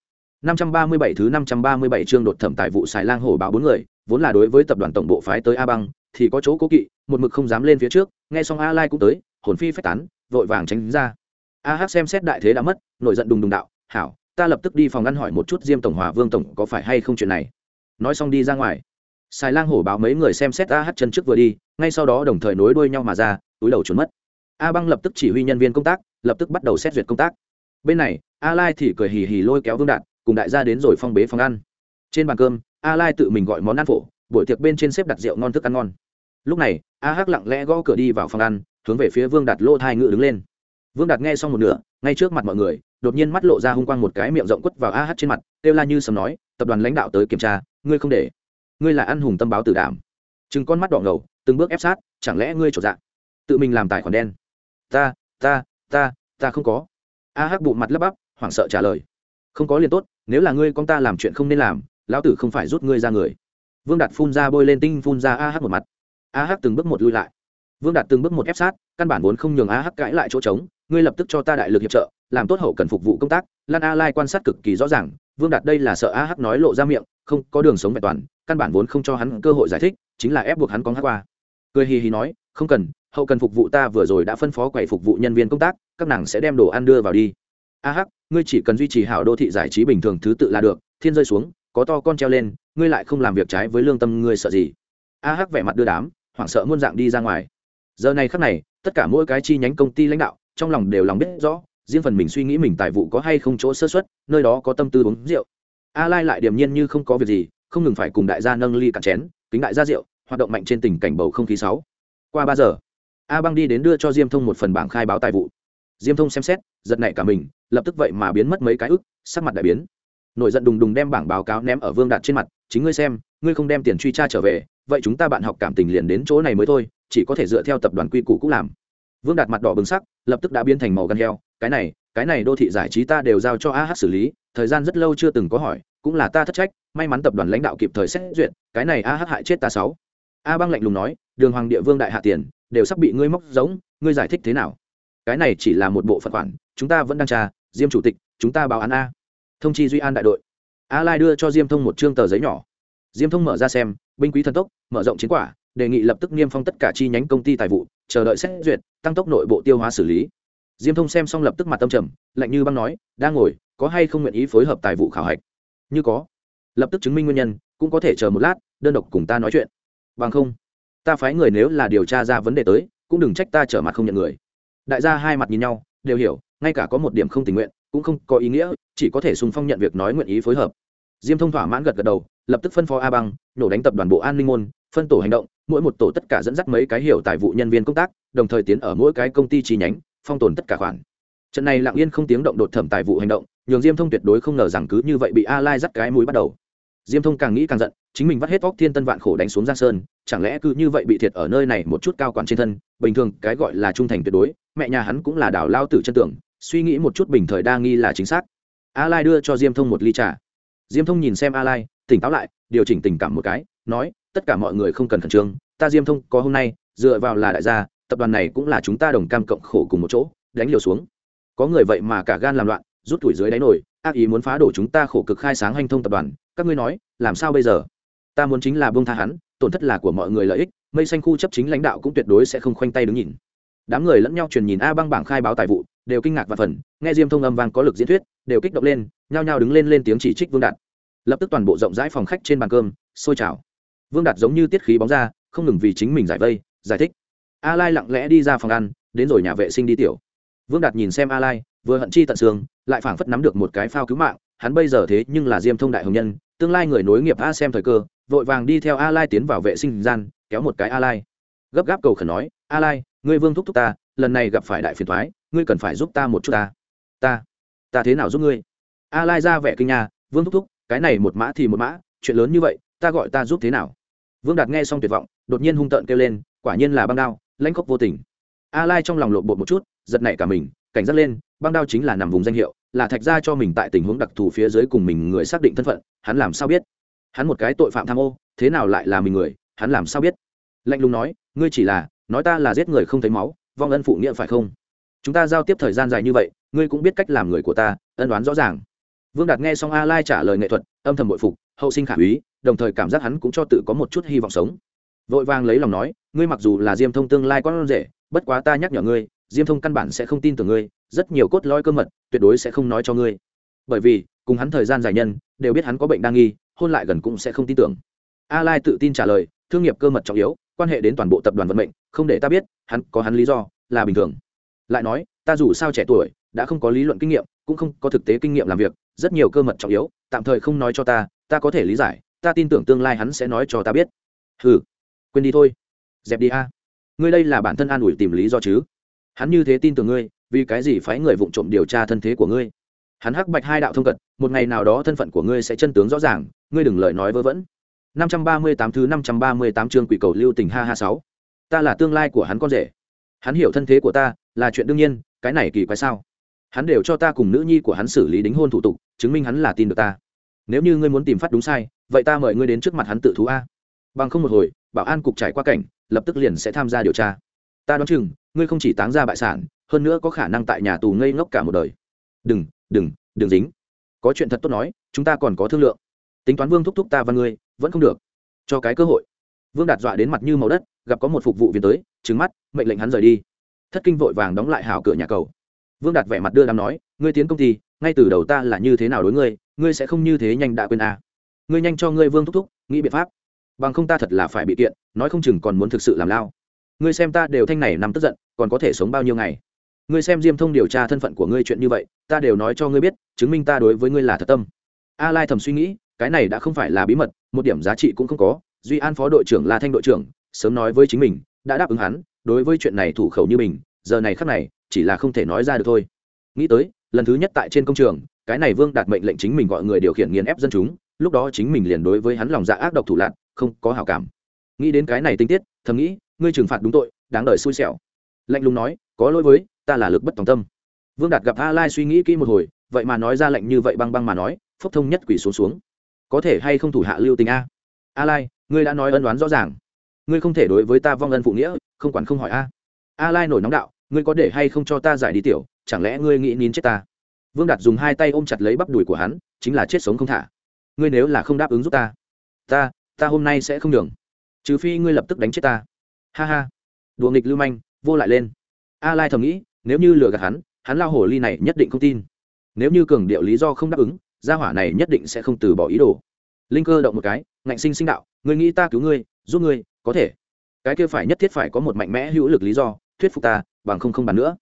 537 thứ 537 chương đột thẩm tại vụ xài lang hổ báo bốn người vốn là đối với tập đoàn tổng bộ phái tới a băng, thì có chỗ cố kỵ, một mực không dám lên phía trước, nghe xong a lai cũng tới, hồn phi phách tán, vội vàng tránh ra. A hắc xem xét đại thế đã mất, nổi giận đùng đùng đạo, hảo, ta lập tức đi phòng ngăn hỏi một chút diêm tổng hòa vương tổng có phải hay không chuyện này. Nói xong đi ra ngoài. Xài lang hổ báo mấy người xem xét a hắc chân trước vừa đi, ngay sau đó đồng thời nối đuôi nhau mà ra, túi đầu trốn mất. A băng lập tức chỉ huy nhân viên công tác, lập tức bắt đầu xét duyệt công tác. Bên này, a lai thì cười hì hì lôi kéo vương đạt, cùng đại gia đến rồi phong bế phòng ăn trên bàn cơm, a lai tự mình gọi món ăn phổ, buổi tiệc bên trên xếp đặt rượu ngon thức ăn ngon. Lúc này, a hắc lặng lẽ gõ cửa đi vào phòng ăn, hướng về phía vương đạt lô thai ngự đứng lên. Vương đạt nghe xong một nửa, ngay trước mặt mọi người, đột nhiên mắt lộ ra hung quang một cái miệng rộng quất vào a hắc trên mặt, kêu la như sầm nói, tập đoàn lãnh đạo tới kiểm tra, ngươi không để. Ngươi là ăn hùng tâm báo tử đảm. Chừng con mắt đỏ ngầu, từng bước ép sát, chẳng lẽ ngươi trộn dạng tự mình làm tài khoản đen. Ta ta ta ta không có. A hắc bụng mặt lấp bắp, hoảng sợ trả lời. Không có liền tốt, nếu là ngươi con ta làm chuyện không nên làm lão tử không phải rút ngươi ra người. Vương đạt phun ra bôi lên tinh phun ra a hắc một mặt. A hắc từng bước một lui lại. Vương đạt từng bước một ép sát, căn bản vốn không nhường a hắc cãi lại chỗ trống, ngươi lập tức cho ta đại lực hiệp trợ, làm tốt hậu cần phục vụ công tác. Lan a lai quan sát cực kỳ rõ ràng, vương đạt đây là sợ a hắc nói lộ ra miệng, không có đường sống vẹn toàn, căn bản vốn không cho hắn cơ hội giải thích, chính là ép buộc hắn có hát qua. Cười hì hì nói, không cần, hậu cần phục vụ ta vừa rồi đã phân phó quầy phục vụ nhân viên công tác, các nàng sẽ đem đồ ăn đưa vào đi. A hắc, ngươi chỉ cần duy trì hảo đô thị giải trí bình thường thứ tự là được, thiên rơi xuống có to con treo lên, ngươi lại không làm việc trái với lương tâm ngươi sợ gì? A hắc vẻ mặt đưa đám, hoảng sợ muôn dạng đi ra ngoài. Giờ này khắc này, tất cả mỗi cái chi nhánh công ty lãnh đạo, trong lòng đều lòng biết rõ, riêng phần mình suy nghĩ mình tài vụ có hay không chỗ sơ xuất nơi đó có tâm tư uống rượu. A lai lại điềm nhiên như không có việc gì, không ngừng phải cùng đại gia nâng ly cạn chén, kính đại gia rượu, hoạt động mạnh trên tình cảnh bầu không khí sáu. Qua ba giờ, a băng đi đến đưa cho diêm thông một phần bảng khai báo tài vụ. Diêm thông xem xét, giật nảy cả mình, lập tức vậy mà biến mất mấy cái ức, sắc mặt đại biến nổi giận đùng đùng đem bảng báo cáo ném ở vương đạt trên mặt, chính ngươi xem, ngươi không đem tiền truy tra trở về, vậy chúng ta bạn học cảm tình liền đến chỗ này mới thôi, chỉ có thể dựa theo tập đoàn quy củ cũng làm. Vương đạt mặt đỏ bừng sắc, lập tức đã biến thành màu gan heo, cái này cái này đô thị giải trí ta đều giao cho ah xử lý, thời gian rất lâu chưa từng có hỏi, cũng là ta thất trách, may mắn tập đoàn lãnh đạo kịp thời xét duyệt, cái này ah hại chết ta sáu. A băng lạnh lùng nói, đường hoàng địa vương đại hạ tiền, đều sắp bị ngươi móc giống, ngươi giải thích thế nào? Cái này chỉ là một bộ phận khoản, chúng ta vẫn đang tra, diêm chủ tịch, chúng ta báo án a thông chi duy an đại đội. A lai đưa cho diêm thông một chương tờ giấy nhỏ. Diêm thông mở ra xem, binh quý thần tốc, mở rộng chiến quả, đề nghị lập tức niêm phong tất cả chi nhánh công ty tài vụ, chờ đợi xét duyệt, tăng tốc nội bộ tiêu hóa xử lý. Diêm thông xem xong lập tức mặt tâm trầm, lạnh như băng nói, đang ngồi, có hay không nguyện ý phối hợp tài vụ khảo hạch? Như có. Lập tức chứng minh nguyên nhân, cũng có thể chờ một lát, đơn độc cùng ta nói chuyện. Bằng không, ta phái người nếu là điều tra ra vấn đề tới, cũng đừng trách ta trở mặt không nhận người. Đại gia hai mặt nhìn nhau, đều hiểu, ngay cả có một điểm không tình nguyện cũng không có ý nghĩa, chỉ có thể sung phong nhận việc nói nguyện ý phối hợp. Diêm thông thỏa mãn gật gật đầu, lập tức phân phó a băng, nổ đánh tập đoàn bộ an ninh môn, phân tổ hành động, mỗi một tổ tất cả dẫn dắt mấy cái hiểu tài vụ nhân viên công tác, đồng thời tiến ở mỗi cái công ty chi nhánh, phong tồn tất cả khoản. Trận này lặng yên không tiếng động đột thẩm tài vụ hành động, nhường diêm thông tuyệt đối không ngờ rằng cứ như vậy bị a lai dắt cái mũi bắt đầu. Diêm thông càng nghĩ càng giận, chính mình vắt hết óc thiên tân vạn khổ đánh xuống giang sơn, chẳng lẽ cứ như vậy bị thiệt ở nơi này một chút cao quản trên thân, bình thường cái gọi là trung thành tuyệt đối, mẹ nhà hắn cũng là đảo lao tử chân tưởng suy nghĩ một chút bình thời đa nghi là chính xác. A lai đưa cho diêm thông một ly trà. Diêm thông nhìn xem a lai tỉnh táo lại, điều chỉnh tình cảm một cái, nói, tất cả mọi người không cần khẩn trương, ta diêm thông có hôm nay, dựa vào là đại gia, tập đoàn này cũng là chúng ta đồng cam cộng khổ cùng một chỗ, đánh liều xuống. Có người vậy mà cả gan làm loạn, rút tuổi dưới đáy nổi, ác ý muốn phá đổ chúng ta khổ cực khai sáng hành thông tập đoàn, các ngươi nói, làm sao bây giờ? Ta muốn chính là buông tha hắn, tổn thất là của mọi người lợi ích, mây xanh khu chấp chính lãnh đạo cũng tuyệt đối sẽ không khoanh tay đứng nhìn. Đám người lẫn nhau truyền nhìn a băng bảng khai báo tài vụ đều kinh ngạc và phần, nghe diêm thông âm vang có lực diễn thuyết, đều kích động lên, nhao nhao đứng lên lên tiếng chỉ trích vương đạt. Lập tức toàn bộ rộng rãi phòng khách trên bàn cơm, sôi trào. Vương đạt giống như tiết khí bóng ra, không ngừng vì chính mình giải vây, giải thích. A lai lặng lẽ đi ra phòng ăn, đến rồi nhà vệ sinh đi tiểu. Vương đạt nhìn xem a lai, vừa hận chi tận xương, lại phảng phất nắm được một cái phao cứu mạng, hắn bây giờ thế nhưng là diêm thông đại hồng nhân, tương lai người nối nghiệp a xem thời cơ, vội vàng đi theo a lai tiến vào vệ sinh gian, kéo một cái a lai. Gấp gáp cầu khẩn nói, a lai, ngươi vương thúc thúc ta lần này gặp phải đại phiền thoái, ngươi cần phải giúp ta một chút ta. Ta ta thế nào giúp ngươi? A lai ra vẻ kinh nhà vương thúc thúc, cái này một mã thì một mã, chuyện lớn như vậy, ta gọi ta giúp thế nào? Vương đạt nghe xong tuyệt vọng, đột nhiên hung tợn kêu lên, quả nhiên là băng đao, lãnh khốc vô tình. A lai trong lòng lộn bột một chút, giật nảy cả mình, cảnh giác lên, băng đao chính là nằm vùng danh hiệu, là thạch ra cho mình tại tình huống đặc thù phía dưới cùng mình người xác định thân phận, hắn làm sao biết? Hắn một cái tội phạm tham ô, thế nào lại là mình người, hắn làm sao biết? Lạnh lùng nói, ngươi chỉ là, nói ta là giết người không thấy máu vong ân phụ nghĩa phải không? Chúng ta giao tiếp thời gian dài như vậy, ngươi cũng biết cách làm người của ta, ân đoán rõ ràng. Vương đạt nghe xong a lai trả lời nghệ thuật, âm thầm bội phục, hậu sinh khả úy, đồng thời cảm giác hắn cũng cho tự có một chút hy vọng sống. Vội vàng lấy lòng nói, ngươi mặc dù là diêm thông tương lai con rể, bất quá ta nhắc nhở ngươi, diêm thông căn bản sẽ không tin tưởng ngươi, rất nhiều cốt lõi cơ mật, tuyệt đối sẽ không nói cho ngươi. Bởi vì, cùng hắn thời gian dài nhân, đều biết hắn có bệnh đa nghi, hôn lại gần cũng sẽ không tin tưởng. A lai tự tin trả lời, thương nghiệp cơ mật trọng yếu quan hệ đến toàn bộ tập đoàn vận mệnh, không để ta biết, hắn có hắn lý do, là bình thường. Lại nói, ta dù sao trẻ tuổi, đã không có lý luận kinh nghiệm, cũng không có thực tế kinh nghiệm làm việc, rất nhiều cơ mật trọng yếu, tạm thời không nói cho ta ta có thể lý giải, ta tin tưởng tương lai hắn sẽ nói cho ta biết. Ừ quên đi thôi. Dẹp đi a. Ngươi đây là bản thân an ủi tìm lý do chứ? Hắn như thế tin tưởng ngươi, vì cái gì phái người vụng trộm điều tra thân thế của ngươi? Hắn hắc bạch hai đạo thông cận một ngày nào đó thân phận của ngươi sẽ chân tướng rõ ràng, ngươi đừng lời nói vớ vẩn. 538 thứ 538 chương quỷ cầu lưu tình ha ha sáu. Ta là tương lai của hắn con rể. Hắn hiểu thân thế của ta là chuyện đương nhiên, cái này kỳ quái sao? Hắn đều cho ta cùng nữ nhi của hắn xử lý đính hôn thủ tục, chứng minh hắn là tin được ta. Nếu như ngươi muốn tìm phát đúng sai, vậy ta mời ngươi đến trước mặt hắn tự thú a. Bằng không một hồi, bảo an cục trải qua cảnh, lập tức liền sẽ tham gia điều tra. Ta đoán chừng, ngươi không chỉ táng ra bại sản, hơn nữa có khả năng tại nhà tù ngây ngốc cả một đời. Đừng đừng đừng dính. Có chuyện thật tốt nói, chúng ta còn có thương lượng tính toán vương thúc thúc ta và ngươi, vẫn không được. Cho cái cơ hội. Vương đạt dọa đến mặt như màu đất, gặp có một phục vụ viên tới trứng mắt, mệnh lệnh hắn rời đi. Thất kinh vội vàng đóng lại hào cửa nhà cầu. Vương đạt vẻ mặt đưa đám nói, ngươi tiến công ty ngay từ đầu ta là như thế nào đối ngươi ngươi sẽ không như thế nhanh đã quên à. ngươi nhanh cho ngươi vương thúc thúc, nghĩ biện pháp. Bằng không ta thật là phải bị kiện, nói không chừng còn muốn thực sự làm lao. Ngươi xem ta đều thanh này nằm tức giận, còn có thể sống bao nhiêu ngày? Ngươi xem diêm thông điều tra thân phận của ngươi chuyện như vậy, ta đều nói cho ngươi biết, chứng minh ta đối với ngươi là thật tâm. A lai thầm suy nghĩ cái này đã không phải là bí mật, một điểm giá trị cũng không có. Duy an phó đội trưởng là thanh đội trưởng, sớm nói với chính mình, đã đáp ứng hắn, đối với chuyện này thủ khẩu như mình, giờ này khắc này, chỉ là không thể nói ra được thôi. Nghĩ tới, lần thứ nhất tại trên công trường, cái này vương đạt mệnh lệnh chính mình gọi người điều khiển nghiền ép dân chúng, lúc đó chính mình liền đối với hắn lòng dạ ác độc thủ lạc không có hảo cảm. Nghĩ đến cái này tinh tiết, thầm nghĩ, ngươi trừng phạt đúng tội, đáng đời xui xẻo. Lạnh lùng nói, có lỗi với, ta là lực bất tòng tâm. Vương đạt gặp a lai suy nghĩ kỹ một hồi, vậy mà nói ra lệnh như vậy băng băng mà nói, phốc thông nhất quỷ xuống xuống có thể hay không thủ hạ lưu tình a? A lai ngươi đã nói ân đoán rõ ràng. Ngươi không thể đối với ta vong ân phụ nghĩa, không quản không hỏi a. A lai nổi nóng đạo, ngươi có để hay không cho ta giải đi tiểu, chẳng lẽ ngươi nghĩ nín chết ta? Vương đạt dùng hai tay ôm chặt lấy bắp đùi của hắn, chính là chết sống không thả. Ngươi nếu là không đáp ứng giúp ta ta ta hôm nay sẽ không đường trừ phi ngươi lập tức đánh chết ta. Ha ha. Đùa nghịch lưu manh, vô lại lên. A lai thầm nghĩ, nếu như lừa gạt hắn hắn lao hổ ly này nhất định không tin. Nếu như cường điệu lý do không đáp ứng gia hỏa này nhất định sẽ không từ bỏ ý đồ. Linh cơ động một cái, ngạnh sinh sinh đạo, ngươi nghĩ ta cứu ngươi, giúp ngươi, có thể. Cái kia phải nhất thiết phải có một mạnh mẽ hữu lực lý do, thuyết phục ta, bằng không không bàn nữa.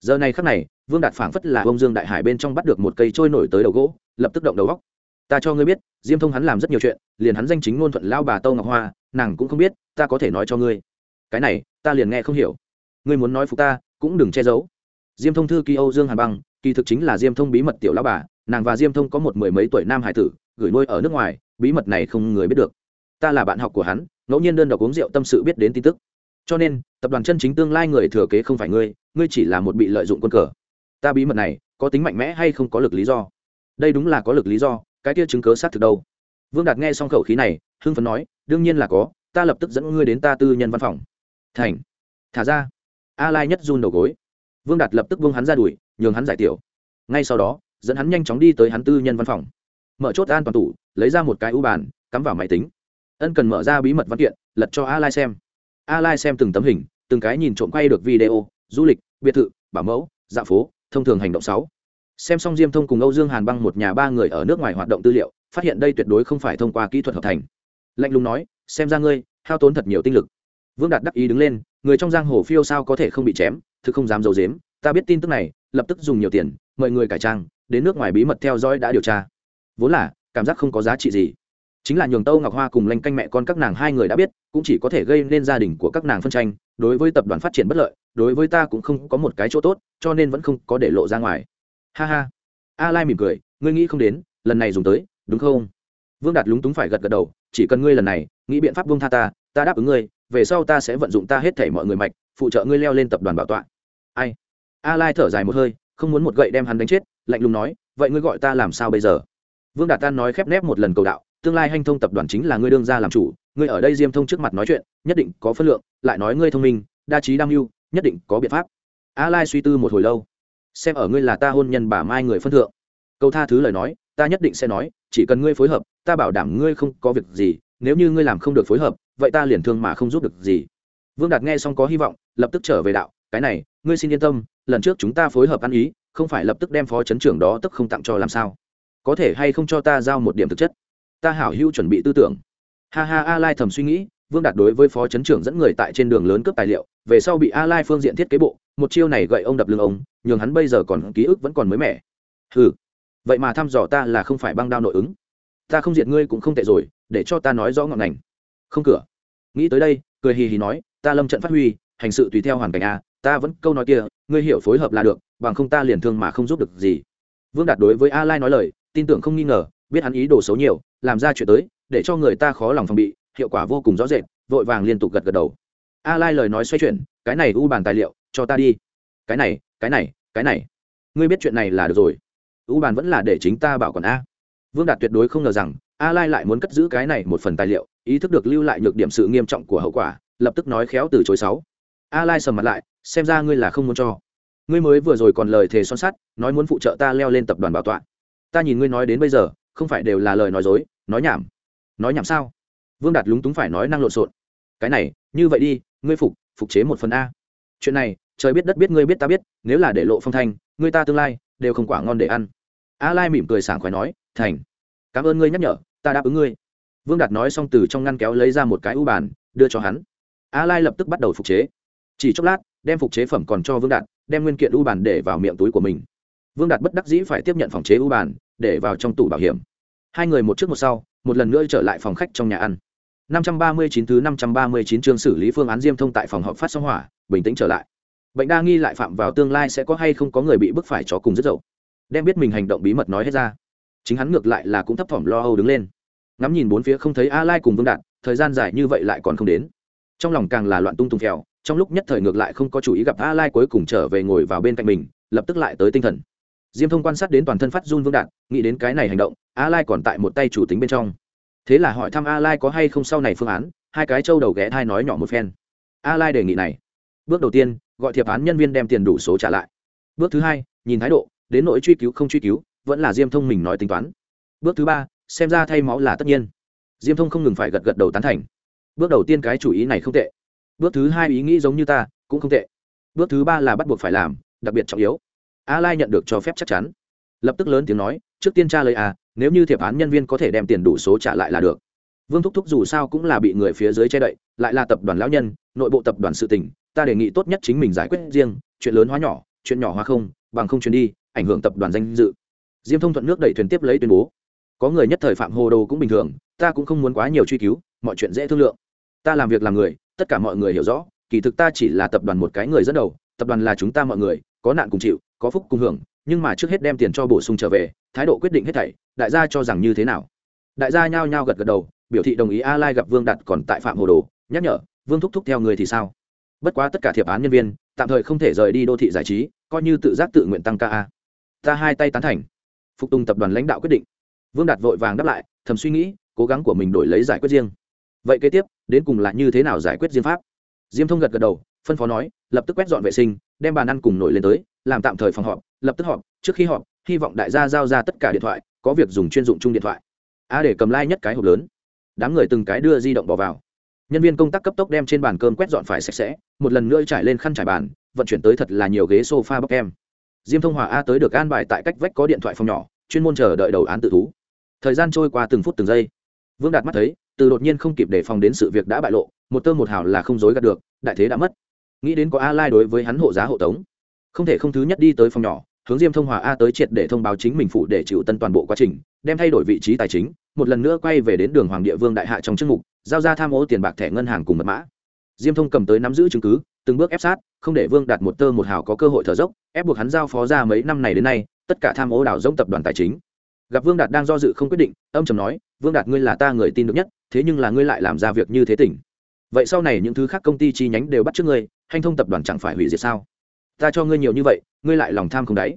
Giờ này khắc này, vương đạt phảng phất là ông dương đại hải bên trong bắt được một cây trôi nổi tới đầu gỗ, lập tức động đầu góc. Ta cho ngươi biết, diêm thông hắn làm rất nhiều chuyện, liền hắn danh chính ngôn thuận lao bà tâu ngọc hoa, nàng cũng không biết, ta có thể nói cho ngươi. Cái này, ta liền nghe không hiểu. Ngươi muốn nói phục ta, cũng đừng che giấu. Diêm thông thư ký âu dương hàn băng, kỳ thực chính là diêm thông bí mật tiểu lao bà nàng và diêm thông có một mười mấy tuổi nam hải tử, gửi nuôi ở nước ngoài, bí mật này không người biết được. Ta là bạn học của hắn, ngẫu nhiên đơn độc uống rượu tâm sự biết đến tin tức. Cho nên, tập đoàn chân chính tương lai người thừa kế không phải ngươi ngươi chỉ là một bị lợi dụng quân cờ. Ta bí mật này có tính mạnh mẽ hay không có lực lý do? Đây đúng là có lực lý do, cái kia chứng cớ xác thực đâu? Vương đạt nghe xong khẩu khí này, hưng phấn nói, đương nhiên là có, ta lập tức dẫn ngươi đến ta tư nhân văn phòng. Thành, thả ra. A lai nhất run đầu gối. Vương đạt lập tức vương hắn ra đuổi, nhường hắn giải tiểu. Ngay sau đó dẫn hắn nhanh chóng đi tới hắn tư nhân văn phòng. Mở chốt an toàn tủ, lấy ra một cái ưu bàn, cắm vào máy tính. Ân cần mở ra bí mật văn kiện, lật cho a lai xem. A lai xem từng tấm hình, từng cái nhìn trộm quay được video, du lịch, biệt thự, bảo mẫu dạ phố, thông thường hành động sáu. Xem xong diêm thông cùng âu dương hàn băng một nhà ba người ở nước ngoài hoạt động tư liệu, phát hiện đây tuyệt đối không phải thông qua kỹ thuật hợp thành. Lạnh lùng nói, xem ra ngươi, hao tốn thật nhiều tinh lực. Vương đạt đắc ý đứng lên, người trong giang hồ phiêu sao có thể không bị chém thứ không dám giấu dếm ta biết tin tức này, lập tức dùng nhiều tiền, mời người cải trang đến nước ngoài bí mật theo dõi đã điều tra. Vốn là, cảm giác không có giá trị gì. Chính là nhường tâu ngọc hoa cùng lanh canh mẹ con các nàng hai người đã biết, cũng chỉ có thể gây nên gia đình của các nàng phân tranh, đối với tập đoàn phát triển bất lợi, đối với ta cũng không có một cái chỗ tốt, cho nên vẫn không có để lộ ra ngoài. Ha ha. A lai mỉm cười, ngươi nghĩ không đến, lần này dùng tới, đúng không? Vương đạt lúng túng phải gật gật đầu, chỉ cần ngươi lần này, nghĩ biện pháp buông tha ta ta đáp ứng ngươi, về sau ta sẽ vận dụng ta hết thảy mọi người mạch, phụ trợ ngươi leo lên tập đoàn bảo tọa. Ai? A lai thở dài một hơi, không muốn một gậy đem hắn đánh chết lạnh lùng nói, vậy ngươi gọi ta làm sao bây giờ? Vương đạt tan nói khép nép một lần cầu đạo, tương lai hanh thông tập đoàn chính là ngươi đương ra làm chủ, ngươi ở đây diêm thông trước mặt nói chuyện, nhất định có phân lượng, lại nói ngươi thông minh, đa trí đam mưu, nhất định có biện pháp. A lai suy tư một hồi lâu, xem ở ngươi là ta hôn nhân bà mai người phân thượng. Câu tha thứ lời nói, ta nhất định sẽ nói, chỉ cần ngươi phối hợp, ta bảo đảm ngươi không có việc gì, nếu như ngươi làm không được phối hợp, vậy ta liền thương mà không giúp được gì. Vương đạt nghe xong có hy vọng, lập tức trở về đạo, cái này, ngươi xin yên tâm, lần trước chúng ta phối hợp ăn ý không phải lập tức đem phó chấn trưởng đó tức không tặng cho làm sao? Có thể hay không cho ta giao một điểm thực chất? Ta hảo hữu chuẩn bị tư tưởng. Ha ha a lai thầm suy nghĩ, vương đạt đối với phó chấn trưởng dẫn người tại trên đường lớn cướp tài liệu, về sau bị a lai phương diện thiết kế bộ, một chiêu này gậy ông đập lưng ông, nhường hắn bây giờ còn ký ức vẫn còn mới mẻ. Ừ vậy mà thăm dò ta là không phải băng đao nội ứng. Ta không diện ngươi cũng không tệ rồi, để cho ta nói rõ ngọn ngành. Không cửa. Nghĩ tới đây, cười hì hì nói, ta lâm trận phát huy, hành sự tùy theo hoàn cảnh a, ta vẫn câu nói kia, ngươi hiểu phối hợp là được bằng không ta liền thương mà không giúp được gì. Vương đạt đối với a lai nói lời, tin tưởng không nghi ngờ, biết hắn ý đồ xấu nhiều, làm ra chuyện tới, để cho người ta khó lòng phòng bị, hiệu quả vô cùng rõ rệt, vội vàng liên tục gật gật đầu. A lai lời nói xoay chuyển, cái này u bàn tài liệu, cho ta đi. Cái này cái này cái này. Ngươi biết chuyện này là được rồi. U bàn vẫn là để chính ta bảo còn a. Vương đạt tuyệt đối không ngờ rằng a lai lại muốn cất giữ cái này một phần tài liệu, ý thức được lưu lại nhược điểm sự nghiêm trọng của hậu quả, lập tức nói khéo từ chối sáu. A lai sầm mặt lại, xem ra ngươi là không muốn cho ngươi mới vừa rồi còn lời thề son sắt, nói muốn phụ trợ ta leo lên tập đoàn bảo tọa. Ta nhìn ngươi nói đến bây giờ, không phải đều là lời nói dối, nói nhảm. Nói nhảm sao? Vương đạt lúng túng phải nói năng lộn xộn. Cái này, như vậy đi, ngươi phục phục chế một phần a. Chuyện này, trời biết đất biết, ngươi biết ta biết, nếu là để lộ phong thanh, ngươi ta tương lai, đều không quả ngon để ăn. A lai mỉm cười sảng khoái nói, thành, cảm ơn ngươi nhắc nhở, ta đáp ứng ngươi. Vương đạt nói xong từ trong ngăn kéo lấy ra một cái u bàn, đưa cho hắn. A lai lập tức bắt đầu phục chế. Chỉ chốc lát, đem phục chế phẩm còn cho vương đạt đem nguyên kiện u bàn để vào miệng túi của mình. Vương đạt bất đắc dĩ phải tiếp nhận phòng chế u bàn, để vào trong tủ bảo hiểm. Hai người một trước một sau, một lần nữa trở lại phòng khách trong nhà ăn. 539 thứ 539 chương xử lý phương án diêm thông tại phòng họp phát sóng hỏa, bình tĩnh trở lại. Bệnh đa nghi lại phạm vào tương lai sẽ có hay không có người bị bức phải chó cùng rất dậu. Đem biết mình hành động bí mật nói hết ra. Chính hắn ngược lại là cũng thấp thỏm lo âu đứng lên. Ngắm nhìn bốn phía không thấy a lai cùng vương đạt, thời gian dài như vậy lại còn không đến. Trong lòng càng là loạn tung tung phèo trong lúc nhất thời ngược lại không có chủ ý gặp a lai cuối cùng trở về ngồi vào bên cạnh mình, lập tức lại tới tinh thần. Diêm thông quan sát đến toàn thân phát run vương đạt nghĩ đến cái này hành động, a lai còn tại một tay chủ tính bên trong. Thế là hỏi thăm a lai có hay không sau này phương án, hai cái trâu đầu ghé thai nói nhỏ một phen. A lai đề nghị này. Bước đầu tiên, gọi thiệp án nhân viên đem tiền đủ số trả lại. Bước thứ hai, nhìn thái độ, đến nỗi truy cứu không truy cứu, vẫn là diêm thông mình nói tính toán. Bước thứ ba, xem ra thay máu là tất nhiên. Diêm thông không ngừng phải gật gật đầu tán thành. Bước đầu tiên cái chủ ý này không tệ bước thứ hai ý nghĩ giống như ta, cũng không tệ. Bước thứ ba là bắt buộc phải làm, đặc biệt trọng yếu. A lai nhận được cho phép chắc chắn. Lập tức lớn tiếng nói, trước tiên tra lời a nếu như thiệp án nhân viên có thể đem tiền đủ số trả lại là được. Vương thúc thúc dù sao cũng là bị người phía dưới che đậy, lại là tập đoàn lão nhân, nội bộ tập đoàn sự tình, ta đề nghị tốt nhất chính mình giải quyết riêng, chuyện lớn hóa nhỏ, chuyện nhỏ hóa không, bằng không chuyển đi, ảnh hưởng tập đoàn danh dự. Diêm thông thuận nước đẩy thuyền tiếp lấy tuyên bố, có người nhất thời phạm hồ đồ cũng bình thường, ta cũng không muốn quá nhiều truy cứu, mọi chuyện dễ thương lượng. Ta làm việc làm người tất cả mọi người hiểu rõ, kỳ thực ta chỉ là tập đoàn một cái người dẫn đầu, tập đoàn là chúng ta mọi người, có nạn cùng chịu, có phúc cùng hưởng, nhưng mà trước hết đem tiền cho bổ sung trở về, thái độ quyết định hết thảy, đại gia cho rằng như thế nào? Đại gia nhao nhao gật gật đầu, biểu thị đồng ý a lai gặp vương đạt còn tại phạm hồ đồ, nhắc nhở, vương thúc thúc theo người thì sao? Bất quá tất cả thiệp án nhân viên, tạm thời không thể rời đi đô thị giải trí, coi như tự giác tự nguyện tăng ca a. Ta hai tay tán thành. Phục tùng tập đoàn lãnh đạo quyết định. Vương đạt vội vàng đáp lại, thầm suy nghĩ, cố gắng của mình đổi lấy giải quyết riêng vậy kế tiếp, đến cùng là như thế nào giải quyết diêm pháp? Diêm thông gật gật đầu, phân phó nói, lập tức quét dọn vệ sinh, đem bàn ăn cùng nổi lên tới, làm tạm thời phòng họp, lập tức họp, trước khi họp, hy vọng đại gia giao ra tất cả điện thoại, có việc dùng chuyên dụng chung điện thoại. A để cầm lai、like、nhất cái hộp lớn. Đám người từng cái đưa di động bỏ vào. Nhân viên công tác cấp tốc đem trên bàn cơm quét dọn phải sạch sẽ, một lần nữa trải lên khăn trải bàn, vận chuyển tới thật là nhiều ghế s o f a bọc em diêm thông hòa a tới được an bài tại cách vách có điện thoại phòng nhỏ, chuyên môn chờ đợi đầu án tự thú. Thời gian trôi qua từng phút từng giây. Vương đạt mắt thấy từ đột nhiên không kịp đề phòng đến sự việc đã bại lộ, một tơ một hào là không dối gạt được, đại thế đã mất. Nghĩ đến có a lai đối với hắn hộ giá hộ tống, không thể không thứ nhất đi tới phòng nhỏ, hướng diêm thông hòa a tới triệt để thông báo chính mình phụ để chịu tân toàn bộ quá trình, đem thay đổi vị trí tài chính, một lần nữa quay về đến đường hoàng địa vương đại hạ trong chức mục, giao ra tham ô tiền bạc thẻ ngân hàng cùng mật mã. Diêm thông cầm tới nắm giữ chứng cứ, từng bước ép sát, không để vương đạt một tơ một hào có cơ hội thở dốc, ép buộc hắn giao phó ra mấy năm này đến nay, tất cả tham ô đảo giống tập đoàn tài chính. Gặp vương đạt đang do dự không quyết định, âm trầm nói, vương đạt ngươi là ta người tin được nhất thế nhưng là ngươi lại làm ra việc như thế tỉnh. Vậy sau này những thứ khác công ty chi nhánh đều bắt trước ngươi, hành thông tập đoàn chẳng phải hủy diệt sao? Ta cho ngươi nhiều như vậy, ngươi lại lòng tham không đáy.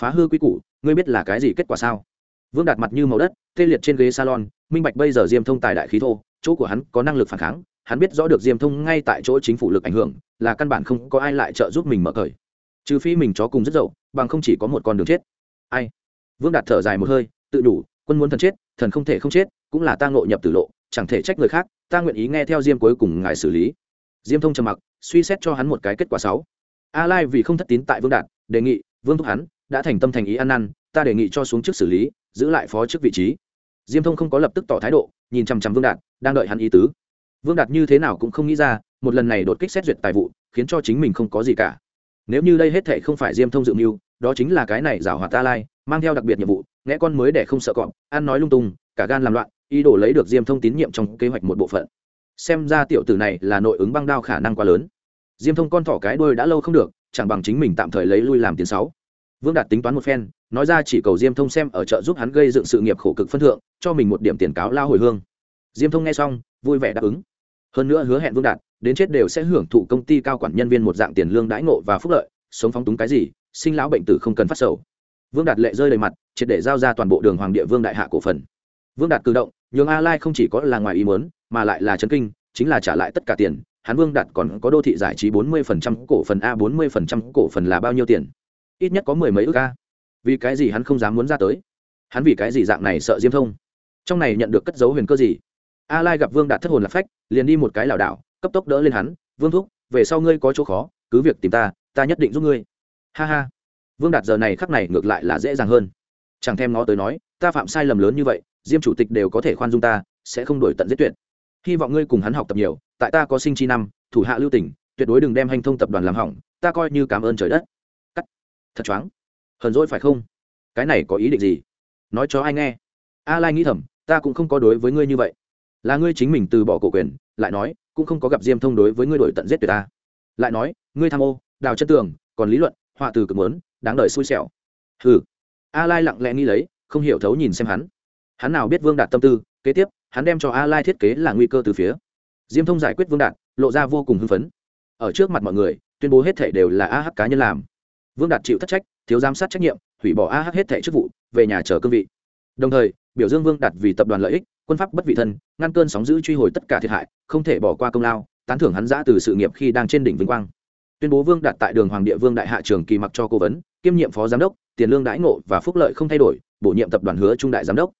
Phá hư quy củ, ngươi biết là cái gì kết quả sao? Vương đạt mặt như màu đất, tê liệt trên ghế salon, minh bạch bây giờ diêm thông tài đại khí thô, chỗ của hắn có năng lực phản kháng, hắn biết rõ được diêm thông ngay tại chỗ chính phủ lực ảnh hưởng, là căn bản không có ai lại trợ giúp mình mở cởi. Trừ phi mình chó cùng rất dậu, bằng không chỉ có một con đường chết. Ai? Vương đạt thở dài một hơi, tự đủ, quân muốn thần chết, thần không thể không chết, cũng là ta ngộ nhập tử lộ chẳng thể trách người khác, ta nguyện ý nghe theo diêm cuối cùng ngài xử lý. Diêm thông trầm mặc, suy xét cho hắn một cái kết quả sáu. A lai vì không thất tín tại vương đạt, đề nghị, vương thúc hắn, đã thành tâm thành ý ăn năn, ta đề nghị cho xuống trước xử lý, giữ lại phó chức vị trí. Diêm thông không có lập tức tỏ thái độ, nhìn chằm chằm vương đạt, đang đợi hắn ý tứ. Vương đạt như thế nào cũng không nghĩ ra, một lần này đột kích xét duyệt tài vụ, khiến cho chính mình không có gì cả. Nếu như đây hết thể không phải diêm thông dự mưu, đó chính là cái này giảo hoạt ta lai, mang theo đặc biệt nhiệm vụ, nghe con mới để không sợ cọp, ăn nói lung tung, cả gan làm loạn ý đồ lấy được diêm thông tín nhiệm trong kế hoạch một bộ phận. Xem ra tiểu tử này là nội ứng băng đao khả năng quá lớn. Diêm thông con thỏ cái đôi đã lâu không được, chẳng bằng chính mình tạm thời lấy lui làm tiền sáu. Vương đạt tính toán một phen, nói ra chỉ cầu diêm thông xem ở chợ giúp hắn gây dựng sự nghiệp khổ cực phân thượng, cho mình một điểm tiền cáo lao hồi hương. Diêm thông nghe xong, vui vẻ đáp ứng. Hơn nữa hứa hẹn vương đạt, đến chết đều sẽ hưởng thụ công ty cao quản nhân viên một dạng tiền lương đãi ngộ và phúc lợi, sống phóng túng cái gì, sinh lão bệnh tử không cần phát sầu. Vương đạt lệ rơi đầy mặt, triệt để giao ra toàn bộ đường hoàng địa vương đại hạ cổ phần. Vương đạt cử động nhường a lai không chỉ có là ngoài ý muốn, mà lại là chấn kinh, chính là trả lại tất cả tiền. Hắn vương đạt còn có đô thị giải trí 40% cổ phần a 40% cổ phần là bao nhiêu tiền? Ít nhất có mười mấy ước a. Vì cái gì hắn không dám muốn ra tới? Hắn vì cái gì dạng này sợ diêm thông? Trong này nhận được cất dấu huyền cơ gì? A lai gặp vương đạt thất hồn lạc phách, liền đi một cái lảo đảo, cấp tốc đỡ lên hắn, vương thúc, về sau ngươi có chỗ khó, cứ việc tìm ta ta nhất định giúp ngươi. Ha ha. Vương đạt giờ này khắc này ngược lại là dễ dàng hơn chẳng thèm ngó tới nói, ta phạm sai lầm lớn như vậy, diêm chủ tịch đều có thể khoan dung ta, sẽ không đổi tận giết tuyệt. Hy vọng ngươi cùng hắn học tập nhiều, tại ta có sinh chi năm, thủ hạ lưu tỉnh tuyệt đối đừng đem hành thông tập đoàn làm hỏng, ta coi như cảm ơn trời đất. Cắt. Thật choáng. Hờn dỗi phải không? Cái này có ý định gì? Nói cho ai nghe. A lai nghĩ thầm, ta cũng không có đối với ngươi như vậy. Là ngươi chính mình từ bỏ cổ quyền, lại nói, cũng không có gặp diêm thông đối với ngươi đổi tận giết tuyệt ta. Lại nói, ngươi tham ô, đào chân tường, còn lý luận, họa từ cực muốn, đáng đời xui xẻo. Hừ a lai lặng lẽ nghĩ lấy, không hiểu thấu nhìn xem hắn. Hắn nào biết vương đạt tâm tư, kế tiếp, hắn đem cho a lai thiết kế là nguy cơ từ phía. Diêm thông giải quyết vương đạt, lộ ra vô cùng hưng phấn. Ở trước mặt mọi người, tuyên bố hết thể đều là a hắc cá nhân làm. Vương đạt chịu thất trách, thiếu giám sát trách nhiệm, hủy bỏ a hắc hết thể chức vụ, về nhà chờ cương vị. Đồng thời, biểu dương vương đạt vì tập đoàn lợi ích, quân pháp bất vị thân, ngăn cơn sóng giữ truy hồi tất cả thiệt hại, không thể bỏ qua công lao, tán thưởng hắn giã từ sự nghiệp khi đang trên đỉnh vinh quang tuyên bố vương đạt tại đường hoàng địa vương đại hạ trường kỳ mặc cho cố vấn, kiêm nhiệm phó giám đốc, tiền lương đãi ngộ và phúc lợi không thay đổi, bổ nhiệm tập đoàn hứa trung đại giám đốc.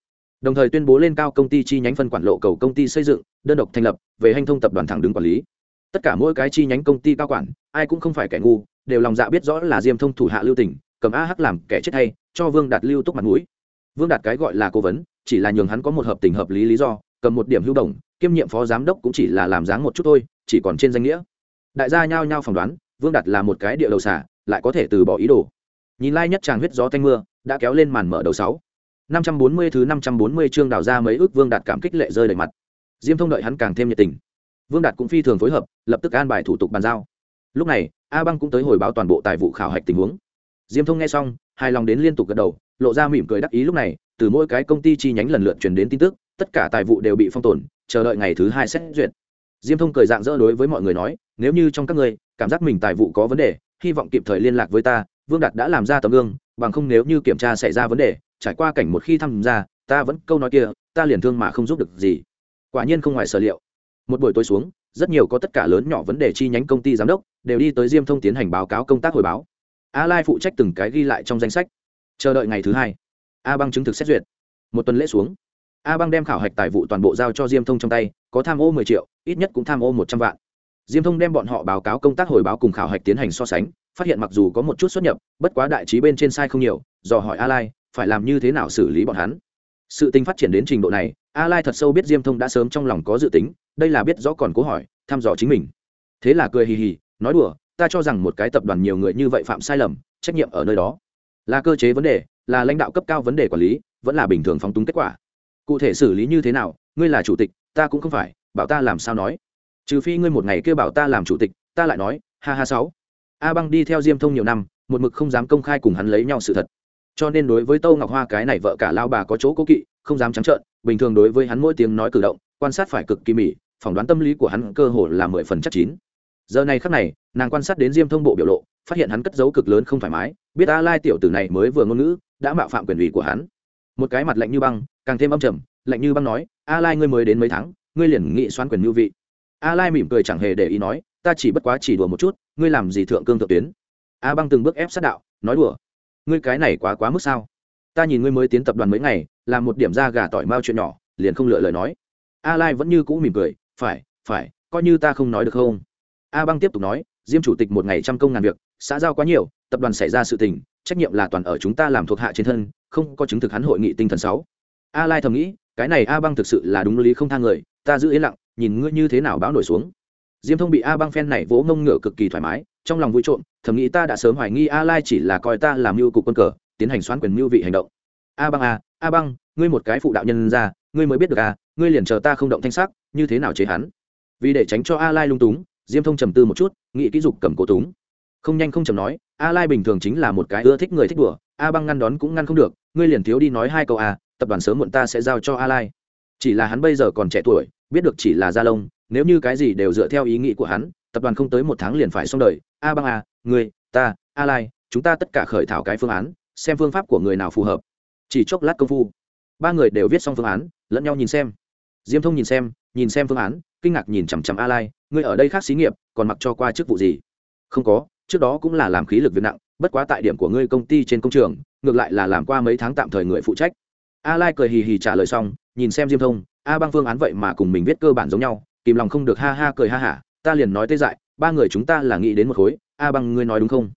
Đồng thời tuyên bố lên cao công ty chi nhánh phân quản lộ cầu công ty xây dựng, đơn độc thành lập, về hành thông tập đoàn thẳng đứng quản lý. Tất cả mỗi cái chi nhánh công ty cao quản, ai cũng không phải kẻ ngu, đều lòng dạ biết rõ là diêm thông thủ hạ lưu tỉnh, cầm a hắc làm kẻ chết hay, cho vương đạt lưu túc mặt mũi. Vương đạt cái gọi là cố vấn, chỉ là nhường hắn có một hợp tình hợp lý lý do, cầm một điểm hưu đồng kiêm nhiệm phó giám đốc cũng chỉ là làm dáng một chút thôi, chỉ còn trên danh nghĩa. Đại gia nhao nhao phỏng đoán vương đạt là một cái địa đầu xả lại có thể từ bỏ ý đồ. Nhìn lai nhất tràng huyết gió thanh mưa, đã kéo lên màn mở đầu sáu. năm trăm bốn mươi thứ năm trăm bốn mươi chương đào ra mấy ước vương đạt cảm kích lệ rơi đầy mặt. Diêm thông đợi hắn càng thêm nhiệt tình. Vương đạt cũng phi thường phối hợp, lập tức an bài thủ tục bàn giao. Lúc này, a băng cũng tới hồi báo toàn bộ tài vụ khảo hạch tình huống. Diêm thông nghe xong, hài lòng đến liên tục gật đầu, lộ ra mỉm cười đắc ý lúc này, từ mỗi cái công ty chi nhánh lần lượt truyền đến tin tức, tất cả tài vụ đều bị phong tồn, chờ đợi ngày thứ hai xét duyệt. Diêm thông cười dạng dỡ đối với mọi người nói, nếu như trong các ngươi cảm giác mình tài vụ có vấn đề, hy vọng kịp thời liên lạc với ta, vương đạt đã làm ra tấm gương, bằng không nếu như kiểm tra xảy ra vấn đề, trải qua cảnh một khi tham gia, ta vẫn câu nói kia, ta liền thương mà không giúp được gì. Quả nhiên không ngoài sở liệu. Một buổi tối xuống, rất nhiều có tất cả lớn nhỏ vấn đề chi nhánh công ty giám đốc đều đi tới diêm thông tiến hành báo cáo công tác hồi báo. A lai phụ trách từng cái ghi lại trong danh sách. Chờ đợi ngày thứ hai a băng chứng thực xét duyệt. Một tuần lễ xuống a băng đem khảo hạch tài vụ toàn bộ giao cho diêm thông trong tay, có tham ô mười triệu, ít nhất cũng tham ô một trăm vạn diêm thông đem bọn họ báo cáo công tác hồi báo cùng khảo hạch tiến hành so sánh, phát hiện mặc dù có một chút xuất nhập, bất quá đại trí bên trên sai không nhiều, dò hỏi a lai, phải làm như thế nào xử lý bọn hắn. Sự tình phát triển đến trình độ này, a lai thật sâu biết diêm thông đã sớm trong lòng có dự tính, đây là biết rõ còn cố hỏi, thăm dò chính mình. Thế là cười hì hì, nói đùa, ta cho rằng một cái tập đoàn nhiều người như vậy phạm sai lầm, trách nhiệm ở nơi đó. Là cơ chế vấn đề, là lãnh đạo cấp cao vấn đề quản lý, vẫn là bình thường phóng túng kết quả. Cụ thể xử lý như thế nào, ngươi là chủ tịch, ta cũng không phải, bảo ta làm sao nói trừ phi ngươi một ngày kêu bảo ta làm chủ tịch, ta lại nói, ha ha sáu. A băng đi theo diêm thông nhiều năm, một mực không dám công khai cùng hắn lấy nhau sự thật. Cho nên đối với tâu ngọc hoa cái này vợ cả lao bà có chỗ cố kỵ, không dám trắng trợn, bình thường đối với hắn mỗi tiếng nói cử động, quan sát phải cực kỳ mỉ, phỏng đoán tâm lý của hắn cơ hồ là mười phần chắc chín. Giờ này khắc này, nàng quan sát đến diêm thông bộ biểu lộ, phát hiện hắn cất dấu cực lớn không thoải mái, biết a lai tiểu tử này mới vừa ngôn ngữ, đã mạo phạm quyền ủy của hắn. Một cái mặt lạnh như băng, càng thêm âm trầm, lạnh như băng nói, a lai ngươi mới đến mấy tháng, ngươi liền nghị xoan quyền như vị a lai mỉm cười chẳng hề để ý nói, ta chỉ bất quá chỉ đùa một chút, ngươi làm gì thượng cương thượng tuyến? A băng từng bước ép sát đạo, nói đùa, ngươi cái này quá quá mức sao? Ta nhìn ngươi mới tiến tập đoàn mấy ngày, làm một điểm ra gà tỏi mao chuyện nhỏ, liền không lựa lời nói. A lai vẫn như cũ mỉm cười, phải phải, coi như ta không nói được không? A băng tiếp tục nói, diêm chủ tịch một ngày trăm công ngàn việc, xã giao quá nhiều, tập đoàn xảy ra sự tình, trách nhiệm là toàn ở chúng ta làm thuộc hạ trên thân, không có chứng thực hắn hội nghị tinh thần sáu. A lai thầm nghĩ, cái này a băng thực sự là đúng lý không thang người, ta giữ yên lặng nhìn ngươi như thế nào báo nổi xuống. Diêm thông bị a băng phen này vỗ ngông ngựa cực kỳ thoải mái trong lòng vui trộm thầm nghĩ ta đã sớm hoài nghi a lai chỉ là coi ta làm mưu cục quân cờ tiến hành xoán quyền mưu vị hành động. A băng a a băng ngươi một cái phụ đạo nhân ra ngươi mới biết được à, ngươi liền chờ ta không động thanh sắc như thế nào chế hắn? Vì để tránh cho a lai lung túng diêm thông trầm tư một chút nghĩ kỹ dục cầm cố túng. Không nhanh không chầm nói a lai bình thường chính là một cái ưa thích người thích đùa a băng ngăn đón cũng ngăn không được ngươi liền thiếu đi nói hai câu a tập đoàn sớm muộn ta sẽ giao cho a lai. Chỉ là hắn bây giờ còn trẻ tuổi biết được chỉ là gia lông nếu như cái gì đều dựa theo ý nghĩ của hắn tập đoàn không tới một tháng liền phải xong đời. A băng a người, ta a lai chúng ta tất cả khởi thảo cái phương án xem phương pháp của người nào phù hợp. Chỉ chốc lát công phu ba người đều viết xong phương án lẫn nhau nhìn xem. Diêm thông nhìn xem nhìn xem phương án kinh ngạc nhìn chằm chằm a lai ngươi ở đây khác xí nghiệp còn mặc cho qua chức vụ gì? Không có trước đó cũng là làm khí lực việc nặng bất quá tại điểm của ngươi công ty trên công trường ngược lại là làm qua mấy tháng tạm thời người phụ trách. A lai cười hì hì trả lời xong nhìn xem diêm thông a băng phương án vậy mà cùng mình viết cơ bản giống nhau, kìm lòng không được ha ha cười ha hả, ta liền nói tê dại, ba người chúng ta là nghĩ đến một khối, a băng ngươi nói đúng không?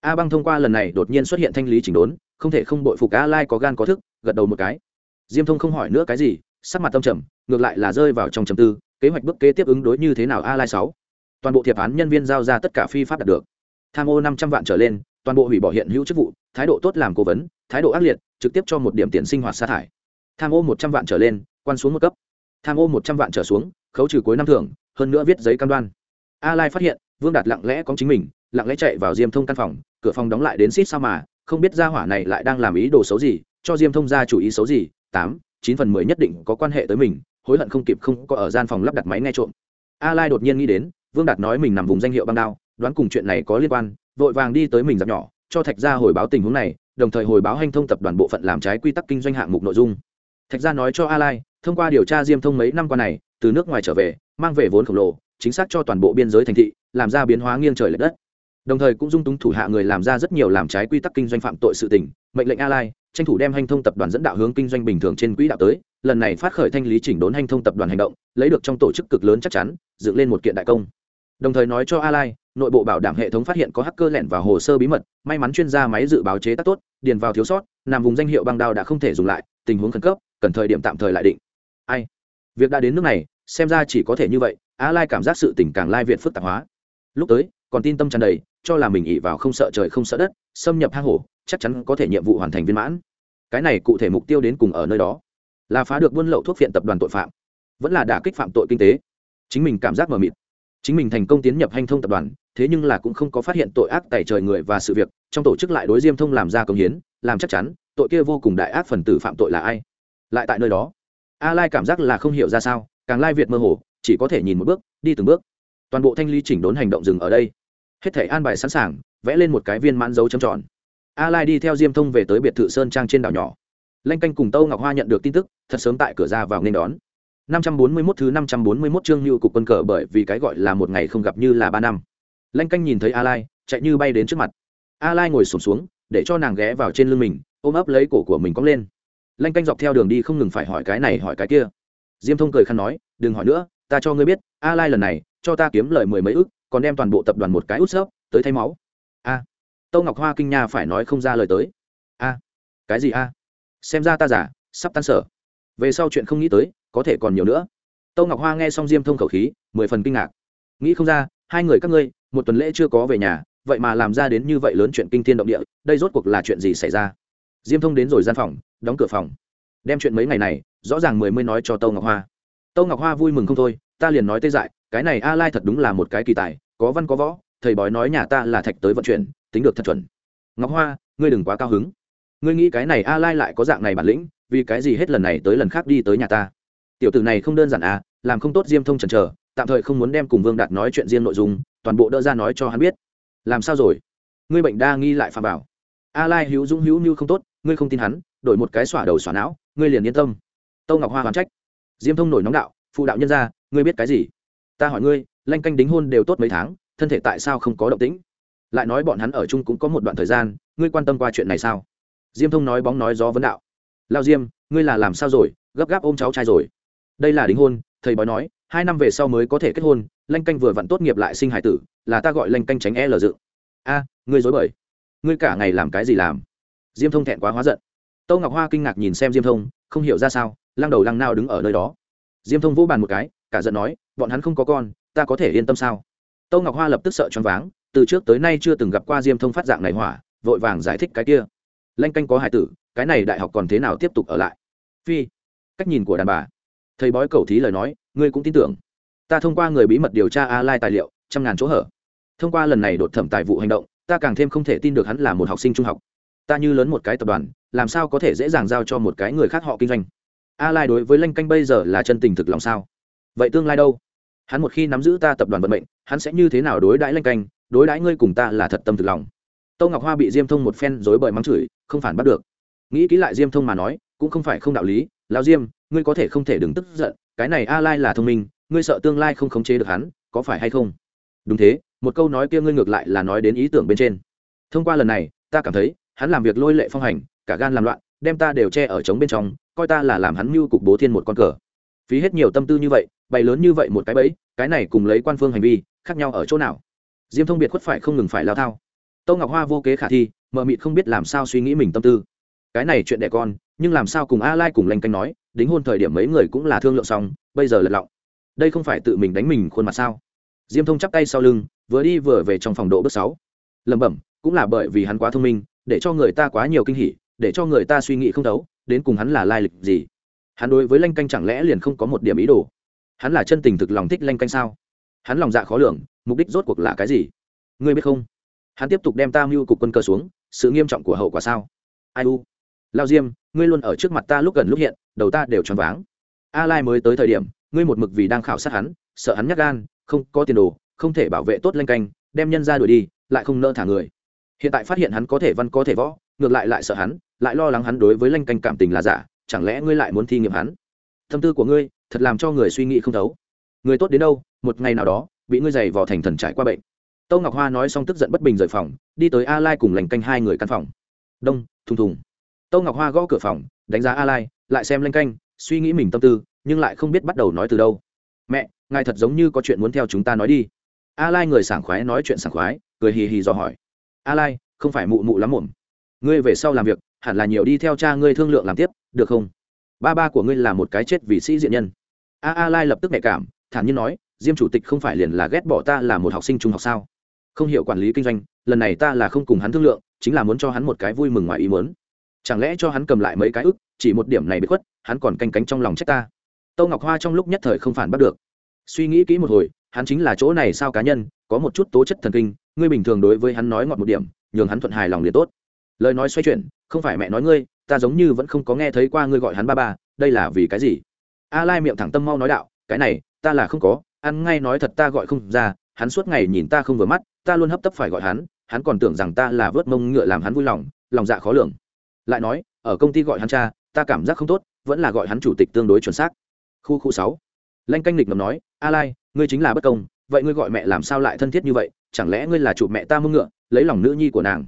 A băng thông qua lần này đột nhiên xuất hiện thanh lý chỉnh đốn, không thể không bội phục a lai có gan có thức, gật đầu một cái. Diêm thông không hỏi nữa cái gì, sắc mặt tâm trầm, ngược lại là rơi vào trong trầm tư, kế hoạch bước kế tiếp ứng đối như thế nào a lai sáu? Toàn bộ thiệp án nhân viên giao ra tất cả phi pháp đạt được. Tham ô năm trăm vạn trở lên, toàn bộ hủy bỏ hiện hữu chức vụ, thái độ tốt làm cố vấn, thái độ ác liệt, trực tiếp cho một điểm tiền sinh hoạt sa thải. Tham ô một trăm vạn trở lên quan xuống một cấp. Tham ô một trăm vạn trở xuống, khấu trừ cuối năm thưởng, hơn nữa viết giấy cam đoan. A lai phát hiện, vương đạt lặng lẽ có chính mình, lặng lẽ chạy vào diêm thông căn phòng, cửa phòng đóng lại đến xít sao mà, không biết gia hỏa này lại đang làm ý đồ xấu gì, cho diêm thông ra chủ ý xấu gì, tám, chín phần mười nhất định có quan hệ tới mình, hối hận không kịp không có ở gian phòng lắp đặt máy nghe trộm. A lai đột nhiên nghĩ đến, vương đạt nói mình nằm vùng danh hiệu băng đao, đoán cùng chuyện này có liên quan, vội vàng đi tới mình giặc nhỏ, cho thạch gia hồi báo tình huống này, đồng thời hồi báo hành thông tập đoàn bộ phận làm trái quy tắc kinh doanh hạng mục nội dung thạch gia nói cho a lai thông qua điều tra diêm thông mấy năm qua này, từ nước ngoài trở về, mang về vốn khổng lồ, chính xác cho toàn bộ biên giới thành thị, làm ra biến hóa nghiêng trời lệch đất. Đồng thời cũng dung túng thủ hạ người làm ra rất nhiều làm trái quy tắc kinh doanh phạm tội sự tình, mệnh lệnh a lai tranh thủ đem hành thông tập đoàn dẫn đạo hướng kinh doanh bình thường trên quỹ đạo tới, lần này phát khởi thanh lý chỉnh đốn hành thông tập đoàn hành động, lấy được trong tổ chức cực lớn chắc chắn, dựng lên một kiện đại công. Đồng thời nói cho a lai nội bộ bảo đảm hệ thống phát hiện có hacker lẻn vào hồ sơ bí mật, may mắn chuyên gia máy dự báo chế tác tốt, điền vào thiếu sót, nằm vùng danh hiệu băng đao đã không thể dùng lại, tình huống khẩn cấp cần thời điểm tạm thời lại định. Ai? Việc đã đến nước này, xem ra chỉ có thể như vậy, a lai cảm giác sự tình càng lai việt phức tạp hóa. Lúc tới, còn tin tâm tràn đầy, cho là mình ỉ vào không sợ trời không sợ đất, xâm nhập hang hổ, chắc chắn có thể nhiệm vụ hoàn thành viên mãn. Cái này cụ thể mục tiêu đến cùng ở nơi đó. Là phá được buôn lậu thuốc phiện tập đoàn tội phạm. Vẫn là đả kích phạm tội kinh tế. Chính mình cảm giác mờ mịt. Chính mình thành công tiến nhập hành thông tập đoàn, thế nhưng là cũng không có phát hiện tội ác tại trời người và sự việc, trong tổ chức lại đối diêm thông làm ra công hiến, làm chắc chắn, tội kia vô cùng đại ác phần tử phạm tội là ai? Lại tại nơi đó. A lai cảm giác là không hiểu ra sao càng lai việt mơ hồ chỉ có thể nhìn một bước đi từng bước. Toàn bộ thanh ly chỉnh đốn hành động dừng ở đây. Hết thể an bài sẵn sàng vẽ lên một cái viên mãn dấu chấm tròn. A lai đi theo diêm thông về tới biệt thự sơn trang trên đảo nhỏ. Lanh canh cùng tâu ngọc hoa nhận được tin tức thật sớm tại cửa ra vào nên đón. 541 thứ 541 chương lưu cục quân cờ bởi vì cái gọi là một ngày không gặp như là ba năm. Lanh canh nhìn thấy a lai chạy như bay đến trước mặt. A lai ngồi sụp xuống, xuống để cho nàng ghé vào trên lưng mình ôm ấp lấy cổ của mình cong lên lanh canh dọc theo đường đi không ngừng phải hỏi cái này hỏi cái kia. Diêm thông cười khăn nói, đừng hỏi nữa, ta cho ngươi biết, a lai lần này, cho ta kiếm lời mười mấy ức, còn đem toàn bộ tập đoàn một cái út sớp tới thay máu. A. Tâu ngọc hoa kinh nha phải nói không ra lời tới. A. Cái gì a? Xem ra ta giả sắp tan sở. Về sau chuyện không nghĩ tới, có thể còn nhiều nữa. Tâu ngọc hoa nghe xong diêm thông khẩu khí, mười phần kinh ngạc. Nghĩ không ra, hai người các ngươi, một tuần lễ chưa có về nhà, vậy mà làm ra đến như vậy lớn chuyện kinh thiên động địa, đây rốt cuộc là chuyện gì xảy ra? Diêm thông đến rồi gian phòng, đóng cửa phòng. Đem chuyện mấy ngày này, rõ ràng mười mới nói cho tâu ngọc hoa. Tâu ngọc hoa vui mừng không thôi, ta liền nói tê dại, cái này a lai thật đúng là một cái kỳ tài, có văn có võ, thầy bói nói nhà ta là thạch tới vận chuyển, tính được thật chuẩn. Ngọc hoa, ngươi đừng quá cao hứng. Ngươi nghĩ cái này a lai lại có dạng này bản lĩnh, vì cái gì hết lần này tới lần khác đi tới nhà ta? Tiểu tử này không đơn giản à làm không tốt diêm thông chần chờ, tạm thời không muốn đem cùng vương đạt nói chuyện riêng nội dung, toàn bộ đỡ ra nói cho hắn biết. Làm sao rồi? Ngươi bệnh đa nghi lại phạm bảo. A lai hữu dũng hữu như không tốt ngươi không tin hắn, đổi một cái xỏa đầu xỏa não, ngươi liền yên tâm. Tâu ngọc hoa hoàn trách. Diêm thông nổi nóng đạo, phụ đạo nhân ra, ngươi biết cái gì? Ta hỏi ngươi, lanh canh đính hôn đều tốt mấy tháng, thân thể tại sao không có động tĩnh? Lại nói bọn hắn ở chung cũng có một đoạn thời gian, ngươi quan tâm qua chuyện này sao? Diêm thông nói bóng nói gió vấn đạo. Lao diêm, ngươi là làm sao rồi, gấp gáp ôm cháu trai rồi? Đây là đính hôn, thầy bói nói, hai năm về sau mới có thể kết hôn, lanh canh vừa vặn tốt nghiệp lại sinh hải tử, là ta gọi lanh canh tránh e lờ dự. A, ngươi dối bời. Ngươi cả ngày làm cái gì làm? Diêm thông thẹn quá hóa giận. Tâu ngọc hoa kinh ngạc nhìn xem diêm thông, không hiểu ra sao, lăng đầu lăng nào đứng ở nơi đó. Diêm thông vỗ bàn một cái, cả giận nói, bọn hắn không có con, ta có thể yên tâm sao? Tâu ngọc hoa lập tức sợ choáng váng, từ trước tới nay chưa từng gặp qua diêm thông phát dạng này hỏa, vội vàng giải thích cái kia. Lanh canh có hải tử, cái này đại học còn thế nào tiếp tục ở lại? Phi, cách nhìn của đàn bà. Thầy bói cầu thí lời nói, ngươi cũng tin tưởng. Ta thông qua người bí mật điều tra a lai tài liệu, trăm ngàn chỗ hở. Thông qua lần này đột thẩm tài vụ hành động, ta càng thêm không thể tin được hắn là một học sinh trung học ta như lớn một cái tập đoàn, làm sao có thể dễ dàng giao cho một cái người khác họ kinh doanh? A lai đối với lanh canh bây giờ là chân tình thực lòng sao? Vậy tương lai đâu? Hắn một khi nắm giữ ta tập đoàn vận mệnh, hắn sẽ như thế nào đối đãi lanh canh, đối đãi ngươi cùng ta là thật tâm thực lòng? Tâu ngọc hoa bị diêm thông một phen dối bời mắng chửi, không phản bắt được. Nghĩ kỹ lại diêm thông mà nói, cũng không phải không đạo lý lao diêm, ngươi có thể không thể đừng tức giận, cái này a lai là thông minh, ngươi sợ tương lai không khống chế được hắn, có phải hay không? Đúng thế, một câu nói kia ngươi ngược lại là nói đến ý tưởng bên trên. Thông qua lần này, ta cảm thấy hắn làm việc lôi lệ phong hành, cả gan làm loạn, đem ta đều che ở trống bên trong, coi ta là làm hắn mưu cục bố thiên một con cờ. Phí hết nhiều tâm tư như vậy, bày lớn như vậy một cái bẫy, cái này cùng lấy quan phương hành vi, khác nhau ở chỗ nào? Diêm thông biệt khuất phải không ngừng phải lao thao. Tâu ngọc hoa vô kế khả thi mợ mịt không biết làm sao suy nghĩ mình tâm tư. Cái này chuyện đẻ con, nhưng làm sao cùng a lai cùng lanh canh nói, đính hôn thời điểm mấy người cũng là thương lượng xong, bây giờ lật lọng. Đây không phải tự mình đánh mình khuôn mặt sao? Diêm thông chắp tay sau lưng, vừa đi vừa về trong phòng độ bước sáu. Lẩm bẩm, cũng là bởi vì hắn quá thông minh để cho người ta quá nhiều kinh hỉ, để cho người ta suy nghĩ không thấu, đến cùng hắn là lai lịch gì? Hắn đối với lanh canh chẳng lẽ liền không có một điểm ý đồ? Hắn là chân tình thực lòng thích lanh canh sao? Hắn lòng dạ khó lường, mục đích rốt cuộc là cái gì? Ngươi biết không? Hắn tiếp tục đem ta mưu cục quân cờ xuống, sự nghiêm trọng của hậu quả sao? Ai u? Lao diêm, ngươi luôn ở trước mặt ta lúc gần lúc hiện, đầu ta đều choáng váng. A lai mới tới thời điểm, ngươi một mực vì đang khảo sát hắn, sợ hắn nhắc gan, không có tiền đồ, không thể bảo vệ tốt lanh canh, đem nhân ra đuổi đi, lại không nỡ thả người hiện tại phát hiện hắn có thể văn, có thể võ, ngược lại lại sợ hắn, lại lo lắng hắn đối với lanh canh cảm tình là giả, chẳng lẽ ngươi lại muốn thi nghiệm hắn? Tâm tư của ngươi, thật làm cho người suy nghĩ không thấu. Người tốt đến đâu, một ngày nào đó, bị ngươi giày vò thành thần trải qua bệnh. Tâu ngọc hoa nói xong tức giận bất bình rời phòng, đi tới a lai cùng lành canh hai người căn phòng. Đông, thùng thùng. Tâu ngọc hoa gõ cửa phòng, đánh giá a lai, lại xem lanh canh, suy nghĩ mình tâm tư, nhưng lại không biết bắt đầu nói từ đâu. Mẹ, ngài thật giống như có chuyện muốn theo chúng ta nói đi. A lai người sảng khoái nói chuyện sảng khoái, cười hì hì dò hỏi a lai, không phải mụ mụ lắm muộn. Ngươi về sau làm việc, hẳn là nhiều đi theo cha ngươi thương lượng làm tiếp, được không? Ba ba của ngươi là một cái chết vì sĩ diện nhân. A a lai lập tức nhạy cảm, thản nhiên nói, diêm chủ tịch không phải liền là ghét bỏ ta là một học sinh trung học sao? Không hiểu quản lý kinh doanh, lần này ta là không cùng hắn thương lượng, chính là muốn cho hắn một cái vui mừng ngoài ý muốn. Chẳng lẽ cho hắn cầm lại mấy cái ức, chỉ một điểm này bị khuất, hắn còn canh cánh trong lòng trách ta? Tâu ngọc hoa trong lúc nhất thời không phản bắt được. Suy nghĩ kỹ một hồi, hắn chính là chỗ này sao cá nhân có một chút tố chất thần kinh, ngươi bình thường đối với hắn nói ngọt một điểm, nhường hắn thuận hài lòng liền tốt. Lời nói xoay chuyển, không phải mẹ nói ngươi, ta giống như vẫn không có nghe thấy qua ngươi gọi hắn ba ba, đây là vì cái gì? A lai miệng thẳng tâm mau nói đạo, cái này, ta là không có, ăn ngay nói thật ta gọi không ra, hắn suốt ngày nhìn ta không vừa mắt, ta luôn hấp tấp phải gọi hắn hắn còn tưởng rằng ta là vớt mông ngựa làm hắn vui lòng lòng dạ khó lường. Lại nói, ở công ty gọi hắn cha, ta cảm giác không tốt, vẫn là gọi hắn chủ tịch tương đối chuẩn xác. Khu khu sáu. Lanh canh lịch ngầm nói, a lai, ngươi chính là bất công vậy ngươi gọi mẹ làm sao lại thân thiết như vậy? Chẳng lẽ ngươi là chủ mẹ ta mưng ngựa, lấy lòng nữ nhi của nàng?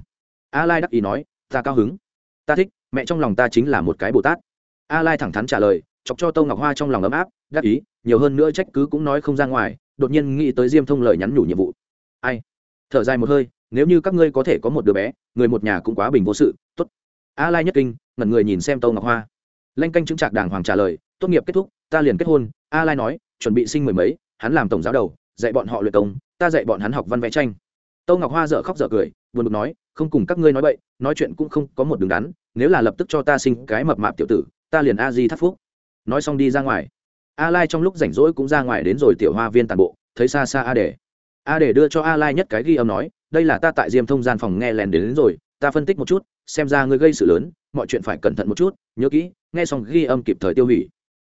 A lai đắc ý nói, ta cao hứng. Ta thích, mẹ trong lòng ta chính là một cái bồ tát. A lai thẳng thắn trả lời, chọc cho tâu ngọc hoa trong lòng ấm áp, đắc ý, nhiều hơn nữa trách cứ cũng nói không ra ngoài, đột nhiên nghĩ tới diêm thông lời nhắn nhủ nhiệm vụ. Ai? Thở dài một hơi, nếu như các ngươi có thể có một đứa bé, người một nhà cũng quá bình vô sự, tốt. A lai nhất kinh, ngẩn người nhìn xem tâu ngọc hoa. Lanh canh chứng trạc đàng hoàng trả lời, tốt nghiệp kết thúc, ta liền kết hôn. A lai nói, chuẩn bị sinh mười mấy, hắn làm tổng giáo đầu dạy bọn họ luyện công ta dạy bọn hắn học văn vẽ tranh. Tâu ngọc hoa dợ khóc dợ cười buồn bực nói không cùng các ngươi nói bậy nói chuyện cũng không có một đường đắn nếu là lập tức cho ta sinh cái mập mạp tiểu tử ta liền a di thắt phúc. Nói xong đi ra ngoài. A lai trong lúc rảnh rỗi cũng ra ngoài đến rồi tiểu hoa viên tàn bộ thấy xa xa a để a để đưa cho a lai nhất cái ghi âm nói đây là ta tại diêm thông gian phòng nghe lèn đến, đến rồi ta phân tích một chút xem ra ngươi gây sự lớn mọi chuyện phải cẩn thận một chút nhớ kỹ nghe xong ghi âm kịp thời tiêu hủy.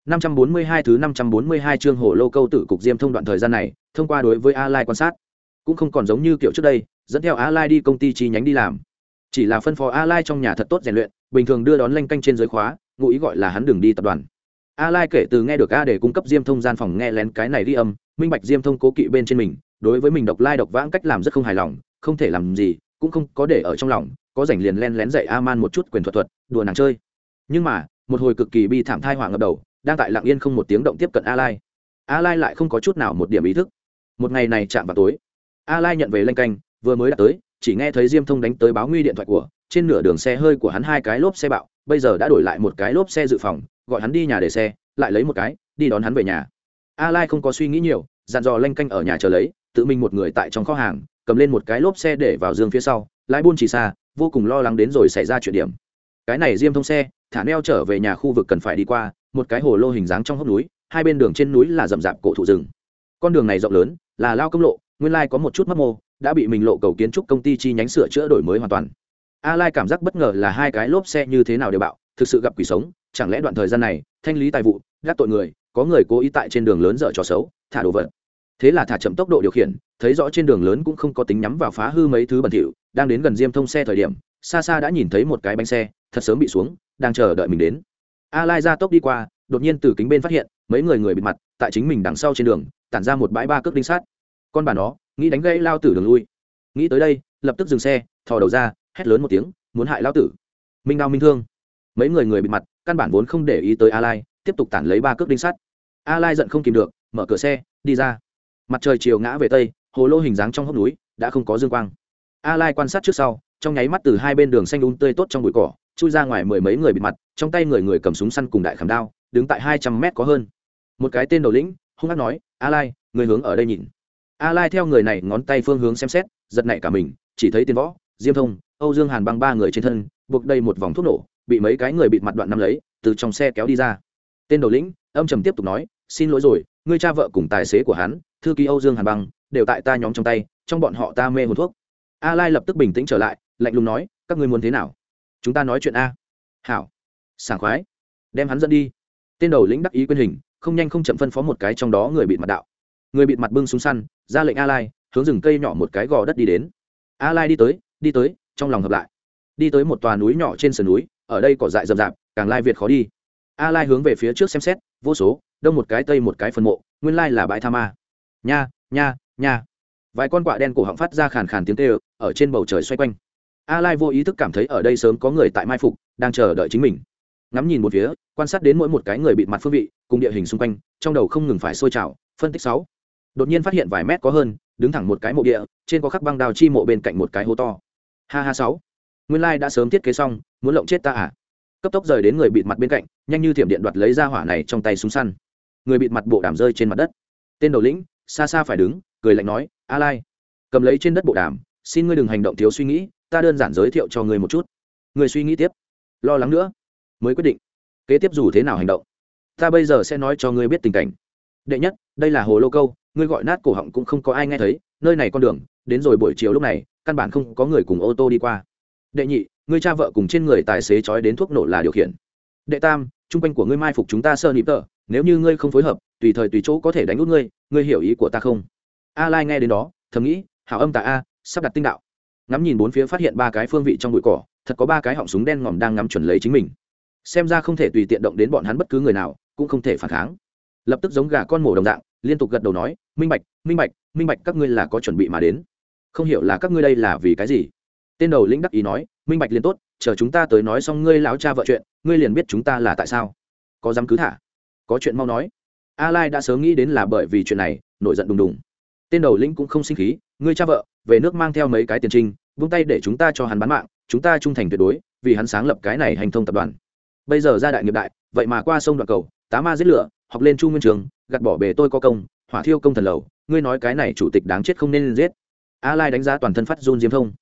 542 thứ 542 chương hồ lô câu tử cục diêm thông đoạn thời gian này thông qua đối với a lai quan sát, cũng không còn giống như kiểu trước đây, dẫn theo a lai đi công ty chi nhánh đi làm. Chỉ là phân phó a lai trong nhà thật tốt rèn luyện, bình thường đưa đón lanh canh trên giới khóa, ngụ ý gọi là hắn đường đi tập đoàn. A lai kể từ nghe được a để cung cấp diêm thông gian phòng nghe lén cái này đi âm, minh bạch diêm thông cố kỵ bên trên mình, đối với mình độc lai độc vãng cách làm rất không hài lòng, không thể làm gì, cũng không có để ở trong lòng, có rảnh liền len lén dạy a man một chút quyền thuật thuật, đùa nàng chơi. Nhưng mà, một hồi cực kỳ bi thảm thai họa ngập đầu, đang tại lặng yên không một tiếng động tiếp cận a lai. A lai lại không có chút nào một điểm ý thức một ngày này chạm vào tối. A lai nhận về lanh canh, vừa mới đã tới, chỉ nghe thấy diêm thông đánh tới báo nguy điện thoại của, trên nửa đường xe hơi của hắn hai cái lốp xe bạo, bây giờ đã đổi lại một cái lốp xe dự phòng, gọi hắn đi nhà để xe, lại lấy một cái, đi đón hắn về nhà. A lai không có suy nghĩ nhiều, dặn dò lanh canh ở nhà chờ lấy, tự mình một người tại trong kho hàng, cầm lên một cái lốp xe để vào giường phía sau, lái buôn chỉ xa, vô cùng lo lắng đến rồi xảy ra chuyện điểm. Cái này diêm thông xe, thả neo trở về nhà khu vực cần phải đi qua, một cái hồ lô hình dáng trong hốc núi, hai bên đường trên núi là rậm rạp cổ thụ rừng. Con đường này rộng lớn là lao công lộ, nguyên lai có một chút mất mô, đã bị mình lộ cầu kiến trúc công ty chi nhánh sửa chữa đổi mới hoàn toàn. A lai cảm giác bất ngờ là hai cái lốp xe như thế nào đều bạo, thực sự gặp quỷ sống, chẳng lẽ đoạn thời gian này, thanh lý tài vụ, gác tội người, có người cố ý tại trên đường lớn dở trò xấu, thả đồ vật. Thế là thả chậm tốc độ điều khiển, thấy rõ trên đường lớn cũng không có tính nhắm vào phá hư mấy thứ bẩn thỉu, đang đến gần diêm thông xe thời điểm, xa xa đã nhìn thấy một cái bánh xe, thật sớm bị xuống, đang chờ đợi mình đến. A lai ra tốc đi qua đột nhiên từ kính bên phát hiện, mấy người người bịt mặt, tại chính mình đằng sau trên đường, tản ra một bãi ba cước đinh sát. Con bà nó, nghĩ đánh gây lao tử đường lui. Nghĩ tới đây, lập tức dừng xe, thò đầu ra, hét lớn một tiếng, muốn hại lao tử. Minh đao minh thương. Mấy người người bịt mặt, căn bản vốn không để ý tới a lai, tiếp tục tản lấy ba cước đinh sắt a lai giận không kìm được, mở cửa xe, đi ra. Mặt trời chiều ngã về tây, hồ lô hình dáng trong hốc núi, đã không có dương quang. A lai quan sát trước sau, trong nháy mắt từ hai bên đường xanh đúng tươi tốt trong bụi cỏ, chui ra ngoài mười mấy người bịt mặt, trong tay người người cầm súng săn cùng đại khảm đao đứng tại hai trăm mét có hơn. Một cái tên đầu lĩnh, hung hát nói a lai người hướng ở đây nhìn. A lai theo người này ngón tay phương hướng xem xét, giật nảy cả mình, chỉ thấy tiền võ, diêm thông, âu dương hàn băng ba người trên thân, buộc đầy một vòng thuốc nổ, bị mấy cái người bịt mặt đoạn nắm lấy, từ trong xe kéo đi ra. Tên đầu lĩnh, âm trầm tiếp tục nói, xin lỗi rồi, ngươi cha vợ cùng tài xế của hắn, thư ký âu dương hàn băng, đều tại ta nhóm trong tay, trong bọn họ ta mê hồn thuốc. A lai lập tức bình tĩnh trở lại, lạnh lùng nói, các ngươi muốn thế nào? Chúng ta nói chuyện a. Hảo. Sảng khoái. Đem hắn dẫn đi tên đầu lĩnh đắc ý quyên hình, không nhanh không chậm phân phó một cái trong đó người bịt mặt đạo. Người bịt mặt bưng súng săn, ra lệnh a lai hướng rừng cây nhỏ một cái gò đất đi đến. A lai đi tới đi tới, trong lòng hợp lại. Đi tới một tòa núi nhỏ trên sườn núi, ở đây cỏ dại rậm rạp, càng lai việt khó đi. A lai hướng về phía trước xem xét, vô số, đông một cái tây một cái phần mộ, nguyên lai là bãi tha ma. Nha nha nha. Vài con quạ đen cổ họng phát ra khàn khàn tiếng kêu, ở trên bầu trời xoay quanh. A lai vô ý thức cảm thấy ở đây sớm có người tại mai phục, đang chờ đợi chính mình ngắm nhìn một phía, quan sát đến mỗi một cái người bị mặt phương vị, cùng địa hình xung quanh, trong đầu không ngừng phải sôi trào, phân tích sáu. Đột nhiên phát hiện vài mét có hơn, đứng thẳng một cái mộ địa, trên có khắc băng đào chi mộ bên cạnh một cái hố to. Ha ha sáu. Nguyên lai đã sớm thiết kế xong, muốn lộng chết ta à? Cấp tốc rời đến người bịt mặt bên cạnh, nhanh như thiểm điện đoạt lấy ra hỏa này trong tay súng săn. Người bịt mặt bộ đàm rơi trên mặt đất. Tên đầu lĩnh, xa xa phải đứng, cười lạnh nói, a lai, cầm lấy trên đất bộ đàm, xin ngươi đừng hành động thiếu suy nghĩ, ta đơn giản giới thiệu cho ngươi một chút. Ngươi suy nghĩ tiếp. Lo lắng nữa mới quyết định. Kế tiếp dù thế nào hành động, ta bây giờ sẽ nói cho ngươi biết tình cảnh. Đệ nhất, đây là hồ lô câu, ngươi gọi nát cổ họng cũng không có ai nghe thấy, nơi này con đường, đến rồi buổi chiều lúc này, căn bản không có người cùng ô tô đi qua. Đệ nhị, ngươi cha vợ cùng trên người tài xế trói đến thuốc nổ là điều khiển. Đệ tam chung quanh của ngươi mai phục chúng ta sơ nịp tờ, nếu như ngươi không phối hợp, tùy thời tùy chỗ có thể đánh út ngươi ngươi hiểu ý của ta không? A lai nghe đến đó, thầm nghĩ, hảo âm tạ a, sắp đặt tinh đạo. Ngắm nhìn bốn phía phát hiện ba cái phương vị trong bụi cỏ, thật có ba cái họng súng đen ngòm đang ngắm chuẩn lấy chính mình xem ra không thể tùy tiện động đến bọn hắn bất cứ người nào, cũng không thể phản kháng. Lập tức giống gà con mổ đồng dạng, liên tục gật đầu nói, minh bạch minh bạch minh bạch, các ngươi là có chuẩn bị mà đến. Không hiểu là các ngươi đây là vì cái gì? Tên đầu lĩnh đắc ý nói, minh bạch liền tốt, chờ chúng ta tới nói xong ngươi láo cha vợ chuyện, ngươi liền biết chúng ta là tại sao. Có dám cứ thả? Có chuyện mau nói. A lai đã sớm nghĩ đến là bởi vì chuyện này, nổi giận đùng đùng. Tên đầu lĩnh cũng không sinh khí, ngươi cha vợ, về nước mang theo mấy cái tiền trinh, vung tay để chúng ta cho hắn bán mạng, chúng ta trung thành tuyệt đối, vì hắn sáng lập cái này hành thông tập đoàn bây giờ ra đại nghiệp đại, vậy mà qua sông đoạn cầu, tá ma giết lửa, học lên chu nguyên trường, gạt bỏ bề tôi có công, hỏa thiêu công thần lầu, ngươi nói cái này chủ tịch đáng chết không nên giết. A lai đánh giá toàn thân phát run diêm thông.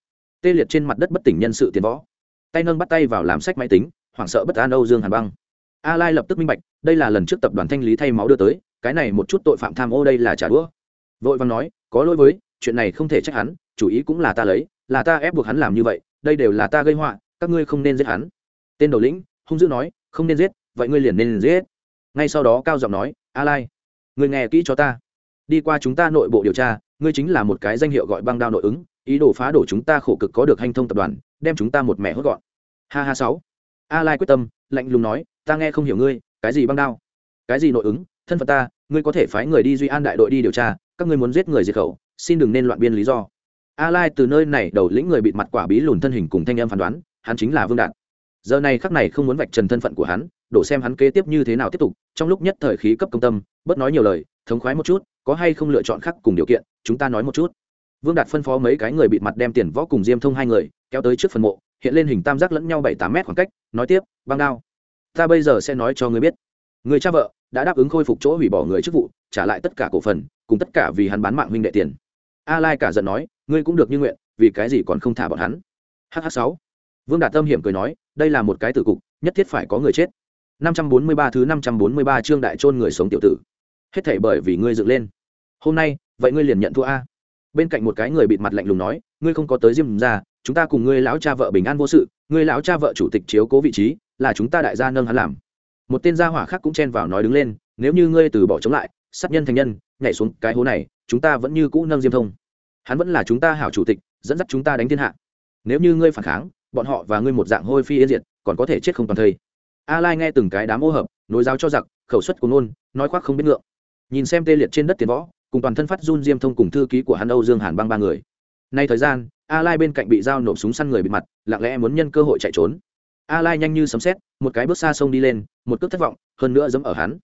Tê liệt trên mặt đất bất tỉnh nhân sự tiền võ. Tay nâng bắt tay vào làm sách máy tính, hoảng sợ bất an âu dương hàn băng. A lai lập tức minh bạch, đây là lần trước tập đoàn thanh lý thay máu đưa tới, cái này một chút tội phạm tham ô đây là trả đũa. Vội văn nói, có lỗi với, chuyện này không thể trách hắn, chủ ý cũng là ta lấy, là ta ép buộc hắn làm như vậy, đây đều là ta gây họa, các ngươi không nên giết hắn. Tên đầu lĩnh hung dữ nói, không nên giết, vậy ngươi liền nên giết. Ngay sau đó cao giọng nói, a lai, ngươi nghe kỹ cho ta. Đi qua chúng ta nội bộ điều tra, ngươi chính là một cái danh hiệu gọi băng đao nội ứng, ý đồ phá đổ chúng ta khổ cực có được hành thông tập đoàn, đem chúng ta một mẹ hốt gọn. Ha ha sáu. A lai quyết tâm, lạnh lùng nói, ta nghe không hiểu ngươi, cái gì băng đao? Cái gì nội ứng? Thân phận ta, ngươi có thể phái người đi duy an đại đội đi điều tra, các ngươi muốn giết người diệt khẩu, xin đừng nên loạn biên lý do. A lai từ nơi này đầu lĩnh người bị mặt quả bí lùn thân hình cùng thanh em phán đoán, hắn chính là vương đạt giờ này khắc này không muốn vạch trần thân phận của hắn, đổ xem hắn kế tiếp như thế nào tiếp tục, trong lúc nhất thời khí cấp công tâm, bớt nói nhiều lời, thống khoái một chút, có hay không lựa chọn khác cùng điều kiện, chúng ta nói một chút. Vương đạt phân phó mấy cái người bị mặt đem tiền võ cùng diêm thông hai người, kéo tới trước phần mộ, hiện lên hình tam giác lẫn nhau bảy tám mét khoảng cách, nói tiếp, băng đao, ta bây giờ sẽ nói cho ngươi biết. Người cha vợ đã đáp ứng khôi phục chỗ hủy bỏ người chức vụ, trả lại tất cả cổ phần, cùng tất cả vì hắn bán mạng huynh đệ tiền. A lai cả giận nói, ngươi cũng được như nguyện, vì cái gì còn không thả bọn hắn? Hh sáu vương đạt tâm hiểm cười nói, đây là một cái tử cục, nhất thiết phải có người chết. 543 thứ 543 chương đại trôn người sống tiểu tử. Hết thảy bởi vì ngươi dựng lên. Hôm nay, vậy ngươi liền nhận thua a. Bên cạnh một cái người bịt mặt lạnh lùng nói, ngươi không có tới diêm ra, chúng ta cùng ngươi lão cha vợ bình an vô sự, ngươi lão cha vợ chủ tịch chiếu cố vị trí, là chúng ta đại gia nâng hắn làm. Một tên gia hỏa khác cũng chen vào nói đứng lên, nếu như ngươi từ bỏ chống lại, sát nhân thành nhân, nhảy xuống cái hố này, chúng ta vẫn như cũ nâng diêm thông. Hắn vẫn là chúng ta hảo chủ tịch, dẫn dắt chúng ta đánh thiên hạ. Nếu như ngươi phản kháng bọn họ và ngươi một dạng hôi phi yên diệt, còn có thể chết không toàn thây. A lai nghe từng cái đám ô hợp, nối giáo cho giặc, khẩu suất của nôn nói khoác không biết ngượng. Nhìn xem tê liệt trên đất tiền võ, cùng toàn thân phát run diêm thông cùng thư ký của hắn âu dương hàn băng ba người. Nay thời gian a lai bên cạnh bị dao nộp súng săn người bị mặt, lặng lẽ muốn nhân cơ hội chạy trốn. A lai nhanh như sấm xét một cái bước xa sông đi lên, một cước thất vọng, hơn nữa giống ở hắn.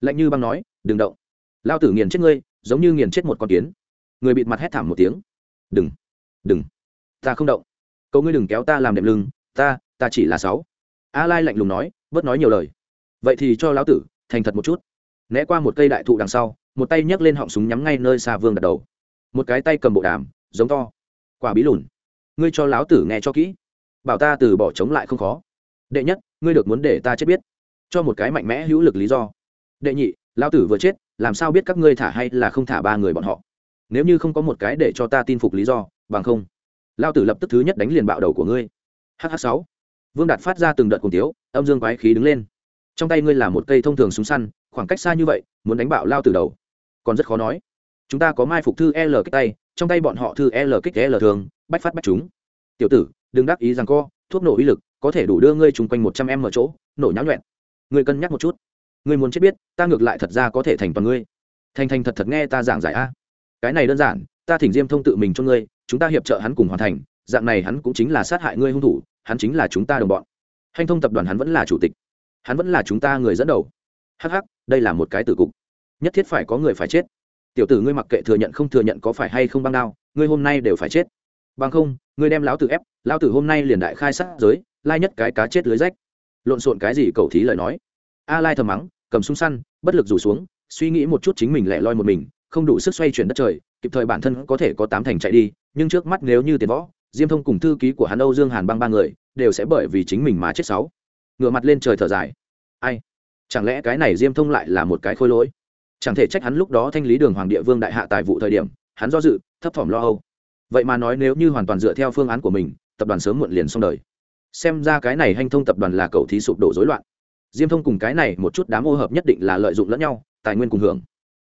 Lạnh như băng nói, đừng động. Lao tử nghiền chết ngươi, giống như nghiền chết một con kiến. Người bịt mặt hét thảm một tiếng. Đừng đừng. Ta không động cậu ngươi đừng kéo ta làm đệm lưng, ta ta chỉ là sáu. A lai lạnh lùng nói, bớt nói nhiều lời. Vậy thì cho lão tử, thành thật một chút. Né qua một cây đại thụ đằng sau, một tay nhấc lên họng súng nhắm ngay nơi xa vương đặt đầu. Một cái tay cầm bộ đàm, giống to. Quả bí lùn. Ngươi cho lão tử nghe cho kỹ. Bảo ta từ bỏ chống lại không khó. Đệ nhất, ngươi được muốn để ta chết biết. Cho một cái mạnh mẽ hữu lực lý do. Đệ nhị, lão tử vừa chết, làm sao biết các ngươi thả hay là không thả ba người bọn họ? Nếu như không có một cái để cho ta tin phục lý do, bằng không lao tử lập tức thứ nhất đánh liền bạo đầu của ngươi. Hh sáu. Vương đạt phát ra từng đợt cùng tiếu, âm dương quái khí đứng lên. Trong tay ngươi là một cây thông thường súng săn, khoảng cách xa như vậy, muốn đánh bạo lao từ đầu. Còn rất khó nói. Chúng ta có mai phục thư l kích tay, trong tay bọn họ thư l kích l thường, bách phát bách chúng. Tiểu tử, đừng đắc ý rằng co, thuốc nổ uy lực, có thể đủ đưa ngươi chung quanh một trăm em ở chỗ, nổ nháo nhuẹn. Ngươi cân nhắc một chút. Ngươi muốn chết biết, ta ngược lại thật ra có thể thành toàn ngươi. Thành thành thật thật nghe ta giảng giải a. Cái này đơn giản, ta thỉnh diêm thông tự mình cho ngươi chúng ta hiệp trợ hắn cùng hoàn thành, dạng này hắn cũng chính là sát hại ngươi hung thủ, hắn chính là chúng ta đồng bọn. Hành thông tập đoàn hắn vẫn là chủ tịch, hắn vẫn là chúng ta người dẫn đầu. Hh đây là một cái tử cục. Nhất thiết phải có người phải chết. Tiểu tử ngươi mặc kệ thừa nhận không thừa nhận có phải hay không băng đao, ngươi hôm nay đều phải chết. Bằng không, ngươi đem lão tử ép, lão tử hôm nay liền đại khai sát giới, lai nhất cái cá chết lưới rách. Lộn xộn cái gì cầu thí lời nói? A lai thầm mắng, cầm súng săn, bất lực rủ xuống, suy nghĩ một chút chính mình lẻ loi một mình, không đủ sức xoay chuyển đất trời, kịp thời bản thân có thể có tám thành chạy đi nhưng trước mắt nếu như tiền võ, diêm thông cùng thư ký của hắn âu dương hàn băng ba người, đều sẽ bởi vì chính mình mà chết sáu. Ngựa mặt lên trời thở dài. Ai? Chẳng lẽ cái này diêm thông lại là một cái khôi lỗi? Chẳng thể trách hắn lúc đó thanh lý đường hoàng địa vương đại hạ tài vụ thời điểm, hắn do dự, thấp thỏm lo âu. Vậy mà nói nếu như hoàn toàn dựa theo phương án của mình, tập đoàn sớm muộn liền xong đời. Xem ra cái này hanh thông tập đoàn là cầu thí sụp đổ rối loạn. Diêm thông cùng cái này một chút đám ô hợp nhất định là lợi dụng lẫn nhau, tài nguyên cùng hưởng.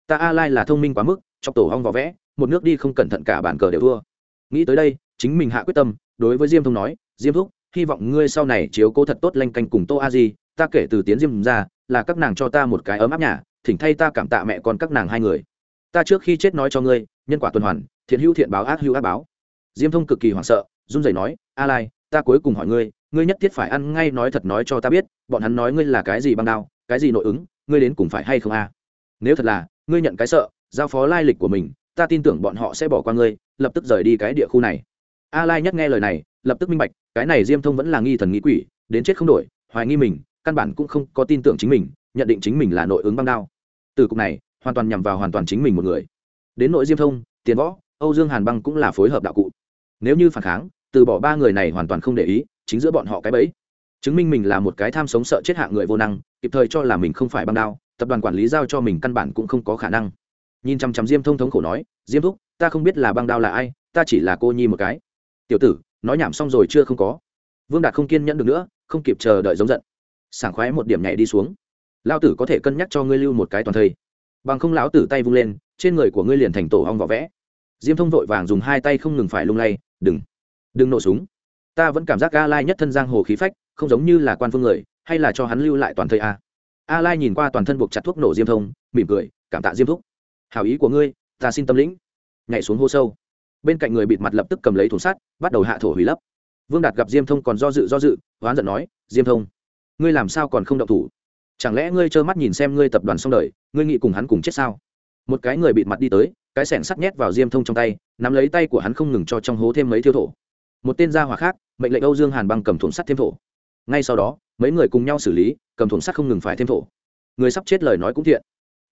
Ta a lai là thông minh quá mức trong tổ hong vỏ vẽ, một nước đi không cẩn thận cả bàn cờ đều thua nghĩ tới đây, chính mình hạ quyết tâm, đối với diêm thông nói, diêm thúc, hy vọng ngươi sau này chiếu cố thật tốt lanh canh cùng tô a di, ta kể từ tiến diêm ra, là các nàng cho ta một cái ấm áp nhà, thỉnh thay ta cảm tạ mẹ con các nàng hai người. Ta trước khi chết nói cho ngươi, nhân quả tuần hoàn, thiện hữu thiện báo ác hữu ác báo. Diêm thông cực kỳ hoảng sợ, run rẩy nói, a lai, ta cuối cùng hỏi ngươi ngươi nhất thiết phải ăn ngay nói thật nói cho ta biết, bọn hắn nói ngươi là cái gì băng đao, cái gì nội ứng, ngươi đến cùng phải hay không a? Nếu thật là, ngươi nhận cái sợ, giao phó lai lịch của mình ta tin tưởng bọn họ sẽ bỏ qua ngươi, lập tức rời đi cái địa khu này. A lai nhắc nghe lời này, lập tức minh bạch, cái này diêm thông vẫn là nghi thần nghĩ quỷ, đến chết không đổi, hoài nghi mình, căn bản cũng không có tin tưởng chính mình, nhận định chính mình là nội ứng băng đao. Từ cục này, hoàn toàn nhằm vào hoàn toàn chính mình một người. Đến nội diêm thông, tiền võ, âu dương hàn băng cũng là phối hợp đạo cụ. Nếu như phản kháng, từ bỏ ba người này hoàn toàn không để ý, chính giữa bọn họ cái bẫy. Chứng minh mình là một cái tham sống sợ chết hạ người vô năng, kịp thời cho là mình không phải băng đao, tập đoàn quản lý giao cho mình căn bản cũng không có khả năng nhìn chăm chăm diêm thông thống khổ nói, diêm thúc, ta không biết là băng đao là ai, ta chỉ là cô nhi một cái. Tiểu tử, nói nhảm xong rồi chưa không có. Vương đạt không kiên nhẫn được nữa, không kịp chờ đợi giống giận. Sảng khoái một điểm nhảy đi xuống. Lao tử có thể cân nhắc cho ngươi lưu một cái toàn thây. Bằng không lão tử tay vung lên, trên người của ngươi liền thành tổ hong vỏ vẽ. Diêm thông vội vàng dùng hai tay không ngừng phải lung lay, đừng đừng nổ súng. Ta vẫn cảm giác a lai nhất thân giang hồ khí phách, không giống như là quan phương người, hay là cho hắn lưu lại toàn thây a. A lai nhìn qua toàn thân buộc chặt thuốc nổ diêm thông, mỉm cười, cảm tạ diêm thúc hảo ý của ngươi, ta xin tâm lĩnh. Nhảy xuống hô sâu. Bên cạnh người bịt mặt lập tức cầm lấy thùng sắt, bắt đầu hạ thổ hủy lấp. Vương đạt gặp diêm thông còn do dự do dự, hoán giận nói, diêm thông, ngươi làm sao còn không động thủ? Chẳng lẽ ngươi trơ mắt nhìn xem ngươi tập đoàn xong đời, ngươi nghĩ cùng hắn cùng chết sao? Một cái người bịt mặt đi tới, cái sẻng sắt nhét vào diêm thông trong tay, nắm lấy tay của hắn không ngừng cho trong hố thêm mấy thiêu thổ. Một tên gia hỏa khác, mệnh lệnh âu dương hàn băng cầm thùng sắt thêm thổ. Ngay sau đó, mấy người cùng nhau xử lý, cầm thùng sắt không ngừng phải thêm thổ. Người sắp chết lời nói cũng thiện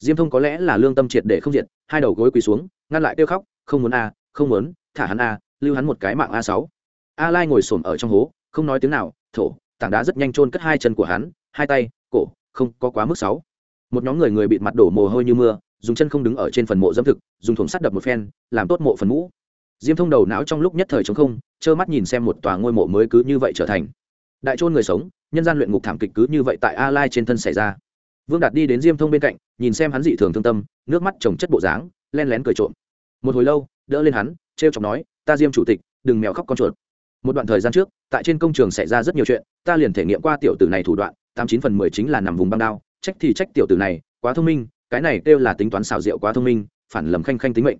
diêm thông có lẽ là lương tâm triệt để không diệt, hai đầu gối quỳ xuống, ngăn lại kêu khóc, không muốn a, không muốn, thả hắn a, lưu hắn một cái mạng a sáu. A lai ngồi xổm ở trong hố, không nói tiếng nào, thổ, tảng đá rất nhanh chôn cất hai chân của hắn, hai tay, cổ, không có quá mức sáu. Một nhóm người người bị mặt đổ mồ hôi như mưa, dùng chân không đứng ở trên phần mộ dâm thực, dùng thùng sắt đập một phen, làm tốt mộ phần mũ. Diêm thông đầu não trong lúc nhất thời chống không, trơ mắt nhìn xem một tòa ngôi mộ mới cứ như vậy trở thành. Đại trôn người sống, nhân gian luyện ngục thảm kịch cứ như vậy tại a lai trên thân xảy ra vương đạt đi đến diêm thông bên cạnh, nhìn xem hắn dị thường thương tâm, nước mắt trồng chất bộ dáng, len lén cười trộm. Một hồi lâu, đỡ lên hắn t r e o chọc nói, ta diêm chủ tịch, đừng mèo khóc con chuột. Một đoạn thời gian trước, tại trên công trường xảy ra rất nhiều chuyện, ta liền thể nghiệm qua tiểu tử này thủ đoạn, tám chín phần mười chính là nằm vùng băng đao, trách thì trách tiểu tử này, quá thông minh, cái này kêu là tính toán xào rượu quá thông minh, phản lầm khanh khanh tính mệnh.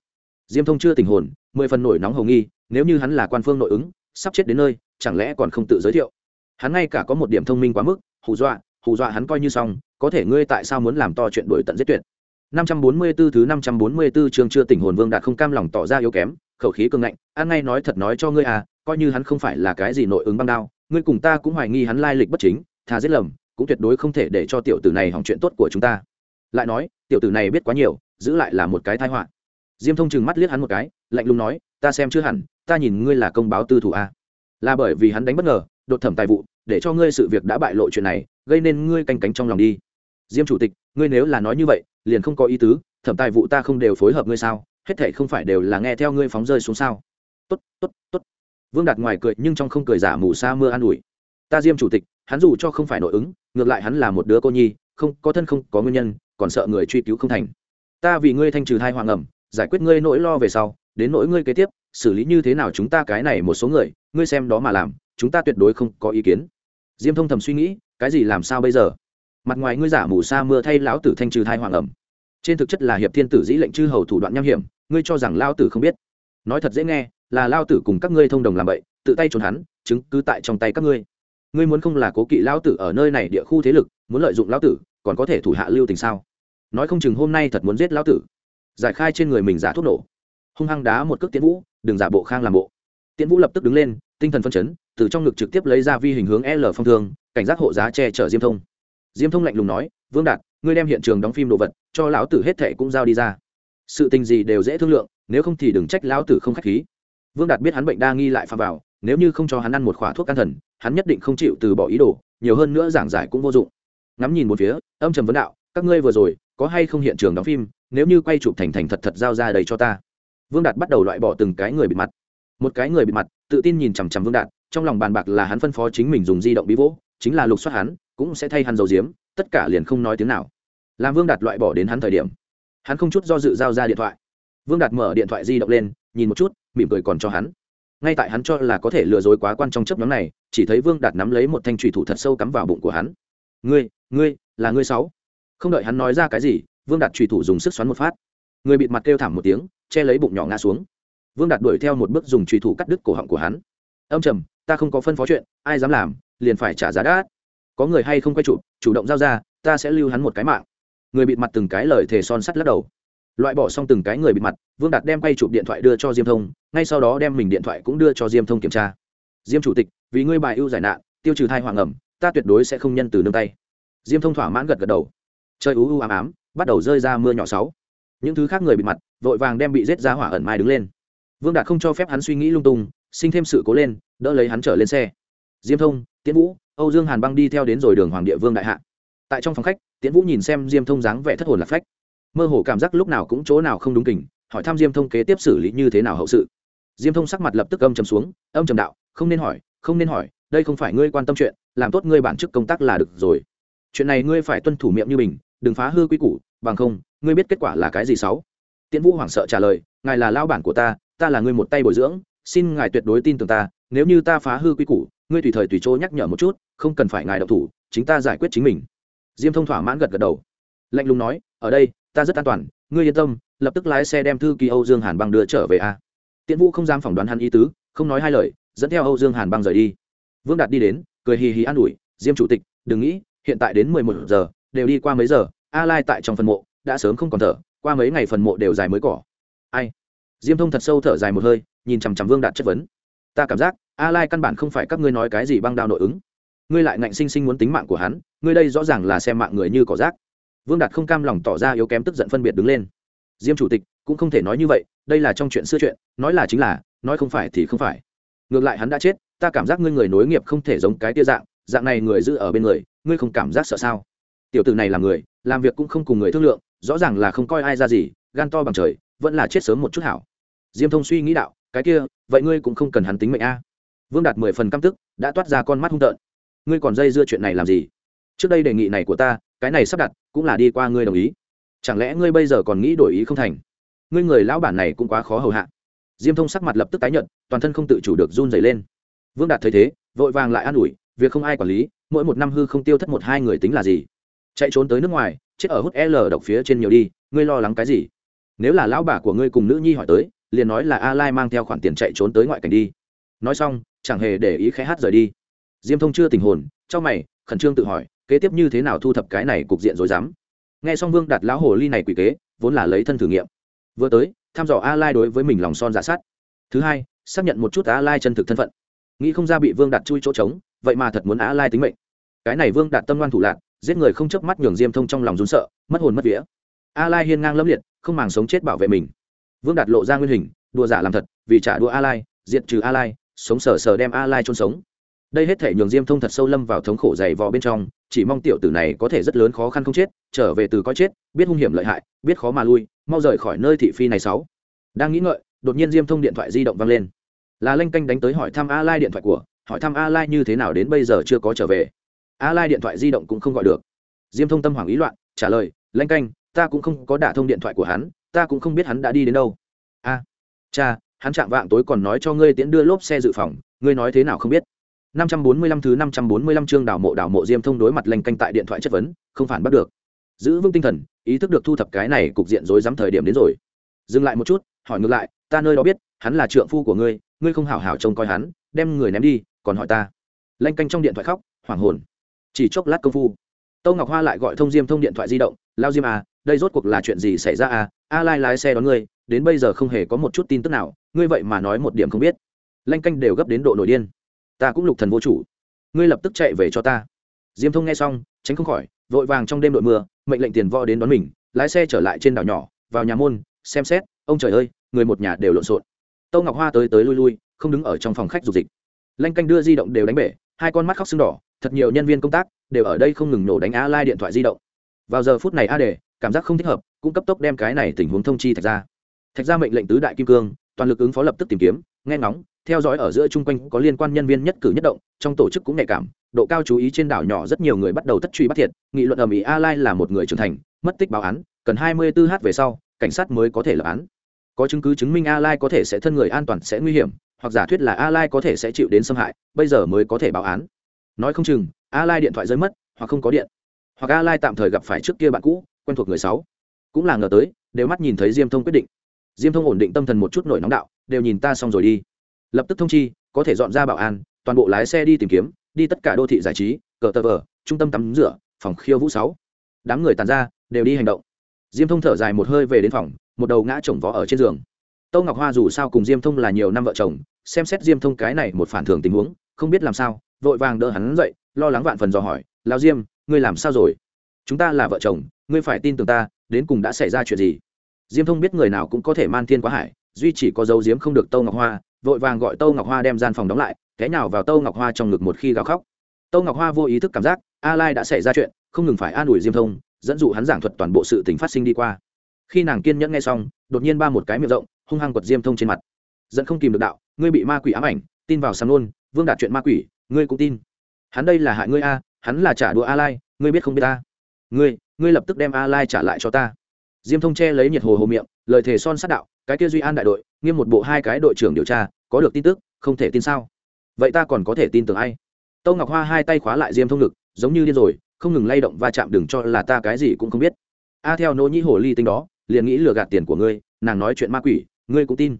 Diêm thông chưa tình hồn, mười phần nổi nóng hầu nghi, nếu như hắn là quan phương nội ứng, sắp chết đến nơi, chẳng lẽ còn không tự giới thiệu? Hắn ngay cả có một điểm thông minh quá mức, hù dọa hù dọa hắn coi như xong, có thể ngươi tại sao muốn làm to chuyện đuổi tận giết tuyệt? 544 thứ 544 chương chưa tỉnh hồn vương đạt không cam lòng tỏ ra yếu kém, khẩu khí cường ngạnh an ngay nói thật nói cho ngươi à coi như hắn không phải là cái gì nội ứng băng đao, ngươi cùng ta cũng hoài nghi hắn lai lịch bất chính, thà giết lầm, cũng tuyệt đối không thể để cho tiểu tử này hỏng chuyện tốt của chúng ta. Lại nói, tiểu tử này biết quá nhiều, giữ lại là một cái tai họa. Diêm thông chừng mắt liếc hắn một cái, lạnh lùng nói, ta xem chưa hẳn, ta nhìn ngươi là công báo tư thủ a à. là bởi vì hắn đánh bất ngờ đột thẩm tài vụ, để cho ngươi sự việc đã bại lộ chuyện này, gây nên ngươi canh cánh trong lòng đi. Diêm chủ tịch, ngươi nếu là nói như vậy, liền không có ý tứ, thẩm tài vụ ta không đều phối hợp ngươi sao? Hết thể không phải đều là nghe theo ngươi phóng rơi xuống sao? Tốt tốt tốt. Vương đạt ngoài cười nhưng trong không cười giả mù sa mưa an ủi. Ta diêm chủ tịch, hắn dù cho không phải nội ứng, ngược lại hắn là một đứa cô nhi, không, có thân không, có nguyên nhân, còn sợ người truy cứu không thành. Ta vì ngươi thanh trừ thai hoàng ẩm, giải quyết ngươi nỗi lo về sau, đến nỗi ngươi kế tiếp, xử lý như thế nào chúng ta cái này một số người, ngươi xem đó mà làm chúng ta tuyệt đối không có ý kiến. Diêm thông thầm suy nghĩ, cái gì làm sao bây giờ? Mặt ngoài ngươi giả mù sa mưa thay lão tử thanh trừ thai hoàng ẩm. Trên thực chất là hiệp thiên tử dĩ lệnh chư hầu thủ đoạn nham hiểm, ngươi cho rằng lao tử không biết. Nói thật dễ nghe, là lao tử cùng các ngươi thông đồng làm vậy, tự tay trốn hắn, chứng cứ tại trong tay các ngươi. Ngươi muốn không là cố kỵ lao tử ở nơi này địa khu thế lực, muốn lợi dụng lao tử, còn có thể thủ hạ lưu tình sao? Nói không chừng hôm nay thật muốn giết lao tử. Giải khai trên người mình giả thuốc nổ. Hung hăng đá một cước tiến vũ, đừng giả bộ khang làm bộ. Tiến vũ lập tức đứng lên tinh thần phân chấn, từ trong ngực trực tiếp lấy ra vi hình hướng l phong thương, cảnh giác hộ giá che chở diêm thông. Diêm thông lạnh lùng nói, vương đạt, ngươi đem hiện trường đóng phim đồ vật cho lão tử hết thệ cũng giao đi ra. Sự tình gì đều dễ thương lượng, nếu không thì đừng trách lão tử không k h á c h khí. Vương đạt biết hắn bệnh đa nghi lại pha vào, nếu như không cho hắn ăn một khỏa thuốc can thần, hắn nhất định không chịu từ bỏ ý đồ, nhiều hơn nữa giảng giải cũng vô dụng. Ngắm nhìn một phía, âm trầm vấn đạo, các ngươi vừa rồi, có hay không hiện trường đóng phim? Nếu như quay chụp thành thành thật thật giao ra đầy cho ta. Vương đạt bắt đầu loại bỏ từng cái người bịt mặt một cái người bị mặt, tự tin nhìn chằm chằm vương đạt, trong lòng bàn bạc là hắn phân phó chính mình dùng di động bí vỗ, chính là lục soát hắn, cũng sẽ thay hắn dầu diếm, tất cả liền không nói tiếng nào. Làm vương đạt loại bỏ đến hắn thời điểm, hắn không chút do dự giao ra điện thoại. Vương đạt mở điện thoại di động lên, nhìn một chút, mỉm cười còn cho hắn. Ngay tại hắn cho là có thể lừa dối quá quan trong chấp nhóm này, chỉ thấy vương đạt nắm lấy một thanh trùy thủ thật sâu cắm vào bụng của hắn. Ngươi ngươi, là ngươi sáu? Không đợi hắn nói ra cái gì, vương đạt trùy thủ dùng sức xoắn một phát. Người bịt mặt kêu thảm một tiếng, che lấy bụng nhỏ ngã xuống vương đạt đuổi theo một bước dùng trùy thủ cắt đứt cổ họng của hắn. Âm trầm, ta không có phân phó chuyện, ai dám làm, liền phải trả giá đắt. Có người hay không quay chụp, chủ động giao ra, ta sẽ lưu hắn một cái mạng. Người bịt mặt từng cái lời thề son sắt lắc đầu. Loại bỏ xong từng cái người bịt mặt, vương đạt đem quay chụp điện thoại đưa cho diêm thông, ngay sau đó đem mình điện thoại cũng đưa cho diêm thông kiểm tra. Diêm chủ tịch, vì ngươi bài ưu giải nạn, tiêu trừ thai hoàng ẩm, ta tuyệt đối sẽ không nhân từ nương tay. Diêm thông thỏa mãn gật gật đầu. Chơi ú u ám ám, bắt đầu rơi ra mưa nhỏ sáu. Những thứ khác người bị mặt, vội vàng đem bị rết ra hỏa ẩn mai đứng lên vương đạt không cho phép hắn suy nghĩ lung tung, sinh thêm sự cố lên, đỡ lấy hắn trở lên xe. Diêm thông, tiễn vũ, âu dương hàn băng đi theo đến rồi đường hoàng địa vương đại hạ. Tại trong phòng khách, tiễn vũ nhìn xem diêm thông dáng vẻ thất hồn lạc phách. Mơ hồ cảm giác lúc nào cũng chỗ nào không đúng kình, hỏi thăm diêm thông kế tiếp xử lý như thế nào hậu sự. Diêm thông sắc mặt lập tức âm trầm xuống, âm trầm đạo, không nên hỏi, không nên hỏi, đây không phải ngươi quan tâm chuyện, làm tốt ngươi bản chức công tác là được rồi. Chuyện này ngươi phải tuân thủ miệng như mình đừng phá hư quy củ, bằng không, ngươi biết kết quả là cái gì sáu? Tiễn vũ hoảng sợ trả lời, ngài là lao bản của ta ta là ngươi một tay bồi dưỡng, xin ngài tuyệt đối tin tưởng ta, nếu như ta phá hư quy củ, ngươi tùy thời tùy chỗ nhắc nhở một chút, không cần phải ngài độc thủ, chính ta giải quyết chính mình. Diêm thông thỏa mãn gật gật đầu. Lạnh lùng nói, ở đây, ta rất an toàn, ngươi yên tâm, lập tức lái xe đem thư ký âu dương hàn băng đưa trở về a. Tiễn vũ không dám phỏng đoán hắn ý tứ, không nói hai lời, dẫn theo âu dương hàn băng rời đi. Vương đạt đi đến, cười hì hì an ủi, diêm chủ tịch, đừng nghĩ, hiện tại đến mười một giờ, đều đi qua mấy giờ, a lai tại trong phần mộ, đã sớm không còn thở, qua mấy ngày phần mộ đều dài mới cỏ. Ai? Diêm thông thật sâu thở dài một hơi, nhìn chằm chằm vương đạt chất vấn. Ta cảm giác, a lai căn bản không phải các ngươi nói cái gì băng đao nội ứng. Ngươi lại ngạnh sinh sinh muốn tính mạng của hắn, ngươi đây rõ ràng là xem mạng người như cỏ rác. Vương đạt không cam lòng tỏ ra yếu kém tức giận phân biệt đứng lên. Diêm chủ tịch, cũng không thể nói như vậy, đây là trong chuyện xưa chuyện, nói là chính là, nói không phải thì không phải. Ngược lại hắn đã chết, ta cảm giác ngươi người nối nghiệp không thể giống cái tia dạng dạng này người giữ ở bên người, ngươi không cảm giác sợ sao? Tiểu tử này là người, làm việc cũng không cùng người thương lượng, rõ ràng là không coi ai ra gì, gan to bằng trời, vẫn là chết sớm một chút hảo diêm thông suy nghĩ đạo, cái kia, vậy ngươi cũng không cần hắn tính mệnh a. Vương đạt mười phần căm tức, đã toát ra con mắt hung tợn. Ngươi còn dây dưa chuyện này làm gì? Trước đây đề nghị này của ta, cái này sắp đặt, cũng là đi qua ngươi đồng ý. Chẳng lẽ ngươi bây giờ còn nghĩ đổi ý không thành? Ngươi người lão bản này cũng quá khó hầu hạ. Diêm thông sắc mặt lập tức tái nhận toàn thân không tự chủ được run dày lên. Vương đạt thấy thế, vội vàng lại an ủi, việc không ai quản lý, mỗi một năm hư không tiêu thất một hai người tính là gì? Chạy trốn tới nước ngoài, chết ở hút l độc phía trên nhiều đi, ngươi lo lắng cái gì? Nếu là lão bà của ngươi cùng nữ nhi hỏi tới liền nói là a lai mang theo khoản tiền chạy trốn tới ngoại cảnh đi. Nói xong, chẳng hề để ý khẽ hát rời đi. Diêm thông chưa tình hồn trong mày, khẩn trương tự hỏi, kế tiếp như thế nào thu thập cái này cục diện rồi dám nghe xong vương đặt lão hồ ly này quỷ kế, vốn là lấy thân thử nghiệm. Vừa tới, thăm dò a lai đối với mình lòng son dạ giả sát thứ hai, xác nhận một chút a lai chân thực thân phận. Nghĩ không ra bị vương đặt chui chỗ trống, vậy mà thật muốn a lai tính mệnh. Cái này vương đạt tâm ngoan thủ lạc, giết người không chớp mắt nhường diêm thông trong lòng run sợ, mất hồn mất vía. A lai hiên ngang lâm liệt, không màng sống chết bảo vệ mình vương đạt lộ ra nguyên hình, đùa giả làm thật, vì trả đùa a lai diện trừ a lai sống sờ sờ đem a lai chôn sống. Đây hết thể nhường diêm thông thật sâu lâm vào thống khổ dày vò bên trong, chỉ mong tiểu tử này có thể rất lớn khó khăn không chết, trở về từ coi chết, biết hung hiểm lợi hại, biết khó mà lui, mau rời khỏi nơi thị phi này sáu. Đang nghĩ ngợi, đột nhiên diêm thông điện thoại di động vang lên. Là lanh canh đánh tới hỏi thăm a lai điện thoại của, hỏi thăm a lai như thế nào đến bây giờ chưa có trở về. A lai điện thoại di động cũng không gọi được. Diêm thông tâm hoảng ý loạn, trả lời, lanh canh, ta cũng không có đả thông điện thoại của hắn ta cũng không biết hắn đã đi đến đâu a cha hắn chạm vạng tối còn nói cho ngươi tiễn đưa lốp xe dự phòng ngươi nói thế nào không biết 545 thứ 545 chương đảo mộ đảo mộ Diêm Thông đối mặt lanh canh tại điện thoại chất vấn, không phản bắt được. Giữ vững tinh thần, ý thức được thu thập cái này cục diện rối rắm thời điểm đến rồi. Dừng lại một chút, hỏi ngược lại, ta nơi đó biết, hắn là trượng phu của ngươi, ngươi không hảo hảo trông coi hắn, đem người ném đi, còn hỏi ta. Lanh canh trong điện thoại khóc, hoảng hồn. Chỉ chốc lát công phu, Tô Ngọc Hoa lại gọi thông Diêm Thông điện thoại di động, "Lao Diêm à, đây rốt cuộc là chuyện gì xảy ra à? A Lai lái xe đón ngươi, đến bây giờ không hề có một chút tin tức nào, ngươi vậy mà nói một điểm không biết." Lanh canh đều gấp đến độ nổi điên. Ta cũng lục thần vô chủ. Ngươi lập tức chạy về cho ta. Diêm thông nghe xong tránh không khỏi vội vàng trong đêm đội mưa mệnh lệnh tiền võ đến đón mình lái xe trở lại trên đảo nhỏ vào nhà môn xem xét ông trời ơi người một nhà đều lộn xộn. Tâu ngọc hoa tới tới lui lui không đứng ở trong phòng khách dục dịch. Lanh canh đưa di động đều đánh bể hai con mắt khóc sưng đỏ thật nhiều nhân viên công tác đều ở đây không ngừng nổ đánh a lai điện thoại di động. Vào giờ phút này a đề cảm giác không thích hợp, cũng cấp tốc đem cái này tình huống thông chi thạch ra thạch ra mệnh lệnh tứ đại kim cương, toàn lực ứng phó lập tức tìm kiếm, nghe ngóng, theo dõi ở giữa chung quanh có liên quan nhân viên nhất cử nhất động, trong tổ chức cũng nhạy cảm, độ cao chú ý trên đảo nhỏ rất nhiều người bắt đầu thất truy bắt thiệt, nghị luận ở mỹ a lai là một người trưởng thành, mất tích báo án, cần 24 h về sau, cảnh sát mới có thể lập án. Có chứng cứ chứng minh a lai có thể sẽ thân người an toàn sẽ nguy hiểm, hoặc giả thuyết là a lai có thể sẽ chịu đến xâm hại, bây giờ mới có thể báo án. Nói không chừng a lai điện thoại rơi mất, hoặc không có điện. Hoặc a lai tạm thời gặp phải trước kia bạn cũ quen thuộc người sáu. Cũng là ngờ tới, đều mắt nhìn thấy diêm thông quyết định. Diêm thông ổn định tâm thần một chút nổi nóng đạo, đều nhìn ta xong rồi đi. Lập tức thông chi, có thể dọn ra bảo an, toàn bộ lái xe đi tìm kiếm, đi tất cả đô thị giải trí, cờ tờ vờ, trung tâm tắm rửa, phòng khiêu vũ sáu. Đám người tàn ra, đều đi hành động. Diêm thông thở dài một hơi về đến phòng, một đầu ngã chồng vó ở trên giường. Tâu ngọc hoa dù sao cùng diêm thông là nhiều năm vợ chồng, xem xét diêm thông cái này một phản thường tình huống, không biết làm sao, vội vàng đỡ hắn dậy, lo lắng vạn phần dò hỏi lao diêm, ngươi làm sao rồi? Chúng ta là vợ chồng, ngươi phải tin tưởng ta, đến cùng đã xảy ra chuyện gì? Diêm thông biết người nào cũng có thể man thiên quá hải, duy chỉ có dấu diếm không được tâu ngọc hoa, vội vàng gọi tâu ngọc hoa đem gian phòng đóng lại, té nào vào tâu ngọc hoa trong ngực một khi gào khóc. Tâu ngọc hoa vô ý thức cảm giác, a lai đã xảy ra chuyện, không ngừng phải an ủi diêm thông, dẫn dụ hắn giảng thuật toàn bộ sự tình phát sinh đi qua. Khi nàng kiên nhẫn nghe xong, đột nhiên ba một cái miệng rộng, hung hăng quật diêm thông trên mặt. Dẫn không kìm được đạo, ngươi bị ma quỷ ám ảnh, tin vào sắm luôn, vương đạt chuyện ma quỷ, ngươi cũng tin. Hắn đây là hại ngươi a, hắn là trả đũa a lai, ngươi biết không biết ta? Ngươi ngươi lập tức đem a lai trả lại cho ta. Diêm thông che lấy nhiệt hồ hồ miệng, lời thề son sát đạo, cái kia duy an đại đội, nghiêm một bộ hai cái đội trưởng điều tra, có được tin tức, không thể tin sao? Vậy ta còn có thể tin tưởng ai? Tâu ngọc hoa hai tay khóa lại diêm thông ngực, giống như điên rồi, không ngừng lay động va chạm đừng cho là ta cái gì cũng không biết. A theo nỗ nhĩ hồ ly tinh đó, liền nghĩ lừa gạt tiền của ngươi, nàng nói chuyện ma quỷ, ngươi cũng tin.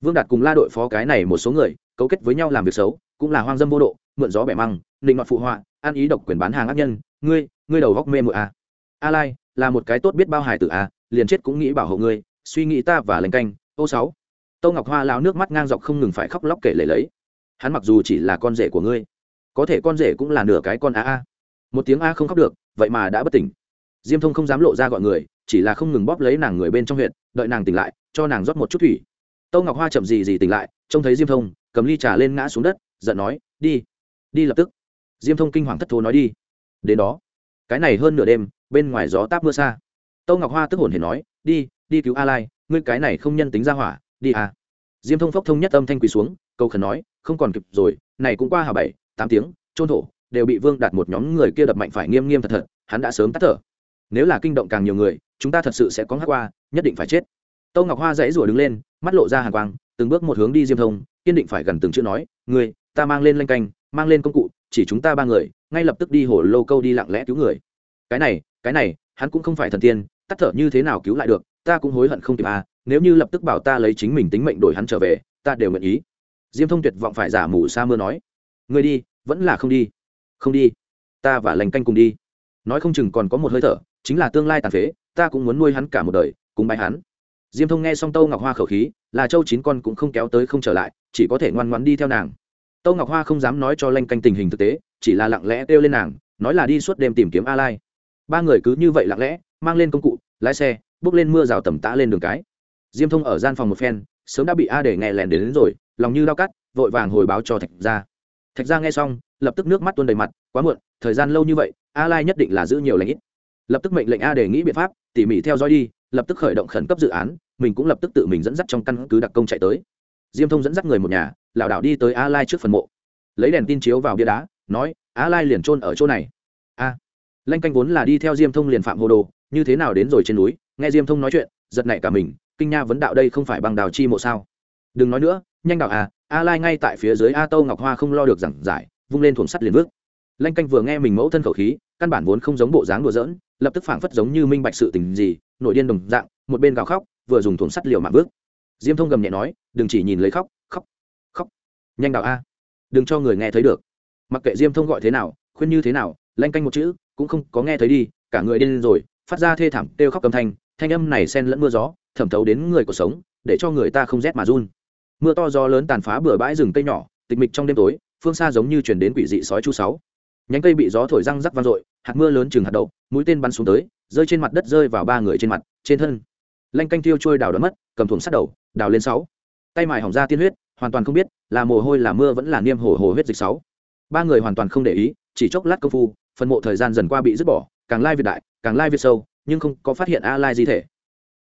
Vương đạt cùng la đội phó cái này một số người, cấu kết với nhau làm việc xấu, cũng là hoang dâm vô độ, mượn gió bẻ măng, định đoạt phụ họa, ăn ý độc quyền bán hàng ác nhân, ngươi ngươi đầu góc mê mụi a a lai, là một cái tốt biết bao hài tử a liền chết cũng nghĩ bảo hộ ngươi, suy nghĩ ta và lành canh, ô sáu. Tô ngọc hoa lao nước mắt ngang dọc không ngừng phải khóc lóc kể lể lấy. Hắn mặc dù chỉ là con rể của ngươi, có thể con rể cũng là nửa cái con a a. Một tiếng a không khóc được, vậy mà đã bất tỉnh. Diêm thông không dám lộ ra gọi người, chỉ là không ngừng bóp lấy nàng người bên trong huyện đợi nàng tỉnh lại, cho nàng rót một chút thủy. Tô ngọc hoa chậm gì gì tỉnh lại, trông thấy diêm thông, cầm ly trà lên ngã xuống đất, giận nói, đi đi lập tức. Diêm thông kinh hoàng thất thố nói đi, đến đó cái này hơn nửa đêm, bên ngoài gió táp mưa xa. Tâu ngọc hoa tức hồn hiền nói, đi đi cứu a lai, ngươi cái này không nhân tính ra hỏa, đi à. Diêm thông phốc thông nhất âm thanh quỳ xuống câu khẩn nói, không còn kịp rồi, này cũng qua hà bảy, tám tiếng, trôn thổ, đều bị vương đạt một nhóm người kia đập mạnh phải nghiêm nghiêm thật thật, hắn đã sớm tắt thở. Nếu là kinh động càng nhiều người, chúng ta thật sự sẽ có ngắc qua, nhất định phải chết. Tâu ngọc hoa dãy rủa đứng lên, mắt lộ ra hàng quang, từng bước một hướng đi diêm thông, kiên định phải gần từng chữ nói người ta mang lên lanh canh mang lên công cụ, chỉ chúng ta ba người, ngay lập tức đi hồ lô câu đi lặng lẽ cứu người. Cái này cái này, hắn cũng không phải thần tiên, tắt thở như thế nào cứu lại được, ta cũng hối hận không kịp à nếu như lập tức bảo ta lấy chính mình tính mệnh đổi hắn trở về, ta đều nguyện ý. Diêm thông tuyệt vọng phải giả mù sa mưa nói. Người đi, vẫn là không đi. Không đi. Ta và lành canh cùng đi. Nói không chừng còn có một hơi thở, chính là tương lai tàn phế, ta cũng muốn nuôi hắn cả một đời, cùng bái hắn. Diêm thông nghe xong tâu ngọc hoa khẩu khí, là châu chín con cũng không kéo tới không trở lại, chỉ có thể ngoan ngoan đi theo nàng tâu ngọc hoa không dám nói cho lanh canh tình hình thực tế chỉ là lặng lẽ kêu lên nàng nói là đi suốt đêm tìm kiếm a lai. Ba người cứ như vậy lặng lẽ mang lên công cụ lái xe bước lên mưa rào tầm tã lên đường cái. Diêm thông ở gian phòng một phen sớm đã bị a để nghe lèn đến, đến rồi lòng như lao cắt vội vàng hồi báo cho thạch gia. Thạch gia nghe xong lập tức nước mắt tuôn đầy mặt quá muộn thời gian lâu như vậy a lai nhất định là giữ nhiều lãnh ít. Lập tức mệnh lệnh a Để nghĩ biện pháp tỉ mỉ theo dõi đi lập tức khởi động khẩn cấp dự án mình cũng lập tức tự mình dẫn dắt trong căn cứ đặc công chạy tới diêm thông dẫn dắt người một nhà, lảo đảo đi tới a lai trước phần mộ. Lấy đèn tin chiếu vào bia đá, nói a lai liền trôn ở chỗ này. A. Lanh canh vốn là đi theo diêm thông liền phạm hồ đồ, như thế nào đến rồi trên núi, nghe diêm thông nói chuyện, giật nảy cả mình, kinh nha vấn đạo đây không phải bằng đào chi mộ sao? Đừng nói nữa, nhanh đạo à a lai ngay tại phía dưới a tâu ngọc hoa không lo được giảng giải, vung lên thuồng sắt liền vước. Lanh canh vừa nghe mình mẫu thân khẩu khí, căn bản vốn không giống bộ dáng đùa giỡn, lập tức phảng phất giống như minh bạch sự tình gì, nội điên đồng dạng, một bên gào khóc, vừa dùng thuồng sắt liều mạng vước diêm thông gầm nhẹ nói, đừng chỉ nhìn lấy khóc khóc khóc. Nhanh đạo a. Đừng cho người nghe thấy được. Mặc kệ diêm thông gọi thế nào, khuyên như thế nào, lanh canh một chữ, cũng không có nghe thấy đi, cả người điên rồi, phát ra thê thảm, kêu khóc cầm thanh thanh âm này xen lẫn mưa gió, thẩm thấu đến người cuộc sống, để cho người ta không rét mà run. Mưa to gió lớn tàn phá bừa bãi rừng cây nhỏ, tịch mịch trong đêm tối, phương xa giống như chuyển đến quỷ dị sói chu sáu. Nhánh cây bị gió thổi răng rắc vang dội, hạt mưa lớn chừng hạt đậu, mũi tên bắn xuống tới, rơi trên mặt đất rơi vào ba người trên mặt, trên thân. Lanh canh tiêu trôi đào đón mất, cầm thùng sắt đầu đào lên sáu. Tay mài hỏng ra tiên huyết, hoàn toàn không biết, là mồ hôi, là mưa vẫn là niêm hổ hồ huyết dịch sáu. Ba người hoàn toàn không để ý, chỉ chốc lát công phu, phần mộ thời gian dần qua bị dứt bỏ, càng lai việt đại, càng lai việt sâu, nhưng không có phát hiện a lai di thể.